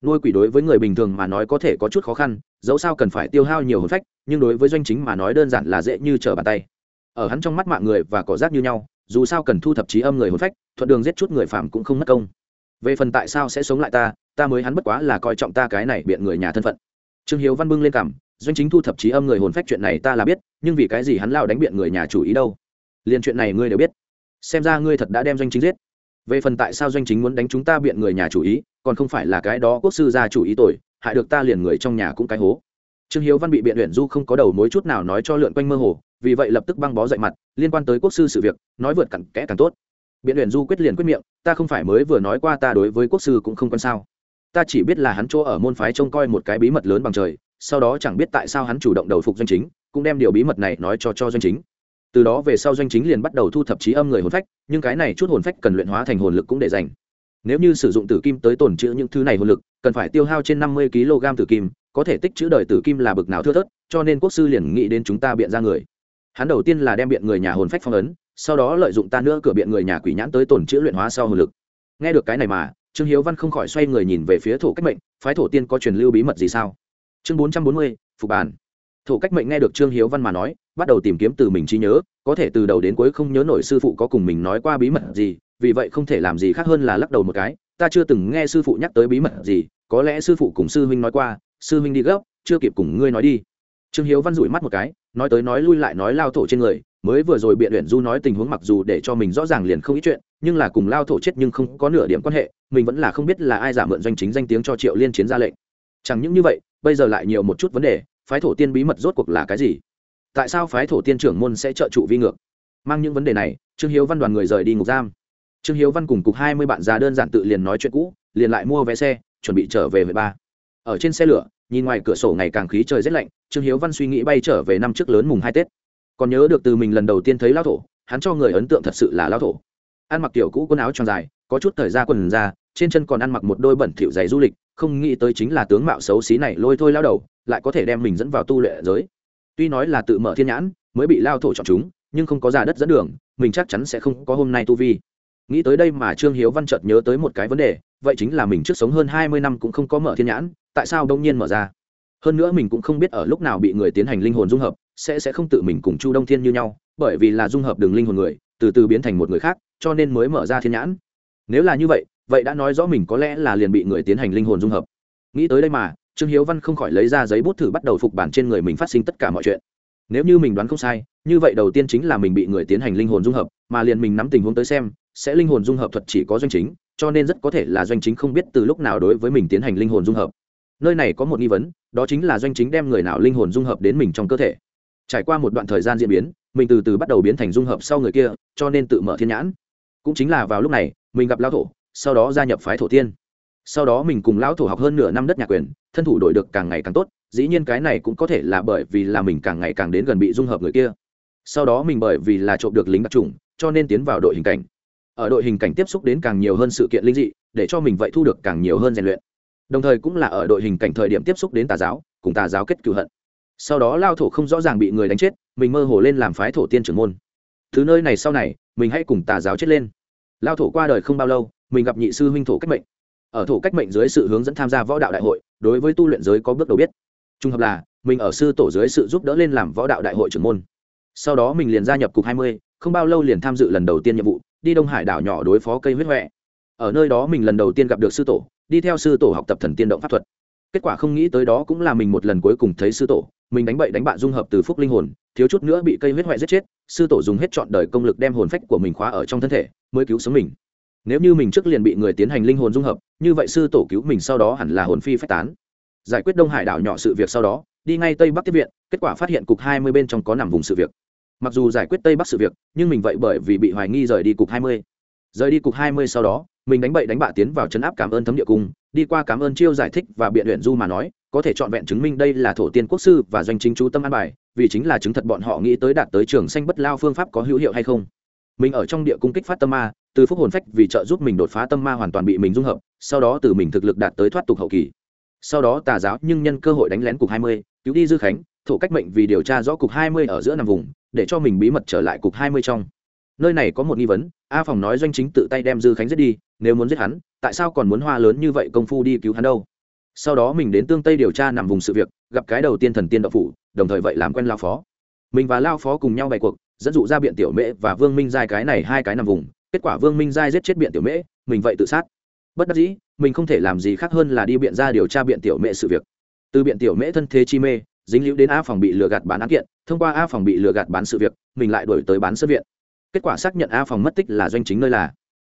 Nuôi quỷ đối với người bình thường mà nói có thể có chút khó khăn, dẫu sao cần phải tiêu hao nhiều hồn phách, nhưng đối với doanh chính mà nói đơn giản là dễ như trở bàn tay. Ở hắn trong mắt mạng người và cỏ rác như nhau, dù sao cần thu thập trí âm người hồn phách, thuận đường giết chút người phạm cũng không mất công. Về phần tại sao sẽ sống lại ta ta mới hắn bất quá là coi trọng ta cái này biện người nhà thân phận. Trương hiếu văn bưng lên cảm, doanh chính thu thập trí âm người hồn phách chuyện này ta là biết, nhưng vì cái gì hắn lao đánh biện người nhà chủ ý đâu? Liền chuyện này ngươi đều biết xem ra ngươi thật đã đem doanh chính giết. Về phần tại sao doanh chính muốn đánh chúng ta biện người nhà chủ ý, còn không phải là cái đó quốc sư ra chủ ý tội, hại được ta liền người trong nhà cũng cái hố. Trương hiếu văn bị biện luyện du không có đầu mối chút nào nói cho lượn quanh mơ hồ, vì vậy lập tức băng bó dậy mặt, liên quan tới quốc sư sự việc, nói vượt cặn kẽ càng tốt. Biện luyện du quyết liền quyết miệng, ta không phải mới vừa nói qua ta đối với quốc sư cũng không quan sao. Ta chỉ biết là hắn chỗ ở môn phái trông coi một cái bí mật lớn bằng trời, sau đó chẳng biết tại sao hắn chủ động đầu phục doanh chính, cũng đem điều bí mật này nói cho cho doanh chính từ đó về sau doanh chính liền bắt đầu thu thập trí âm người hồn phách, nhưng cái này chút hồn phách cần luyện hóa thành hồn lực cũng để dành. Nếu như sử dụng tử kim tới tồn trữ những thứ này hồn lực, cần phải tiêu hao trên năm mươi kg tử kim, có thể tích chữ đời tử kim là bực nào thưa thớt, cho nên quốc sư liền nghĩ đến chúng ta biện ra người. Hắn đầu tiên là đem biện người nhà hồn phách phong ấn, sau đó lợi dụng ta nữa cửa biện người nhà quỷ nhãn tới tồn chữ luyện hóa sau hồn lực. Nghe được cái này mà, trương hiếu văn không khỏi xoay người nhìn về phía thổ cách mệnh, phái thổ tiên có truyền lưu bí mật gì sao? Chương bốn trăm bốn mươi, phục bản thổ cách mệnh nghe được trương hiếu văn mà nói bắt đầu tìm kiếm từ mình trí nhớ, có thể từ đầu đến cuối không nhớ nổi sư phụ có cùng mình nói qua bí mật gì, vì vậy không thể làm gì khác hơn là lắc đầu một cái, ta chưa từng nghe sư phụ nhắc tới bí mật gì, có lẽ sư phụ cùng sư huynh nói qua, sư huynh đi gấp, chưa kịp cùng ngươi nói đi. Trương hiếu văn rủi mắt một cái, nói tới nói lui lại nói lao thổ trên người, mới vừa rồi biện luyện du nói tình huống mặc dù để cho mình rõ ràng liền không ít chuyện, nhưng là cùng lao thổ chết nhưng không có nửa điểm quan hệ, mình vẫn là không biết là ai giả mượn doanh chính danh tiếng cho triệu liên chiến ra lệnh. Chẳng những như vậy, bây giờ lại nhiều một chút vấn đề, phái thổ tiên bí mật rốt cuộc là cái gì? Tại sao phái thổ tiên trưởng môn sẽ trợ trụ vi ngược? Mang những vấn đề này, trương hiếu văn đoàn người rời đi ngục giam. Trương hiếu văn cùng cục hai mươi bạn già đơn giản tự liền nói chuyện cũ, liền lại mua vé xe, chuẩn bị trở về với ba. Ở trên xe lửa, nhìn ngoài cửa sổ ngày càng khí trời rét lạnh, trương hiếu văn suy nghĩ bay trở về năm trước lớn mùng hai tết. Còn nhớ được từ mình lần đầu tiên thấy lao thổ, hắn cho người ấn tượng thật sự là lao thổ. Ăn mặc kiểu cũ quần áo tròn dài, có chút thời ra quần ra, trên chân còn ăn mặc một đôi bẩn thỉu giày du lịch, không nghĩ tới chính là tướng mạo xấu xí này lôi thôi lao đầu, lại có thể đem mình dẫn vào tu luyện giới tuy nói là tự mở thiên nhãn, mới bị lao thổ chọn chúng, nhưng không có giả đất dẫn đường, mình chắc chắn sẽ không có hôm nay tu vi. Nghĩ tới đây mà trương hiếu văn chợt nhớ tới một cái vấn đề, vậy chính là mình trước sống hơn hai mươi năm cũng không có mở thiên nhãn, tại sao đông nhiên mở ra? Hơn nữa mình cũng không biết ở lúc nào bị người tiến hành linh hồn dung hợp, sẽ sẽ không tự mình cùng chu đông thiên như nhau, bởi vì là dung hợp đường linh hồn người, từ từ biến thành một người khác, cho nên mới mở ra thiên nhãn. Nếu là như vậy vậy đã nói rõ mình có lẽ là liền bị người tiến hành linh hồn dung hợp. Nghĩ tới đây mà trương hiếu văn không khỏi lấy ra giấy bút thử bắt đầu phục bản trên người mình phát sinh tất cả mọi chuyện. Nếu như mình đoán không sai, như vậy đầu tiên chính là mình bị người tiến hành linh hồn dung hợp, mà liền mình nắm tình huống tới xem, sẽ linh hồn dung hợp thuật chỉ có doanh chính, cho nên rất có thể là doanh chính không biết từ lúc nào đối với mình tiến hành linh hồn dung hợp. Nơi này có một nghi vấn, đó chính là doanh chính đem người nào linh hồn dung hợp đến mình trong cơ thể. Trải qua một đoạn thời gian diễn biến, mình từ từ bắt đầu biến thành dung hợp sau người kia, cho nên tự mở thiên nhãn. Cũng chính là vào lúc này, mình gặp lao thổ, sau đó gia nhập phái thổ tiên sau đó mình cùng lão thổ học hơn nửa năm đất nhà quyền, thân thủ đổi được càng ngày càng tốt, dĩ nhiên cái này cũng có thể là bởi vì là mình càng ngày càng đến gần bị dung hợp người kia. Sau đó mình bởi vì là trộm được lính đặc trùng cho nên tiến vào đội hình cảnh. Ở đội hình cảnh tiếp xúc đến càng nhiều hơn sự kiện linh dị, để cho mình vậy thu được càng nhiều hơn rèn luyện. Đồng thời cũng là ở đội hình cảnh thời điểm tiếp xúc đến tà giáo, cùng tà giáo kết cựu hận. Sau đó lao thổ không rõ ràng bị người đánh chết, mình mơ hồ lên làm phái thổ tiên trưởng môn. Thứ nơi này sau này, mình hãy cùng tà giáo chết lên. Lao thổ qua đời không bao lâu, mình gặp nhị sư huynh thổ cách mệnh ở thổ cách mệnh dưới sự hướng dẫn tham gia võ đạo đại hội, đối với tu luyện giới có bước đầu biết. Trung hợp là, mình ở sư tổ dưới sự giúp đỡ lên làm võ đạo đại hội trưởng môn. Sau đó mình liền gia nhập cục hai mươi, không bao lâu liền tham dự lần đầu tiên nhiệm vụ, đi đông hải đảo nhỏ đối phó cây huyết huệ. Ở nơi đó mình lần đầu tiên gặp được sư tổ, đi theo sư tổ học tập thần tiên động pháp thuật. Kết quả không nghĩ tới đó cũng là mình một lần cuối cùng thấy sư tổ, mình đánh bậy đánh bạ dung hợp từ phúc linh hồn, thiếu chút nữa bị cây huyết huệ giết chết, sư tổ dùng hết chọn đời công lực đem hồn phách của mình khóa ở trong thân thể, mới cứu sống mình nếu như mình trước liền bị người tiến hành linh hồn dung hợp, như vậy sư tổ cứu mình sau đó hẳn là hồn phi phách tán. Giải quyết đông hải đảo nhỏ sự việc sau đó, đi ngay tây bắc tiếp viện, kết quả phát hiện cục hai mươi bên trong có nằm vùng sự việc. Mặc dù giải quyết tây bắc sự việc, nhưng mình vậy bởi vì bị hoài nghi rời đi cục hai mươi. Rời đi cục hai mươi sau đó, mình đánh bậy đánh bạ tiến vào chấn áp cảm ơn thấm địa cung, đi qua cảm ơn chiêu giải thích và biện luyện du mà nói, có thể trọn vẹn chứng minh đây là thổ tiên quốc sư và doanh chính chú tâm an bài, vì chính là chứng thật bọn họ nghĩ tới đạt tới trường xanh bất lao phương pháp có hữu hiệu hay không. Mình ở trong địa cung kích phát tâm ma từ phúc hồn phách vì trợ giúp mình đột phá tâm ma hoàn toàn bị mình dung hợp, sau đó từ mình thực lực đạt tới thoát tục hậu kỳ. Sau đó tà giáo nhưng nhân cơ hội đánh lén cục hai mươi, cứu đi dư khánh, thổ cách mệnh vì điều tra rõ cục hai mươi ở giữa nằm vùng, để cho mình bí mật trở lại cục hai mươi trong. Nơi này có một nghi vấn, a phòng nói doanh chính tự tay đem dư khánh giết đi, nếu muốn giết hắn, tại sao còn muốn hoa lớn như vậy công phu đi cứu hắn đâu? Sau đó mình đến tương tây điều tra nằm vùng sự việc, gặp cái đầu tiên thần tiên đậu phủ, đồng thời vậy làm quen lao phó. Mình và lao phó cùng nhau bày cuộc, dẫn dụ ra biện tiểu mễ và vương minh giai cái này hai cái nằm vùng kết quả vương minh giai giết chết biện tiểu mễ, mình vậy tự sát. Bất đắc dĩ, mình không thể làm gì khác hơn là đi biện ra điều tra biện tiểu mễ sự việc. Từ biện tiểu mễ thân thế chi mê, dính liễu đến a phòng bị lừa gạt bán án kiện, thông qua a phòng bị lừa gạt bán sự việc, mình lại đổi tới bán sơn viện. Kết quả xác nhận a phòng mất tích là doanh chính nơi là.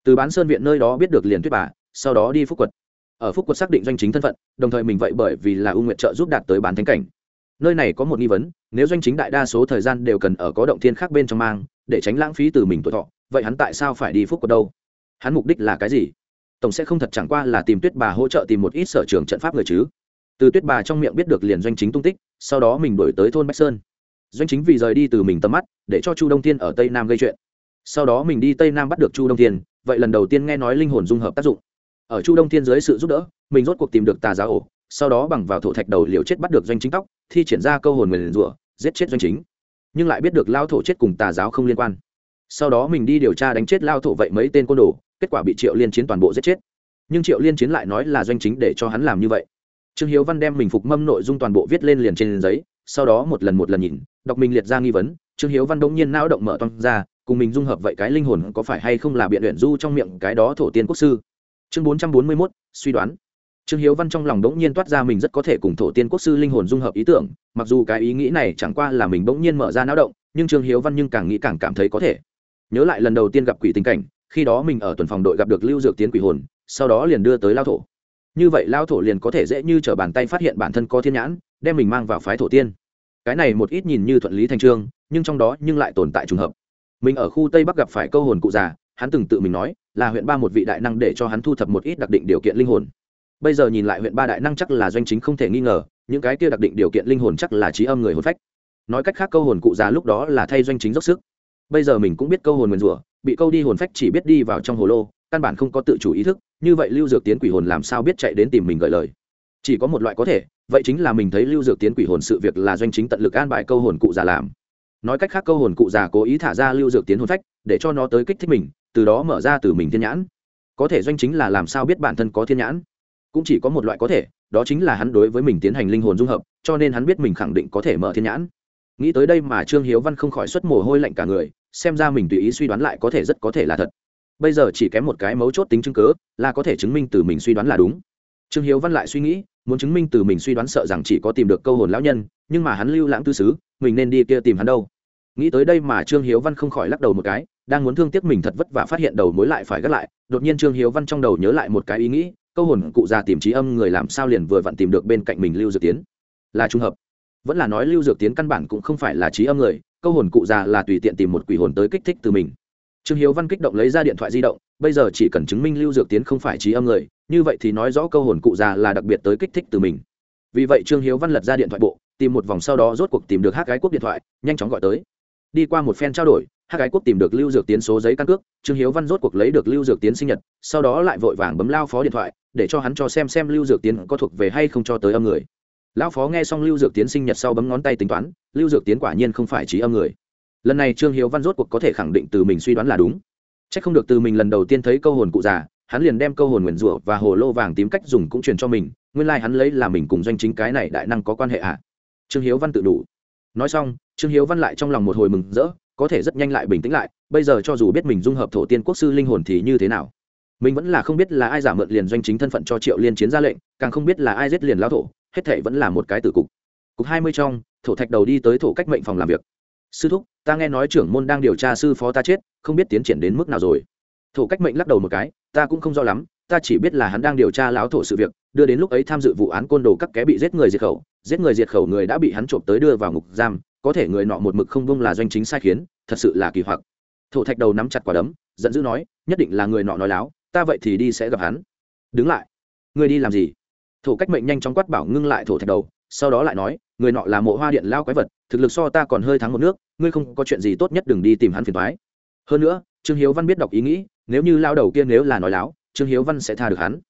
Từ bán sơn viện nơi đó biết được liền thuyết bà, sau đó đi phúc quật. Ở phúc quật xác định doanh chính thân phận, đồng thời mình vậy bởi vì là ưu nguyện trợ giúp đạt tới bán thánh cảnh. Nơi này có một nghi vấn, nếu doanh chính đại đa số thời gian đều cần ở có động thiên khác bên trong mang, để tránh lãng phí từ mình tuổi thọ vậy hắn tại sao phải đi phúc quật đâu? Hắn mục đích là cái gì? Tổng sẽ không thật chẳng qua là tìm tuyết bà hỗ trợ tìm một ít sở trường trận pháp người chứ. Từ tuyết bà trong miệng biết được liền doanh chính tung tích, sau đó mình đổi tới thôn bách sơn. Doanh chính vì rời đi từ mình tầm mắt, để cho chu đông thiên ở tây nam gây chuyện. Sau đó mình đi tây nam bắt được chu đông thiên, vậy lần đầu tiên nghe nói linh hồn dung hợp tác dụng. Ở chu đông thiên dưới sự giúp đỡ, mình rốt cuộc tìm được tà giáo ổ, sau đó bằng vào thổ thạch đầu liều chết bắt được doanh chính tóc, thi triển ra câu hồn nguyền rủa, giết chết doanh chính. Nhưng lại biết được lao thổ chết cùng tà giáo không liên quan sau đó mình đi điều tra đánh chết lao thổ vậy mấy tên côn đồ, kết quả bị triệu liên chiến toàn bộ giết chết. Nhưng triệu liên chiến lại nói là doanh chính để cho hắn làm như vậy. Trương hiếu văn đem mình phục mâm nội dung toàn bộ viết lên liền trên giấy, sau đó một lần một lần nhìn, đọc mình liệt ra nghi vấn, trương hiếu văn đông nhiên não động mở toang ra, cùng mình dung hợp vậy cái linh hồn có phải hay không là biện luyện du trong miệng cái đó thổ tiên quốc sư? Chương bốn trăm bốn mươi mốt, suy đoán. Trương hiếu văn trong lòng đống nhiên toát ra mình rất có thể cùng thổ tiên quốc sư linh hồn dung hợp ý tưởng, mặc dù cái ý nghĩ này chẳng qua là mình bỗng nhiên mở ra não động, nhưng trương hiếu văn nhưng càng nghĩ càng cảm thấy có thể nhớ lại lần đầu tiên gặp quỷ tình cảnh, khi đó mình ở tuần phòng đội gặp được lưu dược tiến quỷ hồn, sau đó liền đưa tới lao thổ. Như vậy lao thổ liền có thể dễ như t r ở bàn tay phát hiện bản thân có thiên nhãn, đem mình mang vào phái thổ tiên. Cái này một ít nhìn như thuận lý thành trương, nhưng trong đó nhưng lại tồn tại trùng hợp. Mình ở khu tây bắc gặp phải câu hồn cụ già, hắn từng tự mình nói, là huyện ba một vị đại năng để cho hắn thu thập một ít đặc định điều kiện linh hồn. Bây giờ nhìn lại huyện ba đại năng chắc là doanh chính không thể nghi ngờ, những cái kia đặc định điều kiện linh hồn chắc là trí âm người hồn phách. Nói cách khác câu hồn cụ già lúc đó là thay doanh chính dốc sức bây giờ mình cũng biết câu hồn nguyền rủa, bị câu đi hồn phách chỉ biết đi vào trong hồ lô, căn bản không có tự chủ ý thức, như vậy lưu dược tiến quỷ hồn làm sao biết chạy đến tìm mình gợi lời? Chỉ có một loại có thể, vậy chính là mình thấy lưu dược tiến quỷ hồn sự việc là doanh chính tận lực an bài câu hồn cụ già làm. Nói cách khác câu hồn cụ già cố ý thả ra lưu dược tiến hồn phách, để cho nó tới kích thích mình, từ đó mở ra từ mình thiên nhãn. Có thể doanh chính là làm sao biết bản thân có thiên nhãn? Cũng chỉ có một loại có thể, đó chính là hắn đối với mình tiến hành linh hồn dung hợp, cho nên hắn biết mình khẳng định có thể mở thiên nhãn. Nghĩ tới đây mà trương hiếu văn không khỏi xuất mồ hôi lạnh cả người xem ra mình tùy ý suy đoán lại có thể rất có thể là thật. Bây giờ chỉ kém một cái mấu chốt tính chứng cớ là có thể chứng minh từ mình suy đoán là đúng. Trương hiếu văn lại suy nghĩ, muốn chứng minh từ mình suy đoán sợ rằng chỉ có tìm được câu hồn lão nhân, nhưng mà hắn lưu lãng tư xứ, mình nên đi kia tìm hắn đâu. Nghĩ tới đây mà trương hiếu văn không khỏi lắc đầu một cái, đang muốn thương tiếc mình thật vất vả phát hiện đầu mối lại phải gắt lại, đột nhiên trương hiếu văn trong đầu nhớ lại một cái ý nghĩ, câu hồn cụ già tìm trí âm người làm sao liền vừa vặn tìm được bên cạnh mình lưu dự tiến. Là trung hợp vẫn là nói lưu dược tiến căn bản cũng không phải là trí âm người, câu hồn cụ già là tùy tiện tìm một quỷ hồn tới kích thích từ mình. Trương hiếu văn kích động lấy ra điện thoại di động, bây giờ chỉ cần chứng minh lưu dược tiến không phải trí âm người, như vậy thì nói rõ câu hồn cụ già là đặc biệt tới kích thích từ mình. Vì vậy trương hiếu văn lật ra điện thoại bộ, tìm một vòng sau đó rốt cuộc tìm được hát gái quốc điện thoại, nhanh chóng gọi tới. Đi qua một phen trao đổi hát gái quốc tìm được lưu dược tiến số giấy căn cước, trương hiếu văn rốt cuộc lấy được lưu dược tiến sinh nhật, sau đó lại vội vàng bấm lao phó điện thoại, để cho hắn cho xem xem lưu dược tiến có thuộc về hay không cho tới âm người lão phó nghe xong lưu dược tiến sinh nhật sau bấm ngón tay tính toán, lưu dược tiến quả nhiên không phải trí âm người. Lần này trương hiếu văn rốt cuộc có thể khẳng định từ mình suy đoán là đúng. C h ắ c không được từ mình lần đầu tiên thấy câu hồn cụ già, hắn liền đem câu hồn nguyền rủa và hồ lô vàng tím cách dùng cũng truyền cho mình, nguyên lai、like、hắn lấy là mình cùng doanh chính cái này đại năng có quan hệ ạ à. trương hiếu văn tự đủ. Nói xong, trương hiếu văn lại trong lòng một hồi mừng rỡ, có thể rất nhanh lại bình tĩnh lại, bây giờ cho dù biết mình dung hợp thổ tiên quốc sư linh hồn thì như thế nào? Mình vẫn là không biết là ai giả mượn liền doanh chính thân phận cho triệu liên chiến ra lệnh, càng không biết là ai giết liền lao thổ hết thể vẫn là một cái tử cục. Cục hai mươi trong, thổ thạch đầu đi tới thổ cách mệnh phòng làm việc. Sư thúc, ta nghe nói trưởng môn đang điều tra sư phó ta chết, không biết tiến triển đến mức nào rồi. Thổ cách mệnh lắc đầu một cái, ta cũng không rõ lắm, ta chỉ biết là hắn đang điều tra lão thổ sự việc, đưa đến lúc ấy tham dự vụ án côn đồ các ké bị giết người diệt khẩu, giết người diệt khẩu người đã bị hắn trộm tới đưa vào ngục giam, có thể người nọ một mực không bông là doanh chính sai khiến, thật sự là kỳ hoặc. Thổ thạch đầu nắm chặt quả đấm, giận dữ nói, nhất định là người nọ nói láo, ta vậy thì đi sẽ gặp hắn. Đứng lại. Người đi làm gì? Thổ cách mệnh nhanh chóng quát bảo ngưng lại thổ thạch đầu, sau đó lại nói, người nọ là mộ hoa điện lao quái vật, thực lực so ta còn hơi thắng một nước, ngươi không có chuyện gì tốt nhất đừng đi tìm hắn phiền thoái hơn nữa, trương hiếu văn biết đọc ý nghĩ, nếu như lao đầu kia nếu là nói láo, trương hiếu văn sẽ tha được hắn.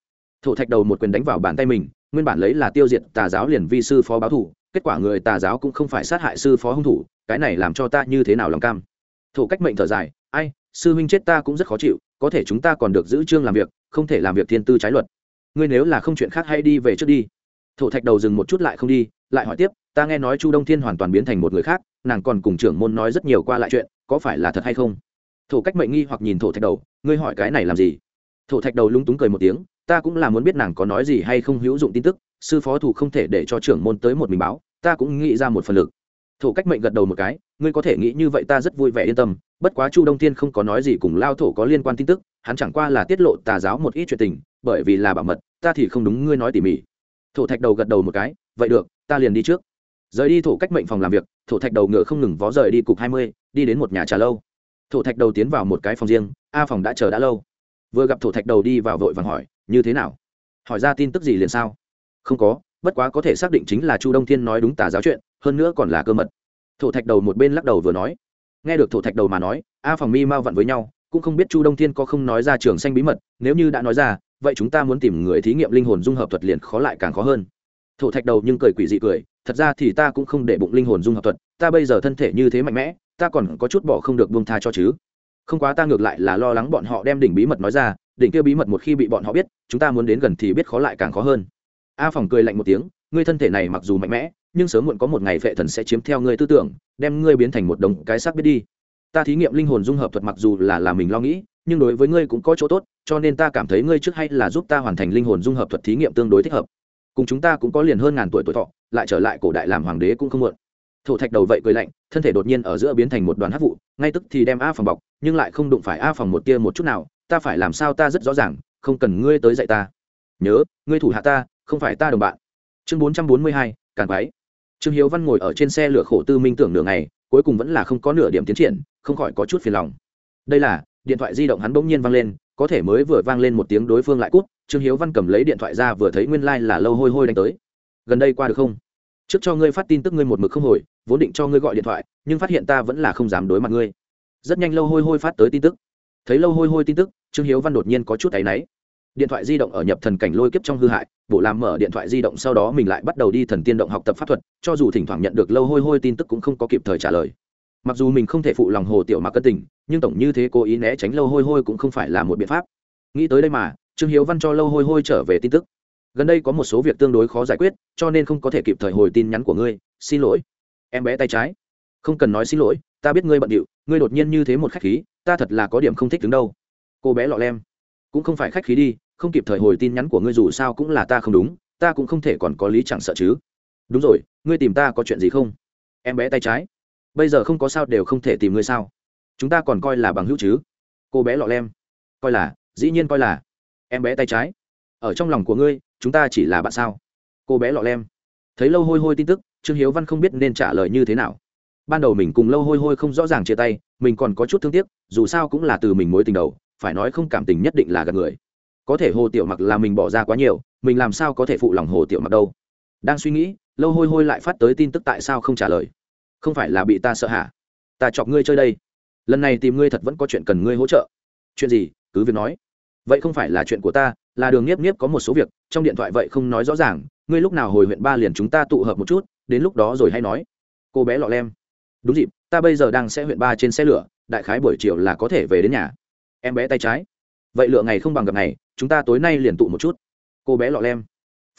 Thổ thạch đầu một quyền đánh vào bàn tay mình, nguyên bản lấy là tiêu diệt tà giáo liền vi sư phó báo thủ, kết quả người tà giáo cũng không phải sát hại sư phó hung thủ, cái này làm cho ta như thế nào lòng cam. Thổ cách mệnh thở dài, ai, sư huynh chết ta cũng rất khó chịu, có thể chúng ta còn được giữ chương làm việc, không thể làm việc thiên tư trái luật ngươi nếu là không chuyện khác hay đi về trước đi. Thổ thạch đầu dừng một chút lại không đi, lại hỏi tiếp, ta nghe nói chu đông thiên hoàn toàn biến thành một người khác, nàng còn cùng trưởng môn nói rất nhiều qua lại chuyện, có phải là thật hay không? Thổ cách mệnh nghi hoặc nhìn thổ thạch đầu, ngươi hỏi cái này làm gì? Thổ thạch đầu lung túng cười một tiếng, ta cũng là muốn biết nàng có nói gì hay không hữu dụng tin tức, sư phó thủ không thể để cho trưởng môn tới một mình báo, ta cũng nghĩ ra một phần lực. Thổ cách mệnh gật đầu một cái, ngươi có thể nghĩ như vậy ta rất vui vẻ yên tâm, bất quá chu đông thiên không có nói gì cùng lao thổ có liên quan tin tức, hắn chẳng qua là tiết lộ tà giáo một ít chuyện tình, bởi vì là bảo mật ta thì không đúng, ngươi nói tỉ mỉ. Thổ thạch đầu gật đầu một cái, vậy được, ta liền đi trước. Rời đi thổ cách mệnh phòng làm việc, thổ thạch đầu ngựa không ngừng vó rời đi cục hai mươi, đi đến một nhà trà lâu. Thổ thạch đầu tiến vào một cái phòng riêng, a phòng đã chờ đã lâu. Vừa gặp thổ thạch đầu đi vào vội vàng hỏi, như thế nào? Hỏi ra tin tức gì liền sao? Không có, bất quá có thể xác định chính là chu đông thiên nói đúng tà giáo chuyện, hơn nữa còn là cơ mật. Thổ thạch đầu một bên lắc đầu vừa nói. Nghe được thổ thạch đầu mà nói, a phòng mi mau vặn với nhau, cũng không biết chu đông thiên có không nói ra trường xanh bí mật, nếu như đã nói ra vậy chúng ta muốn tìm người thí nghiệm linh hồn dung hợp thuật liền khó lại càng khó hơn. Thổ thạch đầu nhưng cười quỷ dị cười, thật ra thì ta cũng không để bụng linh hồn dung hợp thuật, ta bây giờ thân thể như thế mạnh mẽ, ta còn có chút bỏ không được buông tha cho chứ. Không quá ta ngược lại là lo lắng bọn họ đem đỉnh bí mật nói ra, đỉnh kia bí mật một khi bị bọn họ biết, chúng ta muốn đến gần thì biết khó lại càng khó hơn. A phòng cười lạnh một tiếng, ngươi thân thể này mặc dù mạnh mẽ, nhưng sớm muộn có một ngày phệ thần sẽ chiếm theo ngươi tư tưởng, đem ngươi biến thành một đồng cái xác biết đi ta thí nghiệm linh hồn dung hợp thuật mặc dù là là mình lo nghĩ, nhưng đối với ngươi cũng có chỗ tốt, cho nên ta cảm thấy ngươi trước hay là giúp ta hoàn thành linh hồn dung hợp thuật thí nghiệm tương đối thích hợp. Cùng chúng ta cũng có liền hơn ngàn tuổi tuổi thọ, lại trở lại cổ đại làm hoàng đế cũng không muộn. Thổ thạch đầu vậy cười lạnh, thân thể đột nhiên ở giữa biến thành một đoàn hát vụ, ngay tức thì đem a phòng bọc, nhưng lại không đụng phải a phòng một tia một chút nào, ta phải làm sao ta rất rõ ràng, không cần ngươi tới dạy ta. Nhớ, ngươi thủ hạ ta, không phải ta đồng bạn. Chương bốn trăm bốn mươi hai, càn váy trương hiếu văn ngồi ở trên xe lửa khổ tư minh tưởng nửa ngày cuối cùng vẫn là không có nửa điểm tiến triển, không khỏi có chút phiền lòng. Đây là, điện thoại di động hắn bỗng nhiên vang lên, có thể mới vừa vang lên một tiếng đối phương lại cút, trương hiếu văn cầm lấy điện thoại ra vừa thấy nguyên lai、like、là lâu hôi hôi đánh tới. Gần đây qua được không? Trước cho ngươi phát tin tức ngươi một mực không hồi, vốn định cho ngươi gọi điện thoại, nhưng phát hiện ta vẫn là không dám đối mặt ngươi. Rất nhanh lâu hôi hôi phát tới tin tức. Thấy lâu hôi hôi tin tức, trương hiếu văn đột nhiên có chút áy náy điện thoại di động ở nhập thần cảnh lôi kiếp trong hư hại bộ làm mở điện thoại di động sau đó mình lại bắt đầu đi thần tiên động học tập pháp thuật, cho dù thỉnh thoảng nhận được lâu hôi hôi tin tức cũng không có kịp thời trả lời. Mặc dù mình không thể phụ lòng hồ tiểu mà cân tình, nhưng tổng như thế cố ý né tránh lâu hôi hôi cũng không phải là một biện pháp. Nghĩ tới đây mà, trương hiếu văn cho lâu hôi hôi trở về tin tức. Gần đây có một số việc tương đối khó giải quyết, cho nên không có thể kịp thời hồi tin nhắn của ngươi, xin lỗi. Em bé tay trái. Không cần nói xin lỗi, ta biết ngươi bận điệu, ngươi đột nhiên như thế một khách khí, ta thật là có điểm không thích đứng đâu. Cô bé lọ lem. Cũng không phải khách khí đi không kịp thời hồi tin nhắn của ngươi dù sao cũng là ta không đúng, ta cũng không thể còn có lý chẳng sợ chứ. Đúng rồi, ngươi tìm ta có chuyện gì không? Em bé tay trái. Bây giờ không có sao đều không thể tìm ngươi sao. Chúng ta còn coi là bằng hữu chứ. Cô bé lọ lem. Coi là, dĩ nhiên coi là. Em bé tay trái. Ở trong lòng của ngươi, chúng ta chỉ là bạn sao? Cô bé lọ lem. Thấy lâu hôi hôi tin tức, trương hiếu văn không biết nên trả lời như thế nào. Ban đầu mình cùng lâu hôi hôi không rõ ràng chia tay, mình còn có chút thương tiếc, dù sao cũng là từ mình mối tình đầu, phải nói không cảm tình nhất định là gặp người có thể hồ tiểu mặc là mình bỏ ra quá nhiều, mình làm sao có thể phụ lòng hồ tiểu mặc đâu. Đang suy nghĩ, lâu hôi hôi lại phát tới tin tức tại sao không trả lời. Không phải là bị ta sợ hả? Ta chọc ngươi chơi đây. Lần này tìm ngươi thật vẫn có chuyện cần ngươi hỗ trợ. Chuyện gì? Cứ việc nói. Vậy không phải là chuyện của ta, là đường nhiếp nhiếp có một số việc, trong điện thoại vậy không nói rõ ràng. Ngươi lúc nào hồi huyện ba liền chúng ta tụ hợp một chút, đến lúc đó rồi hay nói. Cô bé lọ lem. Đúng dịp, ta bây giờ đang sẽ huyện ba trên xe lửa, đại khái buổi chiều là có thể về đến nhà. Em bé tay trái vậy lựa ngày không bằng gặp ngày, chúng ta tối nay liền tụ một chút. Cô bé lọ lem.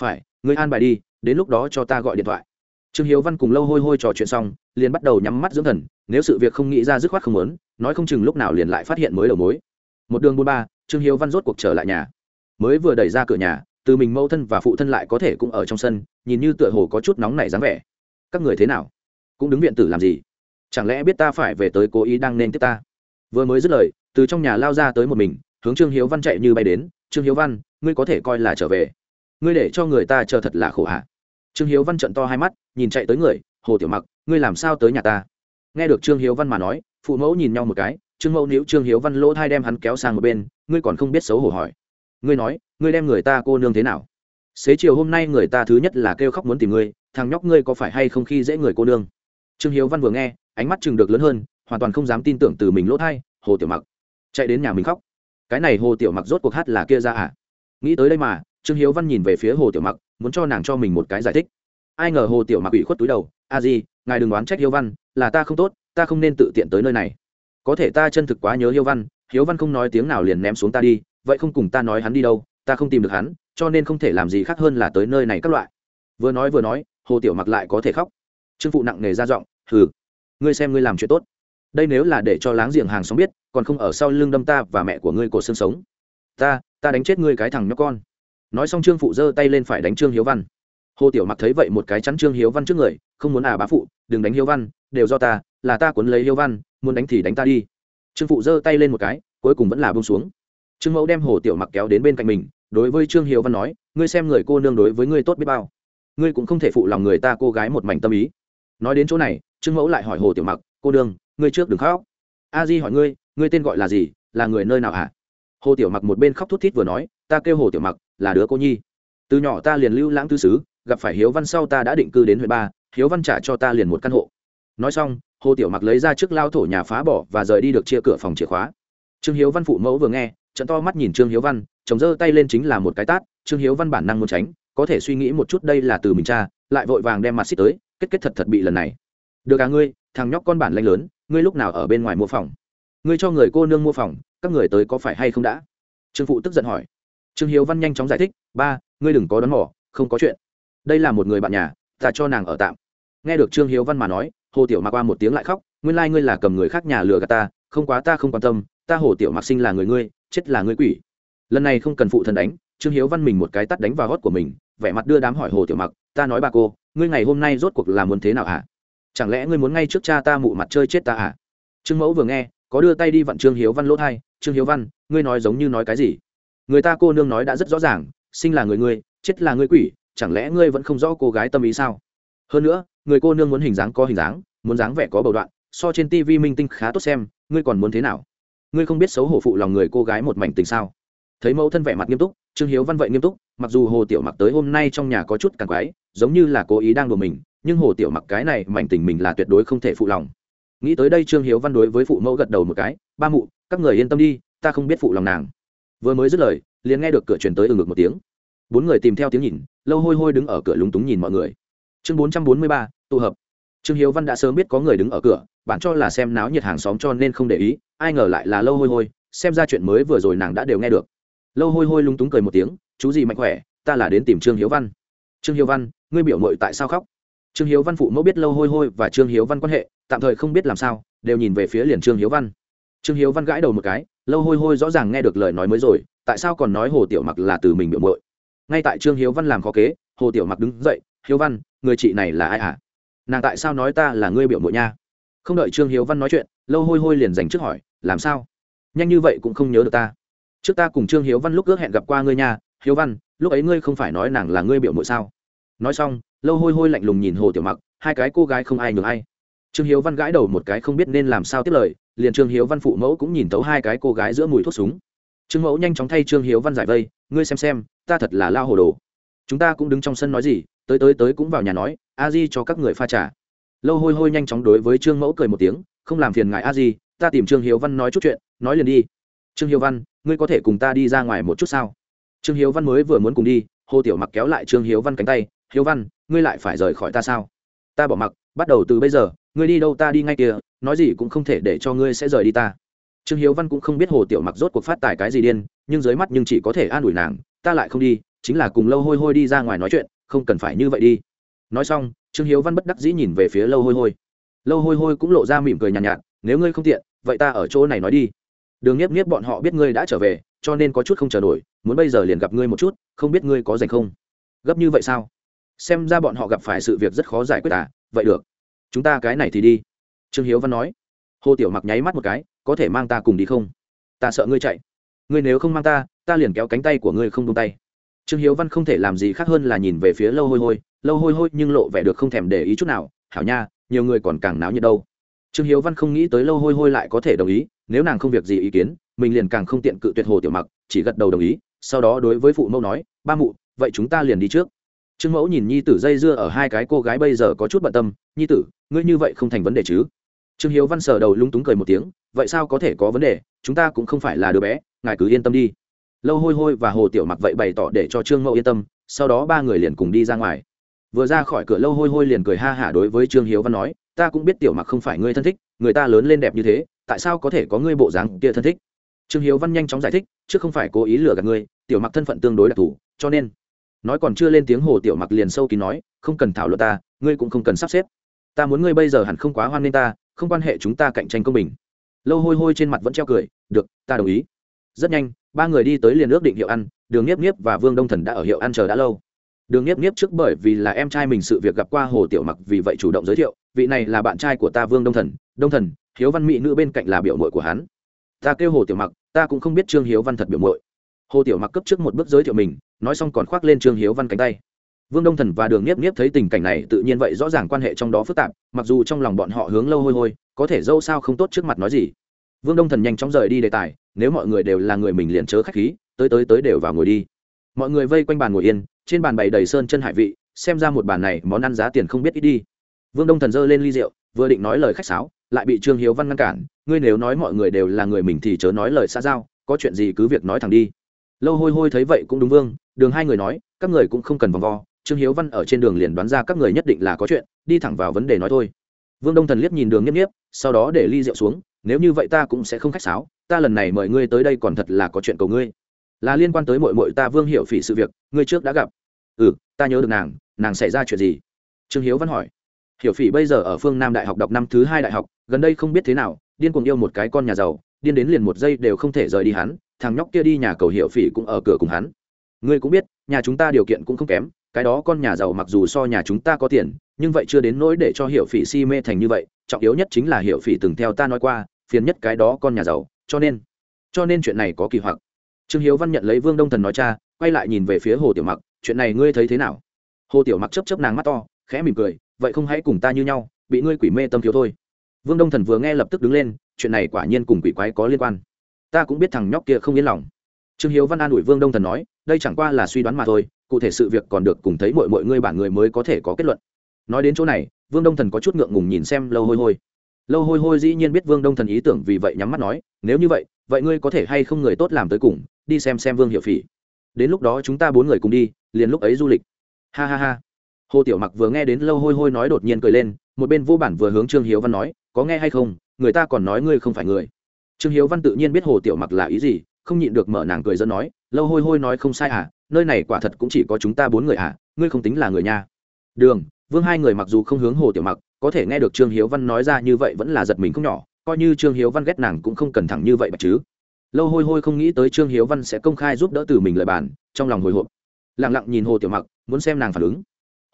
Phải, ngươi an bài đi, đến lúc đó cho ta gọi điện thoại. Trương hiếu văn cùng lâu hôi hôi trò chuyện xong, liền bắt đầu nhắm mắt dưỡng thần, nếu sự việc không nghĩ ra dứt khoát không lớn nói không chừng lúc nào liền lại phát hiện mới đầu mối. Một đường buôn ba, trương hiếu văn rốt cuộc trở lại nhà. Mới vừa đẩy ra cửa nhà, từ mình mẫu thân và phụ thân lại có thể cũng ở trong sân, nhìn như tựa hồ có chút nóng nảy dáng vẻ. Các người thế nào? Cũng đứng viện tử làm gì? Chẳng lẽ biết ta phải về tới cố ý đang nên tiếp ta? Vừa mới dứt lời, từ trong nhà lao ra tới một mình hướng trương hiếu văn chạy như bay đến, trương hiếu văn, ngươi có thể coi là trở về. Ngươi để cho người ta chờ thật là khổ hạ. Trương hiếu văn trận to hai mắt, nhìn chạy tới người, hồ tiểu mặc, ngươi làm sao tới nhà ta? Nghe được trương hiếu văn mà nói, phụ mẫu nhìn nhau một cái, trương mẫu níu trương hiếu văn lỗ thai đem hắn kéo sang một bên, ngươi còn không biết xấu hổ hỏi. Ngươi nói, ngươi đem người ta cô nương thế nào? Xế chiều hôm nay người ta thứ nhất là kêu khóc muốn tìm ngươi, thằng nhóc ngươi có phải hay không khi dễ người cô nương? Trương hiếu văn vừa nghe, ánh mắt chừng được lớn hơn, hoàn toàn không dám tin tưởng từ mình lỗ thai, hồ tiểu mặc, chạy đến nhà mình khóc cái này hồ tiểu mặc rốt cuộc hát là kia ra à? Nghĩ tới đây mà, trương hiếu văn nhìn về phía hồ tiểu mặc, muốn cho nàng cho mình một cái giải thích. Ai ngờ hồ tiểu mặc ủy khuất túi đầu, a di, ngài đừng đoán trách hiếu văn, là ta không tốt, ta không nên tự tiện tới nơi này. Có thể ta chân thực quá nhớ hiếu văn hiếu văn không nói tiếng nào liền ném xuống ta đi, vậy không cùng ta nói hắn đi đâu, ta không tìm được hắn, cho nên không thể làm gì khác hơn là tới nơi này các loại. Vừa nói vừa nói, hồ tiểu mặc lại có thể khóc. Trương phụ nặng nề ra giọng, hừ, ngươi xem ngươi làm chuyện tốt đây nếu là để cho láng giềng hàng xóm biết, còn không ở sau lưng đâm ta và mẹ của ngươi cổ xương sống. Ta ta đánh chết ngươi cái thằng nhóc con. Nói xong trương phụ giơ tay lên phải đánh trương hiếu văn. Hồ tiểu mặc thấy vậy một cái chắn trương hiếu văn trước người, không muốn à bá phụ, đừng đánh hiếu văn, đều do ta, là ta cuốn lấy hiếu văn, muốn đánh thì đánh ta đi. Trương phụ giơ tay lên một cái, cuối cùng vẫn là bông xuống. Trương mẫu đem hồ tiểu mặc kéo đến bên cạnh mình, đối với trương hiếu văn nói, ngươi xem người cô nương đối với ngươi tốt biết bao. Ngươi cũng không thể phụ lòng người ta cô gái một mảnh tâm ý. Nói đến chỗ này, trương mẫu lại hỏi hồ tiểu mặc, cô nương ngươi trước đừng khóc. A di hỏi ngươi ngươi tên gọi là gì, là người nơi nào hả? Hồ tiểu mặc một bên khóc thút thít vừa nói, ta kêu hồ tiểu mặc, là đứa cô nhi. Từ nhỏ ta liền lưu lãng tư xứ, gặp phải hiếu văn sau ta đã định cư đến huyện ba, hiếu văn trả cho ta liền một căn hộ. Nói xong, hồ tiểu mặc lấy ra trước lao thổ nhà phá bỏ và rời đi được chia cửa phòng chìa khóa. Trương hiếu văn phụ mẫu vừa nghe, trận to mắt nhìn trương hiếu văn, chồng giơ tay lên chính là một cái tát, trương hiếu văn bản năng muốn tránh, có thể suy nghĩ một chút đây là từ mình cha, lại vội vàng đem mặt xích tới, kết kết thật thật bị lần này. Được à ngươi, thằng nhóc con bản lanh lớn ngươi lúc nào ở bên ngoài mua phòng? Ngươi cho người cô nương mua phòng, các người tới có phải hay không đã? Trương phụ tức giận hỏi. Trương hiếu văn nhanh chóng giải thích, ba, ngươi đừng có đón mỏ không có chuyện. Đây là một người bạn nhà, ta cho nàng ở tạm. Nghe được trương hiếu văn mà nói, hồ tiểu mặc qua một tiếng lại khóc, nguyên lai、like、ngươi là cầm người khác nhà lừa gạt ta, không quá ta không quan tâm, ta hồ tiểu mặc sinh là người ngươi, chết là ngươi quỷ. Lần này không cần phụ thân đánh, trương hiếu văn mình một cái tắt đánh vào gót của mình, vẻ mặt đưa đám hỏi hồ tiểu mặc ta nói bà cô, ngươi ngày hôm nay rốt cuộc là muốn thế nào hả? Chẳng lẽ ngươi muốn ngay trước cha ta mụ mặt chơi chết ta hả trương mẫu vừa nghe, có đưa tay đi vặn trương hiếu văn lỗ thai. Trương hiếu văn, ngươi nói giống như nói cái gì? Người ta cô nương nói đã rất rõ ràng, sinh là người ngươi, chết là ngươi quỷ, chẳng lẽ ngươi vẫn không rõ cô gái tâm ý sao? Hơn nữa, người cô nương muốn hình dáng có hình dáng, muốn dáng vẻ có bầu đoạn, so trên tv minh tinh khá tốt xem, ngươi còn muốn thế nào? Ngươi không biết xấu hổ phụ lòng người cô gái một mảnh tình sao? Thấy mẫu thân vẻ mặt nghiêm túc, trương hiếu văn vậy nghiêm túc mặc dù hồ tiểu mặc tới hôm nay trong nhà có chút càng quái, giống như là cố ý đang đùa mình, nhưng hồ tiểu mặc cái này mảnh tình mình là tuyệt đối không thể phụ lòng. Nghĩ tới đây trương hiếu văn đối với phụ mẫu gật đầu một cái, ba mụ, các người yên tâm đi, ta không biết phụ lòng nàng. Vừa mới dứt lời, liền nghe được cửa truyền tới ừ ngực một tiếng. Bốn người tìm theo tiếng nhìn, lâu hôi hôi đứng ở cửa lúng túng nhìn mọi người. Chương bốn trăm bốn mươi ba, tụ hợp. Trương hiếu văn đã sớm biết có người đứng ở cửa bạn cho là xem náo nhiệt hàng xóm cho nên không để ý, ai ngờ lại là lâu hôi hôi, xem ra chuyện mới vừa rồi nàng đã đều nghe được. Lâu hôi hôi lúng túng cười một tiếng chú gì mạnh khỏe, ta là đến tìm trương hiếu văn. Trương hiếu văn, ngươi biểu mội tại sao khóc? Trương hiếu văn phụ mẫu biết lâu hôi hôi và trương hiếu văn quan hệ, tạm thời không biết làm sao, đều nhìn về phía liền trương hiếu văn. Trương hiếu văn gãi đầu một cái, lâu hôi hôi rõ ràng nghe được lời nói mới rồi, tại sao còn nói hồ tiểu mặc là từ mình biểu mội ngay tại trương hiếu văn làm khó kế, hồ tiểu mặc đứng dậy, hiếu văn, người chị này là ai hả nàng tại sao nói ta là ngươi biểu mội nha? Không đợi trương hiếu văn nói chuyện, lâu hôi hôi liền dành trước hỏi, làm sao? Nhanh như vậy cũng không nhớ được ta. Trước ta cùng trương hiếu văn lúc ước hẹn gặp qua ngươi nha hiếu văn, lúc ấy ngươi không phải nói nàng là ngươi biểu mội sao? Nói xong, lâu hôi hôi lạnh lùng nhìn hồ tiểu mặc, hai cái cô gái không ai nhường ai. Trương hiếu văn gãi đầu một cái không biết nên làm sao tiếp lời, liền trương hiếu văn phụ mẫu cũng nhìn tấu hai cái cô gái giữa mùi thuốc súng. Trương mẫu nhanh chóng thay trương hiếu văn giải vây, ngươi xem xem, ta thật là lao hồ đồ. Chúng ta cũng đứng trong sân nói gì, tới tới tới cũng vào nhà nói, a di cho các người pha trà. Lâu hôi hôi nhanh chóng đối với trương mẫu cười một tiếng, không làm phiền ngại a di, ta tìm trương hiếu văn nói chút chuyện, nói liền đi. Trương hiếu văn, ngươi có thể cùng ta đi ra ngoài một chút sao? Trương hiếu văn mới vừa muốn cùng đi hồ tiểu mặc kéo lại trương hiếu văn cánh tay hiếu văn ngươi lại phải rời khỏi ta sao? Ta bỏ mặc bắt đầu từ bây giờ ngươi đi đâu ta đi ngay kia nói gì cũng không thể để cho ngươi sẽ rời đi ta. Trương hiếu văn cũng không biết hồ tiểu mặc rốt cuộc phát tài cái gì điên nhưng dưới mắt nhưng chỉ có thể an ủi nàng ta lại không đi chính là cùng lâu hôi hôi đi ra ngoài nói chuyện không cần phải như vậy đi. Nói xong trương hiếu văn bất đắc dĩ nhìn về phía lâu hôi hôi. Lâu hôi hôi cũng lộ ra mỉm cười nhàn nhạt, nhạt nếu ngươi không tiện vậy ta ở chỗ này nói đi đường nhiếp nhiếp bọn họ biết ngươi đã trở về, cho nên có chút không chờ nổi, muốn bây giờ liền gặp ngươi một chút, không biết ngươi có dành không? Gấp như vậy sao? Xem ra bọn họ gặp phải sự việc rất khó giải quyết à vậy được. Chúng ta cái này thì đi. Trương hiếu văn nói. Hồ tiểu mặc nháy mắt một cái, có thể mang ta cùng đi không? Ta sợ ngươi chạy. Ngươi nếu không mang ta ta liền kéo cánh tay của ngươi không tung tay. Trương hiếu văn không thể làm gì khác hơn là nhìn về phía lâu hôi hôi, lâu hôi hôi nhưng lộ vẻ được không thèm để ý chút nào, hảo nha, nhiều người còn càng náo nhiệt đâu. Trương hiếu văn không nghĩ tới lâu hôi hôi lại có thể đồng ý nếu nàng không việc gì ý kiến, mình liền càng không tiện cự tuyệt hồ tiểu mặc, chỉ gật đầu đồng ý, sau đó đối với phụ mẫu nói, ba mụ, vậy chúng ta liền đi trước. Trương mẫu nhìn nhi tử dây dưa ở hai cái cô gái bây giờ có chút bận tâm, nhi tử, ngươi như vậy không thành vấn đề chứ? Trương hiếu văn sờ đầu lung túng cười một tiếng, vậy sao có thể có vấn đề, chúng ta cũng không phải là đứa bé, ngài cứ yên tâm đi. Lâu hôi hôi và hồ tiểu mặc vậy bày tỏ để cho trương mẫu yên tâm, sau đó ba người liền cùng đi ra ngoài. Vừa ra khỏi cửa lâu hôi hôi liền cười ha hả đối với trương hiếu văn nói, ta cũng biết tiểu mặc không phải ngươi thân thích, người ta lớn lên đẹp như thế tại sao có thể có ngươi bộ dáng kia thân thích? Trương hiếu văn nhanh chóng giải thích, chứ không phải cố ý lừa gạt ngươi, tiểu mặc thân phận tương đối đặc thù, cho nên nói còn chưa lên tiếng hồ tiểu mặc liền sâu kín nói, không cần thảo luận ta, ngươi cũng không cần sắp xếp. Ta muốn ngươi bây giờ hẳn không quá hoan nghênh ta, không quan hệ chúng ta cạnh tranh công bình. Lâu hôi hôi trên mặt vẫn treo cười, được, ta đồng ý. Rất nhanh, ba người đi tới liền ước định hiệu ăn đường nhiếp nhiếp và vương đông thần đã ở hiệu ăn chờ đã lâu. Đường nhiếp nhiếp trước bởi vì là em trai mình sự việc gặp qua hồ tiểu mặc vì vậy chủ động giới thiệu, vị này là bạn trai của ta vương đông thần đông thần, hiếu văn mỹ nữ bên cạnh là biểu mội của hắn. Ta kêu hồ tiểu mặc, ta cũng không biết trương hiếu văn thật biểu mội hồ tiểu mặc cấp trước một bước giới thiệu mình, nói xong còn khoác lên trương hiếu văn cánh tay. Vương đông thần và đường nhiếp nhiếp thấy tình cảnh này tự nhiên vậy rõ ràng quan hệ trong đó phức tạp, mặc dù trong lòng bọn họ hướng lâu hôi hôi, có thể dâu sao không tốt trước mặt nói gì. Vương đông thần nhanh chóng rời đi đề tài, nếu mọi người đều là người mình liền chớ khách khí, tới tới tới đều vào ngồi đi. Mọi người vây quanh bàn ngồi yên, trên bàn bày đầy sơn chân hải vị, xem ra một bàn này món ăn giá tiền không biết ít đi. Vương đông thần giơ lên ly rượu, vừa định nói lời khách sáo lại bị trương hiếu văn ngăn cản, ngươi nếu nói mọi người đều là người mình thì chớ nói lời xa giao, có chuyện gì cứ việc nói thẳng đi. Lâu hôi hôi thấy vậy cũng đúng vương, đường hai người nói, các người cũng không cần vòng vo, trương hiếu văn ở trên đường liền đoán ra các người nhất định là có chuyện, đi thẳng vào vấn đề nói thôi. Vương đông thần liếc nhìn đường nghiêm nhiếp sau đó để ly rượu xuống, nếu như vậy ta cũng sẽ không khách sáo, ta lần này mời ngươi tới đây còn thật là có chuyện cầu ngươi. Là liên quan tới mội mội ta vương hiểu phỉ sự việc, ngươi trước đã gặp. Ừ ta nhớ được nàng nàng xảy ra chuyện gì? Trương hiếu văn hỏi hiểu phỉ bây giờ ở phương nam đại học đọc năm thứ hai đại học, gần đây không biết thế nào, điên cuồng yêu một cái con nhà giàu, điên đến liền một giây đều không thể rời đi hắn, thằng nhóc kia đi nhà cầu hiểu phỉ cũng ở cửa cùng hắn. Ngươi cũng biết, nhà chúng ta điều kiện cũng không kém, cái đó con nhà giàu mặc dù so nhà chúng ta có tiền, nhưng vậy chưa đến nỗi để cho hiểu phỉ si mê thành như vậy, trọng yếu nhất chính là hiểu phỉ từng theo ta nói qua, phiền nhất cái đó con nhà giàu, cho nên cho nên chuyện này có kỳ hoặc. Trương hiếu văn nhận lấy vương đông thần nói cha, quay lại nhìn về phía hồ tiểu mặc, chuyện này ngươi thấy thế nào? Hồ tiểu mặc chấp chấp nàng mắt to, khẽ mỉm cười vậy không hãy cùng ta như nhau, bị ngươi quỷ mê tâm thiếu thôi. Vương đông thần vừa nghe lập tức đứng lên, chuyện này quả nhiên cùng quỷ quái có liên quan. Ta cũng biết thằng nhóc kia không yên lòng. Trương hiếu văn an ủi vương đông thần nói, đây chẳng qua là suy đoán mà thôi, cụ thể sự việc còn được cùng thấy mọi mọi ngươi bản người mới có thể có kết luận. Nói đến chỗ này, vương đông thần có chút ngượng ngùng nhìn xem lâu hôi hôi. Lâu hôi hôi dĩ nhiên biết vương đông thần ý tưởng vì vậy nhắm mắt nói, nếu như vậy vậy ngươi có thể hay không người tốt làm tới cùng, đi xem xem vương hiệu phỉ. Đến lúc đó chúng ta bốn người cùng đi, liền lúc ấy du lịch. Ha ha ha hồ tiểu mặc vừa nghe đến lâu hôi hôi nói đột nhiên cười lên, một bên vô bản vừa hướng trương hiếu văn nói, có nghe hay không? Người ta còn nói ngươi không phải người. Trương hiếu văn tự nhiên biết hồ tiểu mặc là ý gì, không nhịn được mở nàng cười dẫn nói, lâu hôi hôi nói không sai à nơi này quả thật cũng chỉ có chúng ta bốn người à ngươi không tính là người nha đường, vương hai người mặc dù không hướng hồ tiểu mặc, có thể nghe được trương hiếu văn nói ra như vậy vẫn là giật mình không nhỏ, coi như trương hiếu văn ghét nàng cũng không cần thẳng như vậy mà chứ. Lâu hôi hôi không nghĩ tới trương hiếu văn sẽ công khai giúp đỡ từ mình lời bàn, trong lòng hồi hộp. Lẳng lặng nhìn hồ tiểu mặc, muốn xem nàng phản ứng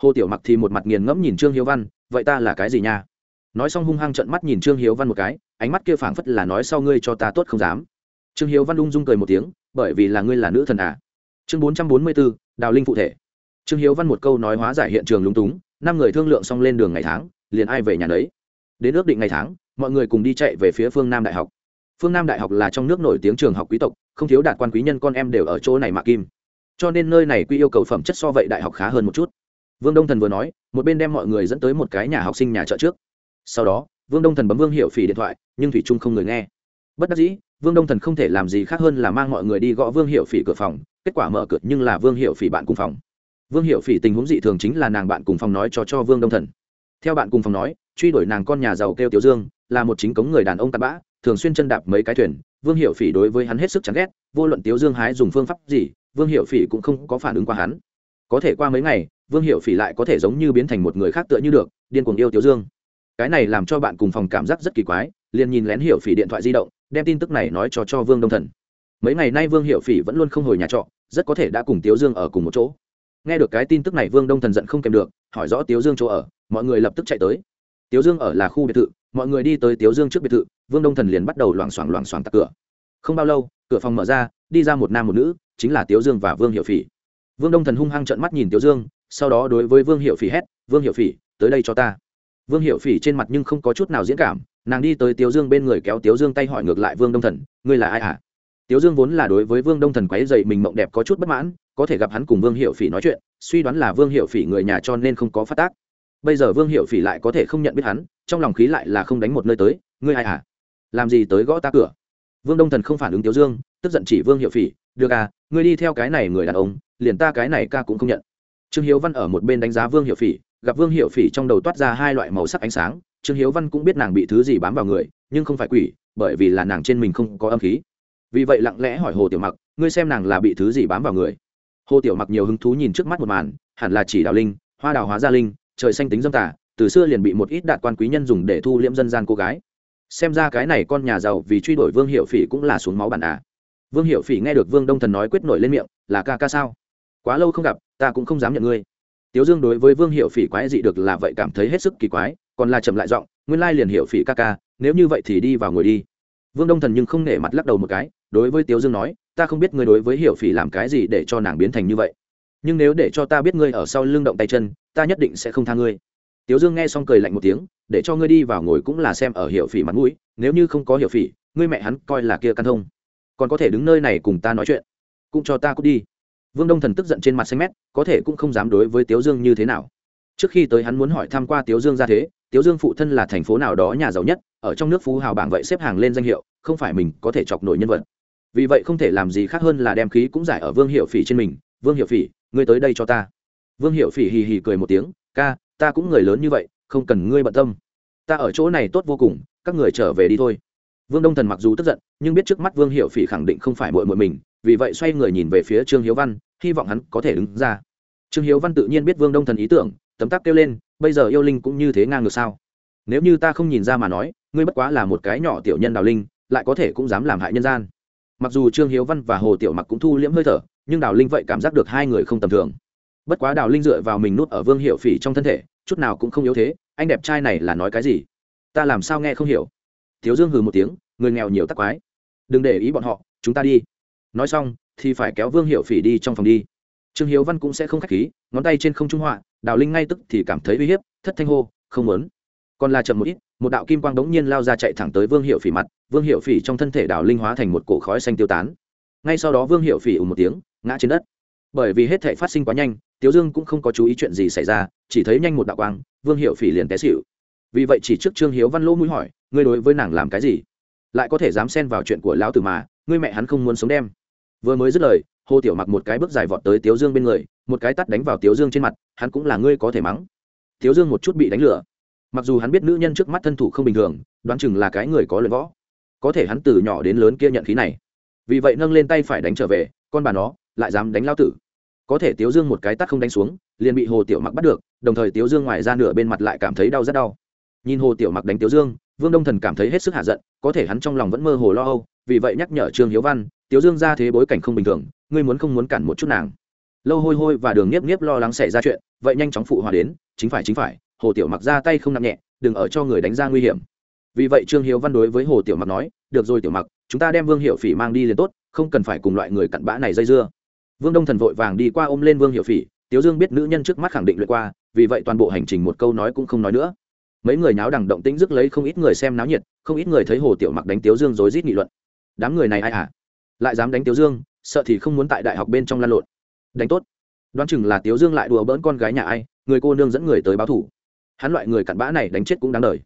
hồ tiểu mặc thì một mặt nghiền ngẫm nhìn trương hiếu văn, vậy ta là cái gì nha? Nói xong hung hăng trận mắt nhìn trương hiếu văn một cái, ánh mắt kia phảng phất là nói sau ngươi cho ta tốt không dám. Trương hiếu văn ung dung cười một tiếng, bởi vì là ngươi là nữ thần à? Chương bốn trăm bốn mươi bốn, đào linh phụ thể. Trương hiếu văn một câu nói hóa giải hiện trường lúng túng, năm người thương lượng xong lên đường ngày tháng, liền ai về nhà đấy đến ước định ngày tháng, mọi người cùng đi chạy về phía phương nam đại học. Phương nam đại học là trong nước nổi tiếng trường học quý tộc, không thiếu đạt quan quý nhân con em đều ở chỗ này mà kim. Cho nên nơi này quy yêu cầu phẩm chất so vậy đại học khá hơn một chút vương đông thần vừa nói, một bên đem mọi người dẫn tới một cái nhà học sinh nhà chợ trước. Sau đó, vương đông thần bấm vương hiệu phỉ điện thoại, nhưng thủy trung không người nghe. Bất đắc dĩ, vương đông thần không thể làm gì khác hơn là mang mọi người đi gõ vương hiệu phỉ cửa phòng, kết quả mở cửa nhưng là vương hiệu phỉ bạn cùng phòng. Vương hiệu phỉ tình huống dị thường chính là nàng bạn cùng phòng nói cho cho vương đông thần. Theo bạn cùng phòng nói, truy đuổi nàng con nhà giàu kêu tiểu dương, là một chính cống người đàn ông tạt bã, thường xuyên chân đạp mấy cái thuyền. Vương hiệu phỉ đối với hắn hết sức chán ghét, vô luận tiểu dương hái dùng phương pháp gì, vương hiệu phỉ cũng không có phản ứng qua hắn. Có thể qua mấy ngày vương hiệu phỉ lại có thể giống như biến thành một người khác tựa như được, điên cuồng yêu tiểu dương. Cái này làm cho bạn cùng phòng cảm giác rất kỳ quái, liền nhìn lén hiệu phỉ điện thoại di động, đem tin tức này nói cho cho vương đông thần. Mấy ngày nay vương hiệu phỉ vẫn luôn không hồi nhà trọ, rất có thể đã cùng tiếu dương ở cùng một chỗ. Nghe được cái tin tức này vương đông thần giận không kèm được, hỏi rõ tiếu dương chỗ ở, mọi người lập tức chạy tới. Tiếu dương ở là khu biệt thự, mọi người đi tới tiếu dương trước biệt thự, vương đông thần liền bắt đầu loảng xoảng loảng xoảng tặc cửa. Không bao lâu, cửa phòng mở ra, đi ra một nam một nữ, chính là tiếu dương và vương hiệu phỉ. Vương đông thần hung hăng trợn mắt nhìn tiếu dương sau đó đối với vương hiệu phỉ hét, vương hiệu phỉ, tới đây cho ta. Vương hiệu phỉ trên mặt nhưng không có chút nào diễn cảm, nàng đi tới tiếu dương bên người kéo tiếu dương tay hỏi ngược lại vương đông thần, ngươi là ai hả? À? tiếu dương vốn là đối với vương đông thần quáy dậy mình mộng đẹp có chút bất mãn, có thể gặp hắn cùng vương hiệu phỉ nói chuyện, suy đoán là vương hiệu phỉ người nhà cho nên không có phát tác. Bây giờ vương hiệu phỉ lại có thể không nhận biết hắn, trong lòng khí lại là không đánh một nơi tới, ngươi ai hả? Làm gì tới gõ ta cửa? Vương đông thần không phản ứng tiếu dương, tức giận chỉ vương hiệu phỉ, được à ngươi đi theo cái này người đàn ông, liền ta cái này ca cũng không nhận trương hiếu văn ở một bên đánh giá vương hiệu phỉ, gặp vương hiệu phỉ trong đầu toát ra hai loại màu sắc ánh sáng, trương hiếu văn cũng biết nàng bị thứ gì bám vào người, nhưng không phải quỷ, bởi vì là nàng trên mình không có âm khí. Vì vậy lặng lẽ hỏi hồ tiểu mặc, ngươi xem nàng là bị thứ gì bám vào người? Hồ tiểu mặc nhiều hứng thú nhìn trước mắt một màn, hẳn là chỉ đào linh, hoa đào hóa gia linh, trời xanh tính dâm tả từ xưa liền bị một ít đạt quan quý nhân dùng để thu liễm dân gian cô gái. Xem ra cái này con nhà giàu vì truy đuổi vương hiệu phỉ cũng là xuống máu bản à. Vương hiệu phỉ nghe được vương đông thần nói quyết nổi lên miệng, là ca ca sao? Quá lâu không gặp, ta cũng không dám nhận ngươi. Tiếu dương đối với vương hiệu phỉ quái dị được là vậy cảm thấy hết sức kỳ quái, còn là chậm lại giọng, nguyên lai liền hiệu phỉ ca ca, nếu như vậy thì đi vào ngồi đi. Vương đông thần nhưng không nể mặt lắc đầu một cái, đối với tiếu dương nói, ta không biết ngươi đối với hiệu phỉ làm cái gì để cho nàng biến thành như vậy. Nhưng nếu để cho ta biết ngươi ở sau lưng động tay chân, ta nhất định sẽ không tha ngươi. Tiếu dương nghe xong cười lạnh một tiếng, để cho ngươi đi vào ngồi cũng là xem ở hiệu phỉ mặt mũi, nếu như không có hiệu phỉ, ngươi mẹ hắn coi là kia căn thông. Còn có thể đứng nơi này cùng ta nói chuyện, cũng cho ta cút đi vương đông thần tức giận trên mặt xanh mét, có thể cũng không dám đối với tiếu dương như thế nào. Trước khi tới hắn muốn hỏi tham q u a tiếu dương ra thế, tiếu dương phụ thân là thành phố nào đó nhà giàu nhất, ở trong nước phú hào bảng vậy xếp hàng lên danh hiệu, không phải mình có thể chọc nổi nhân vật. Vì vậy không thể làm gì khác hơn là đem khí cũng giải ở vương hiệu phỉ trên mình. Vương hiệu phỉ, ngươi tới đây cho ta. Vương hiệu phỉ hì hì cười một tiếng, ca, ta cũng người lớn như vậy, không cần ngươi bận tâm. Ta ở chỗ này tốt vô cùng, các người trở về đi thôi. Vương đông thần mặc dù tức giận, nhưng biết trước mắt vương hiệu phỉ khẳng định không phải mội mội mình vì vậy xoay người nhìn về phía trương hiếu văn, hy vọng hắn có thể đứng ra. Trương hiếu văn tự nhiên biết vương đông thần ý tưởng, tấm tắc kêu lên, bây giờ yêu linh cũng như thế ngang ngược sao? Nếu như ta không nhìn ra mà nói, ngươi bất quá là một cái nhỏ tiểu nhân đào linh, lại có thể cũng dám làm hại nhân gian. Mặc dù trương hiếu văn và hồ tiểu mặc cũng thu liễm hơi thở, nhưng đào linh vậy cảm giác được hai người không tầm thường. Bất quá đào linh dựa vào mình nuốt ở vương hiệu phỉ trong thân thể, chút nào cũng không yếu thế, anh đẹp trai này là nói cái gì? Ta làm sao nghe không hiểu? Thiếu dương hừ một tiếng, người nghèo nhiều tắc quái. Đừng để ý bọn họ, chúng ta đi nói xong, thì phải kéo vương hiệu phỉ đi trong phòng đi. Trương hiếu văn cũng sẽ không k h á c h khí, ngón tay trên không trung họa, đào linh ngay tức thì cảm thấy uy hiếp, thất thanh hô, không muốn. Còn là chậm một ít, một đạo kim quang đống nhiên lao ra chạy thẳng tới vương hiệu phỉ mặt, vương hiệu phỉ trong thân thể đào linh hóa thành một cổ khói xanh tiêu tán. Ngay sau đó vương hiệu phỉ ủ một tiếng, ngã trên đất. Bởi vì hết thể phát sinh quá nhanh, tiếu dương cũng không có chú ý chuyện gì xảy ra, chỉ thấy nhanh một đạo quang, vương hiệu phỉ liền té xịu vì vậy chỉ trước trương hiếu văn lỗ mũi hỏi, ngươi đối với nàng làm cái gì? Lại có thể dám xen vào chuyện của lão tử mà, ngươi mẹ hắn không muốn sống đem vừa mới dứt lời, hồ tiểu mặc một cái bước dài vọt tới tiếu dương bên người, một cái tắt đánh vào tiếu dương trên mặt, hắn cũng là ngươi có thể mắng. Tiếu dương một chút bị đánh lửa. Mặc dù hắn biết nữ nhân trước mắt thân thủ không bình thường, đoán chừng là cái người có luyện võ. Có thể hắn từ nhỏ đến lớn kia nhận khí này. Vì vậy nâng lên tay phải đánh trở về, con bà nó, lại dám đánh lao tử. Có thể tiếu dương một cái tắt không đánh xuống, liền bị hồ tiểu mặc bắt được, đồng thời tiếu dương ngoài ra nửa bên mặt lại cảm thấy đau rất đau. Nhìn hồ tiểu mặc đánh tiếu dương, vương đông thần cảm thấy hết sức hạ giận, có thể hắn trong lòng vẫn mơ hồ lo âu, vì vậy nhắc nhở trương hiếu văn tiếu dương ra thế bối cảnh không bình thường, ngươi muốn không muốn cản một chút nàng. Lâu hôi hôi và đường nhiếp nhiếp lo lắng xảy ra chuyện, vậy nhanh chóng phụ hòa đến, chính phải chính phải, hồ tiểu mặc ra tay không nặng nhẹ, đừng ở cho người đánh ra nguy hiểm. Vì vậy trương hiếu văn đối với hồ tiểu mặc nói, được rồi tiểu mặc, chúng ta đem vương hiệu phỉ mang đi liền tốt, không cần phải cùng loại người cặn bã này dây dưa. Vương đông thần vội vàng đi qua ôm lên vương hiệu phỉ, tiếu dương biết nữ nhân trước mắt khẳng định lượt qua, vì vậy toàn bộ hành trình một câu nói cũng không nói nữa. Mấy người náo đằng động tĩnh rước lấy không ít người xem náo nhiệt, không ít người thấy hồ tiểu mặc đánh tiếu dương rối rít nghị luận. Đám người này ai à lại dám đánh tiếu dương, sợ thì không muốn tại đại học bên trong lan lộn. Đánh tốt. Đoán chừng là tiếu dương lại đùa bỡn con gái nhà ai, người cô nương dẫn người tới báo thủ. Hắn loại người cặn bã này đánh chết cũng đáng đời.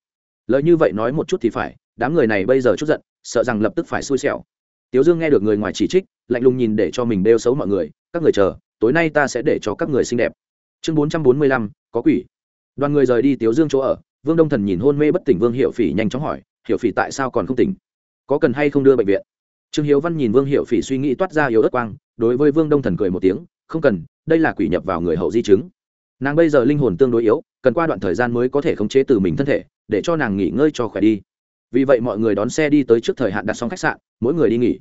Lời như vậy nói một chút thì phải, đám người này bây giờ chút giận, sợ rằng lập tức phải xui xẻo. Tiếu dương nghe được người ngoài chỉ trích, lạnh lùng nhìn để cho mình đeo xấu mọi người, các người chờ, tối nay ta sẽ để cho các người xinh đẹp. Chương bốn trăm bốn mươi lăm, có quỷ. Đoàn người rời đi tiếu dương chỗ ở, vương đông thần nhìn hôn mê bất tỉnh vương hiệu phỉ nhanh chóng hỏi, hiệu phỉ tại sao còn không tỉnh? Có cần hay không đưa bệnh viện? Trương hiếu văn nhìn vương hiệu phỉ suy nghĩ toát ra yếu ớt quang, đối với vương đông thần cười một tiếng, không cần, đây là quỷ nhập vào người hậu di chứng. Nàng bây giờ linh hồn tương đối yếu, cần qua đoạn thời gian mới có thể khống chế từ mình thân thể, để cho nàng nghỉ ngơi cho khỏe đi. Vì vậy mọi người đón xe đi tới trước thời hạn đặt xong khách sạn, mỗi người đi nghỉ.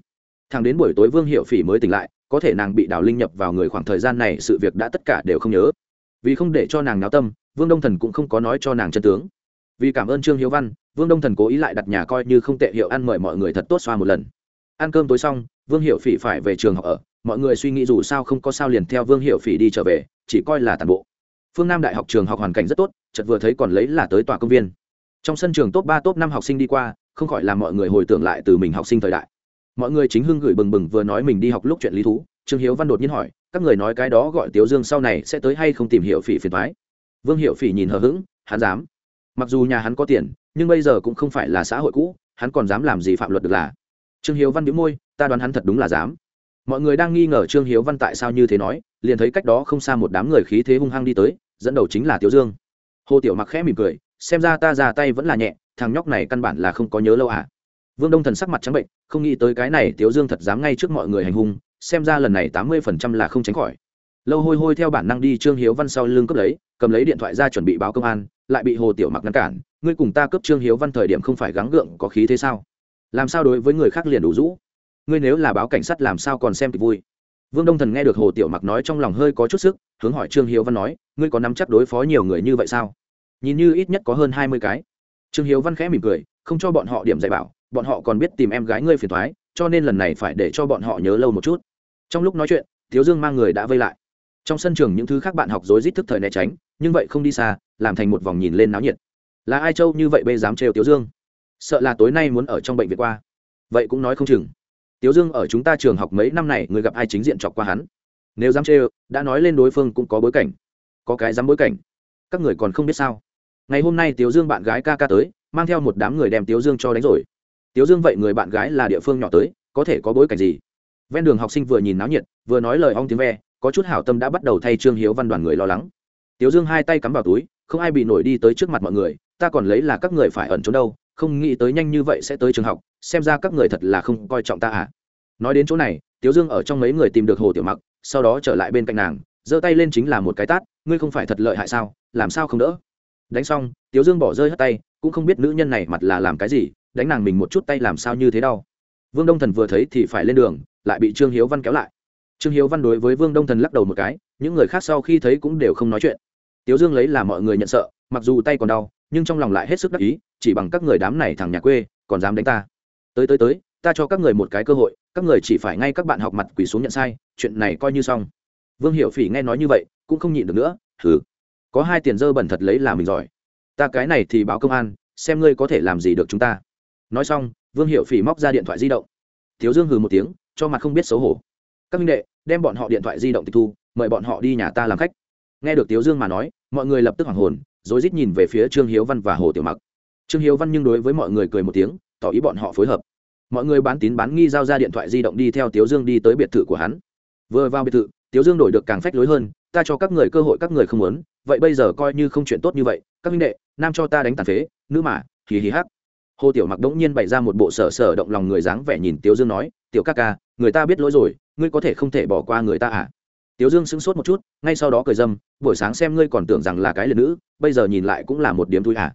Thằng đến buổi tối vương hiệu phỉ mới tỉnh lại, có thể nàng bị đào linh nhập vào người khoảng thời gian này sự việc đã tất cả đều không nhớ. Vì không để cho nàng náo tâm, vương đông thần cũng không có nói cho nàng chân tướng. Vì cảm ơn trương hiếu văn, vương đông thần cố ý lại đặt nhà coi như không tệ hiệu ăn mời mọi người thật tốt xoa một lần ăn cơm tối xong, vương hiệu phỉ phải về trường học ở. Mọi người suy nghĩ dù sao không có sao liền theo vương hiệu phỉ đi trở về, chỉ coi là tàn bộ. Phương nam đại học trường học hoàn cảnh rất tốt, chợt vừa thấy còn lấy là tới tòa công viên. Trong sân trường top ba, top năm học sinh đi qua, không khỏi làm mọi người hồi tưởng lại từ mình học sinh thời đại. Mọi người chính hưng gửi bừng bừng vừa nói mình đi học lúc chuyện lý thú, trương hiếu văn đột nhiên hỏi, các người nói cái đó gọi tiếu dương sau này sẽ tới hay không tìm hiểu phỉ phiền thoái vương hiệu phỉ nhìn hờ hững, hắn dám. Mặc dù nhà hắn có tiền, nhưng bây giờ cũng không phải là xã hội cũ, hắn còn dám làm gì phạm luật được là? Trương hiếu văn đĩu môi, ta đoán hắn thật đúng là dám. Mọi người đang nghi ngờ trương hiếu văn tại sao như thế nói, liền thấy cách đó không xa một đám người khí thế hung hăng đi tới, dẫn đầu chính là Tiểu dương. Hồ tiểu mặc khẽ mỉm cười, xem ra ta ra tay vẫn là nhẹ, thằng nhóc này căn bản là không có nhớ lâu à. Vương đông thần sắc mặt trắng bệnh, không nghĩ tới cái này Tiểu dương thật dám ngay trước mọi người hành hung, xem ra lần này tám mươi phần trăm là không tránh khỏi. Lâu hôi hôi theo bản năng đi trương hiếu văn sau lưng cướp lấy, cầm lấy điện thoại ra chuẩn bị báo công an, lại bị hồ tiểu mặc ngăn cản, ngươi cùng ta cướp trương hiếu văn thời điểm không phải gắng gượng có khí thế sao? Làm sao đối với người khác liền đủ rũ? Ngươi nếu là báo cảnh sát làm sao còn xem kịch vui? Vương đông thần nghe được hồ tiểu mặc nói trong lòng hơi có chút sức, hướng hỏi trương hiếu văn nói, ngươi có nắm chắc đối phó nhiều người như vậy sao? Nhìn như ít nhất có hơn hai mươi cái. Trương hiếu văn khẽ mỉm cười, không cho bọn họ điểm dạy bảo, bọn họ còn biết tìm em gái ngươi phiền thoái cho nên lần này phải để cho bọn họ nhớ lâu một chút. Trong lúc nói chuyện, thiếu dương mang người đã vây lại. Trong sân trường những thứ khác bạn học rối rít thức thời né tránh, nhưng vậy không đi xa, làm thành một vòng nhìn lên náo nhiệt. Là ai châu như vậy bê dám trêu tiếu dương? Sợ là tối nay muốn ở trong bệnh viện qua. Vậy cũng nói không chừng. Tiếu dương ở chúng ta trường học mấy năm này, người gặp ai chính diện chọc qua hắn. Nếu dám chê đã nói lên đối phương cũng có bối cảnh. Có cái dám bối cảnh. Các người còn không biết sao. Ngày hôm nay tiếu dương bạn gái ca ca tới, mang theo một đám người đem tiếu dương cho đánh rồi. Tiếu dương vậy người bạn gái là địa phương nhỏ tới, có thể có bối cảnh gì? Ven đường học sinh vừa nhìn náo nhiệt, vừa nói lời ong tiếng ve, có chút hảo tâm đã bắt đầu thay trương hiếu văn đoàn người lo lắng. Tiếu dương hai tay cắm vào túi, không ai bị nổi đi tới trước mặt mọi người, ta còn lấy là các người phải ẩn trốn đâu không nghĩ tới nhanh như vậy sẽ tới trường học, xem ra các người thật là không coi trọng ta à. Nói đến chỗ này, tiếu dương ở trong mấy người tìm được hồ tiểu mặc, sau đó trở lại bên cạnh nàng, giơ tay lên chính là một cái tát, ngươi không phải thật lợi hại sao? Làm sao không đỡ? Đánh xong, tiếu dương bỏ rơi hất tay, cũng không biết nữ nhân này mặt là làm cái gì, đánh nàng mình một chút tay làm sao như thế đau. Vương đông thần vừa thấy thì phải lên đường, lại bị trương hiếu văn kéo lại. Trương hiếu văn đối với vương đông thần lắc đầu một cái, những người khác sau khi thấy cũng đều không nói chuyện. Tiếu dương lấy là mọi người nhận sợ, mặc dù tay còn đau nhưng trong lòng lại hết sức đắc ý, chỉ bằng các người đám này thằng nhà quê, còn dám đánh ta. Tới tới tới, ta cho các người một cái cơ hội, các người chỉ phải ngay các bạn học mặt quỳ xuống nhận sai, chuyện này coi như xong. Vương hiệu phỉ nghe nói như vậy, cũng không nhịn được nữa thử có hai tiền dơ bẩn thật lấy là mình giỏi. Ta cái này thì báo công an, xem ngươi có thể làm gì được chúng ta. Nói xong, vương hiệu phỉ móc ra điện thoại di động. Thiếu dương hừ một tiếng, cho mặt không biết xấu hổ. Các minh đệ, đem bọn họ điện thoại di động tịch thu, mời bọn họ đi nhà ta làm khách. Nghe được tiếu dương mà nói, mọi người lập tức hoảng hồn rồi rít nhìn về phía trương hiếu văn và hồ tiểu mặc. Trương hiếu văn nhưng đối với mọi người cười một tiếng, tỏ ý bọn họ phối hợp. Mọi người bán tín bán nghi giao ra điện thoại di động đi theo tiếu dương đi tới biệt thự của hắn. Vừa vào biệt thự, tiếu dương đổi được càng phách lối hơn, ta cho các người cơ hội các người không muốn, vậy bây giờ coi như không chuyện tốt như vậy, các minh đệ, nam cho ta đánh tàn phế, nữ mà, hì hì hắc. Hồ tiểu mặc đống nhiên bày ra một bộ sở sở động lòng người dáng vẻ nhìn tiếu dương nói, tiểu ca ca, người ta biết lỗi rồi, ngươi có thể không thể bỏ qua người ta à? Tiếu dương sững sốt một chút, ngay sau đó cười dâm, buổi sáng xem ngươi còn tưởng rằng là cái liệt nữ, bây giờ nhìn lại cũng là một điểm thui à.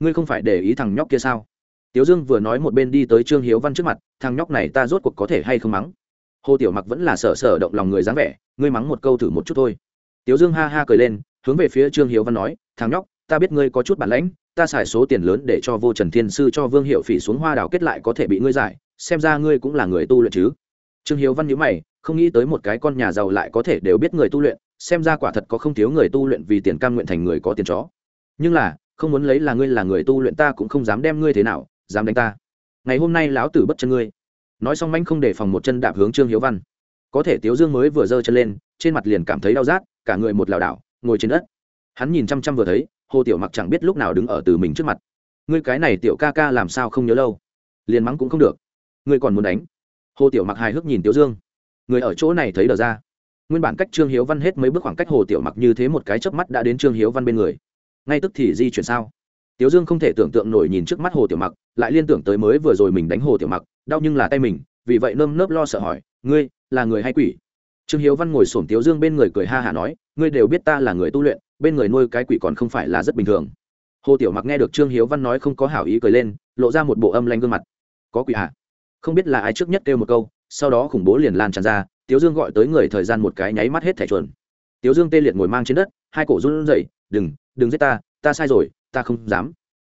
Ngươi không phải để ý thằng nhóc kia sao? Tiếu dương vừa nói một bên đi tới trương hiếu văn trước mặt, thằng nhóc này ta rốt cuộc có thể hay không mắng? Hồ tiểu mặc vẫn là sở sở động lòng người dáng vẻ, ngươi mắng một câu thử một chút thôi. Tiếu dương ha ha cười lên, hướng về phía trương hiếu văn nói, thằng nhóc, ta biết ngươi có chút bản lãnh, ta xài số tiền lớn để cho vô trần thiên sư cho vương hiệu phỉ xuống hoa đào kết lại có thể bị ngươi giải, xem ra ngươi cũng là người tu luyện chứ. Trương hiếu văn nhữ mày không nghĩ tới một cái con nhà giàu lại có thể đều biết người tu luyện, xem ra quả thật có không thiếu người tu luyện vì tiền cam nguyện thành người có tiền chó. Nhưng là, không muốn lấy là ngươi là người tu luyện ta cũng không dám đem ngươi thế nào, dám đánh ta. Ngày hôm nay lão tử bất chân ngươi. Nói xong manh không để phòng một chân đạp hướng trương hiếu văn. Có thể tiếu dương mới vừa giơ chân lên, trên mặt liền cảm thấy đau rát, cả người một lảo đảo, ngồi trên đất. Hắn nhìn chăm chăm vừa thấy, hồ tiểu mặc chẳng biết lúc nào đứng ở từ mình trước mặt. Ngươi cái này tiểu ca ca làm sao không nhớ lâu? Liền mắng cũng không được. Ngươi còn muốn đánh? Hồ tiểu mặc hài hước nhìn tiếu dương người ở chỗ này thấy đờ ra. Nguyên bản cách trương hiếu văn hết mấy bước khoảng cách hồ tiểu mặc như thế một cái chớp mắt đã đến trương hiếu văn bên người. Ngay tức thì di chuyển sao? Tiếu dương không thể tưởng tượng nổi nhìn trước mắt hồ tiểu mặc, lại liên tưởng tới mới vừa rồi mình đánh hồ tiểu mặc, đau nhưng là tay mình, vì vậy nơm nớp lo sợ hỏi, ngươi là người hay quỷ? Trương hiếu văn ngồi sổm tiếu dương bên người cười ha hả nói, ngươi đều biết ta là người tu luyện, bên người nuôi cái quỷ còn không phải là rất bình thường. Hồ tiểu mặc nghe được trương hiếu văn nói không có hảo ý cười lên, lộ ra một bộ âm lanh gương mặt. Có quỷ hả? không biết là ai trước nhất kêu một câu sau đó khủng bố liền lan tràn ra, tiếu dương gọi tới người thời gian một cái nháy mắt hết thẻ chuồn tiếu dương tê liệt ngồi mang trên đất, hai cổ run rẩy, đừng đừng giết ta ta sai rồi, ta không dám.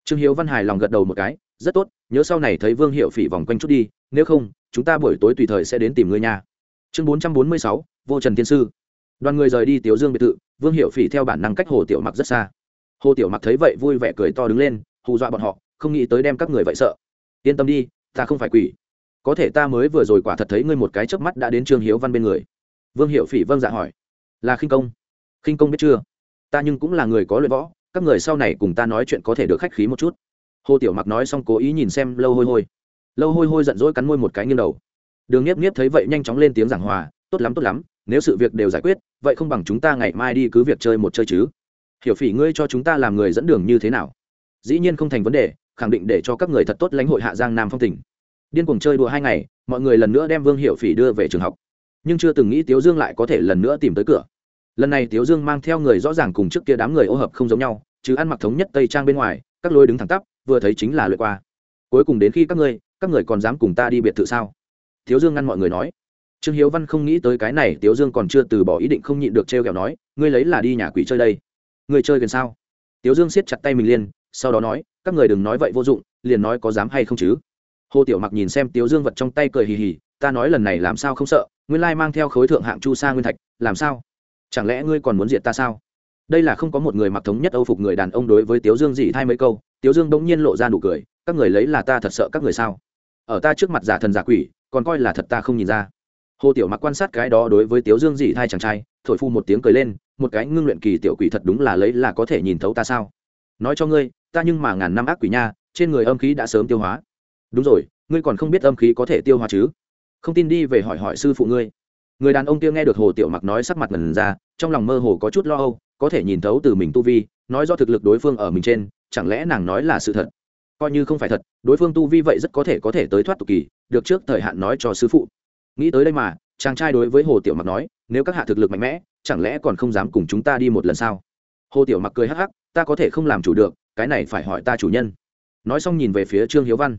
Trương hiếu văn hài lòng gật đầu một cái, rất tốt, nhớ sau này thấy vương hiệu phỉ vòng quanh chút đi, nếu không, chúng ta buổi tối tùy thời sẽ đến tìm ngươi nhà chương bốn trăm bốn mươi sáu, vô trần thiên sư. Đoàn người rời đi tiếu dương biệt thự, vương hiệu phỉ theo bản năng cách hồ tiểu mặc rất xa. Hồ tiểu mặc thấy vậy vui vẻ cười to đứng lên, hù dọa bọn họ, không nghĩ tới đem các người vậy sợ. Yên tâm đi, ta không phải quỷ có thể ta mới vừa rồi quả thật thấy ngươi một cái chớp mắt đã đến trương hiếu văn bên người. Vương hiệu phỉ vâng dạ hỏi. Là khinh công. Khinh công biết chưa? Ta nhưng cũng là người có luyện võ, các người sau này cùng ta nói chuyện có thể được khách khí một chút. Hồ tiểu mặc nói xong cố ý nhìn xem lâu hôi hôi. Lâu hôi hôi giận dỗi cắn môi một cái nghiêng đầu. Đường nhiếp nhiếp thấy vậy nhanh chóng lên tiếng giảng hòa, tốt lắm tốt lắm, nếu sự việc đều giải quyết, vậy không bằng chúng ta ngày mai đi cứ việc chơi một chơi chứ. Hiểu phỉ, ngươi cho chúng ta làm người dẫn đường như thế nào? Dĩ nhiên không thành vấn đề, khẳng định để cho các người thật tốt lãnh hội hạ giang nam phong tỉnh điên cuồng chơi đùa hai ngày, mọi người lần nữa đem vương hiệu phỉ đưa về trường học. Nhưng chưa từng nghĩ tiếu dương lại có thể lần nữa tìm tới cửa. Lần này tiếu dương mang theo người rõ ràng cùng trước kia đám người ô hợp không giống nhau chứ ăn mặc thống nhất tây trang bên ngoài, các lối đứng thẳng tắp, vừa thấy chính là lượt qua. Cuối cùng đến khi các ngươi, các người còn dám cùng ta đi biệt thự sao? Tiếu dương ngăn mọi người nói. Trương hiếu văn không nghĩ tới cái này, tiếu dương còn chưa từ bỏ ý định không nhịn được t r e o kẹo nói, ngươi lấy là đi nhà quỷ chơi đây. Ngươi chơi gần sao? Tiếu dương siết chặt tay mình liên sau đó nói, các người đừng nói vậy vô dụng, liền nói có dám hay không chứ? Hồ tiểu mặc nhìn xem tiếu dương vật trong tay cười hì hì, ta nói lần này làm sao không sợ, nguyên lai mang theo khối thượng hạng chu sa nguyên thạch, làm sao? Chẳng lẽ ngươi còn muốn diệt ta sao? Đây là không có một người mặc thống nhất âu phục người đàn ông đối với tiếu dương dị thay mấy câu, tiếu dương bỗng nhiên lộ ra nụ cười, các người lấy là ta thật sợ các người sao? Ở ta trước mặt giả thần giả quỷ, còn coi là thật ta không nhìn ra. Hồ tiểu mặc quan sát cái đó đối với tiếu dương dị thay chàng trai, thổi phu một tiếng cười lên, một cái ngưng luyện kỳ tiểu quỷ thật đúng là lấy là có thể nhìn thấu ta sao? Nói cho ngươi, ta nhưng mà ngàn năm ác quỷ nha, trên người âm khí đã sớm tiêu hóa đúng rồi, ngươi còn không biết âm khí có thể tiêu hóa chứ? Không tin đi về hỏi hỏi sư phụ ngươi. Người đàn ông kia nghe được hồ tiểu mặc nói sắc mặt ngần ra, trong lòng mơ hồ có chút lo âu, có thể nhìn thấu từ mình tu vi, nói do thực lực đối phương ở mình trên, chẳng lẽ nàng nói là sự thật? Coi như không phải thật, đối phương tu vi vậy rất có thể có thể tới thoát tục kỳ, được trước thời hạn nói cho sư phụ. Nghĩ tới đây mà, chàng trai đối với hồ tiểu mặc nói, nếu các hạ thực lực mạnh mẽ, chẳng lẽ còn không dám cùng chúng ta đi một lần sao? Hồ tiểu mặc cười hắc hắc, ta có thể không làm chủ được, cái này phải hỏi ta chủ nhân. Nói xong nhìn về phía trương hiếu văn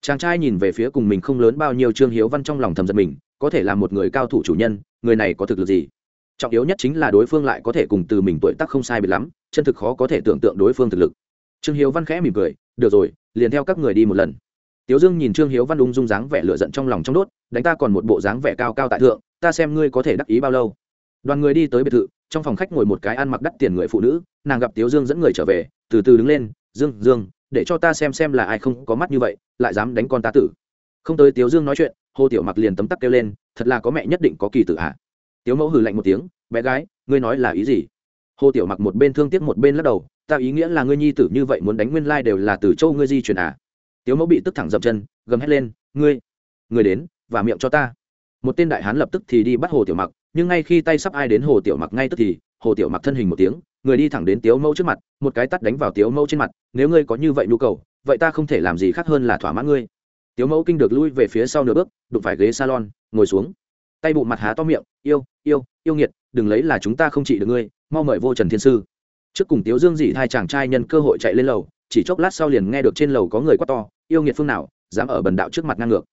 chàng trai nhìn về phía cùng mình không lớn bao nhiêu trương hiếu văn trong lòng thầm giật mình, có thể là một người cao thủ chủ nhân, người này có thực lực gì? Trọng yếu nhất chính là đối phương lại có thể cùng từ mình tuổi tác không sai biệt lắm, chân thực khó có thể tưởng tượng đối phương thực lực. Trương hiếu văn khẽ mỉm cười, được rồi, liền theo các người đi một lần. Tiếu dương nhìn trương hiếu văn ung dung dáng vẻ lựa giận trong lòng trong đốt, đánh ta còn một bộ dáng vẻ cao cao tại thượng, ta xem ngươi có thể đắc ý bao lâu. Đoàn người đi tới biệt thự, trong phòng khách ngồi một cái ăn mặc đắt tiền người phụ nữ, nàng gặp tiếu dương dẫn người trở về, từ từ đứng lên, dương dương để cho ta xem xem là ai không có mắt như vậy, lại dám đánh con ta tử. Không tới tiếu dương nói chuyện, hồ tiểu mặc liền tấm tắc kêu lên, thật là có mẹ nhất định có kỳ tử hạ tiếu mẫu hừ lạnh một tiếng, bé gái, ngươi nói là ý gì? Hồ tiểu mặc một bên thương tiếc một bên lắc đầu, ta ý nghĩa là ngươi nhi tử như vậy muốn đánh nguyên lai đều là từ châu ngươi di chuyển à tiếu mẫu bị tức thẳng dậm chân, gầm hét lên, ngươi ngươi đến và miệng cho ta. Một tên đại hán lập tức thì đi bắt hồ tiểu mặc, nhưng ngay khi tay sắp ai đến hồ tiểu mặc ngay tức thì hồ tiểu mặc thân hình một tiếng, người đi thẳng đến tiếu mẫu trước mặt, một cái tắt đánh vào tiếu mẫu trên mặt, nếu ngươi có như vậy nhu cầu, vậy ta không thể làm gì khác hơn là thỏa mãn ngươi. Tiếu mẫu kinh được lui về phía sau nửa bước, đụng phải ghế salon, ngồi xuống. Tay bụng mặt há to miệng, yêu yêu yêu nghiệt, đừng lấy là chúng ta không trị được ngươi, mau mời vô trần thiên sư. Trước cùng tiếu dương dị hai chàng trai nhân cơ hội chạy lên lầu, chỉ chốc lát sau liền nghe được trên lầu có người quát to, yêu nghiệt phương nào, dám ở bần đạo trước mặt ngang ngược.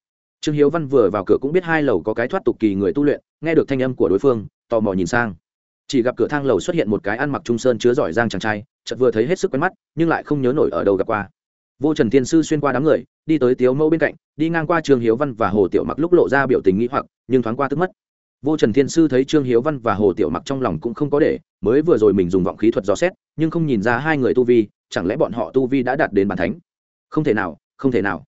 Trương hiếu văn vừa vào cửa cũng biết hai lầu có cái thoát tục kỳ người tu luyện, nghe được thanh âm của đối phương, tò mò nhìn sang chỉ gặp cửa thang lầu xuất hiện một cái ăn mặc trung sơn chứa giỏi giang chàng trai, chợt vừa thấy hết sức quen mắt, nhưng lại không nhớ nổi ở đâu gặp qua. Vô trần thiên sư xuyên qua đám người, đi tới tiếu mẫu bên cạnh, đi ngang qua trương hiếu văn và hồ tiểu mặc lúc lộ ra biểu tình nghĩ hoặc, nhưng thoáng qua tức mất. Vô trần thiên sư thấy trương hiếu văn và hồ tiểu mặc trong lòng cũng không có để, mới vừa rồi mình dùng vọng khí thuật dò xét, nhưng không nhìn ra hai người tu vi, chẳng lẽ bọn họ tu vi đã đạt đến bàn thánh? Không thể nào, không thể nào.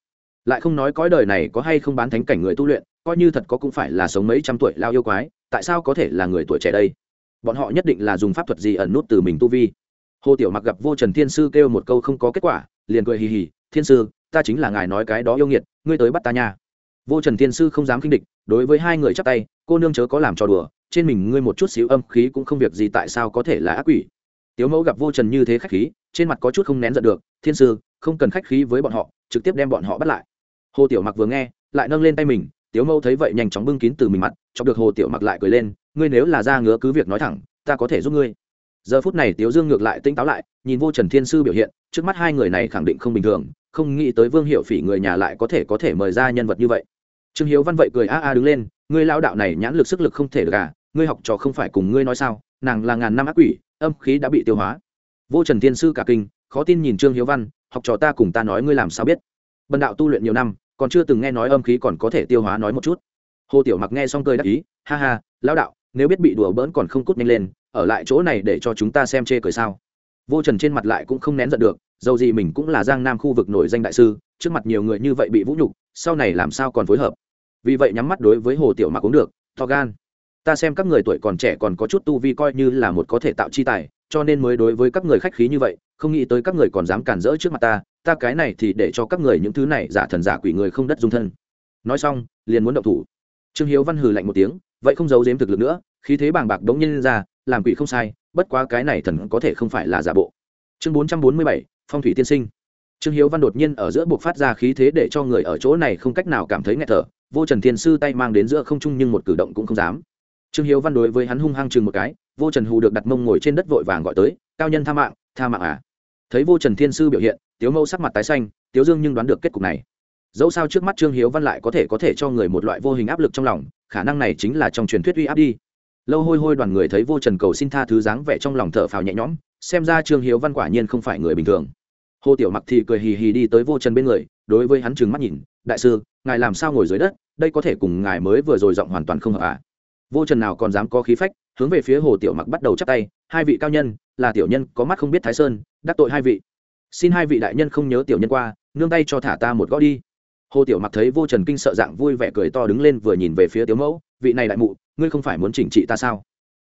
Lại không nói cõi đời này có hay không bán thánh cảnh người tu luyện, coi như thật có cũng phải là sống mấy trăm tuổi lao yêu quái, tại sao có thể là người tuổi trẻ đây? Bọn họ nhất định là dùng pháp thuật gì ẩn nút từ mình tu vi. Hồ tiểu mặc gặp vô trần thiên sư kêu một câu không có kết quả, liền cười hì hì, thiên sư, ta chính là ngài nói cái đó yêu nghiệt, ngươi tới bắt ta nha. Vô trần thiên sư không dám kinh địch, đối với hai người chắp tay, cô nương chớ có làm trò đùa, trên mình ngươi một chút xíu âm khí cũng không việc gì tại sao có thể là ác quỷ? Tiếu mẫu gặp vô trần như thế khách khí, trên mặt có chút không nén giận được, thiên sư, không cần khách khí với bọn họ, trực tiếp đem bọn họ bắt lại. Hồ tiểu mặc vừa nghe, lại nâng lên tay mình, tiếu mẫu thấy vậy nhanh chóng bưng kín từ mình mặt, chọc được hồ tiểu mặc lại cười lên ngươi nếu là ra ngứa cứ việc nói thẳng, ta có thể giúp ngươi. Giờ phút này tiếu dương ngược lại tỉnh táo lại, nhìn vô trần thiên sư biểu hiện, trước mắt hai người này khẳng định không bình thường, không nghĩ tới vương hiệu phỉ người nhà lại có thể có thể mời ra nhân vật như vậy. Trương hiếu văn vậy cười a a đứng lên, ngươi lao đạo này nhãn lực sức lực không thể được à ngươi học trò không phải cùng ngươi nói sao, nàng là ngàn năm ác quỷ, âm khí đã bị tiêu hóa. Vô trần thiên sư cả kinh, khó tin nhìn trương hiếu văn, học trò ta cùng ta nói ngươi làm sao biết. Bần đạo tu luyện nhiều năm, còn chưa từng nghe nói âm khí còn có thể tiêu hóa nói một chút. Hồ tiểu mặc nghe xong cười đắc ý, ha ha, lão đạo nếu biết bị đùa bỡn còn không cút nhanh lên, ở lại chỗ này để cho chúng ta xem chê cười sao. Vô trần trên mặt lại cũng không nén giận được, dầu gì mình cũng là giang nam khu vực nổi danh đại sư, trước mặt nhiều người như vậy bị vũ nhục, sau này làm sao còn phối hợp. Vì vậy nhắm mắt đối với hồ tiểu mặc cũng được, to gan. Ta xem các người tuổi còn trẻ còn có chút tu vi coi như là một có thể tạo chi tài, cho nên mới đối với các người khách khí như vậy, không nghĩ tới các người còn dám cản rỡ trước mặt ta ta cái này thì để cho các người những thứ này giả thần giả quỷ người không đất dung thân. Nói xong, liền muốn động thủ. Trương hiếu văn hừ lạnh một tiếng vậy không giấu giếm thực lực nữa, khí thế bàng bạc đống nhân ra, làm quỷ không sai, bất quá cái này thần có thể không phải là giả bộ. Chương bốn trăm bốn mươi bảy, phong thủy tiên sinh. Trương hiếu văn đột nhiên ở giữa buộc phát ra khí thế để cho người ở chỗ này không cách nào cảm thấy nghẹt thở, vô trần thiên sư tay mang đến giữa không trung nhưng một cử động cũng không dám. Trương hiếu văn đối với hắn hung hăng chừng một cái, vô trần hù được đặt mông ngồi trên đất vội vàng gọi tới, cao nhân tha mạng tha mạng à? Thấy vô trần thiên sư biểu hiện, tiếu mẫu sắc mặt tái xanh, tiếu dương nhưng đoán được kết cục này. Dẫu sao trước mắt trương hiếu văn lại có thể có thể cho người một loại vô hình áp lực trong lòng khả năng này chính là trong truyền thuyết uy áp đi. Lâu hôi hôi đoàn người thấy vô trần cầu xin tha thứ dáng vẻ trong lòng thở phào nhẹ nhõm, xem ra trương hiếu văn quả nhiên không phải người bình thường. Hồ tiểu mặc thì cười hì hì đi tới vô trần bên người, đối với hắn trừng mắt nhìn, đại sư, ngài làm sao ngồi dưới đất? Đây có thể cùng ngài mới vừa rồi giọng hoàn toàn không hợp à? Vô trần nào còn dám có khí phách, hướng về phía hồ tiểu mặc bắt đầu chắp tay, hai vị cao nhân, là tiểu nhân, có mắt không biết thái sơn, đắc tội hai vị. Xin hai vị đại nhân không nhớ tiểu nhân qua, nương tay cho thả ta một gõ đi hồ tiểu mặc thấy vô trần kinh sợ dạng vui vẻ cười to đứng lên vừa nhìn về phía tiếu mẫu, vị này đại mụ, ngươi không phải muốn chỉnh trị ta sao?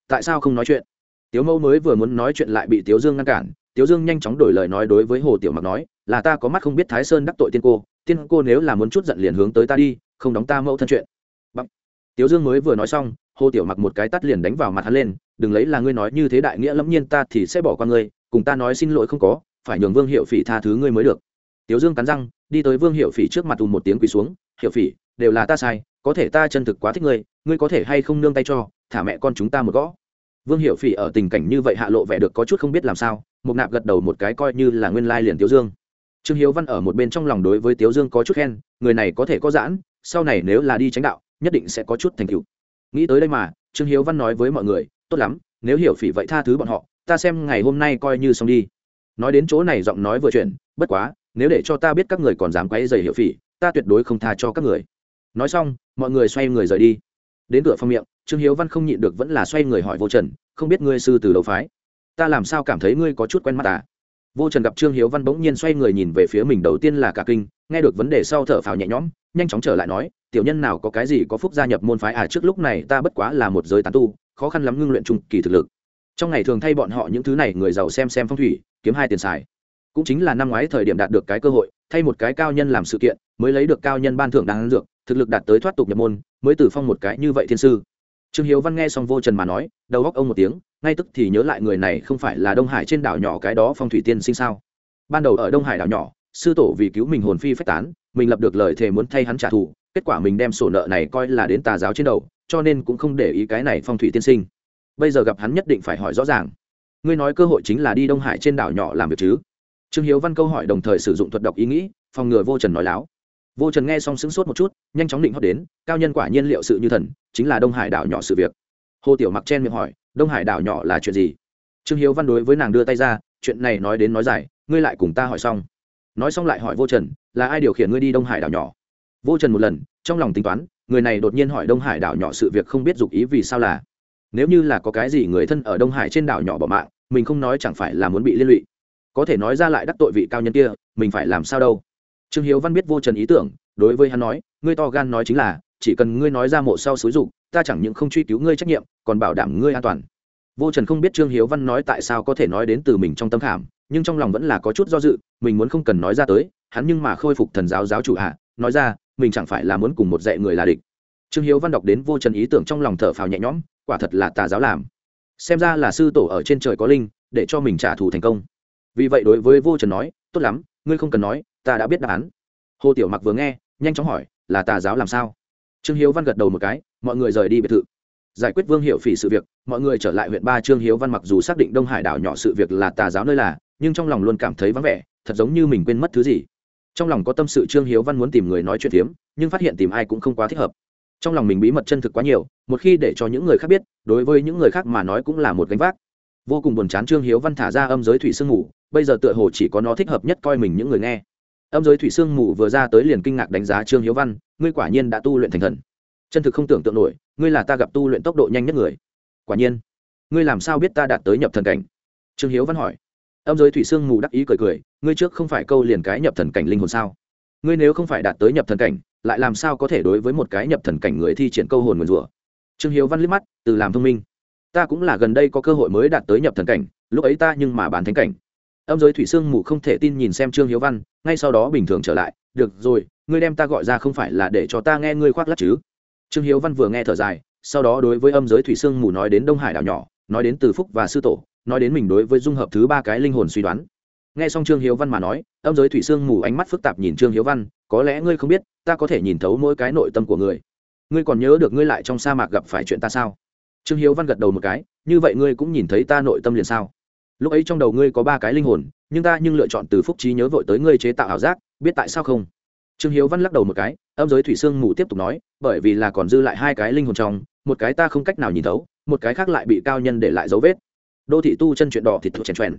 Tại sao không nói chuyện? Tiếu mẫu mới vừa muốn nói chuyện lại bị tiếu dương ngăn cản, tiếu dương nhanh chóng đổi lời nói đối với hồ tiểu mặc nói, là ta có mắt không biết thái sơn đắc tội tiên cô tiên cô nếu là muốn chút giận liền hướng tới ta đi, không đóng ta mẫu thân chuyện. Bằng. tiếu dương mới vừa nói xong, hồ tiểu mặc một cái tắt liền đánh vào mặt hắn lên, đừng lấy là ngươi nói như thế đại nghĩa lẫm nhiên ta thì sẽ bỏ qua ngươi, cùng ta nói xin lỗi không có, phải nhường vương hiệu phỉ tha thứ ngươi mới được tiếu dương cắn răng, đi tới vương hiệu phỉ trước mặt ùm một tiếng quỳ xuống hiệu phỉ, đều là ta sai, có thể ta chân thực quá thích ngươi ngươi có thể hay không nương tay cho, thả mẹ con chúng ta một gõ. Vương hiệu phỉ ở tình cảnh như vậy hạ lộ vẻ được có chút không biết làm sao, mục nạp gật đầu một cái coi như là nguyên lai liền tiếu dương. Trương hiếu văn ở một bên trong lòng đối với tiếu dương có chút khen, người này có thể có giãn, sau này nếu là đi tránh đạo, nhất định sẽ có chút thành tựu. Nghĩ tới đây mà, trương hiếu văn nói với mọi người, tốt lắm, nếu hiểu phỉ vậy tha thứ bọn họ, ta xem ngày hôm nay coi như xong đi. Nói đến chỗ này giọng nói vừa chuyện bất quá nếu để cho ta biết các người còn dám quấy dày hiệu phỉ, ta tuyệt đối không tha cho các người. Nói xong, mọi người xoay người rời đi. Đến cửa phong miệng, trương hiếu văn không nhịn được vẫn là xoay người hỏi vô trần, không biết ngươi sư từ đầu phái? Ta làm sao cảm thấy ngươi có chút quen mắt à? Vô trần gặp trương hiếu văn bỗng nhiên xoay người nhìn về phía mình đầu tiên là cả kinh, nghe được vấn đề sau thở phào nhẹ nhõm, nhanh chóng trở lại nói, tiểu nhân nào có cái gì có phúc gia nhập môn phái à trước lúc này ta bất quá là một giới tán tu, khó khăn lắm ngưng luyện trung kỳ thực lực. Trong ngày thường thay bọn họ những thứ này, người giàu xem xem phong thủy, kiếm hai tiền xài cũng chính là năm ngoái thời điểm đạt được cái cơ hội, thay một cái cao nhân làm sự kiện, mới lấy được cao nhân ban thưởng đáng dược, thực lực đạt tới thoát tục nhập môn, mới tử phong một cái như vậy thiên sư. Trương hiếu văn nghe xong vô trần mà nói, đầu góc ông một tiếng, ngay tức thì nhớ lại người này không phải là đông hải trên đảo nhỏ cái đó phong thủy tiên sinh sao? Ban đầu ở đông hải đảo nhỏ, sư tổ vì cứu mình hồn phi phách tán, mình lập được lời thề muốn thay hắn trả thù, kết quả mình đem sổ nợ này coi là đến tà giáo trên đầu, cho nên cũng không để ý cái này phong thủy tiên sinh. Bây giờ gặp hắn nhất định phải hỏi rõ ràng. Ngươi nói cơ hội chính là đi đông hải trên đảo nhỏ làm việc chứ? Trương hiếu văn câu hỏi đồng thời sử dụng thuật đọc ý nghĩ, phòng ngừa vô trần nói láo. Vô trần nghe xong sững sốt một chút, nhanh chóng định hót đến, cao nhân quả nhiên liệu sự như thần, chính là đông hải đảo nhỏ sự việc. Hồ tiểu mặc chen miệng hỏi, đông hải đảo nhỏ là chuyện gì? Trương hiếu văn đối với nàng đưa tay ra, chuyện này nói đến nói dài, ngươi lại cùng ta hỏi xong. Nói xong lại hỏi vô trần, là ai điều khiển ngươi đi đông hải đảo nhỏ? Vô trần một lần, trong lòng tính toán, người này đột nhiên hỏi đông hải đảo nhỏ sự việc không biết dục ý vì sao là. Nếu như là có cái gì người thân ở đông hải trên đảo nhỏ bỏ mạng, mình không nói chẳng phải là muốn bị liên lụy có thể nói ra lại đắc tội vị cao nhân kia, mình phải làm sao đâu? Trương hiếu văn biết vô trần ý tưởng, đối với hắn nói, ngươi to gan nói chính là, chỉ cần ngươi nói ra mộ sau xúi dục, ta chẳng những không truy cứu ngươi trách nhiệm, còn bảo đảm ngươi an toàn. Vô trần không biết trương hiếu văn nói tại sao có thể nói đến từ mình trong tâm khảm, nhưng trong lòng vẫn là có chút do dự, mình muốn không cần nói ra tới, hắn nhưng mà khôi phục thần giáo giáo chủ hạ, nói ra, mình chẳng phải là muốn cùng một dạy người là địch. Trương hiếu văn đọc đến vô trần ý tưởng trong lòng thở phào nhẹ nhõm, quả thật là tà giáo làm. Xem ra là sư tổ ở trên trời có linh, để cho mình trả thù thành công vì vậy đối với vô trần nói, tốt lắm, ngươi không cần nói, ta đã biết đáp án. Hồ tiểu mặc vừa nghe, nhanh chóng hỏi, là tà giáo làm sao? Trương hiếu văn gật đầu một cái, mọi người rời đi biệt thự. Giải quyết vương hiệu phỉ sự việc, mọi người trở lại huyện ba trương hiếu văn mặc dù xác định đông hải đảo nhỏ sự việc là tà giáo nơi là, nhưng trong lòng luôn cảm thấy vắng vẻ, thật giống như mình quên mất thứ gì. Trong lòng có tâm sự trương hiếu văn muốn tìm người nói chuyện phiếm, nhưng phát hiện tìm ai cũng không quá thích hợp. Trong lòng mình bí mật chân thực quá nhiều, một khi để cho những người khác biết, đối với những người khác mà nói cũng là một gánh vác vô cùng buồn chán trương hiếu văn thả ra âm giới thủy sương mù, bây giờ tựa hồ chỉ có nó thích hợp nhất coi mình những người nghe. Âm giới thủy sương mù vừa ra tới liền kinh ngạc đánh giá trương hiếu văn, ngươi quả nhiên đã tu luyện thành thần. Chân thực không tưởng tượng nổi, ngươi là ta gặp tu luyện tốc độ nhanh nhất người. Quả nhiên, ngươi làm sao biết ta đạt tới nhập thần cảnh? Trương hiếu văn hỏi. Âm giới thủy sương mù đắc ý cười cười, ngươi trước không phải câu liền cái nhập thần cảnh linh hồn sao? Ngươi nếu không phải đạt tới nhập thần cảnh, lại làm sao có thể đối với một cái nhập thần cảnh người thi triển câu hồn nguyền rủa? Trương hiếu văn liếc mắt, từ làm thông minh ta cũng là gần đây có cơ hội mới đạt tới nhập thần cảnh, lúc ấy ta nhưng mà bán thánh cảnh. Âm giới thủy sương mù không thể tin nhìn xem trương hiếu văn, ngay sau đó bình thường trở lại, được rồi, ngươi đem ta gọi ra không phải là để cho ta nghe ngươi khoác lắc chứ? Trương hiếu văn vừa nghe thở dài, sau đó đối với âm giới thủy sương mù nói đến đông hải đảo nhỏ, nói đến từ phúc và sư tổ, nói đến mình đối với dung hợp thứ ba cái linh hồn suy đoán. Nghe xong trương hiếu văn mà nói, âm giới thủy sương mù ánh mắt phức tạp nhìn trương hiếu văn, có lẽ ngươi không biết, ta có thể nhìn thấu mỗi cái nội tâm của người. Ngươi còn nhớ được ngươi lại trong sa mạc gặp phải chuyện ta sao? Trương hiếu văn gật đầu một cái, như vậy ngươi cũng nhìn thấy ta nội tâm liền sao? Lúc ấy trong đầu ngươi có ba cái linh hồn, nhưng ta nhưng lựa chọn từ phúc trí nhớ vội tới ngươi chế tạo ảo giác, biết tại sao không? Trương hiếu văn lắc đầu một cái, âm giới thủy sương mù tiếp tục nói, bởi vì là còn dư lại hai cái linh hồn trong, một cái ta không cách nào nhìn thấu, một cái khác lại bị cao nhân để lại dấu vết. Đô thị tu chân chuyện đỏ thịt thuộc chèn chèn.